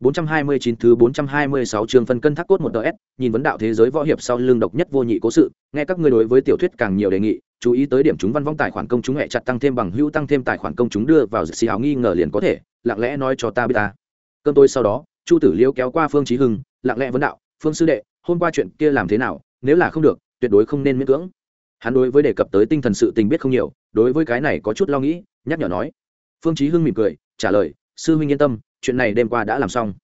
429 thứ 426 chương phân cân thác cốt một DS, nhìn vấn đạo thế giới võ hiệp sau lưng độc nhất vô nhị cố sự, nghe các ngươi đối với tiểu thuyết càng nhiều đề nghị, chú ý tới điểm chúng văn vong tài khoản công chúng hệ chặt tăng thêm bằng hữu tăng thêm tài khoản công chúng đưa vào xì áo nghi ngờ liền có thể, lặng lẽ nói cho ta biết ta. Cơm tôi sau đó, Chu Tử Liêu kéo qua Phương Chí Hưng, lặng lẽ vấn đạo, "Phương sư đệ, hôm qua chuyện kia làm thế nào, nếu là không được, tuyệt đối không nên miễn cưỡng." Hắn đối với đề cập tới tinh thần sự tình biết không nhiều, đối với cái này có chút lo nghĩ, nhắc nhở nói. Phương Chí Hưng mỉm cười, trả lời, "Sư huynh yên tâm, chuyện này đêm qua đã làm xong.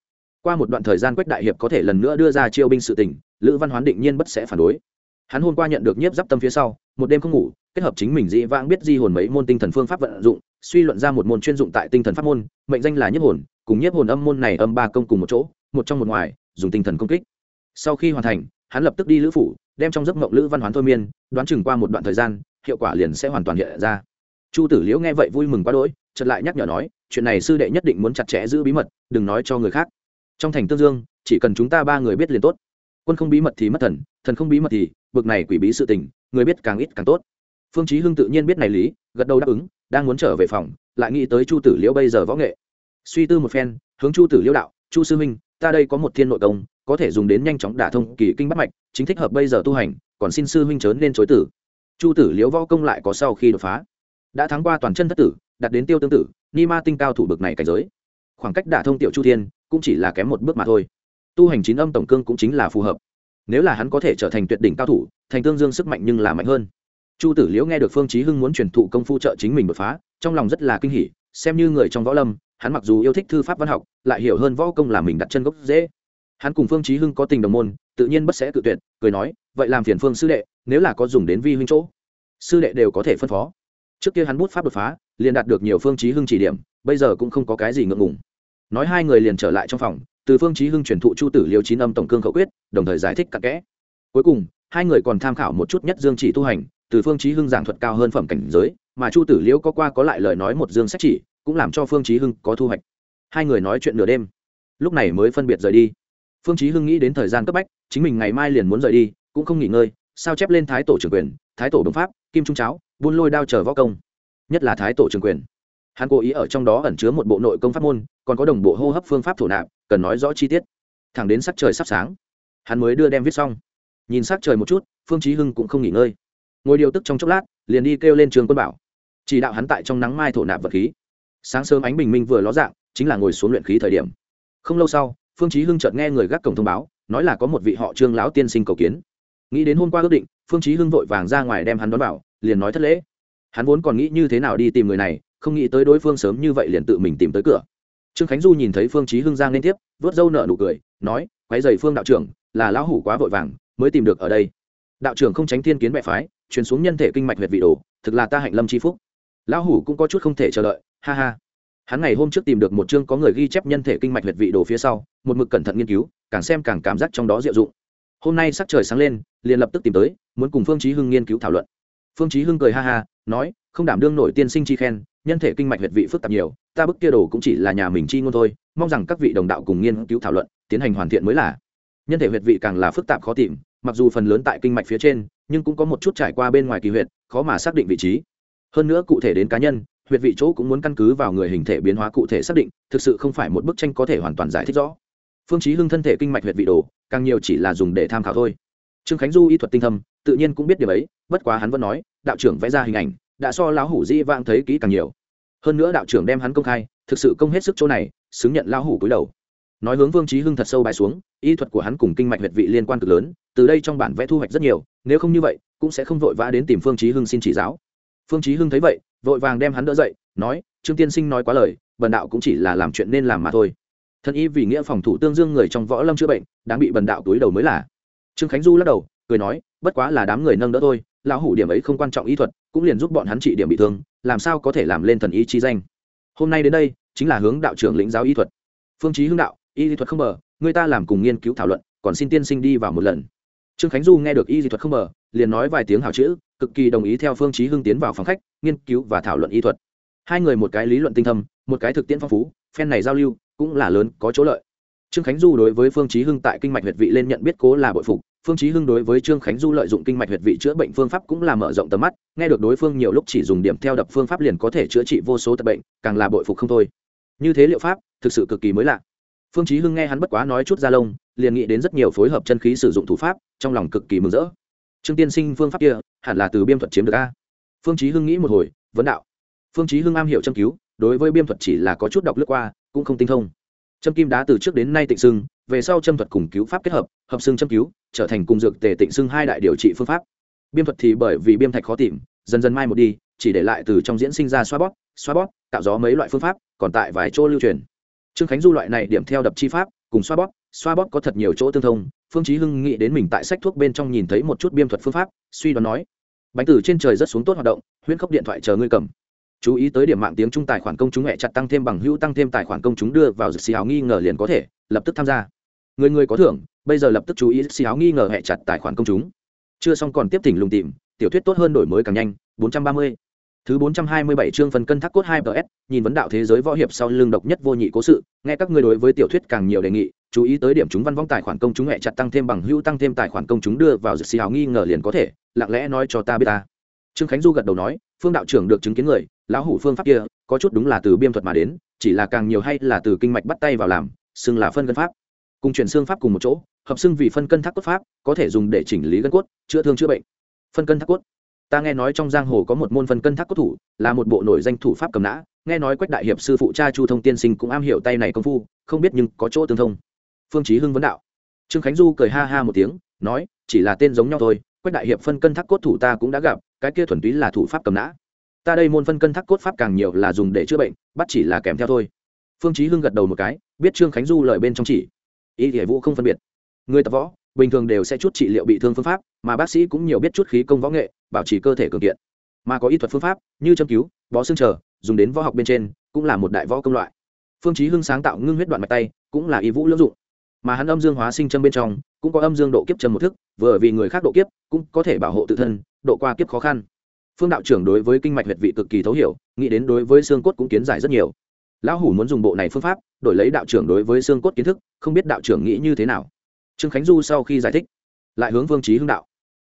Qua một đoạn thời gian quách đại hiệp có thể lần nữa đưa ra chiêu binh sự tình, lữ văn hoán định nhiên bất sẽ phản đối. Hắn hôm qua nhận được nhiếp giáp tâm phía sau, một đêm không ngủ, kết hợp chính mình dĩ vãng biết di hồn mấy môn tinh thần phương pháp vận dụng, suy luận ra một môn chuyên dụng tại tinh thần pháp môn, mệnh danh là nhiếp hồn, cùng nhiếp hồn âm môn này âm ba công cùng một chỗ, một trong một ngoài, dùng tinh thần công kích. Sau khi hoàn thành, hắn lập tức đi lữ phủ, đem trong giấc mộng lữ văn hoán thôi miên, đoán chừng qua một đoạn thời gian, hiệu quả liền sẽ hoàn toàn hiện ra chu tử liễu nghe vậy vui mừng quá đỗi, chợt lại nhắc nhở nói, chuyện này sư đệ nhất định muốn chặt chẽ giữ bí mật, đừng nói cho người khác. Trong thành tương dương, chỉ cần chúng ta ba người biết liền tốt. Quân không bí mật thì mất thần thần không bí mật thì, bực này quỷ bí sự tình, người biết càng ít càng tốt. Phương chí hưng tự nhiên biết này lý, gật đầu đáp ứng, đang muốn trở về phòng, lại nghĩ tới chu tử liễu bây giờ võ nghệ. Suy tư một phen, hướng chu tử liễu đạo, chu sư minh ta đây có một thiên nội công, có thể dùng đến nhanh chóng đả thông kỳ kinh bắt mạch, chính thích hợp bây giờ tu hành, còn xin sư Minh chớn nên chối tử. Chu tử liễu võ công lại có sau khi đột phá đã thắng qua toàn chân thất tử đặt đến tiêu tương tử, ni ma tinh cao thủ bực này cảnh giới. Khoảng cách đả thông tiểu chu thiên cũng chỉ là kém một bước mà thôi. Tu hành chín âm tổng cương cũng chính là phù hợp. Nếu là hắn có thể trở thành tuyệt đỉnh cao thủ, thành tương dương sức mạnh nhưng là mạnh hơn. Chu tử liễu nghe được phương chí hưng muốn truyền thụ công phu trợ chính mình đột phá, trong lòng rất là kinh hỉ, xem như người trong võ lâm, hắn mặc dù yêu thích thư pháp văn học, lại hiểu hơn võ công là mình đặt chân gốc dễ hắn cùng phương chí hưng có tình đồng môn, tự nhiên bất sẽ tự tuyệt, cười nói, vậy làm phiền phương sư đệ, nếu là có dùng đến vi huynh chỗ, sư đệ đều có thể phân phó trước kia hắn bút pháp đột phá, liền đạt được nhiều phương chí hưng chỉ điểm, bây giờ cũng không có cái gì ngượng ngùng. Nói hai người liền trở lại trong phòng, từ phương chí hưng truyền thụ chu tử liêu chín âm tổng cương khẩu quyết, đồng thời giải thích cặn kẽ. Cuối cùng, hai người còn tham khảo một chút nhất dương chỉ tu hành, từ phương chí hưng giảng thuật cao hơn phẩm cảnh giới, mà chu tử liêu có qua có lại lời nói một dương sách chỉ, cũng làm cho phương chí hưng có thu hoạch. Hai người nói chuyện nửa đêm. Lúc này mới phân biệt rời đi. Phương chí hưng nghĩ đến thời gian cấp bách, chính mình ngày mai liền muốn rời đi, cũng không nghỉ ngơi, sao chép lên thái tổ trưởng quyền, thái tổ đồng pháp kim trung cháo, buôn lôi đao chờ võ công. Nhất là thái tổ trường quyền. Hắn cố ý ở trong đó ẩn chứa một bộ nội công pháp môn, còn có đồng bộ hô hấp phương pháp thổ nạp, cần nói rõ chi tiết. Thẳng đến sắc trời sắp sáng, hắn mới đưa đem viết xong. Nhìn sắc trời một chút, phương chí hưng cũng không nghỉ ngơi. Ngồi điều tức trong chốc lát, liền đi kêu lên trường quân bảo. Chỉ đạo hắn tại trong nắng mai thổ nạp vật khí. Sáng sớm ánh bình minh vừa ló dạng, chính là ngồi xuống luyện khí thời điểm. Không lâu sau, phương chí hưng chợt nghe người gác cổng thông báo, nói là có một vị họ trương lão tiên sinh cầu kiến. Nghĩ đến hôm qua ước định, phương chí hưng vội vàng ra ngoài đem hắn đón vào liền nói thất lễ. Hắn vốn còn nghĩ như thế nào đi tìm người này, không nghĩ tới đối phương sớm như vậy liền tự mình tìm tới cửa. Trương khánh du nhìn thấy phương chí hưng giang liên tiếp, vớt râu nợ nụ cười, nói quái dày phương đạo trưởng, là lão hủ quá vội vàng, mới tìm được ở đây. Đạo trưởng không tránh thiên kiến mẹ phái, truyền xuống nhân thể kinh mạch huyệt vị đồ, thực là ta hạnh lâm chi phúc. Lão hủ cũng có chút không thể chờ đợi, ha ha. Hắn ngày hôm trước tìm được một chương có người ghi chép nhân thể kinh mạch huyệt vị đồ phía sau, một mực cẩn thận nghiên cứu, càng xem càng cảm giác trong đó diệu dụng. Hôm nay sắc trời sáng lên, liền lập tức tìm tới, muốn cùng phương chí hưng nghiên cứu thảo luận phương chí hưng cười ha ha, nói, không đảm đương nổi tiên sinh chi khen, nhân thể kinh mạch huyệt vị phức tạp nhiều, ta bức kia đồ cũng chỉ là nhà mình chi ngôn thôi, mong rằng các vị đồng đạo cùng nghiên cứu thảo luận, tiến hành hoàn thiện mới là. Nhân thể huyệt vị càng là phức tạp khó tìm, mặc dù phần lớn tại kinh mạch phía trên, nhưng cũng có một chút trải qua bên ngoài kỳ huyệt, khó mà xác định vị trí. Hơn nữa cụ thể đến cá nhân, huyệt vị chỗ cũng muốn căn cứ vào người hình thể biến hóa cụ thể xác định, thực sự không phải một bức tranh có thể hoàn toàn giải thích rõ. Phương chí hưng thân thể kinh mạch huyệt vị đồ, càng nhiều chỉ là dùng để tham khảo thôi. Trương khánh du y thuật tinh thâm tự nhiên cũng biết điều ấy, bất quá hắn vẫn nói, đạo trưởng vẽ ra hình ảnh, đã so lão hủ di vang thấy kỹ càng nhiều. Hơn nữa đạo trưởng đem hắn công khai, thực sự công hết sức chỗ này, xứng nhận lão hủ cúi đầu. Nói hướng vương trí hưng thật sâu bài xuống, y thuật của hắn cùng kinh mạch huyệt vị liên quan cực lớn, từ đây trong bản vẽ thu hoạch rất nhiều, nếu không như vậy, cũng sẽ không vội vã đến tìm phương trí hưng xin chỉ giáo. Phương trí hưng thấy vậy, vội vàng đem hắn đỡ dậy, nói, trương tiên sinh nói quá lời, bần đạo cũng chỉ là làm chuyện nên làm mà thôi. Thân y vì nghĩa phòng thủ tương dương người trong võ lâm chữa bệnh đáng bị bần đạo túi đầu mới là. Trương khánh du lắc đầu cười nói bất quá là đám người nâng đỡ thôi lão hủ điểm ấy không quan trọng y thuật cũng liền giúp bọn hắn trị điểm bị thương làm sao có thể làm lên thần ý chi danh. Hôm nay đến đây chính là hướng đạo trưởng lĩnh giáo y thuật. Phương chí hướng đạo y thuật không mở, người ta làm cùng nghiên cứu thảo luận còn xin tiên sinh đi vào một lần. Trương khánh du nghe được y thuật không mở, liền nói vài tiếng hảo chữ cực kỳ đồng ý theo phương chí hưng tiến vào phòng khách nghiên cứu và thảo luận y thuật. Hai người một cái lý luận tinh thâm một cái thực tiễn phong phú phen này giao lưu cũng là lớn có chỗ lợi trương khánh du đối với phương chí hưng tại kinh mạch huyệt vị lên nhận biết cố là bội phục. Phương chí hưng đối với trương khánh du lợi dụng kinh mạch huyệt vị chữa bệnh phương pháp cũng là mở rộng tầm mắt, nghe được đối phương nhiều lúc chỉ dùng điểm theo đập phương pháp liền có thể chữa trị vô số tật bệnh, càng là bội phục không thôi. Như thế liệu pháp, thực sự cực kỳ mới lạ. Phương chí hưng nghe hắn bất quá nói chút ra lông, liền nghĩ đến rất nhiều phối hợp chân khí sử dụng thủ pháp, trong lòng cực kỳ mừng rỡ. Trương tiên sinh phương pháp kia, hẳn là từ biêm thuật chiếm được a. Phương chí hưng nghĩ một hồi, vấn đạo. Phương chí hưng am hiểu châm cứu, đối với biêm thuật chỉ là có chút đọc lướt qua, cũng không tinh thông châm kim đá từ trước đến nay tịnh sưng về sau châm thuật cùng cứu pháp kết hợp hợp xương châm cứu, trở thành cùng dược tề tịnh sưng hai đại điều trị phương pháp. Biêm thuật thì bởi vì biêm thạch khó tìm, dần dần mai một đi, chỉ để lại từ trong diễn sinh ra xoa bóp xoa bóp, tạo gió mấy loại phương pháp, còn tại vài chỗ lưu truyền. Trương khánh du loại này điểm theo đập chi pháp, cùng xoa bóp xoa bóp có thật nhiều chỗ tương thông, phương chí hưng nghĩ đến mình tại sách thuốc bên trong nhìn thấy một chút biêm thuật phương pháp, suy đoán nói, bánh tử trên trời rất xuống tốt hoạt động, huyễn khốc điện thoại chờ ngươi cầm chú ý tới điểm mạng tiếng trung tài khoản công chúng mẹ chặt tăng thêm bằng hữu tăng thêm tài khoản công chúng đưa vào xì áo nghi ngờ liền có thể lập tức tham gia. Người người có thưởng bây giờ lập tức chú ý xì áo nghi ngờ hẹ chặt tài khoản công chúng. Chưa xong còn tiếp thỉnh lùng tìm tiểu thuyết tốt hơn đổi mới càng nhanh 430 Thứ 427 chương phần cân thác cốt 2PS, nhìn vấn đạo thế giới võ hiệp sau lưng độc nhất vô nhị cố sự, nghe các ngươi đối với tiểu thuyết càng nhiều đề nghị, chú ý tới điểm chúng văn vong tài khoản công chúng hẹ chặt tăng thêm bằng hữu tăng thêm tài khoản công chúng đưa vào dịch xì áo nghi ngờ liền có thể, lặng lẽ nói cho ta biết ta. Trương Khánh Du gật đầu nói, Phương đạo trưởng được chứng kiến người, lão hủ phương pháp kia, có chút đúng là từ biêm thuật mà đến, chỉ là càng nhiều hay là từ kinh mạch bắt tay vào làm, xưng là phân cân pháp. Cùng truyền xương pháp cùng một chỗ, hợp xưng vì phân cân thác cốt pháp, có thể dùng để chỉnh lý gân cốt, chữa thương chữa bệnh. Phân cân thác cốt ta nghe nói trong giang hồ có một môn phân cân thác cốt thủ là một bộ nổi danh thủ pháp cầm nã nghe nói quách đại hiệp sư phụ cha chu thông tiên sinh cũng am hiểu tay này công phu không biết nhưng có chỗ tương thông phương chí hưng vấn đạo trương khánh du cười ha ha một tiếng nói chỉ là tên giống nhau thôi quách đại hiệp phân cân thác cốt thủ ta cũng đã gặp cái kia thuần túy là thủ pháp cầm nã ta đây môn phân cân thác cốt pháp càng nhiều là dùng để chữa bệnh, bắt chỉ là kèm theo thôi. Phương chí hưng gật đầu một cái, biết trương khánh du lời bên trong chỉ. Ý thể vũ không phân biệt. Người tập võ, bình thường đều sẽ chút trị liệu bị thương phương pháp, mà bác sĩ cũng nhiều biết chút khí công võ nghệ, bảo trì cơ thể cường kiện. Mà có y thuật phương pháp, như châm cứu, bó xương chờ, dùng đến võ học bên trên, cũng là một đại võ công loại. Phương chí hưng sáng tạo ngưng huyết đoạn mạch tay, cũng là y vũ lưỡng dụng. Mà hắn âm dương hóa sinh châm bên trong, cũng có âm dương độ kiếp châm một thức, vừa vì người khác độ kiếp, cũng có thể bảo hộ tự thân, độ qua kiếp khó khăn phương đạo trưởng đối với kinh mạch huyệt vị cực kỳ thấu hiểu, nghĩ đến đối với xương cốt cũng kiến giải rất nhiều. Lão hủ muốn dùng bộ này phương pháp, đổi lấy đạo trưởng đối với xương cốt kiến thức, không biết đạo trưởng nghĩ như thế nào. Trương khánh du sau khi giải thích, lại hướng Vương chí hưng đạo.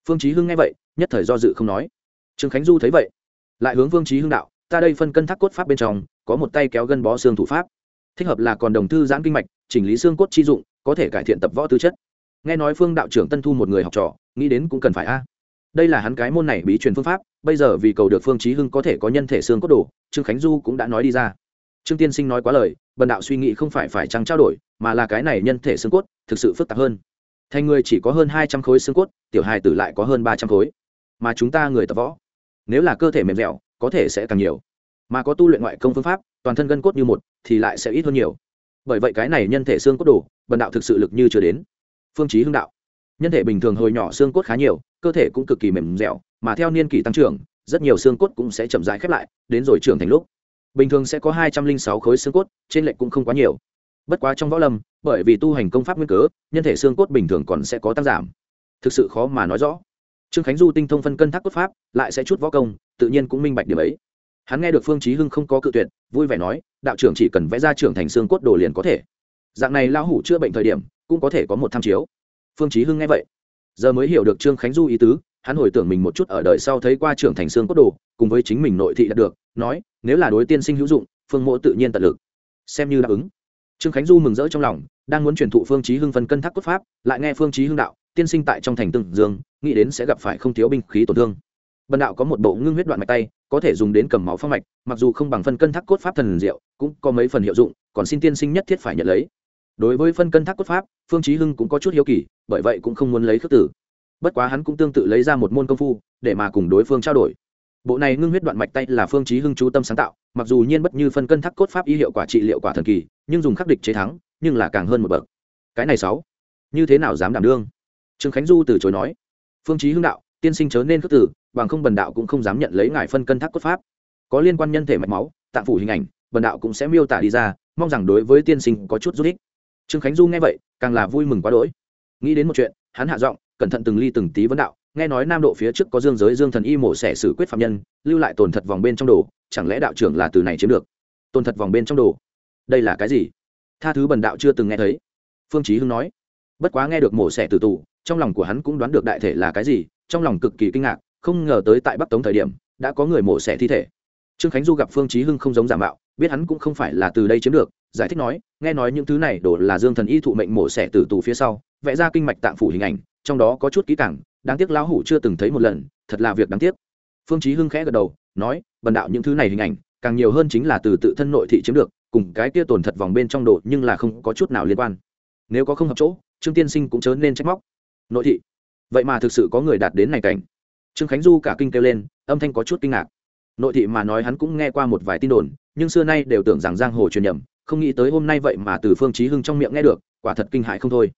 Phương chí hưng nghe vậy, nhất thời do dự không nói. Trương khánh du thấy vậy, lại hướng Vương chí hưng đạo, ta đây phân cân thác cốt pháp bên trong, có một tay kéo gân bó xương thủ pháp. Thích hợp là còn đồng thư giãn kinh mạch, chỉnh lý xương cốt chi dụng, có thể cải thiện tập võ tư chất. Nghe nói phương đạo trưởng tân thu một người học trò, nghĩ đến cũng cần phải a đây là hắn cái môn này bí truyền phương pháp, bây giờ vì cầu được phương chí hưng có thể có nhân thể xương cốt đồ trương khánh du cũng đã nói đi ra. Trương tiên sinh nói quá lời, bần đạo suy nghĩ không phải phải trang trao đổi, mà là cái này nhân thể xương cốt, thực sự phức tạp hơn. Thành người chỉ có hơn hai trăm khối xương cốt, tiểu hài tử lại có hơn ba trăm khối. Mà chúng ta người tập võ, nếu là cơ thể mềm dẻo, có thể sẽ càng nhiều. Mà có tu luyện ngoại công phương pháp, toàn thân gân cốt như một, thì lại sẽ ít hơn nhiều. Bởi vậy cái này nhân thể xương cốt đồ bần đạo thực sự lực như chưa đến. Phương chí hưng đạo nhân thể bình thường hồi nhỏ xương cốt khá nhiều, cơ thể cũng cực kỳ mềm dẻo, mà theo niên kỷ tăng trưởng, rất nhiều xương cốt cũng sẽ chậm rãi khép lại, đến rồi trưởng thành lúc. Bình thường sẽ có hai trăm linh sáu khối xương cốt, trên lệch cũng không quá nhiều. Bất quá trong võ lâm, bởi vì tu hành công pháp nguyên cớ, nhân thể xương cốt bình thường còn sẽ có tăng giảm. Thực sự khó mà nói rõ. Trương khánh du tinh thông phân cân thác cốt pháp, lại sẽ chút võ công, tự nhiên cũng minh bạch điểm ấy. Hắn nghe được phương chí hưng không có cự tuyệt, vui vẻ nói, đạo trưởng chỉ cần vẽ ra trưởng thành xương cốt đồ liền có thể. Dạng này lão hủ chữa bệnh thời điểm, cũng có thể có một tham chiếu phương chí hưng nghe vậy, giờ mới hiểu được trương khánh du ý tứ, hắn hồi tưởng mình một chút ở đời sau thấy qua trưởng thành xương cốt đồ, cùng với chính mình nội thị đạt được, nói, nếu là đối tiên sinh hữu dụng, phương mộ tự nhiên tận lực. Xem như đáp ứng. Trương khánh du mừng rỡ trong lòng, đang muốn truyền thụ phương chí hưng phân cân thác cốt pháp, lại nghe phương chí hưng đạo, tiên sinh tại trong thành tương dương, nghĩ đến sẽ gặp phải không thiếu binh khí tổn thương. Bần đạo có một bộ ngưng huyết đoạn mạch tay, có thể dùng đến cầm máu phong mạch, mặc dù không bằng phân cân thác cốt pháp thần diệu, cũng có mấy phần hiệu dụng, còn xin tiên sinh nhất thiết phải nhận lấy. Đối với phân cân thác cốt pháp, phương chí hưng cũng có chút hiếu kỳ bởi vậy cũng không muốn lấy khước tử. Bất quá hắn cũng tương tự lấy ra một môn công phu, để mà cùng đối phương trao đổi. Bộ này ngưng huyết đoạn mạch tay là phương chí hưng chú tâm sáng tạo, mặc dù nhiên bất như phân cân thác cốt pháp y hiệu quả trị liệu quả thần kỳ, nhưng dùng khắc địch chế thắng, nhưng là càng hơn một bậc. Cái này sáu, như thế nào dám đảm đương? Trương khánh du từ chối nói. Phương chí hưng đạo, tiên sinh chớ nên khước tử, bằng không bần đạo cũng không dám nhận lấy ngài phân cân thác cốt pháp. Có liên quan nhân thể mạch máu, tạng phủ hình ảnh, bần đạo cũng sẽ miêu tả đi ra, mong rằng đối với tiên sinh có chút giúp ích. Trương khánh du nghe vậy, càng là vui mừng quá đỗi nghĩ đến một chuyện, hắn hạ giọng, cẩn thận từng ly từng tí vấn đạo, nghe nói nam độ phía trước có dương giới dương thần y mổ xẻ xử quyết phạm nhân, lưu lại tồn thật vòng bên trong đồ, chẳng lẽ đạo trưởng là từ này chiếm được? Tồn thật vòng bên trong đồ? Đây là cái gì? Tha thứ bần đạo chưa từng nghe thấy. Phương chí hưng nói. Bất quá nghe được mổ xẻ tử tù, trong lòng của hắn cũng đoán được đại thể là cái gì, trong lòng cực kỳ kinh ngạc, không ngờ tới tại bắc tống thời điểm, đã có người mổ xẻ thi thể. Trương khánh du gặp phương chí hưng không giống giả mạo, biết hắn cũng không phải là từ đây chiếm được giải thích nói, nghe nói những thứ này đổ là dương thần y thụ mệnh mổ xẻ từ tù phía sau, vẽ ra kinh mạch tạng phủ hình ảnh, trong đó có chút kỹ càng, đáng tiếc lão hủ chưa từng thấy một lần, thật là việc đáng tiếc. Phương chí hưng khẽ gật đầu, nói, bần đạo những thứ này hình ảnh, càng nhiều hơn chính là từ tự thân nội thị chiếm được, cùng cái kia tổn thật vòng bên trong đồ nhưng là không có chút nào liên quan. Nếu có không hợp chỗ, trương tiên sinh cũng chớ nên trách móc. Nội thị. Vậy mà thực sự có người đạt đến này cảnh. Trương khánh du cả kinh kêu lên, âm thanh có chút kinh ngạc. Nội thị mà nói hắn cũng nghe qua một vài tin đồn, nhưng xưa nay đều tưởng rằng giang hồ truyền nhầm không nghĩ tới hôm nay vậy mà từ phương chí hưng trong miệng nghe được, quả thật kinh hại không thôi.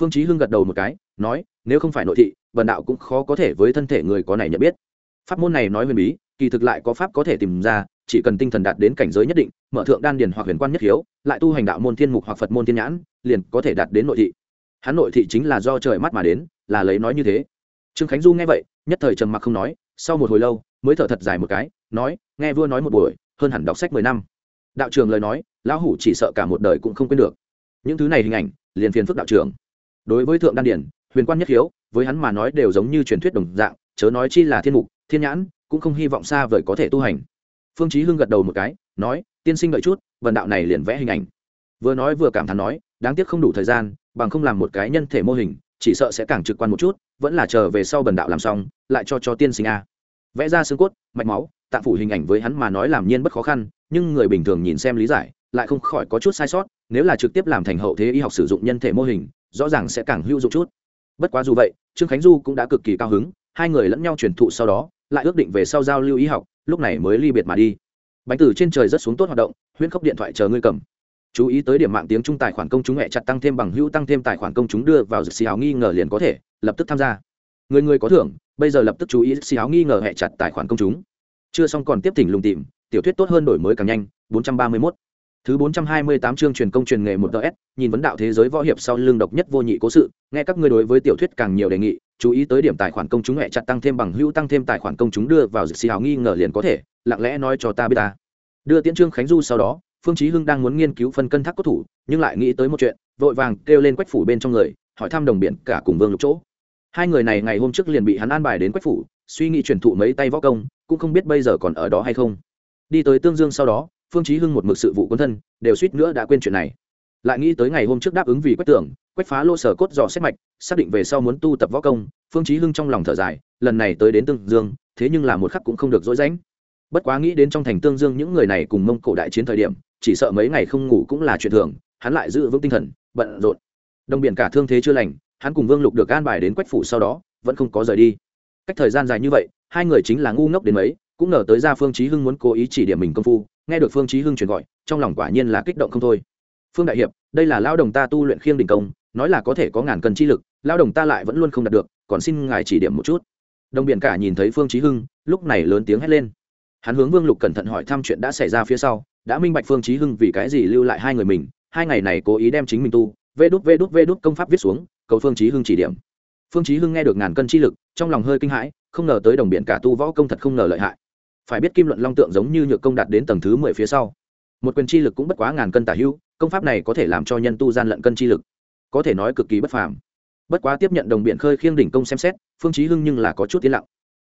Phương chí hưng gật đầu một cái, nói, nếu không phải nội thị vần đạo cũng khó có thể với thân thể người có này nhận biết. Pháp môn này nói huyền bí, kỳ thực lại có pháp có thể tìm ra, chỉ cần tinh thần đạt đến cảnh giới nhất định, mở thượng đan điền hoặc huyền quan nhất hiếu lại tu hành đạo môn thiên mục hoặc phật môn thiên nhãn, liền có thể đạt đến nội thị. Hắn nội thị chính là do trời mắt mà đến, là lấy nói như thế. Trương khánh du nghe vậy, nhất thời trầm mặc không nói, sau một hồi lâu, mới thở thật dài một cái, nói, nghe vua nói một buổi, hơn hẳn đọc sách mười năm đạo trường lời nói, lão hủ chỉ sợ cả một đời cũng không quên được. Những thứ này hình ảnh, liền phiền phức đạo trưởng. Đối với thượng đan điển huyền quan nhất hiếu, với hắn mà nói đều giống như truyền thuyết đồng dạng, chớ nói chi là thiên mục, thiên nhãn, cũng không hy vọng xa vời có thể tu hành. Phương chí hưng gật đầu một cái, nói, tiên sinh đợi chút, vần đạo này liền vẽ hình ảnh. Vừa nói vừa cảm thán nói, đáng tiếc không đủ thời gian, bằng không làm một cái nhân thể mô hình, chỉ sợ sẽ càng trực quan một chút, vẫn là chờ về sau bần đạo làm xong, lại cho cho tiên sinh a. Vẽ ra xương cốt, mạch máu tạng phủ hình ảnh với hắn mà nói làm nhiên bất khó khăn, nhưng người bình thường nhìn xem lý giải, lại không khỏi có chút sai sót, nếu là trực tiếp làm thành hậu thế y học sử dụng nhân thể mô hình, rõ ràng sẽ càng hữu dụng chút. Bất quá dù vậy, trương khánh du cũng đã cực kỳ cao hứng, hai người lẫn nhau truyền thụ sau đó, lại ước định về sau giao lưu y học, lúc này mới ly biệt mà đi. Bánh tử trên trời rất xuống tốt hoạt động, huyễn khốc điện thoại chờ ngươi cầm. Chú ý tới điểm mạng tiếng trung tài khoản công chúng mẹ chặt tăng thêm bằng hữu tăng thêm tài khoản công chúng đưa vào xì áo nghi ngờ liền có thể, lập tức tham gia. Người người có thưởng, bây giờ lập tức chú ý xì áo nghi ngờ hẹ chặt tài khoản công chúng chưa xong còn tiếp thỉnh lùng tìm tiểu thuyết tốt hơn đổi mới càng nhanh 431 Thứ 428 chương truyền công truyền nghề một ts nhìn vấn đạo thế giới võ hiệp sau lưng độc nhất vô nhị cố sự, nghe các ngươi đối với tiểu thuyết càng nhiều đề nghị, chú ý tới điểm tài khoản công chúng hệ chặt tăng thêm bằng hữu tăng thêm tài khoản công chúng đưa vào dịch xì hào nghi ngờ liền có thể, lặng lẽ nói cho ta biết ta. Đưa tiễn trương Khánh Du sau đó, Phương Chí Hưng đang muốn nghiên cứu phân cân thác cốt thủ, nhưng lại nghĩ tới một chuyện, vội vàng kêu lên quách phủ bên trong người, hỏi thăm đồng biển cả cùng Vương Lục chỗ. Hai người này ngày hôm trước liền bị hắn an bài đến quách phủ, suy nghĩ truyền thụ mấy tay võ công, cũng không biết bây giờ còn ở đó hay không. Đi tới Tương Dương sau đó, phương chí hưng một mực sự vụ quân thân đều suýt nữa đã quên chuyện này. Lại nghĩ tới ngày hôm trước đáp ứng vì quách tưởng quách phá lô sở cốt dò xét mạch xác định về sau muốn tu tập võ công phương chí hưng trong lòng thở dài lần này tới đến tương dương thế nhưng là một khắc cũng không được dối rãnh bất quá nghĩ đến trong thành tương dương những người này cùng mông cổ đại chiến thời điểm chỉ sợ mấy ngày không ngủ cũng là chuyện thường hắn lại giữ vững tinh thần bận rộn. Đồng biển cả thương thế chưa lành hắn cùng vương lục được an bài đến quách phủ sau đó vẫn không có rời đi cách thời gian dài như vậy, hai người chính là ngu ngốc đến mấy, cũng ngờ tới ra phương chí hưng muốn cố ý chỉ điểm mình công phu, nghe được phương chí hưng truyền gọi, trong lòng quả nhiên là kích động không thôi. Phương đại hiệp, đây là lao đồng ta tu luyện khiêng đỉnh công, nói là có thể có ngàn cân chi lực lao đồng ta lại vẫn luôn không đạt được, còn xin ngài chỉ điểm một chút. Đồng biển cả nhìn thấy phương chí hưng, lúc này lớn tiếng hét lên. Hắn hướng vương lục cẩn thận hỏi thăm chuyện đã xảy ra phía sau, đã minh bạch phương chí hưng vì cái gì lưu lại hai người mình, hai ngày này cố ý đem chính mình tu, vê đút vê đút vê đút công pháp viết xuống, cầu phương chí hưng chỉ điểm phương chí hưng nghe được ngàn cân chi lực, trong lòng hơi kinh hãi, không ngờ tới đồng biển cả tu võ công thật không ngờ lợi hại. Phải biết kim luận long tượng giống như nhược công đạt đến tầng thứ mười phía sau. Một quyền chi lực cũng bất quá ngàn cân tả hưu công pháp này có thể làm cho nhân tu gian lận cân chi lực, có thể nói cực kỳ bất phàm. Bất quá tiếp nhận đồng biện khơi khiêng đỉnh công xem xét, phương chí hưng nhưng là có chút tiến lặng.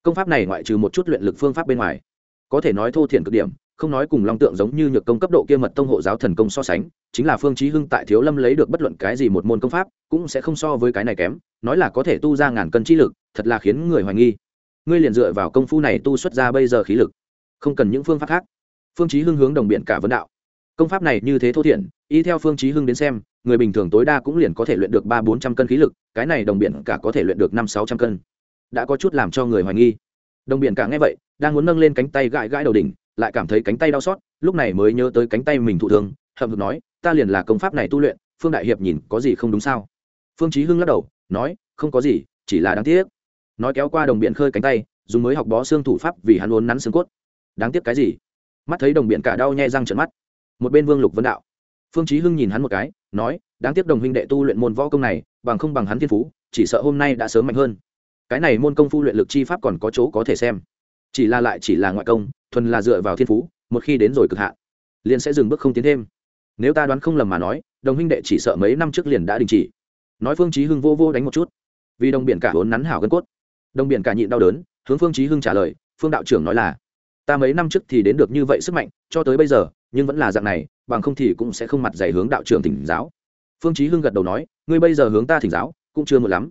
Công pháp này ngoại trừ một chút luyện lực phương pháp bên ngoài, có thể nói thô thiển cực điểm không nói cùng long tượng giống như nhược công cấp độ kia mật tông hộ giáo thần công so sánh, chính là phương chí hưng tại thiếu lâm lấy được bất luận cái gì một môn công pháp, cũng sẽ không so với cái này kém, nói là có thể tu ra ngàn cân chi lực, thật là khiến người hoài nghi. Ngươi liền dựa vào công phu này tu xuất ra bây giờ khí lực, không cần những phương pháp khác. Phương chí hưng hướng đồng biện cả vấn đạo. Công pháp này như thế thô thiển, y theo phương chí hưng đến xem, người bình thường tối đa cũng liền có thể luyện được ba bốn trăm cân khí lực, cái này đồng biện cả có thể luyện được năm sáu trăm cân. Đã có chút làm cho người hoài nghi. Đồng biện cả nghe vậy, đang muốn nâng lên cánh tay gãi gãi đầu đỉnh lại cảm thấy cánh tay đau xót, lúc này mới nhớ tới cánh tay mình thụ thương, hậm hực nói, ta liền là công pháp này tu luyện, phương đại hiệp nhìn có gì không đúng sao? Phương chí hưng lắc đầu, nói, không có gì, chỉ là đáng tiếc. Nói kéo qua đồng biện khơi cánh tay, dùng mới học bó xương thủ pháp vì hắn uốn nắn xương cốt. Đáng tiếc cái gì? Mắt thấy đồng biện cả đau nhè răng trợn mắt. Một bên vương lục vấn đạo. Phương chí hưng nhìn hắn một cái, nói, đáng tiếc đồng huynh đệ tu luyện môn võ công này, bằng không bằng hắn thiên phú, chỉ sợ hôm nay đã sớm mạnh hơn. Cái này môn công phu luyện lực chi pháp còn có chỗ có thể xem. Chỉ là lại chỉ là ngoại công thuần là dựa vào thiên phú, một khi đến rồi cực hạn, liền sẽ dừng bước không tiến thêm. Nếu ta đoán không lầm mà nói, đồng huynh đệ chỉ sợ mấy năm trước liền đã đình chỉ. Nói phương chí hưng vô vô đánh một chút. Vì đồng biển cả vốn nắn hảo gân cốt. Đồng biển cả nhịn đau đớn, hướng phương chí hưng trả lời, phương đạo trưởng nói là, ta mấy năm trước thì đến được như vậy sức mạnh, cho tới bây giờ, nhưng vẫn là dạng này, bằng không thì cũng sẽ không mặt dày hướng đạo trưởng thỉnh giáo. Phương chí hưng gật đầu nói, ngươi bây giờ hướng ta thỉnh giáo, cũng chưa muộn lắm.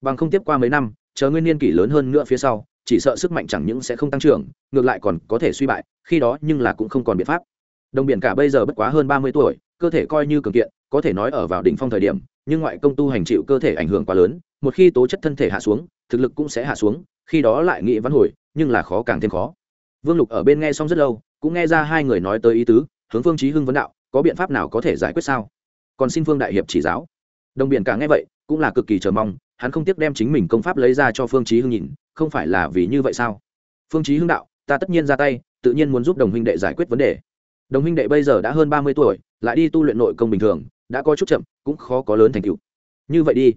Bằng không tiếp qua mấy năm, chờ ngươi niên kỷ lớn hơn nữa phía sau chỉ sợ sức mạnh chẳng những sẽ không tăng trưởng, ngược lại còn có thể suy bại, khi đó nhưng là cũng không còn biện pháp. Đồng biển cả bây giờ bất quá hơn ba mươi tuổi, cơ thể coi như cường kiện, có thể nói ở vào đỉnh phong thời điểm, nhưng ngoại công tu hành chịu cơ thể ảnh hưởng quá lớn, một khi tố chất thân thể hạ xuống, thực lực cũng sẽ hạ xuống, khi đó lại nghĩ văn hồi, nhưng là khó càng thêm khó. Vương lục ở bên nghe xong rất lâu, cũng nghe ra hai người nói tới ý tứ, hướng phương chí hưng vấn đạo, có biện pháp nào có thể giải quyết sao? Còn xin phương đại hiệp chỉ giáo. Đồng biển cả nghe vậy, cũng là cực kỳ chờ mong hắn không tiếc đem chính mình công pháp lấy ra cho phương chí hưng nhìn, không phải là vì như vậy sao? Phương chí hưng đạo, ta tất nhiên ra tay, tự nhiên muốn giúp đồng huynh đệ giải quyết vấn đề. Đồng huynh đệ bây giờ đã hơn ba mươi tuổi, lại đi tu luyện nội công bình thường, đã có chút chậm, cũng khó có lớn thành tựu. Như vậy đi,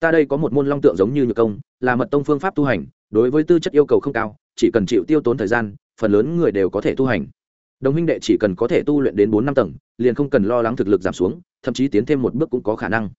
ta đây có một môn long tượng giống như nhược công, là mật tông phương pháp tu hành, đối với tư chất yêu cầu không cao, chỉ cần chịu tiêu tốn thời gian, phần lớn người đều có thể tu hành. Đồng huynh đệ chỉ cần có thể tu luyện đến bốn năm tầng, liền không cần lo lắng thực lực giảm xuống, thậm chí tiến thêm một bước cũng có khả năng.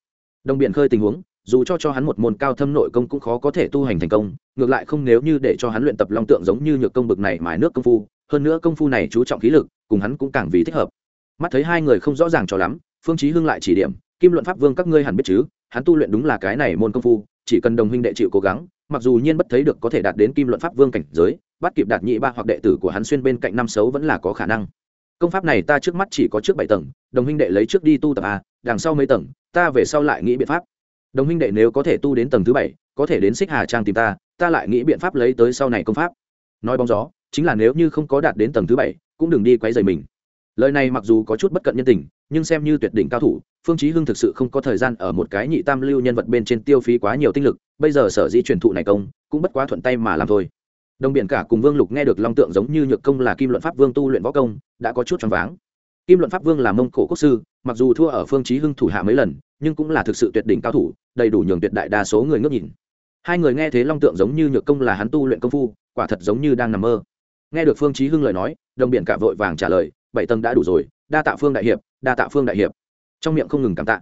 Đồng biện khơi tình huống dù cho cho hắn một môn cao thâm nội công cũng khó có thể tu hành thành công, ngược lại không nếu như để cho hắn luyện tập long tượng giống như nhược công bực này mài nước công phu, hơn nữa công phu này chú trọng khí lực, cùng hắn cũng càng vì thích hợp. Mắt thấy hai người không rõ ràng cho lắm, phương chí hưng lại chỉ điểm, kim luận pháp vương các ngươi hẳn biết chứ, hắn tu luyện đúng là cái này môn công phu, chỉ cần đồng huynh đệ chịu cố gắng, mặc dù nhiên bất thấy được có thể đạt đến kim luận pháp vương cảnh giới, bắt kịp đạt nhị ba hoặc đệ tử của hắn xuyên bên cạnh năm xấu vẫn là có khả năng. Công pháp này ta trước mắt chỉ có trước bảy tầng, đồng huynh đệ lấy trước đi tu tập a đằng sau mấy tầng, ta về sau lại nghĩ biện pháp đồng huynh đệ nếu có thể tu đến tầng thứ bảy, có thể đến xích hà trang tìm ta ta lại nghĩ biện pháp lấy tới sau này công pháp. Nói bóng gió, chính là nếu như không có đạt đến tầng thứ bảy, cũng đừng đi quấy rầy mình. Lời này mặc dù có chút bất cận nhân tình, nhưng xem như tuyệt đỉnh cao thủ, phương chí hưng thực sự không có thời gian ở một cái nhị tam lưu nhân vật bên trên tiêu phí quá nhiều tinh lực, bây giờ sở dĩ truyền thụ này công, cũng bất quá thuận tay mà làm thôi. Đồng biển cả cùng vương lục nghe được long tượng giống như nhược công là kim luận pháp vương tu luyện võ công, đã có chút choáng váng. Kim luận pháp vương là mông cổ quốc sư, mặc dù thua ở phương chí hưng thủ hạ mấy lần nhưng cũng là thực sự tuyệt đỉnh cao thủ, đầy đủ nhường tuyệt đại đa số người ngước nhìn. Hai người nghe thế long tượng giống như nhược công là hắn tu luyện công phu, quả thật giống như đang nằm mơ. Nghe được phương chí hưng lời nói, đồng biển cả vội vàng trả lời, bảy tầng đã đủ rồi, đa tạ phương đại hiệp, đa tạ phương đại hiệp. Trong miệng không ngừng cảm tạ.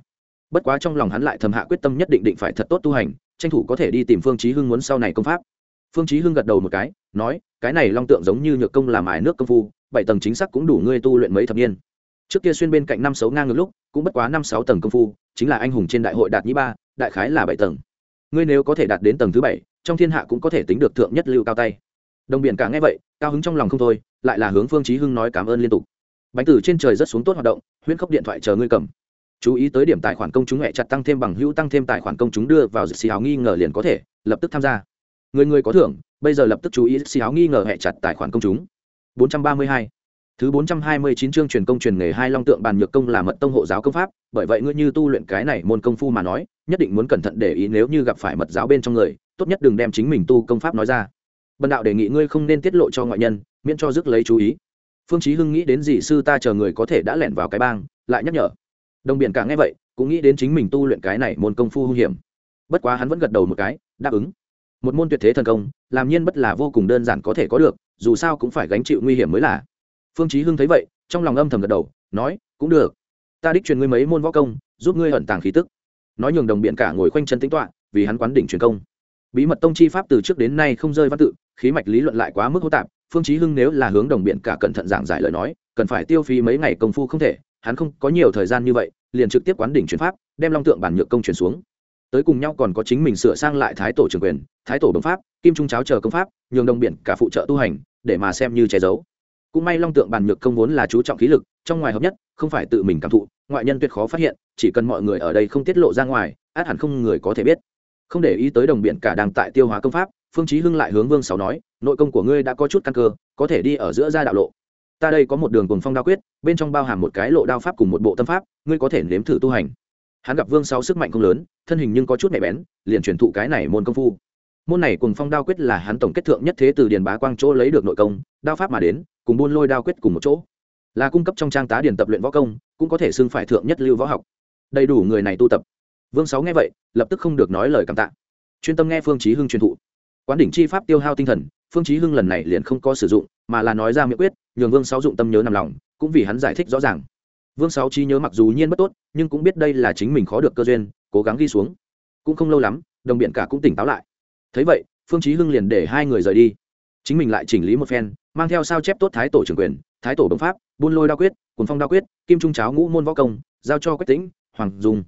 Bất quá trong lòng hắn lại thầm hạ quyết tâm nhất định định phải thật tốt tu hành, tranh thủ có thể đi tìm phương chí hưng muốn sau này công pháp. Phương chí hưng gật đầu một cái, nói, cái này long tượng giống như nhược công làm ải nước công phu, bảy tầng chính xác cũng đủ ngươi tu luyện mấy thập niên trước kia xuyên bên cạnh năm sáu ngang ngược lúc, cũng bất quá năm sáu tầng công phu, chính là anh hùng trên đại hội đạt nhĩ ba, đại khái là bảy tầng. Ngươi nếu có thể đạt đến tầng thứ bảy, trong thiên hạ cũng có thể tính được thượng nhất lưu cao tay. Đồng biển cả nghe vậy, cao hứng trong lòng không thôi, lại là hướng phương chí hưng nói cảm ơn liên tục. Bánh tử trên trời rất xuống tốt hoạt động, huyễn khốc điện thoại chờ ngươi cầm. Chú ý tới điểm tài khoản công chúng hẹ chặt tăng thêm bằng hữu tăng thêm tài khoản công chúng đưa vào xì áo nghi ngờ liền có thể, lập tức tham gia. Người người có thưởng, bây giờ lập tức chú ý xì áo nghi ngờ hẹ chặt tài khoản công chúng. 432 Thứ 429 chương truyền công truyền nghề hai long tượng bàn nhược công là mật tông hộ giáo công pháp, bởi vậy ngươi như tu luyện cái này môn công phu mà nói, nhất định muốn cẩn thận để ý nếu như gặp phải mật giáo bên trong người, tốt nhất đừng đem chính mình tu công pháp nói ra. Bần đạo đề nghị ngươi không nên tiết lộ cho ngoại nhân, miễn cho rước lấy chú ý. Phương Chí Hưng nghĩ đến dị sư ta chờ người có thể đã lẻn vào cái bang, lại nhắc nhở. Đồng Biển cả nghe vậy, cũng nghĩ đến chính mình tu luyện cái này môn công phu hung hiểm. Bất quá hắn vẫn gật đầu một cái, đáp ứng. Một môn tuyệt thế thần công, làm nhiên bất là vô cùng đơn giản có thể có được, dù sao cũng phải gánh chịu nguy hiểm mới là phương chí hưng thấy vậy, trong lòng âm thầm gật đầu, nói, cũng được. Ta đích truyền ngươi mấy môn võ công, giúp ngươi ẩn tàng khí tức. Nói nhường đồng biện cả ngồi khoanh chân tĩnh toạ vì hắn quán đỉnh truyền công. Bí mật tông chi pháp từ trước đến nay không rơi văn tự, khí mạch lý luận lại quá mức hỗn tạp, phương chí hưng nếu là hướng đồng biện cả cẩn thận giảng giải lời nói, cần phải tiêu phí mấy ngày công phu không thể, hắn không có nhiều thời gian như vậy, liền trực tiếp quán đỉnh truyền pháp, đem long tượng bản nhược công truyền xuống. Tới cùng nhau còn có chính mình sửa sang lại thái tổ trường quyền, thái tổ đồng pháp, kim trung cháo chờ công pháp, nhường đồng biện cả phụ trợ tu hành, để mà xem như che giấu cũng may long tượng bàn nhược công vốn là chú trọng khí lực, trong ngoài hợp nhất, không phải tự mình cảm thụ, ngoại nhân tuyệt khó phát hiện, chỉ cần mọi người ở đây không tiết lộ ra ngoài, át hẳn không người có thể biết. Không để ý tới đồng biện cả đang tại tiêu hóa công pháp, phương chí hưng lại hướng vương sáu nói, nội công của ngươi đã có chút căn cơ, có thể đi ở giữa gia đạo lộ. Ta đây có một đường cùng phong đao quyết, bên trong bao hàm một cái lộ đao pháp cùng một bộ tâm pháp, ngươi có thể nếm thử tu hành. Hắn gặp vương sáu sức mạnh không lớn, thân hình nhưng có chút nhạy bén, liền truyền thụ cái này môn công phu. Môn này cùng phong đao quyết là hắn tổng kết thượng nhất thế từ điền bá quang chỗ lấy được nội công, đao pháp mà đến cùng buôn lôi đao quyết cùng một chỗ. Là cung cấp trong trang tá điển tập luyện võ công, cũng có thể xưng phải thượng nhất lưu võ học. Đầy đủ người này tu tập. Vương sáu nghe vậy, lập tức không được nói lời cảm tạ. Chuyên tâm nghe phương chí hưng truyền thụ. Quán đỉnh chi pháp tiêu hao tinh thần, phương chí hưng lần này liền không có sử dụng, mà là nói ra miệng quyết, nhường vương sáu dụng tâm nhớ nằm lòng, cũng vì hắn giải thích rõ ràng. Vương sáu trí nhớ mặc dù nhiên bất tốt, nhưng cũng biết đây là chính mình khó được cơ duyên, cố gắng ghi xuống. Cũng không lâu lắm, đồng biện cả cũng tỉnh táo lại. Thấy vậy, phương chí hưng liền để hai người rời đi. Chính mình lại chỉnh lý một phen mang theo sao chép tốt thái tổ trưởng quyền, thái tổ bấm pháp, buôn lôi đao quyết cuốn phong đao quyết, kim trung cháo ngũ môn võ công, giao cho quách tính hoàng dung.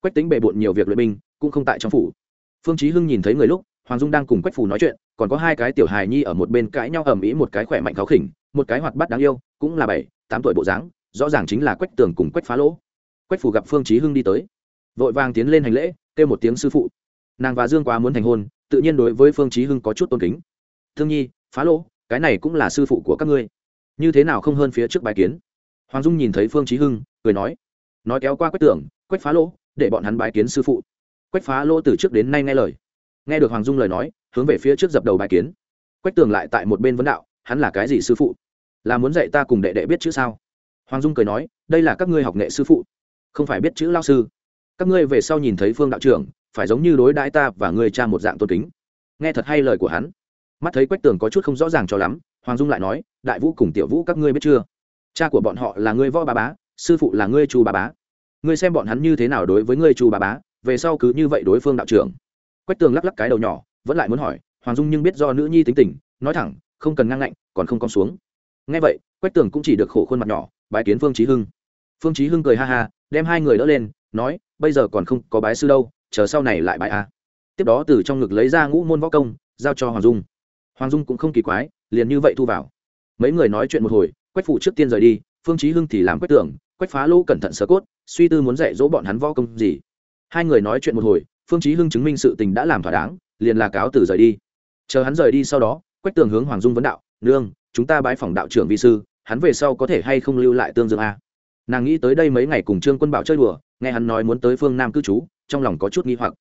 Quách tính bề bộn nhiều việc luyện binh, cũng không tại trong phủ. Phương chí hưng nhìn thấy người lúc, hoàng dung đang cùng quách phủ nói chuyện, còn có hai cái tiểu hài nhi ở một bên cãi nhau ầm ĩ một cái khỏe mạnh kháo khỉnh, một cái hoạt bát đáng yêu, cũng là bảy, tám tuổi bộ dáng, rõ ràng chính là quách tường cùng quách phá lỗ. Quách phủ gặp phương chí hưng đi tới, vội vàng tiến lên hành lễ, kêu một tiếng sư phụ. Nàng và dương quá muốn thành hôn, tự nhiên đối với phương chí hưng có chút tôn kính. Thương nhi, phá lỗ cái này cũng là sư phụ của các ngươi. Như thế nào không hơn phía trước bài kiến? Hoàng dung nhìn thấy phương chí hưng, cười nói nói kéo qua quách tưởng quách phá lỗ, để bọn hắn bài kiến sư phụ. Quách phá lỗ từ trước đến nay nghe lời. Nghe được hoàng dung lời nói, hướng về phía trước dập đầu bài kiến. Quách tường lại tại một bên vấn đạo, hắn là cái gì sư phụ? Là muốn dạy ta cùng đệ đệ biết chữ sao? Hoàng dung cười nói, đây là các ngươi học nghệ sư phụ. Không phải biết chữ lao sư. Các ngươi về sau nhìn thấy phương đạo trưởng, phải giống như đối đãi ta và ngươi cha một dạng tôn kính. Nghe thật hay lời của hắn mắt thấy quách tường có chút không rõ ràng cho lắm hoàng dung lại nói đại vũ cùng tiểu vũ các ngươi biết chưa cha của bọn họ là ngươi võ bà bá sư phụ là ngươi chu bà bá ngươi xem bọn hắn như thế nào đối với ngươi chu bà bá về sau cứ như vậy đối phương đạo trưởng quách tường lắc lắc cái đầu nhỏ vẫn lại muốn hỏi hoàng dung nhưng biết do nữ nhi tính tình nói thẳng không cần ngang ngạnh còn không con xuống ngay vậy quách tường cũng chỉ được khổ khuôn mặt nhỏ bái kiến phương trí hưng phương trí hưng cười ha ha đem hai người đỡ lên nói bây giờ còn không có bái sư đâu chờ sau này lại bái a tiếp đó từ trong ngực lấy ra ngũ môn võ công giao cho hoàng dung hoàng dung cũng không kỳ quái, liền như vậy thu vào. Mấy người nói chuyện một hồi, quách Phủ trước tiên rời đi, phương Chí hưng thì làm quách tưởng quách phá lỗ cẩn thận sơ cốt, suy tư muốn dạy dỗ bọn hắn võ công gì. Hai người nói chuyện một hồi, phương chí hưng chứng minh sự tình đã làm thỏa đáng, liền là cáo từ rời đi. Chờ hắn rời đi sau đó, quách tường hướng hoàng dung vấn đạo, nương, chúng ta bái phỏng đạo trưởng vi sư, hắn về sau có thể hay không lưu lại tương dương a? Nàng nghĩ tới đây mấy ngày cùng trương quân bảo chơi đùa, nghe hắn nói muốn tới phương nam cư trú, trong lòng có chút nghi hoặc.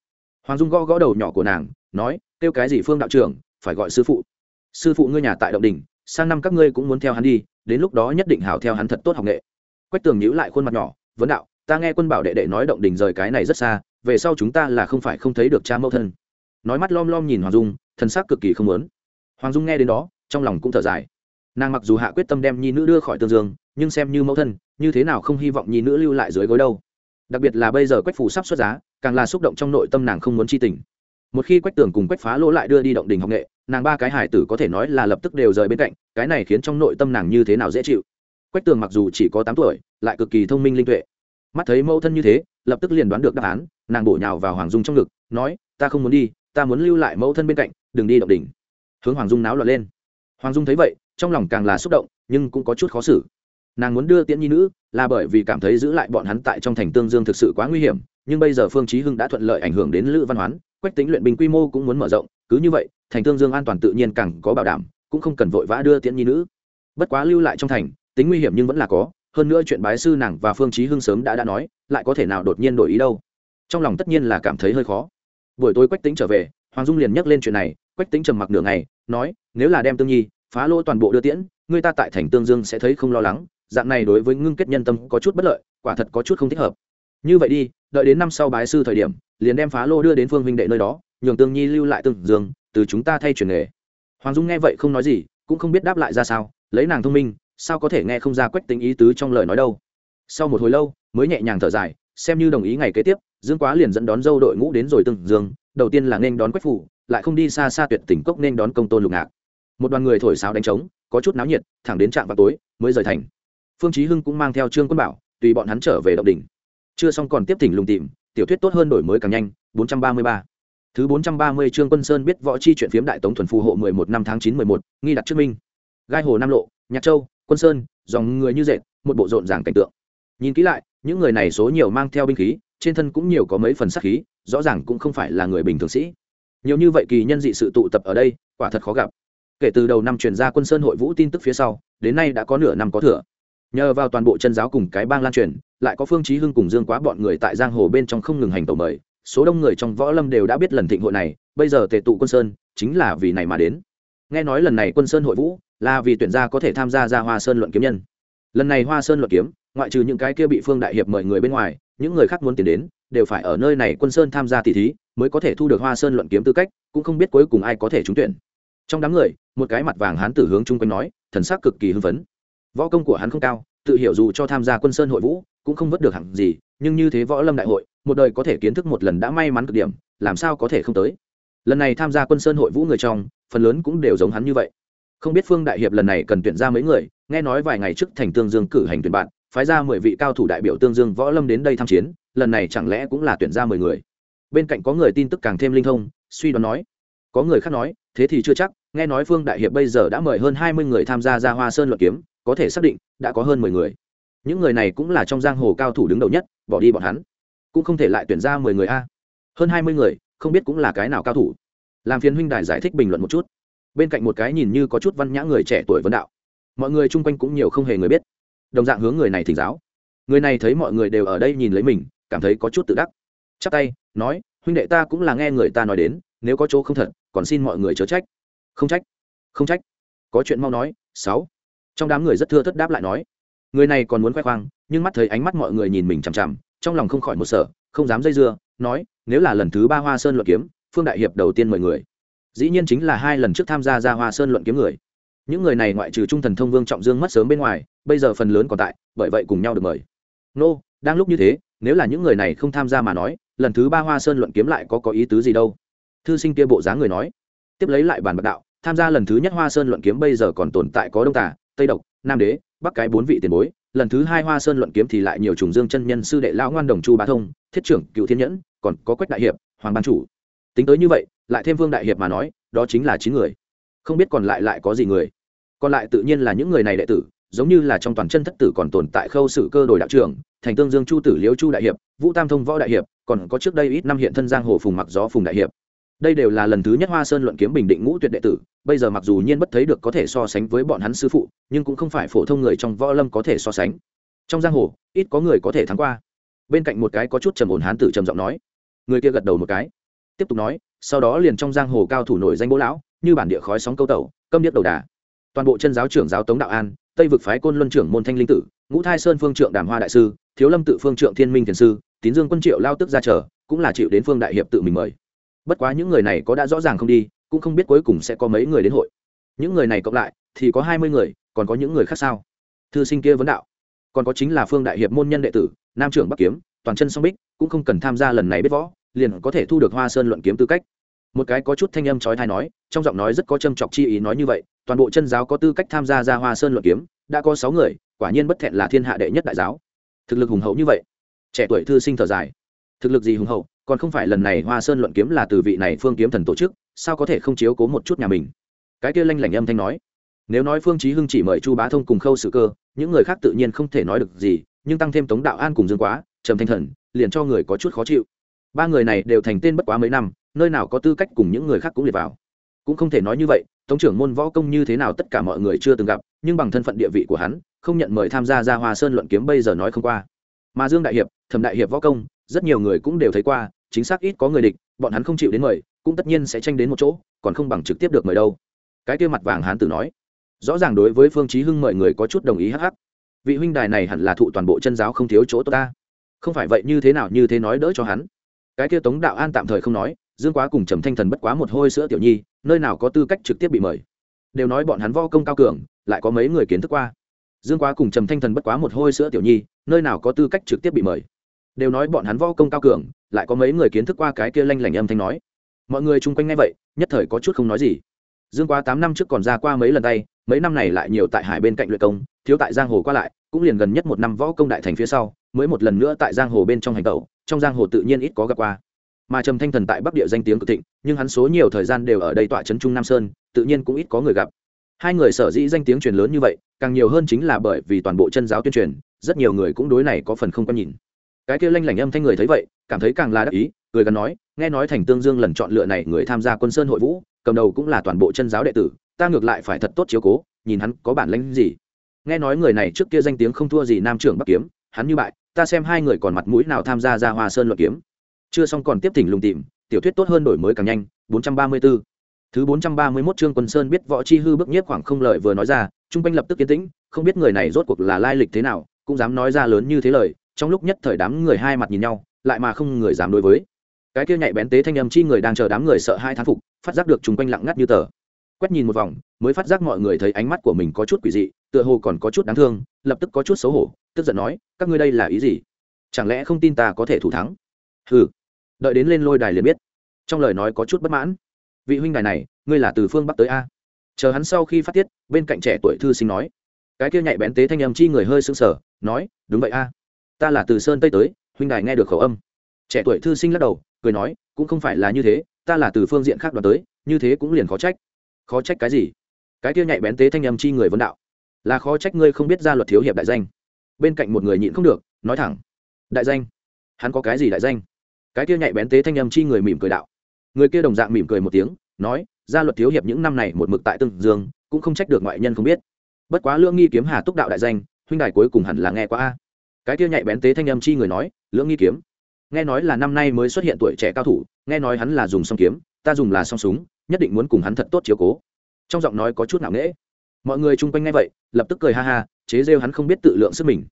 Hoàng dung gõ gõ đầu nhỏ của nàng, nói, kêu cái gì phương đạo trưởng phải gọi sư phụ. Sư phụ ngươi nhà tại động đình, sang năm các ngươi cũng muốn theo hắn đi, đến lúc đó nhất định hảo theo hắn thật tốt học nghệ. Quách tường nhíu lại khuôn mặt nhỏ, vấn đạo, ta nghe quân bảo đệ đệ nói động đình rời cái này rất xa, về sau chúng ta là không phải không thấy được cha mẫu thân. Nói mắt lom lom nhìn hoàng dung thân xác cực kỳ không lớn hoàng dung nghe đến đó, trong lòng cũng thở dài. Nàng mặc dù hạ quyết tâm đem nhi nữ đưa khỏi tương dương, nhưng xem như mẫu thân, như thế nào không hy vọng nhi nữ lưu lại dưới gối đâu. Đặc biệt là bây giờ quách phủ sắp xuất giá, càng là xúc động trong nội tâm nàng không muốn chi tình một khi quách tường cùng quách phá lỗ lại đưa đi động đình học nghệ, nàng ba cái hải tử có thể nói là lập tức đều rời bên cạnh, cái này khiến trong nội tâm nàng như thế nào dễ chịu. Quách tường mặc dù chỉ có tám tuổi, lại cực kỳ thông minh linh tuệ. Mắt thấy mẫu thân như thế, lập tức liền đoán được đáp án, nàng bổ nhào vào hoàng dung trong ngực, nói, ta không muốn đi, ta muốn lưu lại mẫu thân bên cạnh, đừng đi động đỉnh hướng hoàng dung náo loạn lên. Hoàng dung thấy vậy, trong lòng càng là xúc động, nhưng cũng có chút khó xử. Nàng muốn đưa tiễn nhi nữ, là bởi vì cảm thấy giữ lại bọn hắn tại trong thành tương dương thực sự quá nguy hiểm, nhưng bây giờ phương chí hưng đã thuận lợi ảnh hưởng đến lữ văn hoán quách tính luyện binh quy mô cũng muốn mở rộng, cứ như vậy, thành tương dương an toàn tự nhiên càng có bảo đảm, cũng không cần vội vã đưa tiễn nhi nữ. Bất quá lưu lại trong thành, tính nguy hiểm nhưng vẫn là có, hơn nữa chuyện bái sư nàng và phương chí hưng sớm đã đã nói, lại có thể nào đột nhiên đổi ý đâu. Trong lòng tất nhiên là cảm thấy hơi khó. Buổi tối quách tính trở về, hoàng dung liền nhắc lên chuyện này, quách tính trầm mặc nửa ngày, nói, nếu là đem tương nhi, phá lỗ toàn bộ đưa tiễn, người ta tại thành tương dương sẽ thấy không lo lắng, dạng này đối với ngưng kết nhân tâm có chút bất lợi, quả thật có chút không thích hợp. Như vậy đi, đợi đến năm sau bái sư thời điểm liền đem phá lô đưa đến phương huynh đệ nơi đó, nhường tương nhi lưu lại tương dương, từ chúng ta thay chuyển nghề. Hoàng dung nghe vậy không nói gì, cũng không biết đáp lại ra sao, lấy nàng thông minh, sao có thể nghe không ra quách tính ý tứ trong lời nói đâu. Sau một hồi lâu, mới nhẹ nhàng thở dài, xem như đồng ý ngày kế tiếp, dương quá liền dẫn đón dâu đội ngũ đến rồi tương dương, đầu tiên là nên đón quách phủ, lại không đi xa xa tuyệt tỉnh cốc nên đón công tôn lục ngạc. Một đoàn người thổi sáo đánh trống, có chút náo nhiệt, thẳng đến trạm vào tối, mới rời thành. Phương chí hưng cũng mang theo trương quân bảo, tùy bọn hắn trở về động đỉnh. Chưa xong còn tiếp thỉnh lùng tìm tiểu thuyết tốt hơn đổi mới càng nhanh 433 thứ 430 trương quân sơn biết võ chi chuyện phiếm đại tống thuần phù hộ 11 năm tháng 9 11 nghi đặt trước minh. Gai hồ nam lộ, nhạc châu, quân sơn, dòng người như dệt, một bộ rộn ràng cảnh tượng. Nhìn kỹ lại, những người này số nhiều mang theo binh khí, trên thân cũng nhiều có mấy phần sắc khí, rõ ràng cũng không phải là người bình thường sĩ. Nhiều như vậy kỳ nhân dị sự tụ tập ở đây, quả thật khó gặp. Kể từ đầu năm truyền ra quân sơn hội vũ tin tức phía sau, đến nay đã có nửa năm có thừa. Nhờ vào toàn bộ chân giáo cùng cái bang lan truyền lại có phương chí hưng cùng dương quá bọn người tại giang hồ bên trong không ngừng hành tẩu mời, số đông người trong võ lâm đều đã biết lần thịnh hội này, bây giờ tề tụ quân sơn chính là vì này mà đến. Nghe nói lần này quân sơn hội vũ là vì tuyển gia có thể tham gia ra hoa sơn luận kiếm nhân. Lần này hoa sơn luận kiếm, ngoại trừ những cái kia bị phương đại hiệp mời người bên ngoài, những người khác muốn tiến đến, đều phải ở nơi này quân sơn tham gia tỷ thí mới có thể thu được hoa sơn luận kiếm tư cách, cũng không biết cuối cùng ai có thể trúng tuyển. Trong đám người, một cái mặt vàng hán tử hướng chung quanh nói, thần sắc cực kỳ hưng phấn. Võ công của hắn không cao, tự hiểu dù cho tham gia quân sơn hội vũ cũng không vớt được hẳn gì, nhưng như thế võ lâm đại hội, một đời có thể kiến thức một lần đã may mắn cực điểm, làm sao có thể không tới? Lần này tham gia quân sơn hội vũ người trong, phần lớn cũng đều giống hắn như vậy. Không biết phương đại hiệp lần này cần tuyển ra mấy người, nghe nói vài ngày trước thành tương dương cử hành tuyển bạn, phái ra mười vị cao thủ đại biểu tương dương võ lâm đến đây tham chiến, lần này chẳng lẽ cũng là tuyển ra mười người? Bên cạnh có người tin tức càng thêm linh thông, suy đoán nói. Có người khác nói, thế thì chưa chắc, nghe nói phương đại hiệp bây giờ đã mời hơn hai mươi người tham gia ra hoa sơn luận kiếm, có thể xác định, đã có hơn mười người những người này cũng là trong giang hồ cao thủ đứng đầu nhất, bỏ đi bọn hắn. Cũng không thể lại tuyển ra mười người a. Hơn hai mươi người, không biết cũng là cái nào cao thủ. Làm phiền huynh đài giải thích bình luận một chút. Bên cạnh một cái nhìn như có chút văn nhã người trẻ tuổi vấn đạo. Mọi người chung quanh cũng nhiều không hề người biết. Đồng dạng hướng người này thỉnh giáo. Người này thấy mọi người đều ở đây nhìn lấy mình, cảm thấy có chút tự đắc. Chắp tay, nói, huynh đệ ta cũng là nghe người ta nói đến, nếu có chỗ không thật, còn xin mọi người chớ trách. Không trách không trách. Có chuyện mau nói, sáu. Trong đám người rất thưa thất đáp lại nói người này còn muốn khoe khoang, nhưng mắt thấy ánh mắt mọi người nhìn mình chằm chằm, trong lòng không khỏi một sở không dám dây dưa, nói, nếu là lần thứ ba hoa sơn luận kiếm, phương đại hiệp đầu tiên mời người. Dĩ nhiên chính là hai lần trước tham gia ra hoa sơn luận kiếm người. Những người này ngoại trừ trung thần thông vương trọng dương mất sớm bên ngoài, bây giờ phần lớn còn tại, bởi vậy cùng nhau được mời. Nô, đang lúc như thế, nếu là những người này không tham gia mà nói, lần thứ ba hoa sơn luận kiếm lại có có ý tứ gì đâu? Thư sinh kia bộ dáng người nói. Tiếp lấy lại bản bạc đạo, tham gia lần thứ nhất hoa sơn luận kiếm bây giờ còn tồn tại có đông tả tây độc, nam đế bắc cái bốn vị tiền bối, lần thứ hai hoa sơn luận kiếm thì lại nhiều trùng dương chân nhân sư đệ lão ngoan đồng chu bá thông, thiết trưởng cựu thiên nhẫn, còn có quách đại hiệp, hoàng ban chủ. Tính tới như vậy, lại thêm vương đại hiệp mà nói, đó chính là chín người. Không biết còn lại lại có gì người. Còn lại tự nhiên là những người này đệ tử, giống như là trong toàn chân thất tử còn tồn tại khâu sự cơ đổi đạo trưởng, thành tương dương chu tử liễu chu đại hiệp, vũ tam thông võ đại hiệp, còn có trước đây ít năm hiện thân giang hồ phùng mặc gió phùng đại hiệp đây đều là lần thứ nhất hoa sơn luận kiếm bình định ngũ tuyệt đệ tử, bây giờ mặc dù nhiên bất thấy được có thể so sánh với bọn hắn sư phụ, nhưng cũng không phải phổ thông người trong võ lâm có thể so sánh. Trong giang hồ, ít có người có thể thắng qua. Bên cạnh một cái có chút trầm ổn hán tử trầm giọng nói. Người kia gật đầu một cái, tiếp tục nói, sau đó liền trong giang hồ cao thủ nổi danh bố lão, như bản địa khói sóng câu tẩu, câm điếc đầu đà. Toàn bộ chân giáo trưởng giáo tống đạo an, tây vực phái côn luân trưởng môn thanh linh tử, ngũ thai sơn phương trượng đàm hoa đại sư, thiếu lâm tự phương trượng thiên minh thiền sư, tín dương quân triệu lao tức ra chờ cũng là chịu đến phương đại hiệp tự mình mời bất quá những người này có đã rõ ràng không đi, cũng không biết cuối cùng sẽ có mấy người đến hội. Những người này cộng lại, thì có hai mươi người, còn có những người khác sao? Thư sinh kia vấn đạo. Còn có chính là phương đại hiệp môn nhân đệ tử, nam trưởng bắc kiếm, toàn chân song bích, cũng không cần tham gia lần này biết võ, liền có thể thu được hoa sơn luận kiếm tư cách. Một cái có chút thanh âm trói thai nói, trong giọng nói rất có châm chọc chi ý nói như vậy, toàn bộ chân giáo có tư cách tham gia ra hoa sơn luận kiếm, đã có sáu người, quả nhiên bất thẹn là thiên hạ đệ nhất đại giáo. Thực lực hùng hậu như vậy. Trẻ tuổi thư sinh thở dài. Thực lực gì hùng hậu? Còn không phải lần này hoa sơn luận kiếm là từ vị này phương kiếm thần tổ chức, sao có thể không chiếu cố một chút nhà mình? Cái kia lanh lảnh âm thanh nói, nếu nói phương chí hưng chỉ mời chu bá thông cùng khâu sự cơ, những người khác tự nhiên không thể nói được gì, nhưng tăng thêm tống đạo an cùng dương quá, trầm thanh thần, liền cho người có chút khó chịu. Ba người này đều thành tên bất quá mấy năm, nơi nào có tư cách cùng những người khác cũng liệt vào. Cũng không thể nói như vậy, tống trưởng môn võ công như thế nào tất cả mọi người chưa từng gặp, nhưng bằng thân phận địa vị của hắn, không nhận mời tham gia ra hoa sơn luận kiếm bây giờ nói không qua. Mà dương đại hiệp, thẩm đại hiệp võ công, rất nhiều người cũng đều thấy qua chính xác ít có người địch, bọn hắn không chịu đến mời, cũng tất nhiên sẽ tranh đến một chỗ, còn không bằng trực tiếp được mời đâu. Cái kia mặt vàng hán tử nói. Rõ ràng đối với phương chí hưng mời người có chút đồng ý hắc hắc. Vị huynh đài này hẳn là thụ toàn bộ chân giáo không thiếu chỗ tốt ta. Không phải vậy như thế nào như thế nói đỡ cho hắn. Cái kia tống đạo an tạm thời không nói, dương quá cùng trầm thanh thần bất quá một hôi sữa tiểu nhi, nơi nào có tư cách trực tiếp bị mời. Đều nói bọn hắn võ công cao cường, lại có mấy người kiến thức qua. Dương quá cùng trầm thanh thần bất quá một hôi sữa tiểu nhi, nơi nào có tư cách trực tiếp bị mời đều nói bọn hắn võ công cao cường, lại có mấy người kiến thức qua cái kia lanh lảnh âm thanh nói. Mọi người chung quanh ngay vậy, nhất thời có chút không nói gì. Dương quá tám năm trước còn ra qua mấy lần tay, mấy năm này lại nhiều tại hải bên cạnh luyện công, thiếu tại giang hồ qua lại, cũng liền gần nhất một năm võ công đại thành phía sau, mới một lần nữa tại giang hồ bên trong hành tẩu, trong giang hồ tự nhiên ít có gặp qua. Mà trầm thanh thần tại bắc địa danh tiếng cực thịnh, nhưng hắn số nhiều thời gian đều ở đây tọa trấn trung nam sơn, tự nhiên cũng ít có người gặp. Hai người sở dĩ danh tiếng truyền lớn như vậy, càng nhiều hơn chính là bởi vì toàn bộ chân giáo tuyên truyền, rất nhiều người cũng đối này có phần không có nhìn cái kia lanh lảnh âm thanh người thấy vậy, cảm thấy càng là đắc ý người gần nói, nghe nói thành tương dương lần chọn lựa này người tham gia quân sơn hội vũ, cầm đầu cũng là toàn bộ chân giáo đệ tử, ta ngược lại phải thật tốt chiếu cố, nhìn hắn có bản lãnh gì. Nghe nói người này trước kia danh tiếng không thua gì nam trưởng bắc kiếm, hắn như bại, ta xem hai người còn mặt mũi nào tham gia ra hoa sơn luận kiếm. Chưa xong còn tiếp thỉnh lùng tìm, tiểu thuyết tốt hơn đổi mới càng nhanh 434 thứ 431 chương quân sơn biết võ chi hư bước nhiếp khoảng không lợi vừa nói ra, trung quanh lập tức yên tĩnh, không biết người này rốt cuộc là lai lịch thế nào, cũng dám nói ra lớn như thế lời trong lúc nhất thời đám người hai mặt nhìn nhau, lại mà không người dám đối với. Cái kia nhạy bén tế thanh âm chi người đang chờ đám người sợ hai thán phục, phát giác được chung quanh lặng ngắt như tờ. Quét nhìn một vòng, mới phát giác mọi người thấy ánh mắt của mình có chút quỷ dị, tựa hồ còn có chút đáng thương, lập tức có chút xấu hổ, tức giận nói, các ngươi đây là ý gì? Chẳng lẽ không tin ta có thể thủ thắng? Ừ đợi đến lên lôi đài liền biết. Trong lời nói có chút bất mãn. Vị huynh đài này, ngươi là từ phương bắc tới a. Chờ hắn sau khi phát tiết, bên cạnh trẻ tuổi thư sinh nói. Cái kia nhạy bén tế thanh âm chi người hơi sững sờ, nói, đúng vậy a ta là từ sơn tây tới, huynh đài nghe được khẩu âm. Trẻ tuổi thư sinh lắc đầu, cười nói, cũng không phải là như thế, ta là từ phương diện khác đoạt tới, như thế cũng liền khó trách. Khó trách cái gì? Cái kia nhạy bén tế thanh âm chi người vấn đạo. Là khó trách ngươi không biết ra luật thiếu hiệp đại danh. Bên cạnh một người nhịn không được, nói thẳng. Đại danh? Hắn có cái gì đại danh? Cái kia nhạy bén tế thanh âm chi người mỉm cười đạo. Người kia đồng dạng mỉm cười một tiếng, nói gia luật thiếu hiệp những năm này một mực tại tương dương, cũng không trách được ngoại nhân không biết. Bất quá lương nghi kiếm hà túc đạo đại danh, huynh đài cuối cùng hẳn là nghe qua a cái kia nhạy bén tế thanh âm chi người nói, lưỡng nghi kiếm. Nghe nói là năm nay mới xuất hiện tuổi trẻ cao thủ, nghe nói hắn là dùng song kiếm, ta dùng là song súng, nhất định muốn cùng hắn thật tốt chiếu cố. Trong giọng nói có chút nặng nễ mọi người chung quanh nghe vậy, lập tức cười ha ha, chế rêu hắn không biết tự lượng sức mình.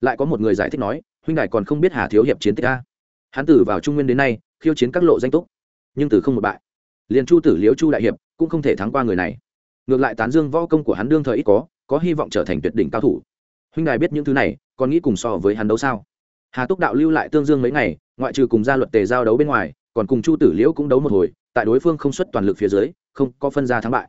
Lại có một người giải thích nói, huynh đại còn không biết hà thiếu hiệp chiến tích a. Hắn tử vào trung nguyên đến nay, khiêu chiến các lộ danh túc, nhưng từ không một bại. Liền chu tử liếu chu đại hiệp cũng không thể thắng qua người này. Ngược lại tán dương võ công của hắn đương thời ít có có hy vọng trở thành tuyệt đỉnh cao thủ huynh đài biết những thứ này, còn nghĩ cùng so với hắn đấu sao? Hà túc đạo lưu lại tương dương mấy ngày, ngoại trừ cùng gia luật tề giao đấu bên ngoài, còn cùng chu tử liễu cũng đấu một hồi, tại đối phương không xuất toàn lực phía dưới, không có phân ra thắng bại.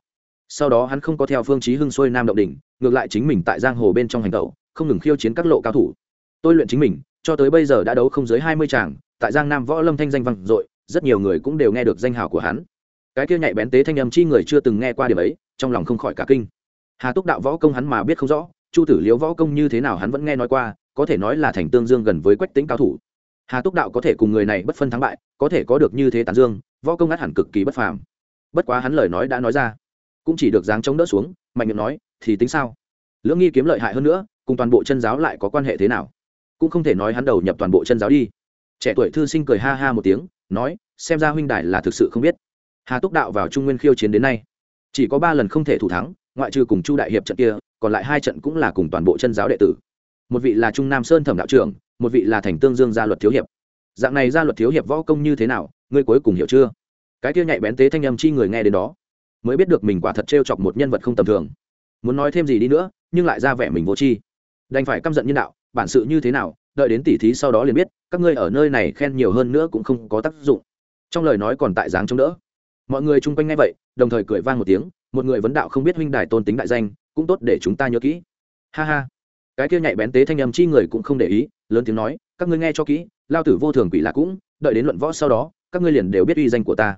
Sau đó hắn không có theo phương chí hưng xuôi nam động đỉnh, ngược lại chính mình tại giang hồ bên trong hành tẩu, không ngừng khiêu chiến các lộ cao thủ. Tôi luyện chính mình, cho tới bây giờ đã đấu không dưới hai mươi tràng tại giang nam võ lâm thanh danh vang dội, rất nhiều người cũng đều nghe được danh hào của hắn. Cái kia nhạy bén tế thanh âm chi người chưa từng nghe qua điểm ấy, trong lòng không khỏi cả kinh. Hà túc đạo võ công hắn mà biết không rõ chu tử liễu võ công như thế nào hắn vẫn nghe nói qua, có thể nói là thành tương dương gần với quách tính cao thủ. Hà túc đạo có thể cùng người này bất phân thắng bại, có thể có được như thế tán dương, võ công ngắt hẳn cực kỳ bất phàm. Bất quá hắn lời nói đã nói ra, cũng chỉ được dáng chống đỡ xuống, mạnh miệng nói, thì tính sao? Lưỡng nghi kiếm lợi hại hơn nữa, cùng toàn bộ chân giáo lại có quan hệ thế nào? Cũng không thể nói hắn đầu nhập toàn bộ chân giáo đi. Trẻ tuổi thư sinh cười ha ha một tiếng, nói, xem ra huynh đài là thực sự không biết. Hà túc đạo vào trung nguyên khiêu chiến đến nay, chỉ có ba lần không thể thủ thắng ngoại trừ cùng chu đại hiệp trận kia, còn lại hai trận cũng là cùng toàn bộ chân giáo đệ tử. Một vị là trung nam sơn thẩm đạo trưởng, một vị là thành tương dương gia luật thiếu hiệp. Dạng này gia luật thiếu hiệp võ công như thế nào, ngươi cuối cùng hiểu chưa? Cái kia nhạy bén tế thanh âm chi người nghe đến đó, mới biết được mình quả thật t chọc một nhân vật không tầm thường. Muốn nói thêm gì đi nữa, nhưng lại ra vẻ mình vô tri. Đành phải căm giận nhân đạo, bản sự như thế nào, đợi đến tỉ thí sau đó liền biết, các ngươi ở nơi này khen nhiều hơn nữa cũng không có tác dụng. Trong lời nói còn tại dáng chống đỡ. Mọi người chung quanh ngay vậy, đồng thời cười vang một tiếng một người vấn đạo không biết huynh đài tôn tính đại danh, cũng tốt để chúng ta nhớ kỹ. Ha ha. Cái kia nhạy bén tế thanh âm chi người cũng không để ý, lớn tiếng nói, các ngươi nghe cho kỹ, lao tử vô thường quỷ là cũng, đợi đến luận võ sau đó, các ngươi liền đều biết uy danh của ta.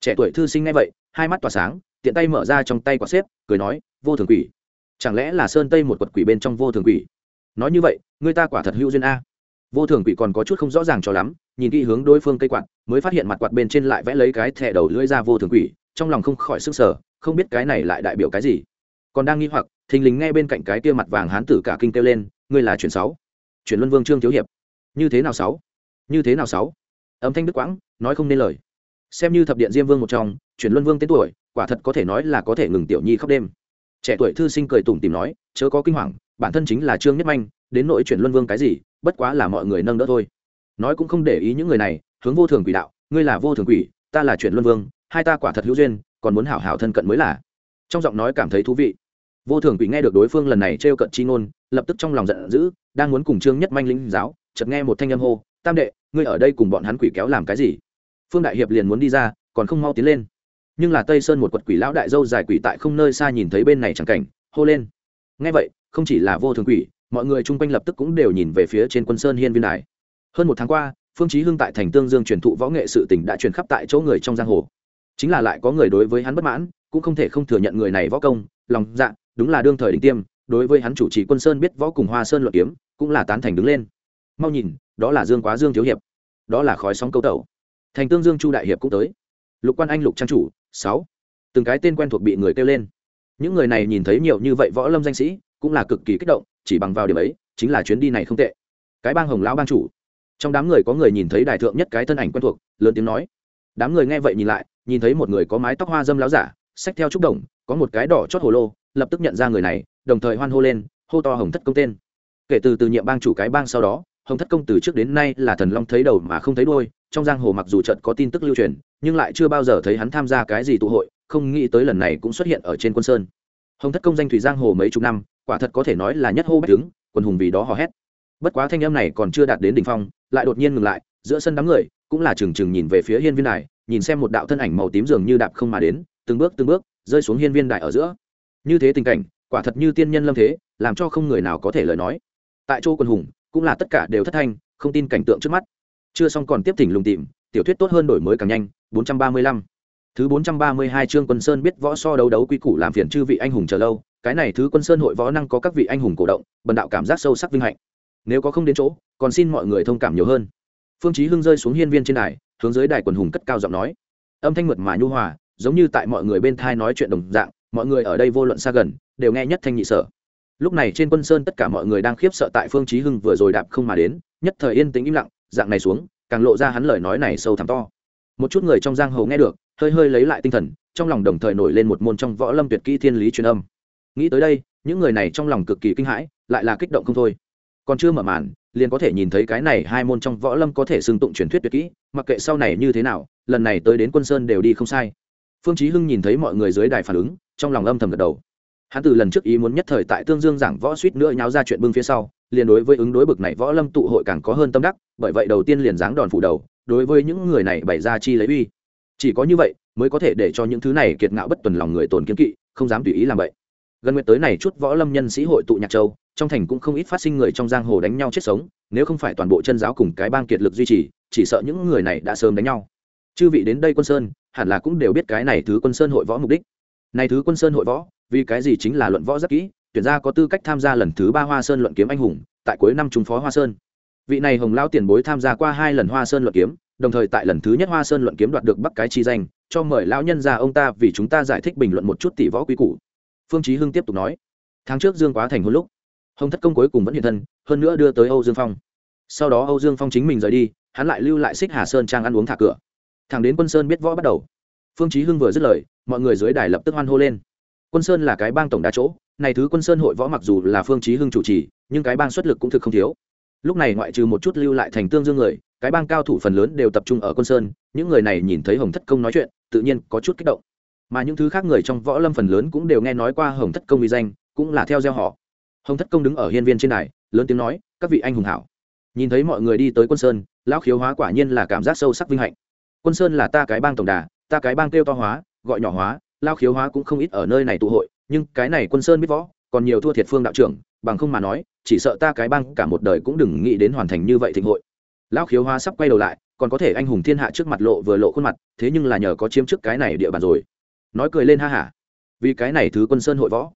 Trẻ tuổi thư sinh ngay vậy, hai mắt tỏa sáng, tiện tay mở ra trong tay quả xếp, cười nói, vô thường quỷ. Chẳng lẽ là sơn tây một quật quỷ bên trong vô thường quỷ? Nói như vậy, người ta quả thật hữu duyên a. Vô thường quỷ còn có chút không rõ ràng cho lắm, nhìn kỹ hướng đối phương cây quạt, mới phát hiện mặt quạt bên trên lại vẽ lấy cái thẻ đầu lưỡi ra vô thường quỷ, trong lòng không khỏi sức sở không biết cái này lại đại biểu cái gì. Còn đang nghi hoặc, thình lình nghe bên cạnh cái kia mặt vàng hán tử cả kinh kêu lên, ngươi là chuyển sáu, chuyển luân vương trương thiếu hiệp. Như thế nào sáu? Như thế nào sáu? Âm thanh đức quãng, nói không nên lời. Xem như thập điện diêm vương một trong, chuyển luân vương tên tuổi, quả thật có thể nói là có thể ngừng tiểu nhi khóc đêm. Trẻ tuổi thư sinh cười tủm tìm nói, chớ có kinh hoàng, bản thân chính là trương nhất manh, đến nội chuyển luân vương cái gì, bất quá là mọi người nâng đỡ thôi. Nói cũng không để ý những người này, hướng vô thường quỷ đạo, ngươi là vô thường quỷ, ta là chuyển luân vương, hai ta quả thật hữu duyên còn muốn hảo hảo thân cận mới là. Trong giọng nói cảm thấy thú vị. Vô thường quỷ nghe được đối phương lần này trêu cận chi ngôn, lập tức trong lòng giận dữ, đang muốn cùng trương nhất manh lính giáo, chợt nghe một thanh âm hô, tam đệ, ngươi ở đây cùng bọn hắn quỷ kéo làm cái gì? Phương đại hiệp liền muốn đi ra, còn không mau tiến lên. Nhưng là tây sơn một quật quỷ lão đại dâu dài quỷ tại không nơi xa nhìn thấy bên này chẳng cảnh, hô lên. Nghe vậy, không chỉ là vô thường quỷ, mọi người chung quanh lập tức cũng đều nhìn về phía trên quân sơn hiên viên đài. Hơn một tháng qua, phương chí hưng tại thành tương dương truyền thụ võ nghệ sự tình đã truyền khắp tại chỗ người trong giang hồ chính là lại có người đối với hắn bất mãn, cũng không thể không thừa nhận người này võ công, lòng dạ đúng là đương thời đỉnh tiêm, đối với hắn chủ trì quân sơn biết võ cùng hoa sơn luận kiếm, cũng là tán thành đứng lên. Mau nhìn, đó là dương quá dương thiếu hiệp, đó là khói sóng câu tẩu. Thành tương dương chu đại hiệp cũng tới. Lục quan anh lục trang chủ, sáu. Từng cái tên quen thuộc bị người kêu lên. Những người này nhìn thấy nhiều như vậy võ lâm danh sĩ, cũng là cực kỳ kích động, chỉ bằng vào điểm ấy, chính là chuyến đi này không tệ. Cái bang hồng lão bang chủ. Trong đám người có người nhìn thấy đại thượng nhất cái thân ảnh quen thuộc, lớn tiếng nói. Đám người nghe vậy nhìn lại nhìn thấy một người có mái tóc hoa dâm láo giả, xách theo trúc đồng, có một cái đỏ chót hồ lô, lập tức nhận ra người này, đồng thời hoan hô lên, hô to hồng thất công tên kể từ từ nhiệm bang chủ cái bang sau đó, hồng thất công từ trước đến nay là thần long thấy đầu mà không thấy đôi trong giang hồ mặc dù trận có tin tức lưu truyền, nhưng lại chưa bao giờ thấy hắn tham gia cái gì tụ hội, không nghĩ tới lần này cũng xuất hiện ở trên quân sơn hồng thất công danh thủy giang hồ mấy chục năm, quả thật có thể nói là nhất hô bách đứng quần hùng vì đó hò hét bất quá thanh âm này còn chưa đạt đến đỉnh phong, lại đột nhiên ngừng lại, giữa sân đám người cũng là trừng trừng nhìn về phía hiên viên này nhìn xem một đạo thân ảnh màu tím dường như đạp không mà đến, từng bước từng bước, rơi xuống hiên viên đại ở giữa. Như thế tình cảnh, quả thật như tiên nhân lâm thế, làm cho không người nào có thể lời nói. Tại chỗ quân hùng, cũng là tất cả đều thất thanh, không tin cảnh tượng trước mắt. Chưa xong còn tiếp thỉnh lùng tìm, tiểu thuyết tốt hơn đổi mới càng nhanh 435 thứ 432 chương quân sơn biết võ so đấu đấu quy củ làm phiền chư vị anh hùng chờ lâu, cái này thứ quân sơn hội võ năng có các vị anh hùng cổ động, bần đạo cảm giác sâu sắc vinh hạnh. Nếu có không đến chỗ, còn xin mọi người thông cảm nhiều hơn. Phương chí hưng rơi xuống hiên viên trên đài hướng dưới đài quần hùng cất cao giọng nói. Âm thanh mượt mà nhu hòa, giống như tại mọi người bên thai nói chuyện đồng dạng, mọi người ở đây vô luận xa gần, đều nghe nhất thanh nhị sở. Lúc này trên quân sơn tất cả mọi người đang khiếp sợ tại phương chí hưng vừa rồi đạp không mà đến, nhất thời yên tĩnh im lặng, dạng này xuống, càng lộ ra hắn lời nói này sâu thẳm to. Một chút người trong giang hồ nghe được, hơi hơi lấy lại tinh thần, trong lòng đồng thời nổi lên một môn trong võ lâm tuyệt kỹ thiên lý truyền âm. Nghĩ tới đây, những người này trong lòng cực kỳ kinh hãi, lại là kích động không thôi. Còn chưa mở màn liền có thể nhìn thấy cái này hai môn trong võ lâm có thể xưng tụng truyền thuyết tuyệt kỹ, mặc kệ sau này như thế nào, lần này tới đến quân sơn đều đi không sai. Phương chí hưng nhìn thấy mọi người dưới đài phản ứng, trong lòng âm thầm gật đầu. Hắn từ lần trước ý muốn nhất thời tại tương dương giảng võ suýt nữa nháo ra chuyện bưng phía sau, liền đối với ứng đối bực này võ lâm tụ hội càng có hơn tâm đắc, bởi vậy đầu tiên liền giáng đòn phủ đầu, đối với những người này bày ra chi lấy uy. Chỉ có như vậy, mới có thể để cho những thứ này kiệt ngạo bất tuần lòng người tồn kiến kỵ, không dám tùy ý làm vậy. Gần nguyện tới này chút võ lâm nhân sĩ hội tụ nhạc châu trong thành cũng không ít phát sinh người trong giang hồ đánh nhau chết sống, nếu không phải toàn bộ chân giáo cùng cái bang kiệt lực duy trì, chỉ sợ những người này đã sớm đánh nhau. Chư vị đến đây quân sơn, hẳn là cũng đều biết cái này thứ quân sơn hội võ mục đích. Này thứ quân sơn hội võ, vì cái gì chính là luận võ rất kỹ, tuyển ra có tư cách tham gia lần thứ ba hoa sơn luận kiếm anh hùng, tại cuối năm trung phó hoa sơn. Vị này hồng lao tiền bối tham gia qua hai lần hoa sơn luận kiếm, đồng thời tại lần thứ nhất hoa sơn luận kiếm đoạt được bắc cái chi danh, cho mời lão nhân ra ông ta vì chúng ta giải thích bình luận một chút tỷ võ quý cũ phương chí hưng tiếp tục nói, tháng trước dương quá thành hôn lúc hồng thất công cuối cùng vẫn hiện thân, hơn nữa đưa tới âu dương phong. Sau đó âu dương phong chính mình rời đi, hắn lại lưu lại xích hà sơn trang ăn uống thả cửa. Thẳng đến quân sơn biết võ bắt đầu. Phương chí hưng vừa dứt lời, mọi người dưới đài lập tức hoan hô lên. Quân sơn là cái bang tổng đa chỗ, này thứ quân sơn hội võ mặc dù là phương chí hưng chủ trì, nhưng cái bang xuất lực cũng thực không thiếu. Lúc này ngoại trừ một chút lưu lại thành tương dương người, cái bang cao thủ phần lớn đều tập trung ở quân sơn, những người này nhìn thấy hồng thất công nói chuyện, tự nhiên có chút kích động. Mà những thứ khác người trong võ lâm phần lớn cũng đều nghe nói qua hồng thất công uy danh, cũng là theo gieo họ hồng thất công đứng ở hiên viên trên đài, lớn tiếng nói, các vị anh hùng hảo. Nhìn thấy mọi người đi tới quân sơn, lão khiếu hóa quả nhiên là cảm giác sâu sắc vinh hạnh. Quân sơn là ta cái bang tổng đà, ta cái bang kêu to hóa, gọi nhỏ hóa lao khiếu hóa cũng không ít ở nơi này tụ hội, nhưng cái này quân sơn biết võ, còn nhiều thua thiệt phương đạo trưởng, bằng không mà nói, chỉ sợ ta cái bang cả một đời cũng đừng nghĩ đến hoàn thành như vậy thịnh hội. Lão khiếu hóa sắp quay đầu lại, còn có thể anh hùng thiên hạ trước mặt lộ vừa lộ khuôn mặt, thế nhưng là nhờ có chiếm trước cái này địa bàn rồi. Nói cười lên ha hả. Vì cái này thứ quân sơn hội võ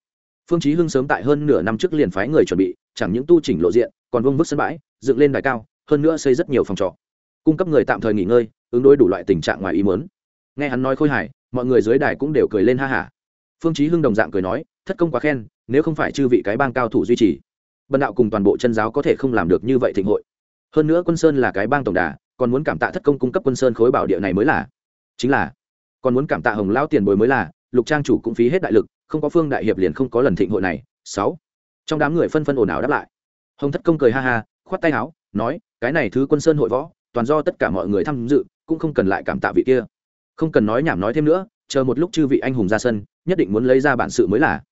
phương chí hưng sớm tại hơn nửa năm trước liền phái người chuẩn bị, chẳng những tu chỉnh lộ diện, còn vung vức sân bãi, dựng lên đài cao, hơn nữa xây rất nhiều phòng trọ. Cung cấp người tạm thời nghỉ ngơi, ứng đối đủ loại tình trạng ngoài ý muốn. Nghe hắn nói khôi hài, mọi người dưới đài cũng đều cười lên ha ha. phương chí hưng đồng dạng cười nói, thất công quá khen, nếu không phải chư vị cái bang cao thủ duy trì, bần đạo cùng toàn bộ chân giáo có thể không làm được như vậy thịnh hội. Hơn nữa quân sơn là cái bang tổng đà, còn muốn cảm tạ thất công cung cấp quân sơn khối bảo địa này mới là. Chính là, còn muốn cảm tạ hồng lão tiền bối mới là lục trang chủ cũng phí hết đại lực, không có phương đại hiệp liền không có lần thịnh hội này. Sáu. Trong đám người phân phân ồn ào đáp lại. Hồng thất công cười ha ha, khoát tay áo, nói, cái này thứ quân sơn hội võ, toàn do tất cả mọi người tham dự, cũng không cần lại cảm tạ vị kia. Không cần nói nhảm nói thêm nữa, chờ một lúc chư vị anh hùng ra sân, nhất định muốn lấy ra bản sự mới là.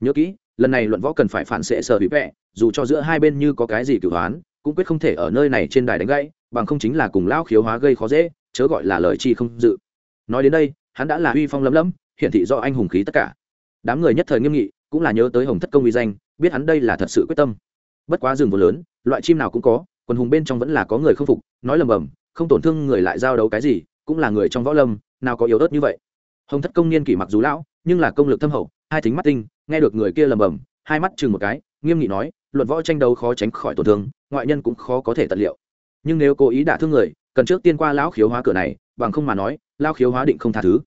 Nhớ kỹ, lần này luận võ cần phải phản xệ sở bị vẽ dù cho giữa hai bên như có cái gì cửu hoán, cũng quyết không thể ở nơi này trên đài đánh gãy, bằng không chính là cùng lao khiếu hóa gây khó dễ, chớ gọi là lời chi không dự. Nói đến đây, hắn đã là uy phong lấm lấm hiển thị do anh hùng khí tất cả. Đám người nhất thời nghiêm nghị, cũng là nhớ tới hồng thất công uy danh, biết hắn đây là thật sự quyết tâm. Bất quá rừng vừa lớn, loại chim nào cũng có, quần hùng bên trong vẫn là có người không phục, nói lầm bầm, không tổn thương người lại giao đấu cái gì, cũng là người trong võ lâm, nào có yếu ớt như vậy. Hồng thất công niên kỷ mặc dù lão, nhưng là công lực thâm hậu, hai thính mắt tinh, nghe được người kia lầm bầm, hai mắt chừng một cái, nghiêm nghị nói, luận võ tranh đấu khó tránh khỏi tổn thương, ngoại nhân cũng khó có thể tận liệu. Nhưng nếu cố ý đả thương người, cần trước tiên qua lão khiếu hóa cửa này, bằng không mà nói lao khiếu hóa định không tha thứ.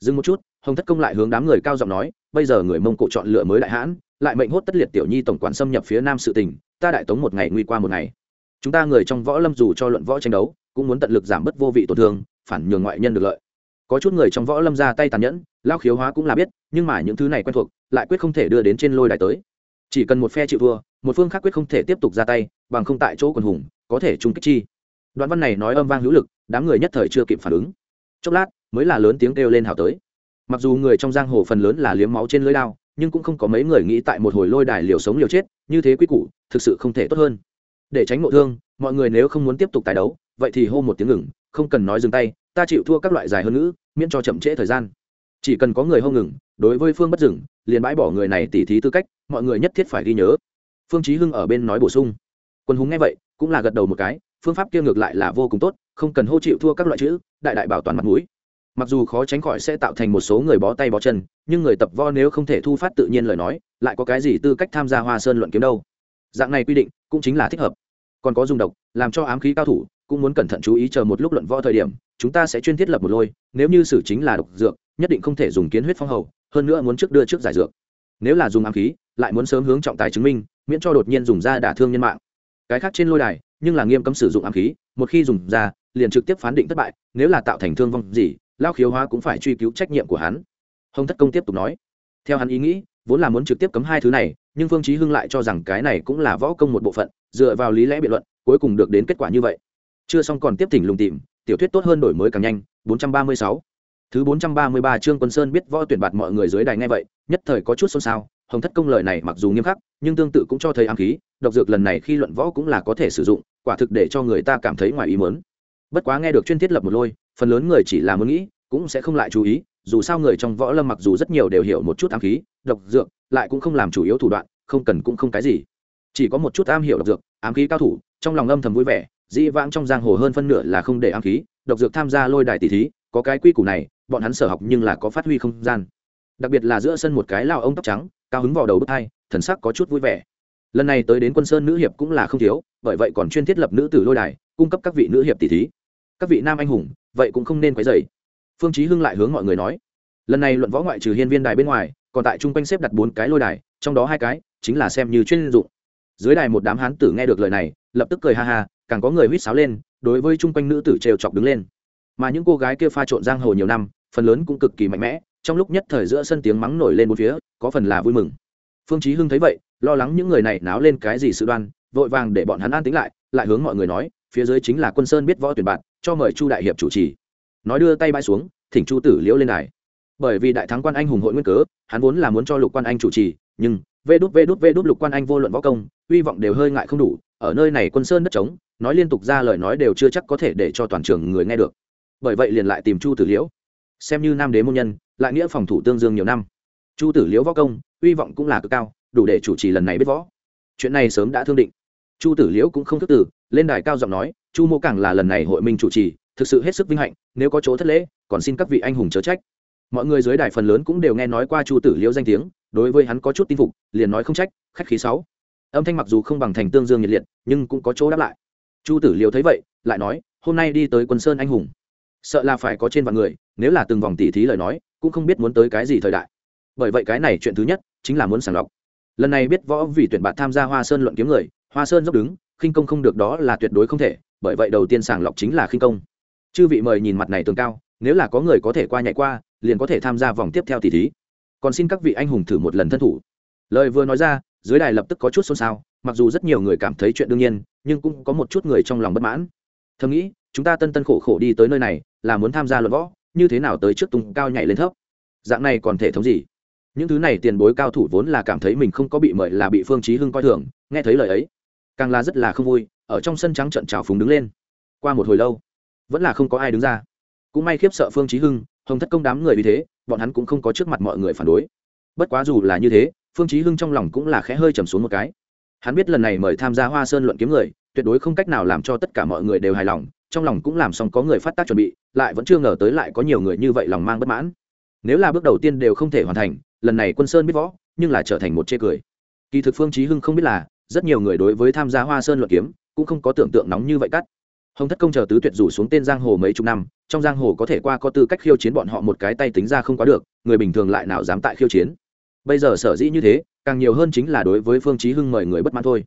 Dừng một chút hồng thất công lại hướng đám người cao giọng nói, bây giờ người mông cổ chọn lựa mới đại hãn, lại mệnh hốt tất liệt tiểu nhi tổng quản xâm nhập phía nam sự tình, ta đại tống một ngày nguy qua một ngày. Chúng ta người trong võ lâm dù cho luận võ tranh đấu, cũng muốn tận lực giảm bớt vô vị tổn thương, phản nhường ngoại nhân được lợi. Có chút người trong võ lâm ra tay tàn nhẫn lao khiếu hóa cũng là biết, nhưng mà những thứ này quen thuộc, lại quyết không thể đưa đến trên lôi đài tới. Chỉ cần một phe chịu thua, một phương khác quyết không thể tiếp tục ra tay, bằng không tại chỗ quần hùng, có thể trung kích chi. Đoạn văn này nói âm vang hữu lực, đám người nhất thời chưa kịp phản ứng. Chốc lát, mới là lớn tiếng kêu lên hào tới mặc dù người trong giang hồ phần lớn là liếm máu trên lưới lao nhưng cũng không có mấy người nghĩ tại một hồi lôi đài liều sống liều chết, như thế quy củ, thực sự không thể tốt hơn. Để tránh ngộ thương, mọi người nếu không muốn tiếp tục tái đấu, vậy thì hô một tiếng ngừng, không cần nói dừng tay, ta chịu thua các loại dài hơn ngữ, miễn cho chậm trễ thời gian. Chỉ cần có người hô ngừng, đối với phương bất dừng, liền bãi bỏ người này tỉ thí tư cách, mọi người nhất thiết phải ghi nhớ. Phương chí hưng ở bên nói bổ sung. Quân hùng nghe vậy, cũng là gật đầu một cái, phương pháp kia ngược lại là vô cùng tốt, không cần hô chịu thua các loại chữ, đại đại bảo toàn mặt mũi mặc dù khó tránh khỏi sẽ tạo thành một số người bó tay bó chân, nhưng người tập vo nếu không thể thu phát tự nhiên lời nói, lại có cái gì tư cách tham gia hoa sơn luận kiếm đâu? Dạng này quy định cũng chính là thích hợp. Còn có dùng độc, làm cho ám khí cao thủ, cũng muốn cẩn thận chú ý chờ một lúc luận võ thời điểm, chúng ta sẽ chuyên thiết lập một lôi, nếu như xử chính là độc dược, nhất định không thể dùng kiến huyết phong hầu, hơn nữa muốn trước đưa trước giải dược. Nếu là dùng ám khí, lại muốn sớm hướng trọng tài chứng minh, miễn cho đột nhiên dùng ra đả thương nhân mạng. Cái khác trên lôi đài, nhưng là nghiêm cấm sử dụng ám khí, một khi dùng ra, liền trực tiếp phán định thất bại, nếu là tạo thành thương vong gì lao khiếu hóa cũng phải truy cứu trách nhiệm của hắn. Hồng thất công tiếp tục nói, theo hắn ý nghĩ, vốn là muốn trực tiếp cấm hai thứ này, nhưng phương chí hưng lại cho rằng cái này cũng là võ công một bộ phận, dựa vào lý lẽ biện luận, cuối cùng được đến kết quả như vậy. Chưa xong còn tiếp thỉnh lùng tìm, tiểu thuyết tốt hơn đổi mới càng nhanh 436 thứ 433 chương quân sơn biết võ tuyển bạt mọi người dưới đài nghe vậy, nhất thời có chút xôn xao, hồng thất công lời này mặc dù nghiêm khắc, nhưng tương tự cũng cho thấy ám khí, độc dược lần này khi luận võ cũng là có thể sử dụng, quả thực để cho người ta cảm thấy ngoài ý muốn. Bất quá nghe được chuyên thiết lập một lôi phần lớn người chỉ là muốn nghĩ, cũng sẽ không lại chú ý, dù sao người trong võ lâm mặc dù rất nhiều đều hiểu một chút ám khí, độc dược, lại cũng không làm chủ yếu thủ đoạn, không cần cũng không cái gì. Chỉ có một chút am hiểu độc dược, ám khí cao thủ, trong lòng âm thầm vui vẻ, dĩ vãng trong giang hồ hơn phân nửa là không để ám khí, độc dược tham gia lôi đài tỷ thí, có cái quy củ này, bọn hắn sở học nhưng là có phát huy không gian. Đặc biệt là giữa sân một cái lao ông tóc trắng, cao hứng vào đầu bước hai, thần sắc có chút vui vẻ. Lần này tới đến quân sơn nữ hiệp cũng là không thiếu, bởi vậy còn chuyên thiết lập nữ tử lôi đài, cung cấp các vị nữ hiệp tỷ thí. Các vị nam anh hùng vậy cũng không nên quấy rầy. phương chí hưng lại hướng mọi người nói, lần này luận võ ngoại trừ hiên viên đài bên ngoài, còn tại trung quanh xếp đặt bốn cái lôi đài, trong đó hai cái chính là xem như chuyên dụng. Dưới đài một đám hán tử nghe được lời này, lập tức cười ha ha, càng có người huýt sáo lên, đối với trung quanh nữ tử trêu chọc đứng lên. Mà những cô gái kia pha trộn giang hồ nhiều năm, phần lớn cũng cực kỳ mạnh mẽ, trong lúc nhất thời giữa sân tiếng mắng nổi lên bốn phía, có phần là vui mừng. Phương chí hưng thấy vậy, lo lắng những người này náo lên cái gì sự đoan, vội vàng để bọn hắn an tĩnh lại lại hướng mọi người nói, phía dưới chính là quân sơn biết võ tuyển bạn cho mời chu đại hiệp chủ trì. Nói đưa tay bãi xuống, thỉnh chu tử liễu lên đài. Bởi vì đại thắng quan anh hùng hội nguyên cớ, hắn vốn là muốn cho lục quan anh chủ trì, nhưng vê đút vê đút vê đút lục quan anh vô luận võ công, hy vọng đều hơi ngại không đủ, ở nơi này quân sơn đất trống, nói liên tục ra lời nói đều chưa chắc có thể để cho toàn trường người nghe được. Bởi vậy liền lại tìm chu tử liễu. Xem như nam đế môn nhân, lại nghĩa phòng thủ tương dương nhiều năm. Chu tử liễu võ công, hy vọng cũng là cực cao, đủ để chủ trì lần này biết võ. Chuyện này sớm đã thương định. Chu tử liễu cũng không thức tử lên đài cao giọng nói chu mô càng là lần này hội minh chủ trì, thực sự hết sức vinh hạnh, nếu có chỗ thất lễ, còn xin các vị anh hùng chớ trách. Mọi người dưới đài phần lớn cũng đều nghe nói qua chu tử liễu danh tiếng, đối với hắn có chút tin phục, liền nói không trách, khách khí sáu. Âm thanh mặc dù không bằng thành tương dương nhiệt liệt, nhưng cũng có chỗ đáp lại. Chu tử liễu thấy vậy, lại nói, hôm nay đi tới quân sơn anh hùng. Sợ là phải có trên vạn người, nếu là từng vòng tỉ thí lời nói, cũng không biết muốn tới cái gì thời đại. Bởi vậy cái này chuyện thứ nhất, chính là muốn sàng lọc. Lần này biết võ vì tuyển bạn tham gia hoa sơn luận kiếm người, hoa sơn dốc đứng, khinh công không được đó là tuyệt đối không thể bởi vậy đầu tiên sàng lọc chính là khinh công. Chư vị mời nhìn mặt này tường cao, nếu là có người có thể qua nhảy qua, liền có thể tham gia vòng tiếp theo tỷ thí. Còn xin các vị anh hùng thử một lần thân thủ. Lời vừa nói ra, dưới đài lập tức có chút xôn xao, mặc dù rất nhiều người cảm thấy chuyện đương nhiên, nhưng cũng có một chút người trong lòng bất mãn. Thầm nghĩ, chúng ta tân tân khổ khổ đi tới nơi này, là muốn tham gia luận võ, như thế nào tới trước tung cao nhảy lên thấp? Dạng này còn thể thống gì? Những thứ này tiền bối cao thủ vốn là cảm thấy mình không có bị mời là bị phương chí hưng coi thường, nghe thấy lời ấy, càng là rất là không vui ở trong sân trắng trận trào phúng đứng lên. Qua một hồi lâu, vẫn là không có ai đứng ra. Cũng may khiếp sợ phương chí hưng, hồng thất công đám người vì thế, bọn hắn cũng không có trước mặt mọi người phản đối. Bất quá dù là như thế, phương chí hưng trong lòng cũng là khẽ hơi trầm xuống một cái. Hắn biết lần này mời tham gia hoa sơn luận kiếm người, tuyệt đối không cách nào làm cho tất cả mọi người đều hài lòng, trong lòng cũng làm xong có người phát tác chuẩn bị, lại vẫn chưa ngờ tới lại có nhiều người như vậy lòng mang bất mãn. Nếu là bước đầu tiên đều không thể hoàn thành, lần này quân sơn biết võ, nhưng là trở thành một chê cười. Kỳ thực phương chí hưng không biết là, rất nhiều người đối với tham gia hoa sơn luận kiếm cũng không có tưởng tượng nóng như vậy cắt. Hồng thất công chờ tứ tuyệt rủ xuống tên giang hồ mấy chục năm, trong giang hồ có thể qua có tư cách khiêu chiến bọn họ một cái tay tính ra không quá được, người bình thường lại nào dám tại khiêu chiến. Bây giờ sở dĩ như thế, càng nhiều hơn chính là đối với phương chí hưng mời người bất mãn thôi.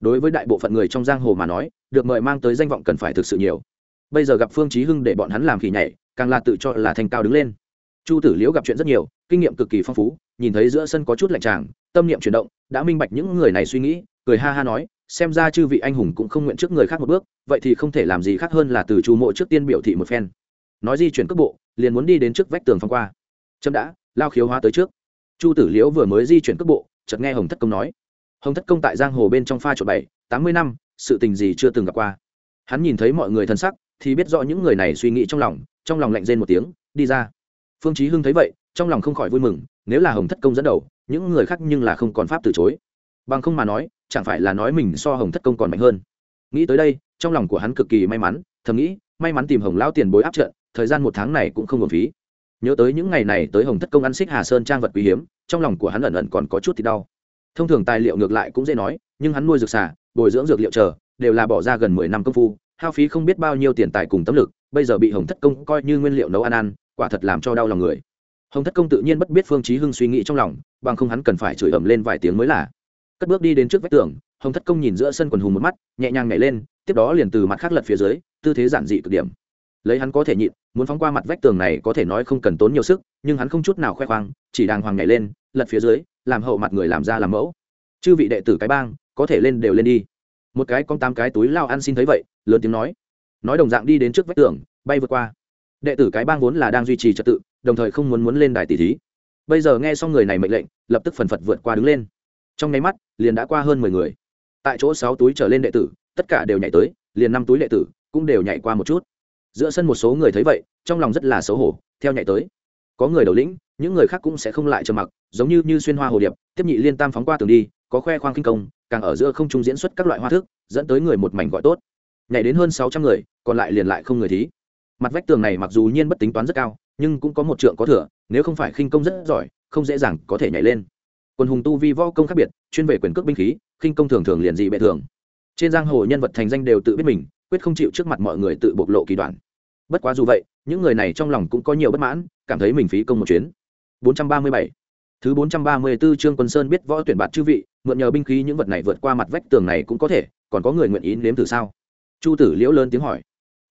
Đối với đại bộ phận người trong giang hồ mà nói, được mời mang tới danh vọng cần phải thực sự nhiều. Bây giờ gặp phương chí hưng để bọn hắn làm khỉ nhảy, càng là tự cho là thành cao đứng lên. Chu tử liễu gặp chuyện rất nhiều, kinh nghiệm cực kỳ phong phú, nhìn thấy giữa sân có chút lạnh tràng tâm niệm chuyển động, đã minh bạch những người này suy nghĩ, cười ha ha nói xem ra chư vị anh hùng cũng không nguyện trước người khác một bước, vậy thì không thể làm gì khác hơn là từ chu mộ trước tiên biểu thị một phen. Nói di chuyển cước bộ, liền muốn đi đến trước vách tường phong qua. Trâm đã, lao khiếu hóa tới trước. Chu tử liễu vừa mới di chuyển cước bộ, chợt nghe hồng thất công nói. Hồng thất công tại giang hồ bên trong pha trộn bảy, tám mươi năm, sự tình gì chưa từng gặp qua. Hắn nhìn thấy mọi người thân sắc, thì biết rõ những người này suy nghĩ trong lòng trong lòng lạnh rên một tiếng, đi ra. Phương chí hưng thấy vậy, trong lòng không khỏi vui mừng, nếu là hồng thất công dẫn đầu, những người khác nhưng là không còn pháp từ chối bằng không mà nói, chẳng phải là nói mình so hồng thất công còn mạnh hơn. Nghĩ tới đây, trong lòng của hắn cực kỳ may mắn, thầm nghĩ, may mắn tìm hồng lão tiền bối áp trận, thời gian một tháng này cũng không hợp phí. Nhớ tới những ngày này tới hồng thất công ăn xích hà sơn trang vật quý hiếm, trong lòng của hắn ẩn ẩn còn có chút thì đau. Thông thường tài liệu ngược lại cũng dễ nói, nhưng hắn nuôi dược xả bồi dưỡng dược liệu chờ, đều là bỏ ra gần mười năm công phu, hao phí không biết bao nhiêu tiền tài cùng tâm lực, bây giờ bị hồng thất công coi như nguyên liệu nấu ăn ăn, quả thật làm cho đau lòng người. Hồng thất công tự nhiên bất biết phương chí hưng suy nghĩ trong lòng, bằng không hắn cần phải chửi ầm lên vài tiếng mới là cất bước đi đến trước vách tường, hồng thất công nhìn giữa sân quần hùng một mắt, nhẹ nhàng nhảy lên, tiếp đó liền từ mặt khác lật phía dưới, tư thế giản dị cực điểm. Lấy hắn có thể nhịn, muốn phóng qua mặt vách tường này có thể nói không cần tốn nhiều sức, nhưng hắn không chút nào khoe khoang, chỉ đàng hoàng nhảy lên, lật phía dưới, làm hậu mặt người làm ra làm mẫu. Chư vị đệ tử cái bang, có thể lên đều lên đi. Một cái con tám cái túi lao ăn xin thấy vậy, lớn tiếng nói. Nói đồng dạng đi đến trước vách tường, bay vượt qua. Đệ tử cái bang vốn là đang duy trì trật tự, đồng thời không muốn muốn lên đài tỷ thí. Bây giờ nghe xong người này mệnh lệnh, lập tức phần phật vượt qua đứng lên. Trong nháy mắt liền đã qua hơn mười người. Tại chỗ sáu túi trở lên đệ tử, tất cả đều nhảy tới, liền năm túi đệ tử cũng đều nhảy qua một chút. Giữa sân một số người thấy vậy, trong lòng rất là xấu hổ, theo nhảy tới. Có người đầu lĩnh, những người khác cũng sẽ không lại trầm mặc, giống như như xuyên hoa hồ điệp, tiếp nhị liên tam phóng qua tường đi, có khoe khoang kinh công, càng ở giữa không trung diễn xuất các loại hoa thức, dẫn tới người một mảnh gọi tốt. Nhảy đến hơn sáu trăm người, còn lại liền lại không người thí. Mặt vách tường này mặc dù nhiên bất tính toán rất cao, nhưng cũng có một trượng có thừa, nếu không phải khinh công rất giỏi, không dễ dàng có thể nhảy lên quân hùng tu vi võ công khác biệt, chuyên về quyền cước binh khí, khinh công thường thường liền dị bệ thường. Trên giang hồ nhân vật thành danh đều tự biết mình, quyết không chịu trước mặt mọi người tự bộc lộ kỳ đoạn. Bất quá dù vậy, những người này trong lòng cũng có nhiều bất mãn, cảm thấy mình phí công một chuyến. 437 thứ 434 chương quân sơn biết võ tuyển bạt chư vị, mượn nhờ binh khí những vật này vượt qua mặt vách tường này cũng có thể, còn có người nguyện ý nếm thử sao? Chu tử liễu lớn tiếng hỏi.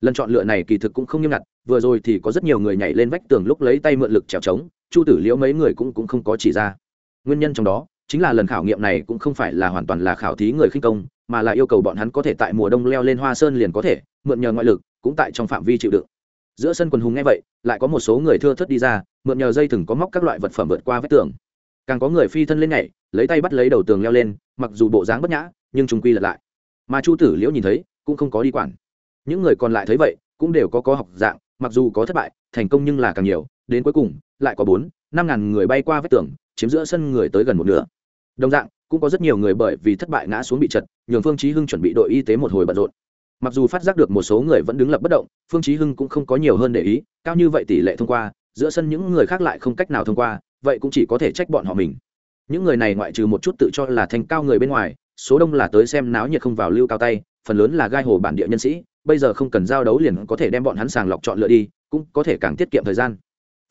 Lần chọn lựa này kỳ thực cũng không nghiêm ngặt, vừa rồi thì có rất nhiều người nhảy lên vách tường lúc lấy tay mượn lực trèo trống chu tử liễu mấy người cũng cũng không có chỉ ra nguyên nhân trong đó chính là lần khảo nghiệm này cũng không phải là hoàn toàn là khảo thí người khinh công, mà là yêu cầu bọn hắn có thể tại mùa đông leo lên hoa sơn liền có thể, mượn nhờ ngoại lực, cũng tại trong phạm vi chịu đựng. Giữa sân quần hùng nghe vậy, lại có một số người thưa thớt đi ra, mượn nhờ dây thừng có móc các loại vật phẩm vượt qua vách tường. Càng có người phi thân lên nhảy, lấy tay bắt lấy đầu tường leo lên, mặc dù bộ dáng bất nhã, nhưng trung quy lật lại. Mà chu tử liễu nhìn thấy, cũng không có đi quản. Những người còn lại thấy vậy, cũng đều có có học dạng, mặc dù có thất bại, thành công nhưng là càng nhiều, đến cuối cùng lại có bốn, năm ngàn người bay qua vách tường, chiếm giữa sân người tới gần một nửa. Đồng dạng, cũng có rất nhiều người bởi vì thất bại ngã xuống bị chật, nhường phương chí hưng chuẩn bị đội y tế một hồi bận rộn. Mặc dù phát giác được một số người vẫn đứng lập bất động, phương chí hưng cũng không có nhiều hơn để ý, cao như vậy tỷ lệ thông qua, giữa sân những người khác lại không cách nào thông qua, vậy cũng chỉ có thể trách bọn họ mình. Những người này ngoại trừ một chút tự cho là thành cao người bên ngoài, số đông là tới xem náo nhiệt không vào lưu cao tay, phần lớn là gai hồ bản địa nhân sĩ, bây giờ không cần giao đấu liền có thể đem bọn hắn sàng lọc chọn lựa đi, cũng có thể càng tiết kiệm thời gian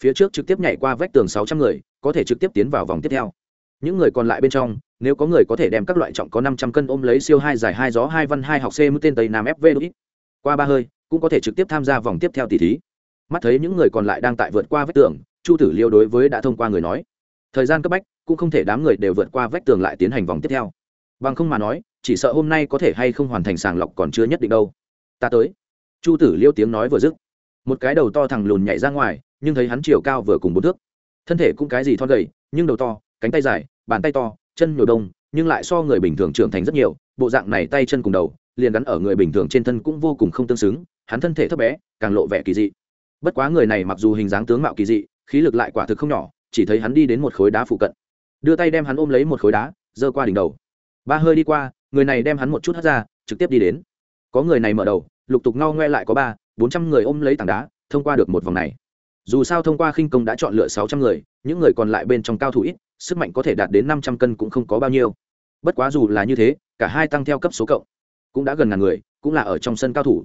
phía trước trực tiếp nhảy qua vách tường sáu trăm người, có thể trực tiếp tiến vào vòng tiếp theo. Những người còn lại bên trong, nếu có người có thể đem các loại trọng có năm trăm cân ôm lấy siêu hai giải hai gió hai văn hai học c mũi tên tây nam fv đúng qua ba hơi, cũng có thể trực tiếp tham gia vòng tiếp theo tỷ thí. Mắt thấy những người còn lại đang tại vượt qua vách tường, chu tử liêu đối với đã thông qua người nói, thời gian cấp bách, cũng không thể đám người đều vượt qua vách tường lại tiến hành vòng tiếp theo. Bằng không mà nói, chỉ sợ hôm nay có thể hay không hoàn thành sàng lọc còn chưa nhất định đâu. Ta tới. Chu tử liêu tiếng nói vừa dứt, một cái đầu to thẳng lùn nhảy ra ngoài nhưng thấy hắn chiều cao vừa cùng bốn thước. Thân thể cũng cái gì thon gầy, nhưng đầu to, cánh tay dài, bàn tay to, chân nhồi đông, nhưng lại so người bình thường trưởng thành rất nhiều, bộ dạng này tay chân cùng đầu, liền gắn ở người bình thường trên thân cũng vô cùng không tương xứng, hắn thân thể thấp bé, càng lộ vẻ kỳ dị. Bất quá người này mặc dù hình dáng tướng mạo kỳ dị, khí lực lại quả thực không nhỏ, chỉ thấy hắn đi đến một khối đá phụ cận. Đưa tay đem hắn ôm lấy một khối đá, giơ qua đỉnh đầu. Ba hơi đi qua, người này đem hắn một chút hất ra, trực tiếp đi đến. Có người này mở đầu, lục tục ngao ngoe lại có ba, bốn trăm người ôm lấy tảng đá, thông qua được một vòng này dù sao thông qua khinh công đã chọn lựa sáu trăm người, những người còn lại bên trong cao thủ ít, sức mạnh có thể đạt đến năm trăm cân cũng không có bao nhiêu. Bất quá dù là như thế, cả hai tăng theo cấp số cộng, cũng đã gần ngàn người, cũng là ở trong sân cao thủ.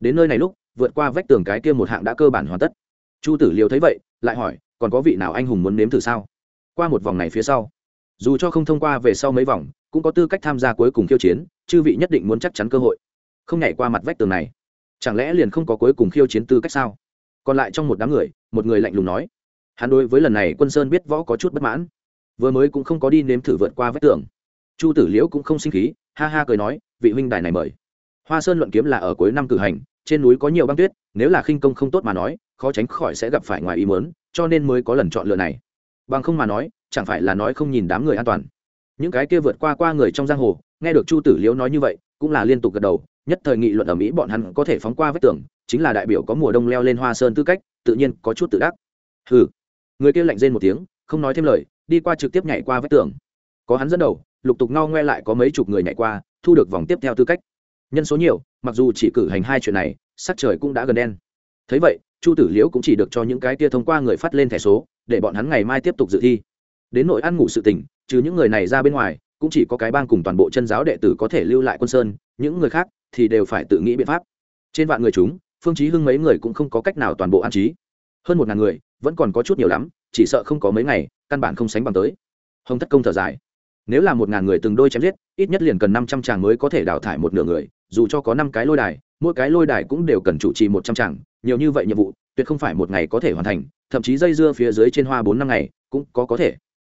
Đến nơi này lúc, vượt qua vách tường cái kia một hạng đã cơ bản hoàn tất. Chu tử liều thấy vậy, lại hỏi, còn có vị nào anh hùng muốn nếm thử sao? Qua một vòng này phía sau, dù cho không thông qua về sau mấy vòng, cũng có tư cách tham gia cuối cùng khiêu chiến, chư vị nhất định muốn chắc chắn cơ hội. Không nhảy qua mặt vách tường này, chẳng lẽ liền không có cuối cùng khiêu chiến tư cách sao? Còn lại trong một đám người một người lạnh lùng nói. Hắn đối với lần này quân sơn biết võ có chút bất mãn. Vừa mới cũng không có đi nếm thử vượt qua vách tường. Chu tử liễu cũng không sinh khí, ha ha cười nói, vị huynh đài này mời. Hoa sơn luận kiếm là ở cuối năm cử hành, trên núi có nhiều băng tuyết, nếu là khinh công không tốt mà nói, khó tránh khỏi sẽ gặp phải ngoài ý mớn cho nên mới có lần chọn lựa này. Bằng không mà nói, chẳng phải là nói không nhìn đám người an toàn. Những cái kia vượt qua qua người trong giang hồ, nghe được chu tử liễu nói như vậy, cũng là liên tục gật đầu, nhất thời nghị luận ở mỹ bọn hắn có thể phóng qua vách tường chính là đại biểu có mùa đông leo lên hoa sơn tư cách, tự nhiên có chút tự đắc. Hừ. Người kia lạnh rên một tiếng, không nói thêm lời, đi qua trực tiếp nhảy qua vách tường. Có hắn dẫn đầu, lục tục ngao ngoe lại có mấy chục người nhảy qua, thu được vòng tiếp theo tư cách. Nhân số nhiều, mặc dù chỉ cử hành hai chuyện này, sắc trời cũng đã gần đen. Thấy vậy, chu tử liễu cũng chỉ được cho những cái kia thông qua người phát lên thẻ số, để bọn hắn ngày mai tiếp tục dự thi. Đến nội ăn ngủ sự tình, trừ những người này ra bên ngoài, cũng chỉ có cái bang cùng toàn bộ chân giáo đệ tử có thể lưu lại quân sơn, những người khác thì đều phải tự nghĩ biện pháp. Trên vạn người chúng phương chí hưng mấy người cũng không có cách nào toàn bộ an trí. Hơn một ngàn người, vẫn còn có chút nhiều lắm, chỉ sợ không có mấy ngày, căn bản không sánh bằng tới. Hồng thất công thở dài. Nếu là một ngàn người từng đôi chém giết, ít nhất liền cần năm trăm tràng mới có thể đào thải một nửa người, dù cho có năm cái lôi đài, mỗi cái lôi đài cũng đều cần chủ trì một trăm tràng nhiều như vậy nhiệm vụ, tuyệt không phải một ngày có thể hoàn thành, thậm chí dây dưa phía dưới trên hoa bốn năm ngày, cũng có có thể.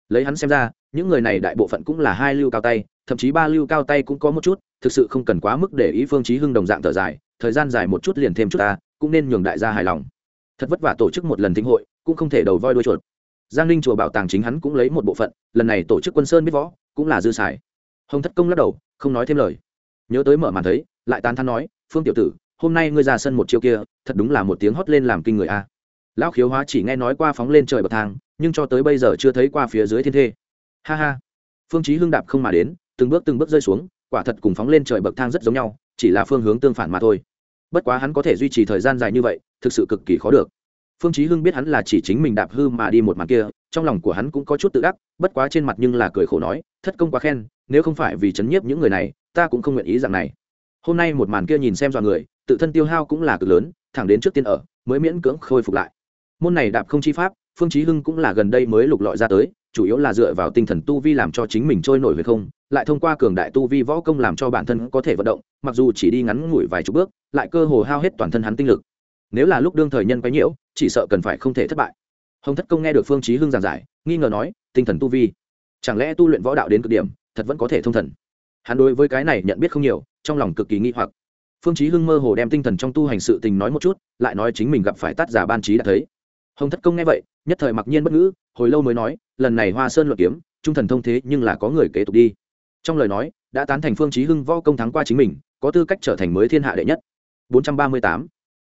Lấy hắn xem ra, những người này đại bộ phận cũng là hai lưu cao tay, thậm chí ba lưu cao tay cũng có một chút, thực sự không cần quá mức để ý phương chí hưng đồng dạng thở dài thời gian dài một chút liền thêm chút ta, cũng nên nhường đại gia hài lòng. Thật vất vả tổ chức một lần thính hội, cũng không thể đầu voi đuôi chuột. Giang ninh chùa bảo tàng chính hắn cũng lấy một bộ phận, lần này tổ chức quân sơn biết võ, cũng là dư xài. Hồng thất công lắc đầu, không nói thêm lời. Nhớ tới mở màn thấy, lại tán thán nói, phương tiểu tử, hôm nay ngươi ra sân một chiêu kia, thật đúng là một tiếng hót lên làm kinh người a. Lão khiếu hóa chỉ nghe nói qua phóng lên trời bậc thang, nhưng cho tới bây giờ chưa thấy qua phía dưới thiên thê. Ha ha. Phương chí hưng đạp không mà đến, từng bước từng bước rơi xuống, quả thật cùng phóng lên trời bậc thang rất giống nhau chỉ là phương hướng tương phản mà thôi. Bất quá hắn có thể duy trì thời gian dài như vậy, thực sự cực kỳ khó được. Phương chí hưng biết hắn là chỉ chính mình đạp hư mà đi một màn kia, trong lòng của hắn cũng có chút tự đắc, bất quá trên mặt nhưng là cười khổ nói, thất công quá khen, nếu không phải vì chấn nhiếp những người này, ta cũng không nguyện ý dạng này. Hôm nay một màn kia nhìn xem dọa người, tự thân tiêu hao cũng là cực lớn, thẳng đến trước tiên ở, mới miễn cưỡng khôi phục lại. Môn này đạp không chi pháp, phương chí hưng cũng là gần đây mới lục lọi ra tới chủ yếu là dựa vào tinh thần tu vi làm cho chính mình trôi nổi về không, lại thông qua cường đại tu vi võ công làm cho bản thân có thể vận động, mặc dù chỉ đi ngắn ngủi vài chục bước, lại cơ hồ hao hết toàn thân hắn tinh lực. Nếu là lúc đương thời nhân quấy nhiễu, chỉ sợ cần phải không thể thất bại. Hồng thất công nghe được phương chí hưng giảng giải, nghi ngờ nói, tinh thần tu vi, chẳng lẽ tu luyện võ đạo đến cực điểm, thật vẫn có thể thông thần? Hắn đối với cái này nhận biết không nhiều, trong lòng cực kỳ nghi hoặc. Phương chí hưng mơ hồ đem tinh thần trong tu hành sự tình nói một chút, lại nói chính mình gặp phải tát giả ban trí đã thấy. Hồng thất công nghe vậy nhất thời mặc nhiên bất ngữ, hồi lâu mới nói, lần này hoa sơn luận kiếm, trung thần thông thế nhưng là có người kế tục đi. Trong lời nói, đã tán thành phương chí hưng võ công thắng qua chính mình, có tư cách trở thành mới thiên hạ đệ nhất. 438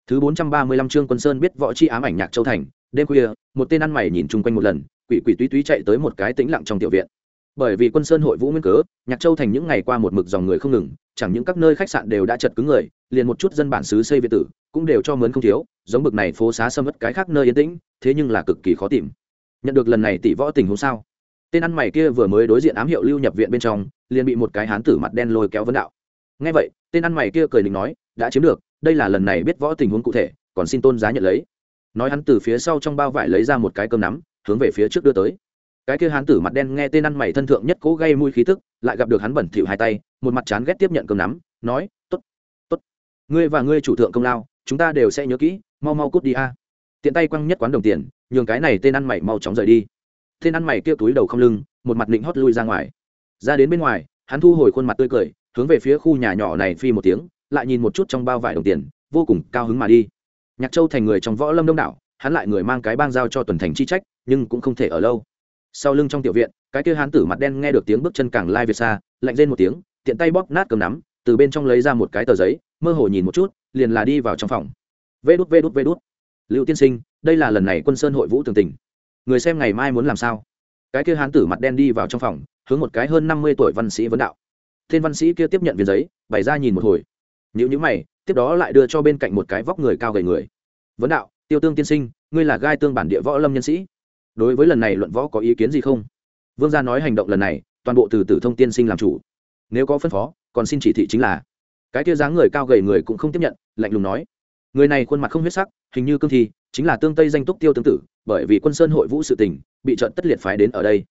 thứ 435 chương quân sơn biết võ chi ám ảnh nhạc châu thành, đêm khuya, một tên ăn mày nhìn chung quanh một lần, quỷ quỷ túy túy chạy tới một cái tĩnh lặng trong tiểu viện bởi vì quân sơn hội vũ nguyên cớ, nhạc châu thành những ngày qua một mực dòng người không ngừng, chẳng những các nơi khách sạn đều đã chật cứng người, liền một chút dân bản xứ xây việt tử cũng đều cho mướn không thiếu, giống bực này phố xá sâm mất cái khác nơi yên tĩnh, thế nhưng là cực kỳ khó tìm. Nhận được lần này tỷ võ tình huống sao? Tên ăn mày kia vừa mới đối diện ám hiệu lưu nhập viện bên trong, liền bị một cái hán tử mặt đen lôi kéo vấn đạo. Ngay vậy, tên ăn mày kia cười định nói, đã chiếm được, đây là lần này biết võ tình huống cụ thể, còn xin tôn giá nhận lấy. Nói hắn từ phía sau trong bao vải lấy ra một cái cơm nắm, hướng về phía trước đưa tới cái kia hán tử mặt đen nghe tên ăn mày thân thượng nhất cố gây mùi khí tức, lại gặp được hắn bẩn thỉu hai tay, một mặt chán ghét tiếp nhận cơm nắm, nói, tốt tốt. Ngươi và ngươi chủ thượng công lao, chúng ta đều sẽ nhớ kỹ, mau mau cút đi a. Tiện tay quăng nhất quán đồng tiền, nhường cái này tên ăn mày mau chóng rời đi. Tên ăn mày kia túi đầu không lưng, một mặt định hót lui ra ngoài. Ra đến bên ngoài, hắn thu hồi khuôn mặt tươi cười, hướng về phía khu nhà nhỏ này phi một tiếng, lại nhìn một chút trong bao vải đồng tiền, vô cùng cao hứng mà đi. Nhạc châu thành người trong võ lâm đông đảo, hắn lại người mang cái bang giao cho tuần thành chi trách, nhưng cũng không thể ở lâu sau lưng trong tiểu viện, cái kia hán tử mặt đen nghe được tiếng bước chân càng lai việt xa, lạnh lên một tiếng, tiện tay bóp nát cầm nắm, từ bên trong lấy ra một cái tờ giấy, mơ hồ nhìn một chút, liền là đi vào trong phòng. Vê đút vê đút vê đút. Lưu tiên sinh, đây là lần này quân sơn hội vũ tường tình người xem ngày mai muốn làm sao? Cái kia hán tử mặt đen đi vào trong phòng, hướng một cái hơn năm mươi tuổi văn sĩ vấn đạo. Thiên văn sĩ kia tiếp nhận viên giấy, bày ra nhìn một hồi. Nếu như mày, tiếp đó lại đưa cho bên cạnh một cái vóc người cao gầy người. Vấn đạo, tiêu tương tiên sinh, ngươi là gai tương bản địa võ lâm nhân sĩ? Đối với lần này luận võ có ý kiến gì không? Vương gia nói hành động lần này toàn bộ từ tử thông tiên sinh làm chủ. Nếu có phân phó còn xin chỉ thị chính là. Cái kia dáng người cao gầy người cũng không tiếp nhận lạnh lùng nói. Người này khuôn mặt không huyết sắc hình như cương thi chính là tương tây danh túc tiêu tương tử, bởi vì quân sơn hội vũ sự tình bị trận tất liệt phái đến ở đây.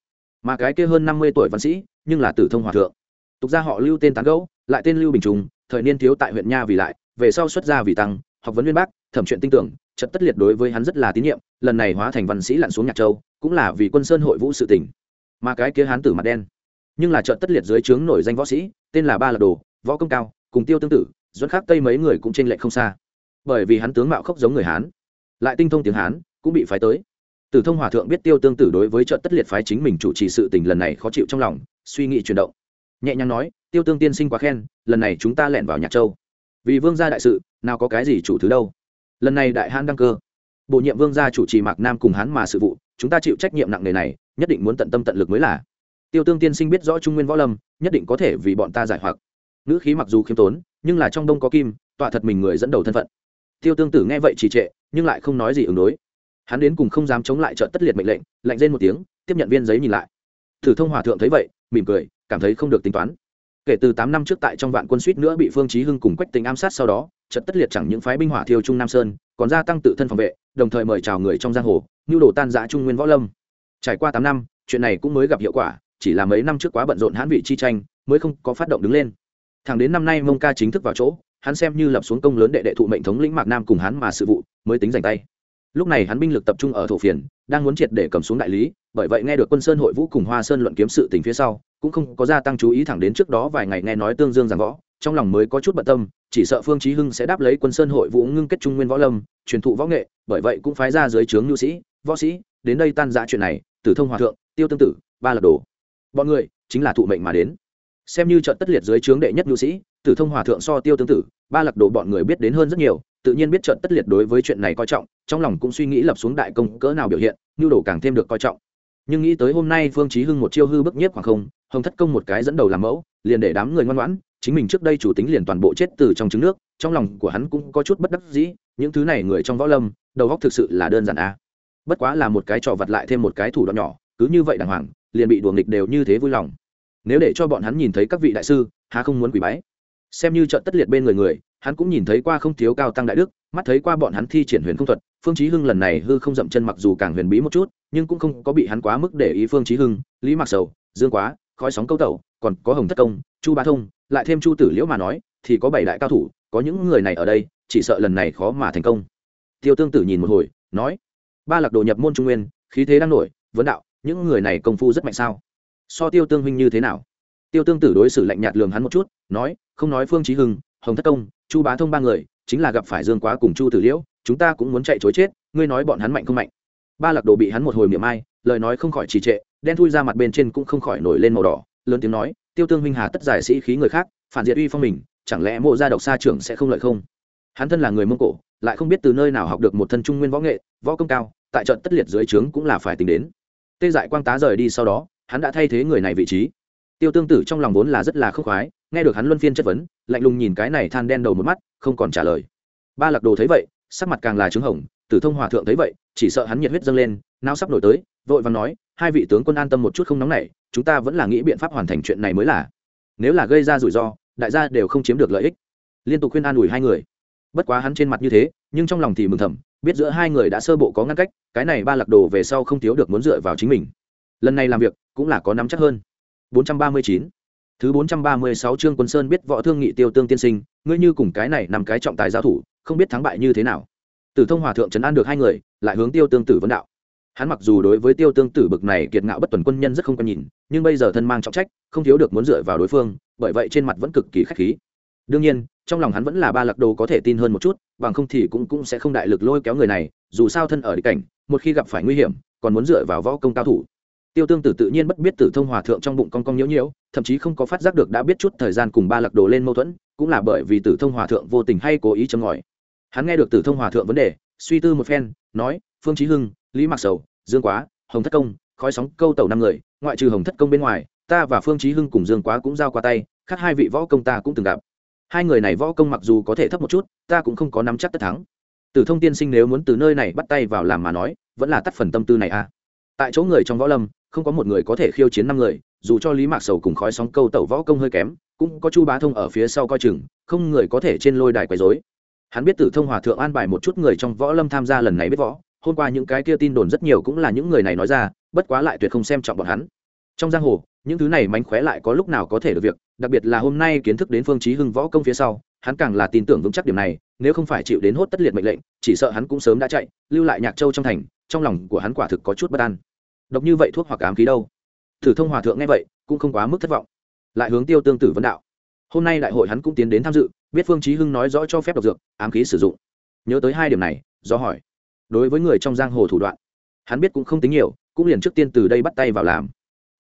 Mà cái kia hơn năm mươi tuổi văn sĩ nhưng là tử thông hòa thượng. Tục ra họ lưu tên tán gấu lại tên lưu bình trùng thời niên thiếu tại huyện nha vì lại về sau xuất gia vì tăng học vấn viên bác thẩm chuyện tin tưởng, trận tất liệt đối với hắn rất là tín nhiệm, lần này hóa thành văn sĩ lặn xuống nhạc châu, cũng là vì quân sơn hội vũ sự tỉnh mà cái kia hán tử mặt đen, nhưng là trận tất liệt dưới trướng nổi danh võ sĩ, tên là ba lật đồ, võ công cao, cùng tiêu tương tự dẫn khác tây mấy người cũng t r ê n lệch không xa. Bởi vì hắn tướng mạo khốc giống người hán, lại tinh thông tiếng hán, cũng bị phái tới. Tử thông hòa thượng biết tiêu tương tử đối với trận tất liệt phái chính mình chủ trì sự tình lần này khó chịu trong lòng, suy nghĩ chuyển động. Nhẹ nhàng nói, tiêu tương tiên sinh quá khen, lần này chúng ta lẻn vào nhạc châu. Vì vương gia đại sự, nào có cái gì chủ thứ đâu lần này đại hán đăng cơ. Bổ nhiệm vương gia chủ trì mạc nam cùng hắn mà sự vụ, chúng ta chịu trách nhiệm nặng nề này, nhất định muốn tận tâm tận lực mới là. Tiêu tương tiên sinh biết rõ trung nguyên võ lâm, nhất định có thể vì bọn ta giải hoặc. Nữ khí mặc dù khiêm tốn, nhưng là trong đông có kim, tọa thật mình người dẫn đầu thân phận. Tiêu tương tử nghe vậy trì trệ, nhưng lại không nói gì ứng đối. Hắn đến cùng không dám chống lại trợ tất liệt mệnh lệnh, lạnh lên một tiếng, tiếp nhận viên giấy nhìn lại. Thử thông hòa thượng thấy vậy, mỉm cười, cảm thấy không được tính toán. Kể từ tám năm trước tại trong vạn quân suýt nữa bị phương chí hưng cùng quách tính ám sát sau đó trận tất liệt chẳng những phái binh hỏa thiêu trung nam sơn, còn gia tăng tự thân phòng vệ, đồng thời mời chào người trong giang hồ, nhu đồ tan giã trung nguyên võ lâm. Trải qua tám năm, chuyện này cũng mới gặp hiệu quả, chỉ là mấy năm trước quá bận rộn hãn vị chi tranh, mới không có phát động đứng lên. Thẳng đến năm nay mông ca chính thức vào chỗ, hắn xem như lập xuống công lớn đệ đệ thụ mệnh thống lĩnh mạc nam cùng hắn mà sự vụ, mới tính giành tay. Lúc này hắn binh lực tập trung ở thổ phiền, đang muốn triệt để cầm xuống đại lý, bởi vậy nghe được quân sơn hội vũ cùng hoa sơn luận kiếm sự tình phía sau, cũng không có gia tăng chú ý thẳng đến trước đó vài ngày nghe nói tương dương giảng võ, trong lòng mới có chút bận tâm chỉ sợ phương chí hưng sẽ đáp lấy quân sơn hội vũ ngưng kết trung nguyên võ lâm, truyền thụ võ nghệ, bởi vậy cũng phái ra dưới trướng nhu sĩ, võ sĩ, đến đây tan rã chuyện này, tử thông hòa thượng, tiêu tương tử, ba lật đồ. Bọn người chính là thụ mệnh mà đến. Xem như trận tất liệt dưới trướng đệ nhất nhu sĩ, tử thông hòa thượng so tiêu tương tử, ba lật đồ bọn người biết đến hơn rất nhiều, tự nhiên biết trận tất liệt đối với chuyện này coi trọng, trong lòng cũng suy nghĩ lập xuống đại công cỡ nào biểu hiện, nhu đồ càng thêm được coi trọng. Nhưng nghĩ tới hôm nay phương chí hưng một chiêu hư bức nhiếp khoảng không, hồng thất công một cái dẫn đầu làm mẫu, liền để đám người ngoan ngoãn chính mình trước đây chủ tính liền toàn bộ chết từ trong trứng nước, trong lòng của hắn cũng có chút bất đắc dĩ, những thứ này người trong võ lâm, đầu góc thực sự là đơn giản a à. bất quá là một cái trò vặt lại thêm một cái thủ đoạn nhỏ, cứ như vậy đàng hoàng, liền bị đùa nghịch đều như thế vui lòng nếu để cho bọn hắn nhìn thấy các vị đại sư, há không muốn quỳ bái xem như trận tất liệt bên người người, hắn cũng nhìn thấy qua không thiếu cao tăng đại đức, mắt thấy qua bọn hắn thi triển huyền không thuật, phương chí hưng lần này hư không dậm chân mặc dù càng huyền bí một chút, nhưng cũng không có bị hắn quá mức để ý phương chí hưng, lý mặc sầu, dương quá, khói sóng câu tẩu còn có hồng thất công, chu bá thông, lại thêm chu tử liễu mà nói, thì có bảy đại cao thủ, có những người này ở đây, chỉ sợ lần này khó mà thành công. Tiêu tương tử nhìn một hồi, nói, ba lạc đồ nhập môn trung nguyên, khí thế đang nổi, vấn đạo, những người này công phu rất mạnh sao? So tiêu tương huynh như thế nào? Tiêu tương tử đối xử lạnh nhạt lường hắn một chút, nói, không nói phương chí hưng, hồng thất công, chu bá thông ba người, chính là gặp phải dương quá cùng chu tử liễu, chúng ta cũng muốn chạy chối chết, ngươi nói bọn hắn mạnh không mạnh? Ba lạc đồ bị hắn một hồi miệng ai lời nói không khỏi trì trệ, đen thui ra mặt bên trên cũng không khỏi nổi lên màu đỏ lớn tiếng nói, tiêu tương huynh hà tất giải sĩ khí người khác, phản diệt uy phong mình, chẳng lẽ mộ gia độc xa trưởng sẽ không lợi không? Hắn thân là người mông cổ, lại không biết từ nơi nào học được một thân trung nguyên võ nghệ, võ công cao, tại trận tất liệt dưới trướng cũng là phải tính đến. Tê dại quang tá rời đi sau đó, hắn đã thay thế người này vị trí. Tiêu tương tử trong lòng vốn là rất là khốc khoái nghe được hắn luân phiên chất vấn, lạnh lùng nhìn cái này than đen đầu một mắt, không còn trả lời. Ba lạc đồ thấy vậy, sắc mặt càng là trứng hồng, tử thông hòa thượng thấy vậy, chỉ sợ hắn nhiệt huyết dâng lên, nao sắp nổi tới, vội và nói, hai vị tướng quân an tâm một chút không nóng nảy chúng ta vẫn là nghĩ biện pháp hoàn thành chuyện này mới là. Nếu là gây ra rủi ro đại gia đều không chiếm được lợi ích. Liên tục khuyên an ủi hai người. Bất quá hắn trên mặt như thế nhưng trong lòng thì mừng thầm biết giữa hai người đã sơ bộ có ngăn cách cái này ba lạc đồ về sau không thiếu được muốn dựa vào chính mình. Lần này làm việc cũng là có nắm chắc hơn. 439 Thứ 436 chương Quân Sơn biết võ thương nghị tiêu tương tiên sinh, ngươi như cùng cái này nằm cái trọng tài giao thủ, không biết thắng bại như thế nào. Tử Thông Hòa thượng trấn an được hai người, lại hướng Tiêu Tương Tử vấn đạo. Hắn mặc dù đối với Tiêu Tương Tử bực này kiệt ngạo bất tuần quân nhân rất không quan nhìn, nhưng bây giờ thân mang trọng trách, không thiếu được muốn dựa vào đối phương, bởi vậy trên mặt vẫn cực kỳ khách khí. Đương nhiên, trong lòng hắn vẫn là ba lạc đồ có thể tin hơn một chút, bằng không thì cũng cũng sẽ không đại lực lôi kéo người này, dù sao thân ở địch cảnh, một khi gặp phải nguy hiểm, còn muốn dựa vào võ công cao thủ tiêu tương tử tự nhiên bất biết tử thông hòa thượng trong bụng cong cong nhiễu nhiễu thậm chí không có phát giác được đã biết chút thời gian cùng ba lạc đồ lên mâu thuẫn cũng là bởi vì tử thông hòa thượng vô tình hay cố ý châm ngòi hắn nghe được tử thông hòa thượng vấn đề suy tư một phen nói phương trí hưng lý mạc sầu, dương quá, hồng thất công, khói sóng câu tẩu năm người, ngoại trừ hồng thất công bên ngoài, ta và phương trí hưng cùng dương quá cũng giao qua tay, khác hai vị võ công ta cũng từng gặp. Hai người này võ công mặc dù có thể thấp một chút, ta cũng không có nắm chắc tất thắng. Tử thông tiên sinh nếu muốn từ nơi này bắt tay vào làm mà nói, vẫn là tắt phần tâm tư này à. Tại chỗ người trong võ lâm, không có một người có thể khiêu chiến năm người, dù cho lý mạc sầu cùng khói sóng câu tẩu võ công hơi kém, cũng có chu bá thông ở phía sau coi chừng, không người có thể trên lôi đài quấy dối hắn biết tử thông hòa thượng an bài một chút người trong võ lâm tham gia lần này biết võ hôm qua những cái kia tin đồn rất nhiều cũng là những người này nói ra, bất quá lại tuyệt không xem trọng bọn hắn. Trong giang hồ, những thứ này mánh khóe lại có lúc nào có thể được việc, đặc biệt là hôm nay kiến thức đến phương chí hưng võ công phía sau, hắn càng là tin tưởng vững chắc điểm này, nếu không phải chịu đến hốt tất liệt mệnh lệnh, chỉ sợ hắn cũng sớm đã chạy, lưu lại nhạc châu trong thành, trong lòng của hắn quả thực có chút bất an. Độc như vậy thuốc hoặc ám khí đâu? Thử thông hòa thượng nghe vậy, cũng không quá mức thất vọng. Lại hướng tiêu tương tử vấn đạo. Hôm nay đại hội hắn cũng tiến đến tham dự, biết phương chí hưng nói rõ cho phép độc dược, ám khí sử dụng. Nhớ tới hai điểm này, do hỏi đối với người trong giang hồ thủ đoạn. Hắn biết cũng không tính nhiều, cũng liền trước tiên từ đây bắt tay vào làm.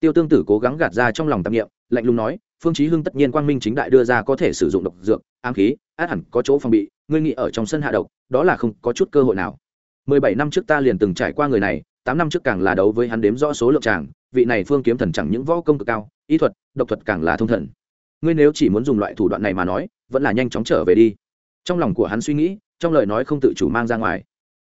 Tiêu tương tử cố gắng gạt ra trong lòng tạp nghiệm lạnh lùng nói, phương chí hưng tất nhiên quang minh chính đại đưa ra có thể sử dụng độc dược, ám khí, át hẳn có chỗ phòng bị, ngươi nghĩ ở trong sân hạ độc, đó là không có chút cơ hội nào. Mười bảy năm trước ta liền từng trải qua người này, tám năm trước càng là đấu với hắn đếm rõ số lượng chàng, vị này phương kiếm thần chẳng những võ công cực cao, y thuật, độc thuật càng là thông thần. Ngươi nếu chỉ muốn dùng loại thủ đoạn này mà nói, vẫn là nhanh chóng trở về đi. Trong lòng của hắn suy nghĩ, trong lời nói không tự chủ mang ra ngoài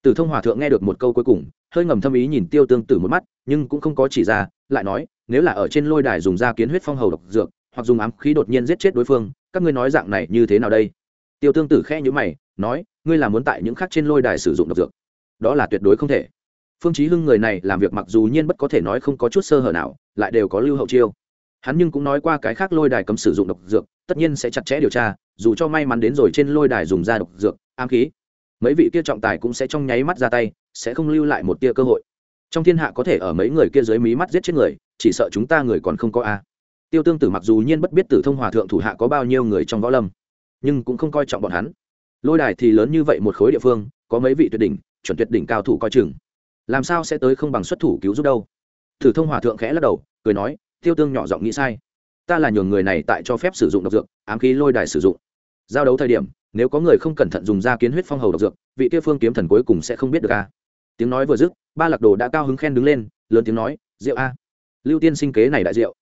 tử thông hòa thượng nghe được một câu cuối cùng, hơi ngầm thâm ý nhìn tiêu tương tử một mắt, nhưng cũng không có chỉ ra, lại nói, nếu là ở trên lôi đài dùng ra kiến huyết phong hầu độc dược, hoặc dùng ám khí đột nhiên giết chết đối phương, các ngươi nói dạng này như thế nào đây? Tiêu tương tử khẽ nhíu mày, nói, ngươi là muốn tại những khác trên lôi đài sử dụng độc dược. Đó là tuyệt đối không thể. Phương chí hưng người này làm việc mặc dù nhiên bất có thể nói không có chút sơ hở nào, lại đều có lưu hậu chiêu. Hắn nhưng cũng nói qua cái khác lôi đài cấm sử dụng độc dược, tất nhiên sẽ chặt chẽ điều tra, dù cho may mắn đến rồi trên lôi đài dùng ra độc dược, ám khí mấy vị kia trọng tài cũng sẽ trong nháy mắt ra tay, sẽ không lưu lại một tia cơ hội. Trong thiên hạ có thể ở mấy người kia dưới mí mắt giết chết người, chỉ sợ chúng ta người còn không có a. Tiêu tương tử mặc dù nhiên bất biết tử thông hòa thượng thủ hạ có bao nhiêu người trong võ lâm, nhưng cũng không coi trọng bọn hắn. Lôi đài thì lớn như vậy một khối địa phương, có mấy vị tuyệt đỉnh, chuẩn tuyệt đỉnh cao thủ coi chừng. Làm sao sẽ tới không bằng xuất thủ cứu giúp đâu? Tử thông hòa thượng khẽ lắc đầu, cười nói, tiêu tương nhỏ giọng nghĩ sai. Ta là nhường người này tại cho phép sử dụng độc dược, ám khí lôi đài sử dụng. Giao đấu thời điểm nếu có người không cẩn thận dùng ra kiến huyết phong hầu độc dược, vị kia phương kiếm thần cuối cùng sẽ không biết được a. Tiếng nói vừa dứt, ba lạc đồ đã cao hứng khen đứng lên, lớn tiếng nói, rượu a. Lưu tiên sinh kế này đại rượu.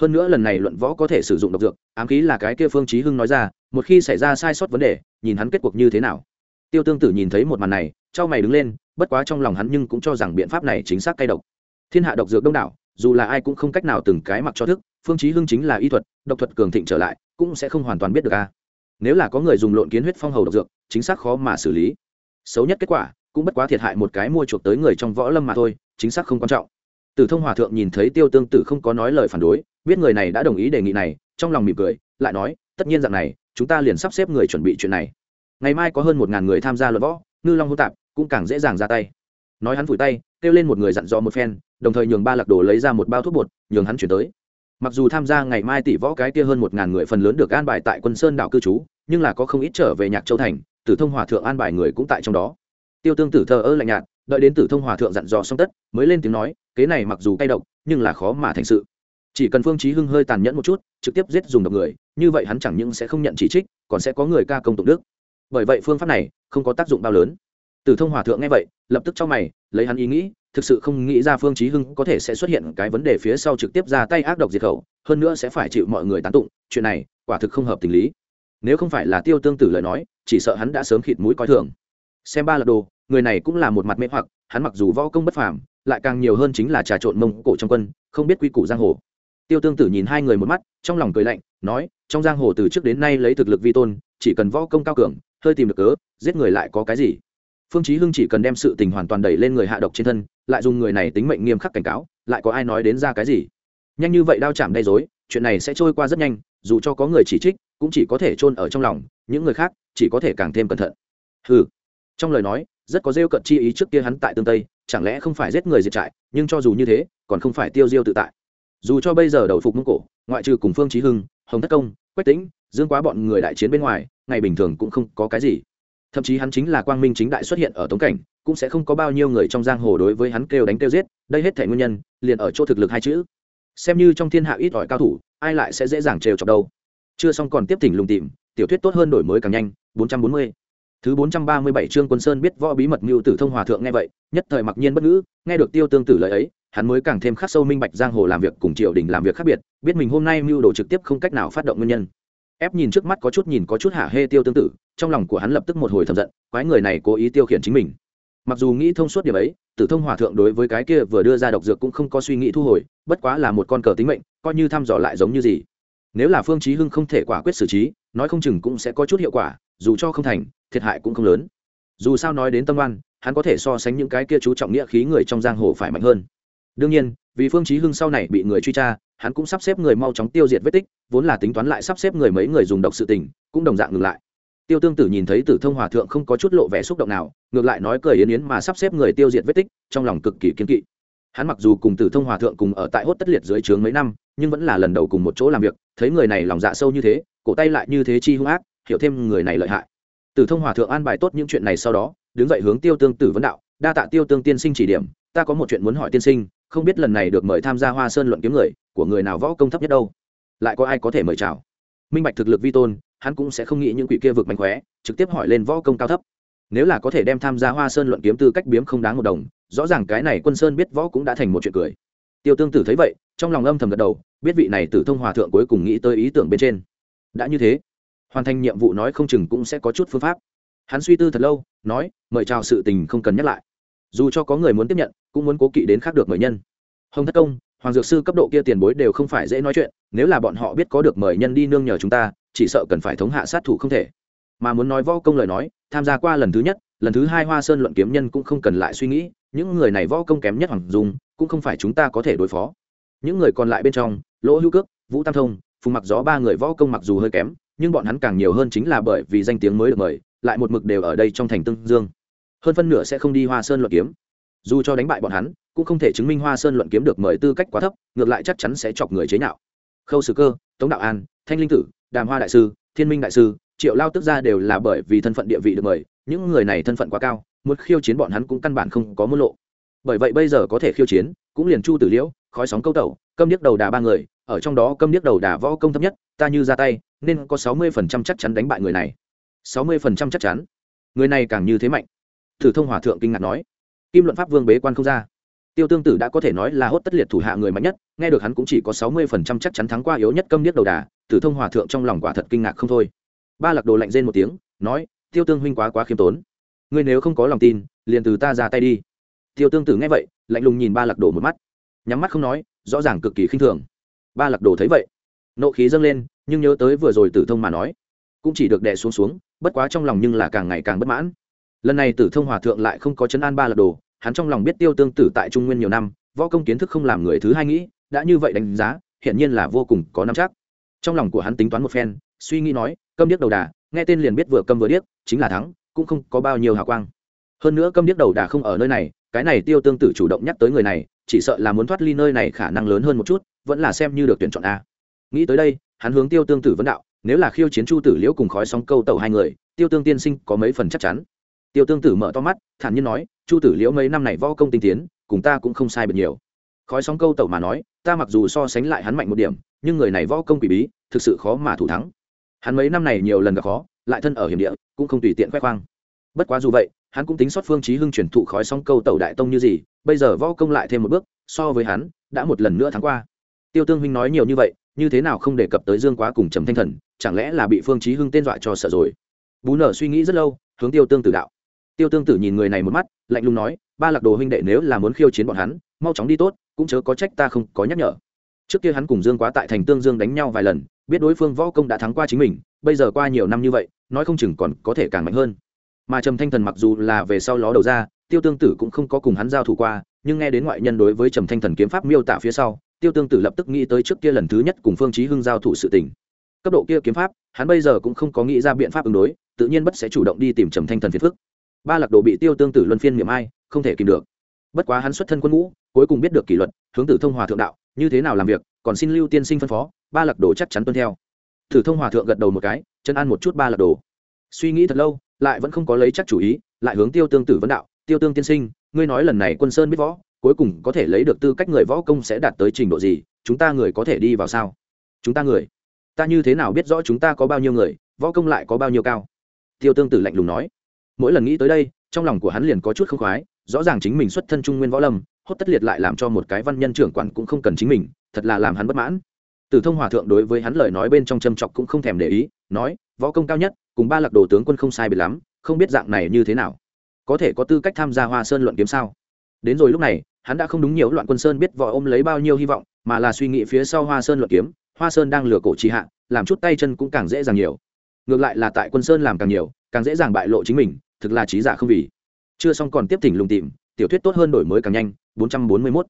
Hơn nữa lần này luận võ có thể sử dụng độc dược, ám khí là cái kia phương chí hưng nói ra, một khi xảy ra sai sót vấn đề, nhìn hắn kết cuộc như thế nào. Tiêu tương tử nhìn thấy một màn này trao mày đứng lên, bất quá trong lòng hắn nhưng cũng cho rằng biện pháp này chính xác cay độc. Thiên hạ độc dược đông đảo, dù là ai cũng không cách nào từng cái mặc cho thức, phương chí hưng chính là y thuật, độc thuật cường thịnh trở lại, cũng sẽ không hoàn toàn biết được a nếu là có người dùng lộn kiến huyết phong hầu độc dược, chính xác khó mà xử lý. Xấu nhất kết quả, cũng bất quá thiệt hại một cái mua chuộc tới người trong võ lâm mà thôi, chính xác không quan trọng. Tử thông hòa thượng nhìn thấy tiêu tương tử không có nói lời phản đối, biết người này đã đồng ý đề nghị này, trong lòng mỉm cười, lại nói, tất nhiên dạng này, chúng ta liền sắp xếp người chuẩn bị chuyện này. Ngày mai có hơn một ngàn người tham gia luận võ, ngư long hô tạp cũng càng dễ dàng ra tay. Nói hắn vùi tay, kêu lên một người dặn dò một phen, đồng thời nhường ba lạc đồ lấy ra một bao thuốc bột, nhường hắn chuyển tới. Mặc dù tham gia ngày mai tỷ võ cái kia hơn một ngàn người phần lớn được an bài tại quân sơn đảo cư trú nhưng là có không ít trở về nhạc châu thành, tử thông hòa thượng an bài người cũng tại trong đó. Tiêu tương tử thờ ơ lạnh nhạt, đợi đến tử thông hòa thượng dặn dò xong tất, mới lên tiếng nói, kế này mặc dù cay độc, nhưng là khó mà thành sự. Chỉ cần phương chí hưng hơi tàn nhẫn một chút, trực tiếp giết dùng độc người, như vậy hắn chẳng những sẽ không nhận chỉ trích, còn sẽ có người ca công tụng đức. Bởi vậy phương pháp này không có tác dụng bao lớn. Tử thông hòa thượng nghe vậy, lập tức cho mày, lấy hắn ý nghĩ, thực sự không nghĩ ra phương chí hưng có thể sẽ xuất hiện cái vấn đề phía sau trực tiếp ra tay ác độc diệt khẩu, hơn nữa sẽ phải chịu mọi người tán tụng, chuyện này quả thực không hợp tình lý nếu không phải là tiêu tương tử lời nói, chỉ sợ hắn đã sớm khịt mũi coi thường. Xem ba lật đồ, người này cũng là một mặt mê hoặc, hắn mặc dù võ công bất phàm, lại càng nhiều hơn chính là trà trộn mông cổ trong quân, không biết quy củ giang hồ. Tiêu tương tử nhìn hai người một mắt, trong lòng cười lạnh, nói, trong giang hồ từ trước đến nay lấy thực lực vi tôn, chỉ cần võ công cao cường, hơi tìm được cớ, giết người lại có cái gì? Phương chí hưng chỉ cần đem sự tình hoàn toàn đẩy lên người hạ độc trên thân, lại dùng người này tính mệnh nghiêm khắc cảnh cáo, lại có ai nói đến ra cái gì? Nhanh như vậy đao chạm đây dối chuyện này sẽ trôi qua rất nhanh, dù cho có người chỉ trích cũng chỉ có thể chôn ở trong lòng, những người khác chỉ có thể càng thêm cẩn thận. Hừ. Trong lời nói, rất có rêu cận chi ý trước kia hắn tại tương tây, chẳng lẽ không phải giết người diệt trại, nhưng cho dù như thế, còn không phải tiêu diêu tự tại. Dù cho bây giờ đầu phục mông cổ, ngoại trừ cùng phương trí hưng, hồng thất công, quách tĩnh, dương quá bọn người đại chiến bên ngoài, ngày bình thường cũng không có cái gì. Thậm chí hắn chính là quang minh chính đại xuất hiện ở tống cảnh, cũng sẽ không có bao nhiêu người trong giang hồ đối với hắn kêu đánh kêu giết, đây hết thể nguyên nhân, liền ở chỗ thực lực hai chữ. Xem như trong thiên hạ ít ỏi cao thủ, ai lại sẽ dễ dàng trêu chọc đâu? Chưa xong còn tiếp thỉnh lùng tìm tiểu thuyết tốt hơn đổi mới càng nhanh 440 Thứ 437 chương Quân Sơn biết võ bí mật mưu Tử Thông Hòa thượng nghe vậy, nhất thời mặc nhiên bất ngữ, nghe được Tiêu Tương Tử lời ấy, hắn mới càng thêm khắc sâu minh bạch giang hồ làm việc cùng triều đình làm việc khác biệt, biết mình hôm nay mưu đồ trực tiếp không cách nào phát động nguyên nhân. Ép nhìn trước mắt có chút nhìn có chút hả hê Tiêu Tương Tử, trong lòng của hắn lập tức một hồi thầm giận, quái người này cố ý tiêu khiển chính mình. Mặc dù nghĩ thông suốt điểm ấy, Tử Thông Hòa thượng đối với cái kia vừa đưa ra độc dược cũng không có suy nghĩ thu hồi, bất quá là một con cờ tính mệnh, coi như thăm dò lại giống như gì. Nếu là Phương Chí Hưng không thể quả quyết xử trí, nói không chừng cũng sẽ có chút hiệu quả, dù cho không thành, thiệt hại cũng không lớn. Dù sao nói đến tâm oan hắn có thể so sánh những cái kia chú trọng nghĩa khí người trong giang hồ phải mạnh hơn. Đương nhiên vì phương chí hưng sau này bị người truy tra hắn cũng sắp xếp người mau chóng tiêu diệt vết tích vốn là tính toán lại sắp xếp người mấy người dùng độc sự tình cũng đồng dạng ngừng lại. Tiêu tương tử nhìn thấy tử thông hòa thượng không có chút lộ vẻ xúc động nào ngược lại nói cười yến yến mà sắp xếp người tiêu diệt vết tích trong lòng cực kỳ kiên kỵ hắn mặc dù cùng tử thông hòa thượng cùng ở tại hốt tất liệt dưới trướng mấy năm, nhưng vẫn là lần đầu cùng một chỗ làm việc, thấy người này lòng dạ sâu như thế, cổ tay lại như thế chi hung ác, hiểu thêm người này lợi hại. Tử thông hòa thượng an bài tốt những chuyện này sau đó, đứng dậy hướng tiêu tương tử vấn đạo, đa tạ tiêu tương tiên sinh chỉ điểm, ta có một chuyện muốn hỏi tiên sinh, không biết lần này được mời tham gia hoa sơn luận kiếm người, của người nào võ công thấp nhất đâu? Lại có ai có thể mời chào? Minh bạch thực lực vi tôn, hắn cũng sẽ không nghĩ những quỷ kia vực mạnh khóe trực tiếp hỏi lên võ công cao thấp nếu là có thể đem tham gia hoa sơn luận kiếm tư cách biếm không đáng một đồng, rõ ràng cái này quân sơn biết võ cũng đã thành một chuyện cười. Tiêu tương tử thấy vậy, trong lòng âm thầm gật đầu, biết vị này tử thông hòa thượng cuối cùng nghĩ tới ý tưởng bên trên. Đã như thế, hoàn thành nhiệm vụ nói không chừng cũng sẽ có chút phương pháp. Hắn suy tư thật lâu, nói, mời chào sự tình không cần nhắc lại. Dù cho có người muốn tiếp nhận, cũng muốn cố kỵ đến khác được mời nhân. Hồng thất công, hoàng dược sư cấp độ kia tiền bối đều không phải dễ nói chuyện, nếu là bọn họ biết có được mời nhân đi nương nhờ chúng ta, chỉ sợ cần phải thống hạ sát thủ không thể mà muốn nói võ công lời nói, tham gia qua lần thứ nhất, lần thứ hai hoa sơn luận kiếm nhân cũng không cần lại suy nghĩ, những người này võ công kém nhất hoàng dung, cũng không phải chúng ta có thể đối phó. Những người còn lại bên trong, lỗ hữu cước, vũ tam thông, phùng mặc gió ba người võ công mặc dù hơi kém, nhưng bọn hắn càng nhiều hơn chính là bởi vì danh tiếng mới được mời, lại một mực đều ở đây trong thành tương dương. Hơn phân nửa sẽ không đi hoa sơn luận kiếm. Dù cho đánh bại bọn hắn, cũng không thể chứng minh hoa sơn luận kiếm được mời tư cách quá thấp, ngược lại chắc chắn sẽ chọc người chế nhạo. Khâu sử cơ, tống đạo an, thanh linh tử, đàm hoa đại sư, thiên minh đại sư triệu lao tức ra đều là bởi vì thân phận địa vị được mời, những người này thân phận quá cao, muốn khiêu chiến bọn hắn cũng căn bản không có môn lộ. Bởi vậy bây giờ có thể khiêu chiến, cũng liền chu tử liễu, khói sóng câu tẩu, câm điếc đầu đà ba người, ở trong đó câm điếc đầu đà võ công thấp nhất, ta như ra tay, nên có sáu mươi phần trăm chắc chắn đánh bại người này. sáu mươi phần trăm chắc chắn. Người này càng như thế mạnh. Thử thông hòa thượng kinh ngạc nói. Kim luận pháp vương bế quan không ra. Tiêu tương tử đã có thể nói là hốt tất liệt thủ hạ người mạnh nhất, nghe được hắn cũng chỉ có sáu mươi phần trăm chắc chắn thắng qua yếu nhất câm điếc đầu đà tử thông hòa thượng trong lòng quả thật kinh ngạc không thôi ba lạc đồ lạnh rên một tiếng, nói, tiêu tương huynh quá quá khiêm tốn. Ngươi nếu không có lòng tin, liền từ ta ra tay đi. Tiêu tương tử nghe vậy, lạnh lùng nhìn ba lạc đồ một mắt. Nhắm mắt không nói, rõ ràng cực kỳ khinh thường. Ba lạc đồ thấy vậy, nộ khí dâng lên, nhưng nhớ tới vừa rồi tử thông mà nói, cũng chỉ được đè xuống xuống, bất quá trong lòng nhưng là càng ngày càng bất mãn. Lần này tử thông hòa thượng lại không có chấn an ba lạc đồ, hắn trong lòng biết tiêu tương tử tại trung nguyên nhiều năm, võ công kiến thức không làm người thứ hai nghĩ, đã như vậy đánh giá, hiển nhiên là vô cùng có năm chắc. Trong lòng của hắn tính toán một phen suy nghĩ nói, câm điếc đầu đà, nghe tên liền biết vừa câm vừa điếc, chính là thắng, cũng không có bao nhiêu hào quang. Hơn nữa câm điếc đầu đà không ở nơi này, cái này tiêu tương tử chủ động nhắc tới người này, chỉ sợ là muốn thoát ly nơi này khả năng lớn hơn một chút, vẫn là xem như được tuyển chọn a. Nghĩ tới đây, hắn hướng tiêu tương tử vấn đạo, nếu là khiêu chiến chu tử liễu cùng khói sóng câu tàu hai người, tiêu tương tiên sinh có mấy phần chắc chắn? Tiêu tương tử mở to mắt, thản nhiên nói, chu tử liễu mấy năm này võ công tinh tiến, cùng ta cũng không sai bật nhiều. Khói sóng câu tàu mà nói, ta mặc dù so sánh lại hắn mạnh một điểm, nhưng người này võ công quỷ bí, thực sự khó mà thủ thắng hắn mấy năm này nhiều lần gặp khó, lại thân ở hiểm địa, cũng không tùy tiện khoe khoang. Bất quá dù vậy, hắn cũng tính xót phương chí hưng chuyển thụ khói song câu tẩu đại tông như gì, bây giờ võ công lại thêm một bước, so với hắn, đã một lần nữa thắng qua. Tiêu tương huynh nói nhiều như vậy, như thế nào không đề cập tới dương quá cùng trầm thanh thần, chẳng lẽ là bị phương chí hưng tên dọa cho sợ rồi? Bú nở suy nghĩ rất lâu, hướng tiêu tương tử đạo. Tiêu tương tử nhìn người này một mắt, lạnh lùng nói, ba lạc đồ huynh đệ nếu là muốn khiêu chiến bọn hắn, mau chóng đi tốt, cũng chớ có trách ta không có nhắc nhở. Trước kia hắn cùng dương quá tại thành tương dương đánh nhau vài lần biết đối phương võ công đã thắng qua chính mình, bây giờ qua nhiều năm như vậy, nói không chừng còn có thể càng mạnh hơn. Mà trầm thanh thần mặc dù là về sau ló đầu ra, tiêu tương tử cũng không có cùng hắn giao thủ qua, nhưng nghe đến ngoại nhân đối với trầm thanh thần kiếm pháp miêu tả phía sau, tiêu tương tử lập tức nghĩ tới trước kia lần thứ nhất cùng phương chí hưng giao thủ sự tình. Cấp độ kia kiếm pháp, hắn bây giờ cũng không có nghĩ ra biện pháp ứng đối, tự nhiên bất sẽ chủ động đi tìm trầm thanh thần phiền phức. Ba lạc đồ bị tiêu tương tử luân phiên miệng ai, không thể kìm được. Bất quá hắn xuất thân quân ngũ, cuối cùng biết được kỷ luật, hướng tử thông hòa thượng đạo, như thế nào làm việc, còn xin lưu tiên sinh phân phó ba lạc đồ chắc chắn tuân theo. Thử thông hòa thượng gật đầu một cái, chân ăn một chút ba lạc đồ. Suy nghĩ thật lâu, lại vẫn không có lấy chắc chủ ý, lại hướng tiêu tương tử vấn đạo, tiêu tương tiên sinh, ngươi nói lần này quân sơn biết võ, cuối cùng có thể lấy được tư cách người võ công sẽ đạt tới trình độ gì? Chúng ta người có thể đi vào sao? Chúng ta người? Ta như thế nào biết rõ chúng ta có bao nhiêu người, võ công lại có bao nhiêu cao? Tiêu tương tử lạnh lùng nói. Mỗi lần nghĩ tới đây, trong lòng của hắn liền có chút không khoái, rõ ràng chính mình xuất thân trung nguyên võ lâm, hốt tất liệt lại làm cho một cái văn nhân trưởng quản cũng không cần chính mình, thật là làm hắn bất mãn tử thông hòa thượng đối với hắn lời nói bên trong châm chọc cũng không thèm để ý, nói, võ công cao nhất, cùng ba lạc đồ tướng quân không sai biệt lắm, không biết dạng này như thế nào? Có thể có tư cách tham gia hoa sơn luận kiếm sao? Đến rồi lúc này, hắn đã không đúng nhiều loạn quân sơn biết võ ôm lấy bao nhiêu hy vọng, mà là suy nghĩ phía sau hoa sơn luận kiếm, hoa sơn đang lừa cổ trì hạ, làm chút tay chân cũng càng dễ dàng nhiều. Ngược lại là tại quân sơn làm càng nhiều, càng dễ dàng bại lộ chính mình, thực là trí giả không vì. Chưa xong còn tiếp thỉnh lùng tìm, tiểu thuyết tốt hơn đổi mới càng nhanh 441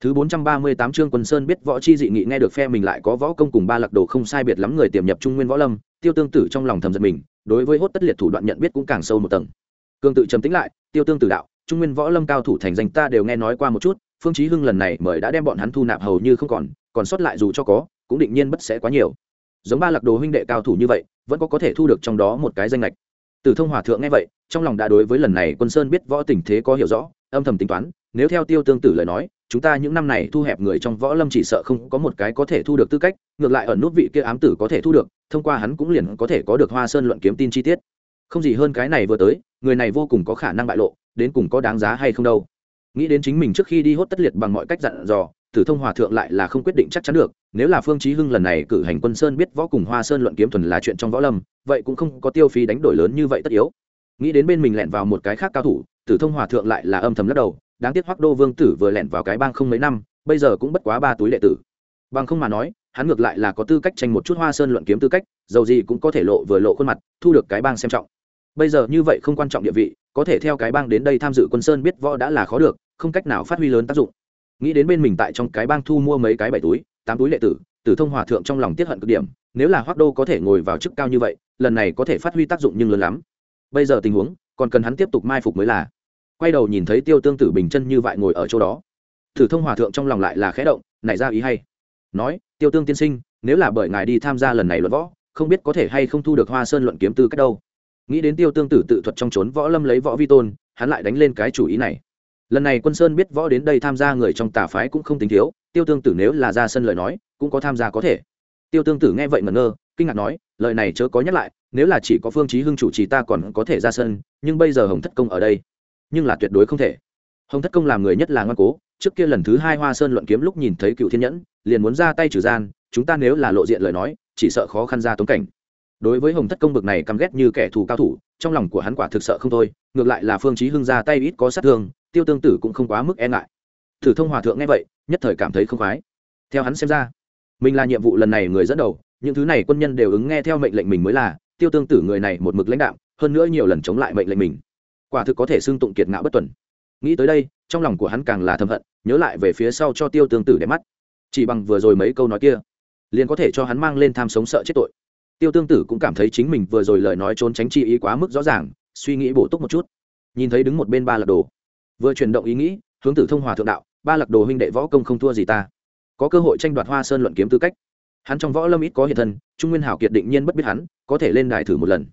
thứ 438 chương quân sơn biết võ chi dị nghị nghe được phe mình lại có võ công cùng ba lạc đồ không sai biệt lắm người tiềm nhập trung nguyên võ lâm tiêu tương tử trong lòng thầm giật mình đối với hốt tất liệt thủ đoạn nhận biết cũng càng sâu một tầng. Cương tự trầm tĩnh lại tiêu tương tử đạo trung nguyên võ lâm cao thủ thành danh ta đều nghe nói qua một chút phương chí hưng lần này mời đã đem bọn hắn thu nạp hầu như không còn còn sót lại dù cho có cũng định nhiên bất sẽ quá nhiều. Giống ba lạc đồ huynh đệ cao thủ như vậy vẫn có có thể thu được trong đó một cái danh lệch từ Thông Hòa thượng nghe vậy, trong lòng đã đối với lần này Quân Sơn biết võ tình thế có hiểu rõ, âm thầm tính toán, nếu theo Tiêu Tương Tử lời nói, chúng ta những năm này thu hẹp người trong võ lâm chỉ sợ không có một cái có thể thu được tư cách, ngược lại ở nút vị kia ám tử có thể thu được, thông qua hắn cũng liền có thể có được Hoa Sơn luận kiếm tin chi tiết. Không gì hơn cái này vừa tới, người này vô cùng có khả năng bại lộ, đến cùng có đáng giá hay không đâu. Nghĩ đến chính mình trước khi đi hốt tất liệt bằng mọi cách dặn dò, tử thông hòa thượng lại là không quyết định chắc chắn được nếu là phương chí hưng lần này cử hành quân sơn biết võ cùng hoa sơn luận kiếm thuần là chuyện trong võ lâm vậy cũng không có tiêu phí đánh đổi lớn như vậy tất yếu nghĩ đến bên mình lẹn vào một cái khác cao thủ tử thông hòa thượng lại là âm thầm lắc đầu đáng tiếc hoắc đô vương tử vừa lẻn vào cái bang không mấy năm, bây giờ cũng bất quá ba túi đệ tử. Bằng không mà nói, hắn ngược lại là có tư cách tranh một chút hoa sơn luận kiếm tư cách, dầu gì cũng có thể lộ vừa lộ khuôn mặt, thu được cái bang xem trọng. Bây giờ như vậy không quan trọng địa vị, có thể theo cái bang đến đây tham dự quân sơn biết võ đã là khó được, không cách nào phát huy lớn tác dụng. Nghĩ đến bên mình tại trong cái bang thu mua mấy cái bảy túi, tám túi lệ tử tử thông hòa thượng trong lòng tiết hận cực điểm, nếu là hoác đô có thể ngồi vào chức cao như vậy, lần này có thể phát huy tác dụng nhưng lớn lắm. Bây giờ tình huống, còn cần hắn tiếp tục mai phục mới là quay đầu nhìn thấy tiêu tương tử bình chân như vậy ngồi ở chỗ đó. Thử thông hòa thượng trong lòng lại là khẽ động, nảy ra ý hay. Nói, tiêu tương tiên sinh, nếu là bởi ngài đi tham gia lần này luận võ, không biết có thể hay không thu được hoa sơn luận kiếm tư cách đâu. Nghĩ đến tiêu tương tử tự thuật trong trốn võ lâm lấy võ vi tôn, hắn lại đánh lên cái chủ ý này. Lần này quân sơn biết võ đến đây tham gia người trong tà phái cũng không tính thiếu, tiêu tương tử nếu là ra sân lời nói, cũng có tham gia có thể. Tiêu tương tử nghe vậy ngẩn ngơ, kinh ngạc nói, lời này chớ có nhắc lại, nếu là chỉ có phương chí hưng chủ trì ta còn có thể ra sân, nhưng bây giờ hồng thất công ở đây nhưng là tuyệt đối không thể. Hồng thất công làm người nhất là ngoan cố, trước kia lần thứ hai hoa sơn luận kiếm lúc nhìn thấy cựu thiên nhẫn, liền muốn ra tay trừ gian, chúng ta nếu là lộ diện lời nói, chỉ sợ khó khăn ra tống cảnh. Đối với hồng thất công bực này căm ghét như kẻ thù cao thủ, trong lòng của hắn quả thực sợ không thôi, ngược lại là phương chí hưng ra tay ít có sát thương, tiêu tương tử cũng không quá mức e ngại. Thử thông hòa thượng nghe vậy, nhất thời cảm thấy không khoái. Theo hắn xem ra, mình là nhiệm vụ lần này người dẫn đầu, những thứ này quân nhân đều ứng nghe theo mệnh lệnh mình mới là, tiêu tương tử người này một mực lãnh đạo, hơn nữa nhiều lần chống lại mệnh lệnh mình quả thực có thể xưng tụng kiệt ngạo bất tuần. Nghĩ tới đây, trong lòng của hắn càng là thầm hận, nhớ lại về phía sau cho tiêu tương tử để mắt. Chỉ bằng vừa rồi mấy câu nói kia, liền có thể cho hắn mang lên tham sống sợ chết tội. Tiêu tương tử cũng cảm thấy chính mình vừa rồi lời nói trốn tránh chi ý quá mức rõ ràng, suy nghĩ bổ túc một chút. Nhìn thấy đứng một bên ba lật đồ, vừa chuyển động ý nghĩ, hướng tử thông hòa thượng đạo, ba lật đồ huynh đệ võ công không thua gì ta. Có cơ hội tranh đoạt hoa sơn luận kiếm tư cách. Hắn trong võ lâm ít có hiện thân, trung nguyên hảo kiệt định nhiên bất biết hắn, có thể lên đài thử một lần.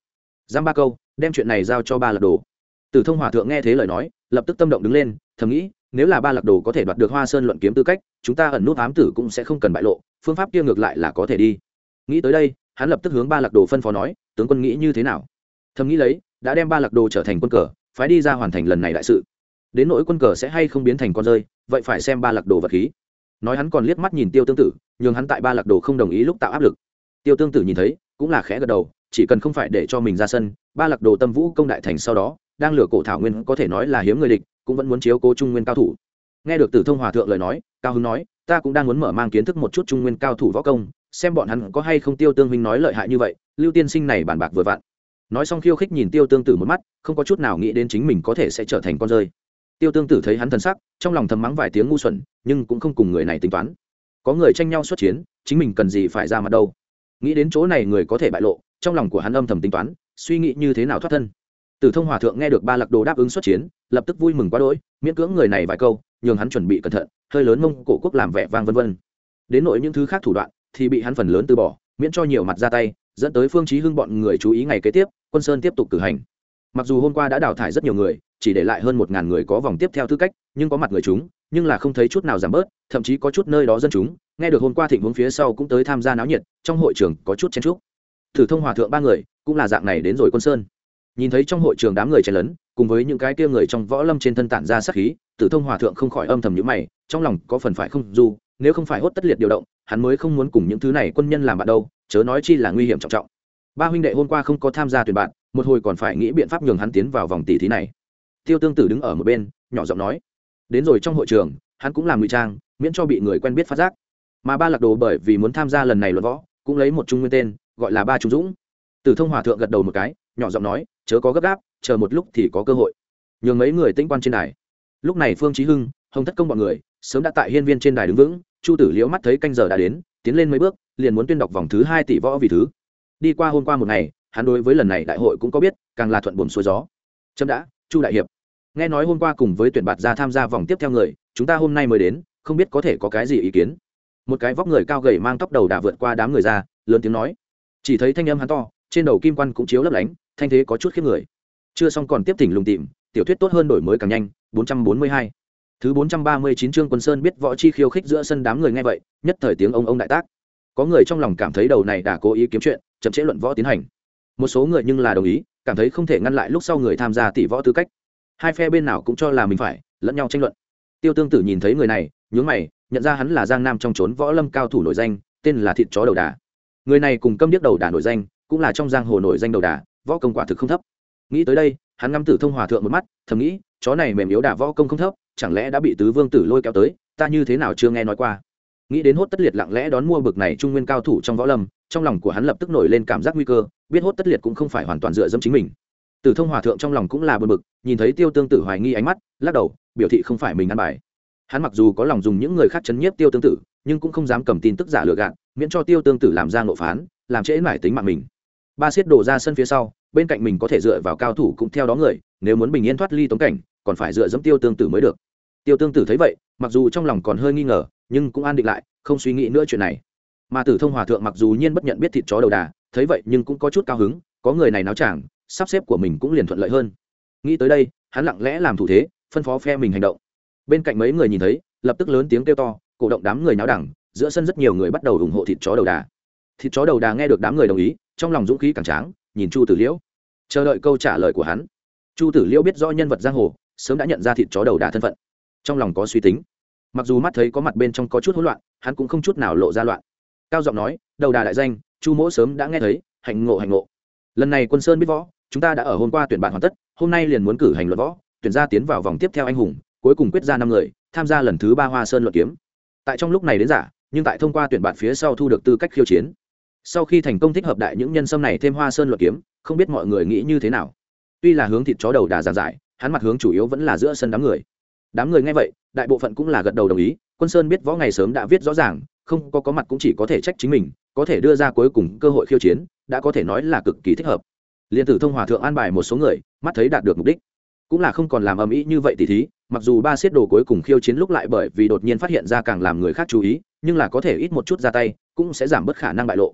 Giam ba câu, đem chuyện này giao cho ba lật đồ tử thông hòa thượng nghe thế lời nói, lập tức tâm động đứng lên, thầm nghĩ, nếu là ba lạc đồ có thể đoạt được hoa sơn luận kiếm tư cách, chúng ta ẩn nút ám tử cũng sẽ không cần bại lộ, phương pháp kia ngược lại là có thể đi. Nghĩ tới đây, hắn lập tức hướng ba lạc đồ phân phó nói, tướng quân nghĩ như thế nào? Thầm nghĩ lấy, đã đem ba lạc đồ trở thành quân cờ, phái đi ra hoàn thành lần này đại sự. Đến nỗi quân cờ sẽ hay không biến thành con rơi, vậy phải xem ba lạc đồ vật khí. Nói hắn còn liếc mắt nhìn tiêu tương tử, nhường hắn tại ba lạc đồ không đồng ý lúc tạo áp lực. Tiêu tương tử nhìn thấy, cũng là khẽ gật đầu, chỉ cần không phải để cho mình ra sân, ba lạc đồ tâm vũ công đại thành sau đó đang lừa cổ thảo nguyên có thể nói là hiếm người địch, cũng vẫn muốn chiếu cố trung nguyên cao thủ. Nghe được tử thông hòa thượng lời nói, cao hưng nói, ta cũng đang muốn mở mang kiến thức một chút trung nguyên cao thủ võ công, xem bọn hắn có hay không tiêu tương huynh nói lợi hại như vậy, lưu tiên sinh này bản bạc vừa vặn. Nói xong khiêu khích nhìn tiêu tương tử một mắt, không có chút nào nghĩ đến chính mình có thể sẽ trở thành con rơi. Tiêu tương tử thấy hắn thần sắc, trong lòng thầm mắng vài tiếng ngu xuẩn, nhưng cũng không cùng người này tính toán. Có người tranh nhau xuất chiến, chính mình cần gì phải ra mặt đâu? Nghĩ đến chỗ này người có thể bại lộ, trong lòng của hắn âm thầm tính toán, suy nghĩ như thế nào thoát thân. Tử Thông Hòa thượng nghe được Ba Lạc Đồ đáp ứng xuất chiến, lập tức vui mừng quá đỗi, miễn cưỡng người này vài câu, nhường hắn chuẩn bị cẩn thận, hơi lớn mông cổ quốc làm vẻ vang vân vân. Đến nội những thứ khác thủ đoạn thì bị hắn phần lớn từ bỏ, miễn cho nhiều mặt ra tay, dẫn tới Phương Chí Hưng bọn người chú ý ngày kế tiếp, Quân Sơn tiếp tục cử hành. Mặc dù hôm qua đã đào thải rất nhiều người, chỉ để lại hơn một ngàn người có vòng tiếp theo tư cách, nhưng có mặt người chúng, nhưng là không thấy chút nào giảm bớt, thậm chí có chút nơi đó dân chúng, nghe được hôm qua thịnh hướng phía sau cũng tới tham gia náo nhiệt, trong hội trường có chút chen chúc. Thử Thông Hòa thượng ba người, cũng là dạng này đến rồi Quân Sơn nhìn thấy trong hội trường đám người chen lấn cùng với những cái kia người trong võ lâm trên thân tản ra sát khí, tử thông hòa thượng không khỏi âm thầm nhữ mày, trong lòng có phần phải không dù, nếu không phải hốt tất liệt điều động, hắn mới không muốn cùng những thứ này quân nhân làm bạn đâu, chớ nói chi là nguy hiểm trọng trọng. Ba huynh đệ hôm qua không có tham gia tuyển bạn, một hồi còn phải nghĩ biện pháp nhường hắn tiến vào vòng tỷ thí này. Tiêu tương tử đứng ở một bên, nhỏ giọng nói, đến rồi trong hội trường, hắn cũng làm ngụy trang, miễn cho bị người quen biết phát giác. Mà ba lạc đồ bởi vì muốn tham gia lần này luận võ, cũng lấy một trung nguyên tên, gọi là ba trung dũng. Tử thông hòa thượng gật đầu một cái, nhỏ giọng nói chớ có gấp gáp, chờ một lúc thì có cơ hội. Nhường mấy người tinh quan trên đài. Lúc này phương trí hưng, hồng thất công bọn người, sớm đã tại hiên viên trên đài đứng vững, chu tử liễu mắt thấy canh giờ đã đến, tiến lên mấy bước, liền muốn tuyên đọc vòng thứ hai tỷ võ vì thứ. Đi qua hôm qua một ngày, hắn đối với lần này đại hội cũng có biết, càng là thuận buồm xuôi gió. Chấm đã, chu đại hiệp. Nghe nói hôm qua cùng với tuyển bạt ra tham gia vòng tiếp theo người, chúng ta hôm nay mới đến, không biết có thể có cái gì ý kiến. Một cái vóc người cao gầy mang tóc đầu đã vượt qua đám người ra, lớn tiếng nói. Chỉ thấy thanh âm hắn to, trên đầu kim quan cũng chiếu lấp lánh thanh thế có chút khiếp người. Chưa xong còn tiếp tỉnh lùng tìm, tiểu thuyết tốt hơn đổi mới càng nhanh 442 thứ 439 chương quân sơn biết võ chi khiêu khích giữa sân đám người nghe vậy, nhất thời tiếng ông ông đại tác. Có người trong lòng cảm thấy đầu này đã cố ý kiếm chuyện, chậm trễ luận võ tiến hành. Một số người nhưng là đồng ý, cảm thấy không thể ngăn lại lúc sau người tham gia tỷ võ tư cách. Hai phe bên nào cũng cho là mình phải, lẫn nhau tranh luận. Tiêu tương tử nhìn thấy người này, nhướng mày, nhận ra hắn là giang nam trong trốn võ lâm cao thủ nổi danh, tên là thịt chó đầu đà. Người này cùng câm điếc đầu đà nổi danh, cũng là trong giang hồ nổi danh đầu đà võ công quả thực không thấp. Nghĩ tới đây, hắn ngắm tử thông hòa thượng một mắt, thầm nghĩ, chó này mềm yếu đả võ công không thấp, chẳng lẽ đã bị tứ vương tử lôi kéo tới, ta như thế nào chưa nghe nói qua. Nghĩ đến hốt tất liệt lặng lẽ đón mua bực này trung nguyên cao thủ trong võ lâm, trong lòng của hắn lập tức nổi lên cảm giác nguy cơ, biết hốt tất liệt cũng không phải hoàn toàn dựa dẫm chính mình. Tử thông hòa thượng trong lòng cũng là bực bực, nhìn thấy tiêu tương tử hoài nghi ánh mắt, lắc đầu, biểu thị không phải mình ăn bài. Hắn mặc dù có lòng dùng những người khác chấn nhiếp tiêu tương tử, nhưng cũng không dám cầm tin tức giả lừa gạt, miễn cho tiêu tương tử làm ra ngộ phán, làm trễ mải tính mạng mình ba xiết đổ ra sân phía sau, bên cạnh mình có thể dựa vào cao thủ cũng theo đó người, nếu muốn bình yên thoát ly tống cảnh, còn phải dựa dẫm tiêu tương tử mới được. Tiêu tương tử thấy vậy, mặc dù trong lòng còn hơi nghi ngờ, nhưng cũng an định lại, không suy nghĩ nữa chuyện này. Mà tử thông hòa thượng mặc dù nhiên bất nhận biết thịt chó đầu đà, thấy vậy nhưng cũng có chút cao hứng, có người này náo chàng sắp xếp của mình cũng liền thuận lợi hơn. Nghĩ tới đây, hắn lặng lẽ làm thủ thế, phân phó phe mình hành động. Bên cạnh mấy người nhìn thấy, lập tức lớn tiếng kêu to, cổ động đám người náo đẳng, giữa sân rất nhiều người bắt đầu ủng hộ thịt chó đầu đà. Thịt chó đầu đà nghe được đám người đồng ý trong lòng dũng khí càng tráng, nhìn chu tử liễu. Chờ đợi câu trả lời của hắn. Chu tử liễu biết rõ nhân vật giang hồ, sớm đã nhận ra thịt chó đầu đà thân phận. Trong lòng có suy tính. Mặc dù mắt thấy có mặt bên trong có chút hỗn loạn, hắn cũng không chút nào lộ ra loạn. Cao giọng nói, đầu đà đại danh, chu mỗ sớm đã nghe thấy, hạnh ngộ hạnh ngộ. Lần này quân sơn biết võ, chúng ta đã ở hôm qua tuyển bạn hoàn tất, hôm nay liền muốn cử hành luận võ, tuyển ra tiến vào vòng tiếp theo anh hùng, cuối cùng quyết ra năm người, tham gia lần thứ ba hoa sơn luận kiếm. Tại trong lúc này đến giả, nhưng tại thông qua tuyển bạn phía sau thu được tư cách khiêu chiến sau khi thành công thích hợp đại những nhân sâm này thêm hoa sơn luận kiếm, không biết mọi người nghĩ như thế nào. Tuy là hướng thịt chó đầu đà giàn giải, hắn mặt hướng chủ yếu vẫn là giữa sân đám người. Đám người nghe vậy, đại bộ phận cũng là gật đầu đồng ý, quân sơn biết võ ngày sớm đã viết rõ ràng, không có có mặt cũng chỉ có thể trách chính mình, có thể đưa ra cuối cùng cơ hội khiêu chiến, đã có thể nói là cực kỳ thích hợp. Liên tử thông hòa thượng an bài một số người, mắt thấy đạt được mục đích. Cũng là không còn làm âm ý như vậy tỷ thí, mặc dù ba xiết đồ cuối cùng khiêu chiến lúc lại bởi vì đột nhiên phát hiện ra càng làm người khác chú ý, nhưng là có thể ít một chút ra tay, cũng sẽ giảm bớt khả năng bại lộ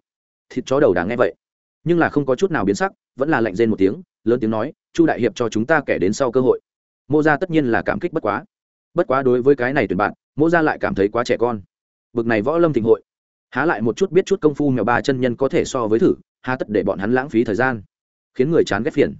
thịt chó đầu đáng nghe vậy. Nhưng là không có chút nào biến sắc, vẫn là lạnh rên một tiếng, lớn tiếng nói, chu đại hiệp cho chúng ta kẻ đến sau cơ hội. Mô gia tất nhiên là cảm kích bất quá. Bất quá đối với cái này tuyển bạn, mô gia lại cảm thấy quá trẻ con. Bực này võ lâm thịnh hội. Há lại một chút biết chút công phu mèo ba chân nhân có thể so với thử, há tất để bọn hắn lãng phí thời gian. Khiến người chán ghét phiền.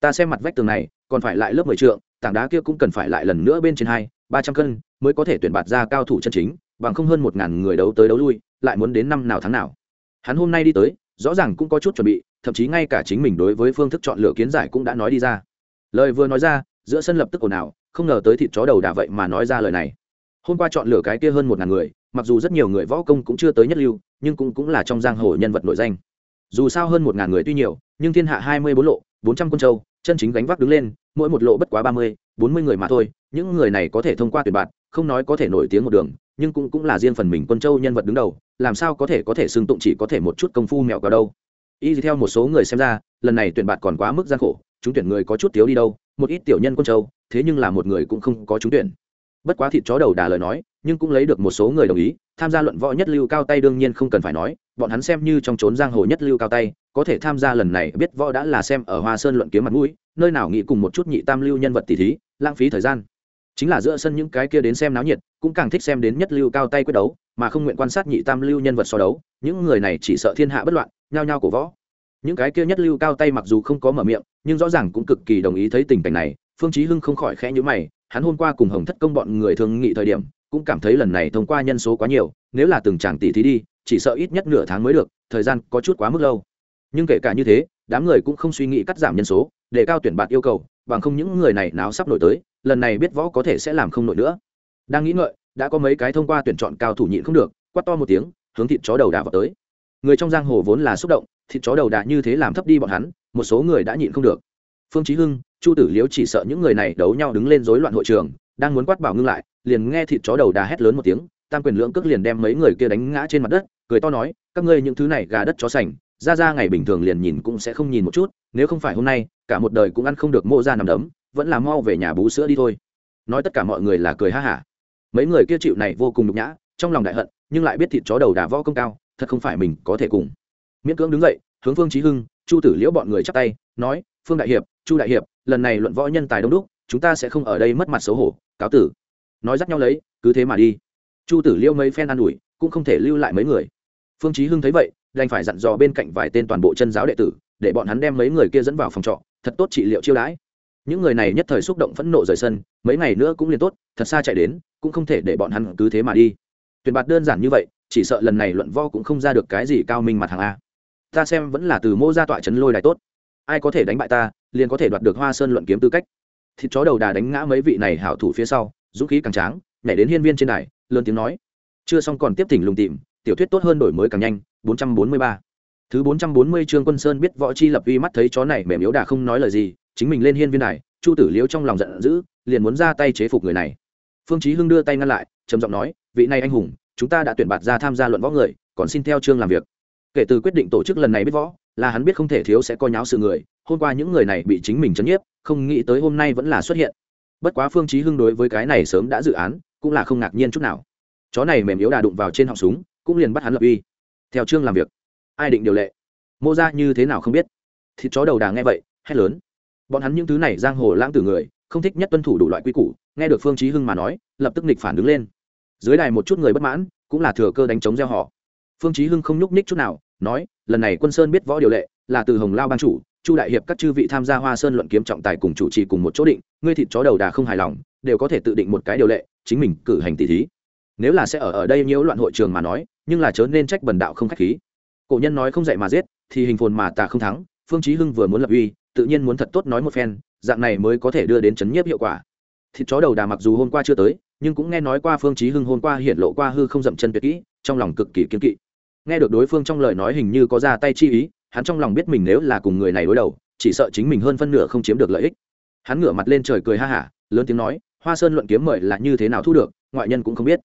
Ta xem mặt vách tường này, còn phải lại lớp mười trượng, tảng đá kia cũng cần phải lại lần nữa bên trên hai, ba trăm cân, mới có thể tuyển bạt ra cao thủ chân chính, bằng không hơn một ngàn người đấu tới đấu lui, lại muốn đến năm nào tháng nào hắn hôm nay đi tới, rõ ràng cũng có chút chuẩn bị, thậm chí ngay cả chính mình đối với phương thức chọn lựa kiến giải cũng đã nói đi ra. Lời vừa nói ra, giữa sân lập tức ồn ào, không ngờ tới thịt chó đầu đà vậy mà nói ra lời này. Hôm qua chọn lựa cái kia hơn một ngàn người, mặc dù rất nhiều người võ công cũng chưa tới nhất lưu, nhưng cũng cũng là trong giang hồ nhân vật nội danh. Dù sao hơn một ngàn người tuy nhiều, nhưng thiên hạ hai mươi bốn lộ, bốn trăm quân châu, chân chính gánh vác đứng lên, mỗi một lộ bất quá ba mươi, bốn mươi người mà thôi, những người này có thể thông qua tuyển bạn, không nói có thể nổi tiếng một đường nhưng cũng cũng là riêng phần mình quân châu nhân vật đứng đầu, làm sao có thể có thể xưng tụng chỉ có thể một chút công phu mèo vào đâu? Y theo một số người xem ra, lần này tuyển bạt còn quá mức gian khổ, chúng tuyển người có chút thiếu đi đâu, một ít tiểu nhân quân châu, thế nhưng là một người cũng không có trúng tuyển. Bất quá thịt chó đầu đà lời nói, nhưng cũng lấy được một số người đồng ý, tham gia luận võ nhất lưu cao tay đương nhiên không cần phải nói, bọn hắn xem như trong trốn giang hồ nhất lưu cao tay, có thể tham gia lần này biết võ đã là xem ở hoa sơn luận kiếm mặt mũi, nơi nào nghĩ cùng một chút nhị tam lưu nhân vật tỷ thí, lãng phí thời gian chính là giữa sân những cái kia đến xem náo nhiệt, cũng càng thích xem đến nhất lưu cao tay quyết đấu, mà không nguyện quan sát nhị tam lưu nhân vật so đấu, những người này chỉ sợ thiên hạ bất loạn, nhao nhao cổ võ. Những cái kia nhất lưu cao tay mặc dù không có mở miệng, nhưng rõ ràng cũng cực kỳ đồng ý thấy tình cảnh này, phương chí hưng không khỏi khẽ nhíu mày, hắn hôm qua cùng hồng thất công bọn người thường nghị thời điểm, cũng cảm thấy lần này thông qua nhân số quá nhiều, nếu là từng chàng tỷ thí đi, chỉ sợ ít nhất nửa tháng mới được, thời gian có chút quá mức lâu. Nhưng kể cả như thế, đám người cũng không suy nghĩ cắt giảm nhân số, để cao tuyển bạt yêu cầu, bằng không những người này náo sắp nổi tới lần này biết võ có thể sẽ làm không nổi nữa. Đang nghĩ ngợi, đã có mấy cái thông qua tuyển chọn cao thủ nhịn không được, quát to một tiếng, hướng thịt chó đầu đà vào tới. Người trong giang hồ vốn là xúc động, thịt chó đầu đà như thế làm thấp đi bọn hắn, một số người đã nhịn không được. Phương chí hưng, chu tử liễu chỉ sợ những người này đấu nhau đứng lên rối loạn hội trường, đang muốn quát bảo ngưng lại, liền nghe thịt chó đầu đà hét lớn một tiếng, tam quyền lưỡng cước liền đem mấy người kia đánh ngã trên mặt đất, cười to nói, các ngươi những thứ này gà đất chó sành, ra ra ngày bình thường liền nhìn cũng sẽ không nhìn một chút, nếu không phải hôm nay, cả một đời cũng ăn không được mô ra nằm đấm vẫn là mau về nhà bú sữa đi thôi. Nói tất cả mọi người là cười ha hả. Mấy người kia chịu này vô cùng nhục nhã, trong lòng đại hận, nhưng lại biết thịt chó đầu đà võ công cao, thật không phải mình có thể cùng. Miễn cưỡng đứng dậy, hướng phương trí hưng, chu tử liễu bọn người chắp tay, nói, phương đại hiệp, chu đại hiệp, lần này luận võ nhân tài đông đúc, chúng ta sẽ không ở đây mất mặt xấu hổ, cáo tử. Nói dắt nhau lấy, cứ thế mà đi. Chu tử Liễu mấy phen an ủi, cũng không thể lưu lại mấy người. Phương chí hưng thấy vậy, đành phải dặn dò bên cạnh vài tên toàn bộ chân giáo đệ tử, để bọn hắn đem mấy người kia dẫn vào phòng trọ, thật tốt trị liệu chiêu đãi những người này nhất thời xúc động phẫn nộ rời sân, mấy ngày nữa cũng liền tốt, thật xa chạy đến, cũng không thể để bọn hắn cứ thế mà đi. Tuyển bạt đơn giản như vậy, chỉ sợ lần này luận vo cũng không ra được cái gì cao minh mặt hàng a. Ta xem vẫn là từ mô ra tọa chấn lôi đài tốt. Ai có thể đánh bại ta, liền có thể đoạt được hoa sơn luận kiếm tư cách. Thịt chó đầu đà đánh ngã mấy vị này hảo thủ phía sau, dũng khí càng tráng, nhảy đến hiên viên trên đài, lớn tiếng nói. Chưa xong còn tiếp thỉnh lùng tìm, tiểu thuyết tốt hơn đổi mới càng nhanh 443. thứ 440 trương quân sơn biết võ chi lập uy mắt thấy chó này mềm yếu đà không nói lời gì chính mình lên hiên viên này, chu tử liễu trong lòng giận dữ liền muốn ra tay chế phục người này. Phương chí hưng đưa tay ngăn lại trầm giọng nói vị này anh hùng chúng ta đã tuyển bạt ra tham gia luận võ người còn xin theo trương làm việc. Kể từ quyết định tổ chức lần này biết võ là hắn biết không thể thiếu sẽ coi nháo sự người hôm qua những người này bị chính mình chấn nhiếp không nghĩ tới hôm nay vẫn là xuất hiện. Bất quá phương chí hưng đối với cái này sớm đã dự án cũng là không ngạc nhiên chút nào. Chó này mềm yếu đà đụng vào trên họng súng cũng liền bắt hắn lập uy. Theo trương làm việc ai định điều lệ? Mô ra như thế nào không biết? Thịt chó đầu đà nghe vậy hét lớn bọn hắn những thứ này giang hồ lãng tử người, không thích nhất tuân thủ đủ loại quy củ, nghe được phương chí hưng mà nói, lập tức nghịch phản đứng lên. Dưới đài một chút người bất mãn, cũng là thừa cơ đánh chống gieo họ. Phương chí hưng không nhúc nhích chút nào, nói, lần này quân sơn biết võ điều lệ, là từ hồng lao ban chủ, chu đại hiệp các chư vị tham gia hoa sơn luận kiếm trọng tài cùng chủ trì cùng một chỗ định, ngươi thịt chó đầu đà không hài lòng, đều có thể tự định một cái điều lệ, chính mình cử hành tỷ thí. Nếu là sẽ ở ở đây nhiễu loạn hội trường mà nói, nhưng là chớ nên trách bần đạo không khách khí. Cổ nhân nói không dạy mà giết, thì hình phồn mà tà không thắng, phương chí hưng vừa muốn lập uy tự nhiên muốn thật tốt nói một phen, dạng này mới có thể đưa đến chấn nhiếp hiệu quả. Thịt chó đầu đà mặc dù hôm qua chưa tới, nhưng cũng nghe nói qua phương chí hưng hôm qua hiện lộ qua hư không dậm chân tuyệt kỹ, trong lòng cực kỳ kiên kỵ. Nghe được đối phương trong lời nói hình như có ra tay chi ý, hắn trong lòng biết mình nếu là cùng người này đối đầu, chỉ sợ chính mình hơn phân nửa không chiếm được lợi ích. Hắn ngửa mặt lên trời cười ha hả, lớn tiếng nói, hoa sơn luận kiếm mời là như thế nào thu được, ngoại nhân cũng không biết.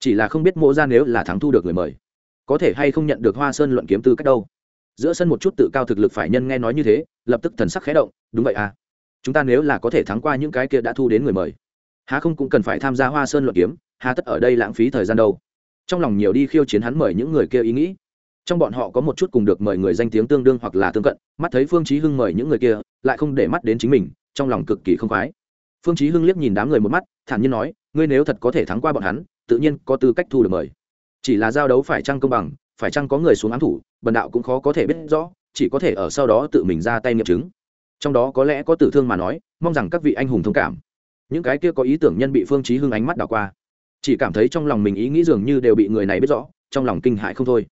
Chỉ là không biết mộ ra nếu là thắng thu được người mời. Có thể hay không nhận được hoa sơn luận kiếm tư cách đâu? Giữa sân một chút tự cao thực lực phải nhân nghe nói như thế, lập tức thần sắc khẽ động, đúng vậy à. Chúng ta nếu là có thể thắng qua những cái kia đã thu đến người mời, há không cũng cần phải tham gia hoa sơn luận kiếm, hà tất ở đây lãng phí thời gian đâu. Trong lòng nhiều đi khiêu chiến hắn mời những người kia ý nghĩ. Trong bọn họ có một chút cùng được mời người danh tiếng tương đương hoặc là tương cận, mắt thấy phương chí hưng mời những người kia, lại không để mắt đến chính mình, trong lòng cực kỳ không khoái. Phương chí hưng liếc nhìn đám người một mắt, thản nhiên nói, ngươi nếu thật có thể thắng qua bọn hắn, tự nhiên có tư cách thu được mời. Chỉ là giao đấu phải trang công bằng phải chăng có người xuống ám thủ, bần đạo cũng khó có thể biết rõ, chỉ có thể ở sau đó tự mình ra tay nghiệm chứng. Trong đó có lẽ có tử thương mà nói, mong rằng các vị anh hùng thông cảm. Những cái kia có ý tưởng nhân bị phương chí hưng ánh mắt đảo qua. Chỉ cảm thấy trong lòng mình ý nghĩ dường như đều bị người này biết rõ, trong lòng kinh hãi không thôi.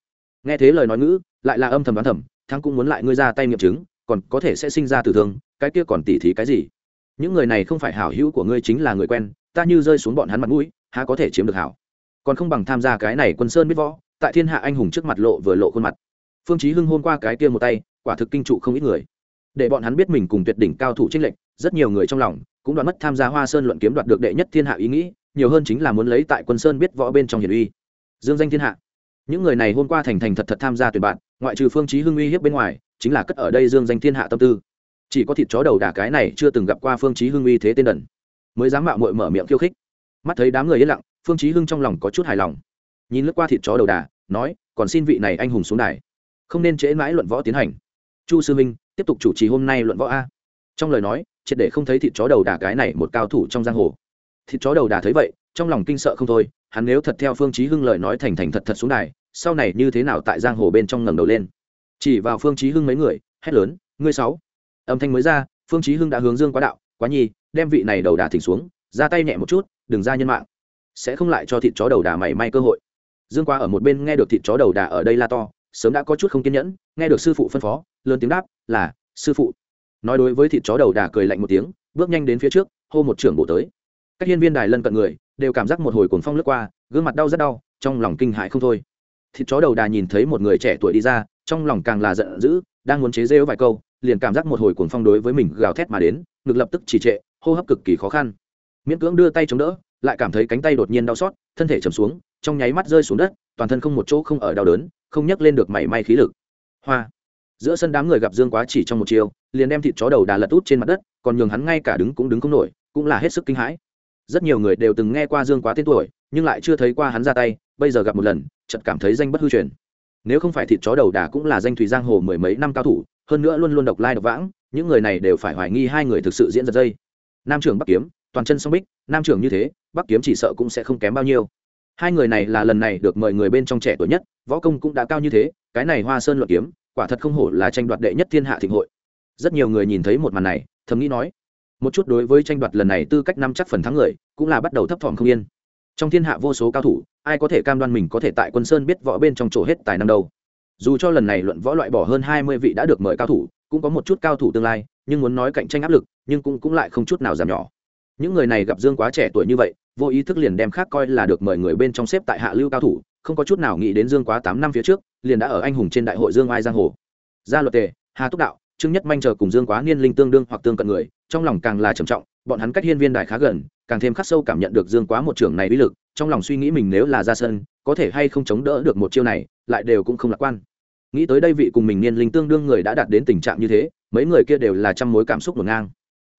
Nghe thế lời nói ngữ, lại là âm thầm đoán thầm, thắng cũng muốn lại ngươi ra tay nghiệm chứng, còn có thể sẽ sinh ra tử thương, cái kia còn tỉ thí cái gì? Những người này không phải hảo hữu của ngươi chính là người quen, ta như rơi xuống bọn hắn mặt mũi, há có thể chiếm được hảo? Còn không bằng tham gia cái này quân sơn biết võ tại thiên hạ anh hùng trước mặt lộ vừa lộ khuôn mặt. Phương chí hưng hôn qua cái kia một tay, quả thực kinh trụ không ít người. Để bọn hắn biết mình cùng tuyệt đỉnh cao thủ trinh lệnh rất nhiều người trong lòng cũng đoán mất tham gia hoa sơn luận kiếm đoạt được đệ nhất thiên hạ ý nghĩ, nhiều hơn chính là muốn lấy tại quân sơn biết võ bên trong hiển uy. Dương danh thiên hạ. Những người này hôm qua thành thành thật thật tham gia tuyển bạn, ngoại trừ phương chí hưng uy hiếp bên ngoài, chính là cất ở đây dương danh thiên hạ tâm tư. Chỉ có thịt chó đầu đà cái này chưa từng gặp qua phương chí hưng uy thế tên đần. Mới dám mạo muội mở miệng khiêu khích. Mắt thấy đám người yên lặng, phương chí hưng trong lòng có chút hài lòng nhìn lướt qua thịt chó đầu đà, nói, còn xin vị này anh hùng xuống đài. Không nên trễ mãi luận võ tiến hành. Chu sư minh tiếp tục chủ trì hôm nay luận võ a. Trong lời nói, triệt để không thấy thịt chó đầu đà cái này một cao thủ trong giang hồ. Thịt chó đầu đà thấy vậy, trong lòng kinh sợ không thôi, hắn nếu thật theo phương chí hưng lời nói thành thành thật thật xuống đài, sau này như thế nào tại giang hồ bên trong ngẩng đầu lên? Chỉ vào phương chí hưng mấy người, hét lớn, ngươi sáu. Âm thanh mới ra, phương chí hưng đã hướng dương quá đạo, quá nhi, đem vị này đầu đà thỉnh xuống, ra tay nhẹ một chút, đừng ra nhân mạng. Sẽ không lại cho thịt chó đầu đà mảy may cơ hội dương quá ở một bên nghe được thịt chó đầu đà ở đây la to, sớm đã có chút không kiên nhẫn, nghe được sư phụ phân phó, lớn tiếng đáp, là, sư phụ. Nói đối với thịt chó đầu đà cười lạnh một tiếng, bước nhanh đến phía trước, hô một trưởng bộ tới. Các hiên viên đài lân cận người, đều cảm giác một hồi cuồng phong lướt qua, gương mặt đau rất đau, trong lòng kinh hãi không thôi. Thịt chó đầu đà nhìn thấy một người trẻ tuổi đi ra, trong lòng càng là giận dữ, đang muốn chế rêu vài câu, liền cảm giác một hồi cuồng phong đối với mình gào thét mà đến, ngực lập tức trì trệ, hô hấp cực kỳ khó khăn. Miễn cưỡng đưa tay chống đỡ, lại cảm thấy cánh tay đột nhiên đau xót, thân thể chầm xuống trong nháy mắt rơi xuống đất, toàn thân không một chỗ không ở đau đớn, không nhấc lên được mảy may khí lực. Hoa. Giữa sân đám người gặp dương quá chỉ trong một chiều liền đem thịt chó đầu đà lật út trên mặt đất, còn nhường hắn ngay cả đứng cũng đứng không nổi, cũng là hết sức kinh hãi. Rất nhiều người đều từng nghe qua dương quá tên tuổi, nhưng lại chưa thấy qua hắn ra tay, bây giờ gặp một lần, chợt cảm thấy danh bất hư truyền. Nếu không phải thịt chó đầu đà cũng là danh thủy giang hồ mười mấy năm cao thủ, hơn nữa luôn luôn độc lai độc vãng, những người này đều phải hoài nghi hai người thực sự diễn giật dây. Nam trưởng bắc kiếm, toàn chân song bích, nam trưởng như thế, bắc kiếm chỉ sợ cũng sẽ không kém bao nhiêu hai người này là lần này được mời người bên trong trẻ tuổi nhất, võ công cũng đã cao như thế, cái này hoa sơn luận kiếm, quả thật không hổ là tranh đoạt đệ nhất thiên hạ thịnh hội. Rất nhiều người nhìn thấy một màn này, thầm nghĩ nói, một chút đối với tranh đoạt lần này tư cách năm chắc phần thắng người, cũng là bắt đầu thấp thỏm không yên. Trong thiên hạ vô số cao thủ, ai có thể cam đoan mình có thể tại quân sơn biết võ bên trong chỗ hết tài năng đâu. Dù cho lần này luận võ loại bỏ hơn hai mươi vị đã được mời cao thủ, cũng có một chút cao thủ tương lai, nhưng muốn nói cạnh tranh áp lực, nhưng cũng cũng lại không chút nào giảm nhỏ. Những người này gặp dương quá trẻ tuổi như vậy vô ý thức liền đem khác coi là được mời người bên trong xếp tại hạ lưu cao thủ, không có chút nào nghĩ đến dương quá tám năm phía trước, liền đã ở anh hùng trên đại hội dương ai giang hồ. Gia luật tề, hà túc đạo, trương nhất manh chờ cùng dương quá niên linh tương đương hoặc tương cận người, trong lòng càng là trầm trọng, bọn hắn cách hiên viên đài khá gần, càng thêm khắc sâu cảm nhận được dương quá một trưởng này uy lực, trong lòng suy nghĩ mình nếu là ra sân, có thể hay không chống đỡ được một chiêu này, lại đều cũng không lạc quan. Nghĩ tới đây vị cùng mình niên linh tương đương người đã đạt đến tình trạng như thế, mấy người kia đều là trăm mối cảm xúc ngổn ngang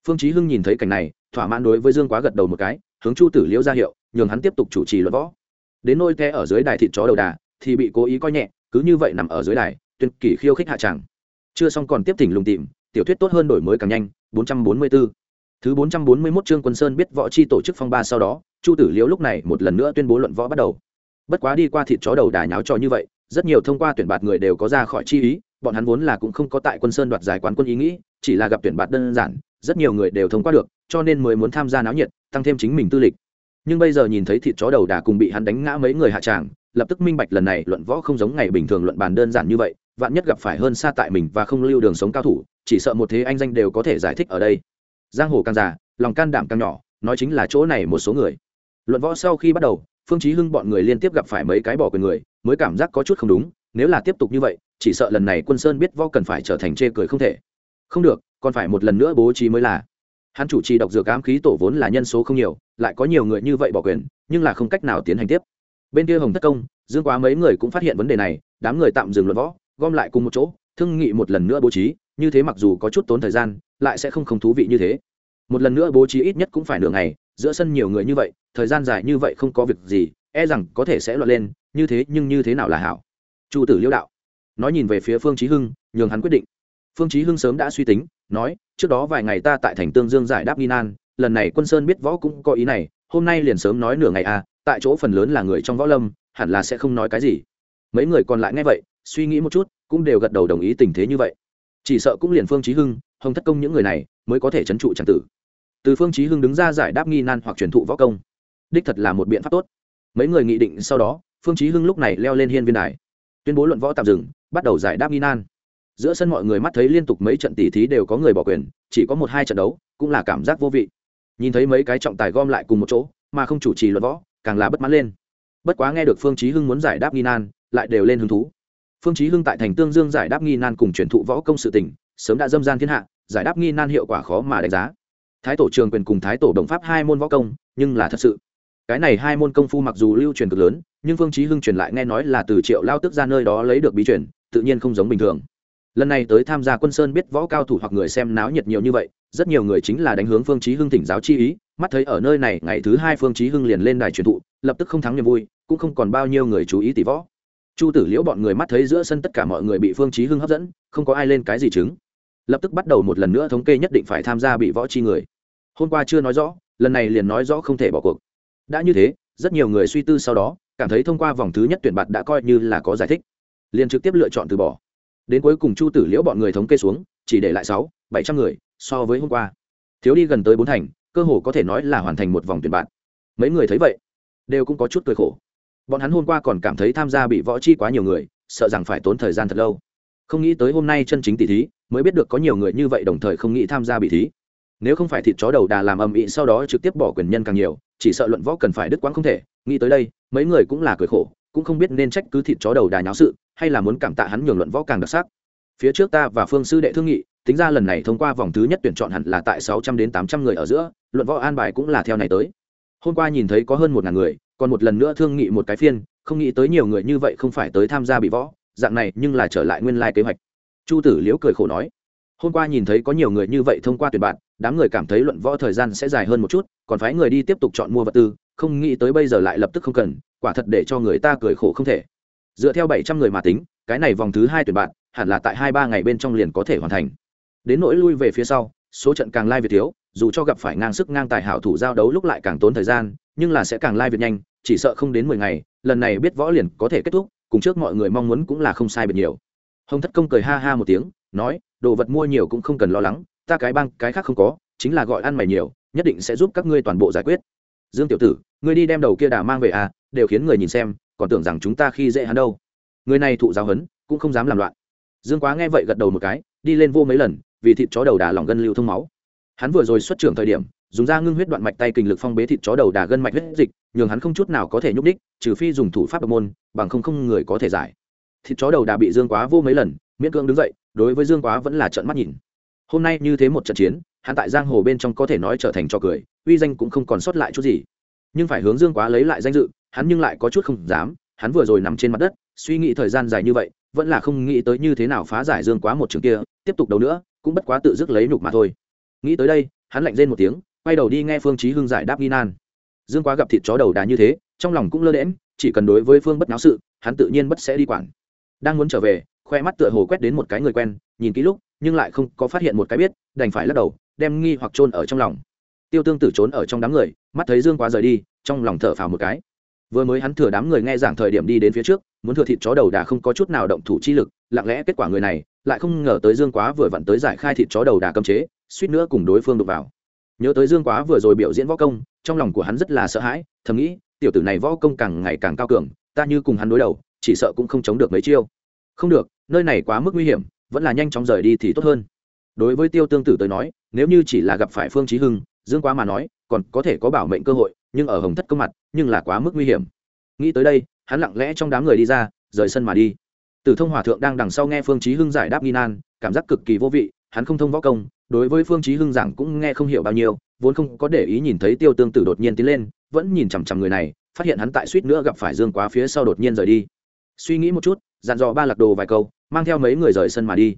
phương chí hưng nhìn thấy cảnh này, thỏa mãn đối với dương quá gật đầu một cái, hướng chu tử liễu ra hiệu, nhường hắn tiếp tục chủ trì luận võ. Đến nôi the ở dưới đài thịt chó đầu đà, thì bị cố ý coi nhẹ, cứ như vậy nằm ở dưới đài, tuyên kỷ khiêu khích hạ tràng. Chưa xong còn tiếp thỉnh lùng tìm, tiểu thuyết tốt hơn đổi mới càng nhanh 444 thứ 441 chương quân sơn biết võ chi tổ chức phong ba sau đó, chu tử liễu lúc này một lần nữa tuyên bố luận võ bắt đầu. Bất quá đi qua thịt chó đầu đà nháo trò như vậy, rất nhiều thông qua tuyển bạt người đều có ra khỏi chi ý, bọn hắn vốn là cũng không có tại quân sơn đoạt giải quán quân ý nghĩ, chỉ là gặp tuyển bạt đơn giản rất nhiều người đều thông qua được, cho nên mới muốn tham gia náo nhiệt, tăng thêm chính mình tư lịch. Nhưng bây giờ nhìn thấy thịt chó đầu đà cùng bị hắn đánh ngã mấy người hạ tràng, lập tức minh bạch lần này luận võ không giống ngày bình thường luận bàn đơn giản như vậy, vạn nhất gặp phải hơn xa tại mình và không lưu đường sống cao thủ, chỉ sợ một thế anh danh đều có thể giải thích ở đây. Giang hồ càng già, lòng can đảm càng nhỏ, nói chính là chỗ này một số người. Luận võ sau khi bắt đầu, phương chí hưng bọn người liên tiếp gặp phải mấy cái bỏ quyền người, mới cảm giác có chút không đúng, nếu là tiếp tục như vậy, chỉ sợ lần này quân sơn biết võ cần phải trở thành chê cười không thể. Không được còn phải một lần nữa bố trí mới là. Hắn chủ trì độc dược ám khí tổ vốn là nhân số không nhiều, lại có nhiều người như vậy bỏ quyền, nhưng là không cách nào tiến hành tiếp. Bên kia hồng thất công, dương quá mấy người cũng phát hiện vấn đề này, đám người tạm dừng luận võ, gom lại cùng một chỗ, thương nghị một lần nữa bố trí, như thế mặc dù có chút tốn thời gian, lại sẽ không không thú vị như thế. Một lần nữa bố trí ít nhất cũng phải nửa ngày, giữa sân nhiều người như vậy, thời gian dài như vậy không có việc gì e rằng có thể sẽ loạn lên, như thế nhưng như thế nào là hảo? Chu tử liêu đạo. Nói nhìn về phía phương trí hưng, nhường hắn quyết định phương chí hưng sớm đã suy tính, nói, trước đó vài ngày ta tại thành tương dương giải đáp nghi nan, lần này quân sơn biết võ cũng có ý này, hôm nay liền sớm nói nửa ngày à tại chỗ phần lớn là người trong võ lâm, hẳn là sẽ không nói cái gì. Mấy người còn lại nghe vậy, suy nghĩ một chút, cũng đều gật đầu đồng ý tình thế như vậy. Chỉ sợ cũng liền phương chí hưng, hồng thất công những người này, mới có thể chấn trụ tràng tử. Từ phương chí hưng đứng ra giải đáp nghi nan hoặc truyền thụ võ công, đích thật là một biện pháp tốt. Mấy người nghị định sau đó, phương chí hưng lúc này leo lên hiên viên đài, tuyên bố luận võ tạm dừng, bắt đầu giải đáp nghi nan giữa sân mọi người mắt thấy liên tục mấy trận tỷ thí đều có người bỏ quyền, chỉ có một hai trận đấu cũng là cảm giác vô vị. Nhìn thấy mấy cái trọng tài gom lại cùng một chỗ, mà không chủ trì luận võ, càng là bất mãn lên. Bất quá nghe được phương chí hưng muốn giải đáp nghi nan, lại đều lên hứng thú. Phương chí hưng tại thành tương dương giải đáp nghi nan cùng truyền thụ võ công sự tình, sớm đã dâm gian thiên hạ, giải đáp nghi nan hiệu quả khó mà đánh giá. Thái tổ trường quyền cùng thái tổ đồng pháp hai môn võ công, nhưng là thật sự. Cái này hai môn công phu mặc dù lưu truyền cực lớn, nhưng phương chí hưng truyền lại nghe nói là từ triệu lao tức ra nơi đó lấy được bí truyền, tự nhiên không giống bình thường lần này tới tham gia quân sơn biết võ cao thủ hoặc người xem náo nhiệt nhiều như vậy, rất nhiều người chính là đánh hướng phương chí hưng thỉnh giáo chi ý, mắt thấy ở nơi này ngày thứ hai phương chí hưng liền lên đài truyền thụ, lập tức không thắng niềm vui, cũng không còn bao nhiêu người chú ý tỷ võ. Chu tử liễu bọn người mắt thấy giữa sân tất cả mọi người bị phương chí hưng hấp dẫn, không có ai lên cái gì chứng. Lập tức bắt đầu một lần nữa thống kê nhất định phải tham gia bị võ chi người. Hôm qua chưa nói rõ, lần này liền nói rõ không thể bỏ cuộc. Đã như thế, rất nhiều người suy tư sau đó, cảm thấy thông qua vòng thứ nhất tuyển bạt đã coi như là có giải thích. Liền trực tiếp lựa chọn từ bỏ đến cuối cùng chu tử liễu bọn người thống kê xuống, chỉ để lại sáu, bảy trăm người, so với hôm qua. Thiếu đi gần tới bốn thành, cơ hồ có thể nói là hoàn thành một vòng tuyển bạn. Mấy người thấy vậy, đều cũng có chút cười khổ. Bọn hắn hôm qua còn cảm thấy tham gia bị võ chi quá nhiều người, sợ rằng phải tốn thời gian thật lâu. Không nghĩ tới hôm nay chân chính tỷ thí, mới biết được có nhiều người như vậy đồng thời không nghĩ tham gia bị thí. Nếu không phải thịt chó đầu đà làm âm ĩ sau đó trực tiếp bỏ quyền nhân càng nhiều, chỉ sợ luận võ cần phải đứt quãng không thể. Nghĩ tới đây, mấy người cũng là cười khổ, cũng không biết nên trách cứ thịt chó đầu đà nháo sự hay là muốn cảm tạ hắn nhường luận võ càng đặc sắc? Phía trước ta và phương sư đệ thương nghị, tính ra lần này thông qua vòng thứ nhất tuyển chọn hẳn là tại sáu trăm đến tám trăm người ở giữa, luận võ an bài cũng là theo này tới. Hôm qua nhìn thấy có hơn một ngàn người, còn một lần nữa thương nghị một cái phiên, không nghĩ tới nhiều người như vậy không phải tới tham gia bị võ, dạng này nhưng là trở lại nguyên lai kế hoạch. Chu tử liễu cười khổ nói, hôm qua nhìn thấy có nhiều người như vậy thông qua tuyển bạn, đám người cảm thấy luận võ thời gian sẽ dài hơn một chút, còn phái người đi tiếp tục chọn mua vật tư, không nghĩ tới bây giờ lại lập tức không cần, quả thật để cho người ta cười khổ không thể dựa theo bảy trăm người mà tính, cái này vòng thứ hai tuyển bạn, hẳn là tại hai ba ngày bên trong liền có thể hoàn thành. Đến nỗi lui về phía sau, số trận càng lai việt thiếu, dù cho gặp phải ngang sức ngang tài hảo thủ giao đấu lúc lại càng tốn thời gian, nhưng là sẽ càng lai việt nhanh, chỉ sợ không đến mười ngày, lần này biết võ liền có thể kết thúc, cùng trước mọi người mong muốn cũng là không sai biệt nhiều. Hồng thất công cười ha ha một tiếng, nói, đồ vật mua nhiều cũng không cần lo lắng, ta cái băng, cái khác không có, chính là gọi ăn mày nhiều, nhất định sẽ giúp các ngươi toàn bộ giải quyết. Dương tiểu tử, ngươi đi đem đầu kia đà mang về à đều khiến người nhìn xem còn tưởng rằng chúng ta khi dễ hắn đâu. Người này thụ giáo hấn cũng không dám làm loạn. Dương quá nghe vậy gật đầu một cái, đi lên vô mấy lần, vì thịt chó đầu đà lỏng gân lưu thông máu. Hắn vừa rồi xuất trưởng thời điểm, dùng da ngưng huyết đoạn mạch tay kình lực phong bế thịt chó đầu đà gân mạch huyết dịch, nhường hắn không chút nào có thể nhúc đích trừ phi dùng thủ pháp độc môn, bằng không không người có thể giải. Thịt chó đầu đà bị dương quá vô mấy lần, miễn cưỡng đứng dậy, đối với dương quá vẫn là trận mắt nhìn. Hôm nay như thế một trận chiến, hắn tại giang hồ bên trong có thể nói trở thành trò cười, uy danh cũng không còn sót lại chút gì. Nhưng phải hướng dương quá lấy lại danh dự hắn nhưng lại có chút không dám, hắn vừa rồi nằm trên mặt đất, suy nghĩ thời gian dài như vậy, vẫn là không nghĩ tới như thế nào phá giải dương quá một trường kia, tiếp tục đấu nữa, cũng bất quá tự dứt lấy nhục mà thôi. Nghĩ tới đây, hắn lạnh rên một tiếng, quay đầu đi nghe phương chí hưng giải đáp nghi nan. Dương quá gặp thịt chó đầu đà như thế, trong lòng cũng lơ đễm chỉ cần đối với phương bất náo sự, hắn tự nhiên bất sẽ đi quản. Đang muốn trở về, khoe mắt tựa hồ quét đến một cái người quen, nhìn kỹ lúc, nhưng lại không có phát hiện một cái biết, đành phải lắc đầu, đem nghi hoặc trôn ở trong lòng. Tiêu tương tử trốn ở trong đám người, mắt thấy dương quá rời đi, trong lòng thở phào một cái vừa mới hắn thừa đám người nghe giảng thời điểm đi đến phía trước, muốn thừa thịt chó đầu đà không có chút nào động thủ chi lực, lặng lẽ kết quả người này, lại không ngờ tới dương quá vừa vặn tới giải khai thịt chó đầu đà cấm chế, suýt nữa cùng đối phương đụng vào. Nhớ tới dương quá vừa rồi biểu diễn võ công, trong lòng của hắn rất là sợ hãi, thầm nghĩ, tiểu tử này võ công càng ngày càng cao cường, ta như cùng hắn đối đầu, chỉ sợ cũng không chống được mấy chiêu. Không được, nơi này quá mức nguy hiểm, vẫn là nhanh chóng rời đi thì tốt hơn. Đối với tiêu tương tử tới nói, nếu như chỉ là gặp phải phương trí hưng, dương quá mà nói, còn có thể có bảo mệnh cơ hội nhưng ở hồng thất công mặt, nhưng là quá mức nguy hiểm. Nghĩ tới đây, hắn lặng lẽ trong đám người đi ra, rời sân mà đi. Tử thông hòa thượng đang đằng sau nghe phương Chí hưng giải đáp nghi nan, cảm giác cực kỳ vô vị, hắn không thông võ công, đối với phương Chí hưng giảng cũng nghe không hiểu bao nhiêu, vốn không có để ý nhìn thấy tiêu tương tử đột nhiên tiến lên, vẫn nhìn chằm chằm người này, phát hiện hắn tại suýt nữa gặp phải dương quá phía sau đột nhiên rời đi. Suy nghĩ một chút, dặn dò ba lạc đồ vài câu, mang theo mấy người rời sân mà đi.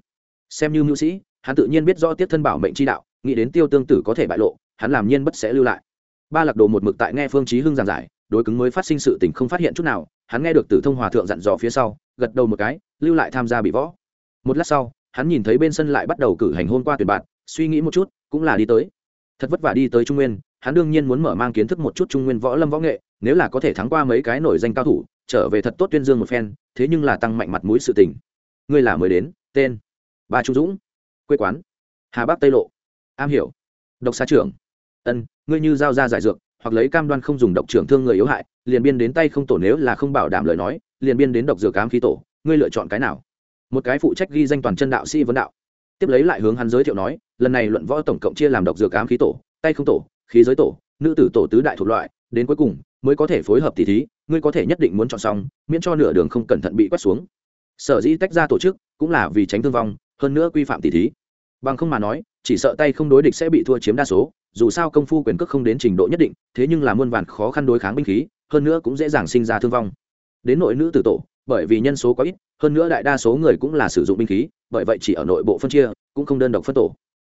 Xem như mưu sĩ, hắn tự nhiên biết rõ tiếp thân bảo mệnh chi đạo, nghĩ đến tiêu tương tử có thể bại lộ, hắn làm nhiên bất sẽ lưu lại ba lạc đồ một mực tại nghe phương chí hưng giảng giải, đối cứng mới phát sinh sự tình không phát hiện chút nào, hắn nghe được tử thông hòa thượng dặn dò phía sau, gật đầu một cái, lưu lại tham gia bị võ. Một lát sau, hắn nhìn thấy bên sân lại bắt đầu cử hành hôn qua tuyển bạn, suy nghĩ một chút, cũng là đi tới. Thật vất vả đi tới trung nguyên, hắn đương nhiên muốn mở mang kiến thức một chút trung nguyên võ lâm võ nghệ, nếu là có thể thắng qua mấy cái nổi danh cao thủ, trở về thật tốt tuyên dương một phen, thế nhưng là tăng mạnh mặt mũi sự tình. Ngươi là mới đến, tên. Ba trung dũng, quê quán. Hà bắc tây lộ. Am hiểu. Độc xa trưởng ân, ngươi như giao ra giải dược, hoặc lấy cam đoan không dùng độc trưởng thương người yếu hại, liền biên đến tay không tổ nếu là không bảo đảm lời nói, liền biên đến độc dược cám khí tổ, ngươi lựa chọn cái nào? Một cái phụ trách ghi danh toàn chân đạo sĩ vấn đạo. Tiếp lấy lại hướng hắn giới thiệu nói, lần này luận võ tổng cộng chia làm độc dược ám khí tổ, tay không tổ, khí giới tổ, nữ tử tổ tứ đại thuộc loại, đến cuối cùng, mới có thể phối hợp tỷ thí, ngươi có thể nhất định muốn chọn xong, miễn cho nửa đường không cẩn thận bị quét xuống. Sở dĩ tách ra tổ chức, cũng là vì tránh thương vong, hơn nữa quy phạm tỷ thí. Bằng không mà nói chỉ sợ tay không đối địch sẽ bị thua chiếm đa số, dù sao công phu quyền cước không đến trình độ nhất định, thế nhưng là muôn vàn khó khăn đối kháng binh khí, hơn nữa cũng dễ dàng sinh ra thương vong. Đến nội nữ tử tổ, bởi vì nhân số có ít, hơn nữa đại đa số người cũng là sử dụng binh khí, bởi vậy chỉ ở nội bộ phân chia, cũng không đơn độc phân tổ.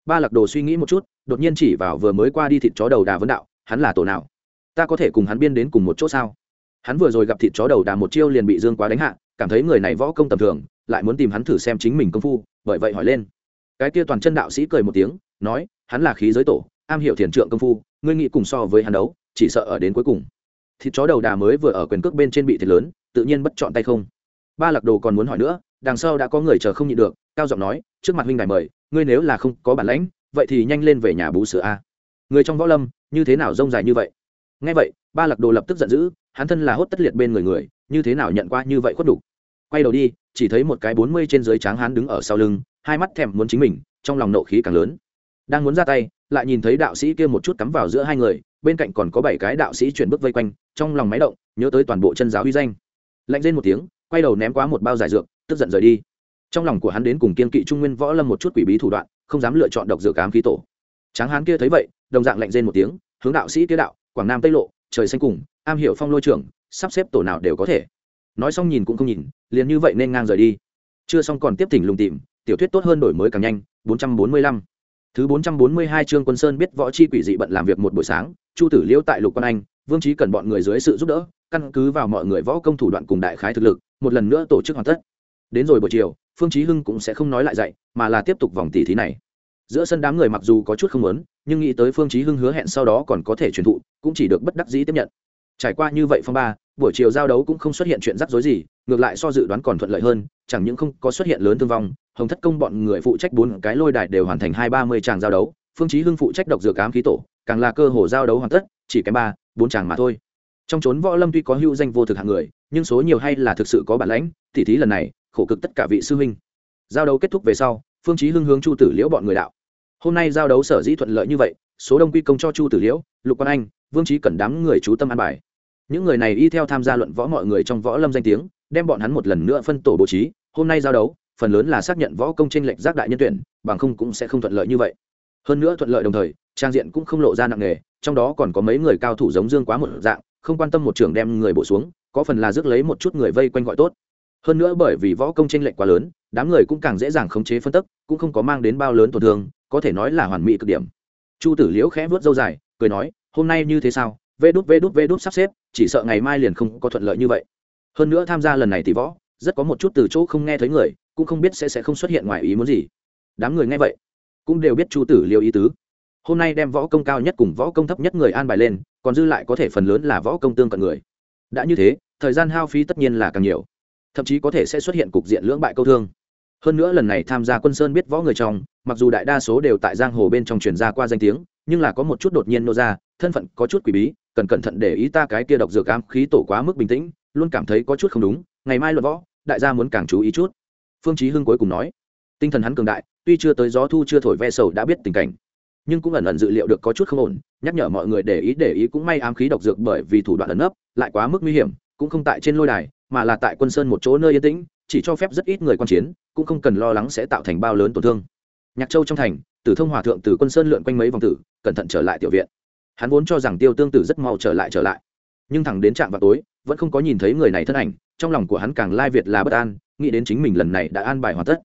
Ba lạc đồ suy nghĩ một chút, đột nhiên chỉ vào vừa mới qua đi thịt chó đầu đà vấn đạo, hắn là tổ nào? Ta có thể cùng hắn biên đến cùng một chỗ sao? Hắn vừa rồi gặp thịt chó đầu đà một chiêu liền bị dương quá đánh hạ, cảm thấy người này võ công tầm thường, lại muốn tìm hắn thử xem chính mình công phu, bởi vậy hỏi lên cái kia toàn chân đạo sĩ cười một tiếng, nói, hắn là khí giới tổ, am hiểu thiền trượng công phu, ngươi nghĩ cùng so với hắn đấu, chỉ sợ ở đến cuối cùng. Thịt chó đầu đà mới vừa ở quyền cước bên trên bị thịt lớn, tự nhiên bất chọn tay không. Ba lạc đồ còn muốn hỏi nữa, đằng sau đã có người chờ không nhịn được, cao giọng nói, trước mặt huynh đài mời, ngươi nếu là không có bản lãnh, vậy thì nhanh lên về nhà bú sữa a. Người trong võ lâm, như thế nào rông dài như vậy? Ngay vậy, ba lạc đồ lập tức giận dữ, hắn thân là hốt tất liệt bên người người, như thế nào nhận qua như vậy khuất đủ? Quay đầu đi, chỉ thấy một cái bốn mươi trên dưới tráng hắn đứng ở sau lưng hai mắt thèm muốn chính mình, trong lòng nộ khí càng lớn. Đang muốn ra tay, lại nhìn thấy đạo sĩ kia một chút cắm vào giữa hai người, bên cạnh còn có bảy cái đạo sĩ chuyển bước vây quanh, trong lòng máy động, nhớ tới toàn bộ chân giáo uy danh. Lạnh lên một tiếng, quay đầu ném quá một bao giải dược, tức giận rời đi. Trong lòng của hắn đến cùng kiên kỵ trung nguyên võ lâm một chút quỷ bí thủ đoạn, không dám lựa chọn độc dược cám khí tổ. Tráng hán kia thấy vậy, đồng dạng lạnh rên một tiếng, hướng đạo sĩ kia đạo, quảng nam tây lộ, trời xanh cùng, am hiểu phong lôi trưởng, sắp xếp tổ nào đều có thể. Nói xong nhìn cũng không nhìn, liền như vậy nên ngang rời đi. Chưa xong còn tiếp thỉnh lùng tìm tiểu thuyết tốt hơn đổi mới càng nhanh 445 thứ 442 chương quân sơn biết võ chi quỷ dị bận làm việc một buổi sáng, chu tử liễu tại lục quan anh, vương trí cần bọn người dưới sự giúp đỡ, căn cứ vào mọi người võ công thủ đoạn cùng đại khái thực lực, một lần nữa tổ chức hoàn tất. Đến rồi buổi chiều, phương chí hưng cũng sẽ không nói lại dạy, mà là tiếp tục vòng tỷ thí này. Giữa sân đám người mặc dù có chút không muốn, nhưng nghĩ tới phương chí hưng hứa hẹn sau đó còn có thể truyền thụ, cũng chỉ được bất đắc dĩ tiếp nhận. Trải qua như vậy phong ba, buổi chiều giao đấu cũng không xuất hiện chuyện rắc rối gì, ngược lại so dự đoán còn thuận lợi hơn, chẳng những không có xuất hiện lớn thương vong hồng thất công bọn người phụ trách bốn cái lôi đài đều hoàn thành hai ba mươi tràng giao đấu, phương chí hưng phụ trách độc dược ám khí tổ, càng là cơ hồ giao đấu hoàn tất, chỉ kém ba, bốn tràng mà thôi. Trong chốn võ lâm tuy có hưu danh vô thực hạng người, nhưng số nhiều hay là thực sự có bản lãnh, tỉ thí lần này, khổ cực tất cả vị sư huynh. Giao đấu kết thúc về sau, phương chí hưng hướng chu tử liễu bọn người đạo. Hôm nay giao đấu sở dĩ thuận lợi như vậy, số đông quy công cho chu tử liễu, lục quan anh, vương trí cẩn đám người chú tâm an bài. Những người này y theo tham gia luận võ mọi người trong võ lâm danh tiếng, đem bọn hắn một lần nữa phân tổ bố trí, hôm nay giao đấu phần lớn là xác nhận võ công tranh lệch giác đại nhân tuyển, bằng không cũng sẽ không thuận lợi như vậy. Hơn nữa thuận lợi đồng thời, trang diện cũng không lộ ra nặng nề, trong đó còn có mấy người cao thủ giống dương quá một dạng, không quan tâm một trường đem người bổ xuống, có phần là rước lấy một chút người vây quanh gọi tốt. Hơn nữa bởi vì võ công tranh lệch quá lớn, đám người cũng càng dễ dàng khống chế phân tức, cũng không có mang đến bao lớn tổn thương, có thể nói là hoàn mỹ cực điểm. Chu tử liễu khẽ vớt dâu dài, cười nói, hôm nay như thế sao? Vê đút vê đút vê đút sắp xếp, chỉ sợ ngày mai liền không có thuận lợi như vậy. Hơn nữa tham gia lần này thì võ, rất có một chút từ chỗ không nghe thấy người cũng không biết sẽ sẽ không xuất hiện ngoài ý muốn gì. Đám người nghe vậy, cũng đều biết chu tử liêu ý tứ. Hôm nay đem võ công cao nhất cùng võ công thấp nhất người an bài lên, còn dư lại có thể phần lớn là võ công tương cận người. Đã như thế, thời gian hao phí tất nhiên là càng nhiều. Thậm chí có thể sẽ xuất hiện cục diện lưỡng bại câu thương. Hơn nữa lần này tham gia quân sơn biết võ người trong, mặc dù đại đa số đều tại giang hồ bên trong truyền ra qua danh tiếng, nhưng là có một chút đột nhiên nô ra, thân phận có chút quỷ bí, cần cẩn thận để ý ta cái kia độc dược ám khí tổ quá mức bình tĩnh, luôn cảm thấy có chút không đúng, ngày mai luận võ, đại gia muốn càng chú ý chút phương chí hưng cuối cùng nói, tinh thần hắn cường đại, tuy chưa tới gió thu chưa thổi ve sầu đã biết tình cảnh, nhưng cũng ẩn ẩn dự liệu được có chút không ổn, nhắc nhở mọi người để ý để ý cũng may ám khí độc dược bởi vì thủ đoạn ẩn nấp, lại quá mức nguy hiểm, cũng không tại trên lôi đài, mà là tại quân sơn một chỗ nơi yên tĩnh, chỉ cho phép rất ít người quan chiến, cũng không cần lo lắng sẽ tạo thành bao lớn tổn thương. Nhạc châu trong thành, tử thông hòa thượng từ quân sơn lượn quanh mấy vòng tử, cẩn thận trở lại tiểu viện. Hắn vốn cho rằng tiêu tương tử rất mau trở lại trở lại, nhưng thẳng đến trạm vào tối, vẫn không có nhìn thấy người này thân ảnh, trong lòng của hắn càng lai việt là bất an nghĩ đến chính mình lần này đã an bài hoàn tất.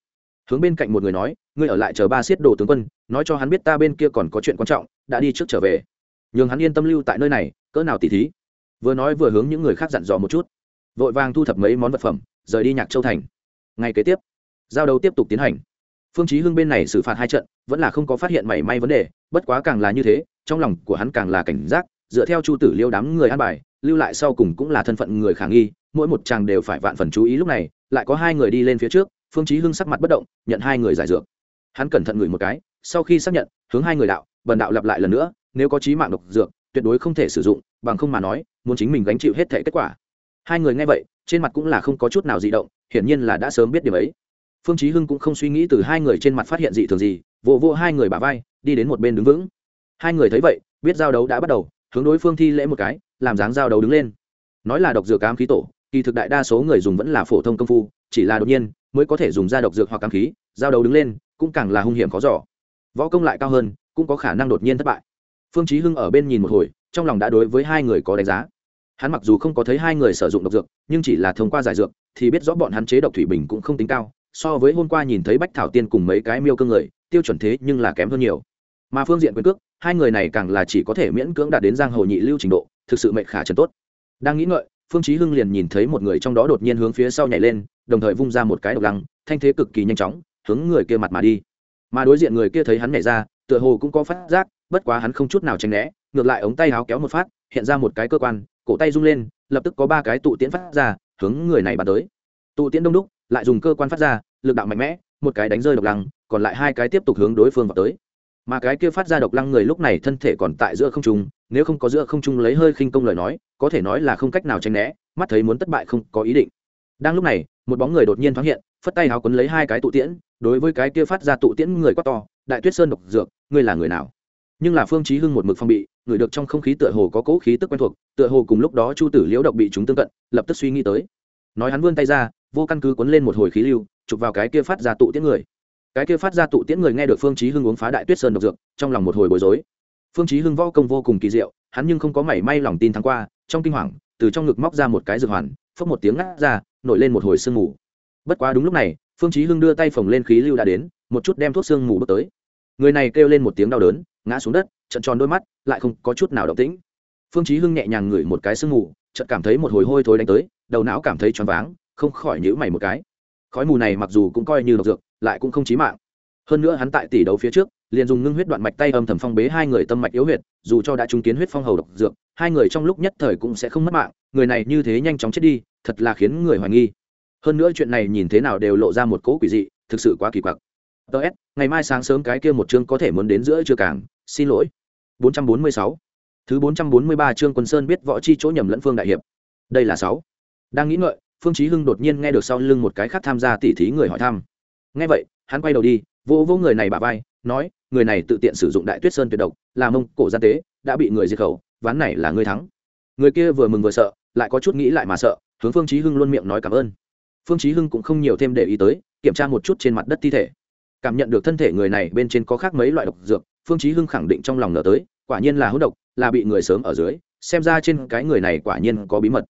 Hướng bên cạnh một người nói, ngươi ở lại chờ ba siết đồ tướng quân, nói cho hắn biết ta bên kia còn có chuyện quan trọng, đã đi trước trở về. Nhường hắn yên tâm lưu tại nơi này, cỡ nào tỉ thí. Vừa nói vừa hướng những người khác dặn dò một chút. Vội vàng thu thập mấy món vật phẩm, rời đi nhạc châu thành. Ngày kế tiếp, giao đấu tiếp tục tiến hành. Phương chí hưng bên này xử phạt hai trận, vẫn là không có phát hiện mảy may vấn đề, bất quá càng là như thế, trong lòng của hắn càng là cảnh giác, dựa theo chu tử liêu đám người an bài, lưu lại sau cùng cũng là thân phận người khả nghi, mỗi một chàng đều phải vạn phần chú ý lúc này lại có hai người đi lên phía trước, phương chí hưng sắc mặt bất động, nhận hai người giải dược. Hắn cẩn thận ngửi một cái, sau khi xác nhận, hướng hai người đạo, bần đạo lặp lại lần nữa, nếu có chí mạng độc dược, tuyệt đối không thể sử dụng, bằng không mà nói, muốn chính mình gánh chịu hết thể kết quả. Hai người nghe vậy, trên mặt cũng là không có chút nào dị động, hiển nhiên là đã sớm biết điều ấy. Phương chí hưng cũng không suy nghĩ từ hai người trên mặt phát hiện dị thường gì, vỗ vỗ hai người bả vai, đi đến một bên đứng vững. Hai người thấy vậy, biết giao đấu đã bắt đầu, hướng đối phương thi lễ một cái, làm dáng giao đấu đứng lên. Nói là độc dược ám khí tổ kỳ thực đại đa số người dùng vẫn là phổ thông công phu, chỉ là đột nhiên mới có thể dùng ra độc dược hoặc cam khí, giao đấu đứng lên, cũng càng là hung hiểm khó giỏ võ công lại cao hơn, cũng có khả năng đột nhiên thất bại. Phương chí hưng ở bên nhìn một hồi, trong lòng đã đối với hai người có đánh giá. Hắn mặc dù không có thấy hai người sử dụng độc dược, nhưng chỉ là thông qua giải dược, thì biết rõ bọn hắn chế độc thủy bình cũng không tính cao, so với hôm qua nhìn thấy bách thảo tiên cùng mấy cái miêu cương người, tiêu chuẩn thế nhưng là kém hơn nhiều. Mà phương diện quyền cước, hai người này càng là chỉ có thể miễn cưỡng đạt đến giang hồ nhị lưu trình độ, thực sự mệnh khả trần tốt. Đang nghĩ ngợi phương chí hưng liền nhìn thấy một người trong đó đột nhiên hướng phía sau nhảy lên, đồng thời vung ra một cái độc lăng, thanh thế cực kỳ nhanh chóng, hướng người kia mặt mà đi. Mà đối diện người kia thấy hắn nhảy ra, tựa hồ cũng có phát giác, bất quá hắn không chút nào tránh né, ngược lại ống tay áo kéo một phát, hiện ra một cái cơ quan, cổ tay rung lên, lập tức có ba cái tụ tiễn phát ra, hướng người này bắn tới. Tụ tiễn đông đúc, lại dùng cơ quan phát ra, lực đạo mạnh mẽ, một cái đánh rơi độc lăng, còn lại hai cái tiếp tục hướng đối phương vào tới mà cái kia phát ra độc lăng người lúc này thân thể còn tại giữa không trung, nếu không có giữa không trung lấy hơi khinh công lời nói, có thể nói là không cách nào tránh né, mắt thấy muốn thất bại không có ý định. Đang lúc này, một bóng người đột nhiên thoáng hiện, phất tay háo quấn lấy hai cái tụ tiễn, đối với cái kia phát ra tụ tiễn người quá to, đại tuyết sơn độc dược, ngươi là người nào? Nhưng là phương chí hưng một mực phong bị, người được trong không khí tựa hồ có cố khí tức quen thuộc, tựa hồ cùng lúc đó chu tử liễu độc bị chúng tương cận, lập tức suy nghĩ tới. Nói hắn vươn tay ra, vô căn cứ cuốn lên một hồi khí lưu, chụp vào cái kia phát ra tụ tiễn người cái kia phát ra tụ tiễn người nghe được phương chí hưng uống phá đại tuyết sơn độc dược, trong lòng một hồi bối rối. Phương chí hưng võ công vô cùng kỳ diệu, hắn nhưng không có mảy may lòng tin thắng qua, trong kinh hoàng, từ trong ngực móc ra một cái dược hoàn phất một tiếng ngắt ra, nổi lên một hồi sương mù. Bất quá đúng lúc này, phương chí hưng đưa tay phồng lên khí lưu đã đến, một chút đem thuốc sương mù bước tới. Người này kêu lên một tiếng đau đớn, ngã xuống đất trận tròn đôi mắt, lại không có chút nào động tĩnh. Phương chí hưng nhẹ nhàng ngửi một cái sương mù, chợt cảm thấy một hồi hôi thối đánh tới, đầu não cảm thấy choáng váng, không khỏi nhíu mày một cái khói mù này mặc dù cũng coi như độc dược, lại cũng không chí mạng. Hơn nữa hắn tại tỷ đấu phía trước, liền dùng ngưng huyết đoạn mạch tay âm thầm phong bế hai người tâm mạch yếu huyệt, dù cho đã chứng kiến huyết phong hầu độc dược, hai người trong lúc nhất thời cũng sẽ không mất mạng, người này như thế nhanh chóng chết đi, thật là khiến người hoài nghi. Hơn nữa chuyện này nhìn thế nào đều lộ ra một cỗ quỷ dị, thực sự quá kỳ quặc. Ts ngày mai sáng sớm cái kia một chương có thể muốn đến giữa chưa càng, xin lỗi. 446 thứ bốn trăm bốn quân sơn biết võ chi chỗ nhầm lẫn phương đại hiệp. Đây là sáu. Đang nghĩ ngợi phương chí hưng đột nhiên nghe được sau lưng một cái khác tham gia tỉ thí người hỏi thăm. Nghe vậy, hắn quay đầu đi vỗ vỗ người này bả vai, nói, người này tự tiện sử dụng đại tuyết sơn tuyệt độc làm mông cổ gian tế, đã bị người diệt khẩu, ván này là người thắng. Người kia vừa mừng vừa sợ, lại có chút nghĩ lại mà sợ, hướng phương chí hưng luôn miệng nói cảm ơn. Phương chí hưng cũng không nhiều thêm để ý tới, kiểm tra một chút trên mặt đất thi thể. Cảm nhận được thân thể người này bên trên có khác mấy loại độc dược, phương chí hưng khẳng định trong lòng nở tới, quả nhiên là hữu độc, là bị người sớm ở dưới, xem ra trên cái người này quả nhiên có bí mật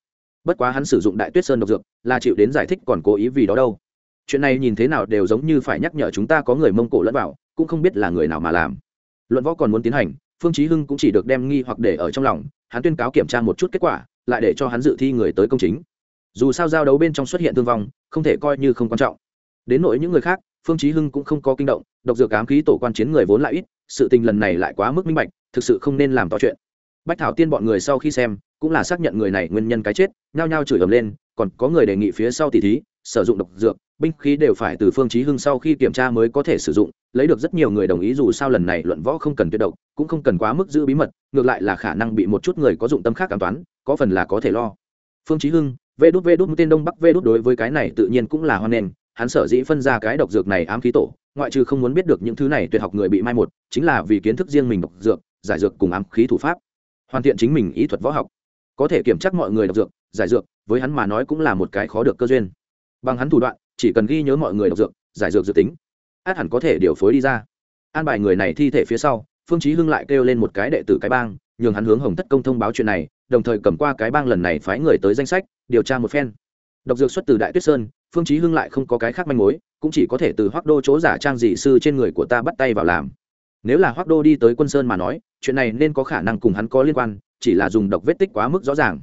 bất quá hắn sử dụng đại tuyết sơn độc dược, là chịu đến giải thích còn cố ý vì đó đâu. Chuyện này nhìn thế nào đều giống như phải nhắc nhở chúng ta có người mông cổ lẫn vào, cũng không biết là người nào mà làm. Luận võ còn muốn tiến hành, phương chí hưng cũng chỉ được đem nghi hoặc để ở trong lòng, hắn tuyên cáo kiểm tra một chút kết quả, lại để cho hắn dự thi người tới công chính. Dù sao giao đấu bên trong xuất hiện thương vong, không thể coi như không quan trọng. Đến nỗi những người khác, phương chí hưng cũng không có kinh động, độc dược ám khí tổ quan chiến người vốn lại ít, sự tình lần này lại quá mức minh bạch, thực sự không nên làm to chuyện. Bách thảo tiên bọn người sau khi xem cũng là xác nhận người này nguyên nhân cái chết, nhao nhao chửi ầm lên, còn có người đề nghị phía sau tỷ thí, sử dụng độc dược, binh khí đều phải từ phương chí hưng sau khi kiểm tra mới có thể sử dụng, lấy được rất nhiều người đồng ý dù sao lần này luận võ không cần tuyệt độc, cũng không cần quá mức giữ bí mật, ngược lại là khả năng bị một chút người có dụng tâm khác cảm toán có phần là có thể lo. Phương chí hưng, vê đút vê đút tên đông bắc, vê đút đối với cái này tự nhiên cũng là hoan nghênh, hắn sở dĩ phân ra cái độc dược này ám khí tổ, ngoại trừ không muốn biết được những thứ này tuyệt học người bị mai một, chính là vì kiến thức riêng mình độc dược, giải dược cùng ám khí thủ pháp, hoàn thiện chính mình ý thuật võ học có thể kiểm tra mọi người độc dược, giải dược, với hắn mà nói cũng là một cái khó được cơ duyên. Bằng hắn thủ đoạn, chỉ cần ghi nhớ mọi người độc dược, giải dược dự tính, át hẳn có thể điều phối đi ra. An bài người này thi thể phía sau, phương chí hưng lại kêu lên một cái đệ tử cái bang, nhường hắn hướng hồng thất công thông báo chuyện này, đồng thời cầm qua cái bang lần này phái người tới danh sách, điều tra một phen. Độc dược xuất từ đại tuyết sơn, phương chí hưng lại không có cái khác manh mối, cũng chỉ có thể từ hoắc đô chỗ giả trang dị sư trên người của ta bắt tay vào làm. Nếu là hoắc đô đi tới quân sơn mà nói, chuyện này nên có khả năng cùng hắn có liên quan chỉ là dùng độc vết tích quá mức rõ ràng.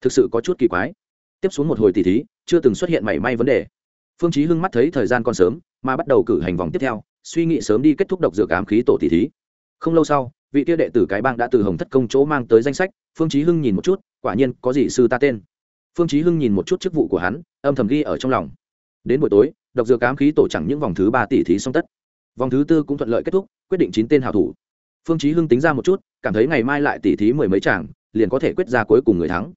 Thực sự có chút kỳ quái. Tiếp xuống một hồi tỷ thí, chưa từng xuất hiện mảy may vấn đề. Phương chí hưng mắt thấy thời gian còn sớm, mà bắt đầu cử hành vòng tiếp theo, suy nghĩ sớm đi kết thúc độc dược ám khí tổ tỷ thí. Không lâu sau, vị tiêu đệ tử cái bang đã từ hồng thất công chỗ mang tới danh sách, phương chí hưng nhìn một chút, quả nhiên có gì sư ta tên. Phương chí hưng nhìn một chút chức vụ của hắn, âm thầm ghi ở trong lòng. Đến buổi tối, độc dược ám khí tổ chẳng những vòng thứ ba tỷ thí xong tất. Vòng thứ tư cũng thuận lợi kết thúc, quyết định chín tên hảo thủ phương chí hưng tính ra một chút, cảm thấy ngày mai lại tỷ thí mười mấy chàng, liền có thể quyết ra cuối cùng người thắng.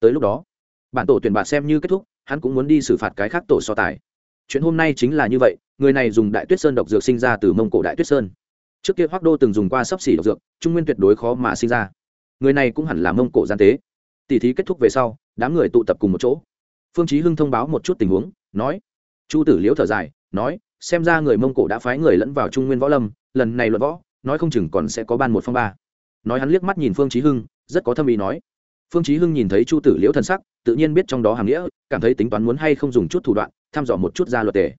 Tới lúc đó, bản tổ tuyển bạt xem như kết thúc, hắn cũng muốn đi xử phạt cái khác tổ so tài. Chuyện hôm nay chính là như vậy, người này dùng đại tuyết sơn độc dược sinh ra từ mông cổ đại tuyết sơn. Trước kia hoác đô từng dùng qua sấp xỉ độc dược, trung nguyên tuyệt đối khó mà sinh ra. Người này cũng hẳn là mông cổ gian tế. Tỷ thí kết thúc về sau, đám người tụ tập cùng một chỗ. Phương chí hưng thông báo một chút tình huống, nói, chu tử liễu thở dài, nói, xem ra người mông cổ đã phái người lẫn vào trung nguyên võ lâm, lần này luận võ nói không chừng còn sẽ có ban một phong ba. Nói hắn liếc mắt nhìn phương chí hưng, rất có thâm ý nói. Phương chí hưng nhìn thấy chu tử liễu thần sắc, tự nhiên biết trong đó hàm nghĩa, cảm thấy tính toán muốn hay không dùng chút thủ đoạn thăm dò một chút gia luật tề.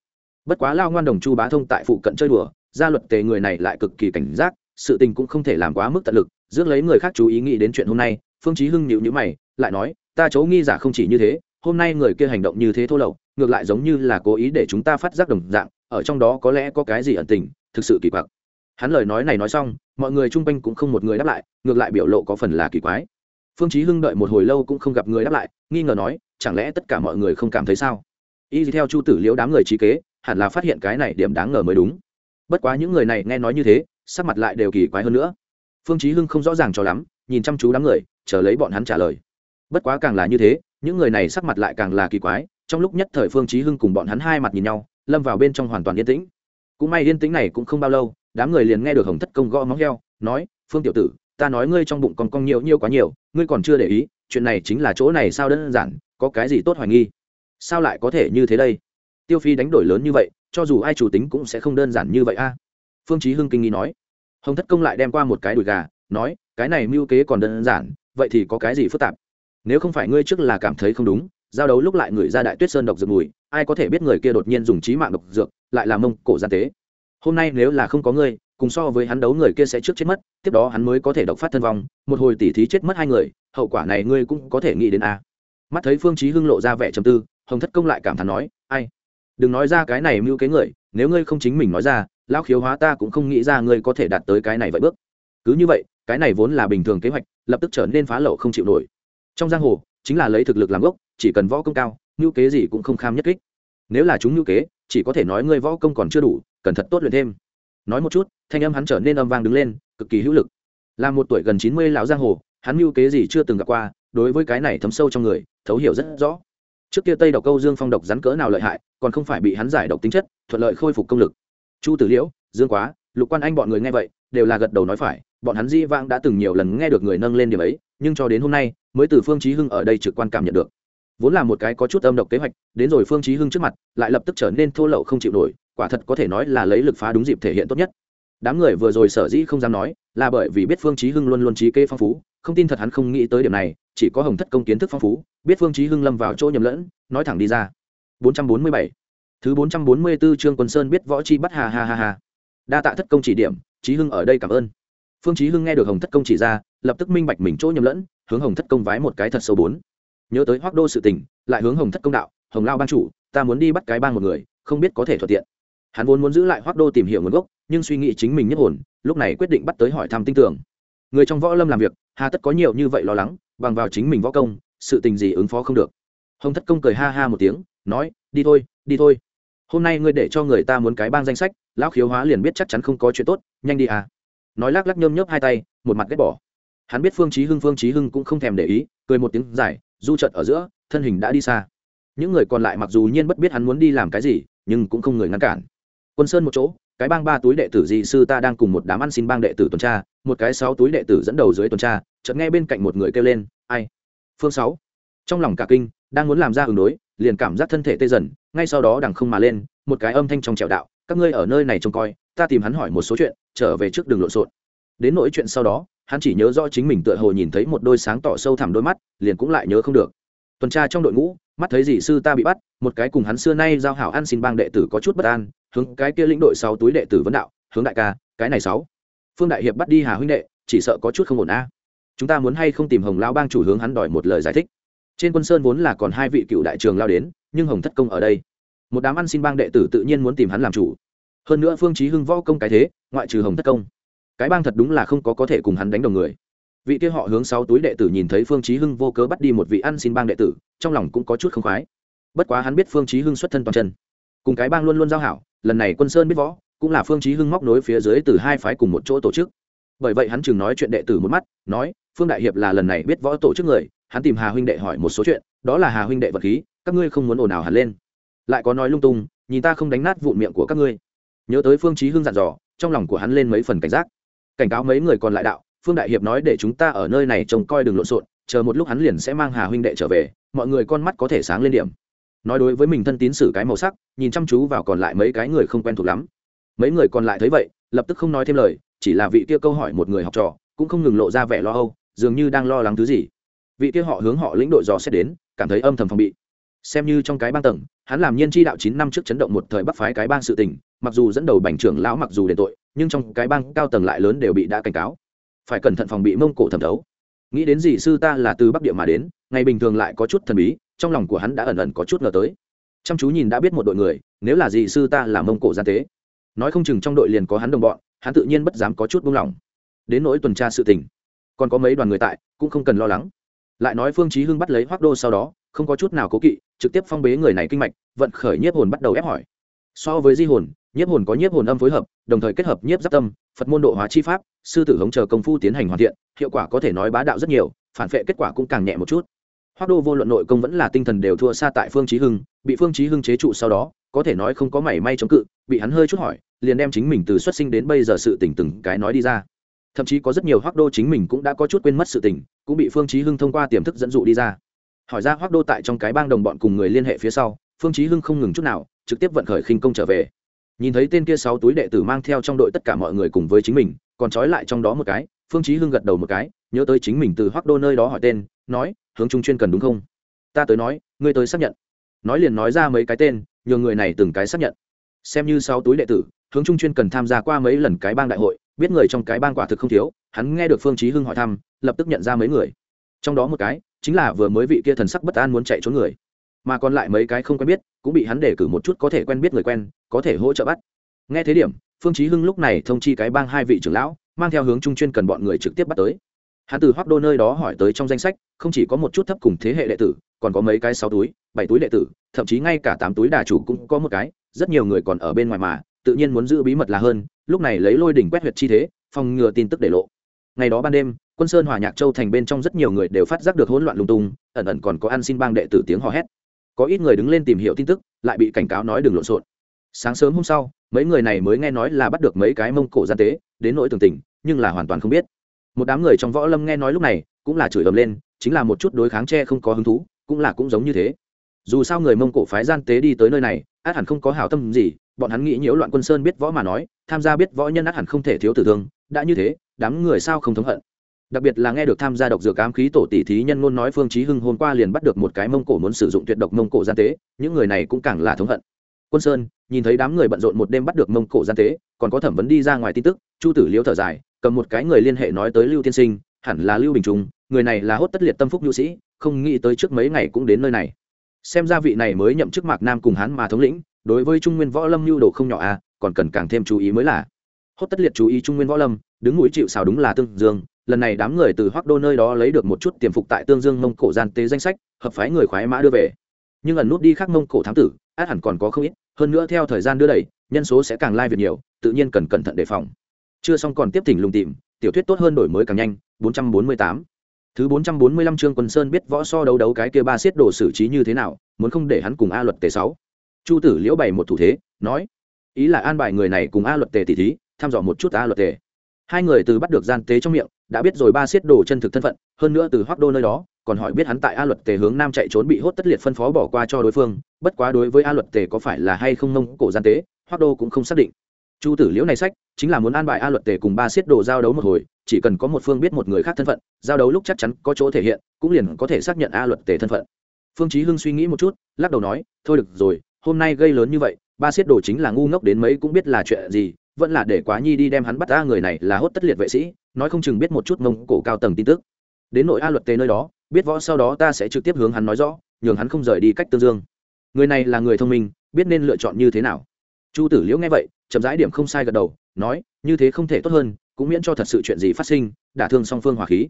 Bất quá lao ngoan đồng chu bá thông tại phụ cận chơi đùa, gia luật tề người này lại cực kỳ cảnh giác, sự tình cũng không thể làm quá mức tận lực dưỡng lấy người khác chú ý nghĩ đến chuyện hôm nay, phương chí hưng nhíu nhíu mày, lại nói, ta chấu nghi giả không chỉ như thế, hôm nay người kia hành động như thế thô lậu, ngược lại giống như là cố ý để chúng ta phát giác đồng dạng, ở trong đó có lẽ có cái gì ẩn tình, thực sự kỳ quặc hắn lời nói này nói xong, mọi người chung quanh cũng không một người đáp lại, ngược lại biểu lộ có phần là kỳ quái. Phương chí hưng đợi một hồi lâu cũng không gặp người đáp lại, nghi ngờ nói, chẳng lẽ tất cả mọi người không cảm thấy sao? Y theo chu tử liễu đám người trí kế, hẳn là phát hiện cái này điểm đáng ngờ mới đúng. Bất quá những người này nghe nói như thế, sắc mặt lại đều kỳ quái hơn nữa. Phương chí hưng không rõ ràng cho lắm, nhìn chăm chú đám người, chờ lấy bọn hắn trả lời. Bất quá càng là như thế, những người này sắc mặt lại càng là kỳ quái, trong lúc nhất thời phương chí hưng cùng bọn hắn hai mặt nhìn nhau, lâm vào bên trong hoàn toàn yên tĩnh. Cũng may yên tĩnh này cũng không bao lâu đám người liền nghe được hồng thất công gõ móng heo, nói, phương tiểu tử, ta nói ngươi trong bụng còn cong nhiều nhiều quá nhiều, ngươi còn chưa để ý, chuyện này chính là chỗ này sao đơn giản, có cái gì tốt hoài nghi? Sao lại có thể như thế đây? Tiêu phi đánh đổi lớn như vậy, cho dù ai chủ tính cũng sẽ không đơn giản như vậy a. À? Phương chí hưng kinh nghi nói. Hồng thất công lại đem qua một cái đùi gà, nói, cái này mưu kế còn đơn giản, vậy thì có cái gì phức tạp? Nếu không phải ngươi trước là cảm thấy không đúng, giao đấu lúc lại người ra đại tuyết sơn độc dược mùi, ai có thể biết người kia đột nhiên dùng trí mạng độc dược, lại làm mông cổ gian tế? Hôm nay nếu là không có ngươi, cùng so với hắn đấu người kia sẽ trước chết mất, tiếp đó hắn mới có thể độc phát thân vong, một hồi tỉ thí chết mất hai người, hậu quả này ngươi cũng có thể nghĩ đến a. Mắt thấy phương chí hưng lộ ra vẻ trầm tư, hồng thất công lại cảm thán nói, ai? Đừng nói ra cái này mưu kế người, nếu ngươi không chính mình nói ra, lão khiếu hóa ta cũng không nghĩ ra ngươi có thể đạt tới cái này vậy bước. Cứ như vậy, cái này vốn là bình thường kế hoạch, lập tức trở nên phá lậu không chịu nổi. Trong giang hồ, chính là lấy thực lực làm gốc, chỉ cần võ công cao, mưu kế gì cũng không kham nhất kích. Nếu là chúng mưu kế chỉ có thể nói ngươi võ công còn chưa đủ, cần thật tốt luyện thêm. Nói một chút, thanh âm hắn trở nên âm vang đứng lên, cực kỳ hữu lực. Là một tuổi gần chín mươi lão giang hồ, hắn mưu kế gì chưa từng gặp qua, đối với cái này thấm sâu trong người, thấu hiểu rất rõ. Trước kia tây độc câu dương phong độc rắn cỡ nào lợi hại, còn không phải bị hắn giải độc tính chất, thuận lợi khôi phục công lực. Chu tử liễu, dương quá, lục quan anh bọn người nghe vậy, đều là gật đầu nói phải, bọn hắn di vang đã từng nhiều lần nghe được người nâng lên điểm ấy, nhưng cho đến hôm nay, mới từ phương chí hưng ở đây trực quan cảm nhận được vốn là một cái có chút âm độc kế hoạch đến rồi phương chí hưng trước mặt lại lập tức trở nên thô lậu không chịu nổi quả thật có thể nói là lấy lực phá đúng dịp thể hiện tốt nhất. Đám người vừa rồi sở dĩ không dám nói là bởi vì biết phương chí hưng luôn luôn trí kế phong phú không tin thật hắn không nghĩ tới điểm này chỉ có hồng thất công kiến thức phong phú biết phương chí hưng lâm vào chỗ nhầm lẫn nói thẳng đi ra. 447 thứ 444 trương quân sơn biết võ chi bắt hà hà hà hà, đa tạ thất công chỉ điểm chí hưng ở đây cảm ơn. Phương chí hưng nghe được hồng thất công chỉ ra lập tức minh bạch mình chỗ nhầm lẫn hướng hồng thất công vái một cái thật sâu bốn nhớ tới hoác đô sự tình, lại hướng hồng thất công đạo, hồng lao ban chủ, ta muốn đi bắt cái bang một người, không biết có thể thuận tiện. Hắn vốn muốn giữ lại hoác đô tìm hiểu nguồn gốc, nhưng suy nghĩ chính mình nhất hồn, lúc này quyết định bắt tới hỏi thăm tin tưởng người trong võ lâm làm việc, hà tất có nhiều như vậy lo lắng, bằng vào chính mình võ công, sự tình gì ứng phó không được. Hồng thất công cười ha ha một tiếng, nói, đi thôi đi thôi. Hôm nay ngươi để cho người ta muốn cái bang danh sách, lão khiếu hóa liền biết chắc chắn không có chuyện tốt, nhanh đi à. Nói lắc lắc nhôm nhớp hai tay, một mặt ghét bỏ. Hắn biết phương chí hưng, phương chí hưng cũng không thèm để ý, cười một tiếng dài du trận ở giữa, thân hình đã đi xa. Những người còn lại mặc dù nhiên bất biết hắn muốn đi làm cái gì, nhưng cũng không người ngăn cản. Quân sơn một chỗ, cái bang ba túi đệ tử dị sư ta đang cùng một đám ăn xin bang đệ tử tuần tra, một cái sáu túi đệ tử dẫn đầu dưới tuần tra, chợt nghe bên cạnh một người kêu lên, ai? Phương sáu. Trong lòng cả kinh, đang muốn làm ra ứng đối, liền cảm giác thân thể tê dần, ngay sau đó đằng không mà lên, một cái âm thanh trong trèo đạo, các ngươi ở nơi này trông coi, ta tìm hắn hỏi một số chuyện, trở về trước đường lộn xộn. Đến nỗi chuyện sau đó hắn chỉ nhớ rõ chính mình tựa hồ nhìn thấy một đôi sáng tỏ sâu thẳm đôi mắt, liền cũng lại nhớ không được. Tuần tra trong đội ngũ, mắt thấy dì sư ta bị bắt, một cái cùng hắn xưa nay giao hảo ăn xin bang đệ tử có chút bất an, hướng cái kia lĩnh đội sáu túi đệ tử vấn đạo, hướng đại ca, cái này sáu. Phương đại hiệp bắt đi hà huynh đệ, chỉ sợ có chút không ổn a. Chúng ta muốn hay không tìm hồng lao bang chủ hướng hắn đòi một lời giải thích. Trên quân sơn vốn là còn hai vị cựu đại trường lao đến, nhưng hồng thất công ở đây. Một đám ăn xin bang đệ tử tự nhiên muốn tìm hắn làm chủ. Hơn nữa phương chí hưng võ công cái thế, ngoại trừ hồng thất công cái bang thật đúng là không có có thể cùng hắn đánh đồng người. Vị kia họ hướng sáu túi đệ tử nhìn thấy phương chí hưng vô cớ bắt đi một vị ăn xin bang đệ tử, trong lòng cũng có chút không khoái. Bất quá hắn biết phương chí hưng xuất thân toàn chân. Cùng cái bang luôn luôn giao hảo, lần này quân sơn biết võ, cũng là phương chí hưng móc nối phía dưới từ hai phái cùng một chỗ tổ chức. Bởi vậy hắn chừng nói chuyện đệ tử một mắt, nói, phương đại hiệp là lần này biết võ tổ chức người, hắn tìm hà huynh đệ hỏi một số chuyện, đó là hà huynh đệ vật khí, các ngươi không muốn ồn ào hẳn lên. Lại có nói lung tung, nhìn ta không đánh nát vụn miệng của các ngươi. Nhớ tới phương chí hưng dặn dò, trong lòng của hắn lên mấy phần cảnh giác cảnh cáo mấy người còn lại đạo, phương đại hiệp nói để chúng ta ở nơi này trông coi đường lộn xộn, chờ một lúc hắn liền sẽ mang hà huynh đệ trở về, mọi người con mắt có thể sáng lên điểm. Nói đối với mình thân tín sử cái màu sắc, nhìn chăm chú vào còn lại mấy cái người không quen thuộc lắm. Mấy người còn lại thấy vậy, lập tức không nói thêm lời, chỉ là vị kia câu hỏi một người học trò, cũng không ngừng lộ ra vẻ lo âu, dường như đang lo lắng thứ gì. Vị kia họ hướng họ lĩnh đội dò xét đến, cảm thấy âm thầm phòng bị. Xem như trong cái bang tầng, hắn làm nhiên tri đạo chín năm trước chấn động một thời bắc phái cái bang sự tình, mặc dù dẫn đầu bành trưởng lão mặc dù đền tội nhưng trong cái bang cao tầng lại lớn đều bị đã cảnh cáo. Phải cẩn thận phòng bị mông cổ thẩm thấu. Nghĩ đến gì sư ta là từ bắc địa mà đến, ngày bình thường lại có chút thần bí, trong lòng của hắn đã ẩn ẩn có chút ngờ tới. Chăm chú nhìn đã biết một đội người, nếu là gì sư ta là mông cổ gian tế. Nói không chừng trong đội liền có hắn đồng bọn, hắn tự nhiên bất dám có chút buông lỏng. Đến nỗi tuần tra sự tình, còn có mấy đoàn người tại, cũng không cần lo lắng. Lại nói phương chí hưng bắt lấy hoắc đô sau đó, không có chút nào cố kỵ, trực tiếp phong bế người này kinh mạch, vận khởi nhiếp hồn bắt đầu ép hỏi. So với di hồn nhiếp hồn có nhiếp hồn âm phối hợp, đồng thời kết hợp nhiếp giáp tâm, phật môn độ hóa chi pháp, sư tử hống chờ công phu tiến hành hoàn thiện, hiệu quả có thể nói bá đạo rất nhiều, phản vệ kết quả cũng càng nhẹ một chút. Hoác đô vô luận nội công vẫn là tinh thần đều thua xa tại phương chí hưng, bị phương chí hưng chế trụ sau đó, có thể nói không có mảy may chống cự, bị hắn hơi chút hỏi, liền đem chính mình từ xuất sinh đến bây giờ sự tình từng cái nói đi ra. Thậm chí có rất nhiều hoác đô chính mình cũng đã có chút quên mất sự tình, cũng bị phương chí hưng thông qua tiềm thức dẫn dụ đi ra. Hỏi ra hoác đô tại trong cái bang đồng bọn cùng người liên hệ phía sau, phương chí hưng không ngừng chút nào, trực tiếp vận khởi khinh công trở về nhìn thấy tên kia sáu túi đệ tử mang theo trong đội tất cả mọi người cùng với chính mình, còn trói lại trong đó một cái, phương chí hưng gật đầu một cái, nhớ tới chính mình từ hoắc đô nơi đó hỏi tên, nói, hướng trung chuyên cần đúng không? Ta tới nói, ngươi tới xác nhận. Nói liền nói ra mấy cái tên nhờ người này từng cái xác nhận. Xem như sáu túi đệ tử, hướng trung chuyên cần tham gia qua mấy lần cái bang đại hội, biết người trong cái bang quả thực không thiếu, hắn nghe được phương chí hưng hỏi thăm, lập tức nhận ra mấy người. Trong đó một cái, chính là vừa mới vị kia thần sắc bất an muốn chạy trốn người. Mà còn lại mấy cái không quen biết, cũng bị hắn để cử một chút có thể quen biết người quen có thể hỗ trợ bắt. Nghe thế điểm, phương chí hưng lúc này thông chi cái bang hai vị trưởng lão, mang theo hướng trung chuyên cần bọn người trực tiếp bắt tới. Hắn từ hoắc đô nơi đó hỏi tới trong danh sách, không chỉ có một chút thấp cùng thế hệ đệ tử, còn có mấy cái sáu túi, bảy túi đệ tử, thậm chí ngay cả tám túi đà chủ cũng có một cái, rất nhiều người còn ở bên ngoài mà, tự nhiên muốn giữ bí mật là hơn, lúc này lấy lôi đỉnh quét huyệt chi thế, phòng ngừa tin tức để lộ. Ngày đó ban đêm, quân sơn hòa nhạc châu thành bên trong rất nhiều người đều phát giác được hỗn loạn lung tung, ẩn ẩn còn có ăn xin bang đệ tử tiếng hò hét. Có ít người đứng lên tìm hiểu tin tức, lại bị cảnh cáo nói đừng lộn xộn sáng sớm hôm sau, mấy người này mới nghe nói là bắt được mấy cái mông cổ gian tế, đến nỗi tường tình, nhưng là hoàn toàn không biết. Một đám người trong võ lâm nghe nói lúc này, cũng là chửi ầm lên, chính là một chút đối kháng tre không có hứng thú, cũng là cũng giống như thế. Dù sao người mông cổ phái gian tế đi tới nơi này, át hẳn không có hảo tâm gì, bọn hắn nghĩ nhiễu loạn quân sơn biết võ mà nói, tham gia biết võ nhân át hẳn không thể thiếu tử thương, đã như thế, đám người sao không thống hận. Đặc biệt là nghe được tham gia độc dược ám khí tổ tỷ thí nhân ngôn nói phương chí hưng hôm qua liền bắt được một cái mông cổ muốn sử dụng tuyệt độc mông cổ gian tế, những người này cũng càng là thống hận. Quân sơn nhìn thấy đám người bận rộn một đêm bắt được mông cổ gian tế, còn có thẩm vấn đi ra ngoài tin tức, chu tử liễu thở dài, cầm một cái người liên hệ nói tới lưu tiên sinh, hẳn là lưu bình trung, người này là hốt tất liệt tâm phúc nhu sĩ, không nghĩ tới trước mấy ngày cũng đến nơi này. Xem ra vị này mới nhậm chức mạc nam cùng hắn mà thống lĩnh, đối với trung nguyên võ lâm nhu đồ không nhỏ à còn cần càng thêm chú ý mới là. Hốt tất liệt chú ý trung nguyên võ lâm, đứng mũi chịu xào đúng là tương dương, lần này đám người từ hoác đô nơi đó lấy được một chút tiềm phục tại tương dương mông cổ gian tế danh sách, hợp phái người khoái mã đưa về. Nhưng ẩn nút đi khác mông cổ thám tử, át hẳn còn có không ít hơn nữa theo thời gian đưa đẩy, nhân số sẽ càng lai việc nhiều, tự nhiên cần cẩn thận đề phòng. Chưa xong còn tiếp thỉnh lùng tìm, tiểu thuyết tốt hơn đổi mới càng nhanh 448 thứ 445 chương quân sơn biết võ so đấu đấu cái kia ba xiết đồ xử trí như thế nào, muốn không để hắn cùng a luật tề sáu. Chu tử liễu bày một thủ thế, nói, ý là an bài người này cùng a luật tề tỷ thí, thăm dò một chút a luật tề. Hai người từ bắt được gian tế trong miệng đã biết rồi ba xiết đồ chân thực thân phận, hơn nữa từ hoác đô nơi đó, còn hỏi biết hắn tại a luật tề hướng nam chạy trốn bị hốt tất liệt phân phó bỏ qua cho đối phương, bất quá đối với a luật tề có phải là hay không mông cổ gian tế hoác đô cũng không xác định. Chu tử liễu này sách, chính là muốn an bài a luật tề cùng ba xiết đồ giao đấu một hồi, chỉ cần có một phương biết một người khác thân phận, giao đấu lúc chắc chắn có chỗ thể hiện, cũng liền có thể xác nhận a luật tề thân phận. Phương chí hưng suy nghĩ một chút, lắc đầu nói, thôi được rồi, hôm nay gây lớn như vậy, ba xiết đồ chính là ngu ngốc đến mấy cũng biết là chuyện gì, vẫn là để quá nhi đi đem hắn bắt ra người này là hốt tất liệt vệ sĩ nói không chừng biết một chút mông cổ cao tầng tin tức. Đến nội a luật tề nơi đó, biết võ sau đó ta sẽ trực tiếp hướng hắn nói rõ, nhường hắn không rời đi cách tương dương. Người này là người thông minh, biết nên lựa chọn như thế nào. Chu tử liễu nghe vậy, chậm rãi điểm không sai gật đầu, nói, như thế không thể tốt hơn, cũng miễn cho thật sự chuyện gì phát sinh, đả thương song phương hòa khí.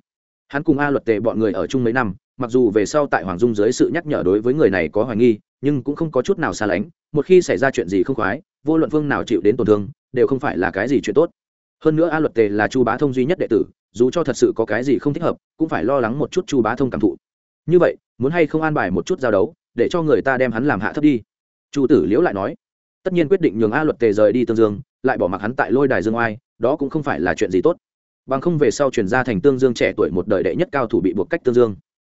Hắn cùng a luật tề bọn người ở chung mấy năm, mặc dù về sau tại hoàng dung dưới sự nhắc nhở đối với người này có hoài nghi, nhưng cũng không có chút nào xa lánh, một khi xảy ra chuyện gì không khoái, vô luận phương nào chịu đến tổn thương, đều không phải là cái gì chuyện tốt hơn nữa a luật tề là chu bá thông duy nhất đệ tử, dù cho thật sự có cái gì không thích hợp, cũng phải lo lắng một chút chu bá thông cảm thụ. Như vậy, muốn hay không an bài một chút giao đấu, để cho người ta đem hắn làm hạ thấp đi? Chu tử liễu lại nói. Tất nhiên quyết định nhường a luật tề rời đi tương dương, lại bỏ mặc hắn tại lôi đài dương oai, đó cũng không phải là chuyện gì tốt. Bằng không về sau chuyển ra thành tương dương trẻ tuổi một đời đệ nhất cao thủ bị buộc cách tương dương.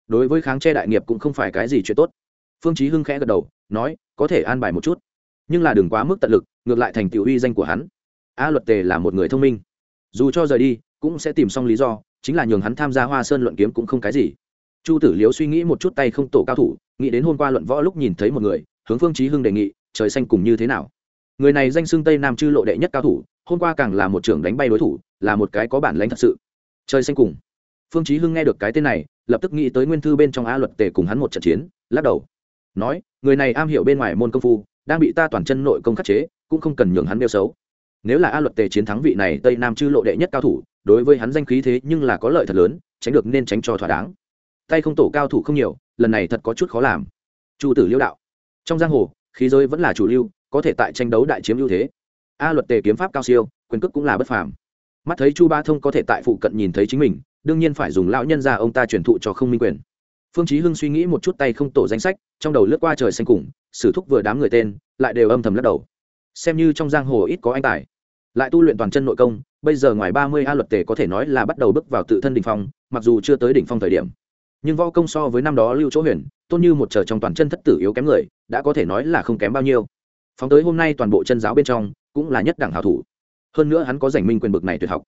Đối với kháng che đại nghiệp cũng không phải cái gì chuyện tốt. Phương chí hưng khẽ gật đầu, nói, có thể an bài một chút. Nhưng là đừng quá mức tận lực, ngược lại thành tiểu uy danh của hắn a luật tề là một người thông minh. Dù cho rời đi, cũng sẽ tìm xong lý do, chính là nhường hắn tham gia hoa sơn luận kiếm cũng không cái gì. Chu tử liếu suy nghĩ một chút tay không tổ cao thủ, nghĩ đến hôm qua luận võ lúc nhìn thấy một người, hướng phương chí hưng đề nghị, trời xanh cùng như thế nào. Người này danh xưng tây nam chư lộ đệ nhất cao thủ, hôm qua càng là một trưởng đánh bay đối thủ, là một cái có bản lãnh thật sự. Trời xanh cùng. Phương chí hưng nghe được cái tên này, lập tức nghĩ tới nguyên thư bên trong a luật tề cùng hắn một trận chiến, lắc đầu. Nói, người này am hiểu bên ngoài môn công phu, đang bị ta toàn chân nội công khắc chế, cũng không cần nhường hắn đeo xấu nếu là a luật tề chiến thắng vị này tây nam chư lộ đệ nhất cao thủ, đối với hắn danh khí thế nhưng là có lợi thật lớn, tránh được nên tránh cho thỏa đáng. Tay không tổ cao thủ không nhiều, lần này thật có chút khó làm. Chu tử liêu đạo. Trong giang hồ, khí giới vẫn là chủ lưu, có thể tại tranh đấu đại chiếm ưu thế. A luật tề kiếm pháp cao siêu, quyền cước cũng là bất phàm. Mắt thấy chu ba thông có thể tại phụ cận nhìn thấy chính mình, đương nhiên phải dùng lão nhân ra ông ta truyền thụ cho không minh quyền. Phương chí hưng suy nghĩ một chút tay không tổ danh sách, trong đầu lướt qua trời xanh cùng, sử thúc vừa đám người tên, lại đều âm thầm lắc đầu. Xem như trong giang hồ ít có anh tài lại tu luyện toàn chân nội công, bây giờ ngoài ba mươi a luật tề có thể nói là bắt đầu bước vào tự thân đỉnh phong, mặc dù chưa tới đỉnh phong thời điểm. Nhưng võ công so với năm đó lưu chỗ huyền, tôn như một trời trong toàn chân thất tử yếu kém người, đã có thể nói là không kém bao nhiêu. Phóng tới hôm nay toàn bộ chân giáo bên trong, cũng là nhất đẳng hào thủ. Hơn nữa hắn có giành minh quyền bực này tuyệt học.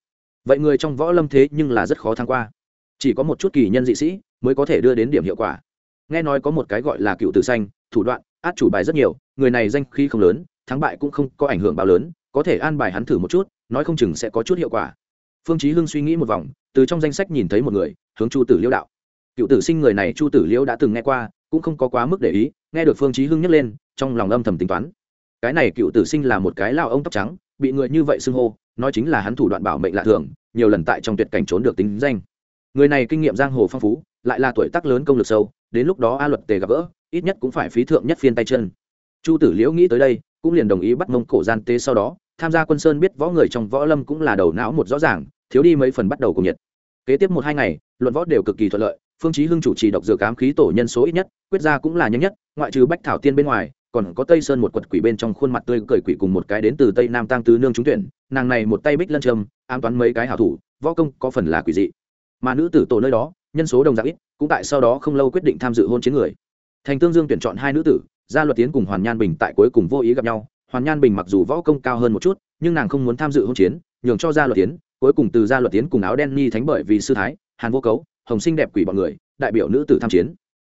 Vậy người trong võ lâm thế nhưng là rất khó thăng qua. Chỉ có một chút kỳ nhân dị sĩ mới có thể đưa đến điểm hiệu quả. Nghe nói có một cái gọi là cựu tử xanh, thủ đoạn, át chủ bài rất nhiều, người này danh khí không lớn, thắng bại cũng không có ảnh hưởng bao lớn có thể an bài hắn thử một chút, nói không chừng sẽ có chút hiệu quả. Phương chí hưng suy nghĩ một vòng, từ trong danh sách nhìn thấy một người, hướng chu tử liễu đạo. Cựu tử sinh người này chu tử liễu đã từng nghe qua, cũng không có quá mức để ý, nghe được phương chí hưng nhắc lên, trong lòng âm thầm tính toán. Cái này cựu tử sinh là một cái lao ông tóc trắng, bị người như vậy xưng hô, nói chính là hắn thủ đoạn bảo mệnh lạ thường, nhiều lần tại trong tuyệt cảnh trốn được tính danh. Người này kinh nghiệm giang hồ phong phú, lại là tuổi tác lớn công lực sâu, đến lúc đó a luật tề gặp gỡ, ít nhất cũng phải phí thượng nhất phiên tay chân. Chu tử liễu nghĩ tới đây, cũng liền đồng ý bắt mông cổ gian tế sau đó tham gia quân sơn biết võ người trong võ lâm cũng là đầu não một rõ ràng, thiếu đi mấy phần bắt đầu cùng nhiệt. Kế tiếp một hai ngày, luận võ đều cực kỳ thuận lợi, phương chí hưng chủ trì độc dược ám khí tổ nhân số ít nhất, quyết ra cũng là nhanh nhất, ngoại trừ bách thảo tiên bên ngoài, còn có tây sơn một quật quỷ bên trong khuôn mặt tươi cười quỷ cùng một cái đến từ tây nam tăng tứ nương trúng tuyển, nàng này một tay bích lân trầm ám toán mấy cái hảo thủ, võ công có phần là quỷ dị. Mà nữ tử tổ nơi đó, nhân số đồng dạng ít, cũng tại sau đó không lâu quyết định tham dự hôn chiến người. Thành tương dương tuyển chọn hai nữ tử, gia luật tiến cùng hoàn nhan bình tại cuối cùng vô ý gặp nhau hoàn nhan bình mặc dù võ công cao hơn một chút, nhưng nàng không muốn tham dự hôn chiến, nhường cho gia luật tiến cuối cùng từ gia luật tiến cùng áo đen ni thánh bởi vì sư thái, hàn vô cấu, hồng sinh đẹp quỷ bọn người, đại biểu nữ tử tham chiến.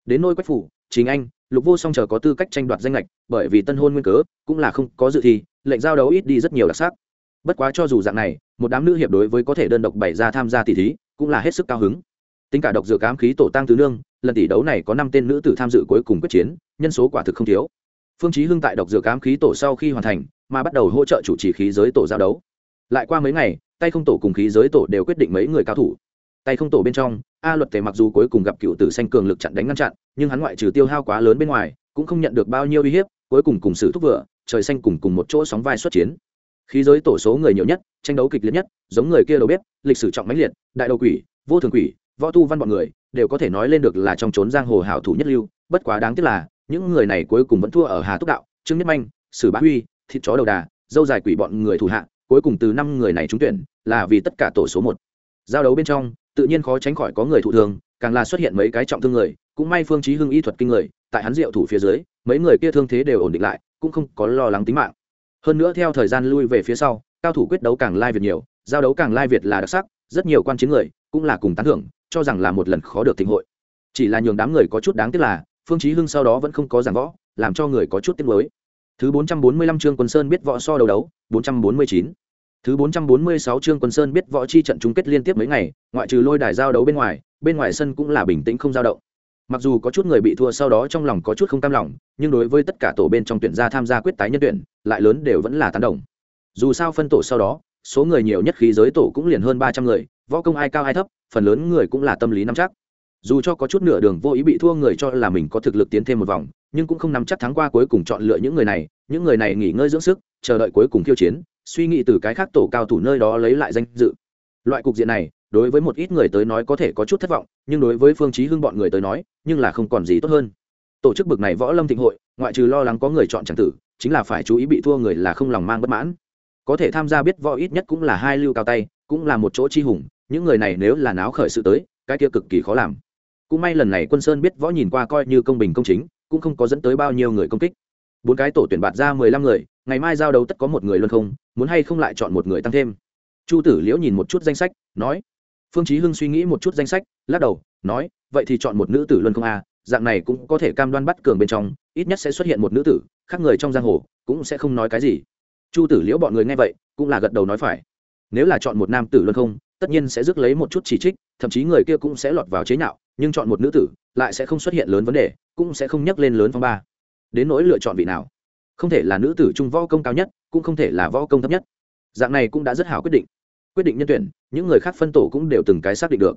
Đến nôi quách phủ chính anh, lục vô song chờ có tư cách tranh đoạt danh lệch bởi vì tân hôn nguyên cớ, cũng là không có dự thi, lệnh giao đấu ít đi rất nhiều đặc sắc. Bất quá cho dù dạng này, một đám nữ hiệp đối với có thể đơn độc bày ra tham gia tỷ thí, cũng là hết sức cao hứng. Tính cả độc dược cám khí tổ tăng tứ nương, lần tỷ đấu này có năm tên nữ tử tham dự cuối cùng quyết chiến, nhân số quả thực không thiếu phương chí hưng tại độc dược ám khí tổ sau khi hoàn thành, mà bắt đầu hỗ trợ chủ trì khí giới tổ giao đấu. Lại qua mấy ngày, tay không tổ cùng khí giới tổ đều quyết định mấy người cao thủ. Tay không tổ bên trong, a luật tề mặc dù cuối cùng gặp cựu tử xanh cường lực chặn đánh ngăn chặn, nhưng hắn ngoại trừ tiêu hao quá lớn bên ngoài, cũng không nhận được bao nhiêu uy hiếp, cuối cùng cùng sử thúc vựa trời xanh cùng cùng một chỗ sóng vai xuất chiến. Khí giới tổ số người nhiều nhất, tranh đấu kịch liệt nhất, giống người kia đầu bếp, lịch sử trọng mãnh liệt, đại đầu quỷ, vô thường quỷ, võ tu văn bọn người, đều có thể nói lên được là trong trốn giang hồ hảo thủ nhất lưu, bất quá đáng tiếc là những người này cuối cùng vẫn thua ở hà túc đạo, trương nhất manh, sử bá huy, thịt chó đầu đà, dâu dài quỷ bọn người thủ hạ, cuối cùng từ năm người này trúng tuyển, là vì tất cả tổ số một. Giao đấu bên trong, tự nhiên khó tránh khỏi có người thụ thương, càng là xuất hiện mấy cái trọng thương người, cũng may phương chí hưng y thuật kinh người, tại hắn diệu thủ phía dưới, mấy người kia thương thế đều ổn định lại, cũng không có lo lắng tính mạng. Hơn nữa theo thời gian lui về phía sau, cao thủ quyết đấu càng lai việt nhiều, giao đấu càng lai việt là đặc sắc, rất nhiều quan chiến người cũng là cùng tán thưởng, cho rằng là một lần khó được thịnh hội. Chỉ là nhường đám người có chút đáng tiếc là phương chí hưng sau đó vẫn không có giảng võ làm cho người có chút tiếc nuối thứ 445 chương quân sơn biết võ so đầu đấu 449 Thứ 446 chương Quân Sơn biết võ chi trận chung kết liên tiếp mấy ngày, ngoại trừ lôi đài giao đấu bên ngoài, bên ngoài sân cũng là bình tĩnh không dao động. Mặc dù có chút người bị thua sau đó trong lòng có chút không cam lòng, nhưng đối với tất cả tổ bên trong tuyển gia tham gia quyết tái nhân tuyển, lại lớn đều vẫn là tán đồng. Dù sao phân tổ sau đó, số người nhiều nhất khí giới tổ cũng liền hơn 300 người, võ công ai cao ai thấp, phần lớn người cũng là tâm lý nắm chắc. Dù cho có chút nửa đường vô ý bị thua người cho là mình có thực lực tiến thêm một vòng, nhưng cũng không nắm chắc thắng qua cuối cùng chọn lựa những người này, những người này nghỉ ngơi dưỡng sức, chờ đợi cuối cùng khiêu chiến, suy nghĩ từ cái khác tổ cao thủ nơi đó lấy lại danh dự. Loại cục diện này đối với một ít người tới nói có thể có chút thất vọng nhưng đối với phương chí hưng bọn người tới nói nhưng là không còn gì tốt hơn. Tổ chức bực này võ lâm thịnh hội ngoại trừ lo lắng có người chọn chẳng tử chính là phải chú ý bị thua người là không lòng mang bất mãn. Có thể tham gia biết võ ít nhất cũng là hai lưu cao tay cũng là một chỗ chi hùng những người này nếu là náo khởi sự tới cái kia cực kỳ khó làm cũng may lần này quân sơn biết võ nhìn qua coi như công bình công chính, cũng không có dẫn tới bao nhiêu người công kích. Bốn cái tổ tuyển bạt ra mười lăm người, ngày mai giao đấu tất có một người luân không, muốn hay không lại chọn một người tăng thêm. Chu tử liễu nhìn một chút danh sách, nói. Phương chí hưng suy nghĩ một chút danh sách, lắc đầu, nói, vậy thì chọn một nữ tử luân không a, dạng này cũng có thể cam đoan bắt cường bên trong, ít nhất sẽ xuất hiện một nữ tử, khác người trong giang hồ, cũng sẽ không nói cái gì. Chu tử liễu bọn người nghe vậy, cũng là gật đầu nói phải nếu là chọn một nam tử luân không, tất nhiên sẽ rước lấy một chút chỉ trích, thậm chí người kia cũng sẽ lọt vào chế nhạo, nhưng chọn một nữ tử, lại sẽ không xuất hiện lớn vấn đề, cũng sẽ không nhắc lên lớn phong ba. Đến nỗi lựa chọn vị nào? Không thể là nữ tử trung võ công cao nhất, cũng không thể là võ công thấp nhất. Dạng này cũng đã rất hảo quyết định. Quyết định nhân tuyển, những người khác phân tổ cũng đều từng cái xác định được.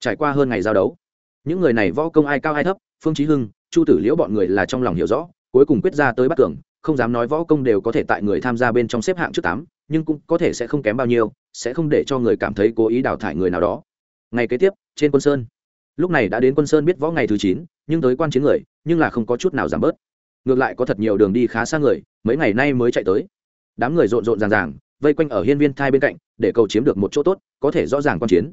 Trải qua hơn ngày giao đấu, những người này võ công ai cao ai thấp, phương chí hưng, chu tử liễu bọn người là trong lòng hiểu rõ, cuối cùng quyết ra tới bắt cường không dám nói võ công đều có thể tại người tham gia bên trong xếp hạng trước tám, nhưng cũng có thể sẽ không kém bao nhiêu, sẽ không để cho người cảm thấy cố ý đào thải người nào đó. Ngày kế tiếp, trên quân sơn. Lúc này đã đến quân sơn biết võ ngày thứ chín, nhưng tới quan chiến người, nhưng là không có chút nào giảm bớt. Ngược lại có thật nhiều đường đi khá xa người, mấy ngày nay mới chạy tới. Đám người rộn rộn ràng ràng, vây quanh ở hiên viên thai bên cạnh, để cầu chiếm được một chỗ tốt, có thể rõ ràng quan chiến.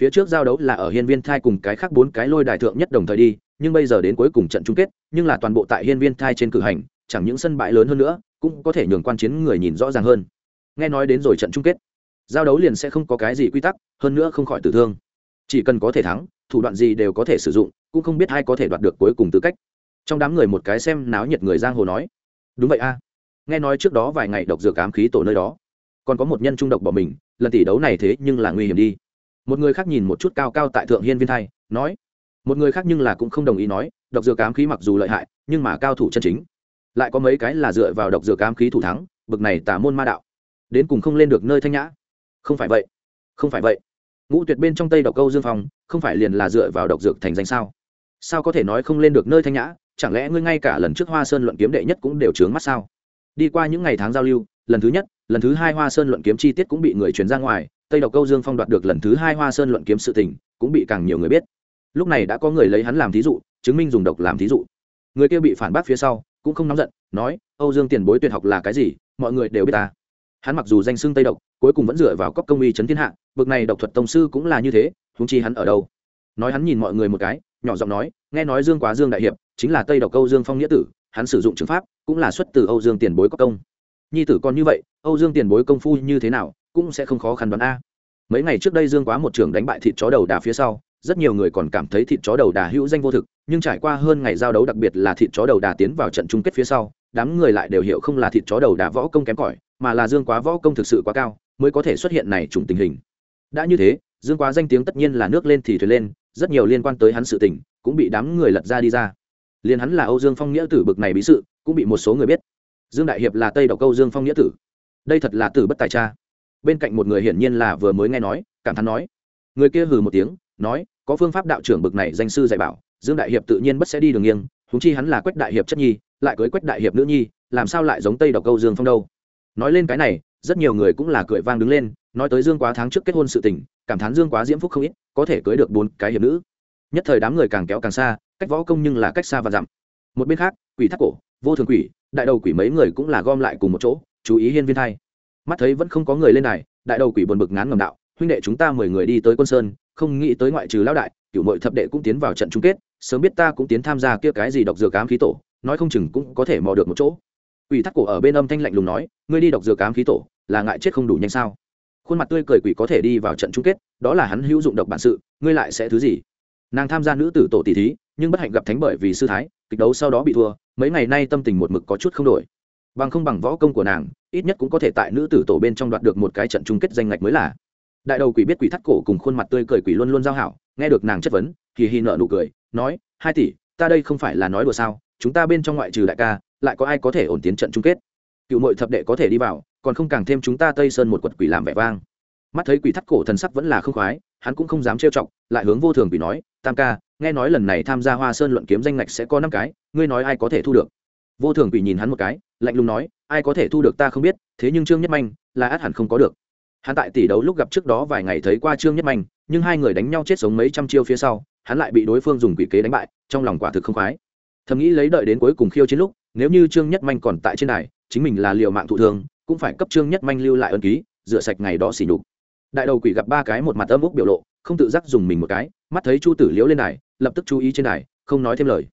Phía trước giao đấu là ở hiên viên thai cùng cái khác bốn cái lôi đài thượng nhất đồng thời đi, nhưng bây giờ đến cuối cùng trận chung kết, nhưng là toàn bộ tại hiên viên thai trên cử hành chẳng những sân bãi lớn hơn nữa, cũng có thể nhường quan chiến người nhìn rõ ràng hơn. Nghe nói đến rồi trận chung kết, giao đấu liền sẽ không có cái gì quy tắc, hơn nữa không khỏi tử thương. Chỉ cần có thể thắng, thủ đoạn gì đều có thể sử dụng, cũng không biết ai có thể đoạt được cuối cùng tư cách. Trong đám người một cái xem náo nhiệt người giang hồ nói, đúng vậy a. Nghe nói trước đó vài ngày độc dược ám khí tổ nơi đó, còn có một nhân trung độc bỏ mình, lần tỷ đấu này thế nhưng là nguy hiểm đi. Một người khác nhìn một chút cao cao tại thượng hiên viên thay nói, một người khác nhưng là cũng không đồng ý nói, độc dược ám khí mặc dù lợi hại, nhưng mà cao thủ chân chính lại có mấy cái là dựa vào độc dược ám khí thủ thắng, bực này tả môn ma đạo. Đến cùng không lên được nơi thanh nhã. Không phải vậy, không phải vậy. Ngũ tuyệt bên trong tây độc câu dương phong, không phải liền là dựa vào độc dược thành danh sao? Sao có thể nói không lên được nơi thanh nhã? Chẳng lẽ ngươi ngay cả lần trước hoa sơn luận kiếm đệ nhất cũng đều trướng mắt sao? Đi qua những ngày tháng giao lưu, lần thứ nhất, lần thứ hai hoa sơn luận kiếm chi tiết cũng bị người truyền ra ngoài, tây độc câu dương phong đoạt được lần thứ hai hoa sơn luận kiếm sự tình, cũng bị càng nhiều người biết. Lúc này đã có người lấy hắn làm thí dụ, chứng minh dùng độc làm thí dụ. Người kia bị phản bác phía sau cũng không nóng giận, nói, âu dương tiền bối tuyệt học là cái gì, mọi người đều biết ta. Hắn mặc dù danh xưng tây độc, cuối cùng vẫn dựa vào cóc công uy chấn thiên hạ bậc này độc thuật tông sư cũng là như thế húng chi hắn ở đâu? Nói hắn nhìn mọi người một cái, nhỏ giọng nói, nghe nói dương quá dương đại hiệp chính là tây độc âu dương phong nghĩa tử, hắn sử dụng trường pháp cũng là xuất từ âu dương tiền bối cóc công. Nhi tử còn như vậy, âu dương tiền bối công phu như thế nào, cũng sẽ không khó khăn đoán a. Mấy ngày trước đây dương quá một trường đánh bại thịt chó đầu đà phía sau rất nhiều người còn cảm thấy thịt chó đầu đà hữu danh vô thực, nhưng trải qua hơn ngày giao đấu đặc biệt là thịt chó đầu đà tiến vào trận chung kết phía sau, đám người lại đều hiểu không là thịt chó đầu đà võ công kém cỏi, mà là dương quá võ công thực sự quá cao mới có thể xuất hiện này trùng tình hình. Đã như thế, dương quá danh tiếng tất nhiên là nước lên thì thuyền lên, rất nhiều liên quan tới hắn sự tình cũng bị đám người lật ra đi ra. Liền hắn là âu dương phong nghĩa tử bực này bí sự, cũng bị một số người biết. Dương đại hiệp là tây độc âu dương phong nghĩa tử. Đây thật là tử bất tài cha. Bên cạnh một người hiển nhiên là vừa mới nghe nói, cảm thán nói. Người kia hừ một tiếng, nói có phương pháp đạo trưởng bực này danh sư dạy bảo dương đại hiệp tự nhiên bất sẽ đi đường nghiêng húng chi hắn là quách đại hiệp chất nhi lại cưới quách đại hiệp nữ nhi làm sao lại giống tây độc câu dương phong đâu? Nói lên cái này rất nhiều người cũng là cười vang đứng lên nói tới dương quá tháng trước kết hôn sự tình cảm thán dương quá diễm phúc không ít có thể cưới được bốn cái hiệp nữ. Nhất thời đám người càng kéo càng xa cách võ công nhưng là cách xa và dặm. Một bên khác quỷ thác cổ vô thường quỷ đại đầu quỷ mấy người cũng là gom lại cùng một chỗ chú ý hiên viên thay, mắt thấy vẫn không có người lên này đại đầu quỷ buồn bực ngán ngầm đạo huynh đệ chúng ta mười người đi tới quân sơn không nghĩ tới ngoại trừ lão đại cựu mội thập đệ cũng tiến vào trận chung kết, sớm biết ta cũng tiến tham gia kia cái gì độc dược ám khí tổ, nói không chừng cũng có thể mò được một chỗ. Quỷ thắt cổ ở bên âm thanh lạnh lùng nói, ngươi đi độc dược ám khí tổ, là ngại chết không đủ nhanh sao? Khuôn mặt tươi cười quỷ có thể đi vào trận chung kết, đó là hắn hữu dụng độc bản sự, ngươi lại sẽ thứ gì? Nàng tham gia nữ tử tổ tỷ thí, nhưng bất hạnh gặp thánh bởi vì sư thái, kịch đấu sau đó bị thua, mấy ngày nay tâm tình một mực có chút không đổi. Bằng không bằng võ công của nàng, ít nhất cũng có thể tại nữ tử tổ bên trong đoạt được một cái trận chung kết danh ngạch mới là đại đầu quỷ biết quỷ thắt cổ cùng khuôn mặt tươi cười quỷ luôn luôn giao hảo, nghe được nàng chất vấn thì hi nợ nụ cười, nói, hai tỷ, ta đây không phải là nói đùa sao? Chúng ta bên trong ngoại trừ đại ca, lại có ai có thể ổn tiến trận chung kết? Cựu mội thập đệ có thể đi vào, còn không càng thêm chúng ta tây sơn một quật quỷ làm vẻ vang. Mắt thấy quỷ thắt cổ thần sắc vẫn là không khoái, hắn cũng không dám trêu chọc, lại hướng vô thường quỷ nói, tam ca, nghe nói lần này tham gia hoa sơn luận kiếm danh ngạch sẽ có năm cái, ngươi nói ai có thể thu được? Vô thường quỷ nhìn hắn một cái, lạnh lùng nói, ai có thể thu được ta không biết, thế nhưng trương nhất manh, là át hẳn không có được hắn tại tỷ đấu lúc gặp trước đó vài ngày thấy qua trương nhất manh, nhưng hai người đánh nhau chết sống mấy trăm chiêu phía sau, hắn lại bị đối phương dùng quỷ kế đánh bại, trong lòng quả thực không khoái. Thầm nghĩ lấy đợi đến cuối cùng khiêu chiến lúc, nếu như trương nhất manh còn tại trên đài, chính mình là liều mạng thụ thương, cũng phải cấp trương nhất manh lưu lại ân ký, rửa sạch ngày đó xỉ nhục. Đại đầu quỷ gặp ba cái một mặt âm úc biểu lộ, không tự giác dùng mình một cái, mắt thấy chu tử liễu lên đài, lập tức chú ý trên đài, không nói thêm lời.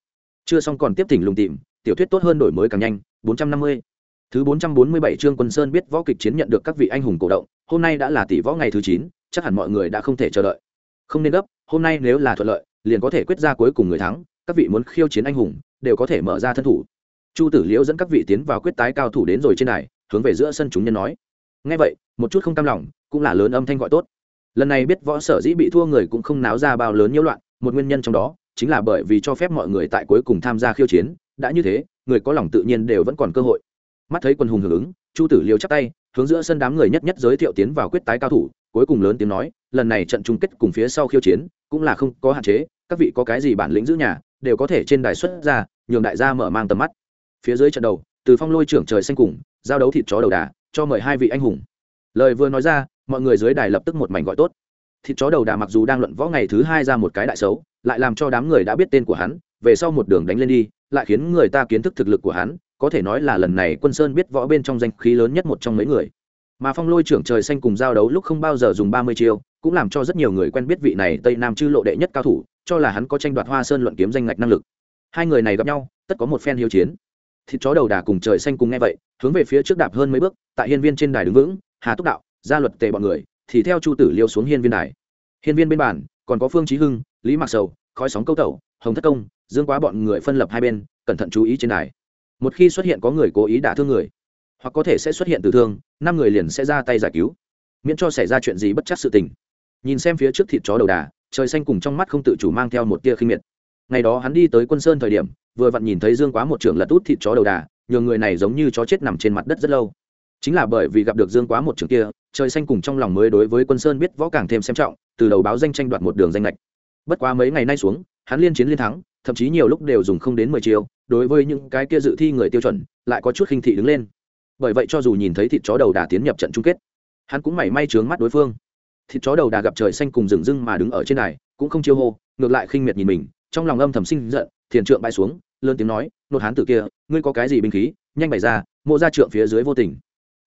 Chưa xong còn tiếp thỉnh lùng tìm, tiểu thuyết tốt hơn đổi mới càng nhanh 450 Thứ 447 chương Quân Sơn biết võ kịch chiến nhận được các vị anh hùng cổ động, hôm nay đã là tỷ võ ngày thứ 9, chắc hẳn mọi người đã không thể chờ đợi. Không nên gấp, hôm nay nếu là thuận lợi, liền có thể quyết ra cuối cùng người thắng, các vị muốn khiêu chiến anh hùng, đều có thể mở ra thân thủ. Chu Tử Liễu dẫn các vị tiến vào quyết tái cao thủ đến rồi trên này, hướng về giữa sân chúng nhân nói. Nghe vậy, một chút không cam lòng, cũng là lớn âm thanh gọi tốt. Lần này biết võ sở dĩ bị thua người cũng không náo ra bao lớn nhiễu loạn, một nguyên nhân trong đó chính là bởi vì cho phép mọi người tại cuối cùng tham gia khiêu chiến, đã như thế, người có lòng tự nhiên đều vẫn còn cơ hội mắt thấy quân hùng hưởng ứng, chu tử liêu chắp tay, hướng giữa sân đám người nhất nhất giới thiệu tiến vào quyết tái cao thủ, cuối cùng lớn tiếng nói, lần này trận chung kết cùng phía sau khiêu chiến, cũng là không có hạn chế, các vị có cái gì bản lĩnh giữ nhà, đều có thể trên đài xuất ra, nhường đại gia mở mang tầm mắt. Phía dưới trận đầu, từ phong lôi trưởng trời xanh cùng, giao đấu thịt chó đầu đà, cho mời hai vị anh hùng. Lời vừa nói ra, mọi người dưới đài lập tức một mảnh gọi tốt. Thịt chó đầu đà mặc dù đang luận võ ngày thứ hai ra một cái đại xấu, lại làm cho đám người đã biết tên của hắn, về sau một đường đánh lên đi, lại khiến người ta kiến thức thực lực của hắn có thể nói là lần này quân sơn biết võ bên trong danh khí lớn nhất một trong mấy người. Mà phong lôi trưởng trời xanh cùng giao đấu lúc không bao giờ dùng ba mươi chiêu, cũng làm cho rất nhiều người quen biết vị này tây nam chư lộ đệ nhất cao thủ, cho là hắn có tranh đoạt hoa sơn luận kiếm danh ngạch năng lực. Hai người này gặp nhau, tất có một phen hiếu chiến. Thịt chó đầu đà cùng trời xanh cùng nghe vậy, hướng về phía trước đạp hơn mấy bước, tại hiên viên trên đài đứng vững, hà túc đạo, gia luật tề bọn người, thì theo chu tử liêu xuống hiên viên đài. Hiên viên bên bàn, còn có phương trí hưng, lý mạc sầu, khói sóng câu tẩu, hồng thất công, dương quá bọn người phân lập hai bên, cẩn thận chú ý trên đài một khi xuất hiện có người cố ý đả thương người, hoặc có thể sẽ xuất hiện tử thương, năm người liền sẽ ra tay giải cứu, miễn cho xảy ra chuyện gì bất chắc sự tình. Nhìn xem phía trước thịt chó đầu đà, trời xanh cùng trong mắt không tự chủ mang theo một tia khinh miệt. Ngày đó hắn đi tới quân sơn thời điểm, vừa vặn nhìn thấy dương quá một trưởng lật út thịt chó đầu đà, nhường người này giống như chó chết nằm trên mặt đất rất lâu. Chính là bởi vì gặp được dương quá một trưởng kia, trời xanh cùng trong lòng mới đối với quân sơn biết võ càng thêm xem trọng, từ đầu báo danh tranh đoạt một đường danh lệch bất quá mấy ngày nay xuống, hắn liên chiến liên thắng thậm chí nhiều lúc đều dùng không đến mười chiêu đối với những cái kia dự thi người tiêu chuẩn lại có chút khinh thị đứng lên. Bởi vậy cho dù nhìn thấy thịt chó đầu đà tiến nhập trận chung kết hắn cũng mảy may trướng mắt đối phương. Thịt chó đầu đà gặp trời xanh cùng rừng rưng mà đứng ở trên này, cũng không chiêu hô ngược lại khinh miệt nhìn mình trong lòng âm thầm sinh giận thiền trượng bay xuống lớn tiếng nói nột hán tử kia ngươi có cái gì binh khí? Nhanh bày ra mộ ra trượng phía dưới vô tình.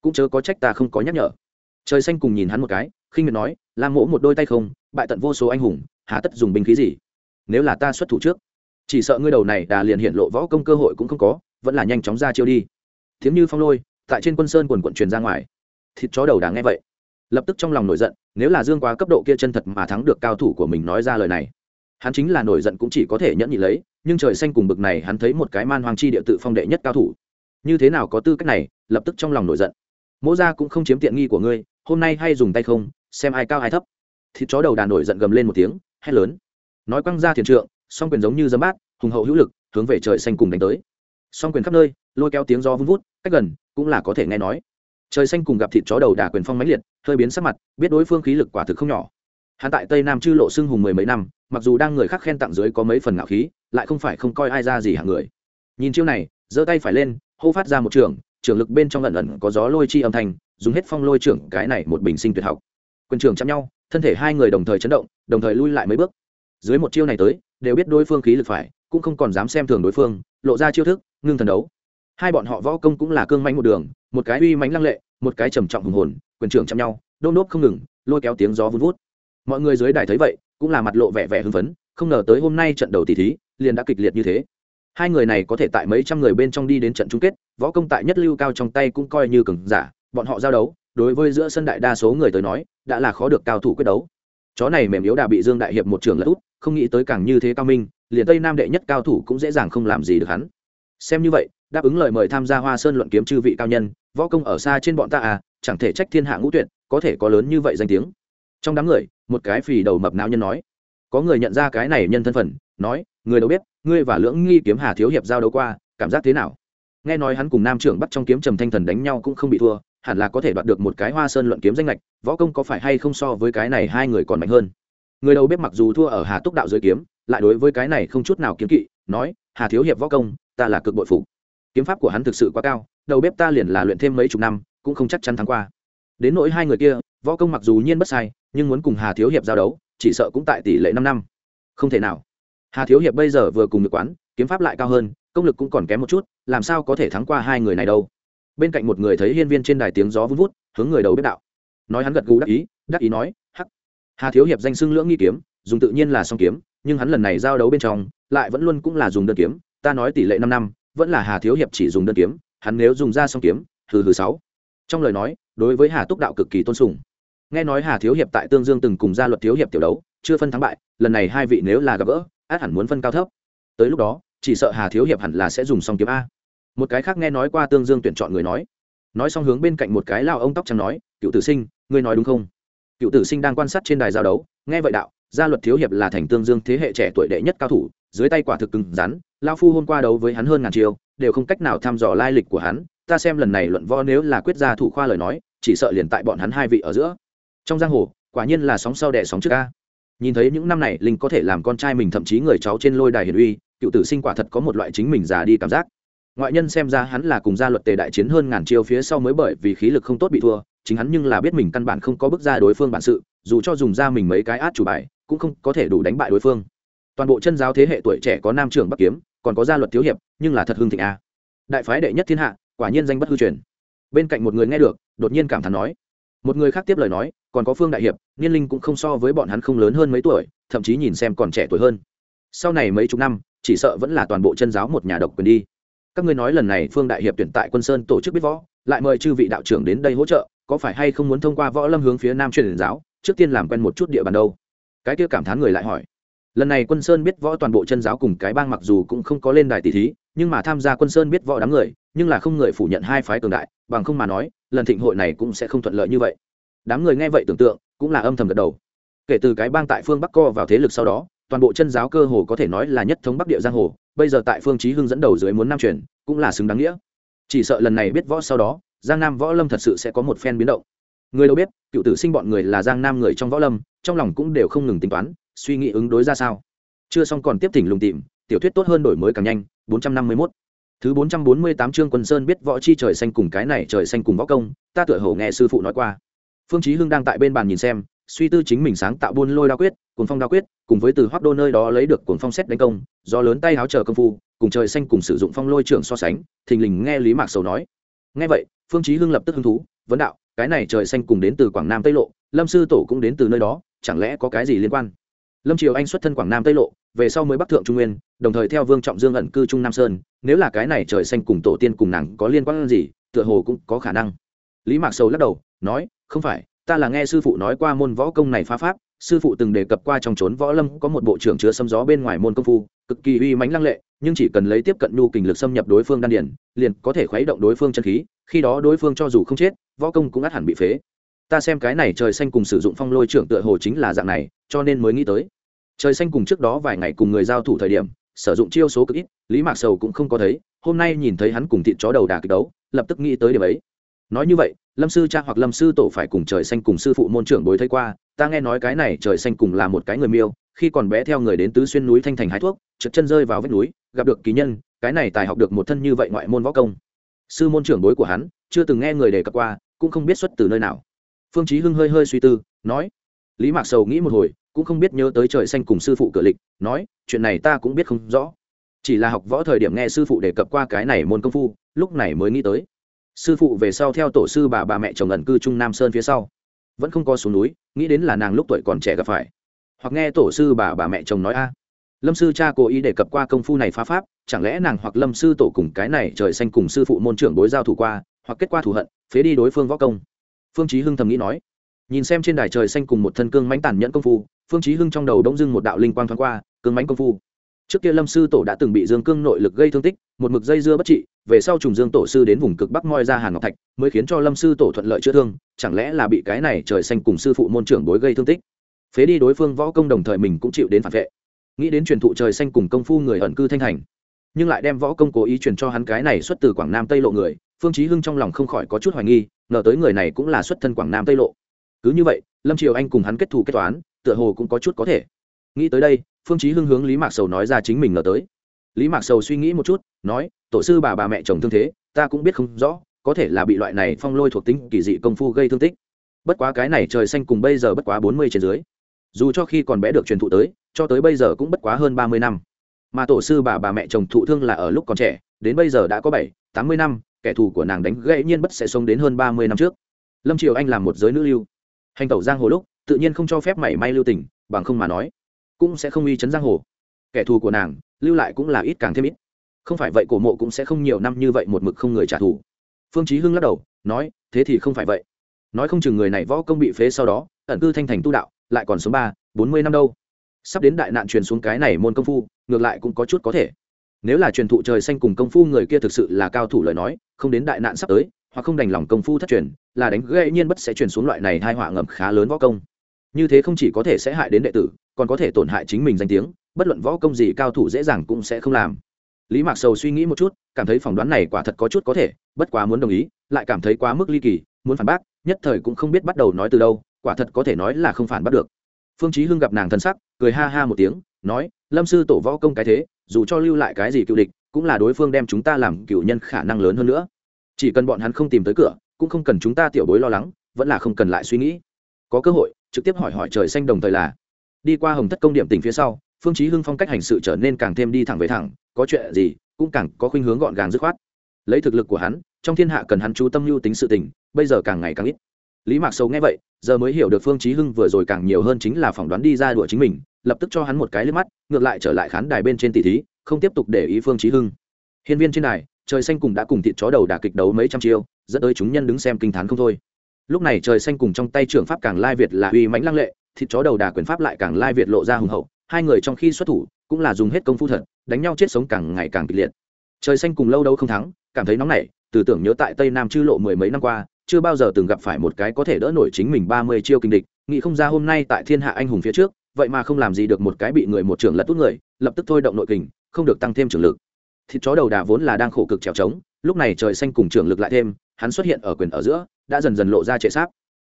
Cũng chớ có trách ta không có nhắc nhở. Trời xanh cùng nhìn hắn một cái khinh miệt nói làm mỗ một đôi tay không bại tận vô số anh hùng hà tất dùng binh khí gì? Nếu là ta xuất thủ trước chỉ sợ ngươi đầu này đà liền hiện lộ võ công cơ hội cũng không có, vẫn là nhanh chóng ra chiêu đi. Tiếng như phong lôi, tại trên quân sơn quần quận truyền ra ngoài. Thịt chó đầu đà nghe vậy, lập tức trong lòng nổi giận, nếu là dương quá cấp độ kia chân thật mà thắng được cao thủ của mình nói ra lời này, hắn chính là nổi giận cũng chỉ có thể nhẫn nhị lấy, nhưng trời xanh cùng bực này hắn thấy một cái man hoang chi địa tự phong đệ nhất cao thủ. Như thế nào có tư cách này, lập tức trong lòng nổi giận. Mỗ ra cũng không chiếm tiện nghi của ngươi, hôm nay hay dùng tay không, xem ai cao ai thấp. Thịt chó đầu đà nổi giận gầm lên một tiếng, hét lớn. Nói quăng ra thiền trượng song quyền giống như dấm bát, hùng hậu hữu lực, hướng về trời xanh cùng đánh tới. Song quyền khắp nơi, lôi kéo tiếng gió vun vút, cách gần, cũng là có thể nghe nói. Trời xanh cùng gặp thịt chó đầu đà quyền phong mãnh liệt, hơi biến sắc mặt, biết đối phương khí lực quả thực không nhỏ. Hắn tại tây nam chư lộ xưng hùng mười mấy năm, mặc dù đang người khác khen tặng dưới có mấy phần ngạo khí, lại không phải không coi ai ra gì hạng người. Nhìn chiêu này, giơ tay phải lên, hô phát ra một trường trường lực bên trong lần lần có gió lôi chi âm thanh, dùng hết phong lôi trưởng, cái này một bình sinh tuyệt học. Quyền trường chạm nhau, thân thể hai người đồng thời chấn động, đồng thời lui lại mấy bước. Dưới một chiêu này tới đều biết đối phương khí lực phải, cũng không còn dám xem thường đối phương, lộ ra chiêu thức, ngưng thần đấu. Hai bọn họ võ công cũng là cương manh một đường, một cái uy mánh lăng lệ, một cái trầm trọng hùng hồn, quyền trưởng chạm nhau đôn nốt không ngừng, lôi kéo tiếng gió vun vút. Mọi người dưới đài thấy vậy, cũng là mặt lộ vẻ vẻ hưng phấn, không ngờ tới hôm nay trận đầu tỷ thí, liền đã kịch liệt như thế. Hai người này có thể tại mấy trăm người bên trong đi đến trận chung kết, võ công tại nhất lưu cao trong tay cũng coi như cường giả, bọn họ giao đấu, đối với giữa sân đại đa số người tới nói, đã là khó được cao thủ quyết đấu chó này mềm yếu đã bị dương đại hiệp một trường lẫn út không nghĩ tới càng như thế cao minh, liền tây nam đệ nhất cao thủ cũng dễ dàng không làm gì được hắn. Xem như vậy, đáp ứng lời mời tham gia hoa sơn luận kiếm chư vị cao nhân, võ công ở xa trên bọn ta à chẳng thể trách thiên hạ ngũ tuyệt, có thể có lớn như vậy danh tiếng. Trong đám người, một cái phì đầu mập não nhân nói. Có người nhận ra cái này nhân thân phận, nói, người đâu biết, ngươi và lưỡng nghi kiếm hà thiếu hiệp giao đấu qua, cảm giác thế nào? Nghe nói hắn cùng nam trưởng bắt trong kiếm trầm thanh thần đánh nhau cũng không bị thua hẳn là có thể đoạt được một cái hoa sơn luận kiếm danh lệch võ công có phải hay không so với cái này hai người còn mạnh hơn? Người đầu bếp mặc dù thua ở hà túc đạo dưới kiếm, lại đối với cái này không chút nào kiếm kỵ, nói, hà thiếu hiệp võ công, ta là cực bội phục. Kiếm pháp của hắn thực sự quá cao, đầu bếp ta liền là luyện thêm mấy chục năm, cũng không chắc chắn thắng qua. Đến nỗi hai người kia, võ công mặc dù nhiên bất sai, nhưng muốn cùng hà thiếu hiệp giao đấu, chỉ sợ cũng tại tỷ lệ năm năm. Không thể nào. Hà thiếu hiệp bây giờ vừa cùng được quán, kiếm pháp lại cao hơn, công lực cũng còn kém một chút, làm sao có thể thắng qua hai người này đâu? Bên cạnh một người thấy hiên viên trên đài tiếng gió vun vút, hướng người đầu bếp đạo. Nói hắn gật gù đắc ý đắc ý nói, hắc. Hà thiếu hiệp danh xưng lưỡng nghi kiếm, dùng tự nhiên là song kiếm, nhưng hắn lần này giao đấu bên trong, lại vẫn luôn cũng là dùng đơn kiếm. Ta nói tỷ lệ năm năm, vẫn là hà thiếu hiệp chỉ dùng đơn kiếm, hắn nếu dùng ra song kiếm, hừ hừ sáu. Trong lời nói, đối với hà túc đạo cực kỳ tôn sùng. Nghe nói hà thiếu hiệp tại tương dương từng cùng gia luật thiếu hiệp tiểu đấu, chưa phân thắng bại, lần này hai vị nếu là gặp gỡ, át hẳn muốn phân cao thấp. Tới lúc đó, chỉ sợ hà thiếu hiệp hẳn là sẽ dùng song kiếm a một cái khác nghe nói qua tương dương tuyển chọn người nói. Nói xong hướng bên cạnh một cái lao ông tóc trắng nói, cựu tử sinh, ngươi nói đúng không? Cựu tử sinh đang quan sát trên đài giao đấu, nghe vậy đạo, gia luật thiếu hiệp là thành tương dương thế hệ trẻ tuổi đệ nhất cao thủ, dưới tay quả thực cứng rắn lao phu hôm qua đấu với hắn hơn ngàn chiêu, đều không cách nào thăm dò lai lịch của hắn, ta xem lần này luận võ nếu là quyết gia thủ khoa lời nói, chỉ sợ liền tại bọn hắn hai vị ở giữa. Trong giang hồ, quả nhiên là sóng sau đẻ sóng trước ca nhìn thấy những năm này linh có thể làm con trai mình thậm chí người cháu trên lôi đài hiền uy, cựu tử sinh quả thật có một loại chính mình già đi cảm giác ngoại nhân xem ra hắn là cùng gia luật tề đại chiến hơn ngàn chiêu phía sau mới bởi vì khí lực không tốt bị thua, chính hắn nhưng là biết mình căn bản không có bước ra đối phương bản sự, dù cho dùng ra mình mấy cái át chủ bài, cũng không có thể đủ đánh bại đối phương. Toàn bộ chân giáo thế hệ tuổi trẻ có nam trưởng bắc kiếm, còn có gia luật thiếu hiệp, nhưng là thật hưng thịnh a. Đại phái đệ nhất thiên hạ, quả nhiên danh bất hư truyền. Bên cạnh một người nghe được, đột nhiên cảm thán nói. Một người khác tiếp lời nói, còn có phương đại hiệp, niên linh cũng không so với bọn hắn không lớn hơn mấy tuổi, thậm chí nhìn xem còn trẻ tuổi hơn. Sau này mấy chục năm, chỉ sợ vẫn là toàn bộ chân giáo một nhà độc quyền đi các ngươi nói lần này phương đại hiệp tuyển tại quân sơn tổ chức biết võ, lại mời chư vị đạo trưởng đến đây hỗ trợ, có phải hay không muốn thông qua võ lâm hướng phía nam truyền giáo, trước tiên làm quen một chút địa bàn đâu? Cái kia cảm thán người lại hỏi. Lần này quân sơn biết võ toàn bộ chân giáo cùng cái bang mặc dù cũng không có lên đài tỷ thí, nhưng mà tham gia quân sơn biết võ đám người, nhưng là không người phủ nhận hai phái cường đại, bằng không mà nói, lần thịnh hội này cũng sẽ không thuận lợi như vậy. Đám người nghe vậy tưởng tượng, cũng là âm thầm gật đầu. Kể từ cái bang tại phương bắc co vào thế lực sau đó, toàn bộ chân giáo cơ hồ có thể nói là nhất thống bắc địa giang hồ bây giờ tại phương chí hưng dẫn đầu dưới muốn nam truyền, cũng là xứng đáng nghĩa. Chỉ sợ lần này biết võ sau đó, giang nam võ lâm thật sự sẽ có một phen biến động. Người đâu biết, cựu tử sinh bọn người là giang nam người trong võ lâm, trong lòng cũng đều không ngừng tính toán, suy nghĩ ứng đối ra sao. Chưa xong còn tiếp thỉnh lùng tìm, tiểu thuyết tốt hơn đổi mới càng nhanh 451 thứ 448 chương quân sơn biết võ chi trời xanh cùng cái này trời xanh cùng võ công, ta tựa hồ nghe sư phụ nói qua. Phương chí hưng đang tại bên bàn nhìn xem suy tư chính mình sáng tạo buôn lôi đao quyết, cuồng phong đao quyết, cùng với từ hoác đô nơi đó lấy được cuồng phong xét đánh công, do lớn tay háo chờ công phu, cùng trời xanh cùng sử dụng phong lôi trưởng so sánh, thình lình nghe lý mạc sầu nói. Nghe vậy, phương chí hưng lập tức hứng thú, vấn đạo, cái này trời xanh cùng đến từ quảng nam tây lộ, lâm sư tổ cũng đến từ nơi đó, chẳng lẽ có cái gì liên quan? Lâm triều anh xuất thân quảng nam tây lộ, về sau mới bắc thượng trung nguyên, đồng thời theo vương trọng dương ẩn cư trung nam sơn, nếu là cái này trời xanh cùng tổ tiên cùng nàng có liên quan gì, tựa hồ cũng có khả năng. Lý mạc sầu lắc đầu, nói, không phải ta là nghe sư phụ nói qua môn võ công này phá pháp, sư phụ từng đề cập qua trong trốn võ lâm có một bộ trưởng chứa xâm gió bên ngoài môn công phu, cực kỳ uy mãnh lăng lệ, nhưng chỉ cần lấy tiếp cận nhu kình lực xâm nhập đối phương đan điển liền có thể khuấy động đối phương chân khí, khi đó đối phương cho dù không chết, võ công cũng át hẳn bị phế. Ta xem cái này trời xanh cùng sử dụng phong lôi trưởng tựa hồ chính là dạng này, cho nên mới nghĩ tới. Trời xanh cùng trước đó vài ngày cùng người giao thủ thời điểm, sử dụng chiêu số cực ít, lý mạc sầu cũng không có thấy, hôm nay nhìn thấy hắn cùng thịt chó đầu đà kịch đấu, lập tức nghĩ tới điểm ấy. Nói như vậy lâm sư cha hoặc lâm sư tổ phải cùng trời xanh cùng sư phụ môn trưởng bối thấy qua, ta nghe nói cái này trời xanh cùng là một cái người miêu, khi còn bé theo người đến tứ xuyên núi thanh thành hái thuốc trượt chân rơi vào vách núi, gặp được kỳ nhân, cái này tài học được một thân như vậy ngoại môn võ công. Sư môn trưởng bối của hắn, chưa từng nghe người đề cập qua, cũng không biết xuất từ nơi nào. Phương chí hưng hơi hơi suy tư, nói, lý mạc sầu nghĩ một hồi, cũng không biết nhớ tới trời xanh cùng sư phụ cửa lịch, nói, chuyện này ta cũng biết không rõ. Chỉ là học võ thời điểm nghe sư phụ đề cập qua cái này môn công phu, lúc này mới nghĩ tới sư phụ về sau theo tổ sư bà bà mẹ chồng ẩn cư trung nam sơn phía sau. Vẫn không có xuống núi, nghĩ đến là nàng lúc tuổi còn trẻ gặp phải. Hoặc nghe tổ sư bà bà mẹ chồng nói a, lâm sư cha cố ý đề cập qua công phu này phá pháp, chẳng lẽ nàng hoặc lâm sư tổ cùng cái này trời xanh cùng sư phụ môn trưởng bối giao thủ qua, hoặc kết quả thù hận, phế đi đối phương võ công? Phương chí hưng thầm nghĩ nói. Nhìn xem trên đài trời xanh cùng một thân cương mãnh tàn nhẫn công phu, phương chí hưng trong đầu đống dưng một đạo linh quang thoáng qua, cương mãnh công phu trước kia lâm sư tổ đã từng bị dương cương nội lực gây thương tích, một mực dây dưa bất trị, về sau trùng dương tổ sư đến vùng cực bắc moi ra hàn ngọc thạch, mới khiến cho lâm sư tổ thuận lợi chữa thương, chẳng lẽ là bị cái này trời xanh cùng sư phụ môn trưởng bối gây thương tích? Phế đi đối phương võ công đồng thời mình cũng chịu đến phản vệ. Nghĩ đến truyền thụ trời xanh cùng công phu người ẩn cư thanh thành, nhưng lại đem võ công cố ý truyền cho hắn cái này xuất từ quảng nam tây lộ người, phương chí hưng trong lòng không khỏi có chút hoài nghi, ngờ tới người này cũng là xuất thân quảng nam tây lộ. Cứ như vậy, lâm triều anh cùng hắn kết thù kết toán, tựa hồ cũng có chút có thể. Nghĩ tới đây phương chí hưng hướng lý mạc sầu nói ra chính mình ngờ tới. Lý mạc sầu suy nghĩ một chút, nói, tổ sư bà bà mẹ chồng thương thế, ta cũng biết không rõ, có thể là bị loại này phong lôi thuộc tính kỳ dị công phu gây thương tích. Bất quá cái này trời xanh cùng bây giờ bất quá bốn mươi trên dưới. Dù cho khi còn bé được truyền thụ tới, cho tới bây giờ cũng bất quá hơn ba mươi năm. Mà tổ sư bà bà mẹ chồng thụ thương là ở lúc còn trẻ, đến bây giờ đã có bảy, tám mươi năm, kẻ thù của nàng đánh gãy nhiên bất sẽ sống đến hơn ba mươi năm trước. Lâm triều anh làm một giới nữ lưu. Hành tẩu giang hồ lúc, tự nhiên không cho phép mảy may lưu tình, bằng không mà nói cũng sẽ không uy chấn giang hồ. Kẻ thù của nàng, lưu lại cũng là ít càng thêm ít. Không phải vậy cổ mộ cũng sẽ không nhiều năm như vậy một mực không người trả thù. Phương chí hưng lắc đầu, nói, thế thì không phải vậy. Nói không chừng người này võ công bị phế sau đó, ẩn cư thanh thành tu đạo, lại còn sống ba, bốn mươi năm đâu. Sắp đến đại nạn truyền xuống cái này môn công phu, ngược lại cũng có chút có thể. Nếu là truyền thụ trời xanh cùng công phu người kia thực sự là cao thủ lời nói, không đến đại nạn sắp tới, hoặc không đành lòng công phu thất truyền, là đánh gãy nhiên bất sẽ truyền xuống loại này hai họa ngầm khá lớn võ công. Như thế không chỉ có thể sẽ hại đến đệ tử còn có thể tổn hại chính mình danh tiếng, bất luận võ công gì cao thủ dễ dàng cũng sẽ không làm. Lý mạc sầu suy nghĩ một chút, cảm thấy phỏng đoán này quả thật có chút có thể, bất quá muốn đồng ý, lại cảm thấy quá mức ly kỳ, muốn phản bác, nhất thời cũng không biết bắt đầu nói từ đâu, quả thật có thể nói là không phản bắt được. Phương chí hưng gặp nàng thân sắc, cười ha ha một tiếng, nói, lâm sư tổ võ công cái thế, dù cho lưu lại cái gì cựu địch, cũng là đối phương đem chúng ta làm cựu nhân khả năng lớn hơn nữa. Chỉ cần bọn hắn không tìm tới cửa, cũng không cần chúng ta tiểu bối lo lắng, vẫn là không cần lại suy nghĩ. Có cơ hội, trực tiếp hỏi hỏi trời xanh đồng thời là đi qua hồng thất công điểm tỉnh phía sau, phương chí hưng phong cách hành sự trở nên càng thêm đi thẳng về thẳng, có chuyện gì cũng càng có khuynh hướng gọn gàng dứt khoát. Lấy thực lực của hắn, trong thiên hạ cần hắn chú tâm lưu tính sự tình, bây giờ càng ngày càng ít. Lý mạc sâu nghe vậy, giờ mới hiểu được phương chí hưng vừa rồi càng nhiều hơn chính là phỏng đoán đi ra đùa chính mình, lập tức cho hắn một cái liếc mắt, ngược lại trở lại khán đài bên trên tỷ thí, không tiếp tục để ý phương chí hưng. Hiên viên trên đài, trời xanh cùng đã cùng thịt chó đầu đả kịch đấu mấy trăm chiêu, dẫn tới chúng nhân đứng xem kinh thán không thôi. Lúc này trời xanh cùng trong tay trưởng pháp càng lai việt là uy mãnh lăng lệ thịt chó đầu đà quyền pháp lại càng lai việt lộ ra hùng hậu, hai người trong khi xuất thủ, cũng là dùng hết công phu thật, đánh nhau chết sống càng ngày càng kịch liệt. Trời xanh cùng lâu đâu không thắng, cảm thấy nóng nảy, từ tưởng nhớ tại tây nam chư lộ mười mấy năm qua, chưa bao giờ từng gặp phải một cái có thể đỡ nổi chính mình ba mươi chiêu kinh địch, nghĩ không ra hôm nay tại thiên hạ anh hùng phía trước, vậy mà không làm gì được một cái bị người một trưởng lật tốt người, lập tức thôi động nội kình, không được tăng thêm trưởng lực. Thịt chó đầu đà vốn là đang khổ cực trèo trống, lúc này trời xanh cùng trưởng lực lại thêm, hắn xuất hiện ở quyền ở giữa, đã dần dần lộ ra trệ sáp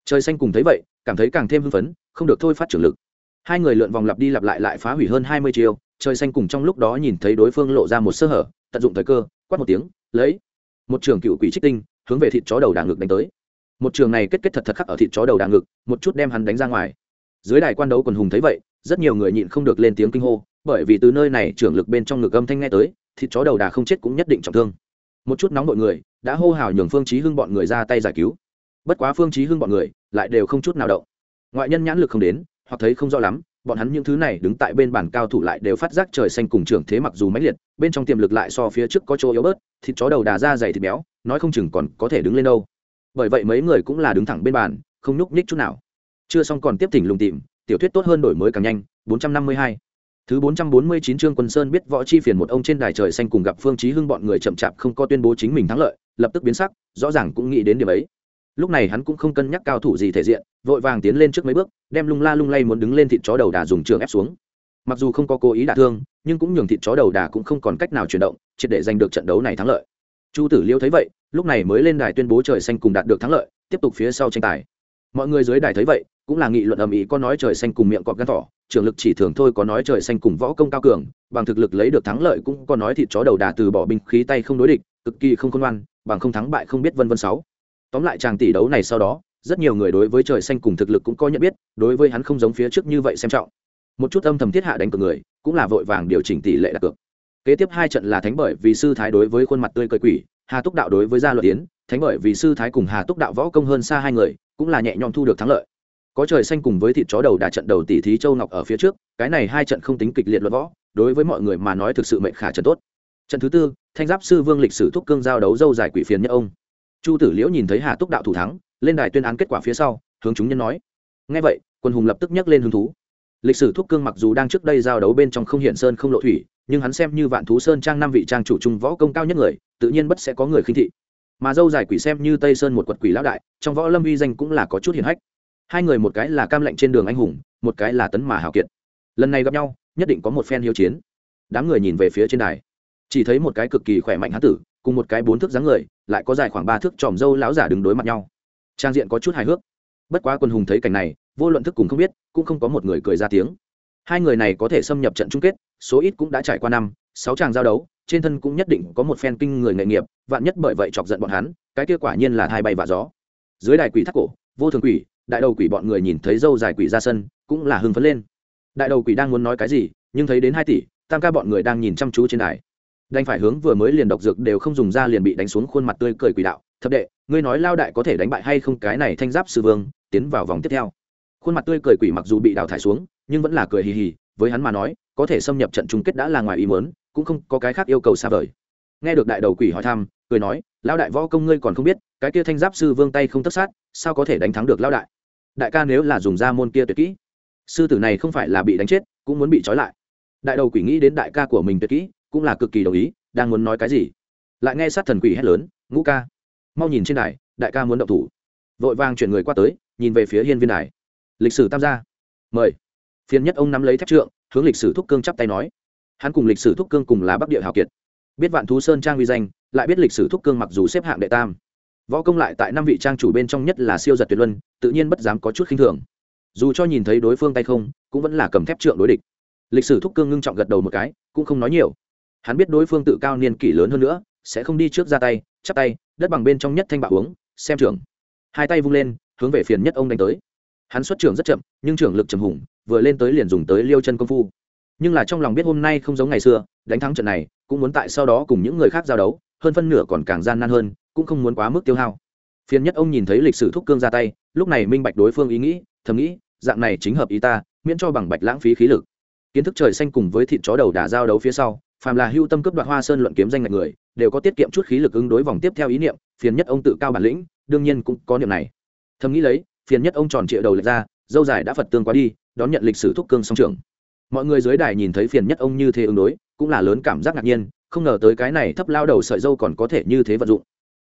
trời xanh cùng thấy vậy, cảm thấy càng thêm hưng phấn, không được thôi phát trưởng lực. Hai người lượn vòng lặp đi lặp lại lại phá hủy hơn hai mươi chiêu, trời xanh cùng trong lúc đó nhìn thấy đối phương lộ ra một sơ hở, tận dụng thời cơ, quát một tiếng, lấy! Một trường cựu quỷ trích tinh, hướng về thịt chó đầu đà ngực đánh tới. Một trường này kết kết thật thật khắc ở thịt chó đầu đà ngực một chút đem hắn đánh ra ngoài. Dưới đài quan đấu còn hùng thấy vậy, rất nhiều người nhịn không được lên tiếng kinh hô, bởi vì từ nơi này trưởng lực bên trong ngực âm thanh nghe tới, thịt chó đầu đà không chết cũng nhất định trọng thương. Một chút nóng mọi người, đã hô hào nhường phương chí hưng bọn người ra tay giải cứu bất quá phương chí hưng bọn người lại đều không chút nào động. Ngoại nhân nhãn lực không đến hoặc thấy không rõ lắm bọn hắn những thứ này đứng tại bên bàn cao thủ lại đều phát giác trời xanh cùng trưởng thế mặc dù mãnh liệt bên trong tiềm lực lại so phía trước có chỗ yếu bớt thịt chó đầu đà ra dày thịt béo nói không chừng còn có thể đứng lên đâu. Bởi vậy mấy người cũng là đứng thẳng bên bàn không nhúc nhích chút nào. Chưa xong còn tiếp thỉnh lùng tìm tiểu thuyết tốt hơn đổi mới càng nhanh 452 Thứ 449 chương Quân Sơn biết võ chi phiền một ông trên đài trời xanh cùng gặp Phương Chí Hưng bọn người chậm chạp không có tuyên bố chính mình thắng lợi, lập tức biến sắc, rõ ràng cũng nghĩ đến điểm ấy. Lúc này hắn cũng không cân nhắc cao thủ gì thể diện, vội vàng tiến lên trước mấy bước, đem lung la lung lay muốn đứng lên thịt chó đầu đà dùng trường ép xuống. Mặc dù không có cố ý đả thương, nhưng cũng nhường thịt chó đầu đà cũng không còn cách nào chuyển động, chỉ để giành được trận đấu này thắng lợi. Chu Tử Liêu thấy vậy, lúc này mới lên đài tuyên bố trời xanh cùng đạt được thắng lợi, tiếp tục phía sau tranh tài. Mọi người dưới đài thấy vậy, cũng là nghị luận ầm ĩ có nói trời xanh cùng miệng cọp gan thỏ, trường lực chỉ thường thôi có nói trời xanh cùng võ công cao cường bằng thực lực lấy được thắng lợi cũng có nói thịt chó đầu đà từ bỏ binh khí tay không đối địch cực kỳ không khôn ngoan bằng không thắng bại không biết vân vân sáu tóm lại chàng tỷ đấu này sau đó, rất nhiều người đối với trời xanh cùng thực lực cũng có nhận biết, đối với hắn không giống phía trước như vậy xem trọng. Một chút âm thầm thiết hạ đánh cược người, cũng là vội vàng điều chỉnh tỷ lệ đặt cược. Kế tiếp hai trận là thánh bởi vì sư thái đối với khuôn mặt tươi cười quỷ, hà túc đạo đối với gia luật tiến thánh bởi vì sư thái cùng hà túc đạo võ công hơn xa hai người, cũng là nhẹ nhõm thu được thắng lợi. Có trời xanh cùng với thịt chó đầu đà trận đầu tỷ thí châu ngọc ở phía trước, cái này hai trận không tính kịch liệt luận võ, đối với mọi người mà nói thực sự mệnh khả trận tốt. Trận thứ tư, thanh giáp sư vương lịch sử thúc cương giao đấu dâu giải quỷ phiền nhất ông chu tử liễu nhìn thấy hà túc đạo thủ thắng, lên đài tuyên án kết quả phía sau, hướng chúng nhân nói ngay vậy, quân hùng lập tức nhắc lên hứng thú. Lịch sử thúc cương mặc dù đang trước đây giao đấu bên trong không hiện sơn không lộ thủy, nhưng hắn xem như vạn thú sơn trang năm vị trang chủ trung võ công cao nhất người, tự nhiên bất sẽ có người khinh thị. Mà dâu giải quỷ xem như tây sơn một quật quỷ lão đại, trong võ lâm uy danh cũng là có chút hiển hách. Hai người một cái là cam lệnh trên đường anh hùng, một cái là tấn mà hào kiệt. Lần này gặp nhau, nhất định có một phen hiếu chiến. Đám người nhìn về phía trên đài. Chỉ thấy một cái cực kỳ khỏe mạnh hán tử cùng một cái bốn thước dáng người, lại có dài khoảng ba thước tròm dâu lão giả đứng đối mặt nhau. Trang diện có chút hài hước. Bất quá quân hùng thấy cảnh này, vô luận thức cùng không biết, cũng không có một người cười ra tiếng. Hai người này có thể xâm nhập trận chung kết, số ít cũng đã trải qua năm, sáu tràng giao đấu, trên thân cũng nhất định có một phen kinh người nghề nghiệp, vạn nhất bởi vậy chọc giận bọn hắn, cái kết quả nhiên là hai bay và gió. Dưới đài quỷ thác cổ, vô thường quỷ, đại đầu quỷ bọn người nhìn thấy dâu dài quỷ ra sân, cũng là hưng phấn lên. Đại đầu quỷ đang muốn nói cái gì, nhưng thấy đến hai tỷ, tam ca bọn người đang nhìn chăm chú trên đài đành phải hướng vừa mới liền độc dược đều không dùng ra liền bị đánh xuống khuôn mặt tươi cười quỷ đạo. Thập đệ, ngươi nói lao đại có thể đánh bại hay không cái này thanh giáp sư vương? Tiến vào vòng tiếp theo. Khuôn mặt tươi cười quỷ mặc dù bị đào thải xuống, nhưng vẫn là cười hì hì, với hắn mà nói, có thể xâm nhập trận chung kết đã là ngoài ý mớn cũng không có cái khác yêu cầu xa vời. Nghe được đại đầu quỷ hỏi thăm, cười nói, lao đại võ công ngươi còn không biết, cái kia thanh giáp sư vương tay không tất sát, sao có thể đánh thắng được lao đại? Đại ca nếu là dùng ra môn kia tuyệt kỹ, sư tử này không phải là bị đánh chết, cũng muốn bị trói lại. Đại đầu quỷ nghĩ đến đại ca của mình tuyệt kỹ cũng là cực kỳ đồng ý, đang muốn nói cái gì. Lại nghe sát thần quỷ hét lớn, ngũ ca, mau nhìn trên đài, đại ca muốn động thủ. Vội vàng chuyển người qua tới, nhìn về phía hiên viên đài. Lịch sử tam gia. Mời. Phiên nhất ông nắm lấy thép trượng, hướng lịch sử thúc cương chắp tay nói. Hắn cùng lịch sử thúc cương cùng là bắc địa hào kiệt. Biết vạn thú sơn trang uy danh, lại biết lịch sử thúc cương mặc dù xếp hạng đệ tam. Võ công lại tại năm vị trang chủ bên trong nhất là siêu giật tuyệt luân, tự nhiên bất dám có chút khinh thường. Dù cho nhìn thấy đối phương tay không, cũng vẫn là cầm thép trượng đối địch. Lịch sử thúc cương ngưng trọng gật đầu một cái, cũng không nói nhiều hắn biết đối phương tự cao niên kỷ lớn hơn nữa, sẽ không đi trước ra tay, chắp tay, đất bằng bên trong nhất thanh bạo uống, xem trưởng. Hai tay vung lên, hướng về phiền nhất ông đánh tới. Hắn xuất trưởng rất chậm, nhưng trưởng lực trầm hùng, vừa lên tới liền dùng tới liêu chân công phu. Nhưng là trong lòng biết hôm nay không giống ngày xưa, đánh thắng trận này, cũng muốn tại sau đó cùng những người khác giao đấu, hơn phân nửa còn càng gian nan hơn, cũng không muốn quá mức tiêu hao. Phiền nhất ông nhìn thấy lịch sử thúc cương ra tay, lúc này minh bạch đối phương ý nghĩ, thầm nghĩ, dạng này chính hợp ý ta, miễn cho bằng bạch lãng phí khí lực. Kiến thức trời xanh cùng với thịt chó đầu đà giao đấu phía sau phàm là hưu tâm cướp đoạt hoa sơn luận kiếm danh ngạch người, đều có tiết kiệm chút khí lực ứng đối vòng tiếp theo ý niệm, phiền nhất ông tự cao bản lĩnh, đương nhiên cũng có niệm này. Thầm nghĩ lấy, phiền nhất ông tròn trịa đầu lệch ra, dâu dài đã phật tương quá đi, đón nhận lịch sử thúc cương song trưởng. Mọi người dưới đài nhìn thấy phiền nhất ông như thế ứng đối, cũng là lớn cảm giác ngạc nhiên, không ngờ tới cái này thấp lao đầu sợi dâu còn có thể như thế vận dụng.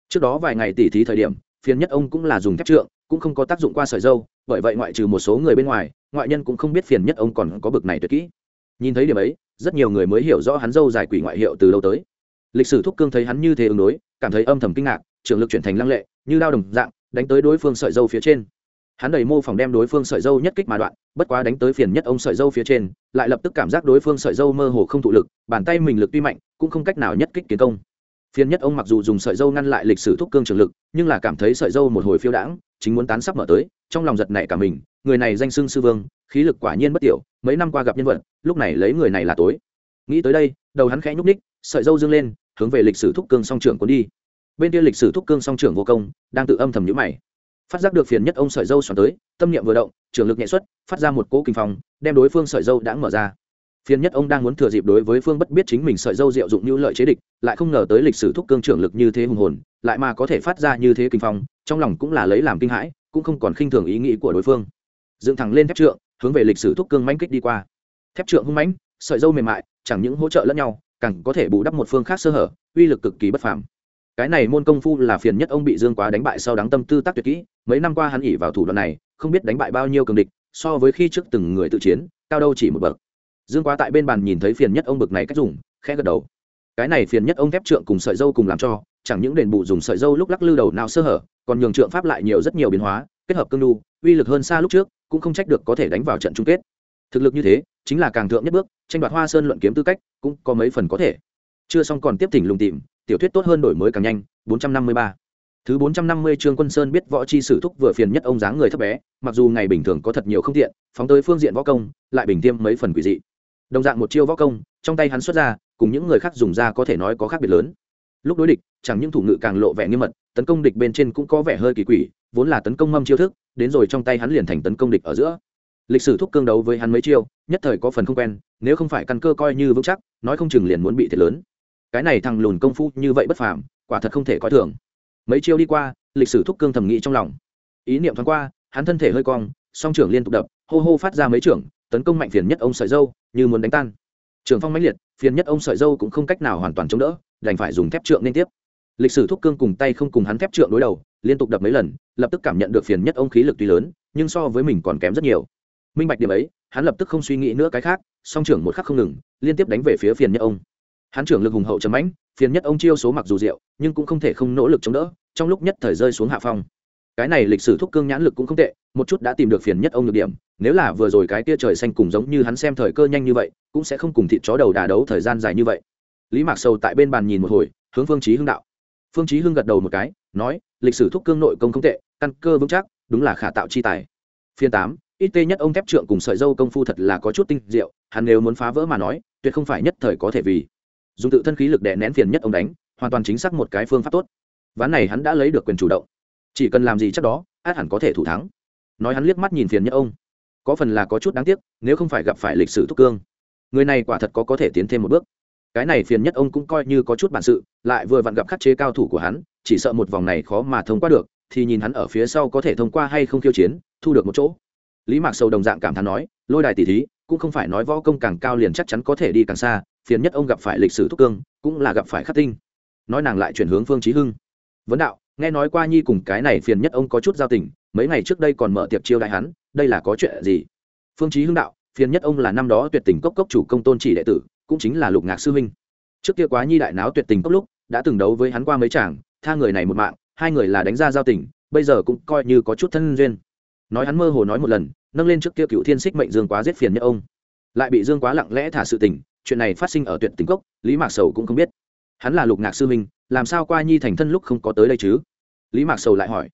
Trước đó vài ngày tỉ thí thời điểm, phiền nhất ông cũng là dùng thép trượng, cũng không có tác dụng qua sợi dâu, bởi vậy ngoại trừ một số người bên ngoài, ngoại nhân cũng không biết phiền nhất ông còn có bực này tuyệt kỹ nhìn thấy điểm ấy, rất nhiều người mới hiểu rõ hắn dâu dài quỷ ngoại hiệu từ đâu tới. Lịch sử thúc cương thấy hắn như thế ứng đối, cảm thấy âm thầm kinh ngạc, trường lực chuyển thành lăng lệ, như đao đồng dạng, đánh tới đối phương sợi dâu phía trên. Hắn đầy mô phỏng đem đối phương sợi dâu nhất kích mà đoạn, bất quá đánh tới phiền nhất ông sợi dâu phía trên, lại lập tức cảm giác đối phương sợi dâu mơ hồ không thụ lực, bàn tay mình lực tuy mạnh, cũng không cách nào nhất kích kiến công. Phiền nhất ông mặc dù dùng sợi dâu ngăn lại lịch sử thúc cương trường lực, nhưng là cảm thấy sợi dâu một hồi phiêu đãng, chính muốn tán sắp mở tới, trong lòng giật này cả mình người này danh xưng sư vương, khí lực quả nhiên bất tiểu, mấy năm qua gặp nhân vật, lúc này lấy người này là tối. Nghĩ tới đây, đầu hắn khẽ nhúc ních sợi dâu dương lên, hướng về lịch sử thúc cương song trưởng cuốn đi. Bên kia lịch sử thúc cương song trưởng vô công, đang tự âm thầm nhữ mày. Phát giác được phiền nhất ông sợi dâu xoắn tới, tâm niệm vừa động, trường lực nhẹ xuất, phát ra một cỗ kinh phong, đem đối phương sợi dâu đã mở ra. Phiền nhất ông đang muốn thừa dịp đối với phương bất biết chính mình sợi dâu diệu dụng như lợi chế địch, lại không ngờ tới lịch sử thúc cương trưởng lực như thế hùng hồn, lại mà có thể phát ra như thế kinh phong, trong lòng cũng là lấy làm kinh hãi, cũng không còn khinh thường ý nghĩ của đối phương dựng thẳng lên thép trượng, hướng về lịch sử thúc cương manh kích đi qua. Thép trượng hung mãnh, sợi dâu mềm mại, chẳng những hỗ trợ lẫn nhau, càng có thể bù đắp một phương khác sơ hở, uy lực cực kỳ bất phàm. Cái này môn công phu là phiền nhất ông bị dương quá đánh bại sau đáng tâm tư tác tuyệt kỹ, mấy năm qua hắn ỉ vào thủ đoạn này, không biết đánh bại bao nhiêu cường địch, so với khi trước từng người tự chiến, cao đâu chỉ một bậc. Dương quá tại bên bàn nhìn thấy phiền nhất ông bực này cách dùng, khẽ gật đầu. Cái này phiền nhất ông thép trượng cùng sợi dâu cùng làm cho, chẳng những đền bù dùng sợi dâu lúc lắc lư đầu nào sơ hở, còn nhường trượng pháp lại nhiều rất nhiều biến hóa, kết hợp cương đu, uy lực hơn xa lúc trước cũng không trách được có thể đánh vào trận chung kết. Thực lực như thế, chính là càng thượng nhất bước, tranh đoạt hoa sơn luận kiếm tư cách, cũng có mấy phần có thể. Chưa xong còn tiếp thỉnh lùng tìm, tiểu thuyết tốt hơn đổi mới càng nhanh 453 thứ 450 trương quân sơn biết võ chi sử thúc vừa phiền nhất ông dáng người thấp bé, mặc dù ngày bình thường có thật nhiều không tiện, phóng tới phương diện võ công, lại bình tiêm mấy phần quỷ dị. Đồng dạng một chiêu võ công, trong tay hắn xuất ra, cùng những người khác dùng ra có thể nói có khác biệt lớn. Lúc đối địch, chẳng những thủ ngự càng lộ vẻ nghiêm mật, tấn công địch bên trên cũng có vẻ hơi kỳ quỷ, vốn là tấn công mâm chiêu thức đến rồi trong tay hắn liền thành tấn công địch ở giữa. Lịch sử thúc cương đấu với hắn mấy chiêu, nhất thời có phần không quen, nếu không phải căn cơ coi như vững chắc, nói không chừng liền muốn bị thiệt lớn. Cái này thằng lùn công phu như vậy bất phàm, quả thật không thể coi thường. Mấy chiêu đi qua, lịch sử thúc cương thầm nghĩ trong lòng. Ý niệm thoáng qua, hắn thân thể hơi cong, song trưởng liên tục đập, hô hô phát ra mấy trưởng, tấn công mạnh phiền nhất ông sợi dâu, như muốn đánh tan. Trường phong mãnh liệt, phiền nhất ông sợi dâu cũng không cách nào hoàn toàn chống đỡ, đành phải dùng thép trượng liên tiếp lịch sử thúc cương cùng tay không cùng hắn thép trượng đối đầu, liên tục đập mấy lần, lập tức cảm nhận được phiền nhất ông khí lực tuy lớn, nhưng so với mình còn kém rất nhiều. Minh bạch điểm ấy, hắn lập tức không suy nghĩ nữa cái khác, song trưởng một khắc không ngừng, liên tiếp đánh về phía phiền nhất ông. Hắn trưởng lực hùng hậu chấm mãnh, phiền nhất ông chiêu số mặc dù rượu nhưng cũng không thể không nỗ lực chống đỡ, trong lúc nhất thời rơi xuống hạ phong. Cái này lịch sử thúc cương nhãn lực cũng không tệ, một chút đã tìm được phiền nhất ông được điểm, nếu là vừa rồi cái tia trời xanh cùng giống như hắn xem thời cơ nhanh như vậy, cũng sẽ không cùng thịt chó đầu đà đấu thời gian dài như vậy. Lý mạc sầu tại bên bàn nhìn một hồi, hướng phương chí hưng đạo phương chí hưng gật đầu một cái, nói, lịch sử thúc cương nội công không tệ, căn cơ vững chắc, đúng là khả tạo chi tài. Phiên tám, ít tê nhất ông thép trượng cùng sợi dâu công phu thật là có chút tinh diệu, hắn nếu muốn phá vỡ mà nói, tuyệt không phải nhất thời có thể vì dùng tự thân khí lực đè nén phiền nhất ông đánh, hoàn toàn chính xác một cái phương pháp tốt. Ván này hắn đã lấy được quyền chủ động. Chỉ cần làm gì chắc đó, át hẳn có thể thủ thắng. Nói hắn liếc mắt nhìn phiền nhất ông, có phần là có chút đáng tiếc, nếu không phải gặp phải lịch sử thúc cương, người này quả thật có có thể tiến thêm một bước cái này phiền nhất ông cũng coi như có chút bản sự, lại vừa vặn gặp khắc chế cao thủ của hắn, chỉ sợ một vòng này khó mà thông qua được, thì nhìn hắn ở phía sau có thể thông qua hay không khiêu chiến, thu được một chỗ. Lý mạc sầu đồng dạng cảm thán nói, lôi đài tỷ thí, cũng không phải nói võ công càng cao liền chắc chắn có thể đi càng xa, phiền nhất ông gặp phải lịch sử thúc cương, cũng là gặp phải khắc tinh. Nói nàng lại chuyển hướng phương trí hưng. Vấn đạo, nghe nói qua nhi cùng cái này phiền nhất ông có chút giao tình, mấy ngày trước đây còn mở tiệp chiêu đại hắn, đây là có chuyện gì? Phương trí hưng đạo, phiền nhất ông là năm đó tuyệt tình cốc cốc chủ công tôn chỉ đệ tử cũng chính là lục ngạc sư huynh. Trước kia quá nhi đại náo tuyệt tình cốc lúc, đã từng đấu với hắn qua mấy chàng, tha người này một mạng, hai người là đánh ra giao tình, bây giờ cũng coi như có chút thân duyên. Nói hắn mơ hồ nói một lần, nâng lên trước kia cựu thiên xích mệnh dương quá giết phiền nhất ông. Lại bị dương quá lặng lẽ thả sự tình, chuyện này phát sinh ở tuyệt tình cốc, lý mạc sầu cũng không biết. Hắn là lục ngạc sư huynh, làm sao qua nhi thành thân lúc không có tới đây chứ? Lý mạc sầu lại hỏi.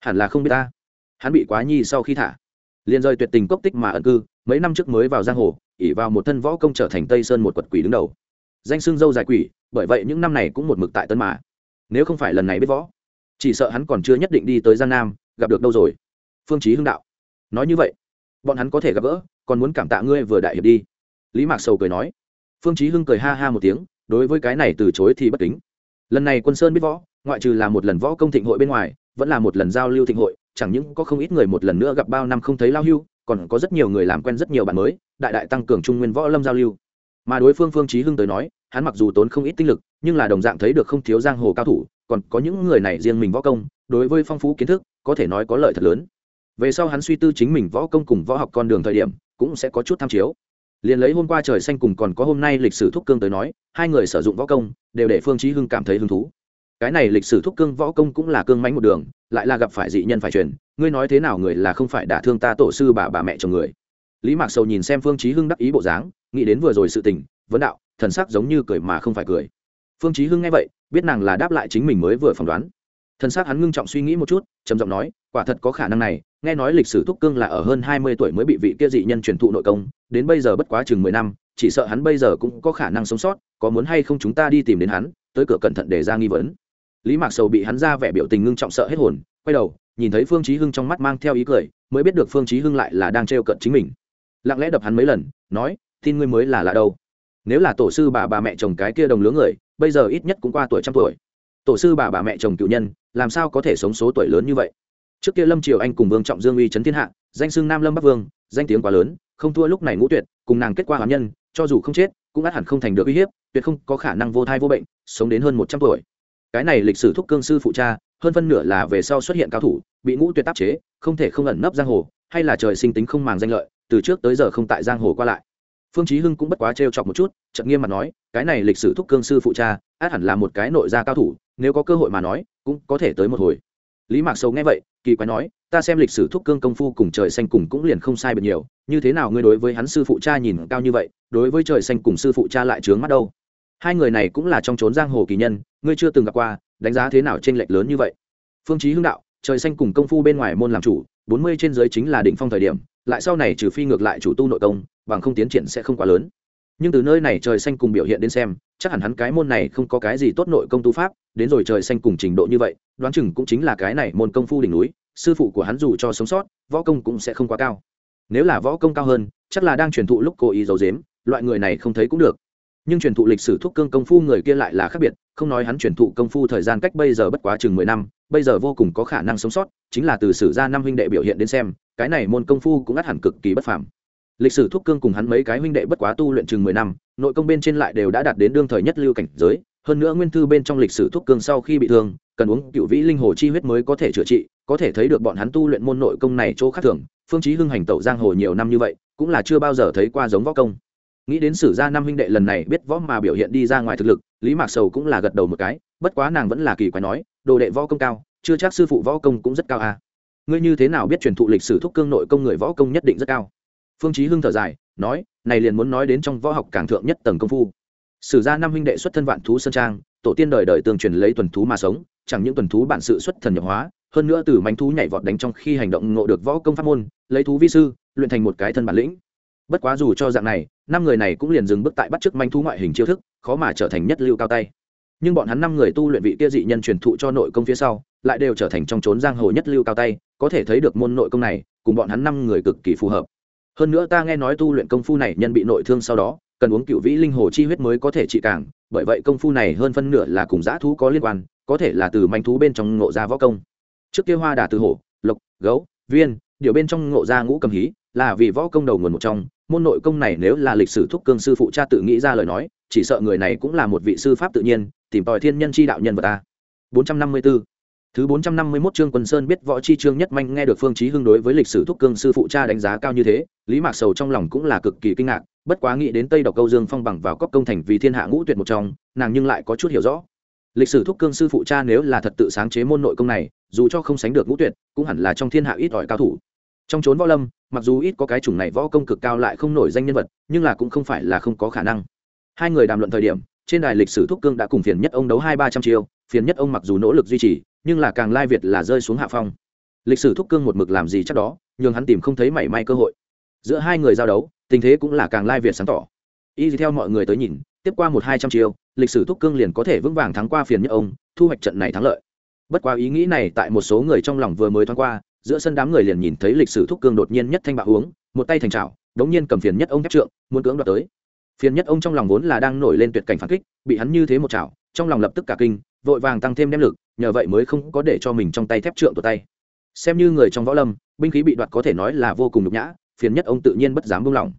Hẳn là không biết ta. Hắn bị quá nhi sau khi thả. Liền rời tuyệt tình cốc tích mà ẩn cư mấy năm trước mới vào giang hồ ỉ vào một thân võ công trở thành tây sơn một quật quỷ đứng đầu. Danh xưng dâu dài quỷ, bởi vậy những năm này cũng một mực tại tân mà nếu không phải lần này biết võ, chỉ sợ hắn còn chưa nhất định đi tới giang nam, gặp được đâu rồi. Phương chí hưng đạo. Nói như vậy, bọn hắn có thể gặp gỡ, còn muốn cảm tạ ngươi vừa đại hiệp đi. Lý mạc sầu cười nói. Phương chí hưng cười ha ha một tiếng, đối với cái này từ chối thì bất kính. Lần này quân sơn biết võ, ngoại trừ là một lần võ công thịnh hội bên ngoài, vẫn là một lần giao lưu thịnh hội, chẳng những có không ít người một lần nữa gặp bao năm không thấy lao hưu còn có rất nhiều người làm quen rất nhiều bạn mới, đại đại tăng cường trung nguyên võ lâm giao lưu. Mà đối phương phương chí hưng tới nói, hắn mặc dù tốn không ít tinh lực, nhưng là đồng dạng thấy được không thiếu giang hồ cao thủ, còn có những người này riêng mình võ công, đối với phong phú kiến thức, có thể nói có lợi thật lớn. Về sau hắn suy tư chính mình võ công cùng võ học con đường thời điểm, cũng sẽ có chút tham chiếu. Liền lấy hôm qua trời xanh cùng còn có hôm nay lịch sử thúc cương tới nói, hai người sử dụng võ công, đều để phương chí hưng cảm thấy hứng thú cái này lịch sử thúc cương võ công cũng là cương mánh một đường, lại là gặp phải dị nhân phải truyền. Ngươi nói thế nào người là không phải đả thương ta tổ sư bà bà mẹ chồng người? Lý mạc sầu nhìn xem phương chí hưng đắc ý bộ dáng, nghĩ đến vừa rồi sự tình, vấn đạo, thần sắc giống như cười mà không phải cười. Phương chí hưng nghe vậy, biết nàng là đáp lại chính mình mới vừa phỏng đoán. Thần sắc hắn ngưng trọng suy nghĩ một chút, trầm giọng nói, quả thật có khả năng này, nghe nói lịch sử thúc cương là ở hơn hai mươi tuổi mới bị vị kia dị nhân truyền thụ nội công, đến bây giờ bất quá chừng mười năm, chỉ sợ hắn bây giờ cũng có khả năng sống sót, có muốn hay không chúng ta đi tìm đến hắn, tới cửa cẩn thận để ra nghi vấn lý mạc sầu bị hắn ra vẻ biểu tình ngưng trọng sợ hết hồn, quay đầu, nhìn thấy phương chí hưng trong mắt mang theo ý cười, mới biết được phương chí hưng lại là đang treo cận chính mình. Lặng lẽ đập hắn mấy lần, nói, tin ngươi mới là lạ đâu. Nếu là tổ sư bà bà mẹ chồng cái kia đồng lứa người, bây giờ ít nhất cũng qua tuổi trăm tuổi. Tổ sư bà bà mẹ chồng cựu nhân, làm sao có thể sống số tuổi lớn như vậy? Trước kia lâm triều anh cùng vương trọng dương uy trấn thiên hạ, danh xưng nam lâm bắc vương, danh tiếng quá lớn, không thua lúc này ngũ tuyệt, cùng nàng kết quả hoán nhân, cho dù không chết, cũng ắt hẳn không thành được uy hiếp, tuyệt không có khả năng vô thai vô bệnh, sống đến hơn một trăm tuổi cái này lịch sử thúc cương sư phụ cha, hơn phân nửa là về sau xuất hiện cao thủ, bị ngũ tuyệt tác chế, không thể không ẩn nấp giang hồ, hay là trời sinh tính không màng danh lợi, từ trước tới giờ không tại giang hồ qua lại. Phương chí hưng cũng bất quá trêu chọc một chút, chợt nghiêm mặt nói, cái này lịch sử thúc cương sư phụ cha, át hẳn là một cái nội gia cao thủ, nếu có cơ hội mà nói, cũng có thể tới một hồi. Lý mạc sầu nghe vậy, kỳ quái nói, ta xem lịch sử thúc cương công phu cùng trời xanh cùng cũng liền không sai biệt nhiều, như thế nào ngươi đối với hắn sư phụ cha nhìn cao như vậy, đối với trời xanh cùng sư phụ cha lại trướng mắt đâu? Hai người này cũng là trong trốn giang hồ kỳ nhân, ngươi chưa từng gặp qua, đánh giá thế nào trên lệch lớn như vậy? Phương chí hưng đạo, trời xanh cùng công phu bên ngoài môn làm chủ, bốn mươi trên dưới chính là đỉnh phong thời điểm, lại sau này trừ phi ngược lại chủ tu nội công, bằng không tiến triển sẽ không quá lớn. Nhưng từ nơi này trời xanh cùng biểu hiện đến xem, chắc hẳn hắn cái môn này không có cái gì tốt nội công tu pháp, đến rồi trời xanh cùng trình độ như vậy, đoán chừng cũng chính là cái này môn công phu đỉnh núi, sư phụ của hắn dù cho sống sót, võ công cũng sẽ không quá cao. Nếu là võ công cao hơn, chắc là đang truyền thụ lúc cố ý giấu dếm loại người này không thấy cũng được nhưng truyền thụ lịch sử thúc cương công phu người kia lại là khác biệt, không nói hắn truyền thụ công phu thời gian cách bây giờ bất quá chừng mười năm, bây giờ vô cùng có khả năng sống sót, chính là từ sử gia năm huynh đệ biểu hiện đến xem, cái này môn công phu cũng ắt hẳn cực kỳ bất phàm. Lịch sử thúc cương cùng hắn mấy cái huynh đệ bất quá tu luyện chừng mười năm, nội công bên trên lại đều đã đạt đến đương thời nhất lưu cảnh giới, hơn nữa nguyên thư bên trong lịch sử thúc cương sau khi bị thương, cần uống cựu vĩ linh hồ chi huyết mới có thể chữa trị, có thể thấy được bọn hắn tu luyện môn nội công này chỗ khác thường, phương chí hưng hành tẩu giang hồ nhiều năm như vậy, cũng là chưa bao giờ thấy qua giống võ công nghĩ đến sử gia năm huynh đệ lần này biết võ mà biểu hiện đi ra ngoài thực lực, lý mạc sầu cũng là gật đầu một cái, bất quá nàng vẫn là kỳ quái nói, đồ đệ võ công cao, chưa chắc sư phụ võ công cũng rất cao à. Ngươi như thế nào biết truyền thụ lịch sử thúc cương nội công người võ công nhất định rất cao? Phương chí hưng thở dài, nói, này liền muốn nói đến trong võ học càng thượng nhất tầng công phu. Sử gia năm huynh đệ xuất thân vạn thú sơn trang, tổ tiên đời đời tương truyền lấy tuần thú mà sống, chẳng những tuần thú bản sự xuất thần nhập hóa, hơn nữa từ mánh thú nhảy vọt đánh trong khi hành động ngộ được võ công pháp môn, lấy thú vi sư, luyện thành một cái thân bản lĩnh bất quá dù cho dạng này, năm người này cũng liền dừng bước tại bắt chước manh thú ngoại hình chiêu thức, khó mà trở thành nhất lưu cao tay. Nhưng bọn hắn năm người tu luyện vị kia dị nhân truyền thụ cho nội công phía sau, lại đều trở thành trong trốn giang hồ nhất lưu cao tay, có thể thấy được môn nội công này, cùng bọn hắn năm người cực kỳ phù hợp. Hơn nữa ta nghe nói tu luyện công phu này nhân bị nội thương sau đó, cần uống cựu vĩ linh hồ chi huyết mới có thể trị càng, bởi vậy công phu này hơn phân nửa là cùng dã thú có liên quan, có thể là từ manh thú bên trong ngộ ra võ công. Trước kia hoa đà từ hổ, lộc, gấu, viên điều bên trong ngộ ra ngũ cầm hí, là vì võ công đầu nguồn một trong môn nội công này nếu là lịch sử thúc cương sư phụ cha tự nghĩ ra lời nói chỉ sợ người này cũng là một vị sư pháp tự nhiên tìm tòi thiên nhân chi đạo nhân vật ta 454 Thứ 451 chương Quân Sơn biết võ chi chương nhất manh nghe được Phương Chí Hưng đối với lịch sử thúc cương sư phụ cha đánh giá cao như thế, Lý Mạc Sầu trong lòng cũng là cực kỳ kinh ngạc, bất quá nghĩ đến Tây Độc Câu Dương Phong bằng vào cấp công thành vì thiên hạ ngũ tuyệt một trong, nàng nhưng lại có chút hiểu rõ. Lịch sử thúc cương sư phụ cha nếu là thật tự sáng chế môn nội công này, dù cho không sánh được ngũ tuyệt, cũng hẳn là trong thiên hạ ít ỏi cao thủ. Trong chốn võ lâm, mặc dù ít có cái chủng này võ công cực cao lại không nổi danh nhân vật, nhưng là cũng không phải là không có khả năng. Hai người đàm luận thời điểm, trên đài lịch sử thúc cương đã cùng phiền nhất ông đấu hai ba trăm chiêu, phiền nhất ông mặc dù nỗ lực duy trì, nhưng là càng lai việt là rơi xuống hạ phong. Lịch sử thúc cương một mực làm gì chắc đó nhưng hắn tìm không thấy mảy may cơ hội. Giữa hai người giao đấu tình thế cũng là càng lai việt sáng tỏ. Y theo mọi người tới nhìn tiếp qua một hai trăm chiêu lịch sử thúc cương liền có thể vững vàng thắng qua phiền nhất ông thu hoạch trận này thắng lợi. Bất quá ý nghĩ này tại một số người trong lòng vừa mới thoáng qua giữa sân đám người liền nhìn thấy lịch sử thúc cương đột nhiên nhất thanh bạo uống một tay thành trào đống nhiên cầm phiền nhất ông thép trượng, muốn cưỡng đoạt tới. Phiền nhất ông trong lòng vốn là đang nổi lên tuyệt cảnh phản kích, bị hắn như thế một chảo trong lòng lập tức cả kinh, vội vàng tăng thêm đem lực, nhờ vậy mới không có để cho mình trong tay thép trượng tụt tay. Xem như người trong võ lâm, binh khí bị đoạt có thể nói là vô cùng nhục nhã, phiền nhất ông tự nhiên bất dám buông lỏng.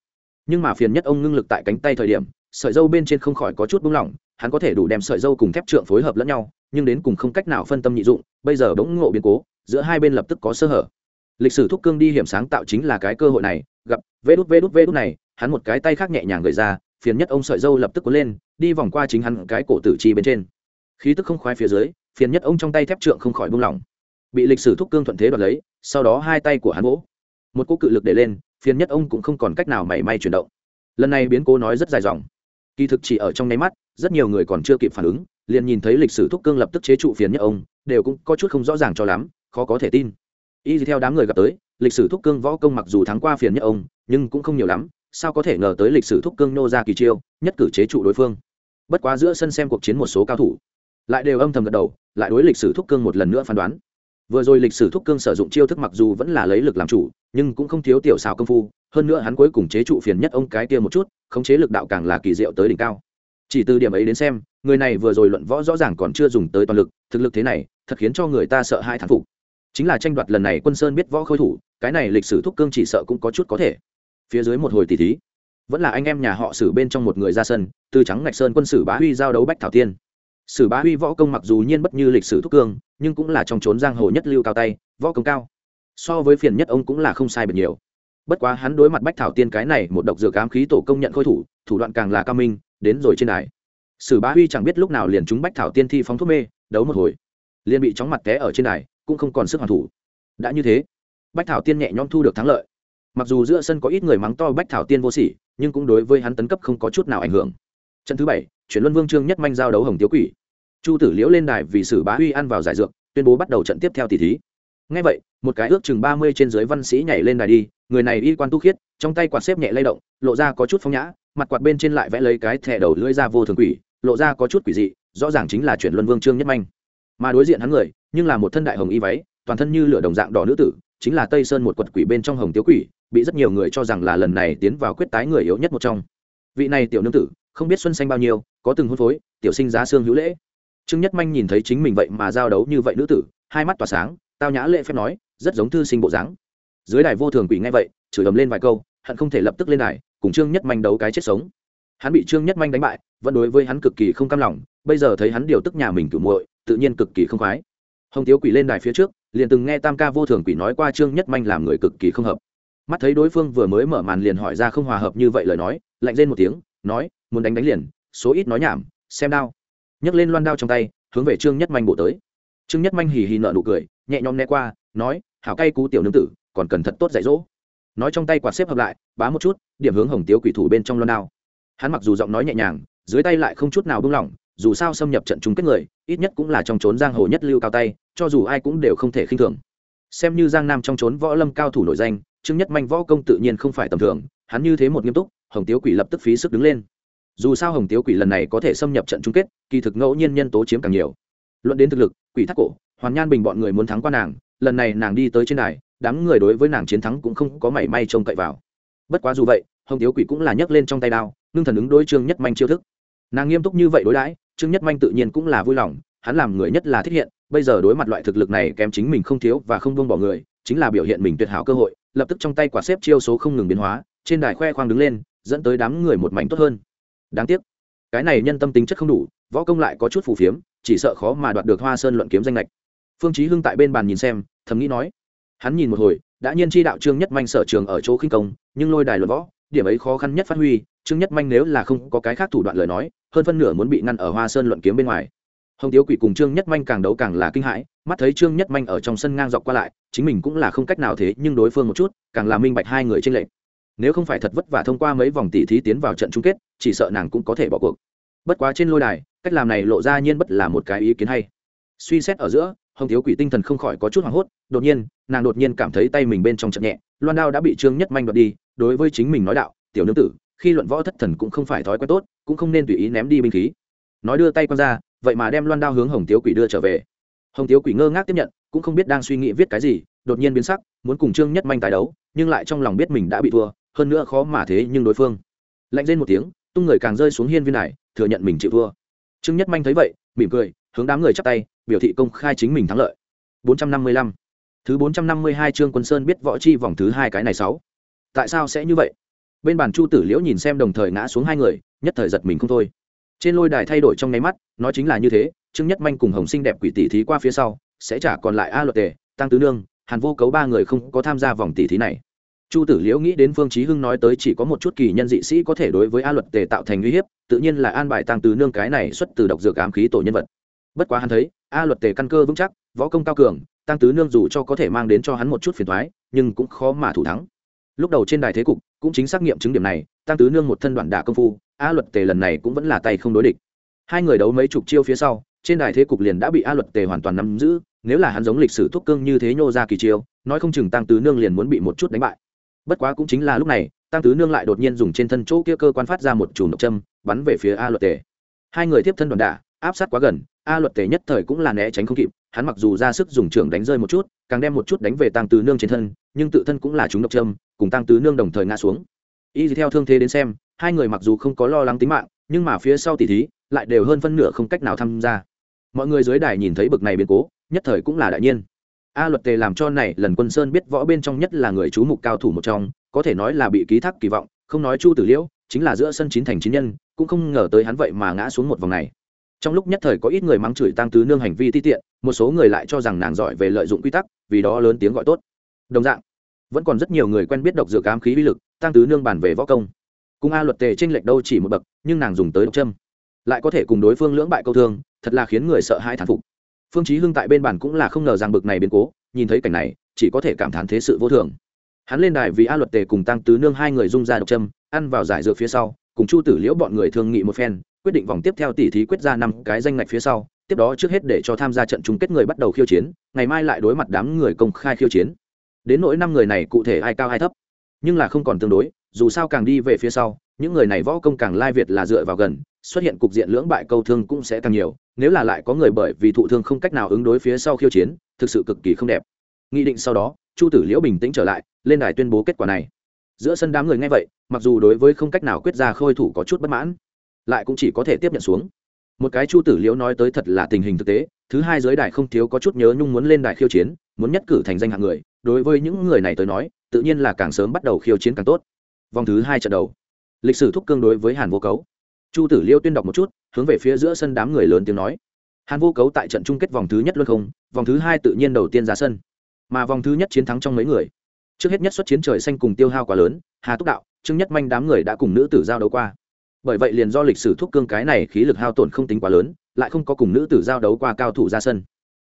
Nhưng mà phiền nhất ông ngưng lực tại cánh tay thời điểm, sợi dâu bên trên không khỏi có chút buông lỏng, hắn có thể đủ đem sợi dâu cùng thép trượng phối hợp lẫn nhau nhưng đến cùng không cách nào phân tâm nhị dụng, bây giờ bỗng ngộ biến cố, giữa hai bên lập tức có sơ hở. Lịch sử thúc cương đi hiểm sáng tạo chính là cái cơ hội này, gặp vê đút vê đút vê đút này, hắn một cái tay khác nhẹ nhàng gợi ra, phiền nhất ông sợi dâu lập tức cuốn lên, đi vòng qua chính hắn cái cổ tử chi bên trên. Khí tức không khoái phía dưới, phiền nhất ông trong tay thép trượng không khỏi buông lỏng. Bị lịch sử thúc cương thuận thế đoạt lấy, sau đó hai tay của hắn vỗ. Một cỗ cự lực để lên, phiền nhất ông cũng không còn cách nào mảy may chuyển động. Lần này biến cố nói rất dài dòng. Kỳ thực chỉ ở trong nháy mắt, rất nhiều người còn chưa kịp phản ứng liền nhìn thấy lịch sử thúc cương lập tức chế trụ phiền nhất ông, đều cũng có chút không rõ ràng cho lắm, khó có thể tin. Y theo đám người gặp tới, lịch sử thúc cương võ công mặc dù thắng qua phiền nhất ông, nhưng cũng không nhiều lắm, sao có thể ngờ tới lịch sử thúc cương nô ra kỳ chiêu, nhất cử chế trụ đối phương. Bất quá giữa sân xem cuộc chiến một số cao thủ, lại đều âm thầm gật đầu, lại đối lịch sử thúc cương một lần nữa phán đoán. Vừa rồi lịch sử thúc cương sử dụng chiêu thức mặc dù vẫn là lấy lực làm chủ, nhưng cũng không thiếu tiểu xào công phu, hơn nữa hắn cuối cùng chế trụ phiền nhất ông cái kia một chút, khống chế lực đạo càng là kỳ diệu tới đỉnh cao chỉ từ điểm ấy đến xem, người này vừa rồi luận võ rõ ràng còn chưa dùng tới toàn lực, thực lực thế này, thật khiến cho người ta sợ hai thán phục. Chính là tranh đoạt lần này quân sơn biết võ khôi thủ, cái này lịch sử thúc cương chỉ sợ cũng có chút có thể. Phía dưới một hồi tỷ thí, vẫn là anh em nhà họ sử bên trong một người ra sân, từ trắng ngạch sơn quân sử bá huy giao đấu bách thảo tiên. Sử bá huy võ công mặc dù nhiên bất như lịch sử thúc cương, nhưng cũng là trong trốn giang hồ nhất lưu cao tay, võ công cao. So với phiền nhất ông cũng là không sai biệt nhiều. Bất quá hắn đối mặt bách thảo tiên cái này một độc dược ám khí tổ công nhận khôi thủ thủ đoạn càng là cao minh đến rồi trên đài. Sử bá huy chẳng biết lúc nào liền trúng bách thảo tiên thi phóng thuốc mê, đấu một hồi. Liền bị chóng mặt té ở trên đài, cũng không còn sức hoàn thủ. Đã như thế, bách thảo tiên nhẹ nhõm thu được thắng lợi. Mặc dù giữa sân có ít người mắng to bách thảo tiên vô sỉ, nhưng cũng đối với hắn tấn cấp không có chút nào ảnh hưởng. Trận thứ bảy, chuyển luân vương trương nhất manh giao đấu hồng tiếu quỷ. Chu tử liễu lên đài vì sử bá huy ăn vào giải dược, tuyên bố bắt đầu trận tiếp theo tỷ thí ngay vậy, một cái ước chừng ba mươi trên dưới văn sĩ nhảy lên đài đi, người này y quan tu khiết, trong tay quạt xếp nhẹ lay động, lộ ra có chút phong nhã, mặt quạt bên trên lại vẽ lấy cái thẻ đầu lưỡi ra vô thường quỷ, lộ ra có chút quỷ dị, rõ ràng chính là chuyển luân vương trương nhất manh. Mà đối diện hắn người, nhưng là một thân đại hồng y váy, toàn thân như lửa đồng dạng đỏ nữ tử, chính là tây sơn một quật quỷ bên trong hồng tiếu quỷ, bị rất nhiều người cho rằng là lần này tiến vào quyết tái người yếu nhất một trong. Vị này tiểu nương tử, không biết xuân xanh bao nhiêu, có từng hôn phối, tiểu sinh giá xương hữu lễ. Trương nhất manh nhìn thấy chính mình vậy mà giao đấu như vậy nữ tử, hai mắt tỏa sáng tao nhã lễ phép nói, rất giống thư sinh bộ dáng. Dưới đài vô thường quỷ ngay vậy, chửi ầm lên vài câu, hận không thể lập tức lên đài, cùng trương nhất manh đấu cái chết sống. Hắn bị trương nhất manh đánh bại, vẫn đối với hắn cực kỳ không cam lòng, bây giờ thấy hắn điều tức nhà mình cửu muội, tự nhiên cực kỳ không khoái. Hồng tiếu quỷ lên đài phía trước, liền từng nghe tam ca vô thường quỷ nói qua trương nhất manh làm người cực kỳ không hợp. Mắt thấy đối phương vừa mới mở màn liền hỏi ra không hòa hợp như vậy lời nói, lạnh lên một tiếng, nói, muốn đánh đánh liền, số ít nói nhảm, xem đao. Nhấc lên loan đao trong tay, hướng về trương nhất manh bổ tới. Trương nhất manh hì hì nợ nụ cười nhẹ nhõm né qua, nói, hảo cay cú tiểu nương tử, còn cần thật tốt dạy dỗ. Nói trong tay quạt xếp hợp lại, bá một chút, điểm hướng hồng tiếu quỷ thủ bên trong loan đao. Hắn mặc dù giọng nói nhẹ nhàng, dưới tay lại không chút nào buông lỏng, dù sao xâm nhập trận chung kết người, ít nhất cũng là trong trốn giang hồ nhất lưu cao tay, cho dù ai cũng đều không thể khinh thường. Xem như giang nam trong trốn võ lâm cao thủ nổi danh chứng nhất manh võ công tự nhiên không phải tầm thường, hắn như thế một nghiêm túc, hồng tiếu quỷ lập tức phí sức đứng lên. Dù sao hồng tiếu quỷ lần này có thể xâm nhập trận chung kết, kỳ thực ngẫu nhiên nhân tố chiếm càng nhiều. Luận đến thực lực, quỷ thác cổ hoàn nhan bình bọn người muốn thắng qua nàng, lần này nàng đi tới trên đài, đám người đối với nàng chiến thắng cũng không có mảy may trông cậy vào. Bất quá dù vậy, hồng tiếu quỷ cũng là nhấc lên trong tay đao, ngưng thần ứng đối trương nhất manh chiêu thức. Nàng nghiêm túc như vậy đối đãi, trương nhất manh tự nhiên cũng là vui lòng, hắn làm người nhất là thích hiện, bây giờ đối mặt loại thực lực này kém chính mình không thiếu và không buông bỏ người, chính là biểu hiện mình tuyệt hảo cơ hội, lập tức trong tay quả xếp chiêu số không ngừng biến hóa, trên đài khoe khoang đứng lên, dẫn tới đám người một mảnh tốt hơn. Đáng tiếc, cái này nhân tâm tính chất không đủ, võ công lại có chút phù phiếm, chỉ sợ khó mà đoạt được hoa sơn luận kiếm danh lệch phương chí hưng tại bên bàn nhìn xem, thầm nghĩ nói, hắn nhìn một hồi, đã nhiên chi đạo trương nhất manh sở trường ở chỗ khinh công, nhưng lôi đài luận võ, điểm ấy khó khăn nhất phát huy, trương nhất manh nếu là không có cái khác thủ đoạn lời nói, hơn phân nửa muốn bị ngăn ở hoa sơn luận kiếm bên ngoài. Hồng tiếu quỷ cùng trương nhất manh càng đấu càng là kinh hãi, mắt thấy trương nhất manh ở trong sân ngang dọc qua lại, chính mình cũng là không cách nào thế, nhưng đối phương một chút, càng là minh bạch hai người trên lệnh nếu không phải thật vất vả thông qua mấy vòng tỷ thí tiến vào trận chung kết, chỉ sợ nàng cũng có thể bỏ cuộc. Bất quá trên lôi đài, cách làm này lộ ra nhiên bất là một cái ý kiến hay. Suy xét ở giữa hồng thiếu quỷ tinh thần không khỏi có chút hoảng hốt, đột nhiên, nàng đột nhiên cảm thấy tay mình bên trong chậm nhẹ, loan đao đã bị trương nhất manh đoạt đi, đối với chính mình nói đạo, tiểu nương tử, khi luận võ thất thần cũng không phải thói quen tốt, cũng không nên tùy ý ném đi binh khí. Nói đưa tay q ra, vậy mà đem loan đao hướng hồng tiếu quỷ đưa trở về. Hồng tiếu quỷ ngơ ngác tiếp nhận, cũng không biết đang suy nghĩ viết cái gì, đột nhiên biến sắc, muốn cùng trương nhất manh tái đấu, nhưng lại trong lòng biết mình đã bị thua, hơn nữa khó mà thế nhưng đối phương. Lạnh lên một tiếng, tung người càng rơi xuống hiên viên này, thừa nhận mình chịu thua. Trương nhất manh thấy vậy, mỉm cười hướng đám người chắp tay, biểu thị công khai chính mình thắng lợi. 455 thứ 452 trương quân sơn biết võ chi vòng thứ hai cái này sáu. Tại sao sẽ như vậy? Bên bàn chu tử liễu nhìn xem đồng thời ngã xuống hai người, nhất thời giật mình không thôi. Trên lôi đài thay đổi trong nháy mắt nói chính là như thế, trương nhất manh cùng hồng sinh đẹp quỷ tỷ thí qua phía sau, sẽ trả còn lại a luật tề, tăng tứ nương, hàn vô cấu ba người không có tham gia vòng tỷ thí này. Chu tử liễu nghĩ đến phương chí hưng nói tới chỉ có một chút kỳ nhân dị sĩ có thể đối với a luật tề tạo thành uy hiếp, tự nhiên là an bài tăng tứ nương cái này xuất từ độc dược ám khí tổ nhân vật bất quá hắn thấy, a luật tề căn cơ vững chắc, võ công cao cường, tăng tứ nương dù cho có thể mang đến cho hắn một chút phiền toái, nhưng cũng khó mà thủ thắng. Lúc đầu trên đài thế cục, cũng chính xác nghiệm chứng điểm này, tăng tứ nương một thân đoạn đả công phu, a luật tề lần này cũng vẫn là tay không đối địch. Hai người đấu mấy chục chiêu phía sau, trên đài thế cục liền đã bị a luật tề hoàn toàn nắm giữ, nếu là hắn giống lịch sử thuốc cương như thế nhô ra kỳ chiêu, nói không chừng tăng tứ nương liền muốn bị một chút đánh bại. Bất quá cũng chính là lúc này, tăng tứ nương lại đột nhiên dùng trên thân chỗ kia cơ quan phát ra một chùm độc châm, bắn về phía a luật tề. Hai người tiếp thân đoàn đả áp sát quá gần, a luật tề nhất thời cũng là né tránh không kịp, hắn mặc dù ra sức dùng trưởng đánh rơi một chút, càng đem một chút đánh về tăng tứ nương trên thân, nhưng tự thân cũng là chúng độc châm, cùng tăng tứ nương đồng thời ngã xuống. Y theo thương thế đến xem, hai người mặc dù không có lo lắng tính mạng, nhưng mà phía sau tỷ thí lại đều hơn phân nửa không cách nào tham gia. Mọi người dưới đài nhìn thấy bực này biến cố, nhất thời cũng là đại nhiên. A luật tề làm cho này lần quân sơn biết võ bên trong nhất là người chú mục cao thủ một trong, có thể nói là bị ký thác kỳ vọng, không nói chu tử liễu, chính là giữa sân chín thành chín nhân, cũng không ngờ tới hắn vậy mà ngã xuống một vòng này trong lúc nhất thời có ít người mắng chửi tăng tứ nương hành vi ti tiện, một số người lại cho rằng nàng giỏi về lợi dụng quy tắc, vì đó lớn tiếng gọi tốt. Đồng dạng, vẫn còn rất nhiều người quen biết độc dược ám khí uy lực tăng tứ nương bàn về võ công. Cung a luật tề tranh lệch đâu chỉ một bậc, nhưng nàng dùng tới độc châm. Lại có thể cùng đối phương lưỡng bại câu thương, thật là khiến người sợ hãi thán phục. Phương chí hưng tại bên bản cũng là không ngờ rằng bực này biến cố, nhìn thấy cảnh này, chỉ có thể cảm thán thế sự vô thường. Hắn lên đài vì a luật tề cùng tăng tứ nương hai người dung ra độc châm, ăn vào giải dược phía sau cùng chu tử liễu bọn người thương nghị một phen, quyết định vòng tiếp theo tỷ thí quyết ra năm cái danh ngạch phía sau, tiếp đó trước hết để cho tham gia trận chung kết người bắt đầu khiêu chiến, ngày mai lại đối mặt đám người công khai khiêu chiến. Đến nỗi năm người này cụ thể ai cao ai thấp, nhưng là không còn tương đối, dù sao càng đi về phía sau, những người này võ công càng lai việt là dựa vào gần, xuất hiện cục diện lưỡng bại câu thương cũng sẽ càng nhiều, nếu là lại có người bởi vì thụ thương không cách nào ứng đối phía sau khiêu chiến, thực sự cực kỳ không đẹp. Nghị định sau đó, chu tử liễu bình tĩnh trở lại, lên đài tuyên bố kết quả này giữa sân đám người nghe vậy, mặc dù đối với không cách nào quyết ra khôi thủ có chút bất mãn, lại cũng chỉ có thể tiếp nhận xuống. Một cái chu tử liễu nói tới thật là tình hình thực tế, thứ hai giới đài không thiếu có chút nhớ nhung muốn lên đài khiêu chiến, muốn nhất cử thành danh hạng người, đối với những người này tới nói, tự nhiên là càng sớm bắt đầu khiêu chiến càng tốt. Vòng thứ hai trận đầu, lịch sử thúc cương đối với hàn vô cấu. Chu tử liêu tuyên đọc một chút, hướng về phía giữa sân đám người lớn tiếng nói. Hàn vô cấu tại trận chung kết vòng thứ nhất luân không, vòng thứ hai tự nhiên đầu tiên ra sân. Mà vòng thứ nhất chiến thắng trong mấy người trước hết nhất xuất chiến trời xanh cùng tiêu hao quá lớn, hà túc đạo, trương nhất manh đám người đã cùng nữ tử giao đấu qua. Bởi vậy liền do lịch sử thuốc cương cái này khí lực hao tổn không tính quá lớn, lại không có cùng nữ tử giao đấu qua cao thủ ra sân.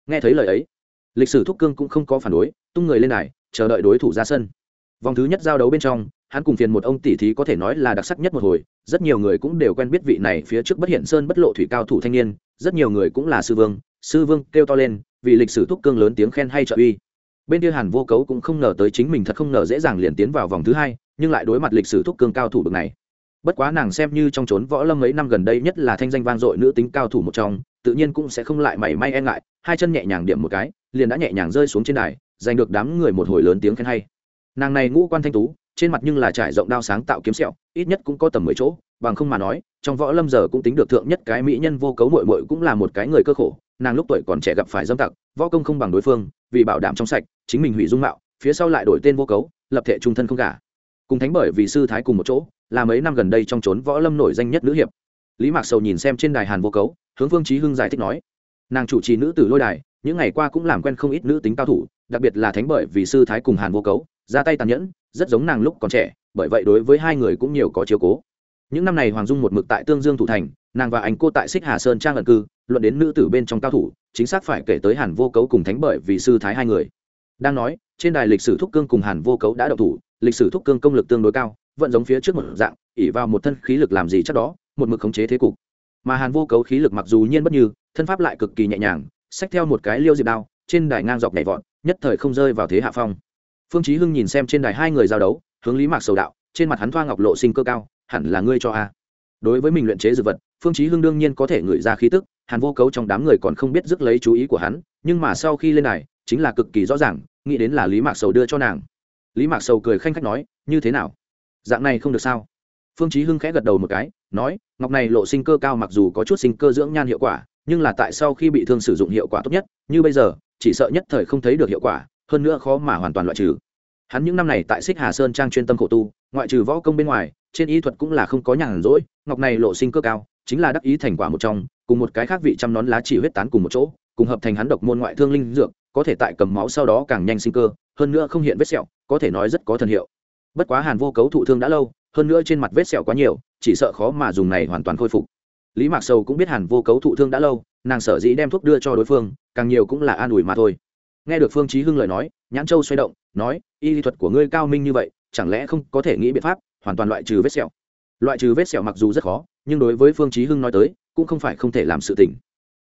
Nghe thấy lời ấy, lịch sử thuốc cương cũng không có phản đối, tung người lên này chờ đợi đối thủ ra sân. Vòng thứ nhất giao đấu bên trong, hắn cùng phiền một ông tỷ thí có thể nói là đặc sắc nhất một hồi, rất nhiều người cũng đều quen biết vị này phía trước bất hiện sơn bất lộ thủy cao thủ thanh niên, rất nhiều người cũng là sư vương sư vương kêu to lên, vì lịch sử thúc cương lớn tiếng khen hay trợ uy bên kia hàn vô cấu cũng không ngờ tới chính mình thật không ngờ dễ dàng liền tiến vào vòng thứ hai, nhưng lại đối mặt lịch sử thúc cương cao thủ bực này. Bất quá nàng xem như trong trốn võ lâm mấy năm gần đây nhất là thanh danh vang dội nữ tính cao thủ một trong, tự nhiên cũng sẽ không lại mảy may e ngại, hai chân nhẹ nhàng điểm một cái, liền đã nhẹ nhàng rơi xuống trên đài, giành được đám người một hồi lớn tiếng khen hay. Nàng này ngũ quan thanh tú, trên mặt nhưng là trải rộng đao sáng tạo kiếm sẹo, ít nhất cũng có tầm mười chỗ, bằng không mà nói, trong võ lâm giờ cũng tính được thượng nhất cái mỹ nhân vô cấu mội mội cũng là một cái người cơ khổ nàng lúc tuổi còn trẻ gặp phải dâm tặc, võ công không bằng đối phương, vì bảo đảm trong sạch, chính mình hủy dung mạo, phía sau lại đổi tên vô cấu, lập thể trung thân không cả cùng thánh bởi vì sư thái cùng một chỗ, là mấy năm gần đây trong trốn võ lâm nổi danh nhất nữ hiệp. Lý mạc sầu nhìn xem trên đài hàn vô cấu, hướng phương trí hưng giải thích nói, nàng chủ trì nữ tử lôi đài, những ngày qua cũng làm quen không ít nữ tính cao thủ, đặc biệt là thánh bởi vì sư thái cùng hàn vô cấu, ra tay tàn nhẫn, rất giống nàng lúc còn trẻ, bởi vậy đối với hai người cũng nhiều có chiếu cố. Những năm này hoàng dung một mực tại tương dương thủ thành, nàng và anh cô tại xích hà sơn trang ẩn cư luận đến nữ tử bên trong cao thủ, chính xác phải kể tới hàn vô cấu cùng thánh bởi vì sư thái hai người. Đang nói, trên đài lịch sử thúc cương cùng hàn vô cấu đã đậu thủ, lịch sử thúc cương công lực tương đối cao vẫn giống phía trước một dạng ỉ vào một thân khí lực làm gì chắc đó, một mực khống chế thế cục. Mà hàn vô cấu khí lực mặc dù nhiên bất như, thân pháp lại cực kỳ nhẹ nhàng, xách theo một cái liêu diệp đao, trên đài ngang dọc nhảy vọt, nhất thời không rơi vào thế hạ phong. Phương chí hưng nhìn xem trên đài hai người giao đấu, hướng lý mạc sầu đạo, trên mặt hắn thoa ngọc lộ sinh cơ cao, hẳn là ngươi cho a đối với mình luyện chế dược vật, phương chí hưng đương nhiên có thể ngửi ra khí tức, hàn vô cấu trong đám người còn không biết dứt lấy chú ý của hắn, nhưng mà sau khi lên này chính là cực kỳ rõ ràng, nghĩ đến là lý mạc sầu đưa cho nàng. Lý mạc sầu cười khanh khách nói, như thế nào? Dạng này không được sao? Phương chí hưng khẽ gật đầu một cái, nói, ngọc này lộ sinh cơ cao mặc dù có chút sinh cơ dưỡng nhan hiệu quả, nhưng là tại sau khi bị thương sử dụng hiệu quả tốt nhất, như bây giờ, chỉ sợ nhất thời không thấy được hiệu quả, hơn nữa khó mà hoàn toàn loại trừ. Hắn những năm này tại xích hà sơn trang chuyên tâm khổ tu, ngoại trừ võ công bên ngoài trên y thuật cũng là không có nhàn rỗi, ngọc này lộ sinh cơ cao, chính là đắc ý thành quả một trong, cùng một cái khác vị trăm nón lá chỉ huyết tán cùng một chỗ, cùng hợp thành hắn độc môn ngoại thương linh dược, có thể tại cầm máu sau đó càng nhanh sinh cơ, hơn nữa không hiện vết sẹo, có thể nói rất có thần hiệu. Bất quá hàn vô cấu thụ thương đã lâu, hơn nữa trên mặt vết sẹo quá nhiều, chỉ sợ khó mà dùng này hoàn toàn khôi phục. Lý mạc sầu cũng biết hàn vô cấu thụ thương đã lâu, nàng sở dĩ đem thuốc đưa cho đối phương, càng nhiều cũng là an ủi mà thôi. Nghe được phương chí hưng lời nói, nhãn châu xoay động, nói, y lý thuật của ngươi cao minh như vậy, chẳng lẽ không có thể nghĩ biện pháp hoàn toàn loại trừ vết sẹo. Loại trừ vết sẹo mặc dù rất khó, nhưng đối với phương chí hưng nói tới, cũng không phải không thể làm sự tình.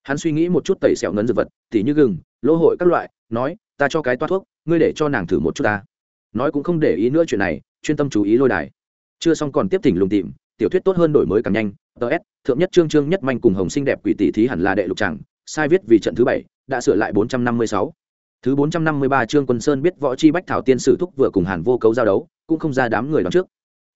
hắn suy nghĩ một chút tẩy sẹo ngấn dược vật, tỉ như gừng, lỗ hội các loại, nói, ta cho cái toát thuốc, ngươi để cho nàng thử một chút ta. Nói cũng không để ý nữa chuyện này, chuyên tâm chú ý lôi đài. Chưa xong còn tiếp tỉnh lùng tìm, tiểu thuyết tốt hơn đổi mới càng nhanh ts thượng nhất trương trương nhất manh cùng hồng sinh đẹp quỷ tỷ thí hẳn là đệ lục chẳng, sai viết vì trận thứ bảy, đã sửa lại bốn trăm năm mươi sáu. Thứ bốn trăm năm mươi ba trương quân sơn biết võ chi bách thảo tiên sử thúc vừa cùng hàn vô cấu giao đấu, cũng không ra đám người đón trước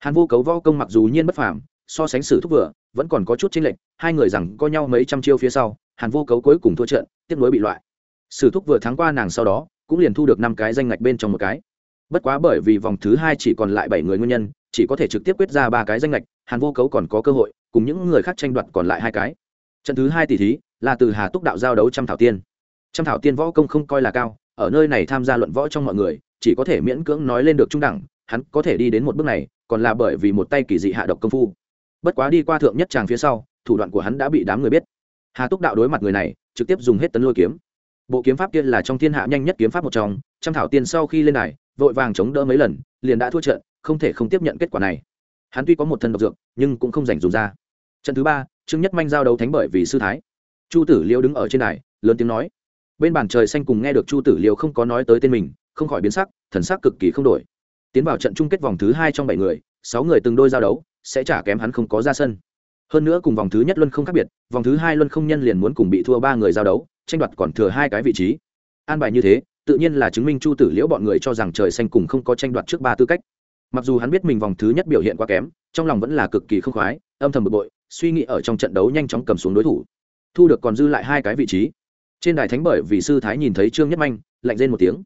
hàn vô cấu võ công mặc dù nhiên bất phàm, so sánh sử thúc vừa, vẫn còn có chút chênh lệch, hai người rằng có nhau mấy trăm chiêu phía sau, hàn vô cấu cuối cùng thua trận, tiếp nối bị loại. Sử thúc vừa thắng qua nàng sau đó, cũng liền thu được năm cái danh ngạch bên trong một cái. Bất quá bởi vì vòng thứ hai chỉ còn lại bảy người nguyên nhân, chỉ có thể trực tiếp quyết ra ba cái danh lệch hàn vô cấu còn có cơ hội, cùng những người khác tranh đoạt còn lại hai cái. Trận thứ hai tỷ thí, là từ hà túc đạo giao đấu trăm thảo tiên. Trăm thảo tiên võ công không coi là cao, ở nơi này tham gia luận võ trong mọi người, chỉ có thể miễn cưỡng nói lên được trung đẳng hắn có thể đi đến một bước này, còn là bởi vì một tay kỳ dị hạ độc công phu. Bất quá đi qua thượng nhất tràng phía sau, thủ đoạn của hắn đã bị đám người biết. Hà túc đạo đối mặt người này, trực tiếp dùng hết tấn lôi kiếm. Bộ kiếm pháp kia là trong thiên hạ nhanh nhất kiếm pháp một trong, trăm thảo tiên sau khi lên này vội vàng chống đỡ mấy lần, liền đã thua trận, không thể không tiếp nhận kết quả này. Hắn tuy có một thân độc dược, nhưng cũng không dành dùng ra. Trận thứ ba, trương nhất manh giao đấu thánh bởi vì sư thái. Chu tử liêu đứng ở trên đài, lớn tiếng nói. Bên bàn trời xanh cùng nghe được chu tử liêu không có nói tới tên mình, không khỏi biến sắc, thần sắc cực kỳ không đổi tiến vào trận chung kết vòng thứ hai trong bảy người, sáu người từng đôi giao đấu, sẽ trả kém hắn không có ra sân. Hơn nữa cùng vòng thứ nhất luân không khác biệt, vòng thứ hai luân không nhân liền muốn cùng bị thua ba người giao đấu, tranh đoạt còn thừa hai cái vị trí. An bài như thế, tự nhiên là chứng minh chu tử liễu bọn người cho rằng trời xanh cùng không có tranh đoạt trước ba tư cách. Mặc dù hắn biết mình vòng thứ nhất biểu hiện quá kém, trong lòng vẫn là cực kỳ không khoái, âm thầm bực bội, suy nghĩ ở trong trận đấu nhanh chóng cầm xuống đối thủ. Thu được còn dư lại hai cái vị trí. Trên đài thánh bởi vì sư thái nhìn thấy trương nhất manh, lạnh lên một tiếng.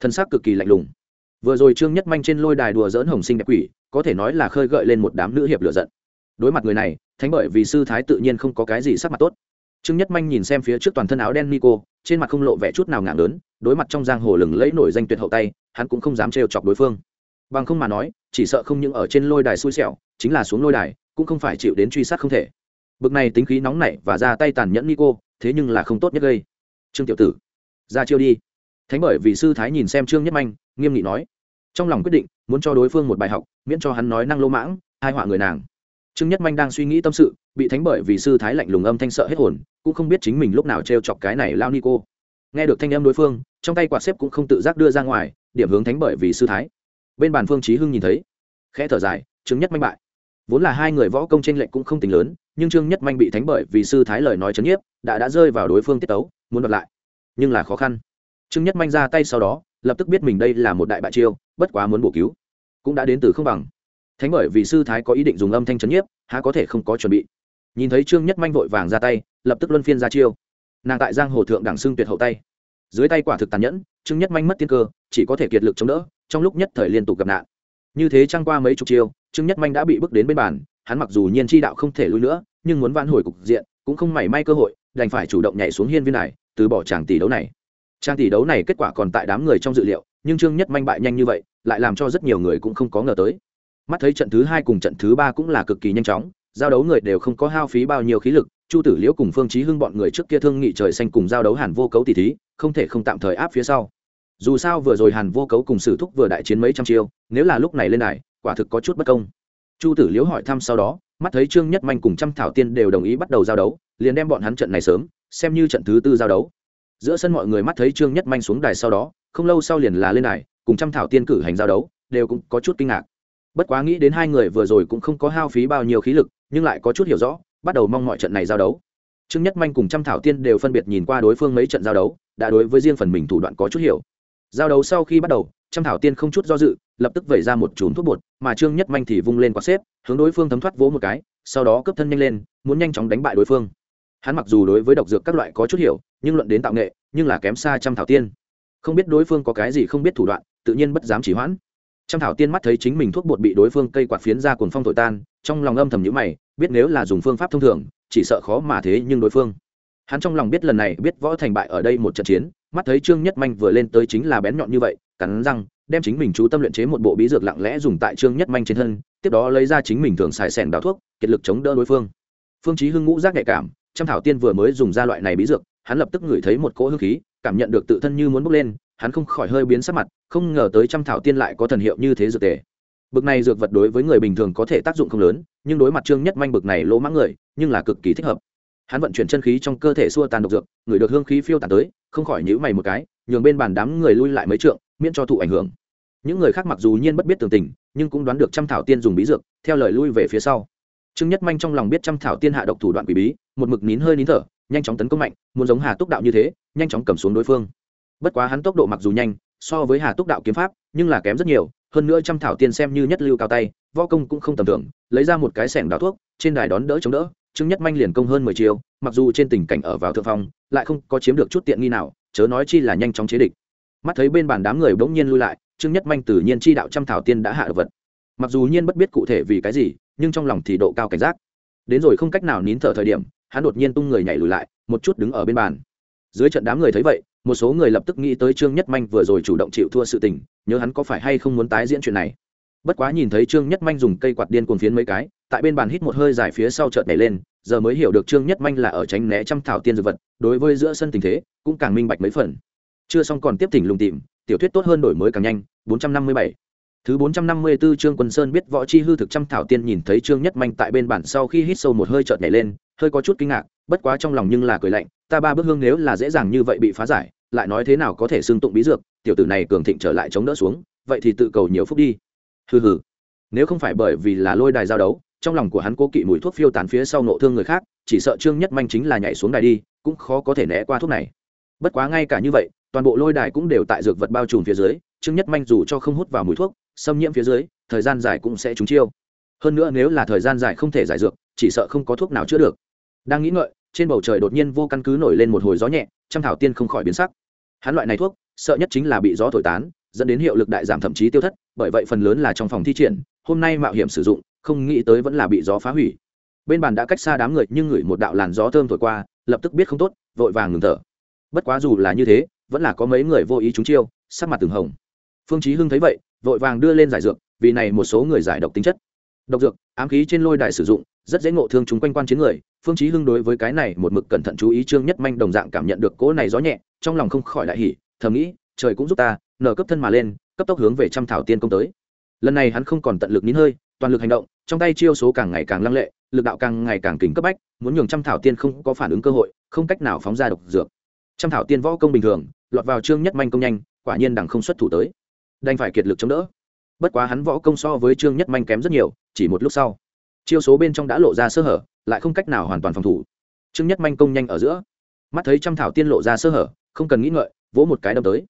Thân xác cực kỳ lạnh lùng vừa rồi trương nhất manh trên lôi đài đùa dỡn hồng sinh đẹp quỷ, có thể nói là khơi gợi lên một đám nữ hiệp lựa giận. Đối mặt người này, thánh bởi vì sư thái tự nhiên không có cái gì sắc mặt tốt. Trương nhất manh nhìn xem phía trước toàn thân áo đen nico, trên mặt không lộ vẻ chút nào ngạng lớn, đối mặt trong giang hồ lừng lẫy nổi danh tuyệt hậu tay, hắn cũng không dám trêu chọc đối phương. Bằng không mà nói, chỉ sợ không những ở trên lôi đài xui xẻo, chính là xuống lôi đài, cũng không phải chịu đến truy sát không thể. Bực này tính khí nóng nảy và ra tay tàn nhẫn nico, thế nhưng là không tốt nhất gây. Trương tiểu tử, ra chiêu đi. Thánh bởi vì sư thái nhìn xem trương nhất manh nghiêm nghị nói. Trong lòng quyết định, muốn cho đối phương một bài học, miễn cho hắn nói năng lô mãng, hai họa người nàng. Trương nhất manh đang suy nghĩ tâm sự, bị thánh bởi vì sư thái lạnh lùng âm thanh sợ hết hồn, cũng không biết chính mình lúc nào t r e o chọc cái này lao ni cô nghe được thanh âm đối phương, trong tay quạt xếp cũng không tự giác đưa ra ngoài, điểm hướng thánh bởi vì sư thái. Bên bàn phương trí hưng nhìn thấy, khẽ thở dài, trương nhất manh bại. Vốn là hai người võ công tranh lệnh cũng không tính lớn, nhưng trương nhất manh bị thánh bởi vì sư thái lời nói chấn nhiếp, đã đã rơi vào đối phương tiết tấu, muốn đoạt lại. Nhưng là khó khăn. Trương nhất manh ra tay sau đó lập tức biết mình đây là một đại bại chiêu, bất quá muốn bổ cứu, cũng đã đến từ không bằng. Thánh bởi vì sư thái có ý định dùng âm thanh chấn nhiếp, há có thể không có chuẩn bị. Nhìn thấy trương nhất manh vội vàng ra tay, lập tức luân phiên ra chiêu. Nàng tại giang hồ thượng đẳng xưng tuyệt hậu tay. Dưới tay quả thực tàn nhẫn, trương nhất manh mất tiên cơ, chỉ có thể kiệt lực chống đỡ, trong lúc nhất thời liên tục gặp nạn. Như thế trăng qua mấy chục chiêu, trương nhất manh đã bị bước đến bên bàn, hắn mặc dù nhiên chi đạo không thể lui nữa, nhưng muốn vãn hồi cục diện, cũng không mảy may cơ hội, đành phải chủ động nhảy xuống hiên viên này, từ bỏ tràng tỷ đấu này trang tỷ đấu này kết quả còn tại đám người trong dự liệu, nhưng trương nhất manh bại nhanh như vậy, lại làm cho rất nhiều người cũng không có ngờ tới. Mắt thấy trận thứ hai cùng trận thứ ba cũng là cực kỳ nhanh chóng, giao đấu người đều không có hao phí bao nhiêu khí lực, chu tử liễu cùng phương chí hưng bọn người trước kia thương nghị trời xanh cùng giao đấu hàn vô cấu tỷ thí, không thể không tạm thời áp phía sau. Dù sao vừa rồi hàn vô cấu cùng sử thúc vừa đại chiến mấy trăm chiêu, nếu là lúc này lên đài, quả thực có chút bất công. Chu tử liễu hỏi thăm sau đó, mắt thấy trương nhất manh cùng trăm thảo tiên đều đồng ý bắt đầu giao đấu, liền đem bọn hắn trận này sớm, xem như trận thứ tư giao đấu giữa sân mọi người mắt thấy trương nhất manh xuống đài sau đó, không lâu sau liền là lên đài, cùng trăm thảo tiên cử hành giao đấu, đều cũng có chút kinh ngạc. Bất quá nghĩ đến hai người vừa rồi cũng không có hao phí bao nhiêu khí lực, nhưng lại có chút hiểu rõ, bắt đầu mong mọi trận này giao đấu. Trương nhất manh cùng trăm thảo tiên đều phân biệt nhìn qua đối phương mấy trận giao đấu, đã đối với riêng phần mình thủ đoạn có chút hiểu. Giao đấu sau khi bắt đầu, trăm thảo tiên không chút do dự, lập tức vẩy ra một chùm thuốc bột, mà trương nhất manh thì vung lên quạt xếp, hướng đối phương thấm thoát vỗ một cái, sau đó cấp thân nhanh lên, muốn nhanh chóng đánh bại đối phương. Hắn mặc dù đối với độc dược các loại có chút hiểu nhưng luận đến tạo nghệ, nhưng là kém xa trăm thảo tiên. Không biết đối phương có cái gì không biết thủ đoạn, tự nhiên bất dám chỉ hoãn. Trăm thảo tiên mắt thấy chính mình thuốc bột bị đối phương cây quạt phiến ra cuồng phong thổi tan, trong lòng âm thầm nhữ mày, biết nếu là dùng phương pháp thông thường, chỉ sợ khó mà thế nhưng đối phương. Hắn trong lòng biết lần này biết võ thành bại ở đây một trận chiến, mắt thấy trương nhất manh vừa lên tới chính là bén nhọn như vậy, cắn răng, đem chính mình chú tâm luyện chế một bộ bí dược lặng lẽ dùng tại trương nhất manh trên thân, tiếp đó lấy ra chính mình thường xài sẻn đào thuốc, kiệt lực chống đỡ đối phương. Phương chí hưng ngũ giác nhạy cảm, trăm thảo tiên vừa mới dùng ra loại này bí dược hắn lập tức ngửi thấy một cỗ hương khí, cảm nhận được tự thân như muốn bốc lên, hắn không khỏi hơi biến sắc mặt, không ngờ tới trăm thảo tiên lại có thần hiệu như thế dược tề. Bực này dược vật đối với người bình thường có thể tác dụng không lớn, nhưng đối mặt trương nhất manh bực này lỗ mãng người, nhưng là cực kỳ thích hợp. Hắn vận chuyển chân khí trong cơ thể xua tàn độc dược ngửi được hương khí phiêu tàn tới, không khỏi nhữ mày một cái, nhường bên bàn đám người lui lại mấy trượng, miễn cho thụ ảnh hưởng. Những người khác mặc dù nhiên bất biết tường tình, nhưng cũng đoán được trăm thảo tiên dùng bí dược, theo lời lui về phía sau. Trương nhất manh trong lòng biết trăm thảo tiên hạ độc thủ đoạn quỷ bí, một mực nín hơi nín thở nhanh chóng tấn công mạnh, muốn giống hà túc đạo như thế, nhanh chóng cầm xuống đối phương. Bất quá hắn tốc độ mặc dù nhanh, so với hà túc đạo kiếm pháp, nhưng là kém rất nhiều, hơn nữa trăm thảo tiên xem như nhất lưu cao tay, võ công cũng không tầm thường, lấy ra một cái sẻng đào thuốc, trên đài đón đỡ chống đỡ, trương nhất manh liền công hơn mười chiều mặc dù trên tình cảnh ở vào thượng phong, lại không có chiếm được chút tiện nghi nào, chớ nói chi là nhanh chóng chế địch. Mắt thấy bên bàn đám người bỗng nhiên lui lại, trương nhất manh tự nhiên chi đạo trăm thảo tiên đã hạ được vật. Mặc dù nhiên bất biết cụ thể vì cái gì, nhưng trong lòng thì độ cao cảnh giác. Đến rồi không cách nào nín thở thời điểm hắn đột nhiên tung người nhảy lùi lại, một chút đứng ở bên bàn. Dưới trận đám người thấy vậy, một số người lập tức nghĩ tới trương nhất manh vừa rồi chủ động chịu thua sự tình, nhớ hắn có phải hay không muốn tái diễn chuyện này. Bất quá nhìn thấy trương nhất manh dùng cây quạt điên cuồng phiến mấy cái, tại bên bàn hít một hơi dài phía sau chợt nhảy lên, giờ mới hiểu được trương nhất manh là ở tránh né trăm thảo tiên dược vật, đối với giữa sân tình thế, cũng càng minh bạch mấy phần. Chưa xong còn tiếp tỉnh lùng tìm, tiểu thuyết tốt hơn đổi mới càng nhanh 457 Thứ 454 Trương Quân Sơn biết võ chi hư thực trăm thảo tiên nhìn thấy Trương Nhất Manh tại bên bản sau khi hít sâu một hơi chợt nhảy lên, hơi có chút kinh ngạc, bất quá trong lòng nhưng là cười lạnh, ta ba bước hương nếu là dễ dàng như vậy bị phá giải, lại nói thế nào có thể xưng tụng bí dược, tiểu tử này cường thịnh trở lại chống đỡ xuống, vậy thì tự cầu nhiều phúc đi. Hừ hừ. Nếu không phải bởi vì là lôi đài giao đấu, trong lòng của hắn cố kỵ mùi thuốc phiêu tán phía sau nộ thương người khác, chỉ sợ Trương Nhất Manh chính là nhảy xuống đài đi, cũng khó có thể né qua thuốc này. Bất quá ngay cả như vậy, toàn bộ lôi đài cũng đều tại dược vật bao trùm phía dưới, Trương Nhất Manh dù cho không hút vào mùi thuốc, xâm nhiễm phía dưới, thời gian dài cũng sẽ trúng chiêu. Hơn nữa nếu là thời gian dài không thể giải dược, chỉ sợ không có thuốc nào chữa được. Đang nghĩ ngợi, trên bầu trời đột nhiên vô căn cứ nổi lên một hồi gió nhẹ, trăm thảo tiên không khỏi biến sắc. Hắn loại này thuốc, sợ nhất chính là bị gió thổi tán, dẫn đến hiệu lực đại giảm thậm chí tiêu thất, bởi vậy phần lớn là trong phòng thi triển, hôm nay mạo hiểm sử dụng, không nghĩ tới vẫn là bị gió phá hủy. Bên bàn đã cách xa đám người, nhưng ngửi một đạo làn gió thơm thổi qua, lập tức biết không tốt, vội vàng ngừng thở. Bất quá dù là như thế, vẫn là có mấy người vô ý trúng chiêu, sắc mặt từng hồng. Phương chí hưng thấy vậy vội vàng đưa lên giải dược, vì này một số người giải độc tính chất. Độc dược, ám khí trên lôi đài sử dụng, rất dễ ngộ thương chúng quanh quan chiến người. Phương chí hưng đối với cái này một mực cẩn thận chú ý trương nhất manh đồng dạng cảm nhận được cỗ này gió nhẹ, trong lòng không khỏi đại hỉ, thầm nghĩ, trời cũng giúp ta, nở cấp thân mà lên, cấp tốc hướng về trăm thảo tiên công tới. Lần này hắn không còn tận lực nín hơi, toàn lực hành động, trong tay chiêu số càng ngày càng lăng lệ, lực đạo càng ngày càng kính cấp bách, muốn nhường trăm thảo tiên không có phản ứng cơ hội, không cách nào phóng ra độc dược. Trăm thảo tiên võ công bình thường, lọt vào trương nhất manh công nhanh, quả nhiên đằng không xuất thủ tới đành phải kiệt lực chống đỡ. Bất quá hắn võ công so với trương nhất manh kém rất nhiều, chỉ một lúc sau, chiêu số bên trong đã lộ ra sơ hở, lại không cách nào hoàn toàn phòng thủ. Trương nhất manh công nhanh ở giữa. Mắt thấy trăm thảo tiên lộ ra sơ hở, không cần nghĩ ngợi, vỗ một cái đâm tới.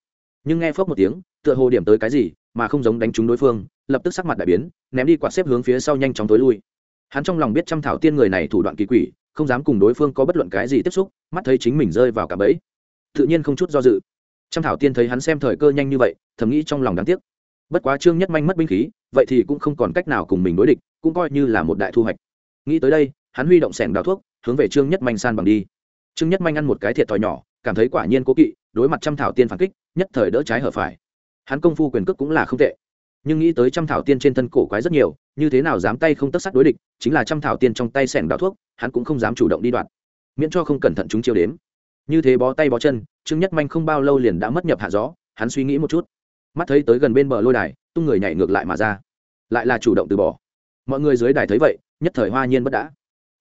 Nhưng nghe phớp một tiếng, tựa hồ điểm tới cái gì, mà không giống đánh trúng đối phương, lập tức sắc mặt đại biến, ném đi quạt xếp hướng phía sau nhanh chóng tối lui. Hắn trong lòng biết trăm thảo tiên người này thủ đoạn kỳ quỷ, không dám cùng đối phương có bất luận cái gì tiếp xúc, mắt thấy chính mình rơi vào cả bẫy. Tự nhiên không chút do dự trăm thảo tiên thấy hắn xem thời cơ nhanh như vậy, thầm nghĩ trong lòng đáng tiếc. Bất quá trương nhất manh mất binh khí, vậy thì cũng không còn cách nào cùng mình đối địch, cũng coi như là một đại thu hoạch. Nghĩ tới đây, hắn huy động sẻng đào thuốc, hướng về trương nhất manh san bằng đi. Trương nhất manh ăn một cái thiệt thòi nhỏ, cảm thấy quả nhiên cố kỵ, đối mặt trăm thảo tiên phản kích, nhất thời đỡ trái hở phải. Hắn công phu quyền cước cũng là không tệ. Nhưng nghĩ tới trăm thảo tiên trên thân cổ quái rất nhiều, như thế nào dám tay không tất sát đối địch, chính là trăm thảo tiên trong tay sẻng đào thuốc, hắn cũng không dám chủ động đi đoạn. Miễn cho không cẩn thận chúng chiêu đếm như thế bó tay bó chân, trương nhất manh không bao lâu liền đã mất nhập hạ gió, hắn suy nghĩ một chút. Mắt thấy tới gần bên bờ lôi đài, tung người nhảy ngược lại mà ra. Lại là chủ động từ bỏ. Mọi người dưới đài thấy vậy, nhất thời hoa nhiên bất đã.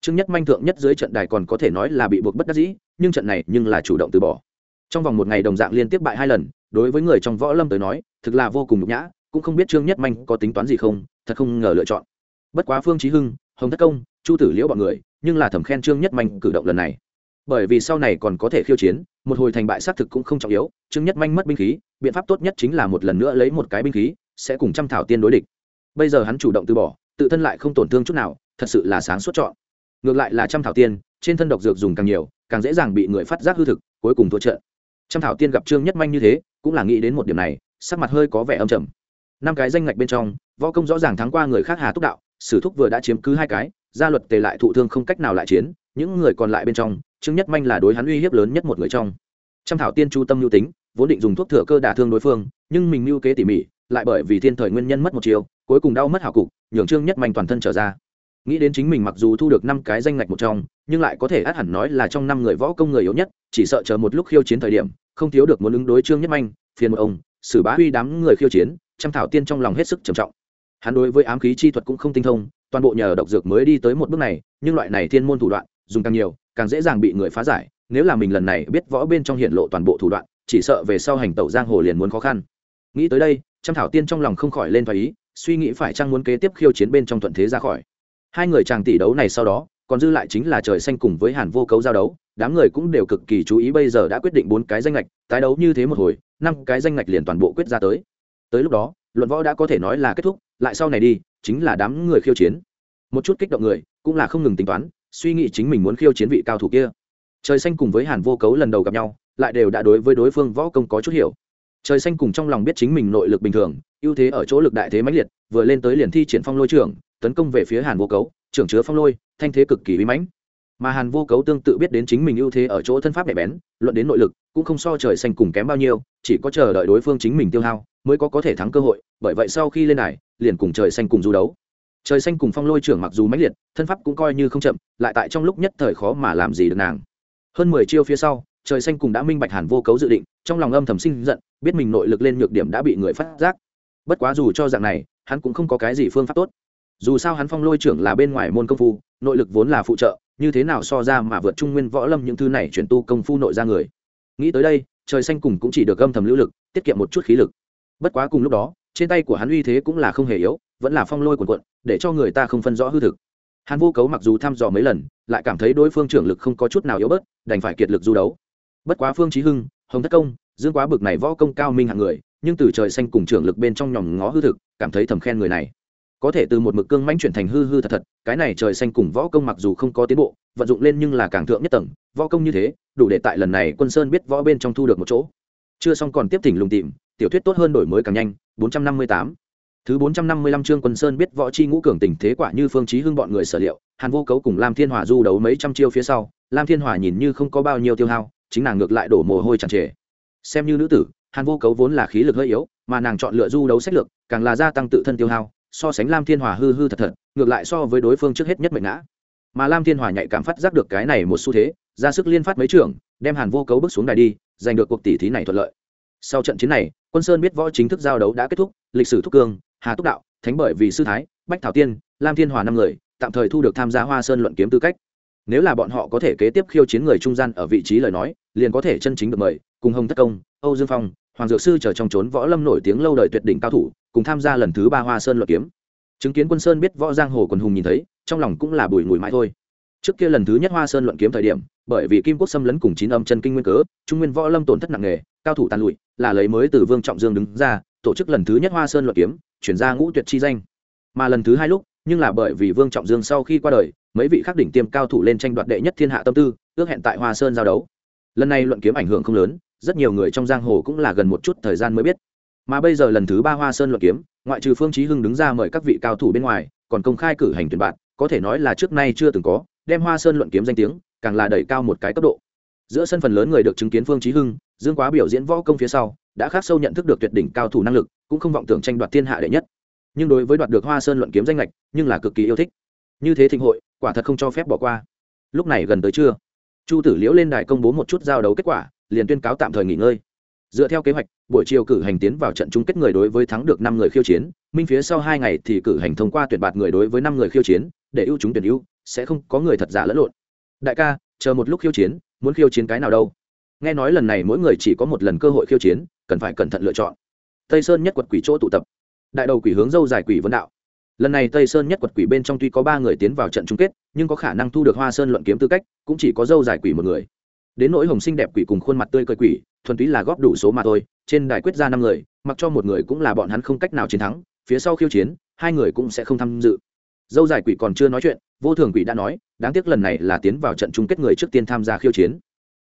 Trương nhất manh thượng nhất dưới trận đài còn có thể nói là bị buộc bất đắc dĩ, nhưng trận này nhưng là chủ động từ bỏ. Trong vòng một ngày đồng dạng liên tiếp bại hai lần, đối với người trong võ lâm tới nói, thực là vô cùng nhục nhã, cũng không biết trương nhất manh có tính toán gì không, thật không ngờ lựa chọn. Bất quá phương trí hưng, hồng thất công, chu tử liễu bọn người, nhưng là thẩm khen trương nhất manh cử động lần này bởi vì sau này còn có thể khiêu chiến, một hồi thành bại xác thực cũng không trọng yếu, trương nhất manh mất binh khí, biện pháp tốt nhất chính là một lần nữa lấy một cái binh khí, sẽ cùng trăm thảo tiên đối địch. Bây giờ hắn chủ động từ bỏ, tự thân lại không tổn thương chút nào, thật sự là sáng suốt chọn. Ngược lại là trăm thảo tiên, trên thân độc dược dùng càng nhiều, càng dễ dàng bị người phát giác hư thực, cuối cùng thua trận. Trăm thảo tiên gặp trương nhất manh như thế, cũng là nghĩ đến một điểm này, sắc mặt hơi có vẻ âm trầm. Năm cái danh ngạch bên trong, võ công rõ ràng thắng qua người khác hà túc đạo, sử thúc vừa đã chiếm cứ hai cái, gia luật tề lại thụ thương không cách nào lại chiến, những người còn lại bên trong trương nhất manh là đối hắn uy hiếp lớn nhất một người trong. Trăm thảo tiên chu tâm lưu tính, vốn định dùng thuốc thừa cơ đả thương đối phương, nhưng mình mưu kế tỉ mỉ, lại bởi vì thiên thời nguyên nhân mất một chiều, cuối cùng đau mất hảo cục, nhường trương nhất manh toàn thân trở ra. Nghĩ đến chính mình mặc dù thu được năm cái danh ngạch một trong, nhưng lại có thể át hẳn nói là trong năm người võ công người yếu nhất, chỉ sợ chờ một lúc khiêu chiến thời điểm, không thiếu được muốn ứng đối trương nhất manh, phiền một ông xử bá huy đám người khiêu chiến, trăm thảo tiên trong lòng hết sức trầm trọng. Hắn đối với ám khí chi thuật cũng không tinh thông, toàn bộ nhờ độc dược mới đi tới một bước này, nhưng loại này thiên môn thủ đoạn, dùng càng nhiều càng dễ dàng bị người phá giải, nếu là mình lần này biết võ bên trong hiện lộ toàn bộ thủ đoạn, chỉ sợ về sau hành tẩu giang hồ liền muốn khó khăn. Nghĩ tới đây trăm thảo tiên trong lòng không khỏi lên thoái ý, suy nghĩ phải chăng muốn kế tiếp khiêu chiến bên trong thuận thế ra khỏi. Hai người chàng tỷ đấu này sau đó, còn dư lại chính là trời xanh cùng với hàn vô cấu giao đấu, đám người cũng đều cực kỳ chú ý bây giờ đã quyết định bốn cái danh lệch tái đấu như thế một hồi, năm cái danh lệch liền toàn bộ quyết ra tới. Tới lúc đó, luận võ đã có thể nói là kết thúc, lại sau này đi, chính là đám người khiêu chiến. Một chút kích động người, cũng là không ngừng tính toán suy nghĩ chính mình muốn khiêu chiến vị cao thủ kia. Trời xanh cùng với hàn vô cấu lần đầu gặp nhau, lại đều đã đối với đối phương võ công có chút hiểu. Trời xanh cùng trong lòng biết chính mình nội lực bình thường, ưu thế ở chỗ lực đại thế mãnh liệt, vừa lên tới liền thi triển phong lôi trưởng, tấn công về phía hàn vô cấu, trưởng chứa phong lôi, thanh thế cực kỳ uy mãnh. Mà hàn vô cấu tương tự biết đến chính mình ưu thế ở chỗ thân pháp nhạy bén, luận đến nội lực, cũng không so trời xanh cùng kém bao nhiêu, chỉ có chờ đợi đối phương chính mình tiêu hao, mới có có thể thắng cơ hội, bởi vậy sau khi lên này, liền cùng trời xanh cùng du đấu trời xanh cùng phong lôi trưởng mặc dù mãnh liệt, thân pháp cũng coi như không chậm, lại tại trong lúc nhất thời khó mà làm gì được nàng. Hơn mười chiêu phía sau, trời xanh cùng đã minh bạch hàn vô cấu dự định, trong lòng âm thầm sinh giận, biết mình nội lực lên nhược điểm đã bị người phát giác. Bất quá dù cho dạng này, hắn cũng không có cái gì phương pháp tốt. Dù sao hắn phong lôi trưởng là bên ngoài môn công phu, nội lực vốn là phụ trợ, như thế nào so ra mà vượt trung nguyên võ lâm những thứ này chuyển tu công phu nội ra người. Nghĩ tới đây, trời xanh cùng cũng chỉ được âm thầm lưu lực, tiết kiệm một chút khí lực. Bất quá cùng lúc đó, trên tay của hắn uy thế cũng là không hề yếu vẫn là phong lôi cuồn quận, để cho người ta không phân rõ hư thực. Hàn vô cấu mặc dù thăm dò mấy lần, lại cảm thấy đối phương trưởng lực không có chút nào yếu bớt, đành phải kiệt lực du đấu. Bất quá phương trí hưng, hồng thất công, dương quá bực này võ công cao minh hạng người, nhưng từ trời xanh cùng trưởng lực bên trong nhòm ngó hư thực, cảm thấy thầm khen người này. Có thể từ một mực cương mãnh chuyển thành hư hư thật thật, cái này trời xanh cùng võ công mặc dù không có tiến bộ, vận dụng lên nhưng là càng thượng nhất tầng, võ công như thế, đủ để tại lần này quân sơn biết võ bên trong thu được một chỗ. Chưa xong còn tiếp thỉnh lùng tìm, tiểu thuyết tốt hơn đổi mới càng nhanh 458 thứ 455 chương quân sơn biết võ chi ngũ cường tình thế quả như phương chí hưng bọn người sở liệu, hàn vô cấu cùng lam thiên hỏa du đấu mấy trăm chiêu phía sau, lam thiên hỏa nhìn như không có bao nhiêu tiêu hao, chính nàng ngược lại đổ mồ hôi tràn trề. Xem như nữ tử, hàn vô cấu vốn là khí lực hơi yếu, mà nàng chọn lựa du đấu sách lược, càng là gia tăng tự thân tiêu hao, so sánh lam thiên hỏa hư hư thật thật, ngược lại so với đối phương trước hết nhất mệt ngã. Mà lam thiên hỏa nhạy cảm phát giác được cái này một xu thế, ra sức liên phát mấy trưởng đem hàn vô cấu bước xuống đài đi, giành được cuộc tỷ thí này thuận lợi. Sau trận chiến này, quân sơn biết võ chính thức giao đấu đã kết thúc, lịch sử thúc cương hà túc đạo, thánh bởi vì sư thái, bách thảo tiên, lam thiên hòa năm người, tạm thời thu được tham gia hoa sơn luận kiếm tư cách. Nếu là bọn họ có thể kế tiếp khiêu chiến người trung gian ở vị trí lời nói, liền có thể chân chính được mời, cùng hồng thất công, âu dương phong, hoàng dược sư trở trong trốn võ lâm nổi tiếng lâu đời tuyệt đỉnh cao thủ, cùng tham gia lần thứ ba hoa sơn luận kiếm. Chứng kiến quân sơn biết võ giang hồ quần hùng nhìn thấy, trong lòng cũng là bùi ngùi mãi thôi. Trước kia lần thứ nhất hoa sơn luận kiếm thời điểm, bởi vì kim quốc xâm lấn cùng chín âm chân kinh nguyên cớ, trung nguyên võ lâm tổn thất nặng nề, cao thủ tàn lụi, là lấy mới từ vương trọng dương đứng ra, tổ chức lần thứ nhất hoa sơn luận kiếm chuyển ra ngũ tuyệt chi danh. Mà lần thứ hai lúc, nhưng là bởi vì vương trọng dương sau khi qua đời, mấy vị khắc đỉnh tiêm cao thủ lên tranh đoạt đệ nhất thiên hạ tâm tư, ước hẹn tại hoa sơn giao đấu. Lần này luận kiếm ảnh hưởng không lớn, rất nhiều người trong giang hồ cũng là gần một chút thời gian mới biết. Mà bây giờ lần thứ ba hoa sơn luận kiếm, ngoại trừ phương chí hưng đứng ra mời các vị cao thủ bên ngoài, còn công khai cử hành tuyển bạn, có thể nói là trước nay chưa từng có, đem hoa sơn luận kiếm danh tiếng, càng là đẩy cao một cái cấp độ. Giữa sân phần lớn người được chứng kiến phương chí hưng dương quá biểu diễn võ công phía sau, đã khắc sâu nhận thức được tuyệt đỉnh cao thủ năng lực, cũng không vọng tưởng tranh đoạt thiên hạ đệ nhất. Nhưng đối với đoạt được hoa sơn luận kiếm danh lệch, nhưng là cực kỳ yêu thích. Như thế thịnh hội, quả thật không cho phép bỏ qua. Lúc này gần tới trưa, chu tử liễu lên đài công bố một chút giao đấu kết quả, liền tuyên cáo tạm thời nghỉ ngơi. Dựa theo kế hoạch, buổi chiều cử hành tiến vào trận chung kết người đối với thắng được năm người khiêu chiến, minh phía sau hai ngày thì cử hành thông qua tuyển bạt người đối với năm người khiêu chiến, để ưu chúng tuyển ưu, sẽ không có người thật giả lẫn lộn. Đại ca, chờ một lúc khiêu chiến, muốn khiêu chiến cái nào đâu? Nghe nói lần này mỗi người chỉ có một lần cơ hội khiêu chiến, cần phải cẩn thận lựa chọn. Tây sơn nhất quật quỷ chỗ tụ tập. Đại đầu quỷ hướng dâu dài quỷ vân đạo. Lần này tây sơn nhất quật quỷ bên trong tuy có ba người tiến vào trận chung kết, nhưng có khả năng thu được hoa sơn luận kiếm tư cách, cũng chỉ có dâu dài quỷ một người. Đến nỗi hồng sinh đẹp quỷ cùng khuôn mặt tươi cười quỷ, thuần túy là góp đủ số mà thôi, trên đài quyết ra năm người, mặc cho một người cũng là bọn hắn không cách nào chiến thắng, phía sau khiêu chiến, hai người cũng sẽ không tham dự. Dâu dài quỷ còn chưa nói chuyện, vô thường quỷ đã nói, đáng tiếc lần này là tiến vào trận chung kết người trước tiên tham gia khiêu chiến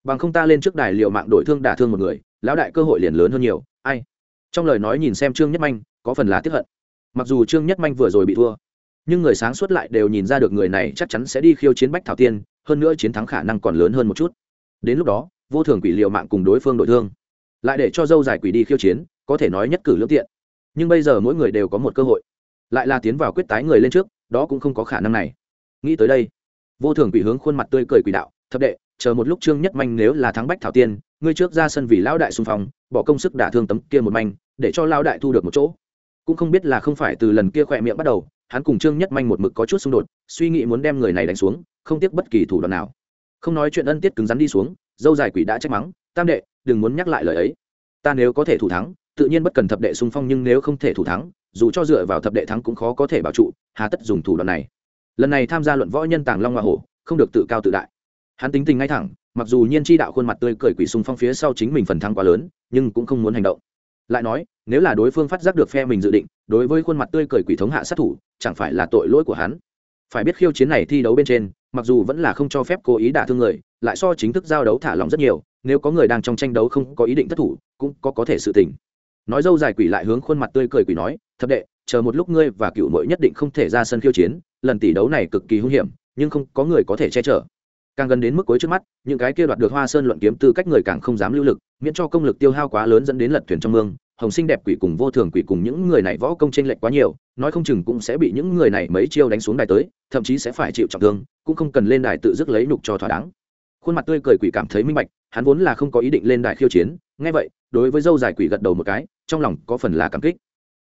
bằng không ta lên trước đài liệu mạng đổi thương đả thương một người, lão đại cơ hội liền lớn hơn nhiều, ai? Trong lời nói nhìn xem trương nhất manh, có phần là tiếp hận. Mặc dù trương nhất manh vừa rồi bị thua, nhưng người sáng suốt lại đều nhìn ra được người này chắc chắn sẽ đi khiêu chiến bách thảo tiên, hơn nữa chiến thắng khả năng còn lớn hơn một chút. Đến lúc đó, vô thường quỷ liệu mạng cùng đối phương đội thương, lại để cho dâu dài quỷ đi khiêu chiến, có thể nói nhất cử lương tiện. Nhưng bây giờ mỗi người đều có một cơ hội, lại là tiến vào quyết tái người lên trước, đó cũng không có khả năng này. Nghĩ tới đây, vô thường quỷ hướng khuôn mặt tươi cười quỷ đạo, thập đệ chờ một lúc trương nhất manh nếu là thắng bách thảo tiên, ngươi trước ra sân vì lão đại xung phong, bỏ công sức đả thương tấm kia một manh, để cho lão đại thu được một chỗ. Cũng không biết là không phải từ lần kia khỏe miệng bắt đầu, hắn cùng trương nhất manh một mực có chút xung đột, suy nghĩ muốn đem người này đánh xuống, không tiếc bất kỳ thủ đoạn nào. Không nói chuyện ân tiết cứng rắn đi xuống, dâu dài quỷ đã trách mắng, tam đệ, đừng muốn nhắc lại lời ấy. Ta nếu có thể thủ thắng, tự nhiên bất cần thập đệ xung phong nhưng nếu không thể thủ thắng, dù cho dựa vào thập đệ thắng cũng khó có thể bảo trụ, hà tất dùng thủ đoạn này. Lần này tham gia luận võ nhân tàng long hoa hổ, không được tự cao tự đại hắn tính tình ngay thẳng, mặc dù nhiên chi đạo khuôn mặt tươi cười quỷ sung phong phía sau chính mình phần thắng quá lớn, nhưng cũng không muốn hành động. Lại nói, nếu là đối phương phát giác được phe mình dự định, đối với khuôn mặt tươi cười quỷ thống hạ sát thủ, chẳng phải là tội lỗi của hắn? Phải biết khiêu chiến này thi đấu bên trên, mặc dù vẫn là không cho phép cố ý đả thương người, lại so chính thức giao đấu thả lòng rất nhiều, nếu có người đang trong tranh đấu không có ý định thất thủ, cũng có có thể sự tình. Nói dâu dài quỷ lại hướng khuôn mặt tươi cười quỷ nói, thập đệ, chờ một lúc ngươi và cựu mội nhất định không thể ra sân khiêu chiến, lần tỷ đấu này cực kỳ hung hiểm, nhưng không có người có thể che chở càng gần đến mức cuối trước mắt, những cái kia đoạt được hoa sơn luận kiếm tư cách người càng không dám lưu lực, miễn cho công lực tiêu hao quá lớn dẫn đến lật thuyền trong mương. Hồng sinh đẹp quỷ cùng vô thường quỷ cùng những người này võ công t r ê n lệch quá nhiều, nói không chừng cũng sẽ bị những người này mấy chiêu đánh xuống đài tới, thậm chí sẽ phải chịu trọng thương, cũng không cần lên đài tự dứt lấy nhục cho thỏa đáng. Khuôn mặt tươi cười quỷ cảm thấy minh bạch, hắn vốn là không có ý định lên đài khiêu chiến ngay vậy, đối với dâu dài quỷ gật đầu một cái, trong lòng có phần là cảm kích.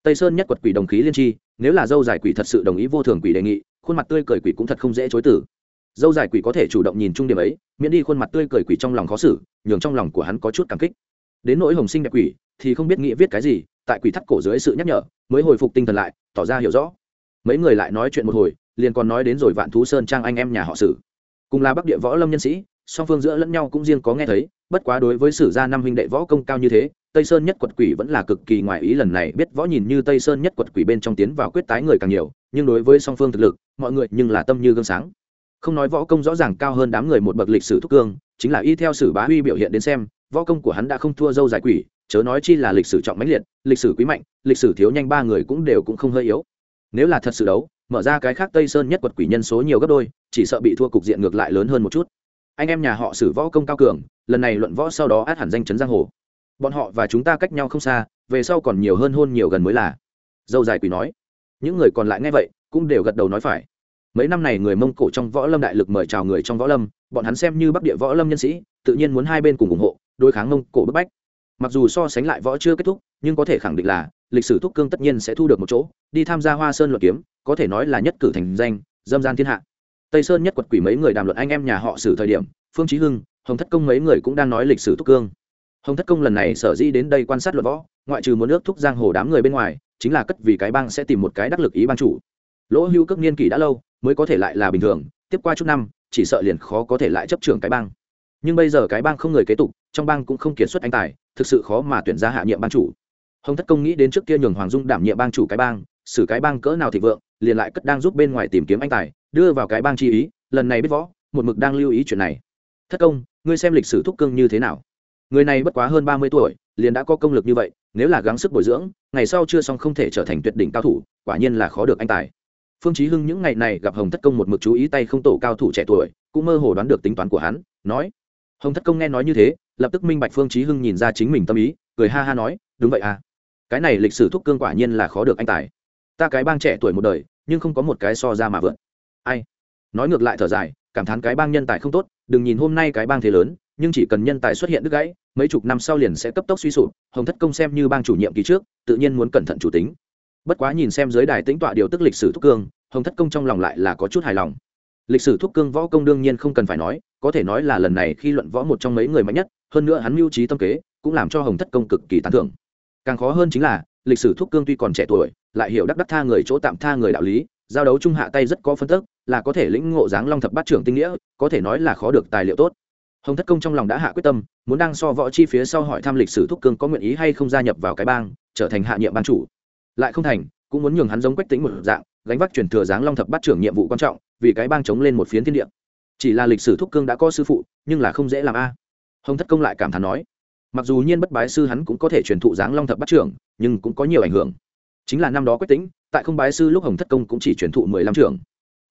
Tây sơn nhất quật quỷ đồng khí liên tri, nếu là dâu dài quỷ thật sự đồng ý vô thường quỷ đề nghị, khuôn mặt tươi cười quỷ cũng thật không dễ chối tử dâu dài quỷ có thể chủ động nhìn chung điểm ấy, miễn đi khuôn mặt tươi cười quỷ trong lòng khó xử, nhường trong lòng của hắn có chút cảm kích. Đến nỗi hồng sinh đẹp quỷ, thì không biết nghĩ viết cái gì, tại quỷ thắt cổ dưới sự nhắc nhở, mới hồi phục tinh thần lại, tỏ ra hiểu rõ. Mấy người lại nói chuyện một hồi, liền còn nói đến rồi vạn thú sơn trang anh em nhà họ sử. Cùng là bắc địa võ lâm nhân sĩ, song phương giữa lẫn nhau cũng riêng có nghe thấy, bất quá đối với sử gia năm huynh đệ võ công cao như thế, tây sơn nhất quật quỷ vẫn là cực kỳ ngoài ý lần này, biết võ nhìn như tây sơn nhất quật quỷ bên trong tiến vào quyết tái người càng nhiều, nhưng đối với song phương thực lực, mọi người nhưng là tâm như gương sáng không nói võ công rõ ràng cao hơn đám người một bậc lịch sử thúc cương, chính là y theo sử bá huy biểu hiện đến xem, võ công của hắn đã không thua dâu giải quỷ, chớ nói chi là lịch sử trọng mãnh liệt, lịch sử quý mạnh, lịch sử thiếu nhanh ba người cũng đều cũng không hơi yếu. Nếu là thật sự đấu, mở ra cái khác tây sơn nhất quật quỷ nhân số nhiều gấp đôi, chỉ sợ bị thua cục diện ngược lại lớn hơn một chút. Anh em nhà họ sử võ công cao cường, lần này luận võ sau đó át hẳn danh chấn giang hồ. Bọn họ và chúng ta cách nhau không xa, về sau còn nhiều hơn hôn nhiều gần mới là. Dâu dài quỷ nói. Những người còn lại nghe vậy, cũng đều gật đầu nói phải mấy năm này người mông cổ trong võ lâm đại lực mời chào người trong võ lâm, bọn hắn xem như bắc địa võ lâm nhân sĩ, tự nhiên muốn hai bên cùng ủng hộ, đối kháng mông cổ bức bách. Mặc dù so sánh lại võ chưa kết thúc, nhưng có thể khẳng định là, lịch sử thúc cương tất nhiên sẽ thu được một chỗ, đi tham gia hoa sơn luận kiếm, có thể nói là nhất cử thành danh, dâm gian thiên hạ. Tây sơn nhất quật quỷ mấy người đàm luận anh em nhà họ sử thời điểm, phương trí hưng, hồng thất công mấy người cũng đang nói lịch sử thúc cương. Hồng thất công lần này sở di đến đây quan sát luận võ, ngoại trừ muốn nước thúc giang hồ đám người bên ngoài, chính là cất vì cái bang sẽ tìm một cái đắc lực ý ban chủ. Lỗ hưu cước niên kỷ đã lâu mới có thể lại là bình thường, tiếp qua chút năm, chỉ sợ liền khó có thể lại chấp trưởng cái bang. Nhưng bây giờ cái bang không người kế tục, trong bang cũng không kiệt xuất anh tài, thực sự khó mà tuyển ra hạ nhiệm ban chủ. Hồng thất công nghĩ đến trước kia nhường hoàng dung đảm nhiệm bang chủ cái bang, xử cái bang cỡ nào thịnh vượng, liền lại cất đang giúp bên ngoài tìm kiếm anh tài, đưa vào cái bang chi ý, lần này biết võ, một mực đang lưu ý chuyện này. Thất công, ngươi xem lịch sử thúc cương như thế nào? Người này bất quá hơn ba mươi tuổi, liền đã có công lực như vậy, nếu là gắng sức bồi dưỡng, ngày sau chưa xong không thể trở thành tuyệt đỉnh cao thủ, quả nhiên là khó được anh tài phương chí hưng những ngày này gặp hồng thất công một mực chú ý tay không tổ cao thủ trẻ tuổi, cũng mơ hồ đoán được tính toán của hắn, nói. Hồng thất công nghe nói như thế, lập tức minh bạch phương chí hưng nhìn ra chính mình tâm ý, cười ha ha nói, đúng vậy à. Cái này lịch sử thúc cương quả nhiên là khó được anh tài. Ta cái bang trẻ tuổi một đời, nhưng không có một cái so ra mà vượt. Ai? Nói ngược lại thở dài, cảm thán cái bang nhân tài không tốt, đừng nhìn hôm nay cái bang thế lớn, nhưng chỉ cần nhân tài xuất hiện đứt gãy, mấy chục năm sau liền sẽ cấp tốc suy sụp. Hồng thất công xem như bang chủ nhiệm kỳ trước, tự nhiên muốn cẩn thận chủ tính bất quá nhìn xem dưới đài tĩnh tọa điều tức lịch sử thúc cương, hồng thất công trong lòng lại là có chút hài lòng. Lịch sử thúc cương võ công đương nhiên không cần phải nói, có thể nói là lần này khi luận võ một trong mấy người mạnh nhất, hơn nữa hắn mưu trí tâm kế, cũng làm cho hồng thất công cực kỳ tán thưởng. Càng khó hơn chính là, lịch sử thúc cương tuy còn trẻ tuổi, lại hiểu đắc đắc tha người chỗ tạm tha người đạo lý, giao đấu trung hạ tay rất có phân tức, là có thể lĩnh ngộ dáng long thập bát trưởng tinh nghĩa, có thể nói là khó được tài liệu tốt. Hồng thất công trong lòng đã hạ quyết tâm, muốn đang so võ chi phía sau hỏi thăm lịch sử thúc cương có nguyện ý hay không gia nhập vào cái bang, trở thành hạ nhiệm ban chủ lại không thành, cũng muốn nhường hắn giống quách tính một dạng, gánh vác truyền thừa dáng long thập bắt trưởng nhiệm vụ quan trọng, vì cái bang chống lên một phiến thiên địa. Chỉ là lịch sử thúc cương đã có sư phụ, nhưng là không dễ làm a. Hồng thất công lại cảm thán nói, mặc dù nhiên bất bái sư hắn cũng có thể truyền thụ dáng long thập bắt trưởng, nhưng cũng có nhiều ảnh hưởng. Chính là năm đó quách tính tại không bái sư lúc hồng thất công cũng chỉ truyền thụ mười lăm trưởng.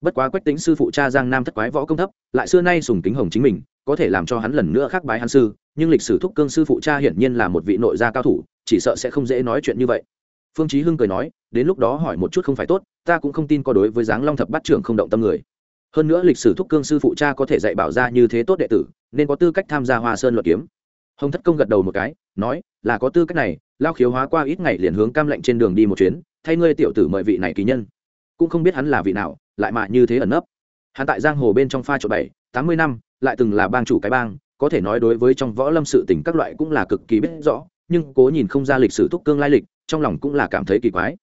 Bất quá quách tính sư phụ cha giang nam thất quái võ công thấp, lại xưa nay sùng kính hồng chính mình, có thể làm cho hắn lần nữa khác bái hắn sư, nhưng lịch sử thúc cương sư phụ cha hiển nhiên là một vị nội gia cao thủ, chỉ sợ sẽ không dễ nói chuyện như vậy phương chí hưng cười nói, đến lúc đó hỏi một chút không phải tốt, ta cũng không tin có đối với dáng long thập bát trưởng không động tâm người. Hơn nữa lịch sử thúc cương sư phụ cha có thể dạy bảo ra như thế tốt đệ tử, nên có tư cách tham gia hoa sơn luật kiếm. Hồng thất công gật đầu một cái, nói, là có tư cách này, lao khiếu hóa qua ít ngày liền hướng cam lệnh trên đường đi một chuyến, thay ngươi tiểu tử mời vị này kỳ nhân. Cũng không biết hắn là vị nào, lại mà như thế ẩn nấp. Hắn tại giang hồ bên trong pha trộn bảy, tám mươi năm, lại từng là bang chủ cái bang, có thể nói đối với trong võ lâm sự tình các loại cũng là cực kỳ biết rõ, nhưng cố nhìn không ra lịch sử thúc cương lai lịch trong lòng cũng là cảm thấy kỳ quái.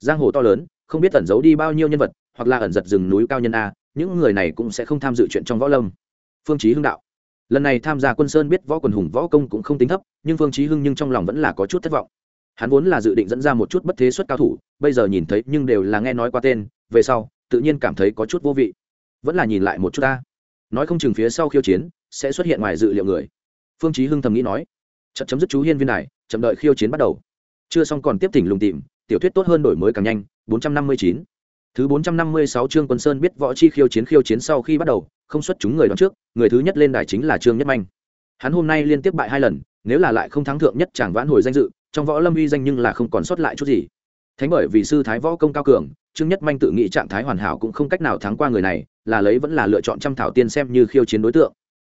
Giang hồ to lớn, không biết ẩn giấu đi bao nhiêu nhân vật, hoặc là ẩn giật rừng núi cao nhân a, những người này cũng sẽ không tham dự chuyện trong võ lâm. Phương chí hưng đạo. Lần này tham gia quân sơn biết võ quần hùng võ công cũng không tính thấp, nhưng phương chí hưng nhưng trong lòng vẫn là có chút thất vọng. Hắn vốn là dự định dẫn ra một chút bất thế xuất cao thủ, bây giờ nhìn thấy nhưng đều là nghe nói qua tên, về sau, tự nhiên cảm thấy có chút vô vị. Vẫn là nhìn lại một chút ta nói không chừng phía sau khiêu chiến, sẽ xuất hiện ngoài dự liệu người. Phương chí hưng thầm nghĩ nói, chậm chấm dứt chú hiên viên này chậm đợi khiêu chiến bắt đầu chưa xong còn tiếp thỉnh lùng tìm, tiểu thuyết tốt hơn đổi mới càng nhanh 459 thứ 456 chương quân sơn biết võ chi khiêu chiến khiêu chiến sau khi bắt đầu, không xuất chúng người đón trước, người thứ nhất lên đài chính là trương nhất manh. Hắn hôm nay liên tiếp bại hai lần, nếu là lại không thắng thượng nhất chẳng vãn hồi danh dự, trong võ lâm uy danh nhưng là không còn sót lại chút gì. Thánh bởi vì sư thái võ công cao cường, trương nhất manh tự nghĩ trạng thái hoàn hảo cũng không cách nào thắng qua người này, là lấy vẫn là lựa chọn trăm thảo tiên xem như khiêu chiến đối tượng.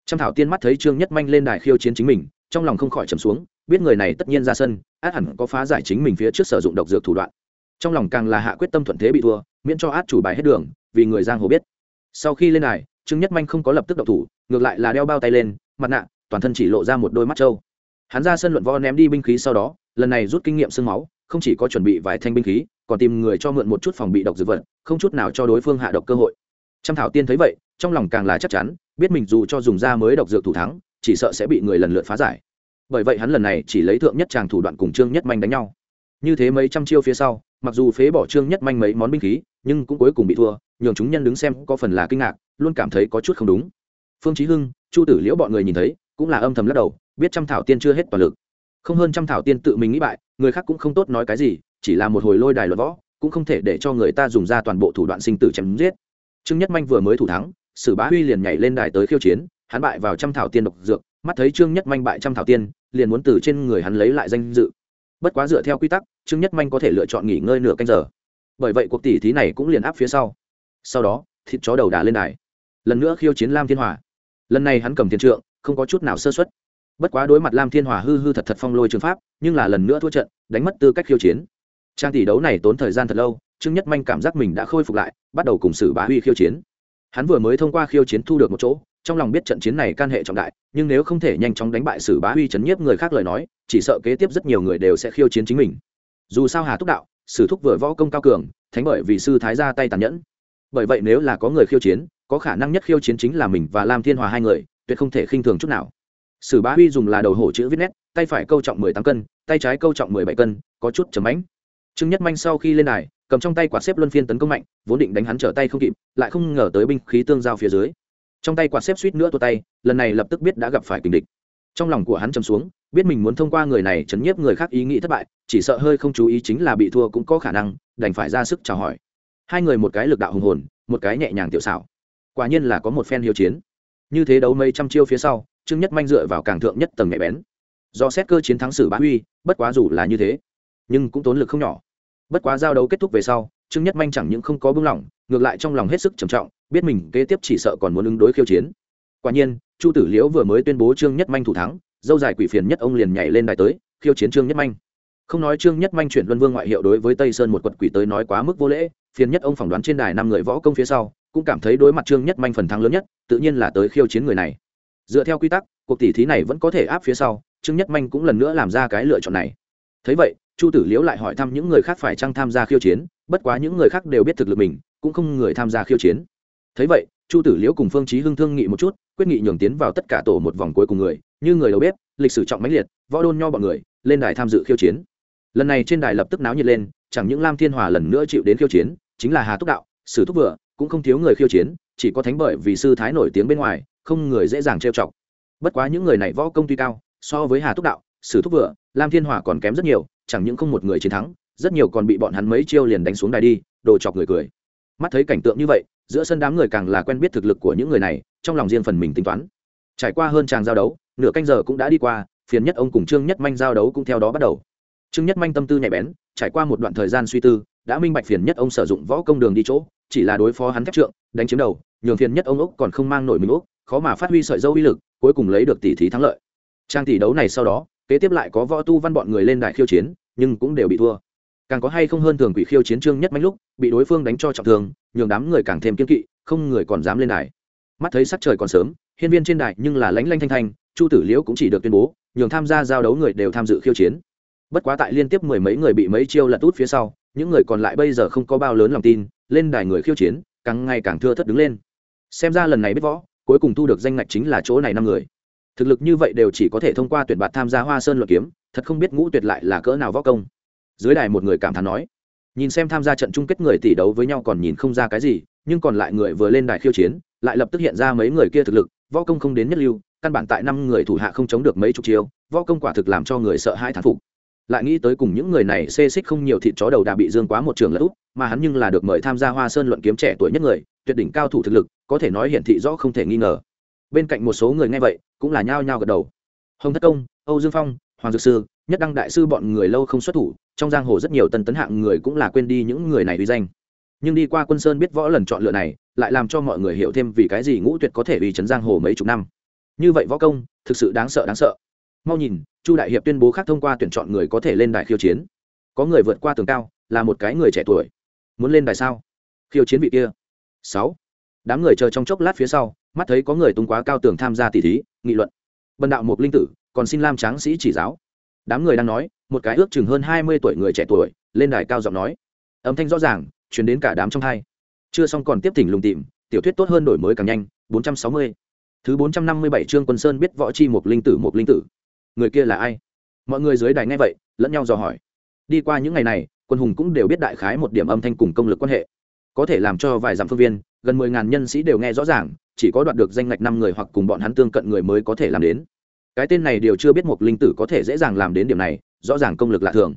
Trăm thảo tiên mắt thấy trương nhất manh lên đài khiêu chiến chính mình, trong lòng không khỏi trầm xuống biết người này tất nhiên ra sân, át hẳn có phá giải chính mình phía trước sử dụng độc dược thủ đoạn. Trong lòng càng là hạ quyết tâm thuận thế bị thua, miễn cho át chủ bài hết đường, vì người giang hồ biết. Sau khi lên này trương nhất manh không có lập tức độc thủ, ngược lại là đeo bao tay lên, mặt nạ, toàn thân chỉ lộ ra một đôi mắt trâu. Hắn ra sân luận vo ném đi binh khí sau đó, lần này rút kinh nghiệm sương máu, không chỉ có chuẩn bị vài thanh binh khí, còn tìm người cho mượn một chút phòng bị độc dược vật, không chút nào cho đối phương hạ độc cơ hội. Trăm thảo tiên thấy vậy, trong lòng càng là chắc chắn, biết mình dù cho dùng ra mới độc dược thủ thắng, chỉ sợ sẽ bị người lần lượt phá giải bởi vậy hắn lần này chỉ lấy thượng nhất tràng thủ đoạn cùng trương nhất manh đánh nhau. Như thế mấy trăm chiêu phía sau, mặc dù phế bỏ trương nhất manh mấy món binh khí, nhưng cũng cuối cùng bị thua, nhường chúng nhân đứng xem có phần là kinh ngạc, luôn cảm thấy có chút không đúng. Phương chí hưng, chu tử liễu bọn người nhìn thấy, cũng là âm thầm lắc đầu, biết trăm thảo tiên chưa hết toàn lực. Không hơn trăm thảo tiên tự mình nghĩ bại, người khác cũng không tốt nói cái gì, chỉ là một hồi lôi đài luận võ, cũng không thể để cho người ta dùng ra toàn bộ thủ đoạn sinh tử chém giết. Trương nhất manh vừa mới thủ thắng, sử bá huy liền nhảy lên đài tới khiêu chiến, hắn bại vào trăm thảo tiên độc dược mắt thấy trương nhất manh bại trăm thảo tiên, liền muốn từ trên người hắn lấy lại danh dự. Bất quá dựa theo quy tắc, trương nhất manh có thể lựa chọn nghỉ ngơi nửa canh giờ. Bởi vậy cuộc tỷ thí này cũng liền áp phía sau. Sau đó, thịt chó đầu đà lên đài. Lần nữa khiêu chiến lam thiên hòa. Lần này hắn cầm tiền trượng, không có chút nào sơ xuất bất quá đối mặt lam thiên hòa hư hư thật thật phong lôi trường pháp, nhưng là lần nữa thua trận, đánh mất tư cách khiêu chiến. Trang tỷ đấu này tốn thời gian thật lâu, trương nhất manh cảm giác mình đã khôi phục lại, bắt đầu cùng xử bá huy khiêu chiến. Hắn vừa mới thông qua khiêu chiến thu được một chỗ trong lòng biết trận chiến này can hệ trọng đại, nhưng nếu không thể nhanh chóng đánh bại sử bá huy chấn nhiếp người khác lời nói, chỉ sợ kế tiếp rất nhiều người đều sẽ khiêu chiến chính mình. Dù sao hà túc đạo, sử thúc vừa võ công cao cường, thánh bởi vì sư thái ra tay tàn nhẫn. Bởi vậy nếu là có người khiêu chiến, có khả năng nhất khiêu chiến chính là mình và lam thiên hòa hai người, tuyệt không thể khinh thường chút nào. Sử bá huy dùng là đầu hổ chữ viết nét, tay phải câu trọng mười tám cân, tay trái câu trọng mười bảy cân, có chút chấm ánh trương nhất manh sau khi lên đài, cầm trong tay quạt xếp luân phiên tấn công mạnh, vốn định đánh hắn trở tay không kịp, lại không ngờ tới binh khí tương giao phía dưới trong tay quạt xếp suýt nữa tua tay, lần này lập tức biết đã gặp phải kình địch. Trong lòng của hắn chầm xuống, biết mình muốn thông qua người này chấn nhiếp người khác ý nghĩ thất bại, chỉ sợ hơi không chú ý chính là bị thua cũng có khả năng, đành phải ra sức chào hỏi. Hai người một cái lực đạo hùng hồn, một cái nhẹ nhàng tiểu xảo. Quả nhiên là có một phen hiếu chiến. Như thế đấu mấy trăm chiêu phía sau, trương nhất manh dựa vào càng thượng nhất tầng nhạy bén. Do xét cơ chiến thắng sử bá huy, bất quá dù là như thế, nhưng cũng tốn lực không nhỏ. Bất quá giao đấu kết thúc về sau trương nhất manh chẳng những không có bưng lỏng, ngược lại trong lòng hết sức trầm trọng, biết mình kế tiếp chỉ sợ còn muốn ứng đối khiêu chiến. Quả nhiên, chu tử liễu vừa mới tuyên bố trương nhất manh thủ thắng, dâu dài quỷ phiền nhất ông liền nhảy lên đài tới, khiêu chiến trương nhất manh. Không nói trương nhất manh chuyển luân vương ngoại hiệu đối với tây sơn một quật quỷ tới nói quá mức vô lễ, phiền nhất ông phỏng đoán trên đài năm người võ công phía sau, cũng cảm thấy đối mặt trương nhất manh phần thắng lớn nhất, tự nhiên là tới khiêu chiến người này. Dựa theo quy tắc, cuộc tỷ thí này vẫn có thể áp phía sau, trương nhất manh cũng lần nữa làm ra cái lựa chọn này. Thấy vậy, chu tử liễu lại hỏi thăm những người khác phải chăng tham gia khiêu chiến bất quá những người khác đều biết thực lực mình, cũng không người tham gia khiêu chiến. Thấy vậy, chu tử liễu cùng phương chí hưng thương nghị một chút, quyết nghị nhường tiến vào tất cả tổ một vòng cuối cùng người, như người đầu bếp, lịch sử trọng mãnh liệt, võ đôn nho bọn người, lên đài tham dự khiêu chiến. Lần này trên đài lập tức náo nhiệt lên, chẳng những lam thiên hòa lần nữa chịu đến khiêu chiến, chính là hà túc đạo, sử thúc vừa, cũng không thiếu người khiêu chiến, chỉ có thánh bởi vì sư thái nổi tiếng bên ngoài, không người dễ dàng trêu chọc. Bất quá những người này võ công tuy cao, so với hà túc đạo, sử thúc vừa, lam thiên hòa còn kém rất nhiều, chẳng những không một người chiến thắng rất nhiều còn bị bọn hắn mấy chiêu liền đánh xuống đài đi, đồ chọc người cười. Mắt thấy cảnh tượng như vậy, giữa sân đám người càng là quen biết thực lực của những người này, trong lòng riêng phần mình tính toán. Trải qua hơn tràng giao đấu, nửa canh giờ cũng đã đi qua, phiền nhất ông cùng trương nhất manh giao đấu cũng theo đó bắt đầu. Trương nhất manh tâm tư nhạy bén, trải qua một đoạn thời gian suy tư, đã minh bạch phiền nhất ông sử dụng võ công đường đi chỗ, chỉ là đối phó hắn thép trượng, đánh chiếm đầu, nhường phiền nhất ông úc còn không mang nổi mình úc, khó mà phát huy sợi dâu uy lực, cuối cùng lấy được tỷ thí thắng lợi. Trang tỷ đấu này sau đó, kế tiếp lại có võ tu văn bọn người lên đài khiêu chiến, nhưng cũng đều bị thua càng có hay không hơn thường quỷ khiêu chiến trương nhất mánh lúc, bị đối phương đánh cho trọng thương, nhường đám người càng thêm kiên kỵ, không người còn dám lên đài. Mắt thấy sắc trời còn sớm, hiên viên trên đài nhưng là lánh lanh thanh thanh, chu tử liễu cũng chỉ được tuyên bố, nhường tham gia giao đấu người đều tham dự khiêu chiến. Bất quá tại liên tiếp mười mấy người bị mấy chiêu lật út phía sau, những người còn lại bây giờ không có bao lớn lòng tin, lên đài người khiêu chiến, càng ngày càng thưa thất đứng lên. Xem ra lần này biết võ, cuối cùng thu được danh ngạch chính là chỗ này năm người. Thực lực như vậy đều chỉ có thể thông qua tuyển bạt tham gia hoa sơn luật kiếm, thật không biết ngũ tuyệt lại là cỡ nào võ công dưới đài một người cảm thán nói, nhìn xem tham gia trận chung kết người tỷ đấu với nhau còn nhìn không ra cái gì, nhưng còn lại người vừa lên đài khiêu chiến, lại lập tức hiện ra mấy người kia thực lực, võ công không đến nhất lưu, căn bản tại năm người thủ hạ không chống được mấy chục chiêu, võ công quả thực làm cho người sợ hãi thán phục. Lại nghĩ tới cùng những người này xê xích không nhiều thịt chó đầu đã bị dương quá một trường lẫn úp, mà hắn nhưng là được mời tham gia hoa sơn luận kiếm trẻ tuổi nhất người, tuyệt đỉnh cao thủ thực lực, có thể nói hiển thị rõ không thể nghi ngờ. Bên cạnh một số người nghe vậy, cũng là nhao nhao gật đầu. Hồng thất công, âu dương phong, hoàng dược sư, nhất đăng đại sư bọn người lâu không xuất thủ trong giang hồ rất nhiều tân tấn hạng người cũng là quên đi những người này uy danh. Nhưng đi qua quân sơn biết võ lần chọn lựa này, lại làm cho mọi người hiểu thêm vì cái gì ngũ tuyệt có thể uy chấn giang hồ mấy chục năm. Như vậy võ công, thực sự đáng sợ đáng sợ. Mau nhìn, chu đại hiệp tuyên bố khác thông qua tuyển chọn người có thể lên đài khiêu chiến. Có người vượt qua tường cao, là một cái người trẻ tuổi. Muốn lên đài sao? Khiêu chiến vị kia. Sáu. Đám người chờ trong chốc lát phía sau, mắt thấy có người tung quá cao tường tham gia tỷ thí, nghị luận. Bần đạo một linh tử, còn xin lam tráng sĩ chỉ giáo đám người đang nói, một cái ước chừng hơn hai mươi tuổi người trẻ tuổi, lên đài cao giọng nói. Âm thanh rõ ràng chuyển đến cả đám trong hai. Chưa xong còn tiếp thỉnh lùng tìm, tiểu thuyết tốt hơn đổi mới càng nhanh 460. thứ 457 chương quân sơn biết võ chi một linh tử một linh tử. Người kia là ai? Mọi người dưới đài nghe vậy, lẫn nhau dò hỏi. Đi qua những ngày này, quân hùng cũng đều biết đại khái một điểm âm thanh cùng công lực quan hệ. Có thể làm cho vài dặm phương viên, gần mười ngàn nhân sĩ đều nghe rõ ràng, chỉ có đoạt được danh ngạch năm người hoặc cùng bọn hắn tương cận người mới có thể làm đến cái tên này đều chưa biết một linh tử có thể dễ dàng làm đến điểm này, rõ ràng công lực lạ thường.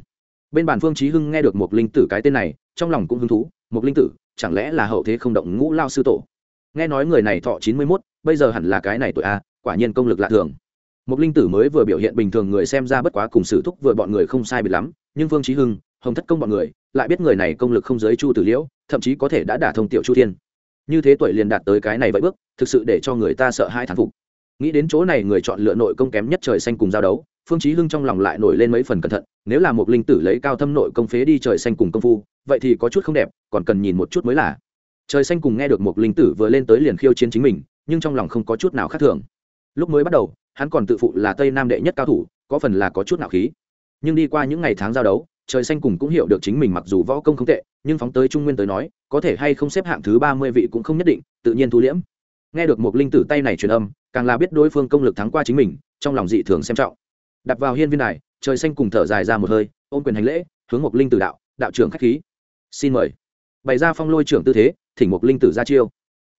Bên bàn phương chí hưng nghe được một linh tử cái tên này, trong lòng cũng hứng thú một linh tử, chẳng lẽ là hậu thế không động ngũ lao sư tổ? Nghe nói người này thọ chín mươi mốt, bây giờ hẳn là cái này tuổi a, quả nhiên công lực lạ thường. Một linh tử mới vừa biểu hiện bình thường người xem ra bất quá cùng sử thúc vừa bọn người không sai bị lắm, nhưng phương chí hưng, hồng thất công bọn người, lại biết người này công lực không giới chu tử liễu, thậm chí có thể đã đả thông tiểu chu thiên. Như thế tuổi liền đạt tới cái này vậy bước, thực sự để cho người ta sợ hai thán phục nghĩ đến chỗ này người chọn lựa nội công kém nhất trời xanh cùng giao đấu, phương chí hưng trong lòng lại nổi lên mấy phần cẩn thận, nếu là một linh tử lấy cao thâm nội công phế đi trời xanh cùng công phu, vậy thì có chút không đẹp, còn cần nhìn một chút mới là. Trời xanh cùng nghe được một linh tử vừa lên tới liền khiêu chiến chính mình, nhưng trong lòng không có chút nào khác thường. Lúc mới bắt đầu, hắn còn tự phụ là tây nam đệ nhất cao thủ, có phần là có chút nào khí. Nhưng đi qua những ngày tháng giao đấu, trời xanh cùng cũng hiểu được chính mình mặc dù võ công không tệ, nhưng phóng tới trung nguyên tới nói, có thể hay không xếp hạng thứ ba mươi vị cũng không nhất định, tự nhiên thu liễm nghe được một linh tử tay này truyền âm, càng là biết đối phương công lực thắng qua chính mình, trong lòng dị thường xem trọng. Đặt vào hiên viên này trời xanh cùng thở dài ra một hơi, ôm quyền hành lễ, hướng một linh tử đạo đạo trưởng khách khí. Xin mời. Bày ra phong lôi trưởng tư thế, thỉnh một linh tử ra chiêu.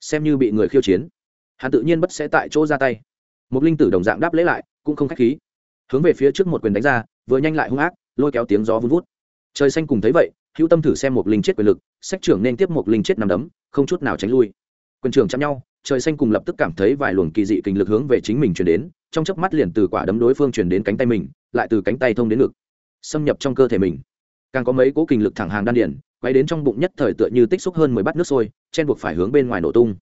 Xem như bị người khiêu chiến, hắn tự nhiên bất sẽ tại chỗ ra tay. Một linh tử đồng dạng đáp lễ lại, cũng không khách khí. Hướng về phía trước một quyền đánh ra, vừa nhanh lại hung ác, lôi kéo tiếng gió vun vút. Trời xanh cùng thấy vậy, hữu tâm thử xem một linh chết quyền lực, sách trưởng nên tiếp một linh chết nằm đấm, không chút nào tránh lui. Quyền trưởng chạm nhau trời xanh cùng lập tức cảm thấy vài luồng kỳ dị kinh lực hướng về chính mình chuyển đến, trong chớp mắt liền từ quả đấm đối phương chuyển đến cánh tay mình, lại từ cánh tay thông đến ngực, xâm nhập trong cơ thể mình. Càng có mấy cố kinh lực thẳng hàng đan điển quay đến trong bụng nhất thời tựa như tích xúc hơn mười bát nước sôi, chen buộc phải hướng bên ngoài nổ tung.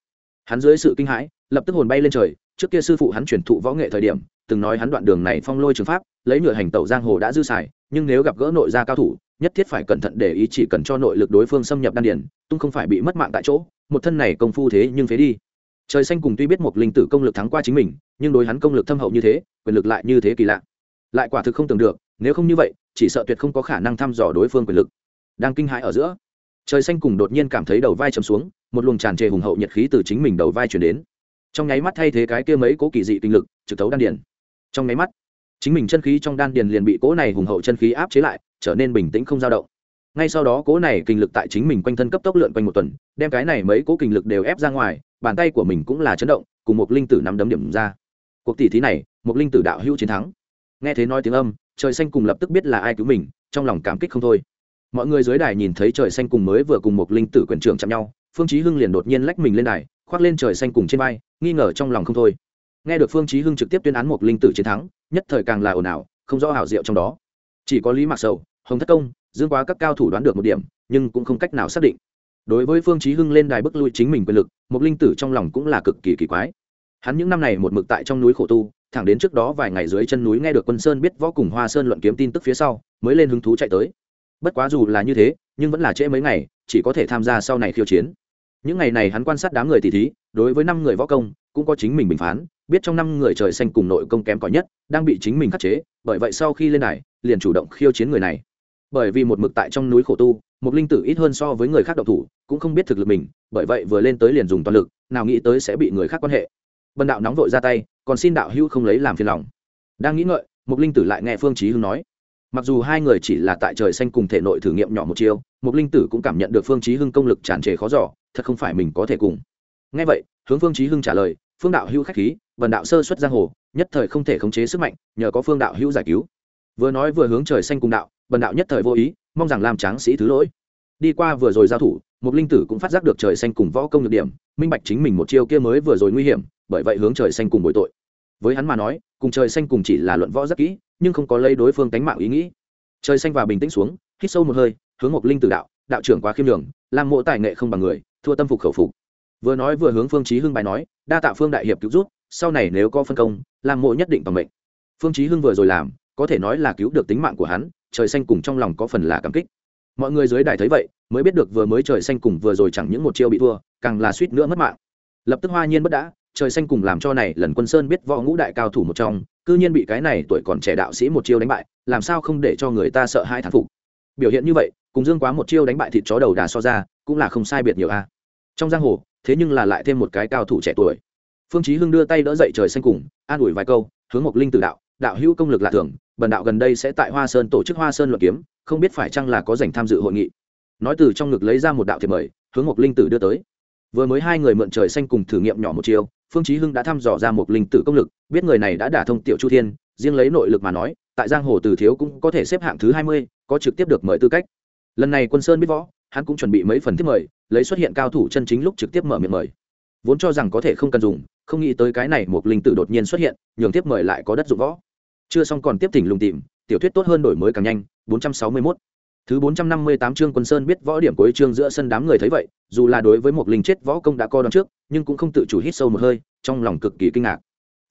Hắn dưới sự kinh hãi, lập tức hồn bay lên trời, trước kia sư phụ hắn truyền thụ võ nghệ thời điểm, từng nói hắn đoạn đường này phong lôi trường pháp, lấy nhựa hành tẩu giang hồ đã dư xài, nhưng nếu gặp gỡ nội gia cao thủ, nhất thiết phải cẩn thận để ý chỉ cần cho nội lực đối phương xâm nhập đan điển tung không phải bị mất mạng tại chỗ, một thân này công phu thế nhưng phế đi trời xanh cùng tuy biết một linh tử công lực thắng qua chính mình, nhưng đối hắn công lực thâm hậu như thế, quyền lực lại như thế kỳ lạ. Lại quả thực không tưởng được, nếu không như vậy, chỉ sợ tuyệt không có khả năng thăm dò đối phương quyền lực. Đang kinh hãi ở giữa, trời xanh cùng đột nhiên cảm thấy đầu vai chầm xuống, một luồng tràn trề hùng hậu nhiệt khí từ chính mình đầu vai chuyển đến. Trong nháy mắt thay thế cái kia mấy cố kỳ dị kinh lực, trực thấu đan điền. Trong nháy mắt, chính mình chân khí trong đan điền liền bị cố này hùng hậu chân khí áp chế lại, trở nên bình tĩnh không dao động ngay sau đó cố này kinh lực tại chính mình quanh thân cấp tốc lượn quanh một tuần, đem cái này mấy cố kinh lực đều ép ra ngoài, bàn tay của mình cũng là chấn động, cùng một linh tử nắm đấm điểm ra. Cuộc tỷ thí này, một linh tử đạo hữu chiến thắng. Nghe thế nói tiếng âm, trời xanh cùng lập tức biết là ai cứu mình, trong lòng cảm kích không thôi. Mọi người dưới đài nhìn thấy trời xanh cùng mới vừa cùng một linh tử quyền trưởng chạm nhau, phương chí hưng liền đột nhiên lách mình lên đài, khoác lên trời xanh cùng trên vai, nghi ngờ trong lòng không thôi. Nghe được phương chí hưng trực tiếp tuyên án một linh tử chiến thắng, nhất thời càng là ồn ào, không rõ hảo diệu trong đó. Chỉ có lý mạc sầu hồng thất công dương quá các cao thủ đoán được một điểm nhưng cũng không cách nào xác định. Đối với phương chí hưng lên đài bức lui chính mình quyền lực một linh tử trong lòng cũng là cực kỳ kỳ quái. Hắn những năm này một mực tại trong núi khổ tu thẳng đến trước đó vài ngày dưới chân núi nghe được quân sơn biết võ cùng hoa sơn luận kiếm tin tức phía sau mới lên hứng thú chạy tới. Bất quá dù là như thế nhưng vẫn là trễ mấy ngày chỉ có thể tham gia sau này khiêu chiến. Những ngày này hắn quan sát đám người tỷ thí đối với năm người võ công cũng có chính mình bình phán biết trong năm người trời xanh cùng nội công kém cỏi nhất đang bị chính mình khắc chế bởi vậy sau khi lên đài, liền chủ động khiêu chiến người này bởi vì một mực tại trong núi khổ tu, một linh tử ít hơn so với người khác độc thủ, cũng không biết thực lực mình, bởi vậy vừa lên tới liền dùng toàn lực, nào nghĩ tới sẽ bị người khác quan hệ. Bần đạo nóng vội ra tay, còn xin đạo hữu không lấy làm phiền lòng. Đang nghĩ ngợi, một linh tử lại nghe phương chí hưng nói. Mặc dù hai người chỉ là tại trời xanh cùng thể nội thử nghiệm nhỏ một chiêu, một linh tử cũng cảm nhận được phương chí hưng công lực tràn trề khó giỏ thật không phải mình có thể cùng. Nghe vậy, hướng phương chí hưng trả lời, phương đạo hữu khách khí, bần đạo sơ xuất giang hồ, nhất thời không thể khống chế sức mạnh, nhờ có phương đạo hữu giải cứu. Vừa nói vừa hướng trời xanh cùng đạo bần đạo nhất thời vô ý mong rằng làm tráng sĩ thứ lỗi. Đi qua vừa rồi giao thủ một linh tử cũng phát giác được trời xanh cùng võ công nhược điểm minh bạch chính mình một chiêu kia mới vừa rồi nguy hiểm bởi vậy hướng trời xanh cùng bồi tội. Với hắn mà nói cùng trời xanh cùng chỉ là luận võ rất kỹ nhưng không có lấy đối phương tánh mạng ý nghĩ. Trời xanh và bình tĩnh xuống hít sâu một hơi hướng một linh tử đạo đạo trưởng quá khiêm đường làm mộ tài nghệ không bằng người thua tâm phục khẩu phục. Vừa nói vừa hướng phương chí hưng bài nói đa tạ phương đại hiệp cứu giúp, sau này nếu có phân công làm mộ nhất định bằng mệnh. Phương chí hưng vừa rồi làm có thể nói là cứu được tính mạng của hắn trời xanh cùng trong lòng có phần là cảm kích. Mọi người dưới đài thấy vậy, mới biết được vừa mới trời xanh cùng vừa rồi chẳng những một chiêu bị thua, càng là suýt nữa mất mạng. Lập tức hoa nhiên bất đã, trời xanh cùng làm cho này lần quân sơn biết võ ngũ đại cao thủ một trong, cư nhiên bị cái này tuổi còn trẻ đạo sĩ một chiêu đánh bại, làm sao không để cho người ta sợ hai thán phục. Biểu hiện như vậy, cùng dương quá một chiêu đánh bại thịt chó đầu đà so ra, cũng là không sai biệt nhiều a. Trong giang hồ, thế nhưng là lại thêm một cái cao thủ trẻ tuổi. Phương chí hưng đưa tay đỡ dậy trời xanh cùng, an ủi vài câu, hướng một linh tử đạo đạo hữu công lực lạ thường bần đạo gần đây sẽ tại hoa sơn tổ chức hoa sơn luận kiếm không biết phải chăng là có dành tham dự hội nghị. Nói từ trong ngực lấy ra một đạo thiệp mời hướng một linh tử đưa tới. Vừa mới hai người mượn trời xanh cùng thử nghiệm nhỏ một chiều phương chí hưng đã thăm dò ra một linh tử công lực biết người này đã đả thông tiểu chu thiên riêng lấy nội lực mà nói tại giang hồ từ thiếu cũng có thể xếp hạng thứ hai mươi, có trực tiếp được mời tư cách. Lần này quân sơn biết võ hắn cũng chuẩn bị mấy phần tiếp mời lấy xuất hiện cao thủ chân chính lúc trực tiếp mở miệng mời. Vốn cho rằng có thể không cần dùng không nghĩ tới cái này một linh tử đột nhiên xuất hiện nhường tiếp mời lại có đất dụng võ chưa xong còn tiếp thỉnh lùng tìm, tiểu thuyết tốt hơn đổi mới càng nhanh 461 thứ 458 chương quân sơn biết võ điểm cuối chương giữa sân đám người thấy vậy, dù là đối với một linh chết võ công đã co đón trước, nhưng cũng không tự chủ hít sâu một hơi, trong lòng cực kỳ kinh ngạc.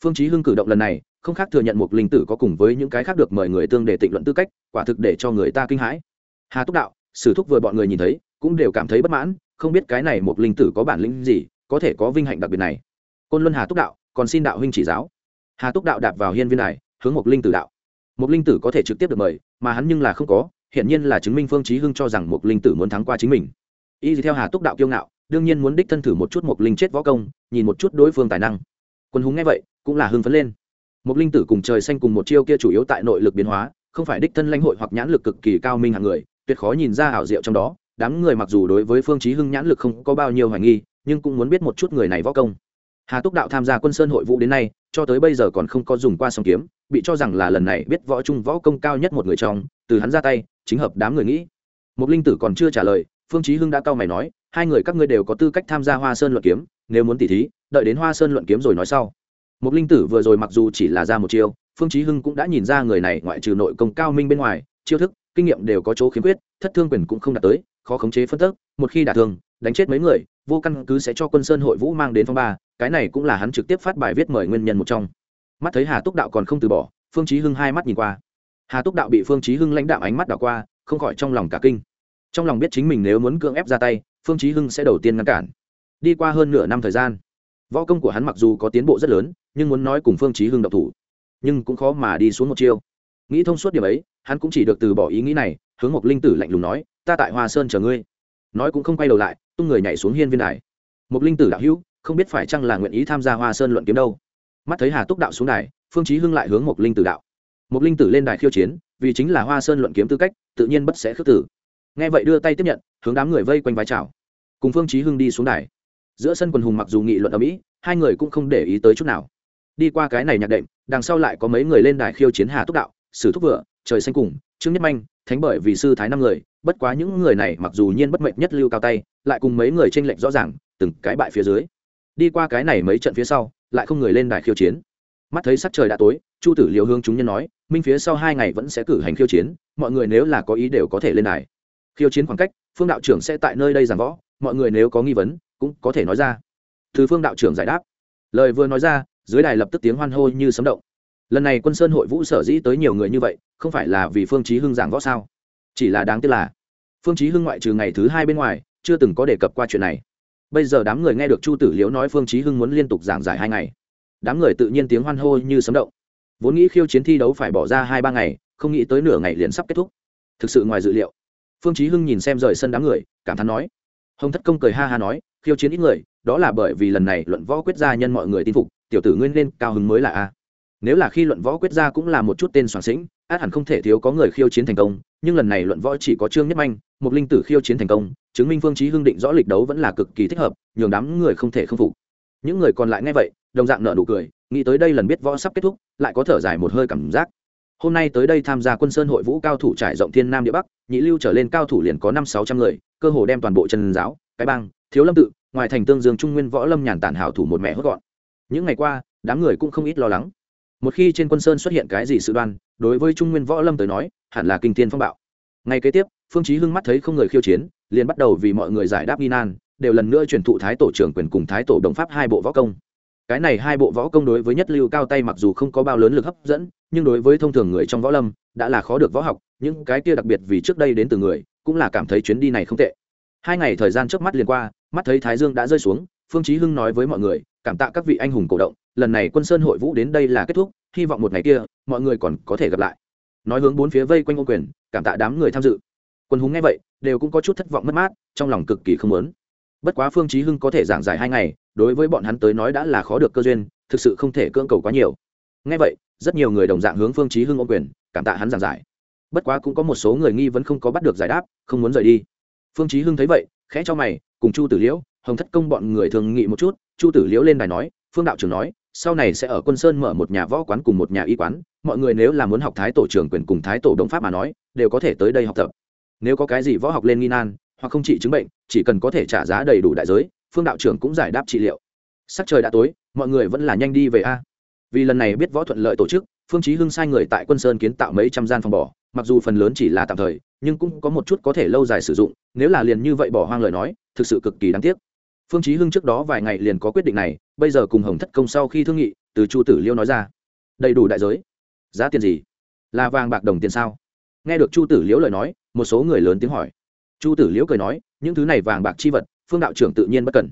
Phương chí hưng cử động lần này, không khác thừa nhận một linh tử có cùng với những cái khác được mời người tương để tịnh luận tư cách, quả thực để cho người ta kinh hãi. Hà túc đạo, sử thúc vừa bọn người nhìn thấy, cũng đều cảm thấy bất mãn, không biết cái này một linh tử có bản lĩnh gì, có thể có vinh hạnh đặc biệt này. Côn luân hà túc đạo, còn xin đạo huynh chỉ giáo. Hà túc đạo đạp vào hiên viên này hướng một linh tử đạo. Một linh tử có thể trực tiếp được mời, mà hắn nhưng là không có hiện nhiên là chứng minh phương chí hưng cho rằng một linh tử muốn thắng qua chính mình. Y theo hà túc đạo kiêu ngạo, đương nhiên muốn đích thân thử một chút một linh chết võ công, nhìn một chút đối phương tài năng. Quân hùng nghe vậy, cũng là hưng phấn lên. Một linh tử cùng trời xanh cùng một chiêu kia chủ yếu tại nội lực biến hóa, không phải đích thân lãnh hội hoặc nhãn lực cực kỳ cao minh hạng người, tuyệt khó nhìn ra ảo diệu trong đó. Đám người mặc dù đối với phương chí hưng nhãn lực không có bao nhiêu hoài nghi, nhưng cũng muốn biết một chút người này võ công. Hà túc đạo tham gia quân sơn hội vũ đến nay, cho tới bây giờ còn không có dùng qua song kiếm bị cho rằng là lần này biết võ trung võ công cao nhất một người trong, từ hắn ra tay, chính hợp đám người nghĩ. Một linh tử còn chưa trả lời, phương chí hưng đã cao mày nói, hai người các ngươi đều có tư cách tham gia hoa sơn luận kiếm, nếu muốn tỉ thí, đợi đến hoa sơn luận kiếm rồi nói sau. Một linh tử vừa rồi mặc dù chỉ là ra một chiêu, phương chí hưng cũng đã nhìn ra người này ngoại trừ nội công cao minh bên ngoài, chiêu thức, kinh nghiệm đều có chỗ khiếm khuyết, thất thương quyền cũng không đạt tới, khó khống chế phân tức, một khi đả thương, đánh chết mấy người, vô căn cứ sẽ cho quân sơn hội vũ mang đến phong ba, cái này cũng là hắn trực tiếp phát bài viết mời nguyên nhân một trong mắt thấy hà túc đạo còn không từ bỏ, phương chí hưng hai mắt nhìn qua. Hà túc đạo bị phương chí hưng lãnh đạo ánh mắt đảo qua, không khỏi trong lòng cả kinh. Trong lòng biết chính mình nếu muốn cưỡng ép ra tay, phương chí hưng sẽ đầu tiên ngăn cản. Đi qua hơn nửa năm thời gian, võ công của hắn mặc dù có tiến bộ rất lớn, nhưng muốn nói cùng phương chí hưng độc thủ, nhưng cũng khó mà đi xuống một chiêu. Nghĩ thông suốt điểm ấy, hắn cũng chỉ được từ bỏ ý nghĩ này, hướng một linh tử lạnh lùng nói, ta tại hoa sơn chờ ngươi. Nói cũng không quay đầu lại, tung người nhảy xuống hiên viên đài. Một linh tử đạo hữu, không biết phải chăng là nguyện ý tham gia hoa sơn luận kiếm đâu mắt thấy hà túc đạo xuống đài, phương chí hưng lại hướng một linh tử đạo. Một linh tử lên đài khiêu chiến, vì chính là hoa sơn luận kiếm tư cách, tự nhiên bất sẽ khước tử. Nghe vậy đưa tay tiếp nhận, hướng đám người vây quanh vai chào. Cùng phương chí hưng đi xuống đài. Giữa sân quần hùng mặc dù nghị luận ở mỹ, hai người cũng không để ý tới chút nào. Đi qua cái này nhạc đệm, đằng sau lại có mấy người lên đài khiêu chiến hà túc đạo, sử thúc vựa, trời xanh cùng, trương nhất manh, thánh bởi vì sư thái năm người, bất quá những người này mặc dù nhiên bất mệnh nhất lưu cao tay, lại cùng mấy người tranh lệch rõ ràng, từng cái bại phía dưới đi qua cái này mấy trận phía sau, lại không người lên đài khiêu chiến. Mắt thấy sắc trời đã tối, chu tử liều hương chúng nhân nói, minh phía sau hai ngày vẫn sẽ cử hành khiêu chiến, mọi người nếu là có ý đều có thể lên đài. Khiêu chiến khoảng cách, phương đạo trưởng sẽ tại nơi đây giảng võ, mọi người nếu có nghi vấn, cũng có thể nói ra. Từ phương đạo trưởng giải đáp. Lời vừa nói ra, dưới đài lập tức tiếng hoan hô như sấm động. Lần này quân sơn hội vũ sở dĩ tới nhiều người như vậy, không phải là vì phương chí hưng giảng võ sao? Chỉ là đáng tiếc là, phương chí hưng ngoại trừ ngày thứ hai bên ngoài, chưa từng có đề cập qua chuyện này bây giờ đám người nghe được chu tử liễu nói phương chí hưng muốn liên tục giảng giải hai ngày. Đám người tự nhiên tiếng hoan hô như sấm động. Vốn nghĩ khiêu chiến thi đấu phải bỏ ra hai ba ngày, không nghĩ tới nửa ngày liền sắp kết thúc. Thực sự ngoài dự liệu. Phương chí hưng nhìn xem rời sân đám người, cảm thán nói. Hồng thất công cười ha ha nói, khiêu chiến ít người, đó là bởi vì lần này luận võ quyết gia nhân mọi người tin phục, tiểu tử nguyên nên cao hứng mới là a. Nếu là khi luận võ quyết gia cũng là một chút tên soạn sĩnh, át hẳn không thể thiếu có người khiêu chiến thành công, nhưng lần này luận võ chỉ có trương nhất manh một linh tử khiêu chiến thành công, chứng minh phương chí hưng định rõ lịch đấu vẫn là cực kỳ thích hợp, nhường đám người không thể không phục. Những người còn lại nghe vậy, đồng dạng nở nụ cười, nghĩ tới đây lần biết võ sắp kết thúc, lại có thở dài một hơi cảm giác. Hôm nay tới đây tham gia quân sơn hội vũ cao thủ trải rộng thiên nam địa bắc, nhị lưu trở lên cao thủ liền có năm sáu trăm người, cơ hồ đem toàn bộ chân giáo, cái bang, thiếu lâm tự, ngoài thành tương dương trung nguyên võ lâm nhàn tản hảo thủ một mẹ hốt gọn. Những ngày qua, đám người cũng không ít lo lắng. Một khi trên quân sơn xuất hiện cái gì sự đoan, đối với trung nguyên võ lâm tới nói, hẳn là kinh thiên phong bạo. Ngay kế tiếp phương chí hưng mắt thấy không người khiêu chiến, liền bắt đầu vì mọi người giải đáp nghi nan, đều lần nữa truyền thụ thái tổ trưởng quyền cùng thái tổ đồng pháp hai bộ võ công. Cái này hai bộ võ công đối với nhất lưu cao tay mặc dù không có bao lớn lực hấp dẫn, nhưng đối với thông thường người trong võ lâm, đã là khó được võ học, những cái kia đặc biệt vì trước đây đến từ người, cũng là cảm thấy chuyến đi này không tệ. Hai ngày thời gian trước mắt liền qua, mắt thấy thái dương đã rơi xuống, phương chí hưng nói với mọi người, cảm tạ các vị anh hùng cổ động, lần này quân sơn hội vũ đến đây là kết thúc, hy vọng một ngày kia, mọi người còn có thể gặp lại. Nói hướng bốn phía vây quanh ô quyền, cảm tạ đám người tham dự quân hùng nghe vậy, đều cũng có chút thất vọng mất mát, trong lòng cực kỳ không muốn. Bất quá phương chí hưng có thể giảng giải hai ngày, đối với bọn hắn tới nói đã là khó được cơ duyên, thực sự không thể cưỡng cầu quá nhiều. Nghe vậy, rất nhiều người đồng dạng hướng phương chí hưng ôm quyền, cảm tạ hắn giảng giải. Bất quá cũng có một số người nghi vẫn không có bắt được giải đáp, không muốn rời đi. Phương chí hưng thấy vậy, khẽ cho mày, cùng chu tử liễu, hồng thất công bọn người thường nghị một chút, chu tử liễu lên đài nói, phương đạo trưởng nói, sau này sẽ ở quân sơn mở một nhà võ quán cùng một nhà y quán, mọi người nếu là muốn học thái tổ trưởng quyền cùng thái tổ đồng pháp mà nói, đều có thể tới đây học tập nếu có cái gì võ học lên nghi nan, hoặc không trị chứng bệnh, chỉ cần có thể trả giá đầy đủ đại giới, phương đạo trưởng cũng giải đáp trị liệu. Sắc trời đã tối, mọi người vẫn là nhanh đi về a. Vì lần này biết võ thuận lợi tổ chức, phương chí hưng sai người tại quân sơn kiến tạo mấy trăm gian phòng bỏ, mặc dù phần lớn chỉ là tạm thời, nhưng cũng có một chút có thể lâu dài sử dụng, nếu là liền như vậy bỏ hoang lời nói, thực sự cực kỳ đáng tiếc. Phương chí hưng trước đó vài ngày liền có quyết định này, bây giờ cùng hồng thất công sau khi thương nghị, từ chu tử liêu nói ra. Đầy đủ đại giới. Giá tiền gì? Là vàng bạc đồng tiền sao? Nghe được chu tử liễu lời nói, một số người lớn tiếng hỏi. Chu tử liễu cười nói, những thứ này vàng bạc chi vật, phương đạo trưởng tự nhiên bất cần.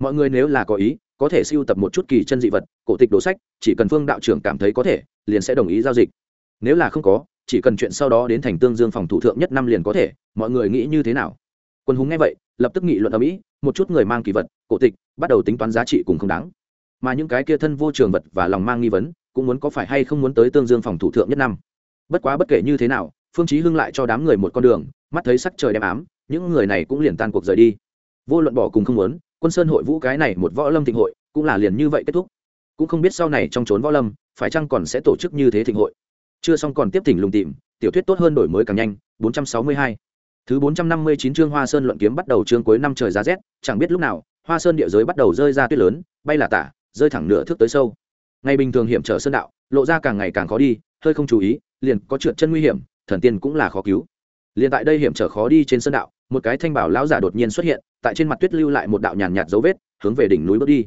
Mọi người nếu là có ý, có thể siêu tập một chút kỳ chân dị vật, cổ tịch đồ sách, chỉ cần phương đạo trưởng cảm thấy có thể, liền sẽ đồng ý giao dịch. Nếu là không có, chỉ cần chuyện sau đó đến thành tương dương phòng thủ thượng nhất năm liền có thể, mọi người nghĩ như thế nào? Quân hùng nghe vậy, lập tức nghị luận ở mỹ một chút người mang kỳ vật, cổ tịch, bắt đầu tính toán giá trị cùng không đáng. Mà những cái kia thân vô trường vật và lòng mang nghi vấn, cũng muốn có phải hay không muốn tới tương dương phòng thủ thượng nhất năm. Bất quá bất kể như thế nào phương chí hưng lại cho đám người một con đường, mắt thấy sắc trời đem ám, những người này cũng liền tan cuộc rời đi. Vô luận bỏ cùng không muốn, quân sơn hội vũ cái này một võ lâm thịnh hội, cũng là liền như vậy kết thúc. Cũng không biết sau này trong trốn võ lâm, phải chăng còn sẽ tổ chức như thế thịnh hội. Chưa xong còn tiếp thỉnh lùng tìm, tiểu thuyết tốt hơn đổi mới càng nhanh 462 thứ 459 chương hoa sơn luận kiếm bắt đầu chương cuối năm trời giá rét, chẳng biết lúc nào, hoa sơn địa giới bắt đầu rơi ra tuyết lớn, bay là tả, rơi thẳng nửa thước tới sâu. Ngày bình thường hiểm trở sơn đạo, lộ ra càng ngày càng khó đi, hơi không chú ý, liền có trượt chân nguy hiểm thần tiên cũng là khó cứu. Liền tại đây hiểm trở khó đi trên sơn đạo, một cái thanh bảo lão giả đột nhiên xuất hiện, tại trên mặt tuyết lưu lại một đạo nhàn nhạt dấu vết, hướng về đỉnh núi bước đi.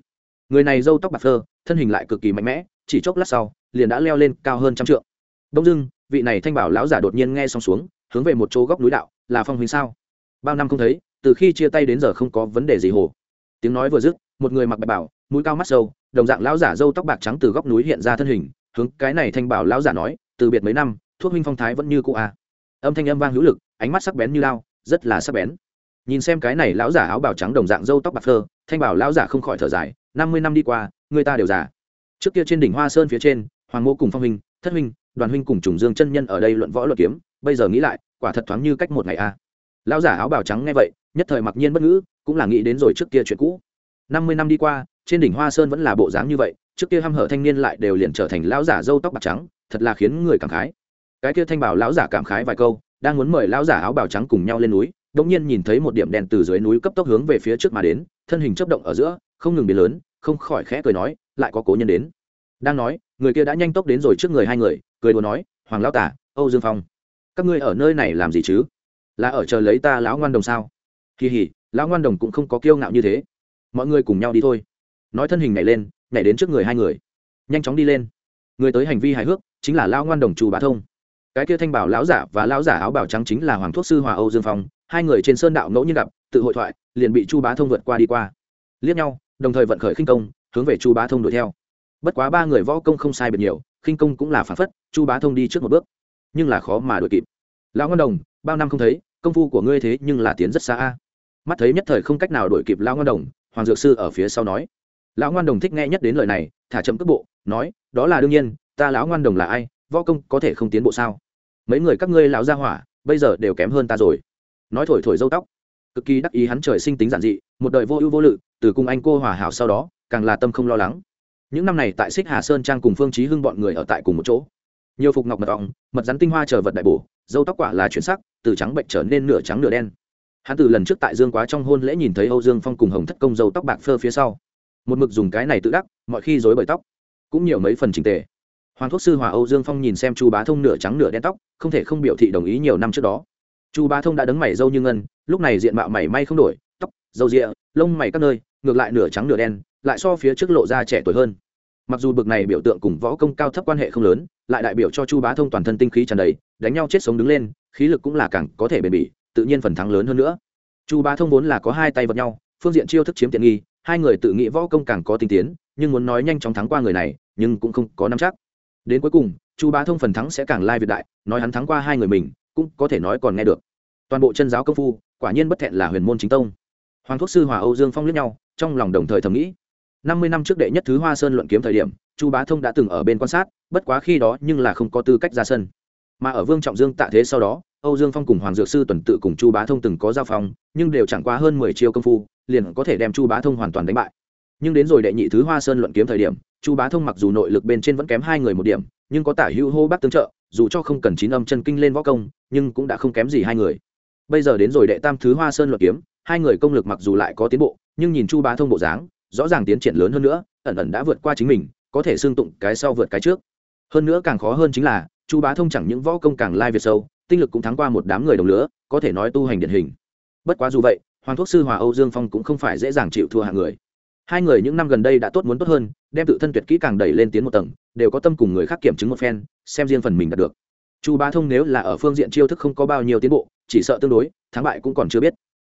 Người này râu tóc bạc phơ, thân hình lại cực kỳ mạnh mẽ, chỉ chốc lát sau, liền đã leo lên cao hơn trăm trượng. Đông dưng vị này thanh bảo lão giả đột nhiên nghe xong xuống, hướng về một chỗ góc núi đạo, là phong huynh sao? Bao năm không thấy, từ khi chia tay đến giờ không có vấn đề gì hồ. Tiếng nói vừa dứt, một người mặc bạch bảo, mũi cao mắt sâu, đồng dạng lão giả râu tóc bạc trắng từ góc núi hiện ra thân hình, hướng cái này thanh bảo lão giả nói, từ biệt mấy năm thuốc huynh phong thái vẫn như cũ à. âm thanh âm vang hữu lực, ánh mắt sắc bén như lao, rất là sắc bén nhìn xem cái này lão giả áo bào trắng đồng dạng râu tóc bạc phơ, thanh bảo lão giả không khỏi thở dài, năm mươi năm đi qua, người ta đều già trước kia trên đỉnh hoa sơn phía trên, hoàng ngô cùng phong huynh, thất huynh, đoàn huynh cùng trùng dương chân nhân ở đây luận võ luận kiếm, bây giờ nghĩ lại, quả thật thoáng như cách một ngày a à. lão giả áo bào trắng nghe vậy, nhất thời mặc nhiên bất ngữ, cũng là nghĩ đến rồi trước kia chuyện cũ năm mươi năm đi qua, trên đỉnh hoa sơn vẫn là bộ dáng như vậy, trước kia hăm hở thanh niên lại đều liền trở thành lão giả râu tóc bạc trắng, thật là khiến người cảm khái cái kia thanh bảo lão giả cảm khái vài câu, đang muốn mời lão giả áo bào trắng cùng nhau lên núi, đột nhiên nhìn thấy một điểm đèn từ dưới núi cấp tốc hướng về phía trước mà đến, thân hình chấp động ở giữa, không ngừng biến lớn, không khỏi khẽ cười nói, lại có cố nhân đến. Đang nói, người kia đã nhanh tốc đến rồi trước người hai người, cười đùa nói, hoàng lão tả âu dương phong, các ngươi ở nơi này làm gì chứ? Là ở chờ lấy ta lão ngoan đồng sao? Kỳ hỉ, lão ngoan đồng cũng không có kiêu ngạo như thế. Mọi người cùng nhau đi thôi. Nói thân hình nhảy lên, nhảy đến trước người hai người. Nhanh chóng đi lên. Người tới hành vi hài hước, chính là lão ngoan đồng chu bá thông cái kia thanh bảo lão giả và lão giả áo bào trắng chính là hoàng thuốc sư hòa âu dương phong, hai người trên sơn đạo ngẫu nhiên gặp, tự hội thoại, liền bị chu bá thông vượt qua đi qua. Liếc nhau, đồng thời vận khởi khinh công, hướng về chu bá thông đuổi theo. Bất quá ba người võ công không sai biệt nhiều, khinh công cũng là phản phất, chu bá thông đi trước một bước, nhưng là khó mà đuổi kịp. Lão ngân đồng, bao năm không thấy, công phu của ngươi thế nhưng là tiến rất xa a. Mắt thấy nhất thời không cách nào đuổi kịp lão ngân đồng, hoàng dược sư ở phía sau nói. Lão ngoan đồng thích nghe nhất đến lời này, thả chậm cước bộ, nói, đó là đương nhiên, ta lão ngoan đồng là ai, võ công có thể không tiến bộ sao? Mấy người các ngươi lão gia hỏa, bây giờ đều kém hơn ta rồi. Nói thổi thổi dâu tóc. Cực kỳ đắc ý hắn trời sinh tính giản dị, một đời vô ưu vô lự, từ cùng anh cô hòa hảo sau đó, càng là tâm không lo lắng. Những năm này tại xích hà sơn trang cùng phương chí hưng bọn người ở tại cùng một chỗ. Nhiều phục ngọc mật ong, mật rắn tinh hoa chờ vật đại bổ, dâu tóc quả là chuyển sắc, từ trắng bệnh trở nên nửa trắng nửa đen. Hắn từ lần trước tại dương quá trong hôn lễ nhìn thấy âu dương phong cùng hồng thất công dâu tóc bạc phơ phía sau. Một mực dùng cái này tự đắc, mọi khi dối bởi tóc, cũng nhiều mấy phần trình tề hoàng thuốc sư hòa âu dương phong nhìn xem chu bá thông nửa trắng nửa đen tóc, không thể không biểu thị đồng ý nhiều năm trước đó. Chu bá thông đã đấng mày dâu như ngân, lúc này diện mạo mày may không đổi, tóc, dâu rịa lông mày các nơi, ngược lại nửa trắng nửa đen, lại so phía trước lộ ra trẻ tuổi hơn. Mặc dù bực này biểu tượng cùng võ công cao thấp quan hệ không lớn, lại đại biểu cho chu bá thông toàn thân tinh khí tràn đầy, đánh nhau chết sống đứng lên, khí lực cũng là càng có thể bền bỉ, tự nhiên phần thắng lớn hơn nữa. Chu bá thông vốn là có hai tay vật nhau, phương diện chiêu thức chiếm tiện nghi, hai người tự nghĩ võ công càng có tinh tiến, nhưng muốn nói nhanh chóng thắng qua người này, nhưng cũng không có nắm chắc đến cuối cùng, chu bá thông phần thắng sẽ càng lai việt đại, nói hắn thắng qua hai người mình, cũng có thể nói còn nghe được. Toàn bộ chân giáo công phu, quả nhiên bất thẹn là huyền môn chính tông. Hoàng thuốc sư hòa âu dương phong liếc nhau, trong lòng đồng thời thầm nghĩ. Năm mươi năm trước đệ nhất thứ hoa sơn luận kiếm thời điểm, chu bá thông đã từng ở bên quan sát, bất quá khi đó nhưng là không có tư cách ra sân. Mà ở vương trọng dương tạ thế sau đó, âu dương phong cùng hoàng dược sư tuần tự cùng chu bá thông từng có giao phong, nhưng đều chẳng qua hơn mười chiêu công phu, liền có thể đem chu bá thông hoàn toàn đánh bại. Nhưng đến rồi đệ nhị thứ hoa sơn luận kiếm thời điểm chu bá thông mặc dù nội lực bên trên vẫn kém hai người một điểm, nhưng có tả hữu hô bác tương trợ, dù cho không cần chín âm chân kinh lên võ công, nhưng cũng đã không kém gì hai người. Bây giờ đến rồi đệ tam thứ hoa sơn luật kiếm, hai người công lực mặc dù lại có tiến bộ, nhưng nhìn chu bá thông bộ dáng, rõ ràng tiến triển lớn hơn nữa, ẩn ẩn đã vượt qua chính mình, có thể xương tụng cái sau vượt cái trước. Hơn nữa càng khó hơn chính là, chu bá thông chẳng những võ công càng lai việt sâu, tinh lực cũng thắng qua một đám người đồng lứa, có thể nói tu hành điển hình. Bất quá dù vậy, hoàng thuốc sư hòa âu dương phong cũng không phải dễ dàng chịu thua hạng người hai người những năm gần đây đã tốt muốn tốt hơn, đem tự thân tuyệt kỹ càng đẩy lên tiến một tầng, đều có tâm cùng người khác kiểm chứng một phen, xem riêng phần mình đạt được. Chu bá thông nếu là ở phương diện chiêu thức không có bao nhiêu tiến bộ, chỉ sợ tương đối, thắng bại cũng còn chưa biết.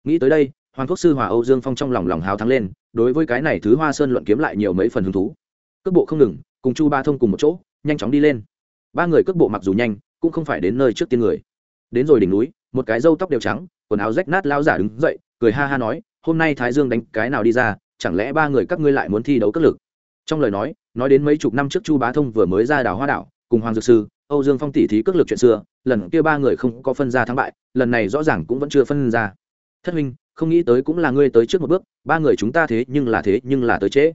Nghĩ tới đây, hoàng thuốc sư hòa âu dương phong trong lòng lòng hào thắng lên, đối với cái này thứ hoa sơn luận kiếm lại nhiều mấy phần hứng thú. Cước bộ không ngừng, cùng chu ba thông cùng một chỗ, nhanh chóng đi lên. Ba người cước bộ mặc dù nhanh, cũng không phải đến nơi trước tiên người. Đến rồi đỉnh núi, một cái râu tóc đều trắng, quần áo rách nát lao giả đứng dậy, cười ha ha nói, hôm nay thái dương đánh cái nào đi ra chẳng lẽ ba người các ngươi lại muốn thi đấu cất lực? Trong lời nói nói đến mấy chục năm trước chu bá thông vừa mới ra đảo hoa đảo cùng hoàng dược sư âu dương phong tỉ thí cất lực chuyện xưa lần kia ba người không có phân ra thắng bại lần này rõ ràng cũng vẫn chưa phân ra. Thất huynh không nghĩ tới cũng là ngươi tới trước một bước ba người chúng ta thế nhưng là thế nhưng là tới trễ.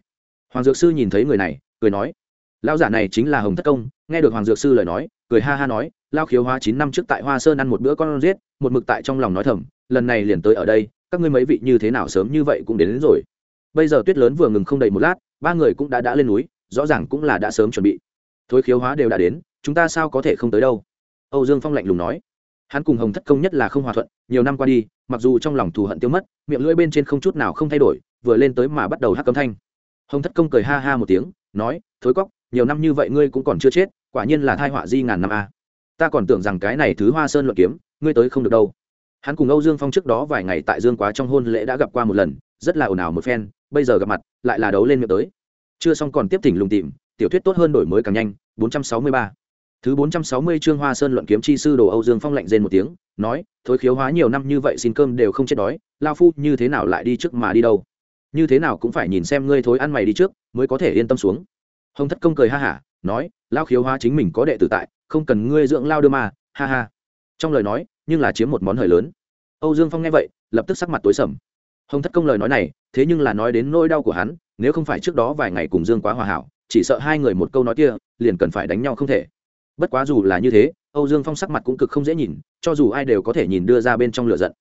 Hoàng dược sư nhìn thấy người này cười nói lao giả này chính là hồng thất công nghe được hoàng dược sư lời nói cười ha ha nói lao khiếu hoa chín năm trước tại hoa sơn ăn một bữa con giết một mực tại trong lòng nói thầm lần này liền tới ở đây các ngươi mấy vị như thế nào sớm như vậy cũng đến, đến rồi bây giờ tuyết lớn vừa ngừng không đầy một lát, ba người cũng đã đã lên núi, rõ ràng cũng là đã sớm chuẩn bị. Thối khiếu hóa đều đã đến, chúng ta sao có thể không tới đâu? Âu dương phong lạnh lùng nói. Hắn cùng hồng thất công nhất là không hòa thuận, nhiều năm qua đi, mặc dù trong lòng thù hận tiêu mất, miệng lưỡi bên trên không chút nào không thay đổi, vừa lên tới mà bắt đầu hát cấm thanh. Hồng thất công cười ha ha một tiếng, nói, thối cóc, nhiều năm như vậy ngươi cũng còn chưa chết, quả nhiên là thai họa di ngàn năm a. Ta còn tưởng rằng cái này thứ hoa sơn luận kiếm, ngươi tới không được đâu. Hắn cùng âu dương phong trước đó vài ngày tại dương quá trong hôn lễ đã gặp qua một lần, rất là ồn ào một phen bây giờ gặp mặt lại là đấu lên miệng tới chưa xong còn tiếp thỉnh lùng tìm tiểu thuyết tốt hơn đổi mới càng nhanh 463 Thứ 460 chương Hoa Sơn luận kiếm chi sư Đồ Âu Dương Phong lạnh rên một tiếng, nói, thối khiếu hóa nhiều năm như vậy xin cơm đều không chết đói, lao phu như thế nào lại đi trước mà đi đâu? Như thế nào cũng phải nhìn xem ngươi thối ăn mày đi trước, mới có thể yên tâm xuống. Hồng Thất Công cười ha hả, nói, lao khiếu hóa chính mình có đệ tử tại, không cần ngươi dưỡng lao đưa mà, ha ha. Trong lời nói, nhưng là chiếm một món hời lớn. Âu Dương Phong nghe vậy, lập tức sắc mặt tối sầm. Hồng Thất Công lời nói này, thế nhưng là nói đến nỗi đau của hắn, nếu không phải trước đó vài ngày cùng Dương quá hòa hảo, chỉ sợ hai người một câu nói kia, liền cần phải đánh nhau không thể. Bất quá dù là như thế âu dương phong sắc mặt cũng cực không dễ nhìn cho dù ai đều có thể nhìn đưa ra bên trong lửa giận.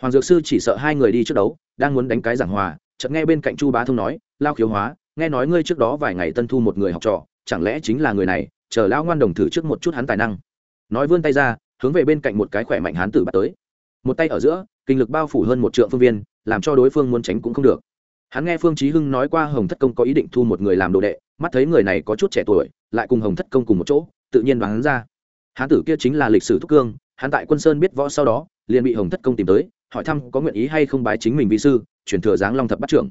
Hoàng dược sư chỉ sợ hai người đi trước đấu đang muốn đánh cái giảng hòa chợt nghe bên cạnh chu bá thông nói lao khiếu hóa nghe nói ngươi trước đó vài ngày tân thu một người học trò chẳng lẽ chính là người này chờ lão ngoan đồng thử trước một chút hắn tài năng. Nói vươn tay ra hướng về bên cạnh một cái khỏe mạnh hán tử bắt tới. Một tay ở giữa kinh lực bao phủ hơn một trượng phương viên làm cho đối phương muốn tránh cũng không được. Hắn nghe phương chí hưng nói qua hồng thất công có ý định thu một người làm đồ đệ, mắt thấy người này có chút trẻ tuổi, lại cùng hồng thất công cùng một chỗ, tự nhiên đoán ra. Hán tử kia chính là lịch sử thúc cương, hắn tại quân sơn biết võ sau đó, liền bị hồng thất công tìm tới, hỏi thăm có nguyện ý hay không bái chính mình vi sư chuyển thừa giáng long thập Bát trưởng.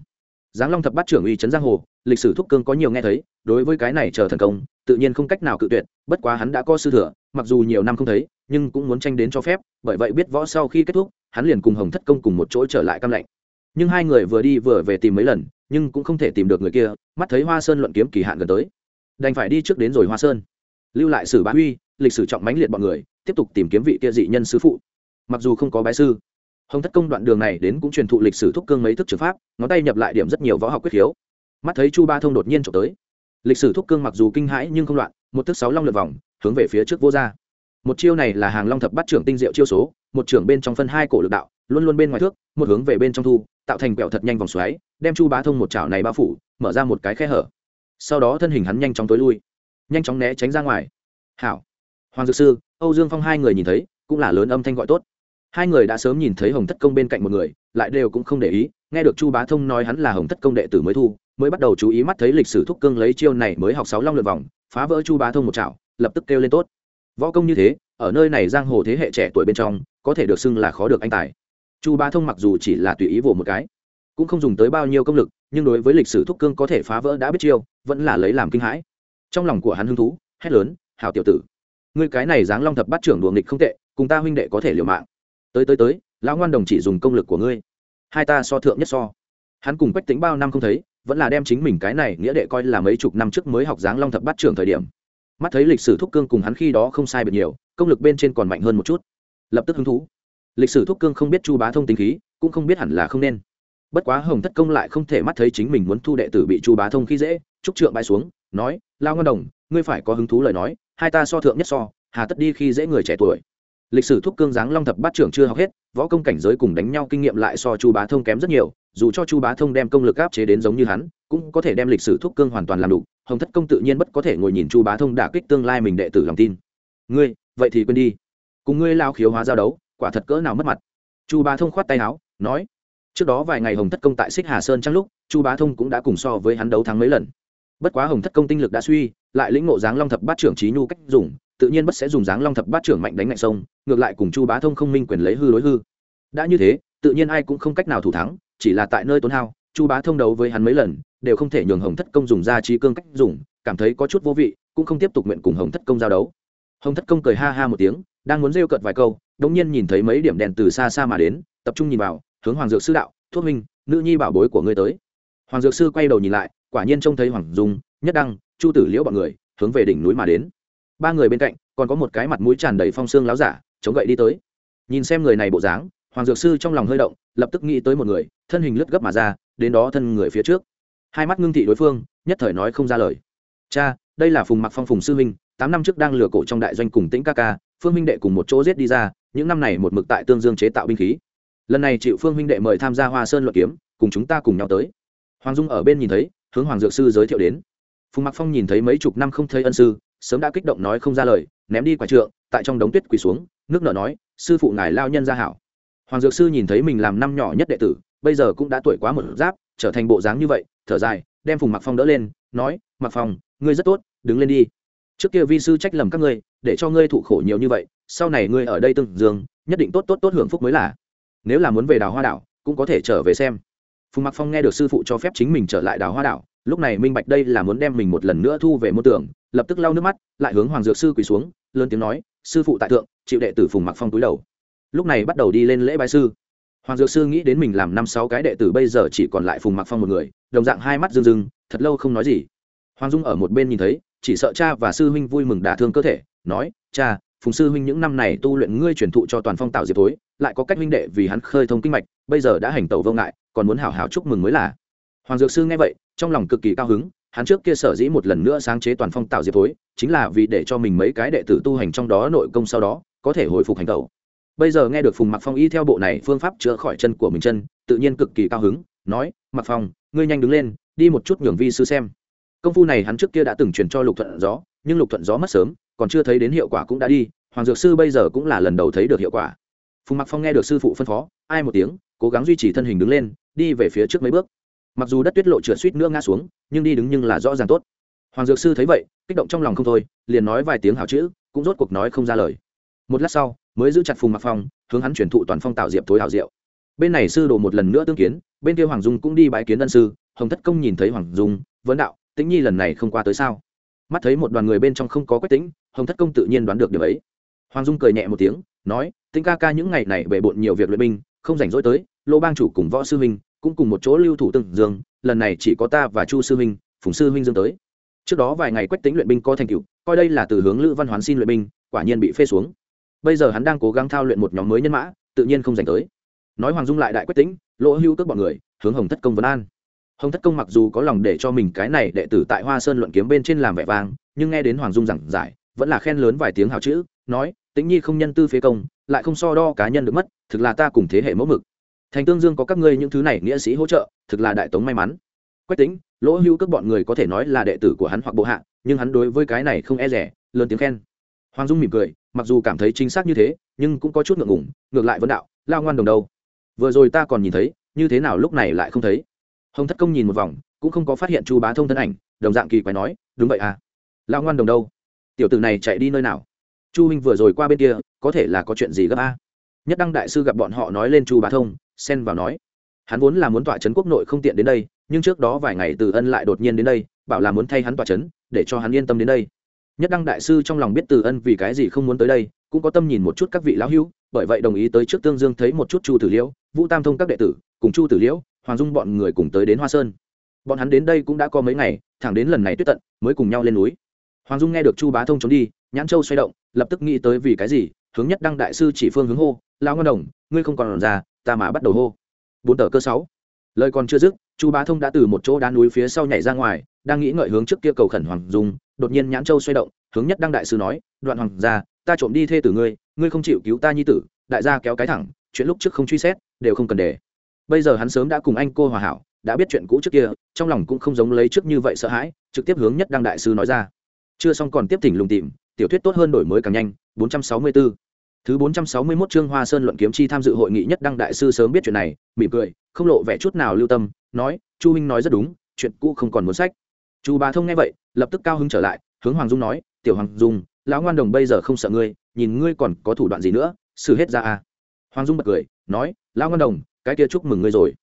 Giáng long thập bát trưởng uy chấn giang hồ, lịch sử thúc cương có nhiều nghe thấy, đối với cái này chờ thần công, tự nhiên không cách nào cự tuyệt, bất quá hắn đã có sư thừa, mặc dù nhiều năm không thấy nhưng cũng muốn tranh đến cho phép, bởi vậy biết võ sau khi kết thúc, hắn liền cùng hồng thất công cùng một chỗ trở lại cam lạnh. Nhưng hai người vừa đi vừa về tìm mấy lần, nhưng cũng không thể tìm được người kia, mắt thấy hoa sơn luận kiếm kỳ hạn gần tới. Đành phải đi trước đến rồi hoa sơn. Lưu lại sử bá huy, lịch sử trọng mãnh liệt bọn người, tiếp tục tìm kiếm vị kia dị nhân sứ phụ. Mặc dù không có bái sư, hồng thất công đoạn đường này đến cũng truyền thụ lịch sử thúc cương mấy thức trường pháp, ngón tay nhập lại điểm rất nhiều võ học quyết khiếu. Mắt thấy chu ba thông đột nhiên trộm tới. Lịch sử thúc cương mặc dù kinh hãi nhưng không loạn, một thức sáu long lượt vòng, hướng về phía trước vô ra một chiêu này là hàng long thập bắt trưởng tinh diệu chiêu số, một trưởng bên trong phân hai cổ lực đạo, luôn luôn bên ngoài thước, một hướng về bên trong thu, tạo thành quẹo thật nhanh vòng xoáy, đem chu bá thông một chảo này bao phủ, mở ra một cái khe hở. Sau đó thân hình hắn nhanh chóng tối lui, nhanh chóng né tránh ra ngoài. Hảo. Hoàng dược sư, âu dương phong hai người nhìn thấy, cũng là lớn âm thanh gọi tốt. Hai người đã sớm nhìn thấy hồng thất công bên cạnh một người, lại đều cũng không để ý, nghe được chu bá thông nói hắn là hồng thất công đệ tử mới thu, mới bắt đầu chú ý mắt thấy lịch sử thúc cương lấy chiêu này mới học sáu long lượt vòng, phá vỡ chu bá thông một chảo, lập tức kêu lên tốt võ công như thế, ở nơi này giang hồ thế hệ trẻ tuổi bên trong, có thể được xưng là khó được anh tài. Chu bá thông mặc dù chỉ là tùy ý vỗ một cái, cũng không dùng tới bao nhiêu công lực, nhưng đối với lịch sử thúc cương có thể phá vỡ đã biết chiêu, vẫn là lấy làm kinh hãi. Trong lòng của hắn hứng thú, hét lớn, hảo tiểu tử, ngươi cái này dáng long thập bắt trưởng đùa nghịch không tệ, cùng ta huynh đệ có thể liều mạng. Tới tới tới, lão ngoan đồng chỉ dùng công lực của ngươi. Hai ta so thượng nhất so. Hắn cùng quách tính bao năm không thấy, vẫn là đem chính mình cái này nghĩa đệ coi là mấy chục năm trước mới học dáng long thập bắt trưởng thời điểm mắt thấy lịch sử thúc cương cùng hắn khi đó không sai biệt nhiều, công lực bên trên còn mạnh hơn một chút. Lập tức hứng thú. Lịch sử thúc cương không biết chu bá thông tính khí, cũng không biết hẳn là không nên. Bất quá hồng thất công lại không thể mắt thấy chính mình muốn thu đệ tử bị chu bá thông khi dễ trúc trượng bay xuống, nói, lao ngân đồng, ngươi phải có hứng thú lời nói, hai ta so thượng nhất so, hà tất đi khi dễ người trẻ tuổi. Lịch sử thúc cương giáng long thập bát trưởng chưa học hết, võ công cảnh giới cùng đánh nhau kinh nghiệm lại so chu bá thông kém rất nhiều, dù cho chu bá thông đem công lực áp chế đến giống như hắn, cũng có thể đem lịch sử thúc cương hoàn toàn làm đủ hồng thất công tự nhiên bất có thể ngồi nhìn chu bá thông đả kích tương lai mình đệ tử lòng tin. Ngươi, vậy thì quên đi. Cùng ngươi lao khiếu hóa giao đấu, quả thật cỡ nào mất mặt. Chu bá thông khoát tay áo, nói, trước đó vài ngày hồng thất công tại xích hà sơn trong lúc, chu bá thông cũng đã cùng so với hắn đấu thắng mấy lần. Bất quá hồng thất công tinh lực đã suy, lại lĩnh ngộ dáng long thập bát trưởng trí nhu cách dùng, tự nhiên bất sẽ dùng dáng long thập bát trưởng mạnh đánh mạnh sông, ngược lại cùng chu bá thông không minh quyền lấy hư đối hư. Đã như thế, tự nhiên ai cũng không cách nào thủ thắng, chỉ là tại nơi tốn hao, chu bá thông đấu với hắn mấy lần đều không thể nhường hồng thất công dùng ra trí cương cách dùng, cảm thấy có chút vô vị, cũng không tiếp tục nguyện cùng hồng thất công giao đấu. Hồng thất công cười ha ha một tiếng, đang muốn rêu cợt vài câu đống nhiên nhìn thấy mấy điểm đèn từ xa xa mà đến, tập trung nhìn vào, hướng hoàng dược sư đạo, thuốc minh nữ nhi bảo bối của ngươi tới. Hoàng dược sư quay đầu nhìn lại, quả nhiên trông thấy hoàng dung, nhất đăng, chu tử liễu bọn người, hướng về đỉnh núi mà đến. Ba người bên cạnh, còn có một cái mặt mũi tràn đầy phong xương láo giả, chống gậy đi tới. Nhìn xem người này bộ dáng, hoàng dược sư trong lòng hơi động, lập tức nghĩ tới một người, thân hình lướt gấp mà ra, đến đó thân người phía trước hai mắt ngưng thị đối phương, nhất thời nói không ra lời. Cha, đây là phùng mặc phong phùng sư huynh tám năm trước đang lừa cổ trong đại doanh cùng tĩnh ca ca, phương huynh đệ cùng một chỗ giết đi ra, những năm này một mực tại tương dương chế tạo binh khí. Lần này chịu phương huynh đệ mời tham gia hoa sơn luận kiếm, cùng chúng ta cùng nhau tới. Hoàng dung ở bên nhìn thấy, hướng hoàng dược sư giới thiệu đến. Phùng mặc phong nhìn thấy mấy chục năm không thấy ân sư, sớm đã kích động nói không ra lời, ném đi quả trượng, tại trong đống tuyết quỳ xuống, nước nở nói, sư phụ ngài lao nhân gia hảo. Hoàng dược sư nhìn thấy mình làm năm nhỏ nhất đệ tử, bây giờ cũng đã tuổi quá một giáp, trở thành bộ dáng như vậy thở dài, đem phùng mặc phong đỡ lên, nói mặc phong, ngươi rất tốt, đứng lên đi. Trước kia vi sư trách lầm các ngươi, để cho ngươi thụ khổ nhiều như vậy, sau này ngươi ở đây từng dương, nhất định tốt tốt tốt hưởng phúc mới là. Nếu là muốn về đào hoa đảo, cũng có thể trở về xem. Phùng mặc phong nghe được sư phụ cho phép chính mình trở lại đào hoa đảo, lúc này minh bạch đây là muốn đem mình một lần nữa thu về môn tưởng lập tức lau nước mắt, lại hướng hoàng dược sư quỳ xuống, lớn tiếng nói, sư phụ tại thượng, chịu đệ tử phùng mặc phong túi đầu. Lúc này bắt đầu đi lên lễ bái sư hoàng dược sư nghĩ đến mình làm năm sáu cái đệ tử bây giờ chỉ còn lại phùng mặc phong một người, đồng dạng hai mắt rưng rưng, thật lâu không nói gì. Hoàng dung ở một bên nhìn thấy, chỉ sợ cha và sư huynh vui mừng đả thương cơ thể, nói, cha, phùng sư huynh những năm này tu luyện ngươi truyền thụ cho toàn phong tạo diệp tối lại có cách huynh đệ vì hắn khơi thông kinh mạch, bây giờ đã hành tẩu vô ngại, còn muốn hảo hảo chúc mừng mới là. Hoàng dược sư nghe vậy, trong lòng cực kỳ cao hứng, hắn trước kia sở dĩ một lần nữa sáng chế toàn phong tạo diệp tối chính là vì để cho mình mấy cái đệ tử tu hành trong đó nội công sau đó, có thể hồi phục hành tẩu bây giờ nghe được phùng mặc phong y theo bộ này phương pháp chữa khỏi chân của mình chân, tự nhiên cực kỳ cao hứng, nói mặc phong, ngươi nhanh đứng lên, đi một chút nhường vi sư xem. Công phu này hắn trước kia đã từng truyền cho lục thuận gió, nhưng lục thuận gió mất sớm, còn chưa thấy đến hiệu quả cũng đã đi, hoàng dược sư bây giờ cũng là lần đầu thấy được hiệu quả. Phùng mặc phong nghe được sư phụ phân phó, ai một tiếng, cố gắng duy trì thân hình đứng lên, đi về phía trước mấy bước. Mặc dù đất tuyết lộ trượt suýt nữa ngã xuống, nhưng đi đứng nhưng là rõ ràng tốt. Hoàng dược sư thấy vậy, kích động trong lòng không thôi, liền nói vài tiếng hào chữ, cũng rốt cuộc nói không ra lời một lát sau, mới giữ chặt phùng mặc phong, hướng hắn chuyển thụ toàn phong tạo diệp tối hảo diệu. Bên này sư đồ một lần nữa tương kiến, bên kia hoàng dung cũng đi bãi kiến ân sư, hồng thất công nhìn thấy hoàng dung, vấn đạo, tĩnh nhi lần này không qua tới sao? Mắt thấy một đoàn người bên trong không có quách tĩnh, hồng thất công tự nhiên đoán được điều ấy. Hoàng dung cười nhẹ một tiếng, nói, tĩnh ca ca những ngày này bề bộn nhiều việc luyện binh, không rảnh rỗi tới, lô bang chủ cùng võ sư huynh, cũng cùng một chỗ lưu thủ tương dương, lần này chỉ có ta và chu sư huynh, phùng sư huynh dương tới. Trước đó vài ngày quách tính luyện binh có thành tựu, coi đây là từ hướng lữ văn hoán xin luyện binh, quả nhiên bị phê xuống bây giờ hắn đang cố gắng thao luyện một nhóm mới nhân mã, tự nhiên không dành tới. Nói hoàng dung lại đại quách tính lỗ hưu cước bọn người, hướng hồng thất công vấn an. Hồng thất công mặc dù có lòng để cho mình cái này đệ tử tại hoa sơn luận kiếm bên trên làm vẻ vang, nhưng nghe đến hoàng dung giảng giải, vẫn là khen lớn vài tiếng hào chữ, nói, tĩnh nhi không nhân tư phế công, lại không so đo cá nhân được mất, thực là ta cùng thế hệ mẫu mực. Thành tương dương có các ngươi những thứ này nghĩa sĩ hỗ trợ, thực là đại tống may mắn. Quách tính lỗ hưu cước bọn người có thể nói là đệ tử của hắn hoặc bộ hạ, nhưng hắn đối với cái này không e rẻ, lớn tiếng khen. Hoàng dung mỉm cười mặc dù cảm thấy chính xác như thế, nhưng cũng có chút ngượng ngủng ngược lại vấn đạo, lao ngoan đồng đâu? Vừa rồi ta còn nhìn thấy, như thế nào lúc này lại không thấy? Hồng thất công nhìn một vòng, cũng không có phát hiện chu bá thông thân ảnh, đồng dạng kỳ quái nói, đúng vậy à? Lao ngoan đồng đâu? Tiểu tử này chạy đi nơi nào? Chu huynh vừa rồi qua bên kia, có thể là có chuyện gì gấp a? Nhất đăng đại sư gặp bọn họ nói lên chu bá thông, xen vào nói, hắn vốn là muốn tọa trấn quốc nội không tiện đến đây, nhưng trước đó vài ngày từ ân lại đột nhiên đến đây, bảo là muốn thay hắn tọa trấn, để cho hắn yên tâm đến đây nhất đăng đại sư trong lòng biết từ ân vì cái gì không muốn tới đây, cũng có tâm nhìn một chút các vị lão hữu, bởi vậy đồng ý tới trước tương dương thấy một chút chu tử liễu, vũ tam thông các đệ tử, cùng chu tử liễu, hoàng dung bọn người cùng tới đến hoa sơn. Bọn hắn đến đây cũng đã có mấy ngày, thẳng đến lần này tuyết tận, mới cùng nhau lên núi. Hoàng dung nghe được chu bá thông trốn đi, nhãn châu xoay động, lập tức nghĩ tới vì cái gì, hướng nhất đăng đại sư chỉ phương hướng hô lao ngân đồng, ngươi không còn già ta mà bắt đầu hô. Bốn tờ cơ sáu. Lời còn chưa dứt, chu bá thông đã từ một chỗ đá núi phía sau nhảy ra ngoài đang nghĩ ngợi hướng trước kia cầu khẩn hoàng dung, đột nhiên nhãn châu xoay động, hướng nhất đăng đại sư nói, đoạn hoàng gia, ta trộm đi thê tử ngươi ngươi không chịu cứu ta nhi tử, đại gia kéo cái thẳng, chuyện lúc trước không truy xét, đều không cần để. Bây giờ hắn sớm đã cùng anh cô hòa hảo, đã biết chuyện cũ trước kia, trong lòng cũng không giống lấy trước như vậy sợ hãi, trực tiếp hướng nhất đăng đại sư nói ra. Chưa xong còn tiếp thỉnh lùng tìm, tiểu thuyết tốt hơn đổi mới càng nhanh 464 thứ 461 chương hoa sơn luận kiếm chi tham dự hội nghị nhất đăng đại sư sớm biết chuyện này, mỉm cười, không lộ vẻ chút nào lưu tâm, nói, chu huynh nói rất đúng, chuyện cũ không còn muốn sách chu bà thông nghe vậy, lập tức cao hứng trở lại, hướng hoàng dung nói, tiểu hoàng dung, lão ngoan đồng bây giờ không sợ ngươi, nhìn ngươi còn có thủ đoạn gì nữa, xử hết ra à. Hoàng dung bật cười, nói, lão ngoan đồng, cái kia chúc mừng ngươi rồi.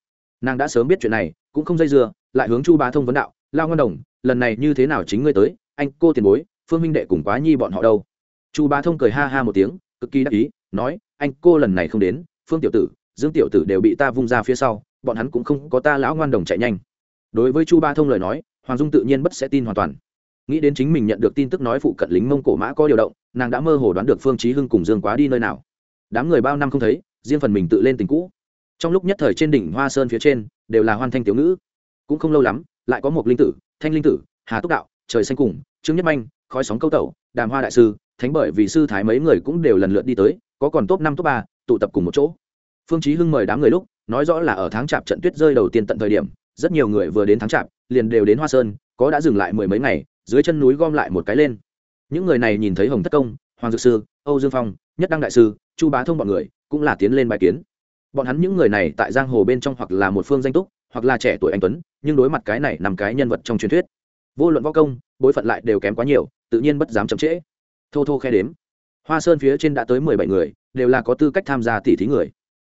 Nàng đã sớm biết chuyện này, cũng không dây dưa, lại hướng chu bá thông vấn đạo lao ngoan đồng, lần này như thế nào chính ngươi tới, anh cô tiền bối, phương minh đệ cùng quá nhi bọn họ đâu? Chu bá thông cười ha ha một tiếng, cực kỳ đắc ý, nói, anh cô lần này không đến, phương tiểu tử, dương tiểu tử đều bị ta vung ra phía sau, bọn hắn cũng không có ta lão ngoan đồng chạy nhanh. Đối với chu Bá thông lời nói hoàng dung tự nhiên bất sẽ tin hoàn toàn. Nghĩ đến chính mình nhận được tin tức nói phụ cận lính mông cổ mã có điều động, nàng đã mơ hồ đoán được phương chí hưng cùng dương quá đi nơi nào. Đám người bao năm không thấy, riêng phần mình tự lên tình cũ. Trong lúc nhất thời trên đỉnh hoa sơn phía trên, đều là hoan thanh tiểu ngữ. Cũng không lâu lắm, lại có một linh tử, thanh linh tử, hà túc đạo, trời xanh cùng, trương nhất manh, khói sóng câu tẩu, đàm hoa đại sư, thánh bởi vì sư thái mấy người cũng đều lần lượt đi tới, có còn top năm top ba, tụ tập cùng một chỗ. Phương chí hưng mời đám người lúc, nói rõ là ở tháng chạp trận tuyết rơi đầu tiên tận thời điểm, rất nhiều người vừa đến tháng chạp liền đều đến hoa sơn, có đã dừng lại mười mấy ngày, dưới chân núi gom lại một cái lên. Những người này nhìn thấy hồng thất công, hoàng dược sư, âu dương phong, nhất đăng đại sư, chu bá thông bọn người, cũng là tiến lên bài kiến. Bọn hắn những người này tại giang hồ bên trong hoặc là một phương danh túc, hoặc là trẻ tuổi anh tuấn, nhưng đối mặt cái này nằm cái nhân vật trong truyền thuyết. Vô luận võ công, bối phận lại đều kém quá nhiều, tự nhiên bất dám chậm trễ. Thô thô khe đếm. Hoa sơn phía trên đã tới mười bảy người, đều là có tư cách tham gia tỷ thí người.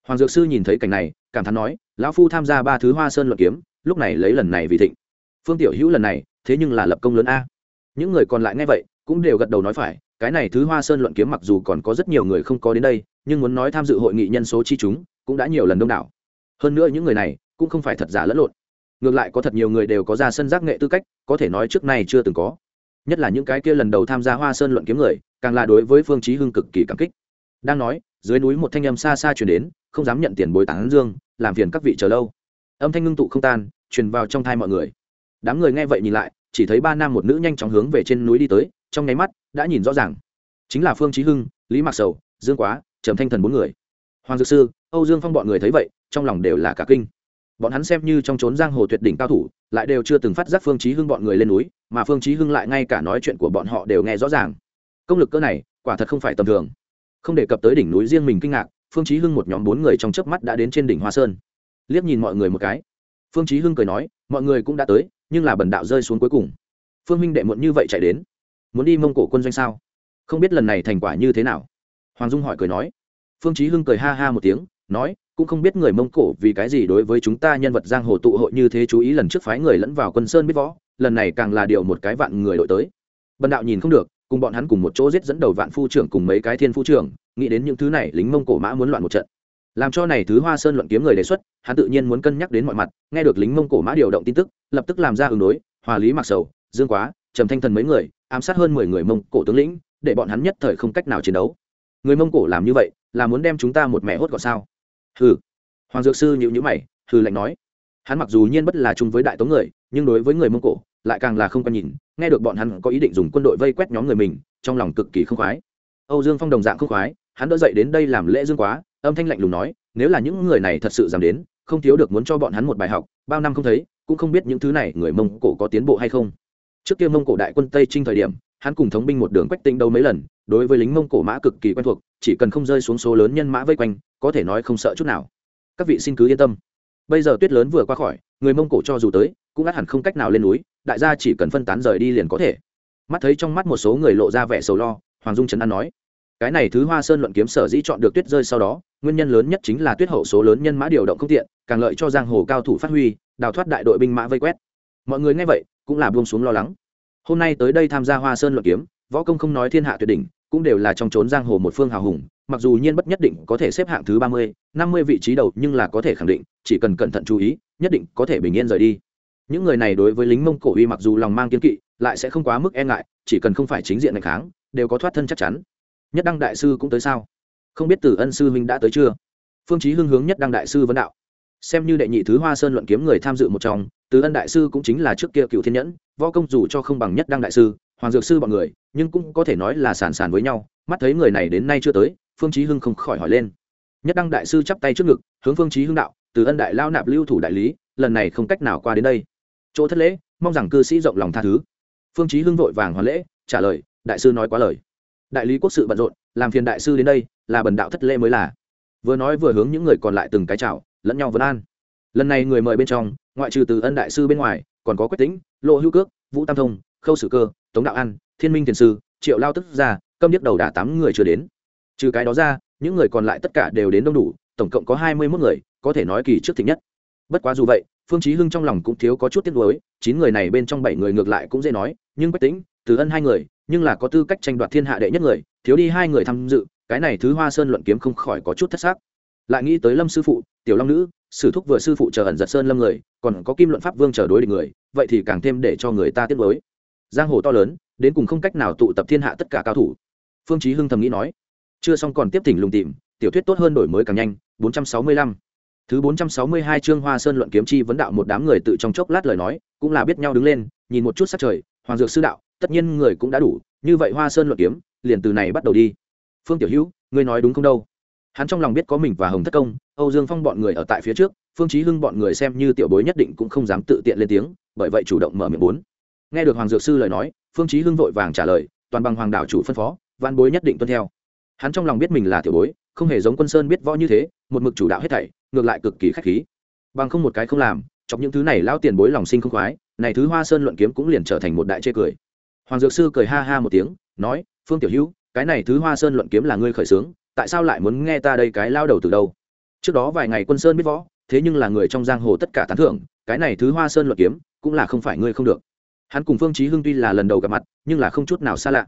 Hoàng dược sư nhìn thấy cảnh này, cảm thán nói, lão phu tham gia ba thứ hoa sơn luận kiếm, lúc này lấy lần này vì thịnh phương tiểu hữu lần này, thế nhưng là lập công lớn a. Những người còn lại nghe vậy, cũng đều gật đầu nói phải, cái này thứ hoa sơn luận kiếm mặc dù còn có rất nhiều người không có đến đây, nhưng muốn nói tham dự hội nghị nhân số chi chúng, cũng đã nhiều lần đông đảo. Hơn nữa những người này, cũng không phải thật giả lẫn lộn. Ngược lại có thật nhiều người đều có ra sân giác nghệ tư cách, có thể nói trước nay chưa từng có. Nhất là những cái kia lần đầu tham gia hoa sơn luận kiếm người, càng là đối với phương chí hưng cực kỳ cảm kích. Đang nói, dưới núi một thanh âm xa xa truyền đến, không dám nhận tiền bồi tán dương, làm phiền các vị chờ lâu. Âm thanh ngưng tụ không tan, truyền vào trong thai mọi người đám người nghe vậy nhìn lại, chỉ thấy ba nam một nữ nhanh chóng hướng về trên núi đi tới, trong nháy mắt, đã nhìn rõ ràng. Chính là phương chí hưng, lý mạc sầu, dương quá, trầm thanh thần bốn người. Hoàng dược sư, âu dương phong bọn người thấy vậy, trong lòng đều là cả kinh. Bọn hắn xem như trong trốn giang hồ tuyệt đỉnh cao thủ, lại đều chưa từng phát giác phương chí hưng bọn người lên núi, mà phương chí hưng lại ngay cả nói chuyện của bọn họ đều nghe rõ ràng. Công lực cơ này, quả thật không phải tầm thường. Không đề cập tới đỉnh núi riêng mình kinh ngạc, phương chí hưng một nhóm bốn người trong chớp mắt đã đến trên đỉnh hoa sơn. Liếc nhìn mọi người một cái. Phương chí hưng cười nói, mọi người cũng đã tới nhưng là bần đạo rơi xuống cuối cùng. Phương minh đệ muộn như vậy chạy đến, muốn đi mông cổ quân doanh sao? Không biết lần này thành quả như thế nào. Hoàng dung hỏi cười nói. Phương chí hưng cười ha ha một tiếng, nói, cũng không biết người mông cổ vì cái gì đối với chúng ta nhân vật giang hồ tụ hội như thế chú ý lần trước phái người lẫn vào quân sơn biết võ, lần này càng là điều một cái vạn người đội tới. Bần đạo nhìn không được, cùng bọn hắn cùng một chỗ giết dẫn đầu vạn phu trưởng cùng mấy cái thiên phu trưởng, nghĩ đến những thứ này, lính mông cổ mã muốn loạn một trận làm cho này thứ hoa sơn luận kiếm người đề xuất, hắn tự nhiên muốn cân nhắc đến mọi mặt, nghe được lính mông cổ mã điều động tin tức, lập tức làm ra ứng đối, hòa lý mặc sầu, dương quá, trầm thanh thần mấy người, ám sát hơn mười người mông cổ tướng lĩnh, để bọn hắn nhất thời không cách nào chiến đấu. Người mông cổ làm như vậy, là muốn đem chúng ta một mẹ hốt gọn sao? Hừ. Hoàng dược sư nhịu nhữ mày, hừ lạnh nói. Hắn mặc dù nhiên bất là chung với đại tống người, nhưng đối với người mông cổ, lại càng là không có nhìn, nghe được bọn hắn có ý định dùng quân đội vây quét nhóm người mình, trong lòng cực kỳ không khoái. Âu dương phong đồng dạng không khoái, hắn đỡ dậy đến đây làm lễ dương quá âm thanh lạnh lùng nói, nếu là những người này thật sự dám đến, không thiếu được muốn cho bọn hắn một bài học, bao năm không thấy, cũng không biết những thứ này người mông cổ có tiến bộ hay không. Trước kia mông cổ đại quân tây trinh thời điểm, hắn cùng thống binh một đường quách tinh đâu mấy lần, đối với lính mông cổ mã cực kỳ quen thuộc, chỉ cần không rơi xuống số lớn nhân mã vây quanh, có thể nói không sợ chút nào. Các vị xin cứ yên tâm. Bây giờ tuyết lớn vừa qua khỏi, người mông cổ cho dù tới, cũng ắt hẳn không cách nào lên núi, đại gia chỉ cần phân tán rời đi liền có thể. Mắt thấy trong mắt một số người lộ ra vẻ sầu lo, hoàng dung trấn an nói cái này thứ hoa sơn luận kiếm sở dĩ chọn được tuyết rơi sau đó, nguyên nhân lớn nhất chính là tuyết hậu số lớn nhân mã điều động không tiện, càng lợi cho giang hồ cao thủ phát huy, đào thoát đại đội binh mã vây quét. Mọi người nghe vậy, cũng là buông xuống lo lắng. Hôm nay tới đây tham gia hoa sơn luận kiếm, võ công không nói thiên hạ tuyệt đỉnh, cũng đều là trong trốn giang hồ một phương hào hùng, mặc dù nhiên bất nhất định có thể xếp hạng thứ ba mươi, năm mươi vị trí đầu nhưng là có thể khẳng định, chỉ cần cẩn thận chú ý, nhất định có thể bình yên rời đi. Những người này đối với lính mông cổ uy mặc dù lòng mang kiên kỵ, lại sẽ không quá mức e ngại, chỉ cần không phải chính diện ngày kháng, đều có thoát thân chắc chắn nhất đăng đại sư cũng tới sao? Không biết từ ân sư huynh đã tới chưa? Phương chí hưng hướng nhất đăng đại sư vấn đạo. Xem như đệ nhị thứ hoa sơn luận kiếm người tham dự một trong, từ ân đại sư cũng chính là trước kia cựu thiên nhẫn, võ công dù cho không bằng nhất đăng đại sư, hoàng dược sư bọn người, nhưng cũng có thể nói là sàn sàn với nhau. Mắt thấy người này đến nay chưa tới, phương chí hưng không khỏi hỏi lên. Nhất đăng đại sư chắp tay trước ngực, hướng phương chí hưng đạo, từ ân đại lao nạp lưu thủ đại lý, lần này không cách nào qua đến đây. Chỗ thất lễ, mong rằng cư sĩ rộng lòng tha thứ. Phương chí hưng vội vàng hoàn lễ, trả lời, đại sư nói quá lời đại lý quốc sự bận rộn, làm phiền đại sư đến đây, là bần đạo thất lễ mới là. Vừa nói vừa hướng những người còn lại từng cái chào, lẫn nhau vấn an. Lần này người mời bên trong, ngoại trừ từ ân đại sư bên ngoài, còn có quyết tĩnh, lộ hữu cước, vũ tam thông, khâu sử cơ, tống đạo an, thiên minh thiền sư, triệu lao tức ra câm điếc đầu đả tám người chưa đến. Trừ cái đó ra, những người còn lại tất cả đều đến đông đủ, tổng cộng có hai mươi mốt người, có thể nói kỳ trước thịnh nhất. Bất quá dù vậy, phương chí hưng trong lòng cũng thiếu có chút tiếc nuối, chín người này bên trong bảy người ngược lại cũng dễ nói, nhưng quách tĩnh, từ ân hai người nhưng là có tư cách tranh đoạt thiên hạ đệ nhất người thiếu đi hai người tham dự cái này thứ hoa sơn luận kiếm không khỏi có chút thất xác lại nghĩ tới lâm sư phụ tiểu long nữ sử thúc vừa sư phụ chờ ẩn giật sơn lâm người còn có kim luận pháp vương chờ đối địch người vậy thì càng thêm để cho người ta tiếc nuối. Giang hồ to lớn đến cùng không cách nào tụ tập thiên hạ tất cả cao thủ. Phương chí hưng thầm nghĩ nói chưa xong còn tiếp thỉnh lùng tìm tiểu thuyết tốt hơn đổi mới càng nhanh 465 Thứ 462 chương Hoa Sơn luận kiếm chi vấn đạo một đám người tự trong chốc lát lời nói, cũng là biết nhau đứng lên, nhìn một chút sắc trời, Hoàng Dược sư đạo, tất nhiên người cũng đã đủ, như vậy Hoa Sơn luận kiếm, liền từ này bắt đầu đi. Phương Tiểu Hữu, ngươi nói đúng không đâu? Hắn trong lòng biết có mình và Hồng Thất Công, Âu Dương Phong bọn người ở tại phía trước, Phương Chí Hưng bọn người xem như tiểu bối nhất định cũng không dám tự tiện lên tiếng, bởi vậy chủ động mở miệng bốn. Nghe được Hoàng Dược sư lời nói, Phương Chí Hưng vội vàng trả lời, toàn bằng Hoàng đảo chủ phân phó, văn bối nhất định tuân theo. Hắn trong lòng biết mình là tiểu bối, không hề giống Quân Sơn biết võ như thế, một mực chủ đạo hết thảy, ngược lại cực kỳ khách khí bằng không một cái không làm chọc những thứ này lao tiền bối lòng sinh không khoái này thứ hoa sơn luận kiếm cũng liền trở thành một đại chê cười hoàng dược sư cười ha ha một tiếng, nói, phương tiểu hữu, cái này thứ hoa sơn luận kiếm là ngươi khởi xướng, tại sao lại muốn nghe ta đây cái lao đầu từ đâu? Trước đó vài ngày quân sơn biết võ, thế nhưng là người trong giang hồ tất cả tán thưởng, cái này thứ hoa sơn luận kiếm cũng là không phải ngươi không được. Hắn cùng phương chí hưng tuy là lần đầu gặp mặt, nhưng là không chút nào xa lạ.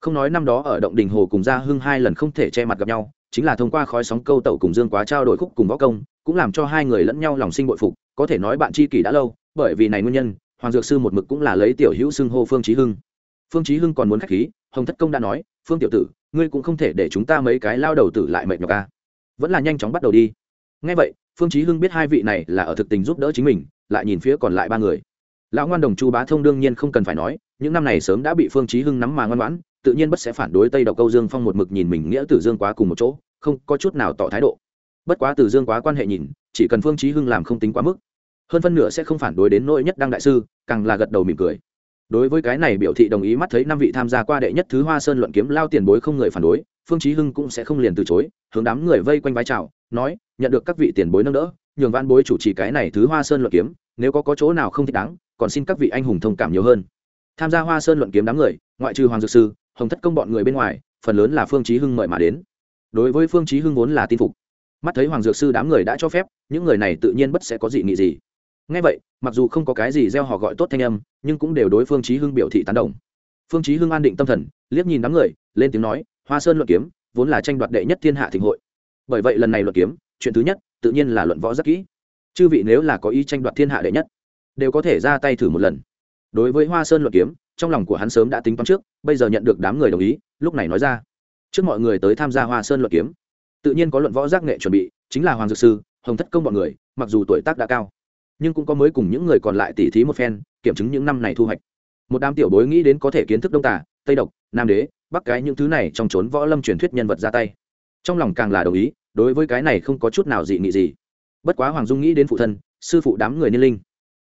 Không nói năm đó ở động đình hồ cùng gia hưng hai lần không thể che mặt gặp nhau, chính là thông qua khói sóng câu tẩu cùng dương quá trao đổi khúc cùng võ công, cũng làm cho hai người lẫn nhau lòng sinh bội phục, có thể nói bạn tri kỷ đã lâu, bởi vì này nguyên nhân, hoàng dược sư một mực cũng là lấy tiểu hữu xưng hô phương Chí hưng phương Chí hưng còn muốn khách khí, hồng thất công đã nói, phương tiểu tử, ngươi cũng không thể để chúng ta mấy cái lao đầu tử lại mệt nhọc ca vẫn là nhanh chóng bắt đầu đi. Nghe vậy, phương Chí hưng biết hai vị này là ở thực tình giúp đỡ chính mình, lại nhìn phía còn lại ba người. Lão ngoan đồng chu bá thông đương nhiên không cần phải nói, những năm này sớm đã bị phương Chí hưng nắm mà ngoan ngoãn, tự nhiên bất sẽ phản đối tây độc câu dương phong một mực nhìn mình nghĩa tử dương quá cùng một chỗ, không có chút nào tỏ thái độ. Bất quá Tử dương quá quan hệ nhìn, chỉ cần phương chí hưng làm không tính quá mức, hơn phân nửa sẽ không phản đối đến nỗi nhất đăng đại sư, càng là gật đầu mỉm cười đối với cái này biểu thị đồng ý mắt thấy năm vị tham gia qua đệ nhất thứ hoa sơn luận kiếm lao tiền bối không người phản đối, phương chí hưng cũng sẽ không liền từ chối, hướng đám người vây quanh vái chào, nói, nhận được các vị tiền bối nâng đỡ, nhường văn bối chủ trì cái này thứ hoa sơn luận kiếm, nếu có có chỗ nào không thích đáng, còn xin các vị anh hùng thông cảm nhiều hơn. Tham gia hoa sơn luận kiếm đám người, ngoại trừ hoàng dược sư, hồng thất công bọn người bên ngoài, phần lớn là phương chí hưng mời mà đến. Đối với phương chí hưng vốn là tin phục, mắt thấy hoàng dược sư đám người đã cho phép, những người này tự nhiên bất sẽ có dị nghị gì ngay vậy, mặc dù không có cái gì gieo họ gọi tốt thanh âm, nhưng cũng đều đối phương chí hưng biểu thị tán đồng. Phương chí hưng an định tâm thần, liếc nhìn đám người, lên tiếng nói, hoa sơn luận kiếm, vốn là tranh đoạt đệ nhất thiên hạ thịnh hội. Bởi vậy lần này luận kiếm, chuyện thứ nhất, tự nhiên là luận võ rất kỹ. Chư vị nếu là có ý tranh đoạt thiên hạ đệ nhất, đều có thể ra tay thử một lần. Đối với hoa sơn luận kiếm, trong lòng của hắn sớm đã tính toán trước, bây giờ nhận được đám người đồng ý, lúc này nói ra, trước mọi người tới tham gia hoa sơn luận kiếm, tự nhiên có luận võ giác nghệ chuẩn bị, chính là hoàng dược sư, hồng thất công bọn người, mặc dù tuổi tác đã cao nhưng cũng có mới cùng những người còn lại tỉ thí một phen, kiểm chứng những năm này thu hoạch. Một đám tiểu bối nghĩ đến có thể kiến thức đông tả tây độc, nam đế, bắc cái những thứ này trong trốn võ lâm truyền thuyết nhân vật ra tay. Trong lòng càng là đồng ý, đối với cái này không có chút nào dị nghị gì. Bất quá hoàng dung nghĩ đến phụ thân, sư phụ đám người niên linh.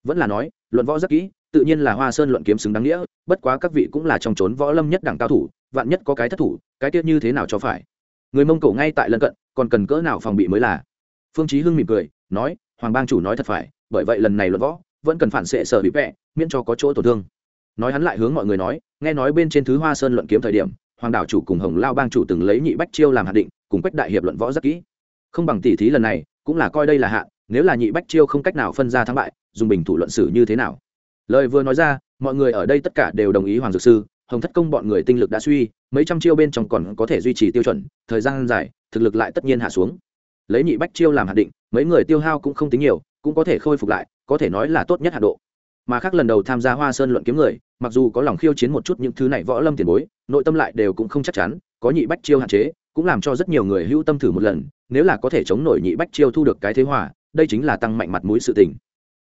Vẫn là nói, luận võ rất kỹ, tự nhiên là hoa sơn luận kiếm xứng đáng nghĩa, bất quá các vị cũng là trong trốn võ lâm nhất đẳng cao thủ, vạn nhất có cái thất thủ, cái tiết như thế nào cho phải? Người mông cổ ngay tại lân cận, còn cần cỡ nào phòng bị mới là? Phương chí hưng mỉm cười, nói, hoàng bang chủ nói thật phải bởi vậy lần này luận võ vẫn cần phản xệ sở bị vẽ miễn cho có chỗ tổn thương. Nói hắn lại hướng mọi người nói, nghe nói bên trên thứ hoa sơn luận kiếm thời điểm, hoàng đảo chủ cùng hồng lao bang chủ từng lấy nhị bách chiêu làm hạt định, cùng quách đại hiệp luận võ rất kỹ. Không bằng tỷ thí lần này, cũng là coi đây là hạ, nếu là nhị bách chiêu không cách nào phân ra thắng bại, dùng bình thủ luận xử như thế nào? Lời vừa nói ra, mọi người ở đây tất cả đều đồng ý hoàng dược sư, hồng thất công bọn người tinh lực đã suy, mấy trăm chiêu bên trong còn có thể duy trì tiêu chuẩn, thời gian dài, thực lực lại tất nhiên hạ xuống. Lấy nhị bách chiêu làm hạt định, mấy người tiêu hao cũng không tính nhiều cũng có thể khôi phục lại, có thể nói là tốt nhất hạ độ. Mà khác lần đầu tham gia hoa sơn luận kiếm người, mặc dù có lòng khiêu chiến một chút những thứ này võ lâm tiền bối, nội tâm lại đều cũng không chắc chắn, có nhị bách chiêu hạn chế, cũng làm cho rất nhiều người hữu tâm thử một lần, nếu là có thể chống nổi nhị bách chiêu thu được cái thế hòa, đây chính là tăng mạnh mặt mũi sự tình.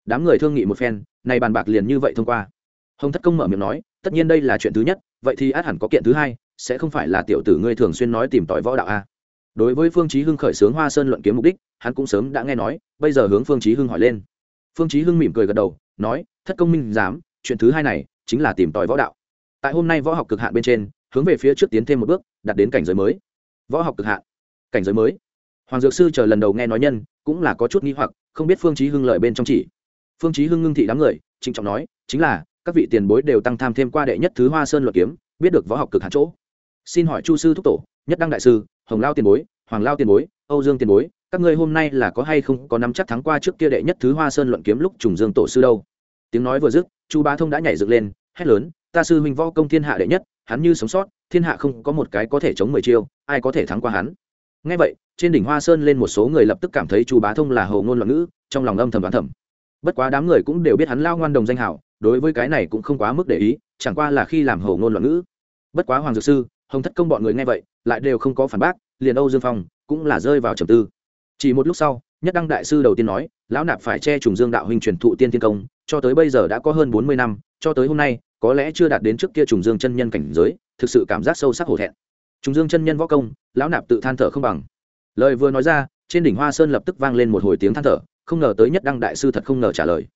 Đám người thương nghị một phen, này bàn bạc liền như vậy thông qua. Hồng thất công mở miệng nói, tất nhiên đây là chuyện thứ nhất, vậy thì át hẳn có kiện thứ hai, sẽ không phải là tiểu tử ngươi thường xuyên nói tìm tòi võ đạo a đối với phương chí hưng khởi sướng hoa sơn luận kiếm mục đích, hắn cũng sớm đã nghe nói, bây giờ hướng phương chí hưng hỏi lên. Phương chí hưng mỉm cười gật đầu, nói, thất công minh dám chuyện thứ hai này chính là tìm tòi võ đạo. Tại hôm nay võ học cực hạn bên trên, hướng về phía trước tiến thêm một bước, đạt đến cảnh giới mới. Võ học cực hạn. Cảnh giới mới. Hoàng dược sư chờ lần đầu nghe nói nhân, cũng là có chút nghi hoặc, không biết phương chí hưng lợi bên trong chỉ. Phương chí hưng ngưng thị đám người, trịnh trọng nói, chính là, các vị tiền bối đều tăng tham thêm qua đệ nhất thứ hoa sơn luật kiếm, biết được võ học cực hạn chỗ. Xin hỏi chu sư thúc tổ nhất đăng đại sư, hồng lao tiền bối, hoàng lao tiền bối, âu dương tiền bối, các ngươi hôm nay là có hay không có nắm chắc thắng qua trước kia đệ nhất thứ hoa sơn luận kiếm lúc trùng dương tổ sư đâu? Tiếng nói vừa dứt, chu bá thông đã nhảy dựng lên, hét lớn, ta sư huynh võ công thiên hạ đệ nhất, hắn như sống sót, thiên hạ không có một cái có thể chống mười chiêu, ai có thể thắng qua hắn? Ngay vậy, trên đỉnh hoa sơn lên một số người lập tức cảm thấy chu bá thông là hầu ngôn loạn ngữ, trong lòng âm thầm đoán thầm. Bất quá đám người cũng đều biết hắn lao ngoan đồng danh hảo, đối với cái này cũng không quá mức để ý, chẳng qua là khi làm hầu ngôn loạn ngữ. Bất quá hoàng dược sư hồng thất công bọn người nghe vậy, lại đều không có phản bác, liền âu dương phong cũng là rơi vào trầm tư. Chỉ một lúc sau, nhất đăng đại sư đầu tiên nói, lão nạp phải che trùng dương đạo huynh truyền thụ tiên thiên công, cho tới bây giờ đã có hơn bốn mươi năm, cho tới hôm nay, có lẽ chưa đạt đến trước kia trùng dương chân nhân cảnh giới, thực sự cảm giác sâu sắc hổ thẹn. Trùng dương chân nhân võ công, lão nạp tự than thở không bằng. Lời vừa nói ra, trên đỉnh hoa sơn lập tức vang lên một hồi tiếng than thở, không ngờ tới nhất đăng đại sư thật không ngờ trả lời.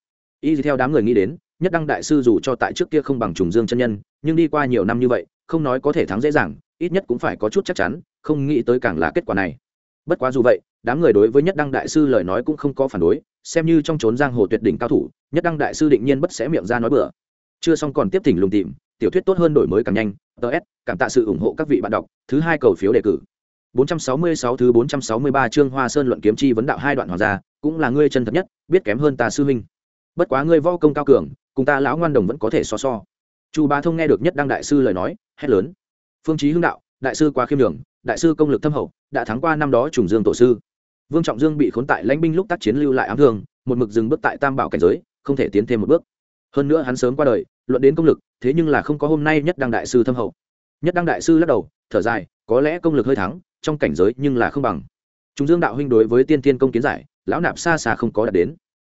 Y theo đám người nghĩ đến, nhất đăng đại sư dù cho tại trước kia không bằng trùng dương chân nhân, nhưng đi qua nhiều năm như vậy không nói có thể thắng dễ dàng ít nhất cũng phải có chút chắc chắn không nghĩ tới càng là kết quả này bất quá dù vậy đám người đối với nhất đăng đại sư lời nói cũng không có phản đối xem như trong trốn giang hồ tuyệt đỉnh cao thủ nhất đăng đại sư định nhiên bất sẽ miệng ra nói bừa chưa xong còn tiếp thỉnh lùng tìm tiểu thuyết tốt hơn đổi mới càng nhanh ts cảm tạ sự ủng hộ các vị bạn đọc thứ hai cầu phiếu đề cử 466 thứ 463 chương Hoa Sơn luận kiếm chi vấn đạo hai đoạn hoàng ra, cũng là ngươi chân thật nhất, biết kém hơn ta sư huynh. Bất quá ngươi võ công cao cường, cùng ta lão ngoan đồng vẫn có thể so so. Chu Bá Thông nghe được nhất đăng đại sư lời nói, hét lớn. Phương Chí Hưng đạo, đại sư quá khiêm đường. đại sư công lực thâm hậu, đã thắng qua năm đó trùng dương tổ sư. Vương Trọng Dương bị khốn tại lãnh binh lúc tác chiến lưu lại ám thương, một mực dừng bước tại Tam Bảo cảnh giới, không thể tiến thêm một bước. Hơn nữa hắn sớm qua đời, luận đến công lực, thế nhưng là không có hôm nay nhất đăng đại sư thâm hậu. Nhất đăng đại sư lắc đầu, thở dài, có lẽ công lực hơi thắng, trong cảnh giới nhưng là không bằng chúng dương đạo huynh đối với tiên Thiên công kiến giải lão nạp xa xa không có đạt đến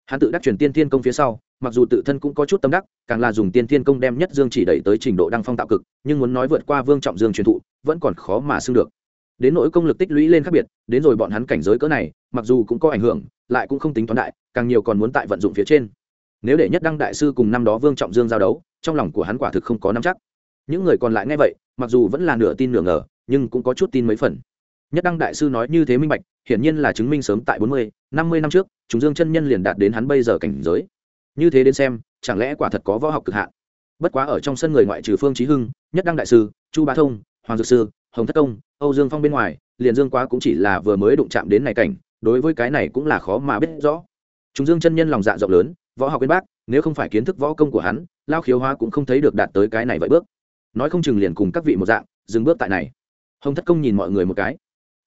hắn tự đắc truyền tiên Thiên công phía sau mặc dù tự thân cũng có chút tâm đắc, càng là dùng tiên thiên công đem nhất dương chỉ đẩy tới trình độ đăng phong tạo cực, nhưng muốn nói vượt qua vương trọng dương truyền thụ, vẫn còn khó mà xưng được. Đến nỗi công lực tích lũy lên khác biệt, đến rồi bọn hắn cảnh giới cỡ này, mặc dù cũng có ảnh hưởng, lại cũng không tính toán đại, càng nhiều còn muốn tại vận dụng phía trên. Nếu để nhất đăng đại sư cùng năm đó vương trọng dương giao đấu, trong lòng của hắn quả thực không có nắm chắc. Những người còn lại nghe vậy, mặc dù vẫn là nửa tin nửa ngờ, nhưng cũng có chút tin mấy phần. Nhất đăng đại sư nói như thế minh bạch, hiển nhiên là chứng minh sớm tại bốn mươi, năm mươi năm trước chúng dương chân nhân liền đạt đến hắn bây giờ cảnh giới như thế đến xem, chẳng lẽ quả thật có võ học cực hạn? Bất quá ở trong sân người ngoại trừ phương trí hưng, nhất đăng đại sư, chu bá thông, hoàng dược sư, hồng thất công, âu dương phong bên ngoài, liền dương quá cũng chỉ là vừa mới đụng chạm đến này cảnh, đối với cái này cũng là khó mà biết rõ. Chúng dương chân nhân lòng dạ rộng lớn, võ học bên bác, nếu không phải kiến thức võ công của hắn, lao khiếu hóa cũng không thấy được đạt tới cái này vậy bước. Nói không chừng liền cùng các vị một dạng, dừng bước tại này. Hồng thất công nhìn mọi người một cái,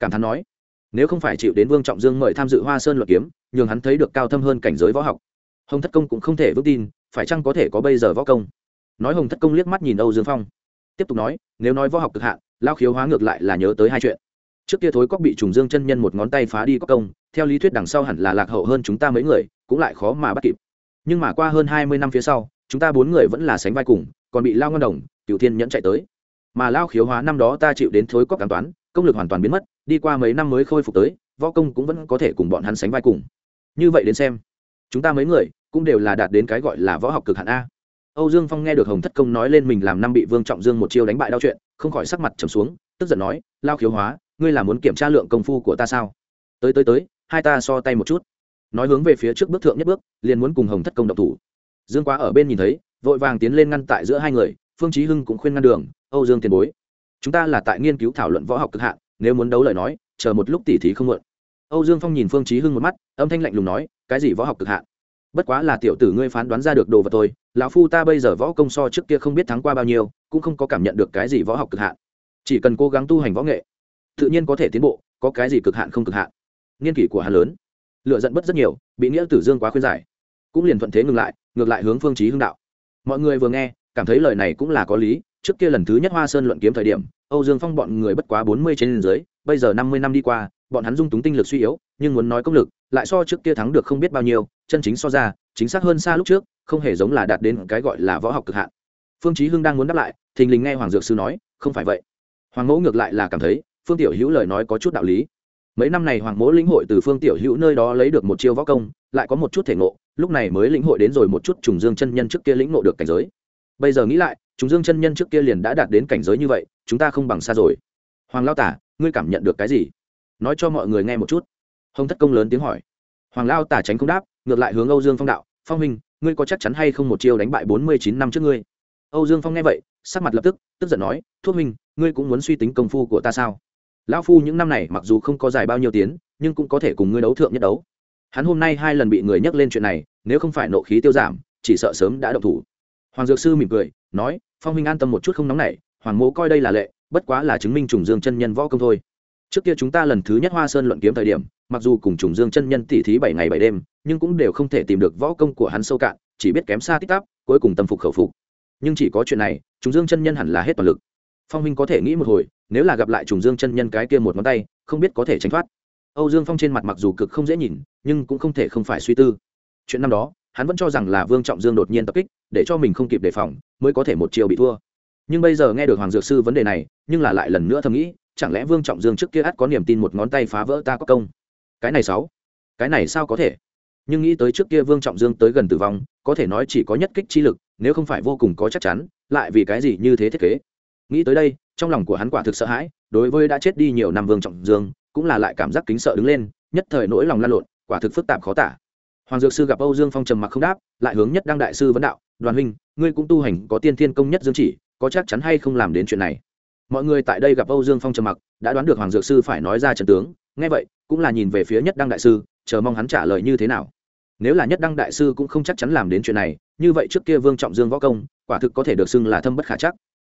cảm thán nói, nếu không phải chịu đến vương trọng dương mời tham dự hoa sơn luật kiếm, nhường hắn thấy được cao thâm hơn cảnh giới võ học hồng thất công cũng không thể vững tin, phải chăng có thể có bây giờ võ công? Nói hồng thất công liếc mắt nhìn âu dương phong. Tiếp tục nói, nếu nói võ học cực hạn lao khiếu hóa ngược lại là nhớ tới hai chuyện. Trước kia thối cóc bị trùng dương chân nhân một ngón tay phá đi cóc công, theo lý thuyết đằng sau hẳn là lạc hậu hơn chúng ta mấy người, cũng lại khó mà bắt kịp. Nhưng mà qua hơn hai mươi năm phía sau, chúng ta bốn người vẫn là sánh vai cùng, còn bị lao ngân đồng cựu thiên nhẫn chạy tới. Mà lao khiếu hóa năm đó ta chịu đến thối cóc cảm toán, công lực hoàn toàn biến mất, đi qua mấy năm mới khôi phục tới, võ công cũng vẫn có thể cùng bọn hắn sánh vai cùng. Như vậy đến xem chúng ta mấy người cũng đều là đạt đến cái gọi là võ học cực hạn a. Âu dương phong nghe được hồng thất công nói lên mình làm năm bị vương trọng dương một chiêu đánh bại đau chuyện, không khỏi sắc mặt trầm xuống, tức giận nói, lao khiếu hóa, ngươi là muốn kiểm tra lượng công phu của ta sao? Tới tới tới, hai ta so tay một chút. Nói hướng về phía trước bước thượng nhất bước, liền muốn cùng hồng thất công độc thủ. Dương quá ở bên nhìn thấy, vội vàng tiến lên ngăn tại giữa hai người, phương chí hưng cũng khuyên ngăn đường, âu dương tiền bối, chúng ta là tại nghiên cứu thảo luận võ học cực hạn, nếu muốn đấu lời nói, chờ một lúc tỉ thí không muộn. Âu dương phong nhìn phương chí hưng một mắt, âm thanh lạnh lùng nói cái gì võ học cực hạn? Bất quá là tiểu tử ngươi phán đoán ra được đồ vật tôi lão phu ta bây giờ võ công so trước kia không biết thắng qua bao nhiêu, cũng không có cảm nhận được cái gì võ học cực hạn. Chỉ cần cố gắng tu hành võ nghệ, tự nhiên có thể tiến bộ, có cái gì cực hạn không cực hạn. Nghiên kỷ của hắn lớn lựa giận bất rất nhiều, bị nghĩa tử dương quá khuyên giải. Cũng liền thuận thế ngừng lại, ngược lại hướng phương chí hưng đạo. Mọi người vừa nghe, cảm thấy lời này cũng là có lý, trước kia lần thứ nhất hoa sơn luận kiếm thời điểm, âu dương phong bọn người bất quá bốn mươi trên dưới, bây giờ năm mươi năm đi qua bọn hắn dung túng tinh lực suy yếu, nhưng muốn nói công lực, lại so trước kia thắng được không biết bao nhiêu, chân chính so ra, chính xác hơn xa lúc trước, không hề giống là đạt đến cái gọi là võ học cực hạn. Phương chí hưng đang muốn đáp lại, thình lình nghe hoàng dược sư nói, không phải vậy. Hoàng mẫu ngược lại là cảm thấy, phương tiểu hữu lời nói có chút đạo lý. Mấy năm này hoàng mẫu lĩnh hội từ phương tiểu hữu nơi đó lấy được một chiêu võ công, lại có một chút thể ngộ, lúc này mới lĩnh hội đến rồi một chút trùng dương chân nhân trước kia lĩnh ngộ được cảnh giới. Bây giờ nghĩ lại, trùng dương chân nhân trước kia liền đã đạt đến cảnh giới như vậy, chúng ta không bằng xa rồi. Hoàng lao tả, ngươi cảm nhận được cái gì? Nói cho mọi người nghe một chút. Hồng thất công lớn tiếng hỏi. Hoàng lao tả tránh không đáp, ngược lại hướng âu dương phong đạo, phong huynh, ngươi có chắc chắn hay không một chiêu đánh bại bốn mươi chín năm trước ngươi? Âu dương phong nghe vậy, sắc mặt lập tức tức giận nói, thuốc huynh, ngươi cũng muốn suy tính công phu của ta sao? Lão phu những năm này mặc dù không có dài bao nhiêu tiến, nhưng cũng có thể cùng ngươi đấu thượng nhất đấu. Hắn hôm nay hai lần bị người nhắc lên chuyện này, nếu không phải nộ khí tiêu giảm, chỉ sợ sớm đã động thủ. Hoàng dược sư mỉm cười, nói, phong huynh an tâm một chút không nóng nảy, hoàng mố coi đây là lệ, bất quá là chứng minh trùng dương chân nhân võ công thôi trước kia chúng ta lần thứ nhất hoa sơn luận kiếm thời điểm, mặc dù cùng trùng dương chân nhân tỉ thí bảy ngày bảy đêm, nhưng cũng đều không thể tìm được võ công của hắn sâu cạn, chỉ biết kém xa tích tắp cuối cùng tâm phục khẩu phục. Nhưng chỉ có chuyện này, trùng dương chân nhân hẳn là hết toàn lực. Phong huynh có thể nghĩ một hồi, nếu là gặp lại trùng dương chân nhân cái kia một ngón tay, không biết có thể tránh thoát. Âu dương phong trên mặt mặc dù cực không dễ nhìn, nhưng cũng không thể không phải suy tư. Chuyện năm đó, hắn vẫn cho rằng là vương trọng dương đột nhiên tập kích, để cho mình không kịp đề phòng, mới có thể một chiều bị thua. Nhưng bây giờ nghe được hoàng dược sư vấn đề này, nhưng là lại lần nữa thầm nghĩ chẳng lẽ vương trọng dương trước kia ắt có niềm tin một ngón tay phá vỡ ta có công? Cái này sáu. Cái này sao có thể? Nhưng nghĩ tới trước kia vương trọng dương tới gần tử vong, có thể nói chỉ có nhất kích chi lực, nếu không phải vô cùng có chắc chắn, lại vì cái gì như thế thiết kế? Nghĩ tới đây, trong lòng của hắn quả thực sợ hãi, đối với đã chết đi nhiều năm vương trọng dương, cũng là lại cảm giác kính sợ đứng lên, nhất thời nỗi lòng lan lộn, quả thực phức tạp khó tả. Hoàng dược sư gặp âu dương phong trầm mặc không đáp, lại hướng nhất đăng đại sư vấn đạo, đoàn huynh, ngươi cũng tu hành có tiên thiên công nhất dương chỉ, có chắc chắn hay không làm đến chuyện này? Mọi người tại đây gặp âu dương phong trầm mặc, đã đoán được hoàng dược sư phải nói ra trận tướng. Nghe vậy, cũng là nhìn về phía nhất đăng đại sư, chờ mong hắn trả lời như thế nào. Nếu là nhất đăng đại sư cũng không chắc chắn làm đến chuyện này, như vậy trước kia vương trọng dương võ công, quả thực có thể được xưng là thâm bất khả chắc.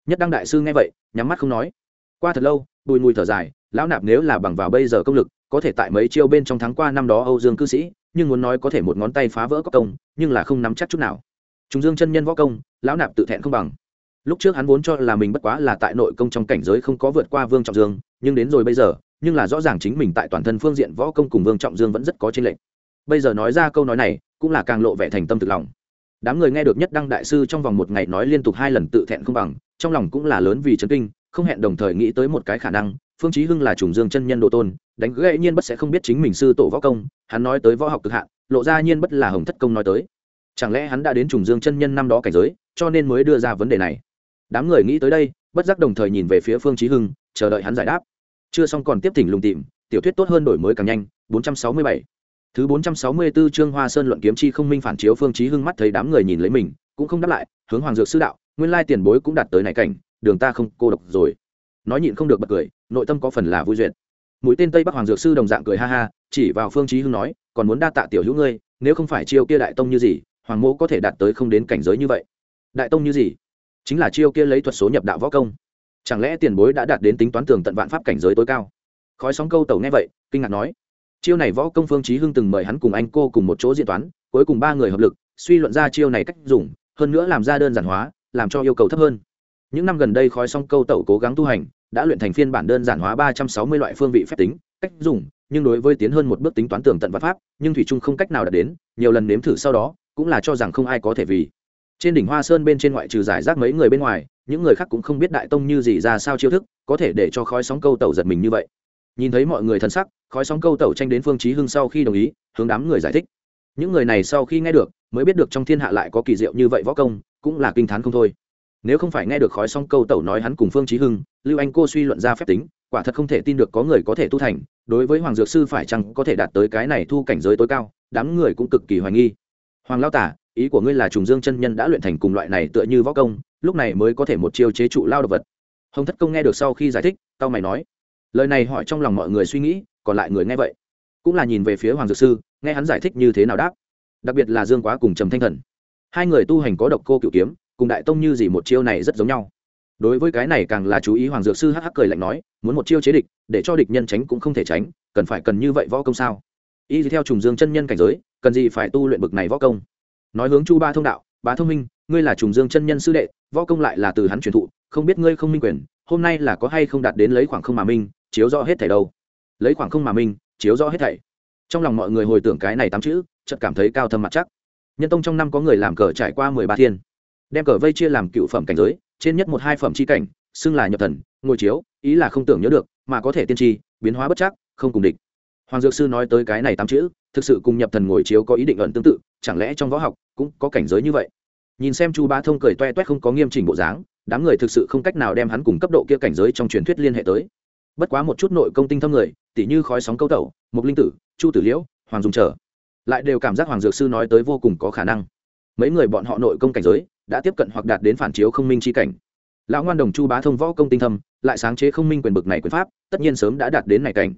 Nhất đăng đại sư nghe vậy, nhắm mắt không nói. Qua thật lâu, bùi mùi thở dài, lão nạp nếu là bằng vào bây giờ công lực, có thể tại mấy chiêu bên trong tháng qua năm đó âu dương cư sĩ, nhưng muốn nói có thể một ngón tay phá vỡ có công, nhưng là không nắm chắc chút nào. Chúng dương chân nhân võ công, lão nạp tự thẹn không bằng lúc trước hắn vốn cho là mình bất quá là tại nội công trong cảnh giới không có vượt qua vương trọng dương, nhưng đến rồi bây giờ, nhưng là rõ ràng chính mình tại toàn thân phương diện võ công cùng vương trọng dương vẫn rất có trên lệnh bây giờ nói ra câu nói này, cũng là càng lộ vẻ thành tâm thực lòng. Đám người nghe được nhất đăng đại sư trong vòng một ngày nói liên tục hai lần tự thẹn không bằng, trong lòng cũng là lớn vì chấn kinh, không hẹn đồng thời nghĩ tới một cái khả năng, phương chí hưng là trùng dương chân nhân độ tôn, đánh gãy nhiên bất sẽ không biết chính mình sư tổ võ công, hắn nói tới võ học cực hạn, lộ ra nhiên bất là hồng thất công nói tới. Chẳng lẽ hắn đã đến trùng dương chân nhân năm đó cảnh giới, cho nên mới đưa ra vấn đề này? Đám người nghĩ tới đây, bất giác đồng thời nhìn về phía phương chí hưng, chờ đợi hắn giải đáp. Chưa xong còn tiếp thỉnh lùng tìm, tiểu thuyết tốt hơn đổi mới càng nhanh 467 thứ 464 chương hoa sơn luận kiếm chi không minh phản chiếu phương chí hưng mắt thấy đám người nhìn lấy mình, cũng không đáp lại, hướng hoàng dược sư đạo, nguyên lai tiền bối cũng đạt tới này cảnh, đường ta không, cô độc rồi. Nói nhịn không được bật cười, nội tâm có phần là vui duyệt. Mũi tên tây bắc hoàng dược sư đồng dạng cười ha ha, chỉ vào phương chí hưng nói, còn muốn đa tạ tiểu hữu ngươi, nếu không phải chiêu kia đại tông như gì, hoàng mẫu có thể đạt tới không đến cảnh giới như vậy. Đại tông như gì? Chính là chiêu kia lấy thuật số nhập đạo võ công. Chẳng lẽ tiền bối đã đạt đến tính toán tường tận vạn pháp cảnh giới tối cao? Khói sóng câu tẩu nghe vậy, kinh ngạc nói. Chiêu này võ công phương chí hưng từng mời hắn cùng anh cô cùng một chỗ diện toán, cuối cùng ba người hợp lực, suy luận ra chiêu này cách dùng, hơn nữa làm ra đơn giản hóa, làm cho yêu cầu thấp hơn. Những năm gần đây khói sóng câu tẩu cố gắng tu hành, đã luyện thành phiên bản đơn giản hóa ba trăm sáu mươi loại phương vị phép tính, cách dùng, nhưng đối với tiến hơn một bước tính toán tường tận vạn pháp, nhưng thủy trung không cách nào đạt đến, nhiều lần nếm thử sau đó, cũng là cho rằng không ai có thể vì trên đỉnh hoa sơn bên trên ngoại trừ giải rác mấy người bên ngoài, những người khác cũng không biết đại tông như gì ra sao chiêu thức, có thể để cho khói sóng câu tẩu giật mình như vậy. Nhìn thấy mọi người thân sắc, khói sóng câu tẩu tranh đến phương chí hưng sau khi đồng ý, hướng đám người giải thích. Những người này sau khi nghe được, mới biết được trong thiên hạ lại có kỳ diệu như vậy võ công, cũng là kinh thán không thôi. Nếu không phải nghe được khói sóng câu tẩu nói hắn cùng phương chí hưng, lưu anh cô suy luận ra phép tính, quả thật không thể tin được có người có thể tu thành, đối với hoàng dược sư phải chăng có thể đạt tới cái này thu cảnh giới tối cao, đám người cũng cực kỳ hoài nghi. Hoàng lao tả ý của ngươi là trùng dương chân nhân đã luyện thành cùng loại này tựa như võ công, lúc này mới có thể một chiêu chế trụ lao đ vật. Hồng thất công nghe được sau khi giải thích tao mày nói, lời này hỏi trong lòng mọi người suy nghĩ, còn lại người nghe vậy, cũng là nhìn về phía hoàng dược sư, nghe hắn giải thích như thế nào đáp. Đặc biệt là dương quá cùng trầm thanh thần. Hai người tu hành có độc cô cựu kiếm, cùng đại tông như gì một chiêu này rất giống nhau. Đối với cái này càng là chú ý, hoàng dược sư hắc hắc cười lạnh nói, muốn một chiêu chế địch, để cho địch nhân tránh cũng không thể tránh, cần phải cần như vậy võ công sao? Y theo trùng dương chân nhân cảnh giới, cần gì phải tu luyện bực này võ công? Nói hướng chu ba thông đạo, bá thông minh, ngươi là trùng dương chân nhân sư đệ, võ công lại là từ hắn truyền thụ, không biết ngươi không minh quyền, hôm nay là có hay không đạt đến lấy khoảng không mà minh, chiếu rõ hết thảy đâu? Lấy khoảng không mà minh, chiếu rõ hết thảy. Trong lòng mọi người hồi tưởng cái này tám chữ, chợt cảm thấy cao thâm mặt chắc. Nhân tông trong năm có người làm cờ trải qua mười ba thiên, đem cờ vây chia làm cựu phẩm cảnh giới, trên nhất một hai phẩm c h i cảnh, xưng là nhập thần ngồi chiếu, ý là không tưởng nhớ được, mà có thể tiên tri, biến hóa bất chắc, không cùng địch hoàng dược sư nói tới cái này tám chữ, thực sự cùng nhập thần ngồi chiếu có ý định ẩn tương tự, chẳng lẽ trong võ học cũng có cảnh giới như vậy? Nhìn xem chu bá thông cười toe toét không có nghiêm chỉnh bộ dáng, đám người thực sự không cách nào đem hắn cùng cấp độ kia cảnh giới trong truyền thuyết liên hệ tới. Bất quá một chút nội công tinh thâm người, tỉ như khói sóng câu tẩu mục linh tử, chu tử liễu, hoàng dùng trở, lại đều cảm giác hoàng dược sư nói tới vô cùng có khả năng. Mấy người bọn họ nội công cảnh giới, đã tiếp cận hoặc đạt đến phản chiếu không minh chi cảnh. Lão ngoan đồng chu bá thông võ công tinh thâm, lại sáng chế không minh quyền bực này quyền pháp, tất nhiên sớm đã đạt đến này cảnh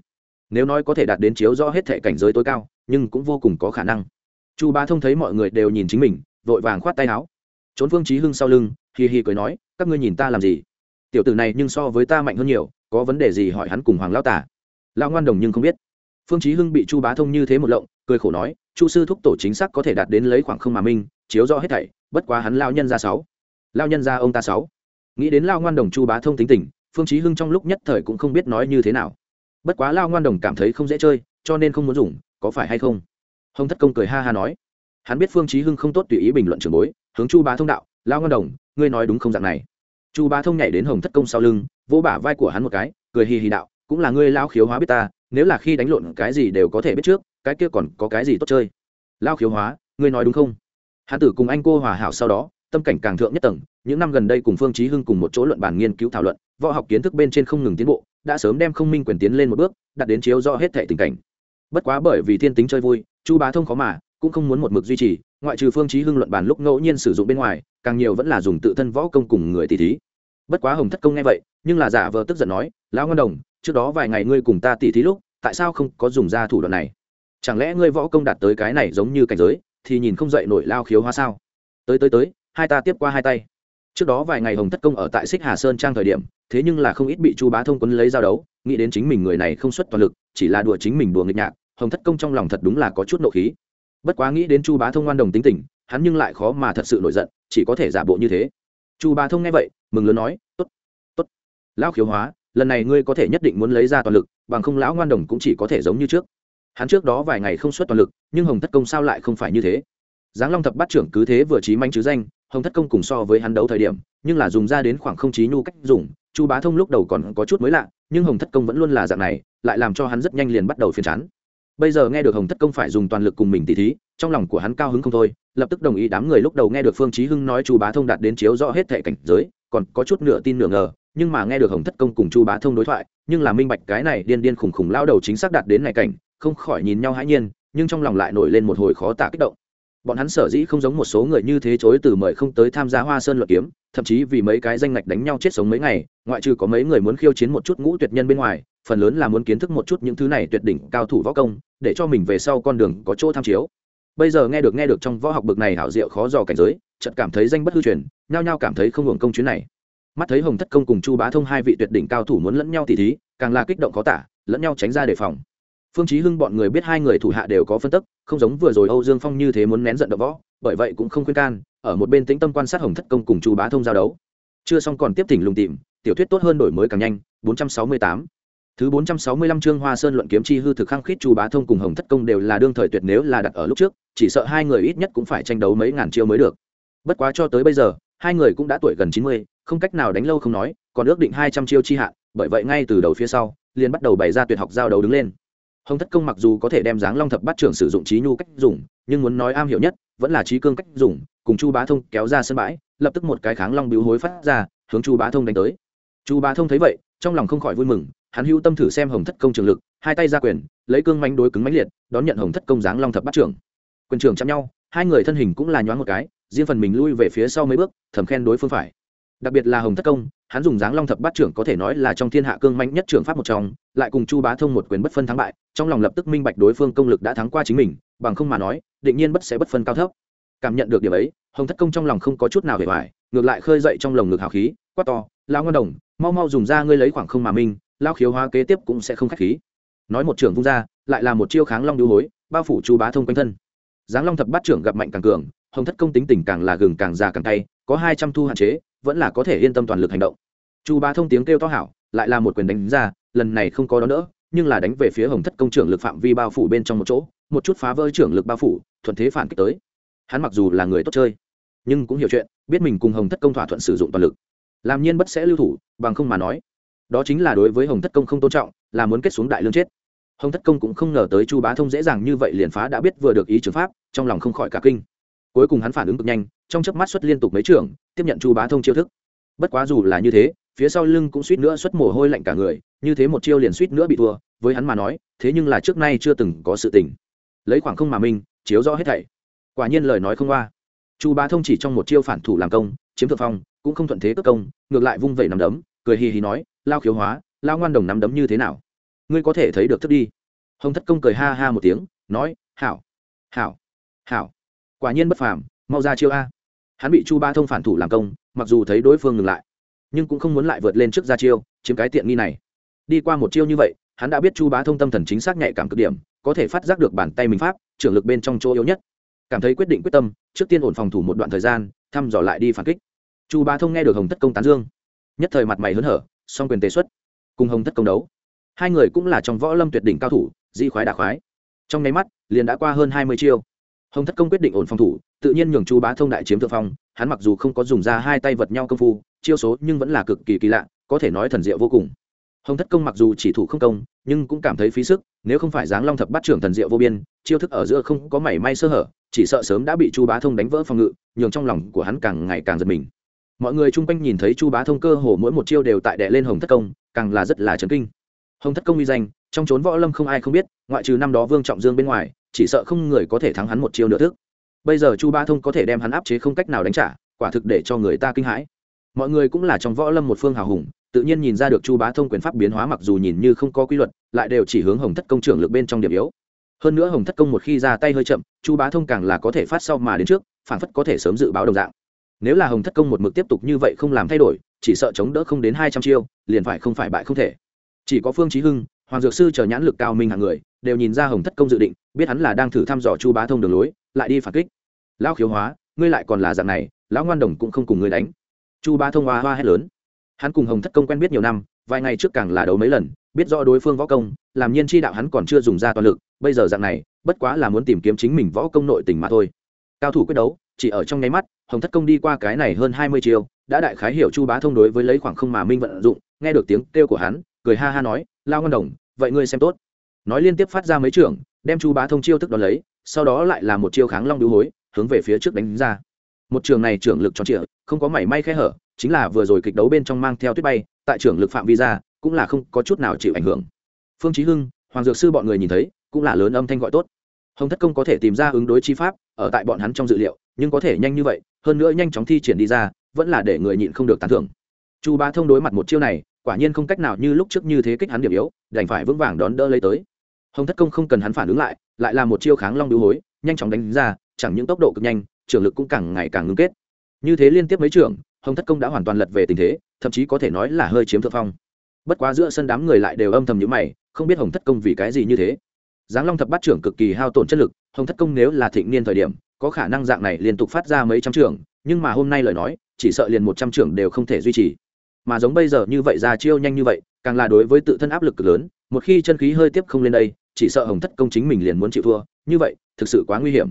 nếu nói có thể đạt đến chiếu rõ hết thể cảnh giới tối cao, nhưng cũng vô cùng có khả năng. Chu bá thông thấy mọi người đều nhìn chính mình, vội vàng khoát tay áo. Trốn phương trí hưng sau lưng, hì hì cười nói, các ngươi nhìn ta làm gì? Tiểu tử này nhưng so với ta mạnh hơn nhiều, có vấn đề gì hỏi hắn cùng hoàng lão tả lão ngoan đồng nhưng không biết. Phương trí hưng bị chu bá thông như thế một lộng, cười khổ nói, chu sư thúc tổ chính xác có thể đạt đến lấy khoảng không mà minh chiếu rõ hết thảy, bất quá hắn lao nhân ra sáu. Lao nhân ra ông ta sáu. Nghĩ đến lao ngoan đồng chu bá thông tính tình, phương chí hưng trong lúc nhất thời cũng không biết nói như thế nào bất quá lao ngoan đồng cảm thấy không dễ chơi, cho nên không muốn dùng, có phải hay không? Hồng thất công cười ha ha nói. Hắn biết phương chí hưng không tốt tùy ý bình luận trường bối, hướng chu bá thông đạo, lao ngoan đồng, ngươi nói đúng không dạng này? Chu bá thông nhảy đến hồng thất công sau lưng, vỗ bả vai của hắn một cái, cười hì hì đạo, cũng là ngươi lao khiếu hóa biết ta, nếu là khi đánh lộn cái gì đều có thể biết trước, cái kia còn có cái gì tốt chơi? Lao khiếu hóa, ngươi nói đúng không? Hắn tử cùng anh cô hòa hảo sau đó, tâm cảnh càng thượng nhất tầng, những năm gần đây cùng phương chí hưng cùng một chỗ luận bàn nghiên cứu thảo luận, võ học kiến thức bên trên không ngừng tiến bộ đã sớm đem không minh quyền tiến lên một bước đạt đến chiếu rõ hết thệ tình cảnh. Bất quá bởi vì thiên tính chơi vui, chu bá thông khó mà, cũng không muốn một mực duy trì, ngoại trừ phương chí hưng luận bàn lúc ngẫu nhiên sử dụng bên ngoài, càng nhiều vẫn là dùng tự thân võ công cùng người tỷ thí. Bất quá hồng thất công nghe vậy, nhưng là giả vờ tức giận nói, lão ngân đồng, trước đó vài ngày ngươi cùng ta tỷ thí lúc, tại sao không có dùng ra thủ đoạn này? Chẳng lẽ ngươi võ công đạt tới cái này giống như cảnh giới, thì nhìn không dậy nổi lao khiếu hoa sao? Tới tới tới, hai ta tiếp qua hai tay. Trước đó vài ngày hồng thất công ở tại xích hà sơn trang thời điểm thế nhưng là không ít bị chu bá thông quấn lấy giao đấu, nghĩ đến chính mình người này không xuất toàn lực, chỉ là đùa chính mình đùa nghịch nhạc, hồng thất công trong lòng thật đúng là có chút nộ khí. Bất quá nghĩ đến chu bá thông ngoan đồng tính tình, hắn nhưng lại khó mà thật sự nổi giận, chỉ có thể giả bộ như thế. Chu bá thông nghe vậy, mừng lớn nói, tốt tốt. Lão khiếu hóa, lần này ngươi có thể nhất định muốn lấy ra toàn lực, bằng không lão ngoan đồng cũng chỉ có thể giống như trước. Hắn trước đó vài ngày không xuất toàn lực, nhưng hồng thất công sao lại không phải như thế? Giáng long thập bát trưởng cứ thế vừa trí manh chứ danh hồng thất công cùng so với hắn đấu thời điểm, nhưng là dùng ra đến khoảng không chí nhu cách dùng, chu bá thông lúc đầu còn có chút mới lạ, nhưng hồng thất công vẫn luôn là dạng này, lại làm cho hắn rất nhanh liền bắt đầu phiền chán. Bây giờ nghe được hồng thất công phải dùng toàn lực cùng mình tỉ thí, trong lòng của hắn cao hứng không thôi, lập tức đồng ý đám người lúc đầu nghe được phương chí hưng nói chu bá thông đạt đến chiếu rõ hết thệ cảnh giới, còn có chút nửa tin nửa ngờ, nhưng mà nghe được hồng thất công cùng chu bá thông đối thoại, nhưng là minh bạch cái này điên điên khủng khủng lao đầu chính xác đạt đến này cảnh, không khỏi nhìn nhau hãi nhiên, nhưng trong lòng lại nổi lên một hồi khó tả kích động bọn hắn sở dĩ không giống một số người như thế chối từ mời không tới tham gia hoa sơn luận kiếm, thậm chí vì mấy cái danh ngạch đánh nhau chết sống mấy ngày, ngoại trừ có mấy người muốn khiêu chiến một chút ngũ tuyệt nhân bên ngoài, phần lớn là muốn kiến thức một chút những thứ này tuyệt đỉnh cao thủ võ công, để cho mình về sau con đường có chỗ tham chiếu. Bây giờ nghe được nghe được trong võ học bực này hảo diệu khó dò cảnh giới, chợt cảm thấy danh bất hư truyền, nhao nhao cảm thấy không hưởng công chuyến này. Mắt thấy hồng thất công cùng chu bá thông hai vị tuyệt đỉnh cao thủ muốn lẫn nhau tỉ thí, càng là kích động khó tả, lẫn nhau tránh ra đề phòng phương chí hưng bọn người biết hai người thủ hạ đều có phân tức không giống vừa rồi âu dương phong như thế muốn nén giận đập võ bởi vậy cũng không khuyên can ở một bên tĩnh tâm quan sát hồng thất công cùng chu bá thông giao đấu chưa xong còn tiếp thỉnh lùng tìm tiểu thuyết tốt hơn đổi mới càng nhanh 468 Thứ 465 chương Hoa Sơn luận kiếm chi hư thực khăng khít Chu Bá Thông cùng Hồng Thất Công đều là đương thời tuyệt nếu là đặt ở lúc trước, chỉ sợ hai người ít nhất cũng phải tranh đấu mấy ngàn chiêu mới được. Bất quá cho tới bây giờ, hai người cũng đã tuổi gần 90, không cách nào đánh lâu không nói, còn ước định 200 chiêu chi hạn, bởi vậy ngay từ đầu phía sau, liền bắt đầu bày ra tuyệt học giao đấu đứng lên. Hồng Thất Công mặc dù có thể đem dáng Long Thập Bát trưởng sử dụng trí nhu cách dùng, nhưng muốn nói am hiểu nhất, vẫn là trí cương cách dùng, cùng Chu Bá Thông kéo ra sân bãi, lập tức một cái kháng long biếu hối phát ra, hướng Chu Bá Thông đánh tới. Chu Bá Thông thấy vậy, trong lòng không khỏi vui mừng, hắn hữu tâm thử xem hồng thất công trường lực hai tay ra quyền lấy cương mánh đối cứng mánh liệt đón nhận hồng thất công giáng long thập Bát trưởng quyền trưởng chạm nhau hai người thân hình cũng là nhoáng một cái riêng phần mình lui về phía sau mấy bước thầm khen đối phương phải đặc biệt là hồng thất công, hắn dùng dáng long thập bát trưởng có thể nói là trong thiên hạ cương mạnh nhất trưởng pháp một trong, lại cùng chu bá thông một quyền bất phân thắng bại, trong lòng lập tức minh bạch đối phương công lực đã thắng qua chính mình, bằng không mà nói, định nhiên bất sẽ bất phân cao thấp. Cảm nhận được điểm ấy, hồng thất công trong lòng không có chút nào hề hoài, ngược lại khơi dậy trong lồng ngực hào khí, quát to lao ngân đồng, mau mau dùng ra ngươi lấy khoảng không mà minh lao khiếu hóa kế tiếp cũng sẽ không k h á c h khí. Nói một trưởng vung ra, lại là một chiêu kháng long đưu hối, bao phủ chu bá thông quanh thân. Giáng long thập bát trưởng gặp mạnh càng cường, hồng thất công tính tình càng là gừng càng già càng tay có hai trăm thu hạn chế vẫn là có thể yên tâm toàn lực hành động. Chu bá thông tiếng kêu to hảo, lại là một quyền đánh ra, lần này không có đó nữa nhưng là đánh về phía hồng thất công trưởng lực phạm vi bao phủ bên trong một chỗ, một chút phá vỡ trưởng lực bao phủ, thuận thế phản kích tới. Hắn mặc dù là người tốt chơi, nhưng cũng hiểu chuyện, biết mình cùng hồng thất công thỏa thuận sử dụng toàn lực. Làm nhiên bất sẽ lưu thủ, bằng không mà nói. Đó chính là đối với hồng thất công không tôn trọng, là muốn kết xuống đại lương chết. Hồng thất công cũng không ngờ tới chu bá thông dễ dàng như vậy liền phá đã biết vừa được ý trường pháp, trong lòng không khỏi cả kinh cuối cùng hắn phản ứng cực nhanh, trong chớp mắt xuất liên tục mấy trường, tiếp nhận chu bá thông chiêu thức. Bất quá dù là như thế, phía sau lưng cũng suýt nữa xuất mồ hôi lạnh cả người, như thế một chiêu liền suýt nữa bị thua, với hắn mà nói, thế nhưng là trước nay chưa từng có sự tình. Lấy khoảng không mà minh chiếu rõ hết thảy. Quả nhiên lời nói không qua chu bá thông chỉ trong một chiêu phản thủ làm công, chiếm thượng phong, cũng không thuận thế cất công, ngược lại vung vẩy nằm đấm, cười hì hì nói, lao khiếu hóa, lao ngoan đồng nắm đấm như thế nào? Ngươi có thể thấy được thức đi. Hồng thất công cười ha ha một tiếng, nói, hảo hảo hảo quả nhiên bất phàm, mau ra chiêu a. Hắn bị chu ba thông phản thủ làm công, mặc dù thấy đối phương ngừng lại, nhưng cũng không muốn lại vượt lên trước ra chiêu, chiếm cái tiện nghi này. Đi qua một chiêu như vậy, hắn đã biết chu bá thông tâm thần chính xác nhạy cảm cực điểm, có thể phát giác được bàn tay mình pháp, trưởng lực bên trong chỗ yếu nhất. Cảm thấy quyết định quyết tâm, trước tiên ổn phòng thủ một đoạn thời gian, thăm dò lại đi phản kích. Chu bá thông nghe được hồng thất công tán dương. Nhất thời mặt mày hớn hở, song quyền tế xuất, cùng hồng thất công đấu. Hai người cũng là trong võ lâm tuyệt đỉnh cao thủ, di khoái đà khoái. Trong nháy mắt, liền đã qua hơn hai mươi chiêu hồng thất công quyết định ổn phòng thủ, tự nhiên nhường chu bá thông đại chiếm thượng phong, hắn mặc dù không có dùng ra hai tay vật nhau công phu, chiêu số nhưng vẫn là cực kỳ kỳ lạ, có thể nói thần diệu vô cùng. Hồng thất công mặc dù chỉ thủ không công, nhưng cũng cảm thấy phí sức, nếu không phải giáng long thập bắt trưởng thần diệu vô biên, chiêu thức ở giữa không có mảy may sơ hở, chỉ sợ sớm đã bị chu bá thông đánh vỡ phòng ngự, nhường trong lòng của hắn càng ngày càng giật mình. Mọi người chung quanh nhìn thấy chu bá thông cơ hồ mỗi một chiêu đều tại đệ lên hồng thất công, càng là rất là chấn kinh. Hồng thất công uy danh, trong trốn võ lâm không ai không biết, ngoại trừ năm đó vương trọng dương bên ngoài chỉ sợ không người có thể thắng hắn một chiêu nữa thức. Bây giờ chu bá thông có thể đem hắn áp chế không cách nào đánh trả, quả thực để cho người ta kinh hãi. Mọi người cũng là trong võ lâm một phương hào hùng, tự nhiên nhìn ra được chu bá thông quyền pháp biến hóa mặc dù nhìn như không có quy luật, lại đều chỉ hướng hồng thất công trưởng lực bên trong điểm yếu. Hơn nữa hồng thất công một khi ra tay hơi chậm, chu bá thông càng là có thể phát sau mà đến trước, phản phất có thể sớm dự báo đồng dạng. Nếu là hồng thất công một mực tiếp tục như vậy không làm thay đổi, chỉ sợ chống đỡ không đến hai trăm chiêu, liền phải không phải bại không thể. Chỉ có phương chí hưng, hoàng dược sư chờ nhãn lực cao minh hàng người đều nhìn ra hồng thất công dự định, biết hắn là đang thử thăm dò chu bá thông đường lối, lại đi phản kích. Lão khiếu hóa, ngươi lại còn là dạng này, lão ngoan đồng cũng không cùng ngươi đánh. Chu bá thông hoa hoa hét lớn. Hắn cùng hồng thất công quen biết nhiều năm, vài ngày trước càng là đấu mấy lần, biết rõ đối phương võ công, làm nhiên chi đạo hắn còn chưa dùng ra toàn lực, bây giờ dạng này, bất quá là muốn tìm kiếm chính mình võ công nội tình mà thôi. Cao thủ quyết đấu, chỉ ở trong nháy mắt, hồng thất công đi qua cái này hơn hai mươi chiều đã đại khái hiểu chu bá thông đối với lấy khoảng không mà minh vận dụng, nghe được tiếng kêu của hắn, cười ha ha nói lao ngân đồng, vậy ngươi xem tốt nói liên tiếp phát ra mấy trưởng, đem chu bá thông chiêu thức đón lấy, sau đó lại là một chiêu kháng long đũ hối, hướng về phía trước đánh ra. Một trường này trưởng lực tròn trịa, không có mảy may khe hở, chính là vừa rồi kịch đấu bên trong mang theo tuyết bay, tại trưởng lực phạm vi ra, cũng là không có chút nào chịu ảnh hưởng. Phương chí hưng, hoàng dược sư bọn người nhìn thấy, cũng là lớn âm thanh gọi tốt. Hồng thất công có thể tìm ra ứng đối chi pháp, ở tại bọn hắn trong dự liệu, nhưng có thể nhanh như vậy, hơn nữa nhanh chóng thi triển đi ra, vẫn là để người nhịn không được tán thưởng. Chu bá thông đối mặt một chiêu này, quả nhiên không cách nào như lúc trước như thế kích hắn điểm yếu, đành phải vững vàng đón đỡ lấy tới hồng thất công không cần hắn phản ứng lại lại là một chiêu kháng long đũ hối, nhanh chóng đánh ra, chẳng những tốc độ cực nhanh, trường lực cũng càng ngày càng ngưng kết. Như thế liên tiếp mấy trường, hồng thất công đã hoàn toàn lật về tình thế, thậm chí có thể nói là hơi chiếm thượng phong. Bất quá giữa sân đám người lại đều âm thầm nhữ mày, không biết hồng thất công vì cái gì như thế. Giáng long thập bát trưởng cực kỳ hao tổn chất lực, hồng thất công nếu là thịnh niên thời điểm, có khả năng dạng này liên tục phát ra mấy trăm trưởng nhưng mà hôm nay lời nói, chỉ sợ liền một trăm trưởng đều không thể duy trì. Mà giống bây giờ như vậy ra chiêu nhanh như vậy, càng là đối với tự thân áp lực cực lớn một khi chân khí hơi tiếp không lên đây, chỉ sợ hồng thất công chính mình liền muốn chịu thua. Như vậy, thực sự quá nguy hiểm.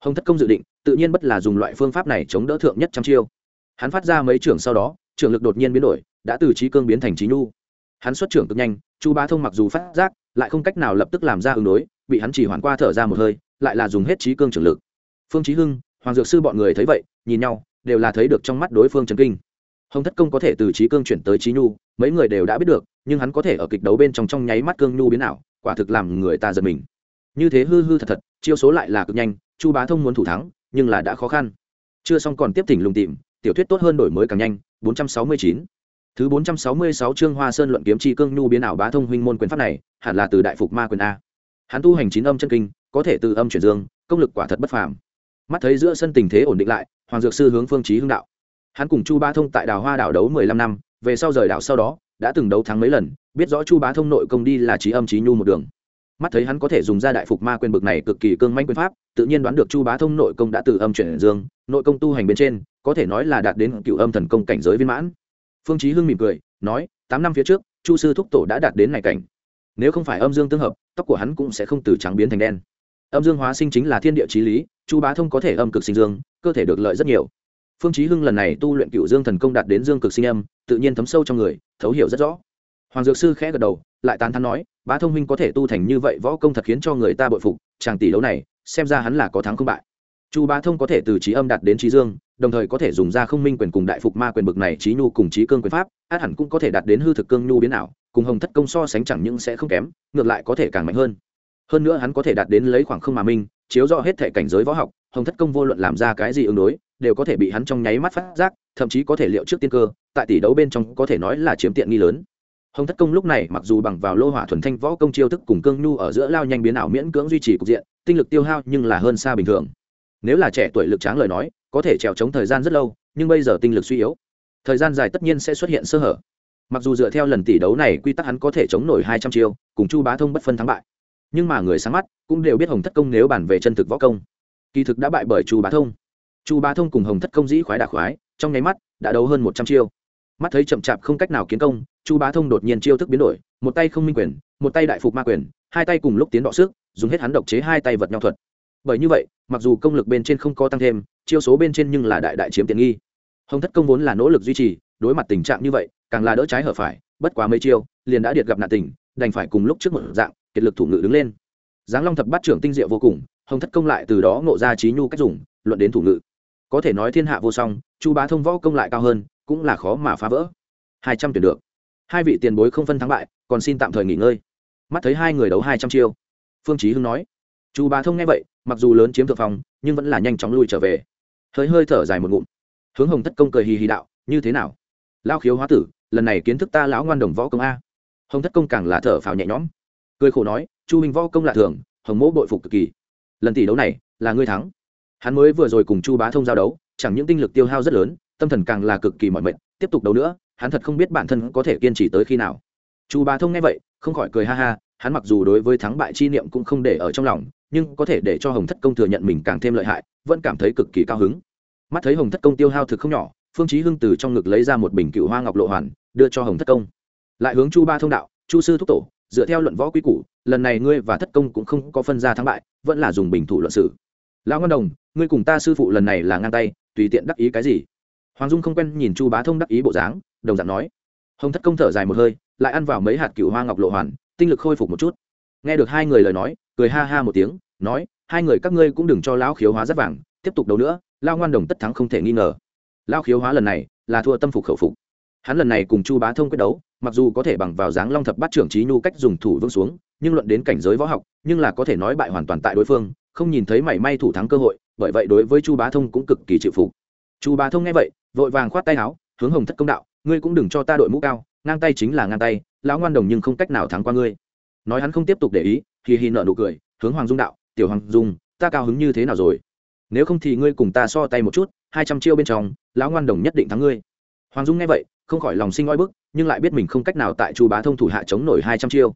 Hồng thất công dự định, tự nhiên bất là dùng loại phương pháp này chống đỡ thượng nhất trăm chiêu. Hắn phát ra mấy trưởng sau đó, trưởng lực đột nhiên biến đổi, đã từ trí cương biến thành trí nhu. Hắn xuất trưởng cực nhanh, chu bá thông mặc dù phát giác, lại không cách nào lập tức làm ra ứng đối, bị hắn chỉ hoàn qua thở ra một hơi, lại là dùng hết trí cương trưởng lực. Phương trí hưng, hoàng dược sư bọn người thấy vậy, nhìn nhau, đều là thấy được trong mắt đối phương trần kinh. Hồng thất công có thể từ trí cương chuyển tới trí nhu, mấy người đều đã biết được nhưng hắn có thể ở kịch đấu bên trong trong nháy mắt cương nhu biến ảo, quả thực làm người ta giật mình. Như thế hư hư thật thật, chiêu số lại là cực nhanh, chu bá thông muốn thủ thắng, nhưng là đã khó khăn. Chưa xong còn tiếp tỉnh lùng tìm, tiểu thuyết tốt hơn đổi mới càng nhanh 469 thứ 466 chương hoa sơn luận kiếm chi cương nhu biến ảo bá thông huynh môn quyền pháp này, hẳn là từ đại phục ma quyền a. Hắn tu hành chín âm chân kinh, có thể từ âm chuyển dương, công lực quả thật bất phàm. Mắt thấy giữa sân tình thế ổn định lại, hoàng dược sư hướng phương chí hưng đạo. Hắn cùng chu bá thông tại đào hoa đảo đấu mười lăm năm, về sau rời đảo sau đó đã từng đấu thắng mấy lần, biết rõ chu bá thông nội công đi là trí âm trí nhu một đường. Mắt thấy hắn có thể dùng ra đại phục ma quyền bực này cực kỳ cương manh quyền pháp, tự nhiên đoán được chu bá thông nội công đã từ âm chuyển dương, nội công tu hành bên trên, có thể nói là đạt đến cựu âm thần công cảnh giới viên mãn. Phương chí hưng mỉm cười, nói, tám năm phía trước, chu sư thúc tổ đã đạt đến này cảnh. Nếu không phải âm dương tương hợp, tóc của hắn cũng sẽ không từ trắng biến thành đen. Âm dương hóa sinh chính là thiên địa trí lý, chu bá thông có thể âm cực sinh dương, cơ thể được lợi rất nhiều phương chí hưng lần này tu luyện cựu dương thần công đạt đến dương cực sinh âm, tự nhiên thấm sâu trong người, thấu hiểu rất rõ. Hoàng dược sư khẽ gật đầu, lại tán thán nói, bá thông Minh có thể tu thành như vậy võ công thật khiến cho người ta bội phục, chàng tỷ đấu này, xem ra hắn là có thắng không bại. Chu bá thông có thể từ trí âm đạt đến trí dương, đồng thời có thể dùng ra không minh quyền cùng đại phục ma quyền bực này trí nhu cùng trí cương quyền pháp, át hẳn cũng có thể đạt đến hư thực cương nhu biến ảo, cùng hồng thất công so sánh chẳng những sẽ không kém, ngược lại có thể càng mạnh hơn. Hơn nữa hắn có thể đạt đến lấy khoảng không mà minh chiếu rõ hết thể cảnh giới võ học, hồng thất công vô luận làm ra cái gì ứng đối đều có thể bị hắn trong nháy mắt phát giác, thậm chí có thể liệu trước tiên cơ, tại tỷ đấu bên trong có thể nói là chiếm tiện nghi lớn. Hồng thất công lúc này mặc dù bằng vào lô hỏa thuần thanh võ công chiêu thức cùng cương nhu ở giữa lao nhanh biến ảo miễn cưỡng duy trì cục diện, tinh lực tiêu hao nhưng là hơn xa bình thường. Nếu là trẻ tuổi lực tráng lời nói, có thể trèo chống thời gian rất lâu, nhưng bây giờ tinh lực suy yếu, thời gian dài tất nhiên sẽ xuất hiện sơ hở. Mặc dù dựa theo lần tỷ đấu này quy tắc hắn có thể chống nổi hai trăm chiêu, cùng chu bá thông bất phân thắng bại, nhưng mà người sáng mắt cũng đều biết hồng thất công nếu bàn về chân thực võ công, kỳ thực đã bại bởi chu bá thông chu bá thông cùng hồng thất công dĩ khoái đà khoái, trong nháy mắt, đã đấu hơn một trăm chiêu. Mắt thấy chậm chạp không cách nào kiến công, chu bá thông đột nhiên chiêu thức biến đổi, một tay không minh quyền, một tay đại phục ma quyền, hai tay cùng lúc tiến đọ sức dùng hết hắn độc chế hai tay vật nhau thuật. Bởi như vậy, mặc dù công lực bên trên không có tăng thêm, chiêu số bên trên nhưng là đại đại chiếm tiện nghi. Hồng thất công vốn là nỗ lực duy trì, đối mặt tình trạng như vậy, càng là đỡ trái hở phải, bất quá mấy chiêu, liền đã điệt gặp nạn tình, đành phải cùng lúc trước một dạng, kiệt lực thủ ngự đứng lên. Giáng long thập bát trưởng tinh diệu vô cùng, hồng thất công lại từ đó ngộ ra trí nhu cách dùng, luận đến thủ ngự có thể nói thiên hạ vô song chu bá thông võ công lại cao hơn cũng là khó mà phá vỡ. Hai trăm tuyển được. Hai vị tiền bối không phân thắng bại còn xin tạm thời nghỉ ngơi. Mắt thấy hai người đấu hai trăm chiêu. Phương chí hưng nói. Chu bá thông nghe vậy mặc dù lớn chiếm thượng phòng, nhưng vẫn là nhanh chóng lui trở về. Hơi hơi thở dài một ngụm. Hướng hồng thất công cười hì hì đạo như thế nào? Lao khiếu hóa tử lần này kiến thức ta lão ngoan đồng võ công a. Hồng thất công càng là thở phào nhẹ nhõm. Cười khổ nói chu minh võ công lạ thường hồng mỗ bội phục cực kỳ. Lần tỷ đấu này là ngươi thắng hắn mới vừa rồi cùng chu bá thông giao đấu, chẳng những tinh lực tiêu hao rất lớn, tâm thần càng là cực kỳ mọi mệnh tiếp tục đấu nữa, hắn thật không biết bản thân có thể kiên trì tới khi nào. Chu bá thông nghe vậy, không khỏi cười ha ha, hắn mặc dù đối với thắng bại chi niệm cũng không để ở trong lòng, nhưng có thể để cho hồng thất công thừa nhận mình càng thêm lợi hại, vẫn cảm thấy cực kỳ cao hứng. Mắt thấy hồng thất công tiêu hao thực không nhỏ, phương chí hưng từ trong ngực lấy ra một bình cựu hoa ngọc lộ hoàn, đưa cho hồng thất công. Lại hướng chu ba thông đạo, chu sư thúc tổ, dựa theo luận võ quy củ, lần này ngươi và thất công cũng không có phân ra thắng bại, vẫn là dùng bình thủ luận sự lão ngân đồng, ngươi cùng ta sư phụ lần này là ngang tay, tùy tiện đắc ý cái gì? Hoàng dung không quen nhìn chu bá thông đắc ý bộ dáng, đồng dạng nói. Hồng thất công thở dài một hơi, lại ăn vào mấy hạt cựu hoa ngọc lộ hoàn, tinh lực khôi phục một chút. Nghe được hai người lời nói, cười ha ha một tiếng, nói, hai người các ngươi cũng đừng cho lão khiếu hóa rất vàng, tiếp tục đấu nữa lao ngoan đồng tất thắng không thể nghi ngờ. Lao khiếu hóa lần này là thua tâm phục khẩu phục. Hắn lần này cùng chu bá thông quyết đấu, mặc dù có thể bằng vào dáng long thập bát trưởng trí nhu cách dùng thủ vương xuống, nhưng luận đến cảnh giới võ học, nhưng là có thể nói bại hoàn toàn tại đối phương không nhìn thấy mảy may thủ thắng cơ hội, bởi vậy đối với chu bá thông cũng cực kỳ chịu phục. Chu bá thông nghe vậy, vội vàng khoát tay áo, hướng hồng thất công đạo, ngươi cũng đừng cho ta đội mũ cao, ngang tay chính là ngang tay, lão ngoan đồng nhưng không cách nào thắng qua ngươi. Nói hắn không tiếp tục để ý thì hì nợ nụ cười, hướng hoàng dung đạo, tiểu hoàng dung, ta cao hứng như thế nào rồi? Nếu không thì ngươi cùng ta so tay một chút, hai trăm chiêu bên trong, lão ngoan đồng nhất định thắng ngươi. Hoàng dung nghe vậy, không khỏi lòng sinh oi bức, nhưng lại biết mình không cách nào tại chu bá thông thủ hạ chống nổi hai trăm chiêu.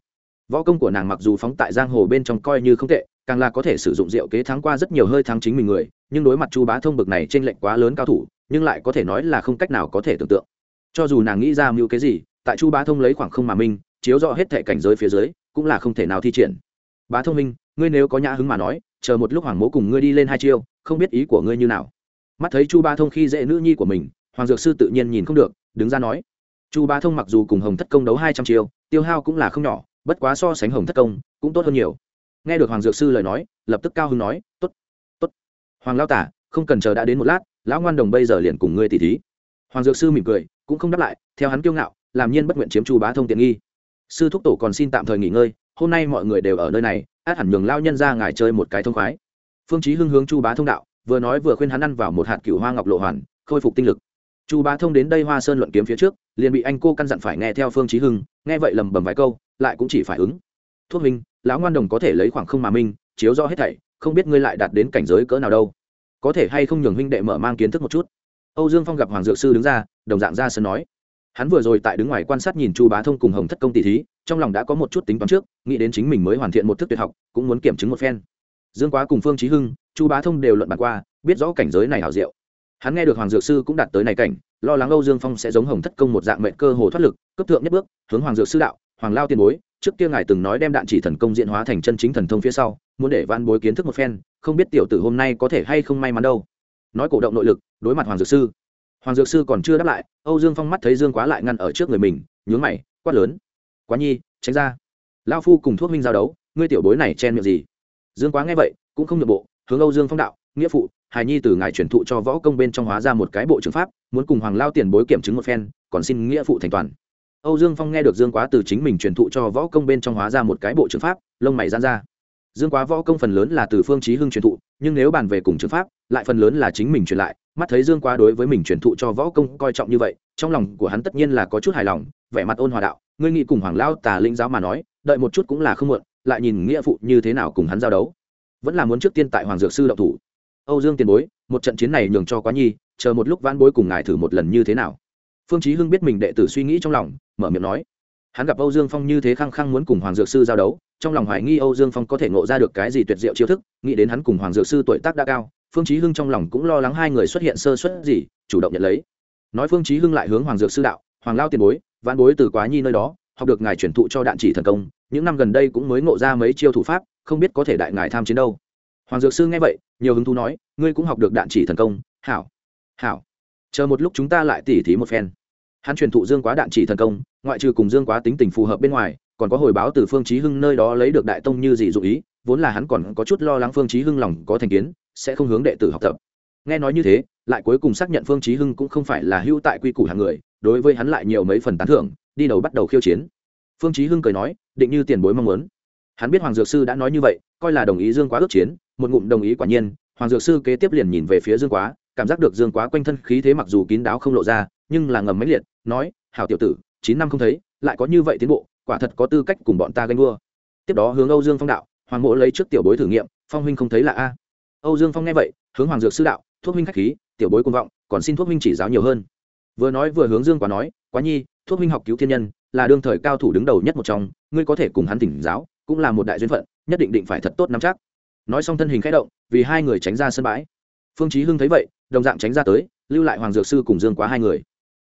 Võ công của nàng mặc dù phóng tại giang hồ bên trong coi như không tệ càng là có thể sử dụng rượu kế thắng qua rất nhiều hơi thắng chính mình người, nhưng đối mặt chu bá thông bực này trên lệnh quá lớn cao thủ, nhưng lại có thể nói là không cách nào có thể tưởng tượng. Cho dù nàng nghĩ ra mưu cái gì, tại chu bá thông lấy khoảng không mà minh chiếu rõ hết thệ cảnh giới phía dưới, cũng là không thể nào thi triển. Bá thông minh, ngươi nếu có nhã hứng mà nói, chờ một lúc hoàng mố cùng ngươi đi lên hai chiêu, không biết ý của ngươi như nào. Mắt thấy chu bá thông khi dễ nữ nhi của mình, hoàng dược sư tự nhiên nhìn không được, đứng ra nói. Chu bá thông mặc dù cùng hồng thất công đấu hai trăm chiêu, tiêu hao cũng là không nhỏ, bất quá so sánh hồng thất công, cũng tốt hơn nhiều nghe được hoàng dược sư lời nói, lập tức cao hưng nói t ố t t ố t hoàng lao tả, không cần chờ đã đến một lát, lão ngoan đồng bây giờ liền cùng ngươi tỉ thí. Hoàng dược sư mỉm cười, cũng không đáp lại, theo hắn kiêu ngạo, làm nhiên bất nguyện chiếm chu bá thông tiện nghi. Sư thúc tổ còn xin tạm thời nghỉ ngơi, hôm nay mọi người đều ở nơi này, át hẳn nhường lao nhân ra ngài chơi một cái thông khoái. Phương chí hưng hướng chu bá thông đạo, vừa nói vừa khuyên hắn ăn vào một hạt cựu hoa ngọc lộ hoàn, khôi phục tinh lực. Chu bá thông đến đây hoa sơn luận kiếm phía trước, liền bị anh cô căn dặn phải nghe theo phương chí hưng, nghe vậy lầm bầm vài câu, lại cũng chỉ phải ứng. Thuốc minh lão ngoan đồng có thể lấy khoảng không mà minh, chiếu rõ hết thảy, không biết ngươi lại đạt đến cảnh giới cỡ nào đâu. Có thể hay không nhường huynh đệ mở mang kiến thức một chút? Âu dương phong gặp hoàng dược sư đứng ra, đồng dạng ra sân nói. Hắn vừa rồi tại đứng ngoài quan sát nhìn chu bá thông cùng hồng thất công tỷ thí, trong lòng đã có một chút tính toán trước, nghĩ đến chính mình mới hoàn thiện một thức tuyệt học, cũng muốn kiểm chứng một phen. Dương quá cùng phương trí hưng, chu bá thông đều luận bàn qua, biết rõ cảnh giới này hảo diệu. Hắn nghe được hoàng dược sư cũng đạt tới này cảnh, lo lắng âu dương phong sẽ giống hồng thất công một dạng mệnh cơ hồ thoát lực, cấp thượng nhất bước, hướng hoàng dược sư đạo, hoàng lao tiền bối trước kia ngài từng nói đem đạn chỉ thần công diễn hóa thành chân chính thần thông phía sau, muốn để van bối kiến thức một phen, không biết tiểu tử hôm nay có thể hay không may mắn đâu. Nói cổ động nội lực, đối mặt hoàng dược sư. Hoàng dược sư còn chưa đáp lại, âu dương phong mắt thấy dương quá lại ngăn ở trước người mình, nhướng mày, quát lớn. Quá nhi, tránh ra. Lao phu cùng thuốc minh giao đấu, ngươi tiểu bối này chen miệng gì? Dương quá nghe vậy, cũng không nhượng bộ, hướng âu dương phong đạo, nghĩa phụ hài nhi từ ngài truyền thụ cho võ công bên trong hóa ra một cái bộ trường pháp, muốn cùng hoàng lao tiền bối kiểm chứng một phen, còn xin nghĩa phụ thành toàn âu dương phong nghe được dương quá từ chính mình truyền thụ cho võ công bên trong hóa ra một cái bộ trường pháp lông mày gian ra. Dương quá võ công phần lớn là từ phương chí hưng truyền thụ nhưng nếu bàn về cùng trường pháp lại phần lớn là chính mình truyền lại. Mắt thấy dương quá đối với mình truyền thụ cho võ công coi trọng như vậy trong lòng của hắn tất nhiên là có chút hài lòng vẻ mặt ôn hòa đạo ngươi nghĩ cùng hoàng Lão, tà linh giáo mà nói đợi một chút cũng là không muộn lại nhìn nghĩa phụ như thế nào cùng hắn giao đấu. Vẫn là muốn trước tiên tại hoàng dược sư động thủ. Âu dương tiền bối một trận chiến này nhường cho quá nhi chờ một lúc vãn bối cùng ngài thử một lần như thế nào phương chí hưng biết mình đệ tử suy nghĩ trong lòng, mở miệng nói. Hắn gặp âu dương phong như thế khăng khăng muốn cùng hoàng dược sư giao đấu, trong lòng hoài nghi âu dương phong có thể ngộ ra được cái gì tuyệt diệu chiêu thức, nghĩ đến hắn cùng hoàng dược sư tuổi tác đã cao, phương chí hưng trong lòng cũng lo lắng hai người xuất hiện sơ suất gì, chủ động nhận lấy. Nói phương chí hưng lại hướng hoàng dược sư đạo, hoàng lao tiền bối, vãn bối từ quá nhi nơi đó, học được ngài truyền thụ cho đạn chỉ thần công, những năm gần đây cũng mới ngộ ra mấy chiêu thủ pháp, không biết có thể đại ngài tham chiến đâu. Hoàng dược sư nghe vậy, nhiều hứng thú nói, ngươi cũng học được đạn chỉ thần công, hảo hảo. Chờ một lúc chúng ta lại tỉ thí một phen hắn truyền thụ dương quá đạn chỉ thần công, ngoại trừ cùng dương quá tính tình phù hợp bên ngoài, còn có hồi báo từ phương chí hưng nơi đó lấy được đại tông như gì dụ ý, vốn là hắn còn có chút lo lắng phương chí hưng lòng có thành kiến, sẽ không hướng đệ tử học tập. Nghe nói như thế, lại cuối cùng xác nhận phương chí hưng cũng không phải là hưu tại quy củ hàng người, đối với hắn lại nhiều mấy phần tán thưởng, đi đầu bắt đầu khiêu chiến. Phương chí hưng cười nói, định như tiền bối mong muốn. Hắn biết hoàng dược sư đã nói như vậy, coi là đồng ý dương quá ước chiến, một ngụm đồng ý quả nhiên, hoàng dược sư kế tiếp liền nhìn về phía dương quá, cảm giác được dương quá quanh thân khí thế mặc dù kín đáo không lộ ra nhưng là ngầm mãnh liệt, nói, hảo tiểu tử, chín năm không thấy, lại có như vậy tiến bộ, quả thật có tư cách cùng bọn ta ganh đua. Tiếp đó hướng âu dương phong đạo, hoàng mộ lấy trước tiểu bối thử nghiệm, phong huynh không thấy là a. Âu dương phong nghe vậy, hướng hoàng dược sư đạo, thuốc huynh khách khí, tiểu bối công vọng, còn xin thuốc huynh chỉ giáo nhiều hơn. Vừa nói vừa hướng dương quá nói, quá nhi, thuốc huynh học cứu thiên nhân, là đương thời cao thủ đứng đầu nhất một trong, ngươi có thể cùng hắn tỉnh giáo, cũng là một đại duyên phận, nhất định định phải thật tốt nắm chắc. Nói xong thân hình khẽ động, vì hai người tránh ra sân bãi. Phương chí hưng thấy vậy, đồng dạng tránh ra tới, lưu lại hoàng dược sư cùng dương quá hai người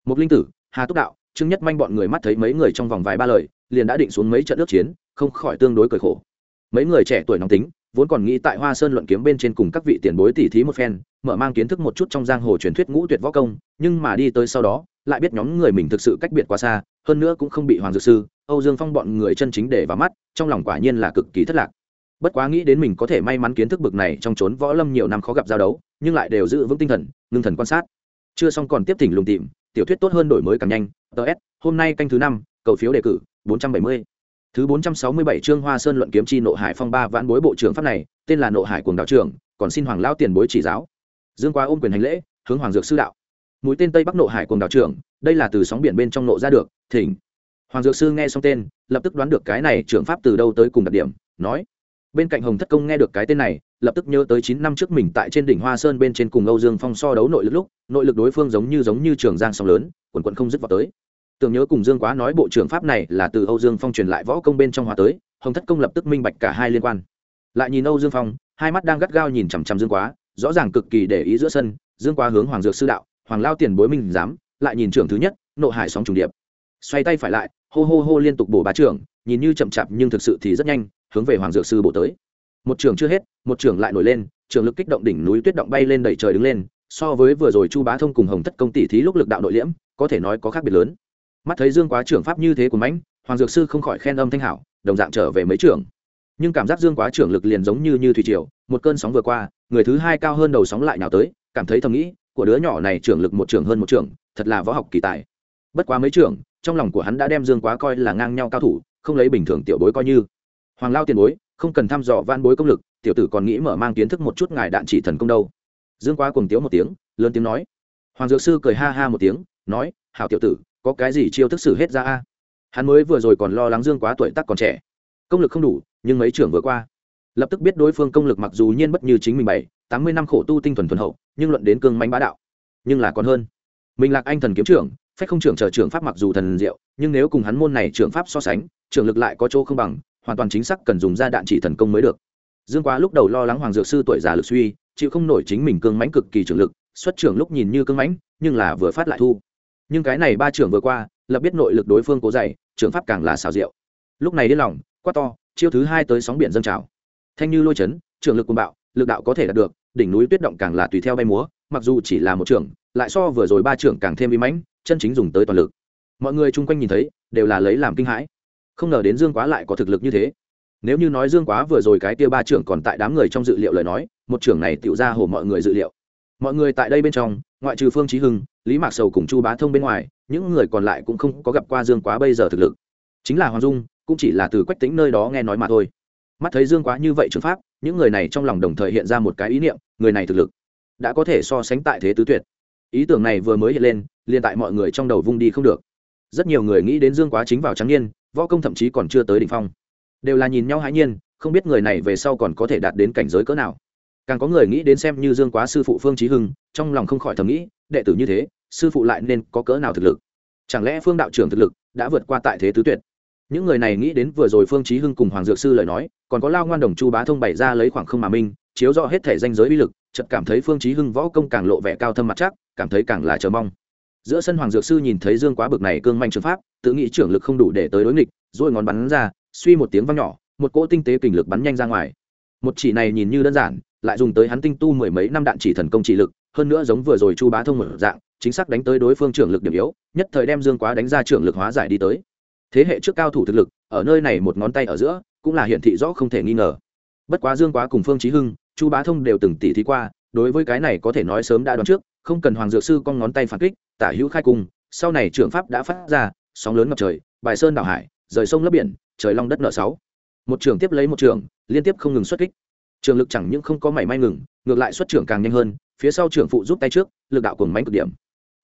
một linh tử, hà túc đạo, trương nhất manh bọn người mắt thấy mấy người trong vòng vài ba lời, liền đã định xuống mấy trận ước chiến, không khỏi tương đối cởi khổ. Mấy người trẻ tuổi nóng tính, vốn còn nghĩ tại hoa sơn luận kiếm bên trên cùng các vị tiền bối tỉ thí một phen, mở mang kiến thức một chút trong giang hồ truyền thuyết ngũ tuyệt võ công, nhưng mà đi tới sau đó, lại biết nhóm người mình thực sự cách biệt quá xa, hơn nữa cũng không bị hoàng dược sư, âu dương phong bọn người chân chính để vào mắt, trong lòng quả nhiên là cực kỳ thất lạc. Bất quá nghĩ đến mình có thể may mắn kiến thức bực này trong trốn võ lâm nhiều năm khó gặp giao đấu, nhưng lại đều giữ vững tinh thần, ngưng thần quan sát. Chưa xong còn tiếp thỉnh lùng tìm tiểu thuyết tốt hơn đổi mới càng nhanh. Ts hôm nay canh thứ năm, cầu phiếu đề cử 470. thứ 467 chương hoa sơn luận kiếm chi nộ hải phong ba vãn bối bộ trưởng pháp này, tên là nộ hải cuồng đạo trưởng, còn xin hoàng lao tiền bối chỉ giáo. Dương quá ôm quyền hành lễ, hướng hoàng dược sư đạo. Mũi tên tây bắc nộ hải cuồng đạo trưởng, đây là từ sóng biển bên trong nộ ra được, thỉnh. Hoàng dược sư nghe xong tên, lập tức đoán được cái này trưởng pháp từ đâu tới cùng đặc điểm, nói bên cạnh hồng thất công nghe được cái tên này, lập tức nhớ tới chín năm trước mình tại trên đỉnh hoa sơn bên trên cùng âu dương phong so đấu nội lực lúc, nội lực đối phương giống như giống như trường giang sóng lớn, quần quận không dứt vào tới. Tưởng nhớ cùng dương quá nói bộ trưởng pháp này là từ âu dương phong truyền lại võ công bên trong hoa tới, hồng thất công lập tức minh bạch cả hai liên quan. Lại nhìn âu dương phong, hai mắt đang gắt gao nhìn chằm chằm dương quá, rõ ràng cực kỳ để ý giữa sân, dương quá hướng hoàng dược sư đạo, hoàng lao tiền bối minh dám. Lại nhìn trưởng thứ nhất, nộ hải sóng trùng điệp. Xoay tay phải lại, hô hô hô liên tục bổ bá trưởng, nhìn như chậm chạp nhưng thực sự thì rất nhanh hướng về hoàng dược sư bổ tới. Một trường chưa hết, một trường lại nổi lên, trường lực kích động đỉnh núi tuyết động bay lên đẩy trời đứng lên, so với vừa rồi chu bá thông cùng hồng thất công tỷ thí lúc lực đạo nội liễm, có thể nói có khác biệt lớn. Mắt thấy dương quá trưởng pháp như thế của mãnh, hoàng dược sư không khỏi khen âm thanh hảo, đồng dạng trở về mấy trường. Nhưng cảm giác dương quá trưởng lực liền giống như như thủy triều, một cơn sóng vừa qua, người thứ hai cao hơn đầu sóng lại nào tới, cảm thấy thầm nghĩ, của đứa nhỏ này trưởng lực một trưởng hơn một trưởng thật là võ học kỳ tài. Bất quá mấy trưởng trong lòng của hắn đã đem dương quá coi là ngang nhau cao thủ, không lấy bình thường tiểu bối coi như hoàng lao tiền bối, không cần thăm dò van bối công lực, tiểu tử còn nghĩ mở mang kiến thức một chút ngài đạn chỉ thần công đâu. Dương quá cùng tiếu một tiếng, lớn tiếng nói. Hoàng dược sư cười ha ha một tiếng, nói, hảo tiểu tử, có cái gì chiêu thức xử hết ra a? Hắn mới vừa rồi còn lo lắng dương quá tuổi tác còn trẻ. Công lực không đủ, nhưng mấy trưởng vừa qua. Lập tức biết đối phương công lực mặc dù nhiên bất như chính mình bảy tám mươi năm khổ tu tinh thuần thuần hậu, nhưng luận đến cương mánh bá đạo, nhưng là còn hơn. Mình lạc anh thần kiếm trưởng, phách không trưởng chờ trưởng pháp mặc dù thần diệu, nhưng nếu cùng hắn môn này trưởng pháp so sánh, trưởng lực lại có chỗ không bằng hoàn toàn chính xác cần dùng ra đạn chỉ thần công mới được. Dương quá lúc đầu lo lắng hoàng dược sư tuổi già lực suy, chịu không nổi chính mình cương mãnh cực kỳ trưởng lực, xuất trưởng lúc nhìn như cương mãnh, nhưng là vừa phát lại thu. Nhưng cái này ba trưởng vừa qua, lập biết nội lực đối phương cố dày, trưởng pháp càng là xào rượu lúc này đi lòng quát to, chiêu thứ hai tới sóng biển dâng trào. Thanh như lôi chấn, trưởng lực cuồng bạo, lực đạo có thể đạt được, đỉnh núi tuyết động càng là tùy theo bay múa, mặc dù chỉ là một trưởng, lại so vừa rồi ba trưởng càng thêm uy mãnh, chân chính dùng tới toàn lực. Mọi người chung quanh nhìn thấy, đều là lấy làm kinh hãi không ngờ đến dương quá lại có thực lực như thế. Nếu như nói dương quá vừa rồi cái tia ba trưởng còn tại đám người trong dự liệu lời nói, một trưởng này tựu ra hồ mọi người dự liệu. Mọi người tại đây bên trong, ngoại trừ phương trí hưng, lý mạc sầu cùng chu bá thông bên ngoài, những người còn lại cũng không có gặp qua dương quá bây giờ thực lực. Chính là hoàng dung, cũng chỉ là từ quách tính nơi đó nghe nói mà thôi. Mắt thấy dương quá như vậy trường pháp, những người này trong lòng đồng thời hiện ra một cái ý niệm, người này thực lực đã có thể so sánh tại thế tứ tuyệt. Ý tưởng này vừa mới hiện lên, liền tại mọi người trong đầu vung đi không được. Rất nhiều người nghĩ đến dương quá chính vào trắng niên võ công thậm chí còn chưa tới đ ỉ n h phong. Đều là nhìn nhau hãi nhiên, không biết người này về sau còn có thể đạt đến cảnh giới cỡ nào. Càng có người nghĩ đến xem như dương quá sư phụ phương trí hưng, trong lòng không khỏi thầm nghĩ, đệ tử như thế, sư phụ lại nên có cỡ nào thực lực? Chẳng lẽ phương đạo trưởng thực lực đã vượt qua tại thế tứ tuyệt? Những người này nghĩ đến vừa rồi phương trí hưng cùng hoàng dược sư lời nói, còn có lao ngoan đồng chu bá thông bày ra lấy khoảng không mà minh chiếu rõ hết thể danh giới uy lực, chợt cảm thấy phương trí hưng võ công càng lộ vẻ cao thâm mặt chắc, cảm thấy càng là chờ mong giữa sân hoàng dược sư nhìn thấy dương quá bực này cương manh trường pháp, tự nghĩ trưởng lực không đủ để tới đối nghịch rồi ngón bắn ra, suy một tiếng vang nhỏ, một cỗ tinh tế kình lực bắn nhanh ra ngoài. Một chỉ này nhìn như đơn giản, lại dùng tới hắn tinh tu mười mấy năm đạn chỉ thần công chỉ lực, hơn nữa giống vừa rồi chu bá thông mở dạng, chính xác đánh tới đối phương trưởng lực điểm yếu, nhất thời đem dương quá đánh ra trưởng lực hóa giải đi tới. Thế hệ trước cao thủ thực lực, ở nơi này một ngón tay ở giữa, cũng là hiển thị rõ không thể nghi ngờ. Bất quá dương quá cùng phương trí hưng, chu bá thông đều từng tỉ thí qua, đối với cái này có thể nói sớm đã đoán trước, không cần hoàng dược sư con ngón tay phản kích tả hữu khai cung, sau này trưởng pháp đã phát ra, sóng lớn ngập trời, bài sơn đảo hải, rời sông lấp biển, trời long đất nợ sáu. Một trường tiếp lấy một trường liên tiếp không ngừng xuất kích. Trường lực chẳng những không có mảy may ngừng, ngược lại xuất trưởng càng nhanh hơn, phía sau trưởng phụ giúp tay trước, lực đạo cùng mánh cực điểm.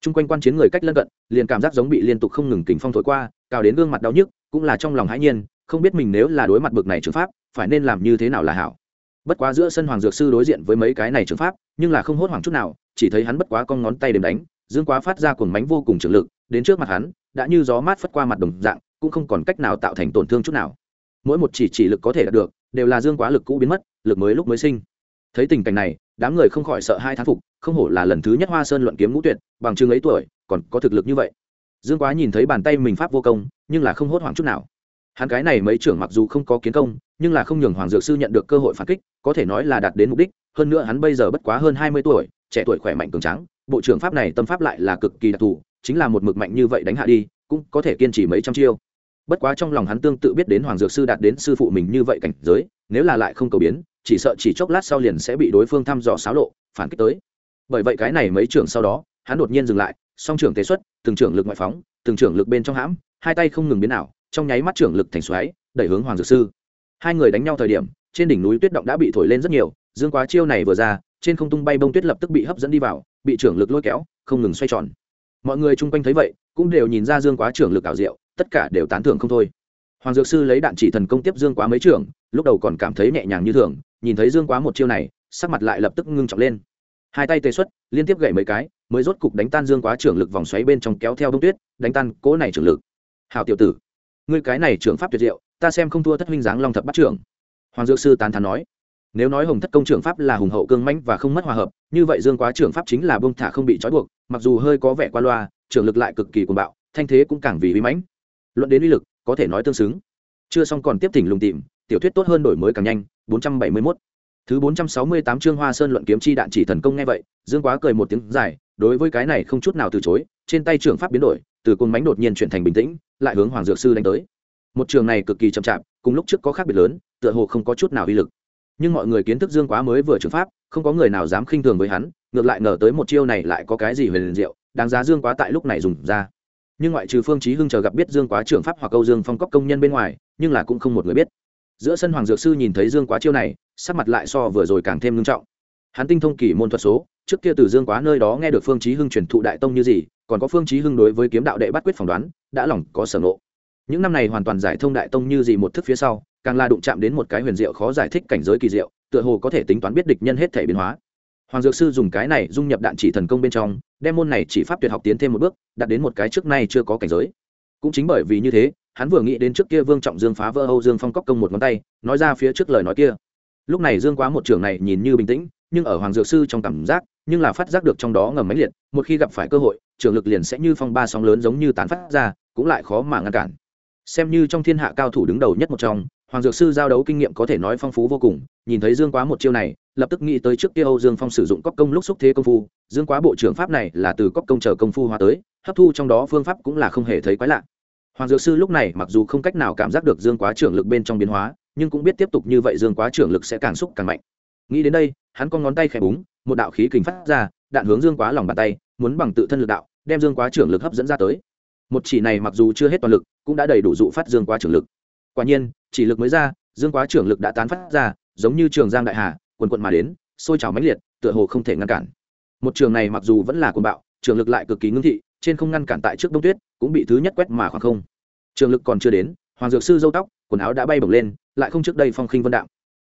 Chung quanh quan chiến người cách lân cận, liền cảm giác giống bị liên tục không ngừng kình phong thổi qua cào đến gương mặt đau nhức, cũng là trong lòng hãi nhiên, không biết mình nếu là đối mặt bực này trường pháp, phải nên làm như thế nào là hảo. Bất quá giữa sân hoàng dược sư đối diện với mấy cái này trường pháp, nhưng là không hốt hoảng chút nào, chỉ thấy hắn bất quá con ngón tay đếm đánh dương quá phát ra cuồng mánh vô cùng trường lực, đến trước mặt hắn, đã như gió mát phất qua mặt đồng dạng, cũng không còn cách nào tạo thành tổn thương chút nào. Mỗi một chỉ chỉ lực có thể đạt được, đều là dương quá lực cũ biến mất, lực mới lúc mới sinh. Thấy tình cảnh này, đám người không khỏi sợ hai thán phục, không hổ là lần thứ nhất hoa sơn luận kiếm ngũ tuyệt, bằng chứng ấy tuổi, còn có thực lực như vậy. Dương quá nhìn thấy bàn tay mình pháp vô công, nhưng là không hốt hoảng chút nào. Hắn cái này mấy trưởng mặc dù không có kiến công, nhưng là không nhường hoàng dược sư nhận được cơ hội phản kích, có thể nói là đạt đến mục đích, hơn nữa hắn bây giờ bất quá hơn hai mươi tuổi, trẻ tuổi khỏe mạnh cường tráng bộ trưởng pháp này tâm pháp lại là cực kỳ đặc thù, chính là một mực mạnh như vậy đánh hạ đi, cũng có thể kiên trì mấy trăm chiêu. Bất quá trong lòng hắn tương tự biết đến hoàng dược sư đạt đến sư phụ mình như vậy cảnh giới, nếu là lại không cầu biến, chỉ sợ chỉ chốc lát sau liền sẽ bị đối phương thăm dò xáo lộ, phản kích tới. Bởi vậy cái này mấy trưởng sau đó, hắn đột nhiên dừng lại, song trưởng tế xuất, từng trưởng lực ngoại phóng, từng trưởng lực bên trong hãm, hai tay không ngừng biến ảo, trong nháy mắt trưởng lực thành xoáy, đẩy hướng hoàng dược sư. Hai người đánh nhau thời điểm, trên đỉnh núi tuyết động đã bị thổi lên rất nhiều, dương quá chiêu này vừa ra, trên không tung bay bông tuyết lập tức bị hấp dẫn đi vào bị trưởng lực lôi kéo, không ngừng xoay tròn. Mọi người chung quanh thấy vậy, cũng đều nhìn ra dương quá trưởng lực ảo diệu, tất cả đều tán thưởng không thôi. Hoàng dược sư lấy đạn chỉ thần công tiếp dương quá mấy trưởng, lúc đầu còn cảm thấy nhẹ nhàng như thường, nhìn thấy dương quá một chiêu này, sắc mặt lại lập tức ngưng trọng lên. Hai tay tê xuất, liên tiếp gậy mấy cái, mới rốt cục đánh tan dương quá trưởng lực vòng xoáy bên trong kéo theo đông tuyết, đánh tan cỗ này trưởng lực. Hào tiểu tử, ngươi cái này trưởng pháp tuyệt diệu, ta xem không thua thất huynh dáng long thập bắt trưởng. Hoàng dược sư tán thán nói nếu nói hồng thất công trưởng pháp là hùng hậu cương mãnh và không mất hòa hợp, như vậy dương quá trưởng pháp chính là bông thả không bị trói buộc, mặc dù hơi có vẻ qua loa, trưởng lực lại cực kỳ cuồng bạo, thanh thế cũng càng vì uy mãnh. Luận đến uy lực, có thể nói tương xứng. Chưa xong còn tiếp thỉnh lùng tìm, tiểu thuyết tốt hơn đổi mới càng nhanh 471 thứ 468 chương hoa sơn luận kiếm chi đạn chỉ thần công nghe vậy, dương quá cười một tiếng dài, đối với cái này không chút nào từ chối, trên tay trưởng pháp biến đổi, từ cuồng mãnh đột nhiên chuyển thành bình tĩnh, lại hướng hoàng dược sư đánh tới. Một trường này cực kỳ chậm chạp, cùng lúc trước có khác biệt lớn, tựa hồ không có chút nào uy lực nhưng mọi người kiến thức dương quá mới vừa trừng pháp, không có người nào dám khinh thường với hắn, ngược lại ngờ tới một chiêu này lại có cái gì huyền liền diệu, đáng giá dương quá tại lúc này dùng ra. Nhưng ngoại trừ phương chí hưng chờ gặp biết dương quá trưởng pháp hoặc câu dương phong cấp công nhân bên ngoài, nhưng là cũng không một người biết. Giữa sân hoàng dược sư nhìn thấy dương quá chiêu này, sắc mặt lại so vừa rồi càng thêm nghiêm trọng. Hắn tinh thông kỳ môn thuật số, trước kia từ dương quá nơi đó nghe được phương chí hưng truyền thụ đại tông như gì, còn có phương chí hưng đối với kiếm đạo đệ bắt quyết phỏng đoán, đã lòng có sở ngộ những năm này hoàn toàn giải thông đại tông như gì một thức phía sau, càng là đụng chạm đến một cái huyền diệu khó giải thích cảnh giới kỳ diệu, tựa hồ có thể tính toán biết địch nhân hết thể biến hóa. Hoàng dược sư dùng cái này dung nhập đạn chỉ thần công bên trong, đem môn này chỉ pháp tuyệt học tiến thêm một bước, đạt đến một cái trước nay chưa có cảnh giới. Cũng chính bởi vì như thế, hắn vừa nghĩ đến trước kia vương trọng dương phá vỡ âu dương phong cốc công một ngón tay, nói ra phía trước lời nói kia. Lúc này dương quá một trường này nhìn như bình tĩnh, nhưng ở hoàng dược sư trong cảm giác, nhưng là phát giác được trong đó ngầm máy liệt, một khi gặp phải cơ hội trường lực liền sẽ như phong ba sóng lớn giống như tán phát ra, cũng lại khó mà ngăn cản xem như trong thiên hạ cao thủ đứng đầu nhất một trong, hoàng dược sư giao đấu kinh nghiệm có thể nói phong phú vô cùng, nhìn thấy dương quá một chiêu này, lập tức nghĩ tới trước kia âu dương phong sử dụng cóc công lúc xúc thế công phu, dương quá bộ trưởng pháp này là từ cóc công chờ công phu hóa tới, hấp thu trong đó phương pháp cũng là không hề thấy quái lạ. Hoàng dược sư lúc này mặc dù không cách nào cảm giác được dương quá trưởng lực bên trong biến hóa, nhưng cũng biết tiếp tục như vậy dương quá trưởng lực sẽ càng xúc càng mạnh. Nghĩ đến đây, hắn con ngón tay khẽ búng, một đạo khí kình phát ra, đạn hướng dương quá lòng bàn tay, muốn bằng tự thân lực đạo, đem dương quá trưởng lực hấp dẫn ra tới một chỉ này mặc dù chưa hết toàn lực, cũng đã đầy đủ dụ phát dương quá trưởng lực. Quả nhiên, chỉ lực mới ra, dương quá trưởng lực đã tán phát ra, giống như trường giang đại hà, quần quận mà đến, sôi trào mãnh liệt, tựa hồ không thể ngăn cản. Một trường này mặc dù vẫn là quần bạo, trường lực lại cực kỳ ngưng thị, trên không ngăn cản tại trước đông tuyết, cũng bị thứ nhất quét mà khoảng không. Trường lực còn chưa đến, hoàng dược sư dâu tóc, quần áo đã bay bổng lên, lại không trước đây phong khinh vân đạo.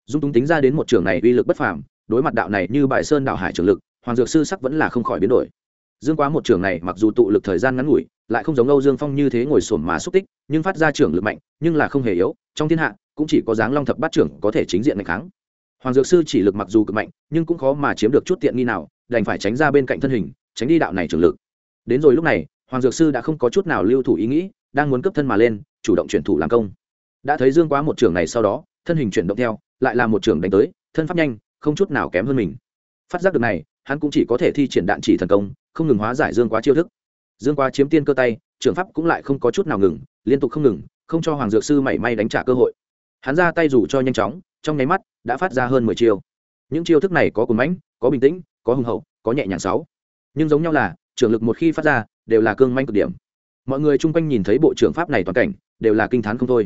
Dung túng tính ra đến một trường này uy lực bất phàm, đối mặt đạo này như bại sơn đạo hải trường lực, hoàng dược sư sắc vẫn là không khỏi biến đổi dương quá một trường này mặc dù tụ lực thời gian ngắn ngủi, lại không giống âu dương phong như thế ngồi sổm mà xúc tích, nhưng phát ra trường lực mạnh, nhưng là không hề yếu, trong thiên hạ, cũng chỉ có dáng long thập bát trưởng có thể chính diện ngày kháng hoàng dược sư chỉ lực mặc dù cực mạnh, nhưng cũng khó mà chiếm được chút tiện nghi nào, đành phải tránh ra bên cạnh thân hình, tránh đi đạo này trường lực. Đến rồi lúc này, hoàng dược sư đã không có chút nào lưu thủ ý nghĩ, đang muốn cấp thân mà lên, chủ động chuyển thủ làm công. Đã thấy dương quá một trường này sau đó, thân hình chuyển động theo, lại là một trường đánh tới, thân pháp nhanh, không chút nào kém hơn mình. Phát giác được này hắn cũng chỉ có thể thi triển đạn chỉ thần công, không ngừng hóa giải dương quá chiêu thức. Dương quá chiếm tiên cơ tay trường pháp cũng lại không có chút nào ngừng, liên tục không ngừng, không cho hoàng dược sư mảy may đánh trả cơ hội. Hắn ra tay dù cho nhanh chóng, trong nháy mắt đã phát ra hơn mười chiêu. Những chiêu thức này có cồn mãnh, có bình tĩnh, có hùng hậu, có nhẹ nhàng sáu. Nhưng giống nhau là, trường lực một khi phát ra, đều là cương manh cực điểm. Mọi người chung quanh nhìn thấy bộ trưởng pháp này toàn cảnh, đều là kinh t h á n không thôi.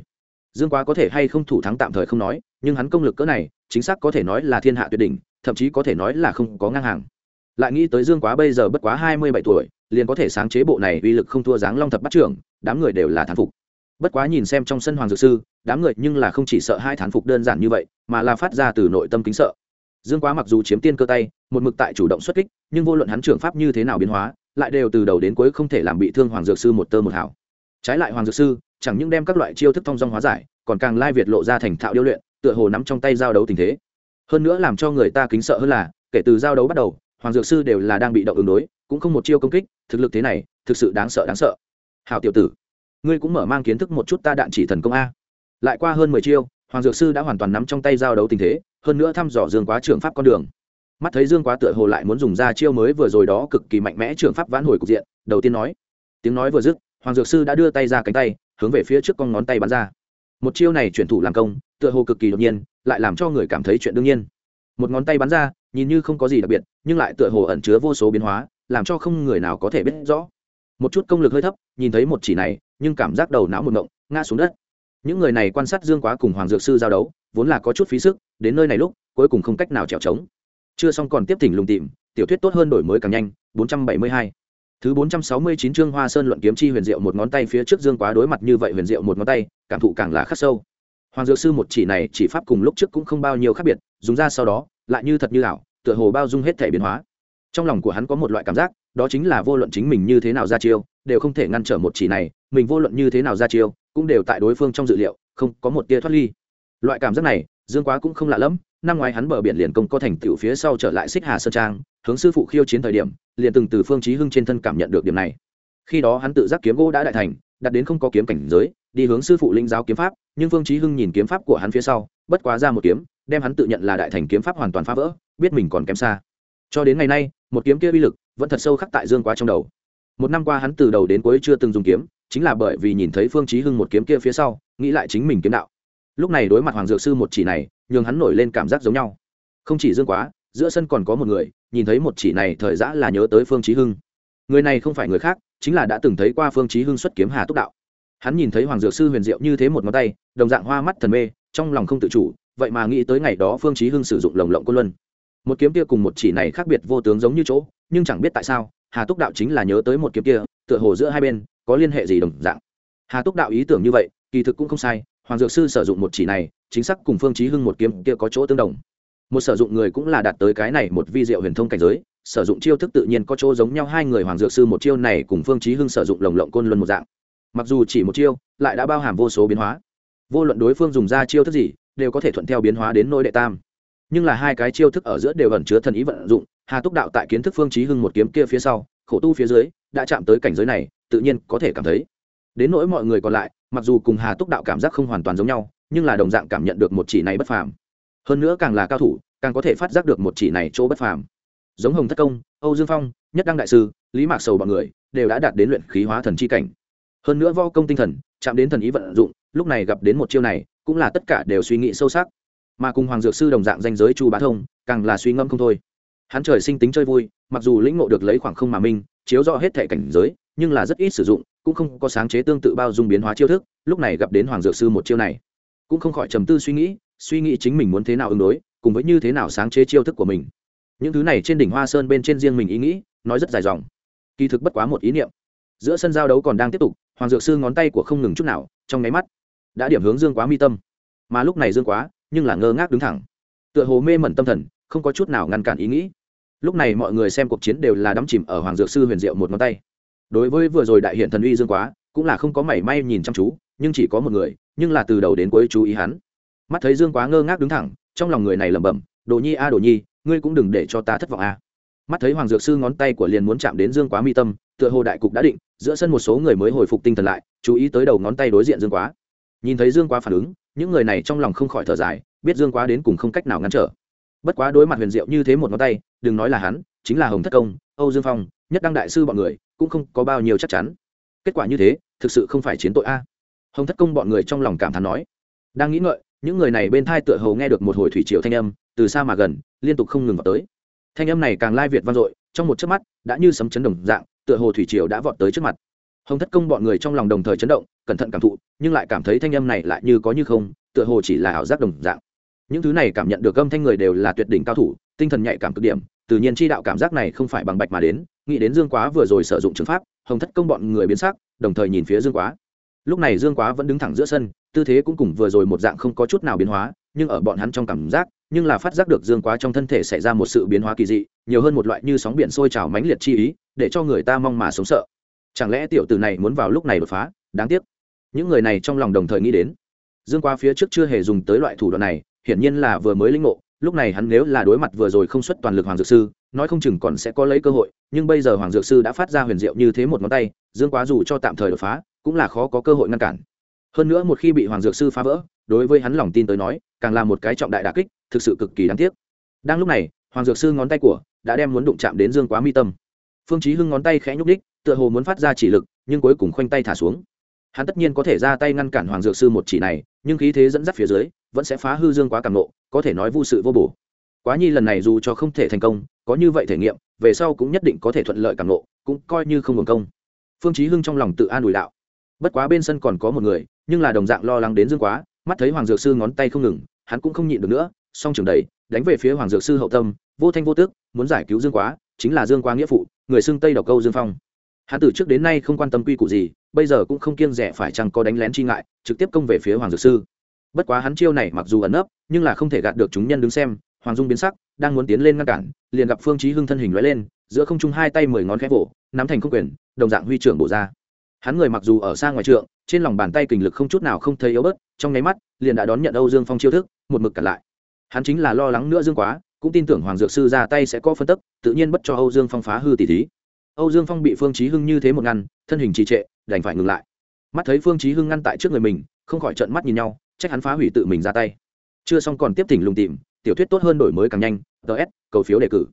Dương quá có thể hay không thủ thắng tạm thời không nói, nhưng hắn công lực cỡ này, chính xác có thể nói là thiên hạ tuyệt đỉnh, thậm chí có thể nói là không có ngang hàng lại nghĩ tới dương quá bây giờ bất quá hai mươi bảy tuổi, liền có thể sáng chế bộ này uy lực không thua dáng long thập bắt trưởng, đám người đều là thán phục. Bất quá nhìn xem trong sân hoàng dược sư, đám người nhưng là không chỉ sợ hai thán phục đơn giản như vậy, mà là phát ra từ nội tâm kính sợ. Dương quá mặc dù chiếm tiên cơ tay, một mực tại chủ động xuất kích, nhưng vô luận hắn trưởng pháp như thế nào biến hóa, lại đều từ đầu đến cuối không thể làm bị thương hoàng dược sư một tơ một hảo trái lại hoàng dược sư, chẳng những đem các loại chiêu thức thông dong hóa giải, còn càng lai việt lộ ra thành thạo điêu luyện, tựa hồ nắm trong tay giao đấu tình thế. Hơn nữa làm cho người ta kính sợ hơn là, kể từ giao đấu bắt đầu hoàng dược sư đều là đang bị động ứng đối, cũng không một chiêu công kích, thực lực thế này, thực sự đáng sợ đáng sợ. Hảo tiểu tử, ngươi cũng mở mang kiến thức một chút ta đạn chỉ thần công a. Lại qua hơn mười chiêu, hoàng dược sư đã hoàn toàn nắm trong tay giao đấu tình thế, hơn nữa thăm dò dương quá trường pháp con đường. Mắt thấy dương quá tựa hồ lại muốn dùng ra chiêu mới vừa rồi đó cực kỳ mạnh mẽ trường pháp vãn hồi cục diện, đầu tiên nói. Tiếng nói vừa dứt, hoàng dược sư đã đưa tay ra cánh tay, hướng về phía trước con ngón tay bắn ra. Một chiêu này chuyển thủ làm công, tựa hồ cực kỳ đột nhiên, lại làm cho người cảm thấy chuyện đương nhiên. Một ngón tay bắn ra nhìn như không có gì đặc biệt, nhưng lại tựa hồ ẩn chứa vô số biến hóa, làm cho không người nào có thể biết rõ. Một chút công lực hơi thấp, nhìn thấy một chỉ này, nhưng cảm giác đầu não một mộng ngã xuống đất. Những người này quan sát dương quá cùng hoàng dược sư giao đấu, vốn là có chút phí sức, đến nơi này lúc, cuối cùng không cách nào trèo trống. Chưa xong còn tiếp tỉnh lùng tìm, tiểu thuyết tốt hơn đổi mới càng nhanh 472. thứ 469 chương hoa sơn luận kiếm chi huyền diệu một ngón tay phía trước dương quá đối mặt như vậy huyền diệu một ngón tay, cảm thụ càng là khắc sâu. Hoàng dược sư một chỉ này chỉ pháp cùng lúc trước cũng không bao nhiêu khác biệt, dùng ra sau đó lại như thật như ảo, tựa hồ bao dung hết thể biến hóa. Trong lòng của hắn có một loại cảm giác, đó chính là vô luận chính mình như thế nào ra chiêu, đều không thể ngăn trở một chỉ này, mình vô luận như thế nào ra chiêu, cũng đều tại đối phương trong dự liệu, không có một tia thoát ly. Loại cảm giác này, dương quá cũng không lạ lẫm, năm ngoái hắn bờ biển liền công có thành tựu phía sau trở lại xích hà sơn trang, hướng sư phụ khiêu chiến thời điểm, liền từng từ phương chí hưng trên thân cảm nhận được điểm này. Khi đó hắn tự giác kiếm gỗ đã đại thành, đặt đến không có kiếm cảnh giới, đi hướng sư phụ linh giáo kiếm pháp, nhưng phương chí hưng nhìn kiếm pháp của hắn phía sau, bất quá ra một kiếm đem hắn tự nhận là đại thành kiếm pháp hoàn toàn phá vỡ, biết mình còn kém xa. Cho đến ngày nay, một kiếm kia uy lực vẫn thật sâu khắc tại dương quá trong đầu. Một năm qua hắn từ đầu đến cuối chưa từng dùng kiếm, chính là bởi vì nhìn thấy phương chí hưng một kiếm kia phía sau, nghĩ lại chính mình kiếm đạo. Lúc này đối mặt hoàng dược sư một chỉ này, nhường hắn nổi lên cảm giác giống nhau. Không chỉ dương quá, giữa sân còn có một người, nhìn thấy một chỉ này thời dã là nhớ tới phương chí hưng. Người này không phải người khác, chính là đã từng thấy qua phương chí hưng xuất kiếm hà túc đạo. Hắn nhìn thấy hoàng dược sư huyền diệu như thế một ngón tay, đồng dạng hoa mắt thần mê, trong lòng không tự chủ vậy mà nghĩ tới ngày đó phương chí hưng sử dụng lồng lộng côn luân. Một kiếm kia cùng một chỉ này khác biệt vô tướng giống như chỗ, nhưng chẳng biết tại sao, hà túc đạo chính là nhớ tới một kiếm kia, tựa hồ giữa hai bên có liên hệ gì đồng dạng. Hà túc đạo ý tưởng như vậy, kỳ thực cũng không sai, hoàng dược sư sử dụng một chỉ này, chính xác cùng phương chí hưng một kiếm kia có chỗ tương đồng. Một sử dụng người cũng là đạt tới cái này một vi diệu huyền thông cảnh giới, sử dụng chiêu thức tự nhiên có chỗ giống nhau, hai người hoàng dược sư một chiêu này cùng phương chí hưng sử dụng lồng lộng côn luân một dạng. Mặc dù chỉ một chiêu, lại đã bao hàm vô số biến hóa. Vô luận đối phương dùng ra chiêu thức gì đều có thể thuận theo biến hóa đến nỗi đệ tam. Nhưng là hai cái chiêu thức ở giữa đều ẩn chứa thần ý vận dụng, hà túc đạo tại kiến thức phương chí hưng một kiếm kia phía sau, khổ tu phía dưới, đã chạm tới cảnh giới này, tự nhiên có thể cảm thấy. Đến nỗi mọi người còn lại, mặc dù cùng hà túc đạo cảm giác không hoàn toàn giống nhau, nhưng là đồng dạng cảm nhận được một chỉ này bất phàm. Hơn nữa càng là cao thủ, càng có thể phát giác được một chỉ này chỗ bất phàm. Giống hồng thất công, âu dương phong, nhất đăng đại sư, lý mạc sầu b ọ n người, đều đã đạt đến luyện khí hóa thần c h i cảnh. Hơn nữa vo công tinh thần, chạm đến thần ý vận dụng, lúc này gặp đến một chiêu này cũng là tất cả đều suy nghĩ sâu sắc. Mà cùng hoàng dược sư đồng dạng danh giới chu bá thông, càng là suy ngẫm không thôi. Hắn trời sinh tính chơi vui, mặc dù lĩnh ngộ được lấy khoảng không mà minh chiếu rõ hết thể cảnh giới, nhưng là rất ít sử dụng, cũng không có sáng chế tương tự bao dung biến hóa chiêu thức, lúc này gặp đến hoàng dược sư một chiêu này, cũng không khỏi trầm tư suy nghĩ suy nghĩ chính mình muốn thế nào ứng đối, cùng với như thế nào sáng chế chiêu thức của mình. Những thứ này trên đỉnh hoa sơn bên trên riêng mình ý nghĩ, nói rất dài dòng. Kỳ thực bất quá một ý niệm. Giữa sân giao đấu còn đang tiếp tục, hoàng dược sư ngón tay của không ngừng chút nào, trong nháy mắt đã điểm hướng dương quá mi tâm. Mà lúc này dương quá, nhưng là ngơ ngác đứng thẳng. Tựa hồ mê mẩn tâm thần, không có chút nào ngăn cản ý nghĩ. Lúc này mọi người xem cuộc chiến đều là đắm chìm ở hoàng dược sư huyền diệu một ngón tay. Đối với vừa rồi đại hiện thần uy dương quá, cũng là không có mảy may nhìn chăm chú, nhưng chỉ có một người, nhưng là từ đầu đến cuối chú ý hắn. Mắt thấy dương quá ngơ ngác đứng thẳng, trong lòng người này lẩm bẩm, đồ nhi a, đồ nhi, ngươi cũng đừng để cho ta thất vọng a. Mắt thấy hoàng dược sư ngón tay của liền muốn chạm đến dương quá mi tâm, tựa hồ đại cục đã định, giữa sân một số người mới hồi phục tinh thần lại, chú ý tới đầu ngón tay đối diện dương quá nhìn thấy dương quá phản ứng, những người này trong lòng không khỏi thở dài, biết dương quá đến cùng không cách nào ngăn trở. Bất quá đối mặt huyền diệu như thế một ngón tay, đừng nói là hắn, chính là hồng thất công, âu dương phong, nhất đăng đại sư bọn người, cũng không có bao nhiêu chắc chắn. Kết quả như thế, thực sự không phải chiến tội a. Hồng thất công bọn người trong lòng cảm thán nói. Đang nghĩ ngợi, những người này bên thai tựa hầu nghe được một hồi thủy triều thanh âm, từ xa mà gần, liên tục không ngừng vào tới. Thanh âm này càng lai việt vang dội, trong một chớp mắt, đã như sấm chấn đồng dạng, tựa hồ thủy triều đã vọt tới trước mặt hồng thất công bọn người trong lòng đồng thời chấn động, cẩn thận cảm thụ, nhưng lại cảm thấy thanh âm này lại như có như không, tựa hồ chỉ là ảo giác đồng dạng. Những thứ này cảm nhận được âm thanh người đều là tuyệt đỉnh cao thủ, tinh thần nhạy cảm cực điểm, tự nhiên chi đạo cảm giác này không phải bằng bạch mà đến, nghĩ đến dương quá vừa rồi sử dụng trường pháp, hồng thất công bọn người biến sắc, đồng thời nhìn phía dương quá. Lúc này dương quá vẫn đứng thẳng giữa sân, tư thế cũng cùng vừa rồi một dạng không có chút nào biến hóa, nhưng ở bọn hắn trong cảm giác, nhưng là phát giác được dương quá trong thân thể xảy ra một sự biến hóa kỳ dị, nhiều hơn một loại như sóng biển sôi trào mãnh liệt chi ý, để cho người ta mong mà sống sợ chẳng lẽ tiểu tử này muốn vào lúc này đột phá? Đáng tiếc. Những người này trong lòng đồng thời nghĩ đến. Dương quá phía trước chưa hề dùng tới loại thủ đoạn này, hiển nhiên là vừa mới linh ngộ. Lúc này hắn nếu là đối mặt vừa rồi không xuất toàn lực hoàng dược sư, nói không chừng còn sẽ có lấy cơ hội. Nhưng bây giờ hoàng dược sư đã phát ra huyền diệu như thế một ngón tay, dương quá dù cho tạm thời đột phá, cũng là khó có cơ hội ngăn cản. Hơn nữa một khi bị hoàng dược sư phá vỡ, đối với hắn lòng tin tới nói, càng là một cái trọng đại đà kích, thực sự cực kỳ đáng tiếc. Đang lúc này, hoàng dược sư ngón tay của đã đem muốn đụng chạm đến dương quá mi tâm. Phương chí hưng ngón tay khẽ nhúc đích tựa hồ muốn phát ra chỉ lực, nhưng cuối cùng khoanh tay thả xuống. Hắn tất nhiên có thể ra tay ngăn cản hoàng dược sư một chỉ này, nhưng khí thế dẫn dắt phía dưới, vẫn sẽ phá hư dương quá càng nộ có thể nói vô sự vô bổ. Quá nhi lần này dù cho không thể thành công, có như vậy thể nghiệm, về sau cũng nhất định có thể thuận lợi càng nộ cũng coi như không hưởng công. Phương chí hưng trong lòng tự an ủi đạo. Bất quá bên sân còn có một người, nhưng là đồng dạng lo lắng đến dương quá, mắt thấy hoàng dược sư ngón tay không ngừng, hắn cũng không nhịn được nữa, song trường đẩy, đánh về phía hoàng dược sư hậu tâm, vô thanh vô tước muốn giải cứu dương quá, chính là dương quá nghĩa phụ, người xưng tây độc câu dương phong hắn từ trước đến nay không quan tâm quy củ gì, bây giờ cũng không kiêng rẻ phải chăng có đánh lén chi ngại, trực tiếp công về phía hoàng dược sư. Bất quá hắn chiêu này mặc dù ẩn nấp, nhưng là không thể gạt được chúng nhân đứng xem, hoàng dung biến sắc, đang muốn tiến lên ngăn cản, liền gặp phương chí hưng thân hình lóe lên, giữa không trung hai tay mười ngón khép vỗ, nắm thành không quyền, đồng dạng huy trưởng bổ ra. Hắn người mặc dù ở xa ngoài trượng, trên lòng bàn tay kình lực không chút nào không thấy yếu bớt, trong nháy mắt, liền đã đón nhận âu dương phong chiêu thức, một mực cản lại. Hắn chính là lo lắng nữa dương quá, cũng tin tưởng hoàng dược sư ra tay sẽ có phân tức, tự nhiên bất cho âu dương phong phá hư tỷ thí âu dương phong bị phương chí hưng như thế một ngăn thân hình trì trệ đành phải ngừng lại mắt thấy phương chí hưng ngăn tại trước người mình không khỏi trợn mắt nhìn nhau trách hắn phá hủy tự mình ra tay chưa xong còn tiếp thỉnh lùng tìm tiểu thuyết tốt hơn đổi mới càng nhanh ts cầu phiếu đề cử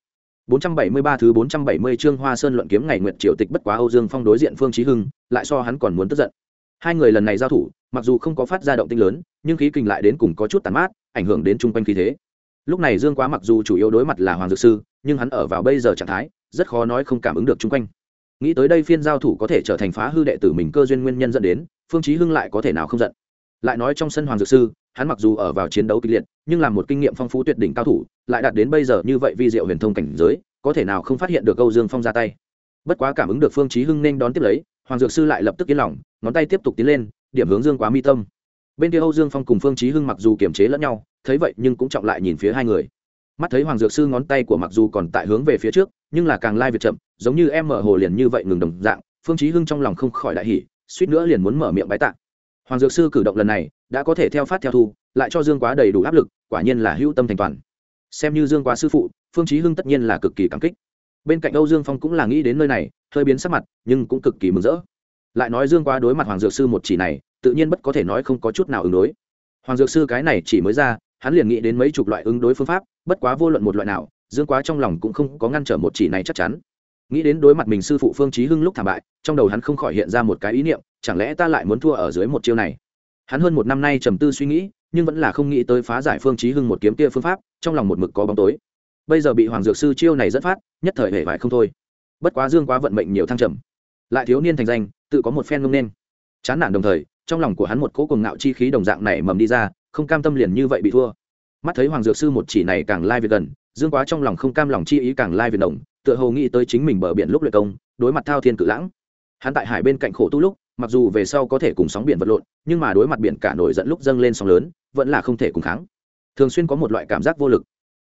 473 thứ 470 chương Hoa Sơn luận kiếm ngày nguyệt triều tịch bất quá Âu Dương Phong đối diện Phương Chí Hưng, lại so hắn còn muốn tức giận. Hai người lần này giao thủ, mặc dù không có phát ra động tĩnh lớn, nhưng khí kình lại đến cùng có chút tàn mát, ảnh hưởng đến trung quanh khí thế. Lúc này Dương Quá mặc dù chủ yếu đối mặt là Hoàng Dược Sư, nhưng hắn ở vào bây giờ trạng thái, rất khó nói không cảm ứng được chung quanh. Nghĩ tới đây phiên giao thủ có thể trở thành phá hư đệ tử mình cơ duyên nguyên nhân dẫn đến, Phương Chí Hưng lại có thể nào không giận. Lại nói trong sân Hoàng Dược Sư, hắn mặc dù ở vào chiến đấu kịch liệt, nhưng làm một kinh nghiệm phong phú tuyệt đỉnh cao thủ, lại đạt đến bây giờ như vậy vi diệu huyền thông cảnh giới, có thể nào không phát hiện được Âu Dương Phong ra tay. Bất quá cảm ứng được Phương Chí Hưng nên đón tiếp lấy, Hoàng Dược Sư lại lập tức yên lòng, ngón tay tiếp tục tiến lên, điểm hướng Dương Quá mi tâm. Bên kia Âu Dương Phong cùng Phương Chí Hưng mặc dù kiềm chế lẫn nhau, thấy vậy nhưng cũng trọng lại nhìn phía hai người. Mắt thấy Hoàng Dược Sư ngón tay của mặc dù còn tại hướng về phía trước, nhưng là càng lai việc chậm, giống như em mở hồ liền như vậy ngừng đồng dạng, Phương Chí Hưng trong lòng không khỏi đại hỉ, suýt nữa liền muốn mở miệng bái tạ. Hoàng Dược Sư cử động lần này, đã có thể theo phát theo thu, lại cho Dương Quá đầy đủ áp lực, quả nhiên là hữu tâm thành toàn. Xem như Dương Quá sư phụ, Phương Chí Hưng tất nhiên là cực kỳ cảm kích bên cạnh âu dương phong cũng là nghĩ đến nơi này hơi biến sắc mặt nhưng cũng cực kỳ mừng rỡ lại nói dương quá đối mặt hoàng dược sư một chỉ này tự nhiên bất có thể nói không có chút nào ứng đối hoàng dược sư cái này chỉ mới ra hắn liền nghĩ đến mấy chục loại ứng đối phương pháp bất quá vô luận một loại nào, dương quá trong lòng cũng không có ngăn trở một chỉ này chắc chắn. Nghĩ đến đối mặt mình sư phụ phương trí hưng lúc thảm bại, trong đầu hắn không khỏi hiện ra một cái ý niệm, chẳng lẽ ta lại muốn thua ở dưới một chiêu này? Hắn hơn một năm nay trầm tư suy nghĩ, nhưng vẫn là không nghĩ tới phá giải phương trí hưng một kiếm kia phương pháp, trong lòng một mực có bóng tối. Bây giờ bị hoàng dược sư chiêu này dẫn phát, nhất thời hể vải không thôi. Bất quá dương quá vận mệnh nhiều thăng trầm. Lại thiếu niên thành danh, tự có một phen ngông nên. Chán nản đồng thời, trong lòng của hắn một cỗ cùng ngạo chi khí đồng dạng này mầm đi ra, không cam tâm liền như vậy bị thua mắt thấy hoàng dược sư một chỉ này càng lai việt gần, dương quá trong lòng không cam lòng chi ý càng lai việt đồng, tựa hồ nghĩ tới chính mình bờ biển lúc luyện công, đối mặt thao thiên cự lãng. Hắn tại hải bên cạnh khổ tu lúc, mặc dù về sau có thể cùng sóng biển vật lộn, nhưng mà đối mặt biển cả nổi giận lúc dâng lên sóng lớn, vẫn là không thể cùng kháng. Thường xuyên có một loại cảm giác vô lực.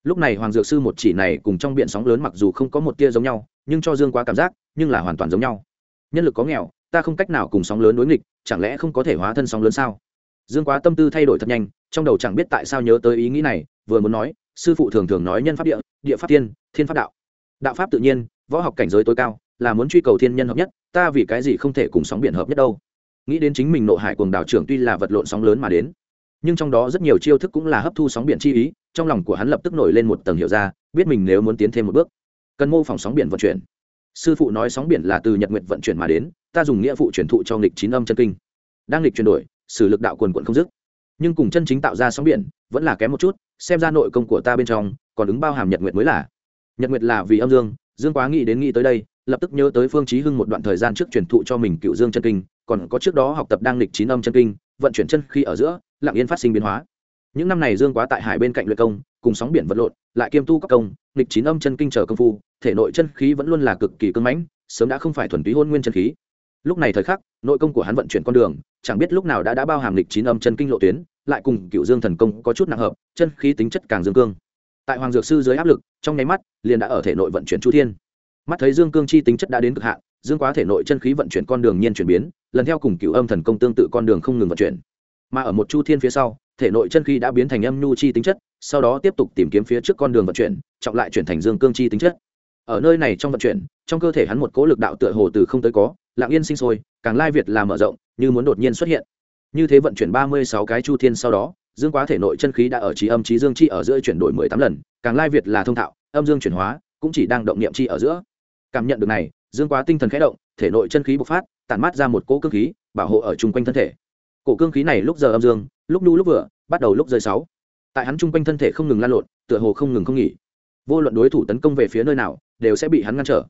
Lúc này hoàng dược sư một chỉ này cùng trong biển sóng lớn mặc dù không có một tia giống nhau, nhưng cho dương quá cảm giác, nhưng là hoàn toàn giống nhau. Nhân lực có nghèo, ta không cách nào cùng sóng lớn đối nghịch, chẳng lẽ không có thể hóa thân sóng lớn sao? Dương quá tâm tư thay đổi thật nhanh trong đầu chẳng biết tại sao nhớ tới ý nghĩ này, vừa muốn nói, sư phụ thường thường nói nhân pháp địa địa pháp tiên, thiên pháp đạo. Đạo pháp tự nhiên, võ học cảnh giới tối cao, là muốn truy cầu thiên nhân hợp nhất, ta vì cái gì không thể cùng sóng biển hợp nhất đâu. Nghĩ đến chính mình nộ hải cuồng đảo trưởng tuy là vật lộn sóng lớn mà đến, nhưng trong đó rất nhiều chiêu thức cũng là hấp thu sóng biển chi ý, trong lòng của hắn lập tức nổi lên một tầng hiểu ra, biết mình nếu muốn tiến thêm một bước, cần mô phỏng sóng biển vận chuyển. Sư phụ nói sóng biển là từ nhật nguyện vận chuyển mà đến, ta dùng nghĩa phụ truyền thụ cho nghịch chín âm chân kinh. Đang nghịch chuyển đổi, sử lực đạo quần quận không dứt nhưng cùng chân chính tạo ra sóng biển vẫn là kém một chút, xem ra nội công của ta bên trong còn ứng bao hàm nhật nguyệt mới là. Nhật nguyệt là vì âm dương dương quá nghĩ đến nghĩ tới đây, lập tức nhớ tới phương chí hưng một đoạn thời gian trước truyền thụ cho mình cựu dương chân kinh, còn có trước đó học tập đang lịch chín âm chân kinh, vận chuyển chân khi ở giữa, lặng yên phát sinh biến hóa. Những năm này dương quá tại hải bên cạnh luyện công, cùng sóng biển vật lộn, lại kiêm tu các công, lịch chín âm chân kinh trở công phu, thể nội chân khí vẫn luôn là cực kỳ cưng mãnh, sớm đã không phải thuần túy hôn nguyên chân khí lúc này thời khắc, nội công của hắn vận chuyển con đường, chẳng biết lúc nào đã đã bao hàm lịch chín âm chân kinh lộ tuyến, lại cùng cựu dương thần công có chút nặng hợp, chân khí tính chất càng dương cương. Tại hoàng dược sư dưới áp lực, trong nháy mắt, liền đã ở thể nội vận chuyển chu thiên. Mắt thấy dương cương chi tính chất đã đến cực hạn, dương quá thể nội chân khí vận chuyển con đường nhiên chuyển biến, lần theo cùng cựu âm thần công tương tự con đường không ngừng vận chuyển. Mà ở một chu thiên phía sau, thể nội chân khí đã biến thành âm nhu chi tính chất, sau đó tiếp tục tìm kiếm phía trước con đường vận chuyển, trọng lại chuyển thành dương cương chi tính chất. Ở nơi này trong vận chuyển, trong cơ thể hắn một cố lực đạo tựa hồ từ không tới có lạng yên sinh sôi, càng lai việt là mở rộng, như muốn đột nhiên xuất hiện. Như thế vận chuyển ba mươi sáu cái chu thiên sau đó, dương quá thể nội chân khí đã ở trí âm trí dương chi ở giữa chuyển đổi mười tám lần, càng lai việt là thông thạo, âm dương chuyển hóa, cũng chỉ đang động niệm chi ở giữa. Cảm nhận được này, dương quá tinh thần khẽ động, thể nội chân khí bộc phát, tản mát ra một cỗ cương khí, bảo hộ ở chung quanh thân thể. Cổ cương khí này lúc giờ âm dương, lúc nu lúc vừa, bắt đầu lúc rơi sáu. Tại hắn chung quanh thân thể không ngừng lan lộn, tựa hồ không ngừng không nghỉ. Vô luận đối thủ tấn công về phía nơi nào, đều sẽ bị hắn ngăn trở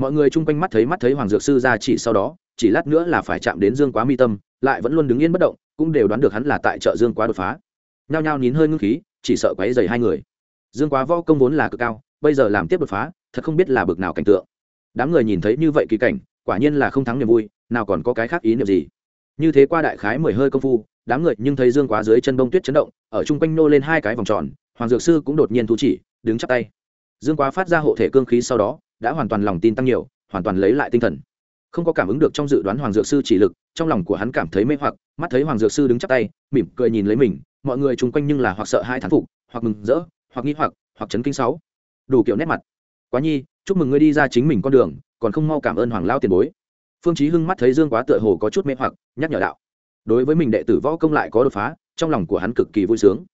mọi người chung quanh mắt thấy mắt thấy hoàng dược sư ra chỉ sau đó, chỉ lát nữa là phải chạm đến dương quá mi tâm, lại vẫn luôn đứng yên bất động, cũng đều đoán được hắn là tại chợ dương quá đột phá. Nhao nhao nín hơi ngưng khí, chỉ sợ quấy dày hai người. Dương quá võ công vốn là cực cao, bây giờ làm tiếp đột phá, thật không biết là bực nào cảnh tượng. Đám người nhìn thấy như vậy kỳ cảnh, quả nhiên là không thắng niềm vui, nào còn có cái khác ý niệm gì. Như thế qua đại khái mười hơi công phu, đám người nhưng thấy dương quá dưới chân bông tuyết chấn động, ở chung quanh nô lên hai cái vòng tròn, hoàng dược sư cũng đột nhiên thu chỉ, đứng chắp tay. Dương quá phát ra hộ thể cương khí sau đó đã hoàn toàn lòng tin tăng nhiều, hoàn toàn lấy lại tinh thần. Không có cảm ứng được trong dự đoán hoàng dược sư chỉ lực, trong lòng của hắn cảm thấy mê hoặc, mắt thấy hoàng dược sư đứng chắp tay, mỉm cười nhìn lấy mình, mọi người chung quanh nhưng là hoặc sợ hai thán phục, hoặc mừng rỡ, hoặc nghi hoặc hoặc chấn kinh sáu. Đủ kiểu nét mặt. Quá nhi, chúc mừng ngươi đi ra chính mình con đường, còn không mau cảm ơn hoàng lao tiền bối. Phương chí hưng mắt thấy dương quá tựa hồ có chút mê hoặc, nhắc nhở đạo. Đối với mình đệ tử võ công lại có đột phá, trong lòng của hắn cực kỳ vui sướng.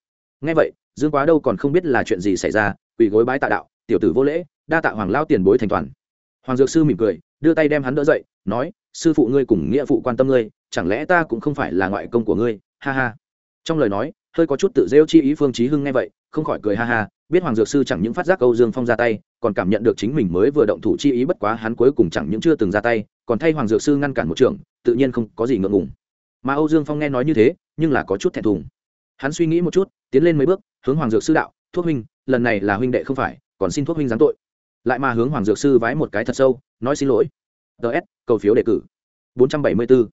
Nghe vậy, dương quá đâu còn không biết là chuyện gì xảy ra, quỳ gối bái tạ đạo tiểu tử vô lễ, đa tạ hoàng lao tiền bối thành toàn. Hoàng dược sư mỉm cười, đưa tay đem hắn đỡ dậy, nói, sư phụ ngươi cùng nghĩa phụ quan tâm ngươi, chẳng lẽ ta cũng không phải là ngoại công của ngươi? Ha ha. Trong lời nói, hơi có chút tự rêu chi ý phương chí hưng nghe vậy, không khỏi cười ha ha, biết hoàng dược sư chẳng những phát giác âu dương phong ra tay, còn cảm nhận được chính mình mới vừa động thủ chi ý bất quá hắn cuối cùng chẳng những chưa từng ra tay, còn thay hoàng dược sư ngăn cản một trường, tự nhiên không có gì ngượng ngùng. Mà âu dương phong nghe nói như thế, nhưng là có chút thẹn thùng. Hắn suy nghĩ một chút, tiến lên mấy bước, hướng hoàng dược sư đạo, thuốc huynh, lần này là huynh đệ không phải còn xin thuốc huynh giáng tội. Lại mà hướng hoàng dược sư vái một cái thật sâu, nói xin lỗi. Ts cầu phiếu đề cử. 474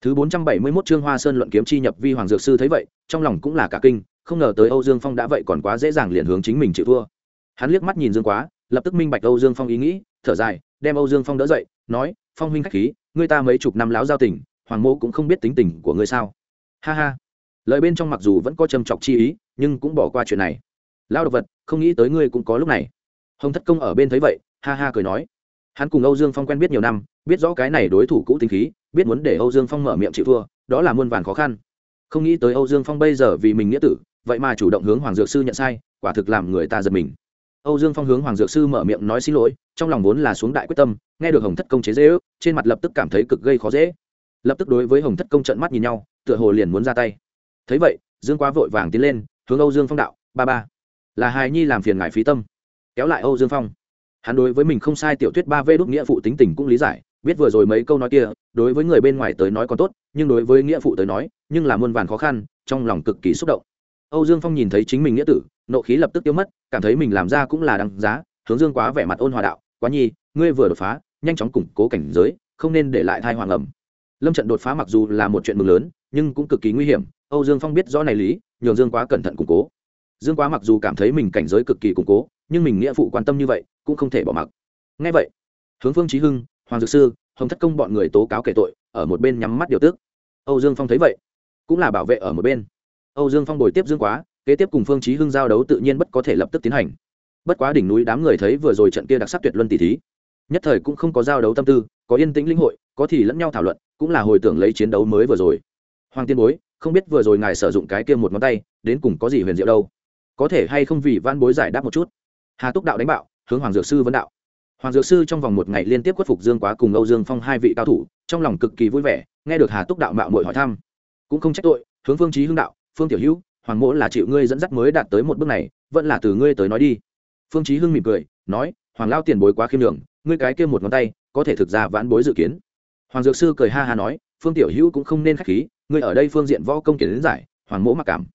thứ 471 chương hoa sơn luận kiếm chi nhập vi hoàng dược sư thấy vậy, trong lòng cũng là cả kinh, không ngờ tới âu dương phong đã vậy còn quá dễ dàng liền hướng chính mình chịu thua. Hắn liếc mắt nhìn dương quá, lập tức minh bạch âu dương phong ý nghĩ, thở dài, đem âu dương phong đỡ dậy, nói, phong huynh khách khí, ngươi ta mấy chục năm láo giao tình, hoàng mô cũng không biết tính tình của ngươi sao. Ha ha. Lời bên trong mặc dù vẫn có trầm trọc chi ý, nhưng cũng bỏ qua chuyện này lao đ vật, không nghĩ tới ngươi cũng có lúc này. Hồng thất công ở bên thấy vậy, ha ha cười nói. Hắn cùng âu dương phong quen biết nhiều năm, biết rõ cái này đối thủ cũ tính khí, biết muốn để âu dương phong mở miệng chịu thua, đó là muôn vàn khó khăn. Không nghĩ tới âu dương phong bây giờ vì mình nghĩa tử, vậy mà chủ động hướng hoàng dược sư nhận sai, quả thực làm người ta giật mình. Âu dương phong hướng hoàng dược sư mở miệng nói xin lỗi, trong lòng vốn là xuống đại quyết tâm, nghe được hồng thất công chế dễ ước trên mặt lập tức cảm thấy cực gây khó dễ. Lập tức đối với hồng thất công trận mắt nhìn nhau, tựa hồ liền muốn ra tay. Thấy vậy, dương quá vội vàng tiến lên, hướng âu dương phong đạo, ba ba là hài nhi làm phiền ngài phí tâm. Kéo lại âu dương phong. Hắn đối với mình không sai tiểu thuyết ba v đúc nghĩa phụ tính tình cũng lý giải, biết vừa rồi mấy câu nói kia, đối với người bên ngoài tới nói còn tốt, nhưng đối với nghĩa phụ tới nói, nhưng là muôn vàn khó khăn, trong lòng cực kỳ xúc động. Âu dương phong nhìn thấy chính mình nghĩa tử, nộ khí lập tức tiêu mất, cảm thấy mình làm ra cũng là đáng giá, hướng dương quá vẻ mặt ôn hòa đạo, quá nhi, ngươi vừa đột phá, nhanh chóng củng cố cảnh giới, không nên để lại thai hoàng ẩm. Lâm trận đột phá mặc dù là một chuyện mừng lớn, nhưng cũng cực kỳ nguy hiểm, âu dương phong biết rõ này lý, nhường dương quá cẩn thận củng cố dương quá mặc dù cảm thấy mình cảnh giới cực kỳ củng cố, nhưng mình nghĩa phụ quan tâm như vậy, cũng không thể bỏ mặc. Ngay vậy, hướng phương trí hưng, hoàng dược sư, hồng thất công bọn người tố cáo kể tội, ở một bên nhắm mắt điều tước. Âu dương phong thấy vậy, cũng là bảo vệ ở một bên. Âu dương phong bồi tiếp dương quá, kế tiếp cùng phương trí hưng giao đấu tự nhiên bất có thể lập tức tiến hành. Bất quá đỉnh núi đám người thấy vừa rồi trận kia đặc sắc tuyệt luân tỷ thí, nhất thời cũng không có giao đấu tâm tư, có yên tĩnh linh hội, có thì lẫn nhau thảo luận, cũng là hồi tưởng lấy chiến đấu mới vừa rồi. Hoàng tiên bối, không biết vừa rồi ngài sử dụng cái kia một ngón tay, đến cùng có gì huyền diệu đâu? Có thể hay không vì van bối giải đáp một chút? Hà túc đạo đánh bạo, hướng hoàng dược sư vấn đạo. Hoàng dược sư trong vòng một ngày liên tiếp khuất phục dương quá cùng âu dương phong hai vị cao thủ, trong lòng cực kỳ vui vẻ, nghe được hà túc đạo mạo mội hỏi thăm. Cũng không trách tội, hướng phương trí hưng đạo, phương tiểu hữu, hoàng mỗ là chịu ngươi dẫn dắt mới đạt tới một bước này, vẫn là từ ngươi tới nói đi. Phương trí hưng mỉm cười, nói, hoàng lao tiền bối quá khiêm đường ngươi cái kia một ngón tay, có thể thực ra vãn bối dự kiến. Hoàng dược sư cười ha ha nói, phương tiểu hữu cũng không nên k h á c h khí, ngươi ở đây phương diện võ công kiến đến giải, hoàng mỗ mặc cảm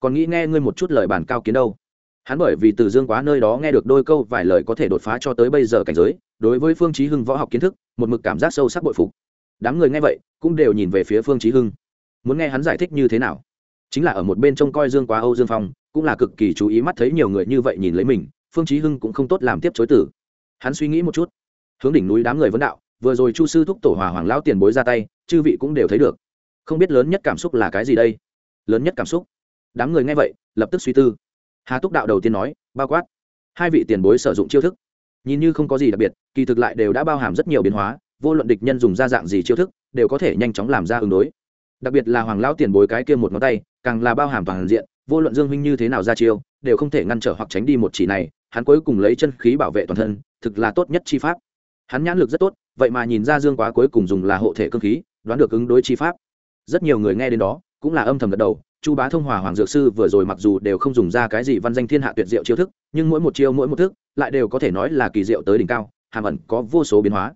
còn nghĩ nghe ngươi một chút lời bản cao kiến đâu. Hắn bởi vì từ dương quá nơi đó nghe được đôi câu vài lời có thể đột phá cho tới bây giờ cảnh giới, đối với phương chí hưng võ học kiến thức, một mực cảm giác sâu sắc bội phục. Đám người nghe vậy, cũng đều nhìn về phía phương chí hưng. Muốn nghe hắn giải thích như thế nào? Chính là ở một bên trông coi dương quá âu dương phong, cũng là cực kỳ chú ý mắt thấy nhiều người như vậy nhìn lấy mình, phương chí hưng cũng không tốt làm tiếp chối tử hắn suy nghĩ một chút. Hướng đỉnh núi đám người vấn đạo, vừa rồi chu sư thúc tổ hòa hoàng lão tiền bối ra tay, chư vị cũng đều thấy được. Không biết lớn nhất cảm xúc là cái gì đây? Lớn nhất cảm xúc? Đám người nghe vậy, lập tức suy tư. Hà túc đạo đầu tiên nói, bao quát. Hai vị tiền bối sử dụng chiêu thức. Nhìn như không có gì đặc biệt, kỳ thực lại đều đã bao hàm rất nhiều biến hóa, vô luận địch nhân dùng ra dạng gì chiêu thức, đều có thể nhanh chóng làm ra ứng đối. Đặc biệt là hoàng lão tiền bối cái kia một ngón tay, càng là bao hàm toàn diện, vô luận dương huynh như thế nào ra chiêu, đều không thể ngăn trở hoặc tránh đi một chỉ này, hắn cuối cùng lấy chân khí bảo vệ toàn thân, thực là tốt nhất chi pháp. Hắn nhãn lực rất tốt, vậy mà nhìn ra dương quá cuối cùng dùng là hộ thể cơ khí, đoán được ứng đối chi pháp. Rất nhiều người nghe đến đó, cũng là âm thầm gật đầu chu bá thông hòa hoàng dược sư vừa rồi mặc dù đều không dùng ra cái gì văn danh thiên hạ tuyệt diệu chiêu thức, nhưng mỗi một chiêu mỗi một thức, lại đều có thể nói là kỳ diệu tới đỉnh cao, hàm ẩn có vô số biến hóa.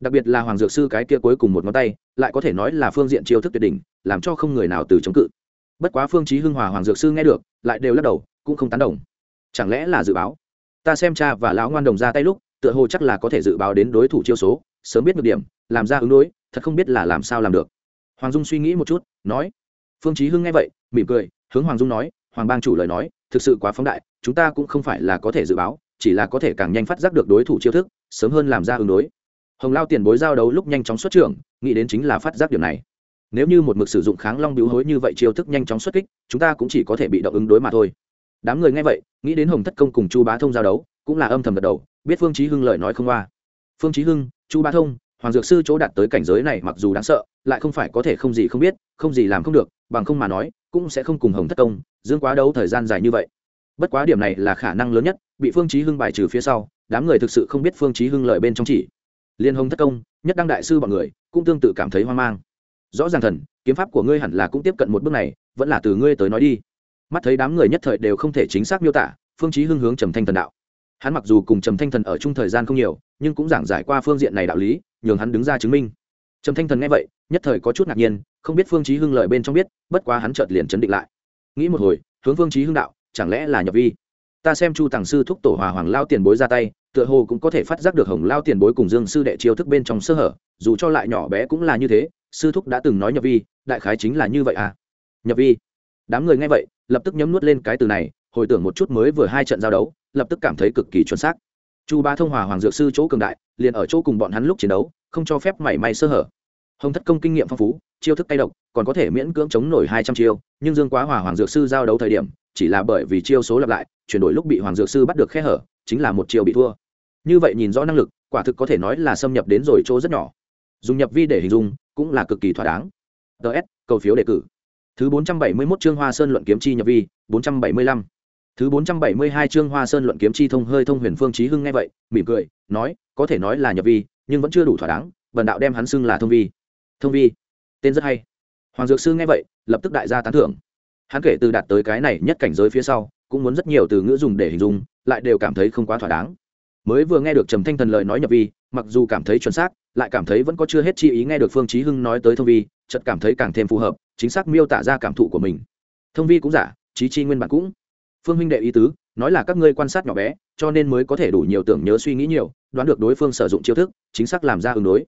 Đặc biệt là hoàng dược sư cái kia cuối cùng một ngón tay, lại có thể nói là phương diện chiêu thức tuyệt đỉnh, làm cho không người nào từ chống cự. Bất quá phương chí hưng hòa hoàng dược sư nghe được, lại đều lắc đầu, cũng không tán đồng. Chẳng lẽ là dự báo? Ta xem cha và lão ngoan đồng ra tay lúc, tựa hồ chắc là có thể dự báo đến đối thủ chiêu số, sớm biết được điểm, làm ra ứng đối, thật không biết là làm sao làm được. Hoàng dung suy nghĩ một chút, nói, phương chí hưng nghe vậy mỉm cười, hướng hoàng dung nói, hoàng bang chủ lời nói, thực sự quá phóng đại, chúng ta cũng không phải là có thể dự báo, chỉ là có thể càng nhanh phát giác được đối thủ chiêu thức, sớm hơn làm ra ứng đối. Hồng lao tiền bối giao đấu lúc nhanh chóng xuất trưởng, nghĩ đến chính là phát giác điểm này. Nếu như một mực sử dụng kháng long biếu hối như vậy chiêu thức nhanh chóng xuất kích, chúng ta cũng chỉ có thể bị động ứng đối mà thôi. Đám người nghe vậy, nghĩ đến hồng thất công cùng chu bá thông giao đấu, cũng là âm thầm gật đầu, biết phương chí hưng lời nói không qua phương chí hưng, chu bá thông, hoàng dược sư chỗ đạt tới cảnh giới này mặc dù đáng sợ, lại không phải có thể không gì không biết, không gì làm không được bằng không mà nói, cũng sẽ không cùng hồng thất công dương quá đấu thời gian dài như vậy. Bất quá điểm này là khả năng lớn nhất, bị phương chí hưng bài trừ phía sau, đám người thực sự không biết phương chí hưng lợi bên trong chỉ. Liên hồng thất công, nhất đăng đại sư bọn người, cũng tương tự cảm thấy hoang mang. Rõ ràng thần, kiếm pháp của ngươi hẳn là cũng tiếp cận một bước này, vẫn là từ ngươi tới nói đi. Mắt thấy đám người nhất thời đều không thể chính xác miêu tả, phương chí hưng hướng trầm thanh thần đạo. Hắn mặc dù cùng trầm thanh thần ở chung thời gian không nhiều, nhưng cũng giảng giải qua phương diện này đạo lý, nhường hắn đứng ra chứng minh. Trầm thanh thần nghe vậy nhất thời có chút ngạc nhiên, không biết phương chí hưng lời bên trong biết, bất quá hắn chợt liền chấn định lại. Nghĩ một hồi, hướng phương chí hưng đạo, chẳng lẽ là nhập vi? Ta xem chu tàng sư thúc tổ hòa hoàng lao tiền bối ra tay, tựa hồ cũng có thể phát giác được hồng lao tiền bối cùng dương sư đệ chiêu thức bên trong sơ hở, dù cho lại nhỏ bé cũng là như thế, sư thúc đã từng nói nhập vi, đại khái chính là như vậy à? Nhập vi. Đám người nghe vậy, lập tức nhấm nuốt lên cái từ này, hồi tưởng một chút mới vừa hai trận giao đấu, lập tức cảm thấy cực kỳ chuẩn xác. Chu ba thông hòa hoàng dược sư chỗ cường đại, liền ở chỗ cùng bọn hắn lúc chiến đấu, không cho phép mảy may sơ hở hồng thất công kinh nghiệm phong phú, chiêu thức tay độc, còn có thể miễn cưỡng chống nổi hai trăm chiêu, nhưng dương quá hòa hoàng dược sư giao đấu thời điểm, chỉ là bởi vì chiêu số lặp lại, chuyển đổi lúc bị hoàng dược sư bắt được khe hở, chính là một chiêu bị thua. Như vậy nhìn rõ năng lực, quả thực có thể nói là xâm nhập đến rồi chỗ rất nhỏ. Dùng nhập vi để hình dung, cũng là cực kỳ thỏa đáng. Ts cầu phiếu đề cử. Thứ bốn trăm bảy mươi 471 chương hoa sơn luận kiếm chi nhập vi, bốn trăm bảy mươi lăm. Thứ bốn trăm bảy mươi hai chương hoa sơn luận kiếm chi thông hơi thông huyền phương trí hưng nghe vậy, mỉm cười, nói, có thể nói là nhập vi, nhưng vẫn chưa đủ thỏa đáng, bần đạo đem hắn xưng là thông vi thông vi. Tên rất hay. Hoàng dược sư nghe vậy, lập tức đại gia tán thưởng. Hắn kể từ đạt tới cái này nhất cảnh giới phía sau, cũng muốn rất nhiều từ ngữ dùng để hình dung, lại đều cảm thấy không quá thỏa đáng. Mới vừa nghe được trầm thanh thần lời nói nhập vi, mặc dù cảm thấy chuẩn xác, lại cảm thấy vẫn có chưa hết chi ý nghe được phương chí hưng nói tới thông vi, chợt cảm thấy càng thêm phù hợp, chính xác miêu tả ra cảm thụ của mình. Thông vi cũng giả trí chi nguyên bản cũng. Phương huynh đệ ý tứ, nói là các ngươi quan sát nhỏ bé, cho nên mới có thể đủ nhiều tưởng nhớ suy nghĩ nhiều, đoán được đối phương sử dụng chiêu thức, chính xác làm ra ứng đối.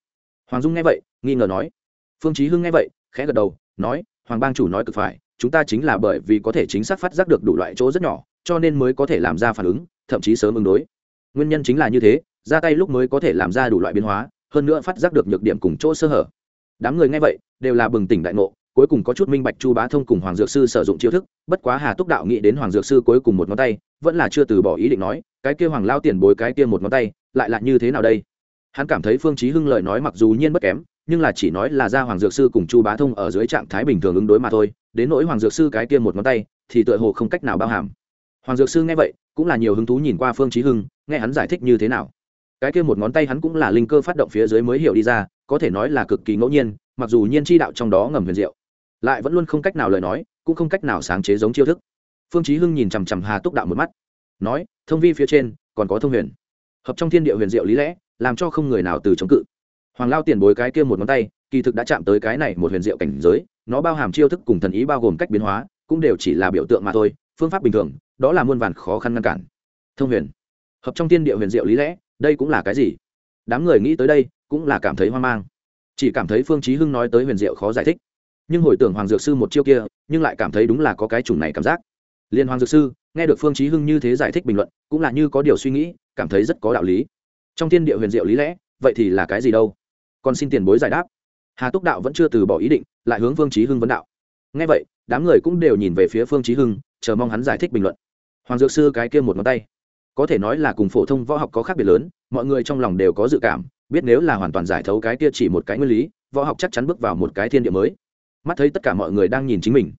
Hoàng dung nghe vậy, nghi ngờ nói phương chí hưng nghe vậy, khẽ gật đầu, nói, hoàng bang chủ nói cực phải, chúng ta chính là bởi vì có thể chính xác phát giác được đủ loại chỗ rất nhỏ, cho nên mới có thể làm ra phản ứng, thậm chí sớm ứng đối. Nguyên nhân chính là như thế, ra tay lúc mới có thể làm ra đủ loại biến hóa, hơn nữa phát giác được nhược điểm cùng chỗ sơ hở. Đám người nghe vậy, đều là bừng tỉnh đại ngộ, cuối cùng có chút minh bạch chu bá thông cùng hoàng dược sư sử dụng chiêu thức, bất quá hà túc đạo nghĩ đến hoàng dược sư cuối cùng một ngón tay, vẫn là chưa từ bỏ ý định nói, cái kia hoàng lao tiền bối cái kia một ngón tay, lại là như thế nào đây? Hắn cảm thấy phương chí hưng lời nói mặc dù nhiên bất kém nhưng là chỉ nói là ra hoàng dược sư cùng chu bá thông ở dưới trạng thái bình thường ứng đối mà thôi, đến nỗi hoàng dược sư cái kia một ngón tay, thì tựa hồ không cách nào bao hàm. Hoàng dược sư nghe vậy, cũng là nhiều hứng thú nhìn qua phương chí hưng, nghe hắn giải thích như thế nào. Cái kia một ngón tay hắn cũng là linh cơ phát động phía dưới mới hiểu đi ra, có thể nói là cực kỳ ngẫu nhiên, mặc dù nhiên chi đạo trong đó ngầm huyền diệu, lại vẫn luôn không cách nào lời nói, cũng không cách nào sáng chế giống chiêu thức. Phương chí hưng nhìn chằm chằm hà túc đạo một mắt, nói, thông vi phía trên, còn có thông huyền. Hợp trong thiên địa huyền diệu lý lẽ, làm cho không người nào từ chống cự hoàng lao tiền bối cái kia một ngón tay, kỳ thực đã chạm tới cái này một huyền diệu cảnh giới, nó bao hàm chiêu thức cùng thần ý bao gồm cách biến hóa, cũng đều chỉ là biểu tượng mà thôi, phương pháp bình thường, đó là muôn vàn khó khăn ngăn cản. Thông huyền. Hợp trong thiên địa huyền diệu lý lẽ, đây cũng là cái gì? Đám người nghĩ tới đây, cũng là cảm thấy hoang mang. Chỉ cảm thấy phương chí hưng nói tới huyền diệu khó giải thích. Nhưng hồi tưởng hoàng dược sư một chiêu kia, nhưng lại cảm thấy đúng là có cái chủng này cảm giác. Liên hoàng dược sư, nghe được phương chí hưng như thế giải thích bình luận, cũng là như có điều suy nghĩ, cảm thấy rất có đạo lý. Trong thiên địa huyền diệu lý lẽ, vậy thì là cái gì đâu? Còn xin tiền bối giải đáp. Hà túc đạo vẫn chưa từ bỏ ý định, lại hướng phương chí hưng vấn đạo. Nghe vậy, đám người cũng đều nhìn về phía phương chí hưng, chờ mong hắn giải thích bình luận. Hoàng dược sư cái kia một ngón tay. Có thể nói là cùng phổ thông võ học có khác biệt lớn, mọi người trong lòng đều có dự cảm, biết nếu là hoàn toàn giải thấu cái kia chỉ một cái nguyên lý, võ học chắc chắn bước vào một cái thiên địa mới. Mắt thấy tất cả mọi người đang nhìn chính mình.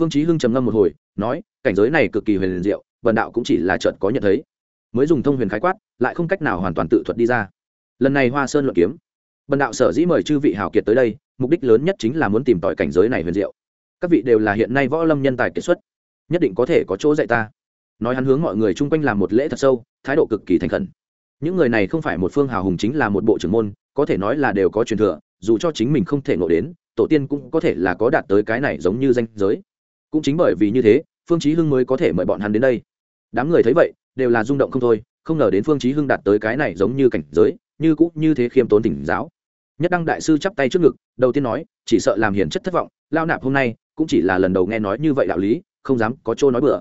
Phương chí hưng trầm ngâm một hồi, nói, cảnh giới này cực kỳ huyền diệu, vần đạo cũng chỉ là chợt có nhận thấy. Mới dùng thông huyền khái quát, lại không cách nào hoàn toàn tự thuật đi ra. Lần này hoa sơn luận kiếm bần đạo sở dĩ mời chư vị hào kiệt tới đây, mục đích lớn nhất chính là muốn tìm tòi cảnh giới này huyền diệu. Các vị đều là hiện nay võ lâm nhân tài kiệt xuất, nhất định có thể có chỗ dạy ta. Nói hắn hướng mọi người chung quanh làm một lễ thật sâu, thái độ cực kỳ thành khẩn. Những người này không phải một phương hào hùng chính là một bộ trưởng môn, có thể nói là đều có truyền thừa, dù cho chính mình không thể ngộ đến, tổ tiên cũng có thể là có đạt tới cái này giống như danh giới. Cũng chính bởi vì như thế, phương chí hưng mới có thể mời bọn hắn đến đây. Đám người thấy vậy, đều là rung động không thôi, không ngờ đến phương chí hưng đạt tới cái này giống như cảnh giới, như cũng như thế khiêm tốn tỉnh giáo nhất đăng đại sư chắp tay trước ngực, đầu tiên nói, chỉ sợ làm hiển chất thất vọng, lao nạp hôm nay cũng chỉ là lần đầu nghe nói như vậy đạo lý, không dám có chỗ nói bừa.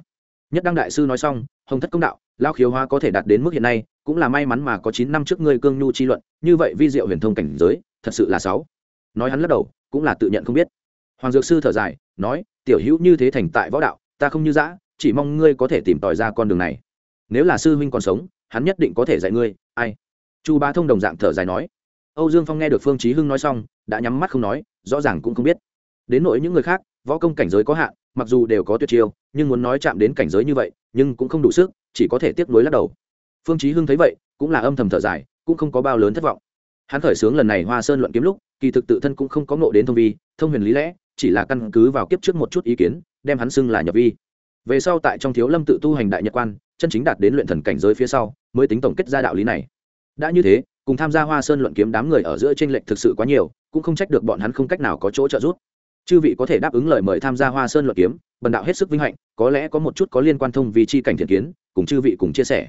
Nhất đăng đại sư nói xong, hồng thất công đạo, lao khiếu hóa có thể đạt đến mức hiện nay, cũng là may mắn mà có chín năm trước ngươi cương nhu chi luận, như vậy vi diệu huyền thông cảnh giới, thật sự là sáu. Nói hắn lắc đầu, cũng là tự nhận không biết. Hoàng dược sư thở dài, nói, tiểu hữu như thế thành tại võ đạo, ta không như dã, chỉ mong ngươi có thể tìm tòi ra con đường này. Nếu là sư huynh còn sống, hắn nhất định có thể dạy ngươi. Ai? Chu Ba thông đồng dạng thở dài nói âu dương phong nghe được phương chí hưng nói xong, đã nhắm mắt không nói, rõ ràng cũng không biết. Đến nỗi những người khác, võ công cảnh giới có hạn, mặc dù đều có tuyệt chiêu, nhưng muốn nói chạm đến cảnh giới như vậy, nhưng cũng không đủ sức, chỉ có thể tiếp nối lắc đầu. Phương chí hưng thấy vậy, cũng là âm thầm thở dài, cũng không có bao lớn thất vọng. Hắn khởi sướng lần này hoa sơn luận kiếm lúc, kỳ thực tự thân cũng không có ngộ đến thông vi, thông huyền lý lẽ, chỉ là căn cứ vào kiếp trước một chút ý kiến, đem hắn xưng là nhập vi. Về sau tại trong thiếu lâm tự tu hành đại nhật quan, chân chính đạt đến luyện thần cảnh giới phía sau, mới tính tổng kết ra đạo lý này đã như thế, cùng tham gia hoa sơn luận kiếm đám người ở giữa tranh lệch thực sự quá nhiều, cũng không trách được bọn hắn không cách nào có chỗ trợ giúp. Chư vị có thể đáp ứng lời mời tham gia hoa sơn luận kiếm, bần đạo hết sức vinh hạnh, có lẽ có một chút có liên quan thông vì chi cảnh thiện kiến, cùng chư vị cùng chia sẻ.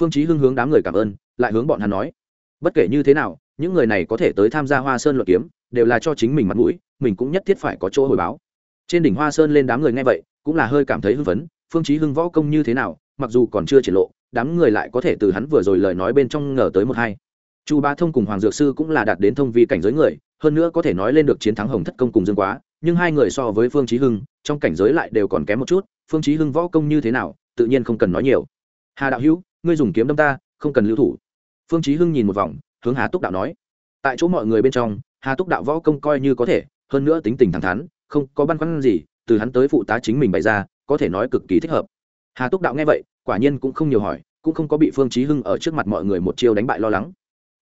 Phương chí hưng hướng đám người cảm ơn, lại hướng bọn hắn nói, bất kể như thế nào, những người này có thể tới tham gia hoa sơn luận kiếm, đều là cho chính mình mặt mũi, mình cũng nhất thiết phải có chỗ hồi báo. Trên đỉnh hoa sơn lên đám người nghe vậy, cũng là hơi cảm thấy hưng phấn, phương chí hưng võ công như thế nào, mặc dù còn chưa triển lộ đám người lại có thể từ hắn vừa rồi lời nói bên trong ngờ tới một hai. Chu ba thông cùng hoàng dược sư cũng là đạt đến thông vi cảnh giới người, hơn nữa có thể nói lên được chiến thắng hồng thất công cùng dương quá, nhưng hai người so với phương chí hưng, trong cảnh giới lại đều còn kém một chút, phương chí hưng võ công như thế nào, tự nhiên không cần nói nhiều. Hà đạo hữu, ngươi dùng kiếm đâm ta, không cần lưu thủ. Phương chí hưng nhìn một vòng, hướng hà túc đạo nói. Tại chỗ mọi người bên trong, hà túc đạo võ công coi như có thể, hơn nữa tính tình thẳng thắn, không có băn khoăn gì, từ hắn tới phụ tá chính mình bày ra, có thể nói cực kỳ thích hợp. Hà túc đạo nghe vậy quả nhiên cũng không nhiều hỏi, cũng không có bị phương chí hưng ở trước mặt mọi người một chiêu đánh bại lo lắng.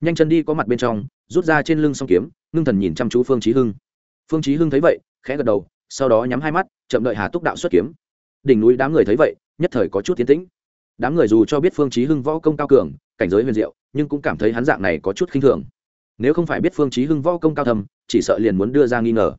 Nhanh chân đi có mặt bên trong, rút ra trên lưng song kiếm, ngưng thần nhìn chăm chú phương chí hưng. Phương chí hưng thấy vậy, khẽ gật đầu, sau đó nhắm hai mắt, chậm đợi hà túc đạo xuất kiếm. Đỉnh núi đám người thấy vậy, nhất thời có chút tiến tĩnh. Đám người dù cho biết phương chí hưng võ công cao cường, cảnh giới huyền diệu, nhưng cũng cảm thấy hắn dạng này có chút khinh thường. Nếu không phải biết phương chí hưng võ công cao thầm chỉ sợ liền muốn đưa ra nghi ngờ.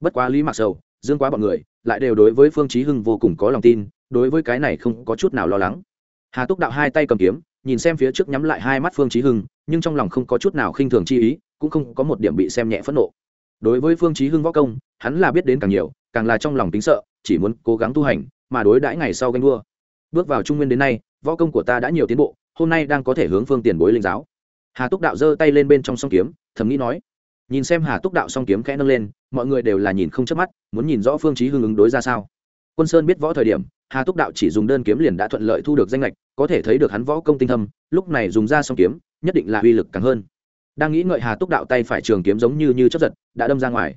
Bất quá lý mặc sầu, dương quá bọn người, lại đều đối với phương chí hưng vô cùng có lòng tin đối với cái này không có chút nào lo lắng. Hà túc đạo hai tay cầm kiếm, nhìn xem phía trước nhắm lại hai mắt phương chí hưng, nhưng trong lòng không có chút nào khinh thường chi ý, cũng không có một điểm bị xem nhẹ phẫn nộ. Đối với phương chí hưng võ công, hắn là biết đến càng nhiều, càng là trong lòng tính sợ, chỉ muốn cố gắng tu hành, mà đối đãi ngày sau ganh đua bước vào trung nguyên đến nay, võ công của ta đã nhiều tiến bộ, hôm nay đang có thể hướng phương tiền bối linh giáo. Hà túc đạo giơ tay lên bên trong song kiếm, thầm nghĩ nói. Nhìn xem hà túc đạo song kiếm khẽ nâng lên, mọi người đều là nhìn không chớp mắt, muốn nhìn rõ phương chí hưng ứng đối ra sao. Quân sơn biết võ thời điểm hà túc đạo chỉ dùng đơn kiếm liền đã thuận lợi thu được danh lệch có thể thấy được hắn võ công tinh thâm, lúc này dùng ra song kiếm, nhất định là uy lực càng hơn. Đang nghĩ ngợi hà túc đạo tay phải trường kiếm giống như như chấp giật, đã đâm ra ngoài.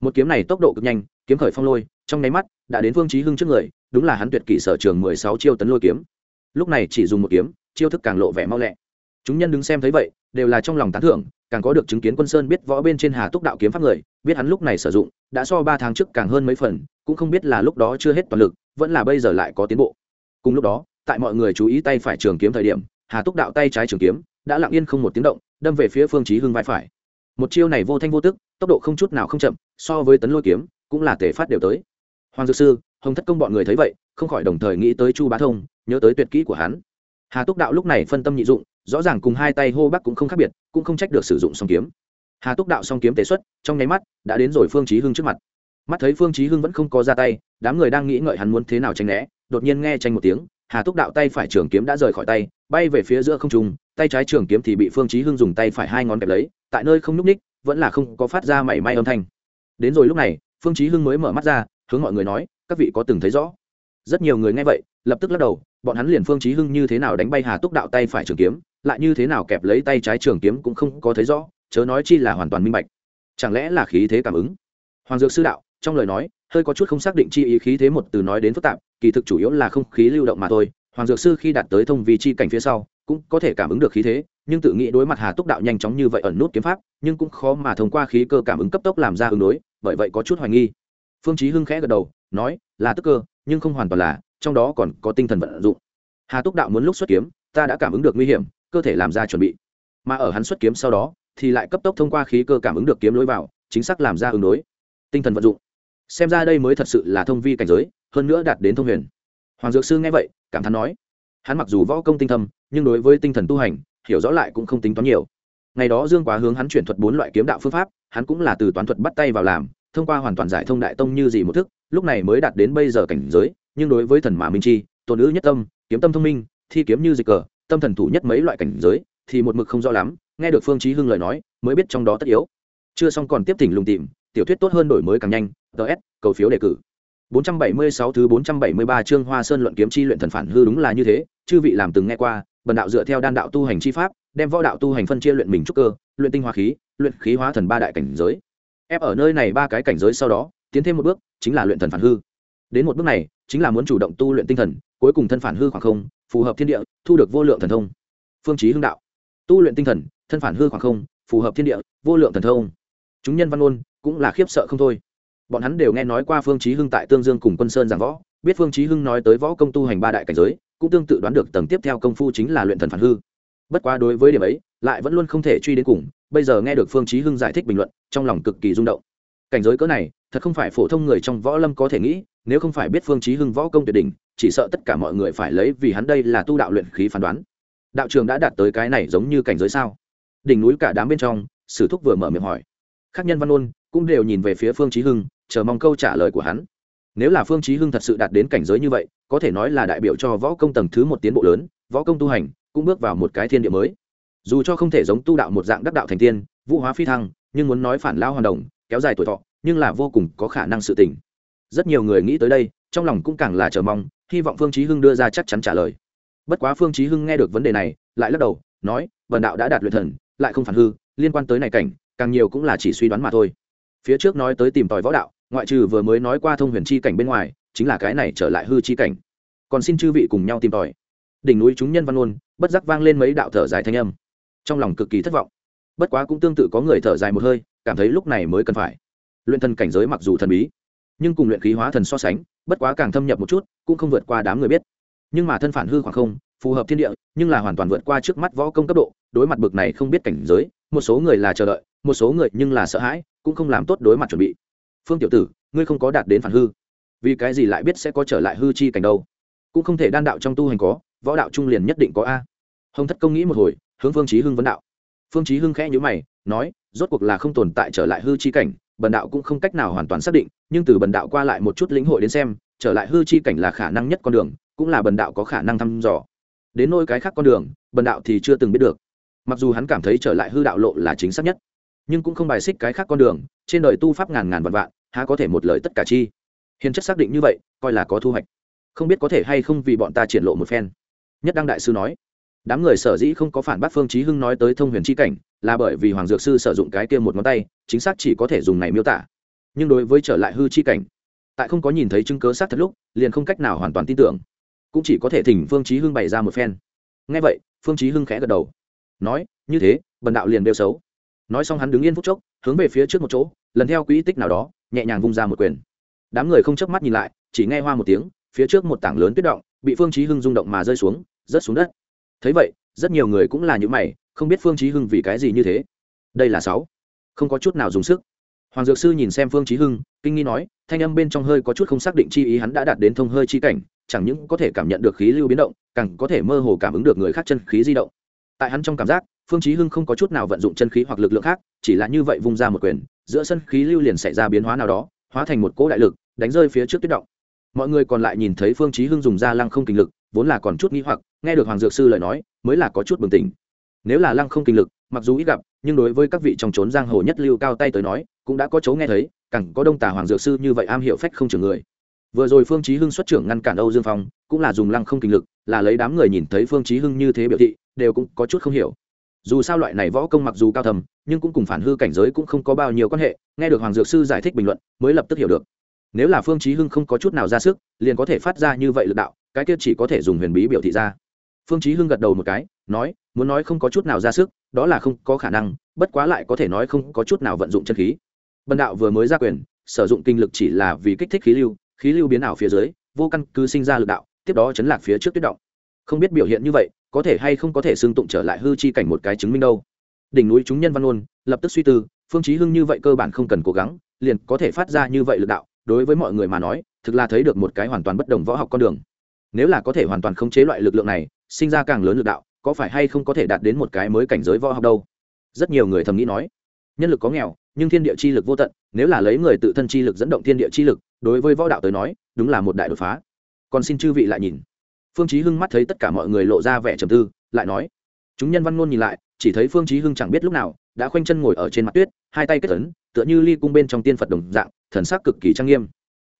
Một kiếm này tốc độ cực nhanh, kiếm khởi phong lôi, trong nháy mắt, đã đến phương chí hưng trước người, đúng là hắn tuyệt kỷ sở trường mười sáu chiêu tấn lôi kiếm. Lúc này chỉ dùng một kiếm, chiêu thức càng lộ vẻ mau lẹ. Chúng nhân đứng xem thấy vậy, đều là trong lòng tán thưởng, càng có được chứng kiến quân sơn biết võ bên trên hà túc đạo kiếm pháp người, biết hắn lúc này sử dụng, đã so ba tháng trước càng hơn mấy phần cũng không biết là lúc đó chưa hết toàn lực, vẫn là bây giờ lại có tiến bộ. Cùng lúc đó, tại mọi người chú ý tay phải trường kiếm thời điểm, hà túc đạo tay trái trường kiếm đã lặng yên không một tiếng động, đâm về phía phương chí hưng vai phải. Một chiêu này vô thanh vô tức, tốc độ không chút nào không chậm, so với tấn lôi kiếm, cũng là tể phát đều tới. Hoàng dược sư, hồng thất công bọn người thấy vậy, không khỏi đồng thời nghĩ tới chu bá thông, nhớ tới tuyệt kỹ của hắn. Hà túc đạo lúc này phân tâm nhị dụng, rõ ràng cùng hai tay hô bắc cũng không khác biệt, cũng không trách được sử dụng song kiếm. Hà túc đạo song kiếm tế xuất, trong nháy mắt, đã đến rồi phương chí hưng trước mặt mắt thấy phương chí hưng vẫn không có ra tay, đám người đang nghĩ ngợi hắn muốn thế nào tránh né, đột nhiên nghe tranh một tiếng, hà túc đạo tay phải trường kiếm đã rời khỏi tay, bay về phía giữa không trung, tay trái trường kiếm thì bị phương chí hưng dùng tay phải hai ngón kẹp lấy, tại nơi không nhúc ních vẫn là không có phát ra mảy may âm thanh. Đến rồi lúc này, phương chí hưng mới mở mắt ra, hướng mọi người nói, các vị có từng thấy rõ? Rất nhiều người nghe vậy, lập tức lắc đầu, bọn hắn liền phương chí hưng như thế nào đánh bay hà túc đạo tay phải trường kiếm, lại như thế nào kẹp lấy tay trái trường kiếm cũng không có thấy rõ, chớ nói chi là hoàn toàn minh bạch. Chẳng lẽ là khí thế cảm ứng? Hoàng dược sư đạo trong lời nói, hơi có chút không xác định chi ý khí thế một từ nói đến phức tạp, kỳ thực chủ yếu là không khí lưu động mà thôi. Hoàng dược sư khi đạt tới thông vi chi cảnh phía sau, cũng có thể cảm ứng được khí thế, nhưng tự nghĩ đối mặt hà túc đạo nhanh chóng như vậy ẩn nút kiếm pháp, nhưng cũng khó mà thông qua khí cơ cảm ứng cấp tốc làm ra ứng đối, bởi vậy có chút hoài nghi. Phương chí hưng khẽ gật đầu, nói, là tức cơ, nhưng không hoàn toàn là, trong đó còn có tinh thần vận dụng. Hà túc đạo muốn lúc xuất kiếm, ta đã cảm ứng được nguy hiểm, cơ thể làm ra chuẩn bị. Mà ở hắn xuất kiếm sau đó, thì lại cấp tốc thông qua khí cơ cảm ứng được kiếm lối vào, chính xác làm ra ứng đối. Tinh thần vận dụng xem ra đây mới thật sự là thông vi cảnh giới, hơn nữa đạt đến thông huyền. Hoàng dược sư nghe vậy, cảm thán nói, hắn mặc dù võ công tinh thâm, nhưng đối với tinh thần tu hành, hiểu rõ lại cũng không tính toán nhiều. Ngày đó dương quá hướng hắn chuyển thuật bốn loại kiếm đạo phương pháp, hắn cũng là từ toán thuật bắt tay vào làm, thông qua hoàn toàn giải thông đại tông như gì một thức, lúc này mới đạt đến bây giờ cảnh giới, nhưng đối với thần mã minh chi, tôn nữ nhất tâm, kiếm tâm thông minh, thi kiếm như dịch cờ, tâm thần thủ nhất mấy loại cảnh giới, thì một mực không rõ lắm, nghe được phương chí hưng lời nói, mới biết trong đó tất yếu. Chưa xong còn tiếp thỉnh lùng tìm tiểu thuyết tốt hơn đổi mới càng nhanh ts cầu phiếu đề cử 476 thứ 473 chương Hoa Sơn luận kiếm chi luyện thần phản hư đúng là như thế, chư vị làm từng nghe qua, bần đạo dựa theo đan đạo tu hành chi pháp, đem võ đạo tu hành phân chia luyện mình trúc cơ, luyện tinh hóa khí, luyện khí hóa thần ba đại cảnh giới. Ép ở nơi này ba cái cảnh giới sau đó, tiến thêm một bước, chính là luyện thần phản hư. Đến một bước này, chính là muốn chủ động tu luyện tinh thần, cuối cùng thân phản hư khoảng không, phù hợp thiên địa, thu được vô lượng thần thông. Phương Chí Hưng đạo, tu luyện tinh thần, thân phản hư khoảng không, phù hợp thiên địa, vô lượng thần thông. Chúng nhân văn ôn cũng là khiếp sợ không thôi. Bọn hắn đều nghe nói qua phương chí hưng tại tương dương cùng quân sơn giảng võ, biết phương chí hưng nói tới võ công tu hành ba đại cảnh giới, cũng tương tự đoán được tầng tiếp theo công phu chính là luyện thần phản hư. Bất quá đối với điểm ấy, lại vẫn luôn không thể truy đến cùng, bây giờ nghe được phương chí hưng giải thích bình luận, trong lòng cực kỳ rung động. Cảnh giới cỡ này, thật không phải phổ thông người trong võ lâm có thể nghĩ, nếu không phải biết phương chí hưng võ công tuyệt đỉnh, chỉ sợ tất cả mọi người phải lấy vì hắn đây là tu đạo luyện khí phán đoán. Đạo trường đã đạt tới cái này giống như cảnh giới sao? Đỉnh núi cả đám bên trong, sử thúc vừa mở miệng hỏi. Khác nhân văn ôn cũng đều nhìn về phía phương chí hưng, chờ mong câu trả lời của hắn. Nếu là phương chí hưng thật sự đạt đến cảnh giới như vậy, có thể nói là đại biểu cho võ công tầng thứ một tiến bộ lớn, võ công tu hành cũng bước vào một cái thiên địa mới. Dù cho không thể giống tu đạo một dạng đắc đạo thành tiên, vũ hóa phi thăng, nhưng muốn nói phản lao hoàn đồng, kéo dài tuổi thọ, nhưng là vô cùng có khả năng sự tình. Rất nhiều người nghĩ tới đây, trong lòng cũng càng là chờ mong, hy vọng phương chí hưng đưa ra chắc chắn trả lời. Bất quá phương chí hưng nghe được vấn đề này, lại lắc đầu, nói vần đạo đã đạt luyện thần, lại không phản hư, liên quan tới này cảnh, càng nhiều cũng là chỉ suy đoán mà thôi phía trước nói tới tìm tòi võ đạo, ngoại trừ vừa mới nói qua thông huyền chi cảnh bên ngoài, chính là cái này trở lại hư chi cảnh. Còn xin chư vị cùng nhau tìm tòi. Đỉnh núi chúng nhân văn ôn bất giác vang lên mấy đạo thở dài thanh âm. Trong lòng cực kỳ thất vọng. Bất quá cũng tương tự có người thở dài một hơi, cảm thấy lúc này mới cần phải. Luyện thần cảnh giới mặc dù thần bí, nhưng cùng luyện khí hóa thần so sánh, bất quá càng thâm nhập một chút, cũng không vượt qua đám người biết. Nhưng mà thân phản hư khoảng không, phù hợp thiên địa, nhưng là hoàn toàn vượt qua trước mắt võ công cấp độ, đối mặt bực này không biết cảnh giới, một số người là chờ đợi, một số người nhưng là sợ hãi cũng không làm tốt đối mặt chuẩn bị. Phương tiểu tử, ngươi không có đạt đến phản hư. Vì cái gì lại biết sẽ có trở lại hư chi cảnh đâu? Cũng không thể đan đạo trong tu hành có, võ đạo trung liền nhất định có a. Hồng thất công nghĩ một hồi, hướng phương chí hưng vấn đạo. Phương chí hưng khẽ nhíu mày, nói, rốt cuộc là không tồn tại trở lại hư chi cảnh, bần đạo cũng không cách nào hoàn toàn xác định, nhưng từ bần đạo qua lại một chút lĩnh hội đến xem, trở lại hư chi cảnh là khả năng nhất con đường, cũng là bần đạo có khả năng thăm dò. Đến nôi cái khác con đường, bần đạo thì chưa từng biết được. Mặc dù hắn cảm thấy trở lại hư đạo lộ là chính xác nhất nhưng cũng không bài xích cái khác con đường, trên đời tu pháp ngàn ngàn vạn vạn, há có thể một lời tất cả chi? Hiền chất xác định như vậy, coi là có thu hoạch. Không biết có thể hay không vì bọn ta triển lộ một phen. Nhất đăng đại sư nói, đám người sở dĩ không có phản bác phương chí hưng nói tới thông huyền chi cảnh, là bởi vì hoàng dược sư sử dụng cái kia một ngón tay, chính xác chỉ có thể dùng này miêu tả. Nhưng đối với trở lại hư chi cảnh, tại không có nhìn thấy chứng cứ xác thật lúc, liền không cách nào hoàn toàn tin tưởng. Cũng chỉ có thể thỉnh phương chí hưng bày ra một phen. Nghe vậy, phương chí hưng khẽ gật đầu. Nói, như thế, bần đạo liền đều xấu nói xong hắn đứng yên phút chốc, hướng về phía trước một chỗ, lần theo quỹ tích nào đó, nhẹ nhàng vung ra một quyền. Đám người không chớp mắt nhìn lại, chỉ nghe hoa một tiếng, phía trước một tảng lớn tuyết động, bị phương chí hưng rung động mà rơi xuống, rớt xuống đất. Thấy vậy, rất nhiều người cũng là những mày, không biết phương chí hưng vì cái gì như thế. Đây là sáu. Không có chút nào dùng sức. Hoàng dược sư nhìn xem phương chí hưng, kinh nghi nói, thanh âm bên trong hơi có chút không xác định chi ý hắn đã đạt đến thông hơi chi cảnh, chẳng những có thể cảm nhận được khí lưu biến động, càng có thể mơ hồ cảm ứng được người khác chân khí di động. Tại hắn trong cảm giác phương chí hưng không có chút nào vận dụng chân khí hoặc lực lượng khác, chỉ là như vậy vung ra một quyền, giữa sân khí lưu liền xảy ra biến hóa nào đó, hóa thành một cỗ đại lực, đánh rơi phía trước tuyết động. Mọi người còn lại nhìn thấy phương chí hưng dùng ra lăng không kinh lực, vốn là còn chút nghi hoặc, nghe được hoàng dược sư lời nói, mới là có chút bừng tỉnh. Nếu là lăng không kinh lực, mặc dù ít gặp, nhưng đối với các vị trong trốn giang hồ nhất lưu cao tay tới nói, cũng đã có chỗ nghe thấy, càng có đông tà hoàng dược sư như vậy am hiểu phách không trưởng người. Vừa rồi phương chí hưng xuất trưởng ngăn cản âu dương phong, cũng là dùng lăng không kinh lực, là lấy đám người nhìn thấy phương chí hưng như thế biểu thị, đều cũng có chút không hiểu dù sao loại này võ công mặc dù cao thầm, nhưng cũng cùng phản hư cảnh giới cũng không có bao nhiêu quan hệ, nghe được hoàng dược sư giải thích bình luận, mới lập tức hiểu được. Nếu là phương chí hưng không có chút nào ra sức, liền có thể phát ra như vậy lực đạo, cái kia chỉ có thể dùng huyền bí biểu thị ra. Phương chí hưng gật đầu một cái, nói, muốn nói không có chút nào ra sức, đó là không có khả năng, bất quá lại có thể nói không có chút nào vận dụng chân khí. Bần đạo vừa mới ra quyền, sử dụng kinh lực chỉ là vì kích thích khí lưu khí lưu biến ảo phía dưới, vô căn cứ sinh ra lực đạo, tiếp đó chấn lạc phía trước tuyết động. Không biết biểu hiện như vậy có thể hay không có thể xương tụng trở lại hư chi cảnh một cái chứng minh đâu. Đỉnh núi chúng nhân văn ôn lập tức suy tư, phương chí hưng như vậy cơ bản không cần cố gắng, liền có thể phát ra như vậy lực đạo, đối với mọi người mà nói, thực là thấy được một cái hoàn toàn bất đồng võ học con đường. Nếu là có thể hoàn toàn khống chế loại lực lượng này, sinh ra càng lớn lực đạo, có phải hay không có thể đạt đến một cái mới cảnh giới võ học đâu? Rất nhiều người thầm nghĩ nói. Nhân lực có nghèo, nhưng thiên địa chi lực vô tận, nếu là lấy người tự thân chi lực dẫn động thiên địa chi lực, đối với võ đạo tới nói, đúng là một đại đột phá. Còn xin chư vị lại nhìn phương chí hưng mắt thấy tất cả mọi người lộ ra vẻ trầm tư, lại nói, chúng nhân văn ngôn nhìn lại, chỉ thấy phương chí hưng chẳng biết lúc nào đã khoanh chân ngồi ở trên mặt tuyết, hai tay kết ấn, tựa như ly cung bên trong tiên phật đồng dạng, thần sắc cực kỳ trang nghiêm.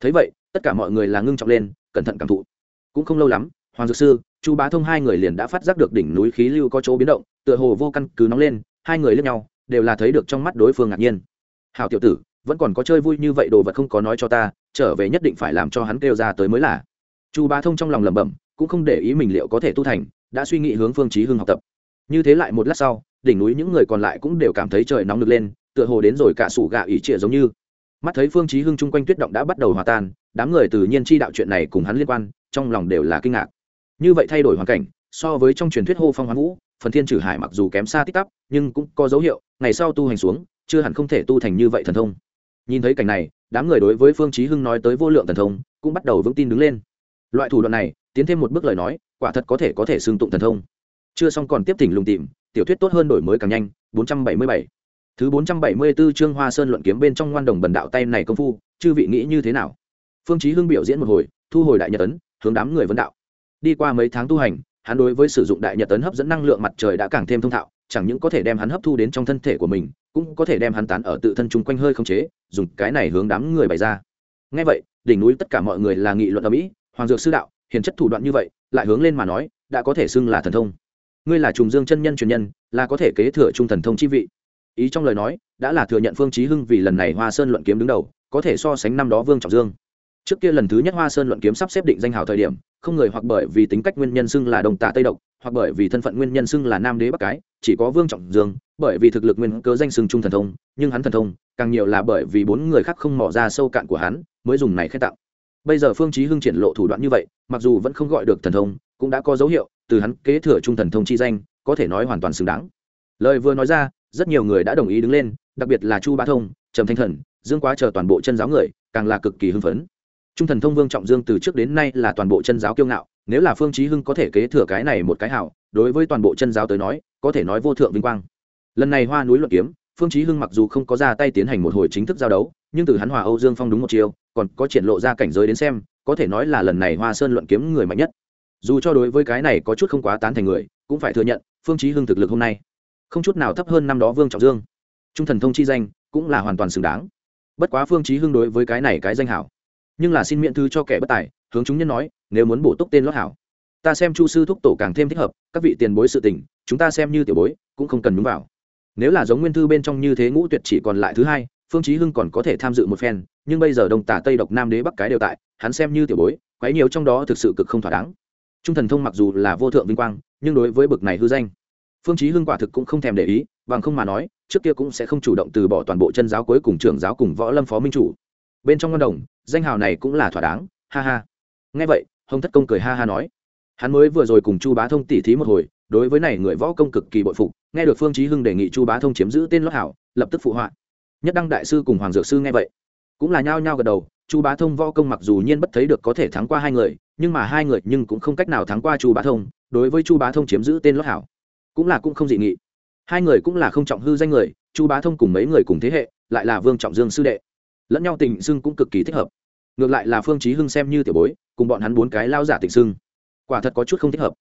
Thấy vậy, tất cả mọi người là ngưng trọng lên, cẩn thận cảm thụ. Cũng không lâu lắm, hoàng dược sư, chu bá thông hai người liền đã phát giác được đỉnh núi khí lưu có chỗ biến động, tựa hồ vô căn cứ nóng lên, hai người lướt nhau, đều là thấy được trong mắt đối phương ngạc nhiên. Hảo tiểu tử, vẫn còn có chơi vui như vậy đồ vật không có nói cho ta, trở về nhất định phải làm cho hắn kêu ra tới mới là. Chu bá thông trong lòng lẩm bẩm cũng không để ý mình liệu có thể tu thành, đã suy nghĩ hướng phương chí hưng học tập. Như thế lại một lát sau, đỉnh núi những người còn lại cũng đều cảm thấy trời nóng nực lên, tựa hồ đến rồi cả sủ gạ ỉ trịa giống như. Mắt thấy phương chí hưng chung quanh tuyết động đã bắt đầu hòa tan, đám người tự nhiên chi đạo chuyện này cùng hắn liên quan, trong lòng đều là kinh ngạc. Như vậy thay đổi hoàn cảnh, so với trong truyền thuyết hô phong hoán vũ, phần thiên trừ hải mặc dù kém xa tích tắp nhưng cũng có dấu hiệu, ngày sau tu hành xuống, chưa hẳn không thể tu thành như vậy thần thông. Nhìn thấy cảnh này, đám người đối với phương chí hưng nói tới vô lượng thần thông, cũng bắt đầu vững tin đứng lên loại thủ đoạn này, tiến thêm một bước lời nói, quả thật có thể có thể xưng tụng thần thông. Chưa xong còn tiếp tỉnh lùng tìm, tiểu thuyết tốt hơn đổi mới càng nhanh 477 thứ 474 chương hoa sơn luận kiếm bên trong ngoan đồng bần đạo tay này công phu, chư vị nghĩ như thế nào? Phương chí hưng biểu diễn một hồi, thu hồi đại nhật ấn, hướng đám người vấn đạo. Đi qua mấy tháng tu hành, hắn đối với sử dụng đại nhật ấn hấp dẫn năng lượng mặt trời đã càng thêm thông thạo, chẳng những có thể đem hắn hấp thu đến trong thân thể của mình, cũng có thể đem hắn tán ở tự thân chung quanh hơi không chế, dùng cái này hướng đám người bày ra. Ngay vậy, đỉnh núi tất cả mọi người là nghị luận ở mỹ hoàng dược sư đạo, hiền chất thủ đoạn như vậy, lại hướng lên mà nói, đã có thể xưng là thần thông. Ngươi là trùng dương chân nhân truyền nhân, là có thể kế thừa trung thần thông chi vị. Ý trong lời nói, đã là thừa nhận phương chí hưng vì lần này hoa sơn luận kiếm đứng đầu, có thể so sánh năm đó vương trọng dương. Trước kia lần thứ nhất hoa sơn luận kiếm sắp xếp định danh hào thời điểm, không người hoặc bởi vì tính cách nguyên nhân xưng là đồng tà tây độc, hoặc bởi vì thân phận nguyên nhân xưng là nam đế bắc cái, chỉ có vương trọng dương, bởi vì thực lực nguyên cơ danh xưng trung thần thông, nhưng hắn thần thông, càng nhiều là bởi vì bốn người khác không mò ra sâu cạn của hắn, mới dùng này khai tạo bây giờ phương chí hưng triển lộ thủ đoạn như vậy, mặc dù vẫn không gọi được thần thông, cũng đã có dấu hiệu, từ hắn kế thừa trung thần thông chi danh, có thể nói hoàn toàn xứng đáng. Lời vừa nói ra, rất nhiều người đã đồng ý đứng lên, đặc biệt là chu bá thông, trầm thanh thần, dương quá chờ toàn bộ chân giáo người, càng là cực kỳ hưng phấn. Trung thần thông vương trọng dương từ trước đến nay là toàn bộ chân giáo kiêu ngạo, nếu là phương chí hưng có thể kế thừa cái này một cái hảo, đối với toàn bộ chân giáo tới nói, có thể nói vô thượng vinh quang. Lần này hoa núi luận kiếm, phương chí hưng mặc dù không có ra tay tiến hành một hồi chính thức giao đấu nhưng từ hắn hòa âu dương phong đúng một chiều, còn có triển lộ ra cảnh giới đến xem, có thể nói là lần này hoa sơn luận kiếm người mạnh nhất. Dù cho đối với cái này có chút không quá tán thành người, cũng phải thừa nhận, phương chí hưng thực lực hôm nay không chút nào thấp hơn năm đó vương trọng dương. Trung thần thông chi danh cũng là hoàn toàn xứng đáng. Bất quá phương chí hưng đối với cái này cái danh hảo, nhưng là xin miễn thư cho kẻ bất tài, hướng chúng nhân nói, nếu muốn bổ túc tên lót hảo, ta xem chu sư thúc tổ càng thêm thích hợp, các vị tiền bối sự tình, chúng ta xem như tiểu bối, cũng không cần nhúng vào. Nếu là giống nguyên thư bên trong như thế ngũ tuyệt chỉ còn lại thứ hai phương chí hưng còn có thể tham dự một phen, nhưng bây giờ đông tả tây độc nam đế bắc cái đều tại, hắn xem như tiểu bối, quấy nhiều trong đó thực sự cực không thỏa đáng. Trung thần thông mặc dù là vô thượng vinh quang, nhưng đối với bực này hư danh, phương chí hưng quả thực cũng không thèm để ý, bằng không mà nói, trước kia cũng sẽ không chủ động từ bỏ toàn bộ chân giáo cuối cùng trưởng giáo cùng võ lâm phó minh chủ. Bên trong ngân đồng, danh hào này cũng là thỏa đáng, ha ha. Nghe vậy, hồng thất công cười ha ha nói, hắn mới vừa rồi cùng chu bá thông tỉ thí một hồi, đối với này người võ công cực kỳ bội phục, nghe được phương chí hưng đề nghị chu bá thông chiếm giữ tên lót hảo, lập tức phụ họa nhất đăng đại sư cùng hoàng dược sư nghe vậy, cũng là nhao nhao gật đầu, chu bá thông võ công mặc dù nhiên bất thấy được có thể thắng qua hai người, nhưng mà hai người nhưng cũng không cách nào thắng qua chu bá thông, đối với chu bá thông chiếm giữ tên lót hảo, cũng là cũng không dị nghị. Hai người cũng là không trọng hư danh người, chu bá thông cùng mấy người cùng thế hệ, lại là vương trọng dương sư đệ. Lẫn nhau tình xưng cũng cực kỳ thích hợp. Ngược lại là phương chí hưng xem như tiểu bối, cùng bọn hắn bốn cái lao giả tình xưng quả thật có chút không thích hợp.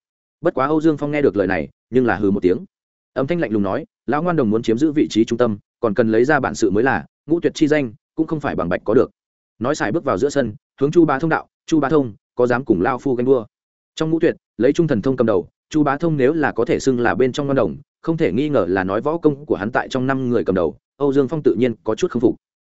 Bất quá âu dương phong nghe được lời này, nhưng là hừ một tiếng. Âm thanh lạnh lùng nói, lão ngoan đồng muốn chiếm giữ vị trí trung tâm còn cần lấy ra bản sự mới là, ngũ tuyệt chi danh cũng không phải bằng bạch có được. Nói xài bước vào giữa sân, hướng chu bá thông đạo, chu bá thông, có dám cùng lao phu ganh đua? Trong ngũ tuyệt, lấy trung thần thông cầm đầu, chu bá thông nếu là có thể xưng là bên trong ngon đồng, không thể nghi ngờ là nói võ công của hắn tại trong năm người cầm đầu, âu dương phong tự nhiên có chút không phục.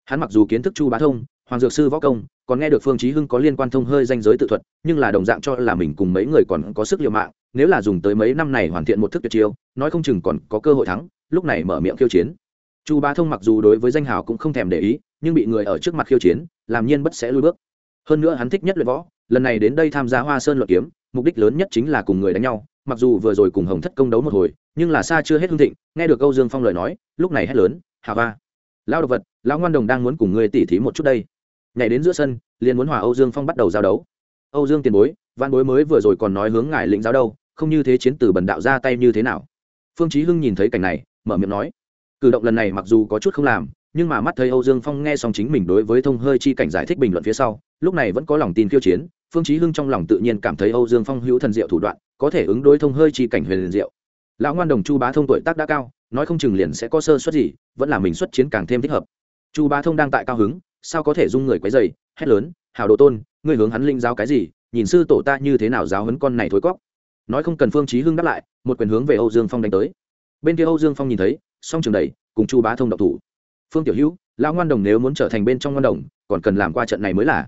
Hắn mặc dù kiến thức chu bá thông, hoàng dược sư võ công, còn nghe được phương chí hưng có liên quan thông hơi danh giới tự thuật, nhưng là đồng dạng cho là mình cùng mấy người còn có sức liều mạng, nếu là dùng tới mấy năm này hoàn thiện một thức tuyệt chiêu, nói không chừng còn có cơ hội thắng, lúc này mở miệng khiêu chiến chu bá thông mặc dù đối với danh hào cũng không thèm để ý, nhưng bị người ở trước mặt khiêu chiến, làm nhiên bất sẽ lui bước. Hơn nữa hắn thích nhất luyện võ, lần này đến đây tham gia hoa sơn luận kiếm, mục đích lớn nhất chính là cùng người đánh nhau, mặc dù vừa rồi cùng hồng thất công đấu một hồi, nhưng là xa chưa hết hương thịnh, nghe được âu dương phong lời nói, lúc này hét lớn, hà va! Lao đ ộ vật, lão ngoan đồng đang muốn cùng người tỉ thí một chút đây. Nhảy đến giữa sân, liền muốn hòa âu dương phong bắt đầu giao đấu. Âu dương tiền bối văn bối mới vừa rồi còn nói hướng ngài lĩnh giáo đâu, không như thế chiến từ bần đạo ra tay như thế nào? Phương chí hưng nhìn thấy cảnh này, mở miệng nói cử động lần này mặc dù có chút không làm, nhưng mà mắt thấy âu dương phong nghe xong chính mình đối với thông hơi chi cảnh giải thích bình luận phía sau, lúc này vẫn có lòng tin khiêu chiến, phương chí hưng trong lòng tự nhiên cảm thấy âu dương phong hữu thần diệu thủ đoạn, có thể ứng đối thông hơi chi cảnh huyền liền diệu. Lão ngoan đồng chu bá thông tuổi tác đã cao, nói không chừng liền sẽ có sơ suất gì, vẫn là mình xuất chiến càng thêm thích hợp. Chu bá thông đang tại cao hứng, sao có thể dung người quấy dày hét lớn hào đồ tôn, ngươi hướng hắn linh giáo cái gì, nhìn sư tổ ta như thế nào giáo hấn con này thối cóc? Nói không cần phương chí hưng đáp lại, một quyền hướng về âu dương phong đánh tới. Bên kia âu dương phong nhìn thấy song trường đẩy cùng chu bá thông độc thủ. Phương tiểu hữu, lão ngoan đồng nếu muốn trở thành bên trong ngoan đồng, còn cần làm qua trận này mới là.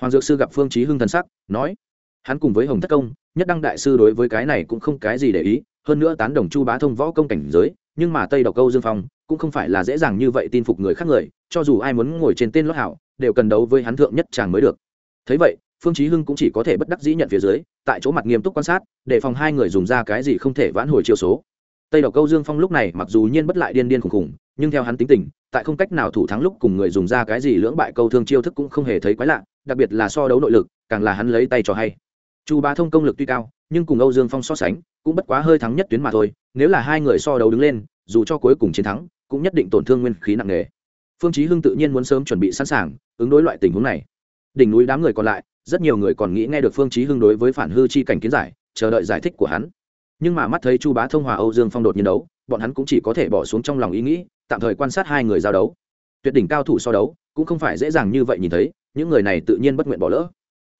Hoàng dược sư gặp phương chí hưng thần sắc, nói, hắn cùng với hồng thất công, nhất đăng đại sư đối với cái này cũng không cái gì để ý, hơn nữa tán đồng chu bá thông võ công cảnh giới, nhưng mà tây độc câu dương phong cũng không phải là dễ dàng như vậy tin phục người khác người, cho dù ai muốn ngồi trên tên lót hảo, đều cần đấu với hắn thượng nhất chàng mới được. Thấy vậy, phương chí hưng cũng chỉ có thể bất đắc dĩ nhận phía dưới, tại chỗ mặt nghiêm túc quan sát, để phòng hai người dùng ra cái gì không thể vãn hồi chiêu số tây độc câu dương phong lúc này mặc dù nhiên bất lại điên điên khủng khủng, nhưng theo hắn tính tình, tại không cách nào thủ thắng lúc cùng người dùng ra cái gì lưỡng bại câu thương chiêu thức cũng không hề thấy quái lạ, đặc biệt là so đấu nội lực, càng là hắn lấy tay cho hay. Chu bá thông công lực tuy cao, nhưng cùng âu dương phong so sánh, cũng bất quá hơi thắng nhất tuyến mà thôi, nếu là hai người so đấu đứng lên, dù cho cuối cùng chiến thắng, cũng nhất định tổn thương nguyên khí nặng nề. Phương chí hưng tự nhiên muốn sớm chuẩn bị sẵn sàng, ứng đối loại tình huống này. Đỉnh núi đám người còn lại, rất nhiều người còn nghĩ nghe được phương chí hưng đối với phản hư chi cảnh kiến giải, chờ đợi giải thích của hắn nhưng mà mắt thấy chu bá thông hòa âu dương phong đột nhiên đấu, bọn hắn cũng chỉ có thể bỏ xuống trong lòng ý nghĩ, tạm thời quan sát hai người giao đấu. Tuyệt đỉnh cao thủ so đấu, cũng không phải dễ dàng như vậy nhìn thấy, những người này tự nhiên bất nguyện bỏ lỡ.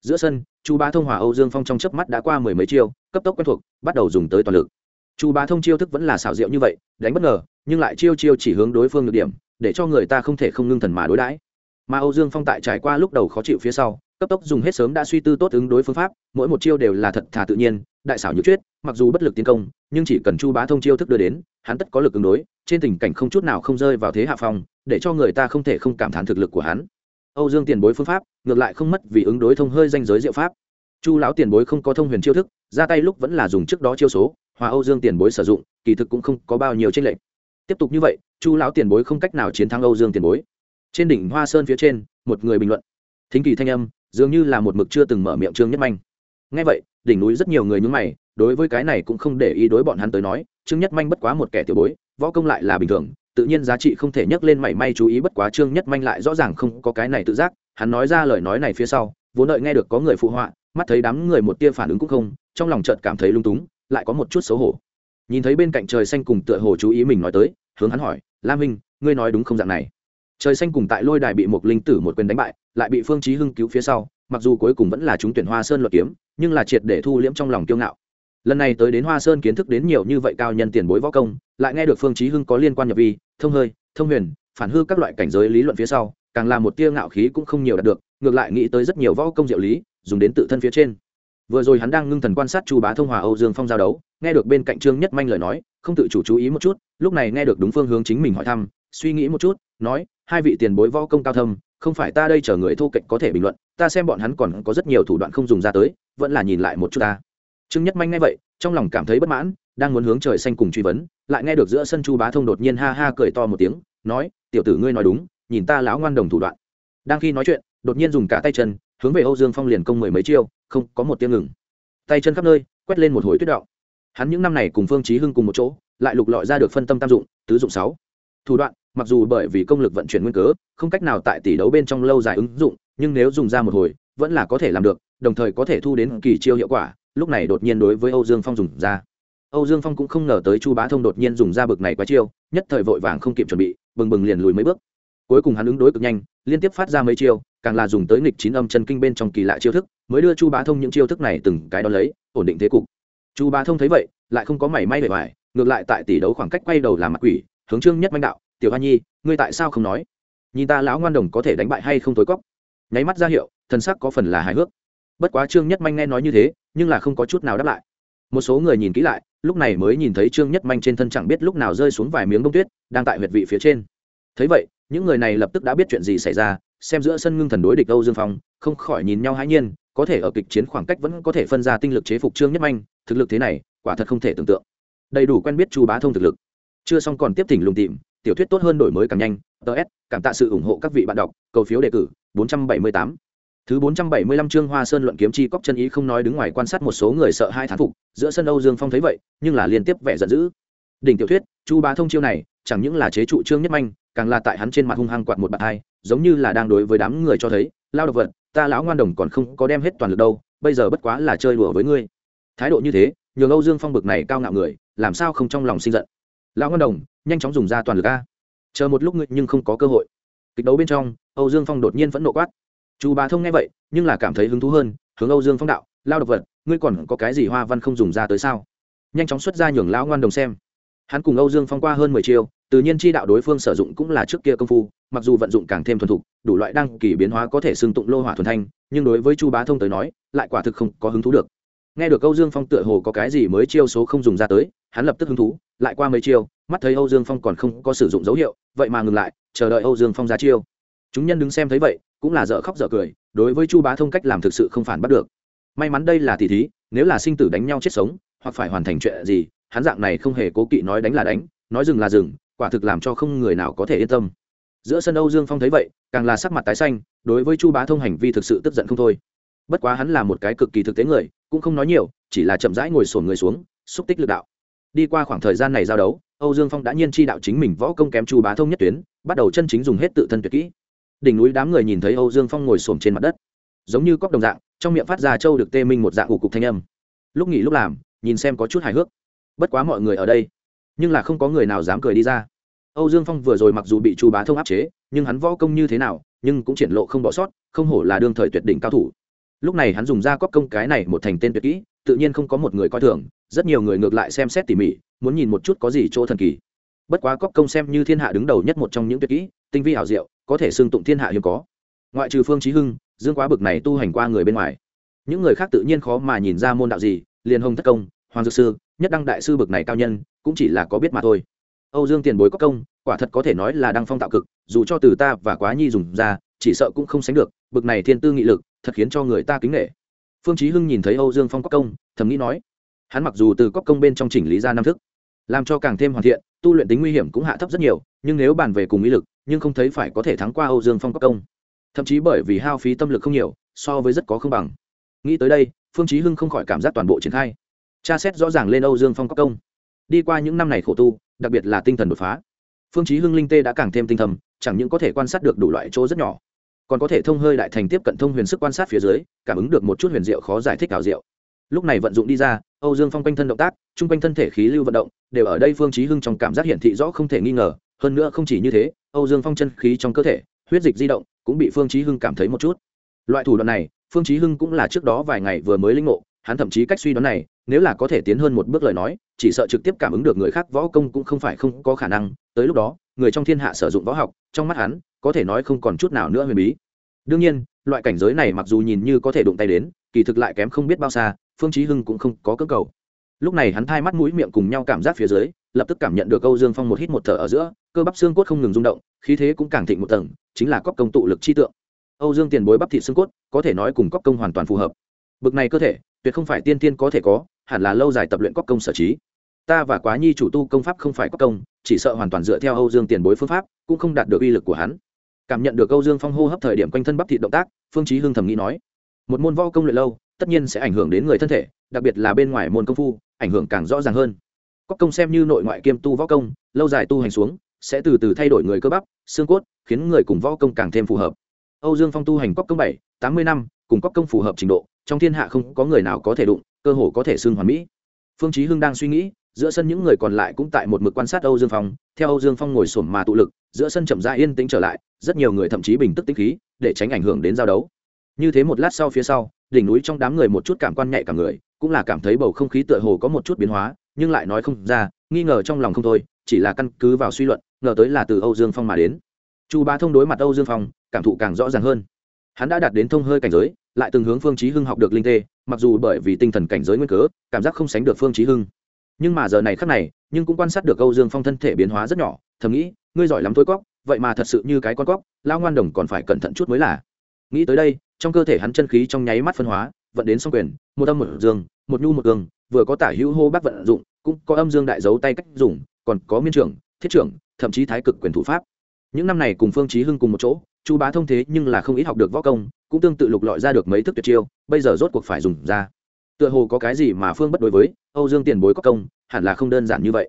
Giữa sân, chu bá thông hòa âu dương phong trong chớp mắt đã qua mười mấy chiêu, cấp tốc quen thuộc, bắt đầu dùng tới toàn lực. Chu bá thông chiêu thức vẫn là xảo diệu như vậy, đánh bất ngờ, nhưng lại chiêu chiêu chỉ hướng đối phương được điểm, để cho người ta không thể không ngưng thần mà đối đãi. Mà âu dương phong tại trải qua lúc đầu khó chịu phía sau cấp tốc dùng hết sớm đã suy tư tốt ứng đối phương pháp, mỗi một chiêu đều là thật thà tự nhiên, đại xảo như chuyết, mặc dù bất lực tiến công, nhưng chỉ cần chu bá thông chiêu thức đưa đến, hắn tất có lực ứng đối, trên tình cảnh không chút nào không rơi vào thế hạ phong, để cho người ta không thể không cảm thán thực lực của hắn. Âu dương tiền bối phương pháp, ngược lại không mất vì ứng đối thông hơi danh giới diệu pháp. Chu lão tiền bối không có thông huyền chiêu thức, ra tay lúc vẫn là dùng trước đó chiêu số, hòa âu dương tiền bối sử dụng, kỳ thực cũng không có bao nhiêu tranh lệch. Tiếp tục như vậy, chu lão tiền bối không cách nào chiến thắng âu dương tiền bối. Trên đỉnh hoa sơn phía trên, một người bình luận. Thính kỳ thanh âm dường như là một mực chưa từng mở miệng trương nhất manh. Ngay vậy, đỉnh núi rất nhiều người nhúng mày, đối với cái này cũng không để ý đối bọn hắn tới nói, trương nhất manh bất quá một kẻ tiểu bối, võ công lại là bình thường, tự nhiên giá trị không thể nhắc lên mảy may chú ý bất quá trương nhất manh lại rõ ràng không có cái này tự giác, hắn nói ra lời nói này phía sau, vốn đợi nghe được có người phụ họa, mắt thấy đám người một tia phản ứng cũng không, trong lòng chợt cảm thấy lung túng, lại có một chút xấu hổ. Nhìn thấy bên cạnh trời xanh cùng tựa hồ chú ý mình nói tới, hướng hắn hỏi, lam minh, ngươi nói đúng không dạng này? Trời xanh cùng tại lôi đài bị một linh tử một quyền đánh bại, lại bị phương chí hưng cứu phía sau, mặc dù cuối cùng vẫn là chúng tuyển hoa sơn luật kiếm, nhưng là triệt để thu liễm trong lòng kiêu ngạo. Lần này tới đến hoa sơn kiến thức đến nhiều như vậy cao nhân tiền bối võ công, lại nghe được phương chí hưng có liên quan nhập vi, thông hơi, thông huyền, phản hư các loại cảnh giới lý luận phía sau, càng là một tia ngạo khí cũng không nhiều đạt được, ngược lại nghĩ tới rất nhiều võ công diệu lý, dùng đến tự thân phía trên. Vừa rồi hắn đang ngưng thần quan sát chu bá thông hòa âu dương phong giao đấu, nghe được bên cạnh trương nhất manh lời nói, không tự chủ chú ý một chút, lúc này nghe được đúng phương hướng chính mình hỏi thăm suy nghĩ một chút, nói, hai vị tiền bối võ công cao thâm, không phải ta đây chờ người thô kệch có thể bình luận, ta xem bọn hắn còn có rất nhiều thủ đoạn không dùng ra tới, vẫn là nhìn lại một chút ta. Trương nhất manh nghe vậy, trong lòng cảm thấy bất mãn, đang muốn hướng trời xanh cùng truy vấn, lại nghe được giữa sân chu bá thông đột nhiên ha ha cười to một tiếng, nói, tiểu tử ngươi nói đúng, nhìn ta lão ngoan đồng thủ đoạn. Đang khi nói chuyện, đột nhiên dùng cả tay chân, hướng về âu dương phong liền công mười mấy chiêu, không, có một tiếng ngừng. Tay chân khắp nơi, quét lên một hồi tuyết đạo hắn những năm này cùng phương chí hưng cùng một chỗ, lại lục lọi ra được phân tâm tam dụng, tứ dụng sáu. Thủ đoạn mặc dù bởi vì công lực vận chuyển nguyên cớ không cách nào tại tỷ đấu bên trong lâu dài ứng dụng nhưng nếu dùng ra một hồi vẫn là có thể làm được đồng thời có thể thu đến kỳ chiêu hiệu quả lúc này đột nhiên đối với âu dương phong dùng ra. Âu dương phong cũng không ngờ tới chu bá thông đột nhiên dùng ra bực này quá chiêu nhất thời vội vàng không kịp chuẩn bị bừng bừng liền lùi mấy bước. Cuối cùng hắn ứng đối cực nhanh liên tiếp phát ra mấy chiêu càng là dùng tới nghịch chín âm chân kinh bên trong kỳ lạ chiêu thức mới đưa chu bá thông những chiêu thức này từng cái đó lấy ổn định thế cục. Chu bá thông thấy vậy lại không có mảy may vẻ vải, ngược lại tại tỷ đấu khoảng cách quay đầu làm mặt quỷ hướng trương nhất manh đạo tiểu hoa nhi, ngươi tại sao không nói? Nhìn ta lão ngoan đồng có thể đánh bại hay không tối cóc? Nháy mắt ra hiệu, thần sắc có phần là hài hước. Bất quá trương nhất manh nghe nói như thế, nhưng là không có chút nào đáp lại. Một số người nhìn kỹ lại, lúc này mới nhìn thấy trương nhất manh trên thân chẳng biết lúc nào rơi xuống vài miếng bông tuyết, đang tại huyệt vị phía trên. Thấy vậy, những người này lập tức đã biết chuyện gì xảy ra, xem giữa sân ngưng thần đối địch âu dương phong, không khỏi nhìn nhau hãi nhiên, có thể ở kịch chiến khoảng cách vẫn có thể phân ra tinh lực chế phục trương nhất manh, thực lực thế này, quả thật không thể tưởng tượng. Đầy đủ quen biết chu bá thông thực lực. Chưa xong còn tiếp thỉnh lùng tìm tiểu thuyết tốt hơn đổi mới càng nhanh ts cảm tạ sự ủng hộ các vị bạn đọc cầu phiếu đề cử 478 Thứ 475 chương Hoa Sơn luận kiếm chi cóc chân ý không nói đứng ngoài quan sát một số người sợ hai thán phục, giữa sân Âu Dương Phong thấy vậy, nhưng là liên tiếp vẻ giận dữ. Đỉnh tiểu thuyết, Chu Bá Thông chiêu này, chẳng những là chế trụ Trương Nhất Manh, càng là tại hắn trên mặt hung hăng quạt một bạt hai, giống như là đang đối với đám người cho thấy, lao độc vật, ta lão ngoan đồng còn không có đem hết toàn lực đâu, bây giờ bất quá là chơi đùa với ngươi. Thái độ như thế, nhường Âu Dương Phong bực này cao ngạo người, làm sao không trong lòng sinh giận. Lão ngân đồng, nhanh chóng dùng ra toàn lực a. Chờ một lúc ngươi nhưng không có cơ hội. Kịch đấu bên trong, Âu Dương Phong đột nhiên vẫn nộ quát. Chu Bá Thông nghe vậy, nhưng là cảm thấy hứng thú hơn hướng âu dương phong đạo lao độc vật ngươi còn có cái gì hoa văn không dùng ra tới sao nhanh chóng xuất ra nhường lão ngoan đồng xem hắn cùng âu dương phong qua hơn mười chiêu tự nhiên chi đạo đối phương sử dụng cũng là trước kia công phu mặc dù vận dụng càng thêm thuần thục đủ loại đăng kỳ biến hóa có thể xưng tụng lô hỏa thuần thanh nhưng đối với chu bá thông tới nói lại quả thực không có hứng thú được nghe được âu dương phong tựa hồ có cái gì mới chiêu số không dùng ra tới, hắn lập tức hứng thú, lại qua mấy chiêu, mắt thấy âu dương phong còn không có sử dụng dấu hiệu, vậy mà ngừng lại, chờ đợi âu dương phong ra chiêu. Chúng nhân đứng xem thấy vậy, cũng là dở khóc dở cười, đối với chu bá thông cách làm thực sự không phản bắt được. May mắn đây là tỷ thí, nếu là sinh tử đánh nhau chết sống, hoặc phải hoàn thành chuyện gì, hắn dạng này không hề cố kỵ nói đánh là đánh, nói dừng là dừng, quả thực làm cho không người nào có thể yên tâm. Giữa sân âu dương phong thấy vậy, càng là sắc mặt tái xanh, đối với chu bá thông hành vi thực sự tức giận không thôi bất quá hắn là một cái cực kỳ thực tế người, cũng không nói nhiều, chỉ là chậm rãi ngồi sổn người xuống, xúc tích lực đạo. Đi qua khoảng thời gian này giao đấu, âu dương phong đã nhiên chi đạo chính mình võ công kém chu bá thông nhất tuyến, bắt đầu chân chính dùng hết tự thân tuyệt kỹ. Đỉnh núi đám người nhìn thấy âu dương phong ngồi xổm trên mặt đất, giống như cóc đồng dạng, trong miệng phát ra châu được tê minh một dạng ủ cục thanh âm. Lúc nghỉ lúc làm, nhìn xem có chút hài hước. Bất quá mọi người ở đây, nhưng là không có người nào dám cười đi ra. Âu dương phong vừa rồi mặc dù bị chu bá thông áp chế, nhưng hắn võ công như thế nào, nhưng cũng triển lộ không bỏ sót, không hổ là đương thời tuyệt đỉnh cao thủ lúc này hắn dùng ra cóp công cái này một thành tên tuyệt kỹ, tự nhiên không có một người coi thường, rất nhiều người ngược lại xem xét tỉ mỉ, muốn nhìn một chút có gì chỗ thần kỳ. Bất quá cóp công xem như thiên hạ đứng đầu nhất một trong những tuyệt kỹ, tinh vi hảo diệu, có thể xưng tụng thiên hạ hiếm có. Ngoại trừ phương chí hưng, dương quá bực này tu hành qua người bên ngoài, những người khác tự nhiên khó mà nhìn ra môn đạo gì liền hồng thất công, hoàng dược sư, nhất đăng đại sư bực này cao nhân, cũng chỉ là có biết mà thôi. Âu dương tiền bối có công, quả thật có thể nói là đăng phong tạo cực, dù cho từ ta và quá nhi dùng ra chỉ sợ cũng không sánh được, bực này thiên tư nghị lực, thật khiến cho người ta kính nể. Phương chí hưng nhìn thấy âu dương phong có công, thầm nghĩ nói, hắn mặc dù từ có công bên trong chỉnh lý ra năm thức, làm cho càng thêm hoàn thiện, tu luyện tính nguy hiểm cũng hạ thấp rất nhiều, nhưng nếu bàn về cùng ý lực, nhưng không thấy phải có thể thắng qua âu dương phong cấp công. Thậm chí bởi vì hao phí tâm lực không nhiều, so với rất có không bằng. Nghĩ tới đây, phương chí hưng không khỏi cảm giác toàn bộ triển khai. Tra xét rõ ràng lên âu dương phong cấp công. Đi qua những năm này khổ tu, đặc biệt là tinh thần đột phá, phương chí hưng linh tê đã càng thêm tinh thầm, chẳng những có thể quan sát được đủ loại chỗ rất nhỏ còn có thể thông hơi đại thành tiếp cận thông huyền sức quan sát phía dưới, cảm ứng được một chút huyền diệu khó giải thích ảo diệu. Lúc này vận dụng đi ra, âu dương phong quanh thân động tác trung quanh thân thể khí lưu vận động, đều ở đây phương chí hưng trong cảm giác hiển thị rõ không thể nghi ngờ, hơn nữa không chỉ như thế, âu dương phong chân khí trong cơ thể, huyết dịch di động, cũng bị phương chí hưng cảm thấy một chút. Loại thủ đoạn này, phương chí hưng cũng là trước đó vài ngày vừa mới linh ngộ, hắn thậm chí cách suy đoán này, nếu là có thể tiến hơn một bước lời nói, chỉ sợ trực tiếp cảm ứng được người khác võ công cũng không phải không có khả năng, tới lúc đó, người trong thiên hạ sử dụng võ học, trong mắt hắn có thể nói không còn chút nào nữa huyền bí đương nhiên loại cảnh giới này mặc dù nhìn như có thể đụng tay đến kỳ thực lại kém không biết bao xa phương chí hưng cũng không có cơ cầu lúc này hắn thay mắt mũi miệng cùng nhau cảm giác phía dưới lập tức cảm nhận được Âu Dương Phong một hít một thở ở giữa, cơ bắp xương cốt không ngừng rung động, khí thế cũng càng thịnh một tầng, chính là cốc công tụ lực chi tượng. Âu Dương tiền bối bắp thịt xương cốt, có thể nói cùng cốc công hoàn toàn phù hợp. Bực này cơ thể, tuyệt không phải tiên tiên có thể có, hẳn là lâu dài tập luyện cốc công sở trí. Ta và Quá Nhi chủ tu công pháp không phải cốc công, chỉ sợ hoàn toàn dựa theo Âu Dương tiền bối phương pháp, cũng không đạt được uy lực của hắn. Cảm nhận được Âu Dương Phong hô hấp thời điểm quanh thân bắp thịt động tác, Phương Chí Hưng thầm nghĩ nói, một môn võ công luyện lâu, tất nhiên sẽ ảnh hưởng đến người thân thể, đặc biệt là bên ngoài môn công phu, ảnh hưởng càng rõ ràng hơn. Có công xem như nội ngoại kiêm tu võ công lâu dài tu hành xuống sẽ từ từ thay đổi người cơ bắp xương cốt khiến người cùng võ công càng thêm phù hợp. Âu dương phong tu hành cóc công bảy tám mươi năm cùng cóc công phù hợp trình độ trong thiên hạ không có người nào có thể đụng cơ hồ có thể xưng hoàn mỹ. Phương chí hưng đang suy nghĩ giữa sân những người còn lại cũng tại một mực quan sát âu dương phong. Theo âu dương phong ngồi xổm mà tụ lực, giữa sân chậm rãi yên tĩnh trở lại, rất nhiều người thậm chí bình tức tĩnh khí, để tránh ảnh hưởng đến giao đấu. Như thế một lát sau phía sau, đỉnh núi trong đám người một chút cảm quan nhạy cả người, cũng là cảm thấy bầu không khí tựa hồ có một chút biến hóa, nhưng lại nói không ra, nghi ngờ trong lòng không thôi, chỉ là căn cứ vào suy luận, ngờ tới là từ âu dương phong mà đến. Chu bá thông đối mặt âu dương phong, cảm thụ càng rõ ràng hơn. Hắn đã đạt đến thông hơi cảnh giới, lại từng hướng phương chí hưng học được linh tê, mặc dù bởi vì tinh thần cảnh giới nguyên cớ, cảm giác không sánh được phương chí hưng nhưng mà giờ này khắc này, nhưng cũng quan sát được âu dương phong thân thể biến hóa rất nhỏ, thầm nghĩ, ngươi giỏi lắm thôi cóc, vậy mà thật sự như cái con cóc lao ngoan đồng còn phải cẩn thận chút mới là. Nghĩ tới đây, trong cơ thể hắn chân khí trong nháy mắt phân hóa, vận đến song quyền, một âm một dương, một nhu một cường, vừa có tả hữu hô bác vận dụng, cũng có âm dương đại dấu tay cách dùng, còn có miên trưởng, thiết trưởng, thậm chí thái cực quyền thủ pháp. Những năm này cùng phương chí hưng cùng một chỗ, chu bá thông thế nhưng là không ít học được võ công, cũng tương tự lục lọi ra được mấy thức tuyệt chiêu, bây giờ rốt cuộc phải dùng ra tựa hồ có cái gì mà phương bất đối với, âu dương tiền bối có công, hẳn là không đơn giản như vậy.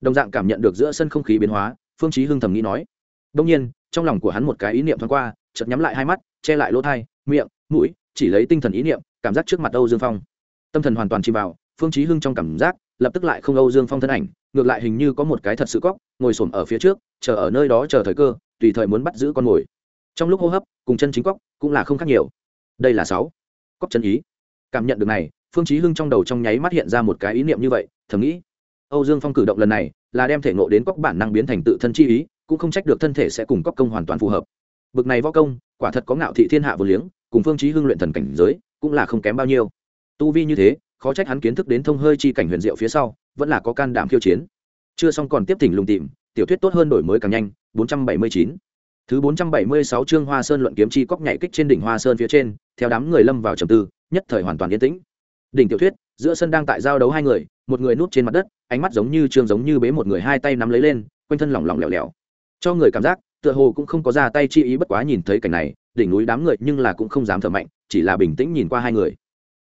Đồng dạng cảm nhận được giữa sân không khí biến hóa, phương chí hưng thầm nghĩ nói. Đông nhiên, trong lòng của hắn một cái ý niệm thoáng qua, chợt nhắm lại hai mắt, che lại lỗ tai miệng, mũi, chỉ lấy tinh thần ý niệm, cảm giác trước mặt âu dương phong. Tâm thần hoàn toàn chìm vào, phương chí hưng trong cảm giác, lập tức lại không âu dương phong thân ảnh, ngược lại hình như có một cái thật sự cóc ngồi sồn ở phía trước, chờ ở nơi đó chờ thời cơ, tùy thời muốn bắt giữ con mồi. Trong lúc hô hấp, cùng chân chính cóc cũng là không khác nhiều. Đây là sáu. Cóc chân ý. Cảm nhận được này phương chí hưng trong đầu trong nháy mắt hiện ra một cái ý niệm như vậy, thầm nghĩ, âu dương phong cử động lần này là đem thể ngộ đến cóc bản năng biến thành tự thân chi ý, cũng không trách được thân thể sẽ cùng cóc công hoàn toàn phù hợp. Bực này võ công, quả thật có ngạo thị thiên hạ vô liếng, cùng phương chí hưng luyện thần cảnh giới cũng là không kém bao nhiêu. Tu vi như thế, khó trách hắn kiến thức đến thông hơi chi cảnh huyền diệu phía sau, vẫn là có can đảm khiêu chiến. Chưa xong còn tiếp thỉnh lùng tìm, tiểu thuyết tốt hơn đổi mới càng nhanh 479 thứ 476 chương hoa sơn luận kiếm chi cóc nhảy kích trên đỉnh hoa sơn phía trên, theo đám người lâm vào trầm tư, nhất thời hoàn toàn yên tĩnh đỉnh tiểu thuyết, giữa sân đang tại giao đấu hai người, một người núp trên mặt đất, ánh mắt giống như trương giống như bế một người hai tay nắm lấy lên, quanh thân lỏng lỏng lẻo lẻo. Cho người cảm giác, tựa hồ cũng không có ra tay chi ý bất quá nhìn thấy cảnh này, đỉnh núi đám người nhưng là cũng không dám thở mạnh, chỉ là bình tĩnh nhìn qua hai người.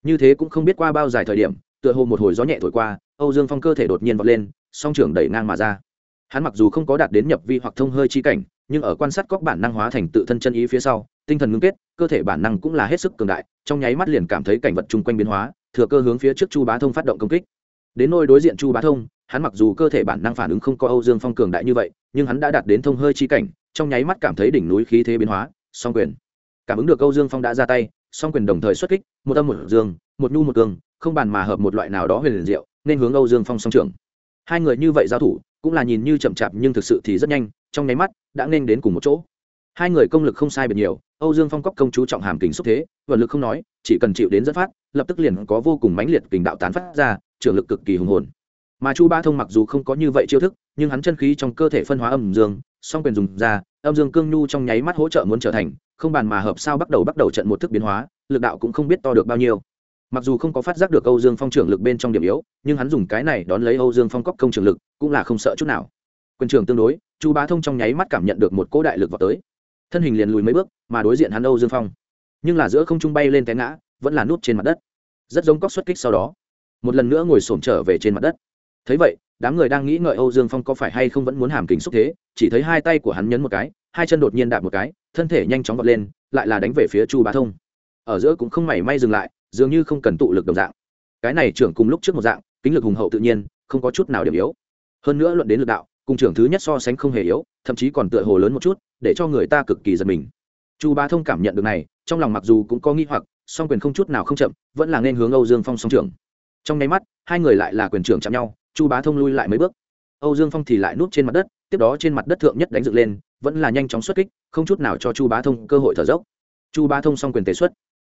Như thế cũng không biết qua bao dài thời điểm, tựa hồ một hồi gió nhẹ thổi qua, âu dương phong cơ thể đột nhiên vọt lên, song trưởng đẩy ngang mà ra. Hắn mặc dù không có đạt đến nhập vi hoặc thông hơi chi cảnh, nhưng ở quan sát các bản năng hóa thành tự thân chân ý phía sau, tinh thần ngưng kết, cơ thể bản năng cũng là hết sức cường đại, trong nháy mắt liền cảm thấy cảnh vật chung quanh biến hóa thừa cơ hướng phía trước chu bá thông phát động công kích. Đến nôi đối diện chu bá thông, hắn mặc dù cơ thể bản năng phản ứng không có âu dương phong cường đại như vậy, nhưng hắn đã đạt đến thông hơi chi cảnh, trong nháy mắt cảm thấy đỉnh núi khí thế biến hóa, song quyền. Cảm ứng được âu dương phong đã ra tay, song quyền đồng thời xuất kích, một âm một dương, một nhu một cường, không bàn mà hợp một loại nào đó huyền liền diệu, nên hướng âu dương phong song trưởng. Hai người như vậy giao thủ, cũng là nhìn như chậm chạp nhưng thực sự thì rất nhanh, trong nháy mắt, đã nên đến cùng một chỗ hai người công lực không sai biệt nhiều, âu dương phong cóc công chú trọng hàm kình xúc thế vận lực không nói, chỉ cần chịu đến dẫn phát, lập tức liền có vô cùng mãnh liệt kình đạo tán phát ra trường lực cực kỳ hùng hồn. Mà chu ba thông mặc dù không có như vậy chiêu thức, nhưng hắn chân khí trong cơ thể phân hóa âm dương, song quyền dùng ra, âm dương cương nhu trong nháy mắt hỗ trợ muốn trở thành, không bàn mà hợp sao bắt đầu bắt đầu trận một thức biến hóa, lực đạo cũng không biết to được bao nhiêu. Mặc dù không có phát giác được âu dương phong trưởng lực bên trong điểm yếu, nhưng hắn dùng cái này đón lấy âu dương phong cóc công trường lực, cũng là không sợ chút nào. Quyền trường tương đối, chu bá thông trong nháy mắt cảm nhận được một cỗ đại lực vào tới thân hình liền lùi mấy bước, mà đối diện hắn âu dương phong. Nhưng là giữa không trung bay lên té ngã, vẫn là nút trên mặt đất. Rất giống cóc xuất kích sau đó. Một lần nữa ngồi xổm trở về trên mặt đất. Thấy vậy, đám người đang nghĩ ngợi âu dương phong có phải hay không vẫn muốn hàm kính xúc thế, chỉ thấy hai tay của hắn nhấn một cái, hai chân đột nhiên đạp một cái, thân thể nhanh chóng vọt lên, lại là đánh về phía chu bá thông. Ở giữa cũng không mảy may dừng lại, dường như không cần tụ lực đồng dạng. Cái này trưởng cùng lúc trước một dạng, kính lực hùng hậu tự nhiên, không có chút nào điểm yếu. Hơn nữa luận đến lực đạo, cùng trưởng thứ nhất so sánh không hề yếu, thậm chí còn tựa hồ lớn một chút để cho người ta cực kỳ giật mình. Chu bá thông cảm nhận được này, trong lòng mặc dù cũng có nghi hoặc, song quyền không chút nào không chậm, vẫn là nên hướng âu dương phong song trưởng. Trong nháy mắt, hai người lại là quyền trưởng chạm nhau, chu bá thông lui lại mấy bước. Âu dương phong thì lại núp trên mặt đất, tiếp đó trên mặt đất thượng nhất đánh dựng lên, vẫn là nhanh chóng xuất kích, không chút nào cho chu bá thông cơ hội thở dốc. Chu bá thông song quyền tế xuất.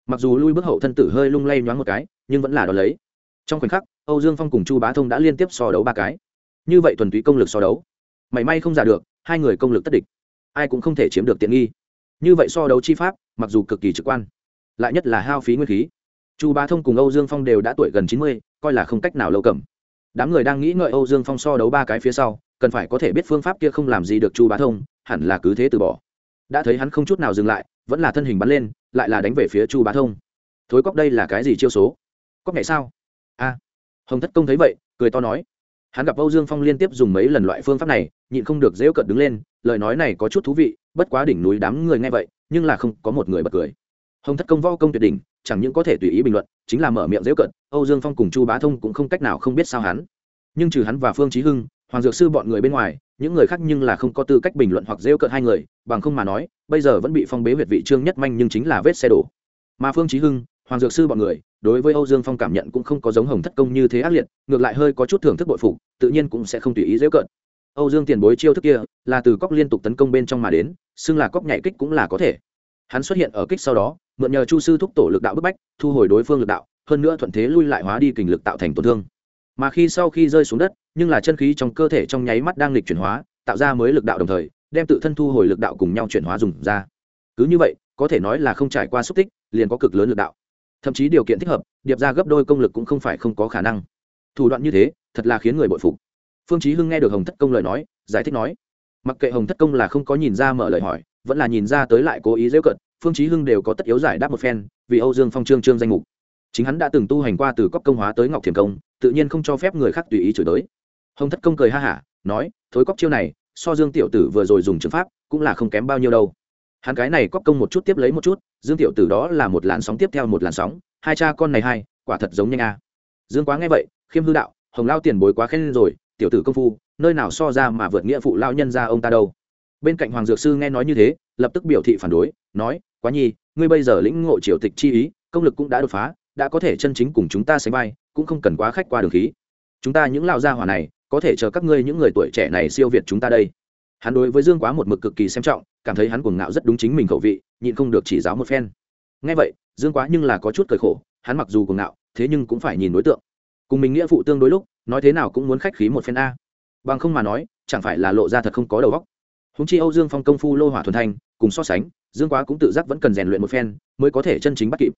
Mặc dù lui bước hậu thân tử hơi lung lay nhoáng một cái, nhưng vẫn là đ ó lấy. Trong khoảnh khắc, âu dương phong cùng chu bá thông đã liên tiếp so đấu ba cái. Như vậy thuần túy công lực so đấu. Mảy may không giả được, hai người công lực tất địch ai cũng không thể chiếm được tiện nghi. Như vậy so đấu chi pháp, mặc dù cực kỳ trực quan, lại nhất là hao phí nguyên khí. Chu bá thông cùng âu dương phong đều đã tuổi gần chín mươi, coi là không cách nào lâu cầm. Đám người đang nghĩ ngợi âu dương phong so đấu ba cái phía sau, cần phải có thể biết phương pháp kia không làm gì được chu bá thông, hẳn là cứ thế từ bỏ. Đã thấy hắn không chút nào dừng lại, vẫn là thân hình bắn lên, lại là đánh về phía chu bá thông. Thối cóc đây là cái gì chiêu số? Cóc ngày sao? A, hồng thất công thấy vậy, cười to nói hắn gặp âu dương phong liên tiếp dùng mấy lần loại phương pháp này, nhịn không được dễu cợt đứng lên, lời nói này có chút thú vị, bất quá đỉnh núi đám người nghe vậy, nhưng là không có một người bật cười. Hồng thất công võ công tuyệt đỉnh, chẳng những có thể tùy ý bình luận, chính là mở miệng dễu cợt, âu dương phong cùng chu bá thông cũng không cách nào không biết sao hắn. Nhưng trừ hắn và phương trí hưng, hoàng dược sư bọn người bên ngoài, những người khác nhưng là không có tư cách bình luận hoặc rêu cợt hai người, bằng không mà nói, bây giờ vẫn bị phong bế huyệt vị trương nhất manh nhưng chính là vết xe đổ. Mà phương trí hưng hoàng dược sư bọn người, đối với âu dương phong cảm nhận cũng không có giống hồng thất công như thế ác liệt, ngược lại hơi có chút thưởng thức bội phục, tự nhiên cũng sẽ không tùy ý dễ cợt. Âu dương tiền bối chiêu thức kia, là từ cóc liên tục tấn công bên trong mà đến, xưng là cóc nhảy kích cũng là có thể. Hắn xuất hiện ở kích sau đó, mượn nhờ chu sư thúc tổ lực đạo bức bách, thu hồi đối phương lực đạo, hơn nữa thuận thế lui lại hóa đi kình lực tạo thành tổn thương. Mà khi sau khi rơi xuống đất, nhưng là chân khí trong cơ thể trong nháy mắt đang lịch chuyển hóa, tạo ra mới lực đạo đồng thời, đem tự thân thu hồi lực đạo cùng nhau chuyển hóa dùng ra. Cứ như vậy, có thể nói là không trải qua xúc tích, liền có cực lớn lực đạo thậm chí điều kiện thích hợp, điệp ra gấp đôi công lực cũng không phải không có khả năng. Thủ đoạn như thế, thật là khiến người bội phục. Phương chí hưng nghe được hồng thất công lời nói, giải thích nói, mặc kệ hồng thất công là không có nhìn ra mở lời hỏi, vẫn là nhìn ra tới lại cố ý dễ cận, phương chí hưng đều có tất yếu giải đáp một phen, vì âu dương phong trương trương danh mục. Chính hắn đã từng tu hành qua từ cốc công hóa tới ngọc thiềm công, tự nhiên không cho phép người khác tùy ý chửi tới hồng thất công cười ha hả, nói, thối cốc chiêu này, so dương tiểu tử vừa rồi dùng trường pháp, cũng là không kém bao nhiêu đâu. Hắn cái này cốc công một chút tiếp lấy một chút dương tiểu tử đó là một làn sóng tiếp theo một làn sóng, hai cha con này hai, quả thật giống nhanh a. Dương quá nghe vậy, khiêm hư đạo, hồng lao tiền bối quá khen rồi, tiểu tử công phu, nơi nào so ra mà vượt nghĩa phụ lao nhân ra ông ta đâu. Bên cạnh hoàng dược sư nghe nói như thế, lập tức biểu thị phản đối, nói, quá nhi, ngươi bây giờ lĩnh ngộ triều tịch chi ý, công lực cũng đã đột phá, đã có thể chân chính cùng chúng ta sánh vai, cũng không cần quá khách qua đường khí. Chúng ta những lao gia hỏa này, có thể chờ các ngươi những người tuổi trẻ này siêu việt chúng ta đây hắn đối với dương quá một mực cực kỳ xem trọng, cảm thấy hắn cuồng ngạo rất đúng chính mình khẩu vị, nhịn không được chỉ giáo một phen. Ngay vậy, dương quá nhưng là có chút cười khổ, hắn mặc dù cuồng ngạo, thế nhưng cũng phải nhìn đối tượng. Cùng mình nghĩa phụ tương đối lúc, nói thế nào cũng muốn khách khí một phen a. Bằng không mà nói, chẳng phải là lộ ra thật không có đầu óc. Húng chi âu dương phong công phu lô hỏa thuần thanh, cùng so sánh, dương quá cũng tự giác vẫn cần rèn luyện một phen, mới có thể chân chính bắt kịp.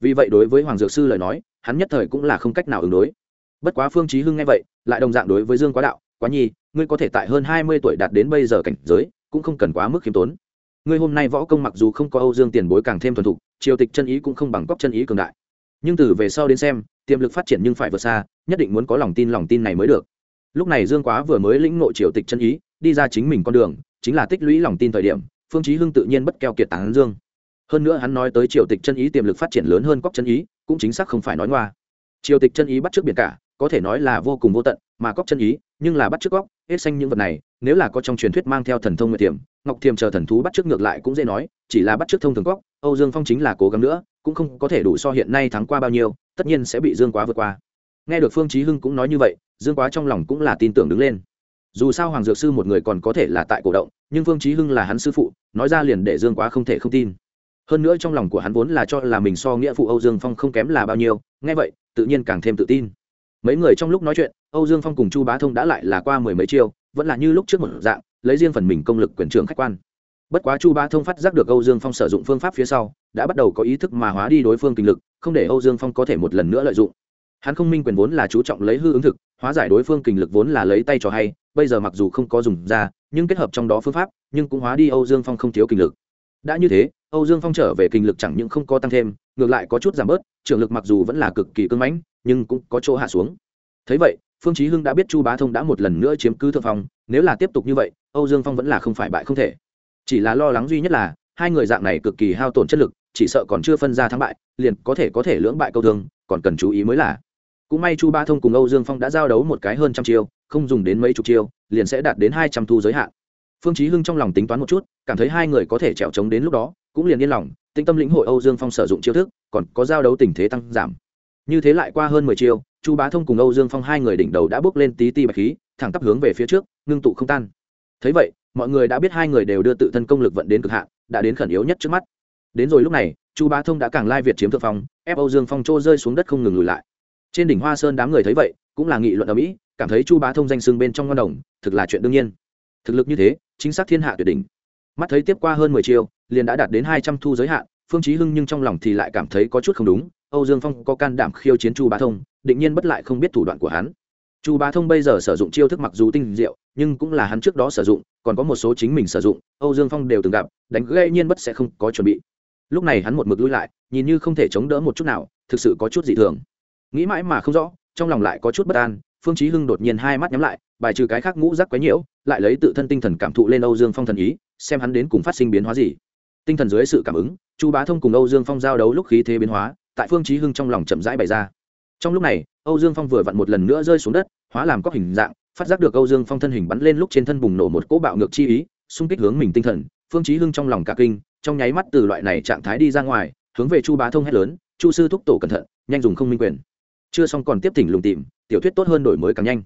Vì vậy đối với hoàng dược sư lời nói, hắn nhất thời cũng là không cách nào ứng đối. Bất quá phương chí hưng nghe vậy, lại đồng dạng đối với dương quá đạo, quá nhi ngươi có thể tại hơn hai mươi tuổi đạt đến bây giờ cảnh giới, cũng không cần quá mức khiêm tốn. Ngươi hôm nay võ công mặc dù không có âu dương tiền bối càng thêm thuần thục, triều tịch chân ý cũng không bằng cóc chân ý cường đại. Nhưng từ về sau đến xem, tiềm lực phát triển nhưng phải vượt xa, nhất định muốn có lòng tin lòng tin này mới được. Lúc này dương quá vừa mới lĩnh ngộ triều tịch chân ý, đi ra chính mình con đường, chính là tích lũy lòng tin thời điểm, phương chí hưng tự nhiên bất keo kiệt tán dương. Hơn nữa hắn nói tới triều tịch chân ý tiềm lực phát triển lớn hơn cóc chân ý, cũng chính xác không phải nói ngoa. Triều tịch chân ý bắt trước biển cả, có thể nói là vô cùng vô tận, mà cóc chân ý, nhưng là bắt trước góc hết xanh những vật này, nếu là có trong truyền thuyết mang theo thần thông nguyệt tiềm, ngọc thiềm chờ thần thú bắt trước ngược lại cũng dễ nói, chỉ là bắt trước thông thường góc, âu dương phong chính là cố gắng nữa, cũng không có thể đủ so hiện nay thắng qua bao nhiêu, tất nhiên sẽ bị dương quá vượt qua. Nghe được phương chí hưng cũng nói như vậy, dương quá trong lòng cũng là tin tưởng đứng lên. Dù sao hoàng dược sư một người còn có thể là tại cổ động, nhưng phương chí hưng là hắn sư phụ, nói ra liền để dương quá không thể không tin. Hơn nữa trong lòng của hắn vốn là cho là mình so nghĩa phụ âu dương phong không kém là bao nhiêu, nghe vậy, tự nhiên càng thêm tự tin. Mấy người trong lúc nói chuyện âu dương phong cùng chu bá thông đã lại là qua mười mấy chiêu, vẫn là như lúc trước một dạng, lấy riêng phần mình công lực quyền trưởng khách quan. Bất quá chu bá thông phát giác được âu dương phong sử dụng phương pháp phía sau, đã bắt đầu có ý thức mà hóa đi đối phương kinh lực, không để âu dương phong có thể một lần nữa lợi dụng. Hắn không minh quyền vốn là chú trọng lấy hư ứng thực, hóa giải đối phương kinh lực vốn là lấy tay cho hay, bây giờ mặc dù không có dùng ra, nhưng kết hợp trong đó phương pháp, nhưng cũng hóa đi âu dương phong không thiếu kinh lực. Đã như thế, âu dương phong trở về kinh lực chẳng những không có tăng thêm, ngược lại có chút giảm bớt trường lực mặc dù vẫn là cực kỳ cứng mãnh, nhưng cũng có chỗ hạ xuống. Thấy vậy phương chí hưng đã biết chu bá thông đã một lần nữa chiếm cứ thượng phong, nếu là tiếp tục như vậy, âu dương phong vẫn là không phải bại không thể. Chỉ là lo lắng duy nhất là, hai người dạng này cực kỳ hao tổn chất lực, chỉ sợ còn chưa phân ra thắng bại, liền có thể có thể lưỡng bại câu thương, còn cần chú ý mới là. Cũng may chu bá thông cùng âu dương phong đã giao đấu một cái hơn trăm chiêu, không dùng đến mấy chục chiêu, liền sẽ đạt đến hai trăm thu giới hạn. Phương chí hưng trong lòng tính toán một chút, cảm thấy hai người có thể trèo chống đến lúc đó, cũng liền yên lòng tinh tâm lĩnh hội âu dương phong sử dụng chiêu thức, còn có giao đấu tình thế tăng giảm. Như thế lại qua hơn mười chiêu chu bá thông cùng âu dương phong hai người đỉnh đầu đã bước lên tí ti bạch khí, thẳng tắp hướng về phía trước, ngưng tụ không tan. Thấy vậy, mọi người đã biết hai người đều đưa tự thân công lực vận đến cực hạn, đã đến khẩn yếu nhất trước mắt. Đến rồi lúc này, chu bá thông đã càng lai việt chiếm thượng phong, ép âu dương phong trô rơi xuống đất không ngừng lùi lại. Trên đỉnh hoa sơn đám người thấy vậy, cũng là nghị luận ở mỹ, cảm thấy chu bá thông danh xưng bên trong ngon đồng, thực là chuyện đương nhiên. Thực lực như thế, chính xác thiên hạ tuyệt đỉnh. Mắt thấy tiếp qua hơn mười chiều liền đã đạt đến hai trăm thu giới hạn, phương chí hưng nhưng trong lòng thì lại cảm thấy có chút không đúng âu dương phong có can đảm khiêu chiến chu bá thông, định nhiên bất lại không biết thủ đoạn của hắn. Chu bá thông bây giờ sử dụng chiêu thức mặc dù tinh diệu, nhưng cũng là hắn trước đó sử dụng, còn có một số chính mình sử dụng, âu dương phong đều từng gặp, đánh gây nhiên bất sẽ không có chuẩn bị. Lúc này hắn một mực lui lại, nhìn như không thể chống đỡ một chút nào, thực sự có chút dị thường. Nghĩ mãi mà không rõ, trong lòng lại có chút bất an, phương chí hưng đột nhiên hai mắt nhắm lại, bài trừ cái khác ngũ giác quấy nhiễu, lại lấy tự thân tinh thần cảm thụ lên âu dương phong thần ý, xem hắn đến cùng phát sinh biến hóa gì. Tinh thần dưới sự cảm ứng, chu bá thông cùng âu dương phong giao đấu lúc khí thế biến hóa tại phương chí hưng trong lòng chậm rãi bày ra. Trong lúc này, âu dương phong vừa vặn một lần nữa rơi xuống đất, hóa làm các hình dạng, phát giác được âu dương phong thân hình bắn lên lúc trên thân bùng nổ một cỗ bạo ngược chi ý, xung kích hướng mình tinh thần, phương chí hưng trong lòng cả kinh, trong nháy mắt từ loại này trạng thái đi ra ngoài, hướng về chu bá thông hét lớn, chu sư thúc tổ cẩn thận, nhanh dùng không minh quyền. Chưa xong còn tiếp tỉnh lùng tìm, tiểu thuyết tốt hơn đổi mới càng nhanh.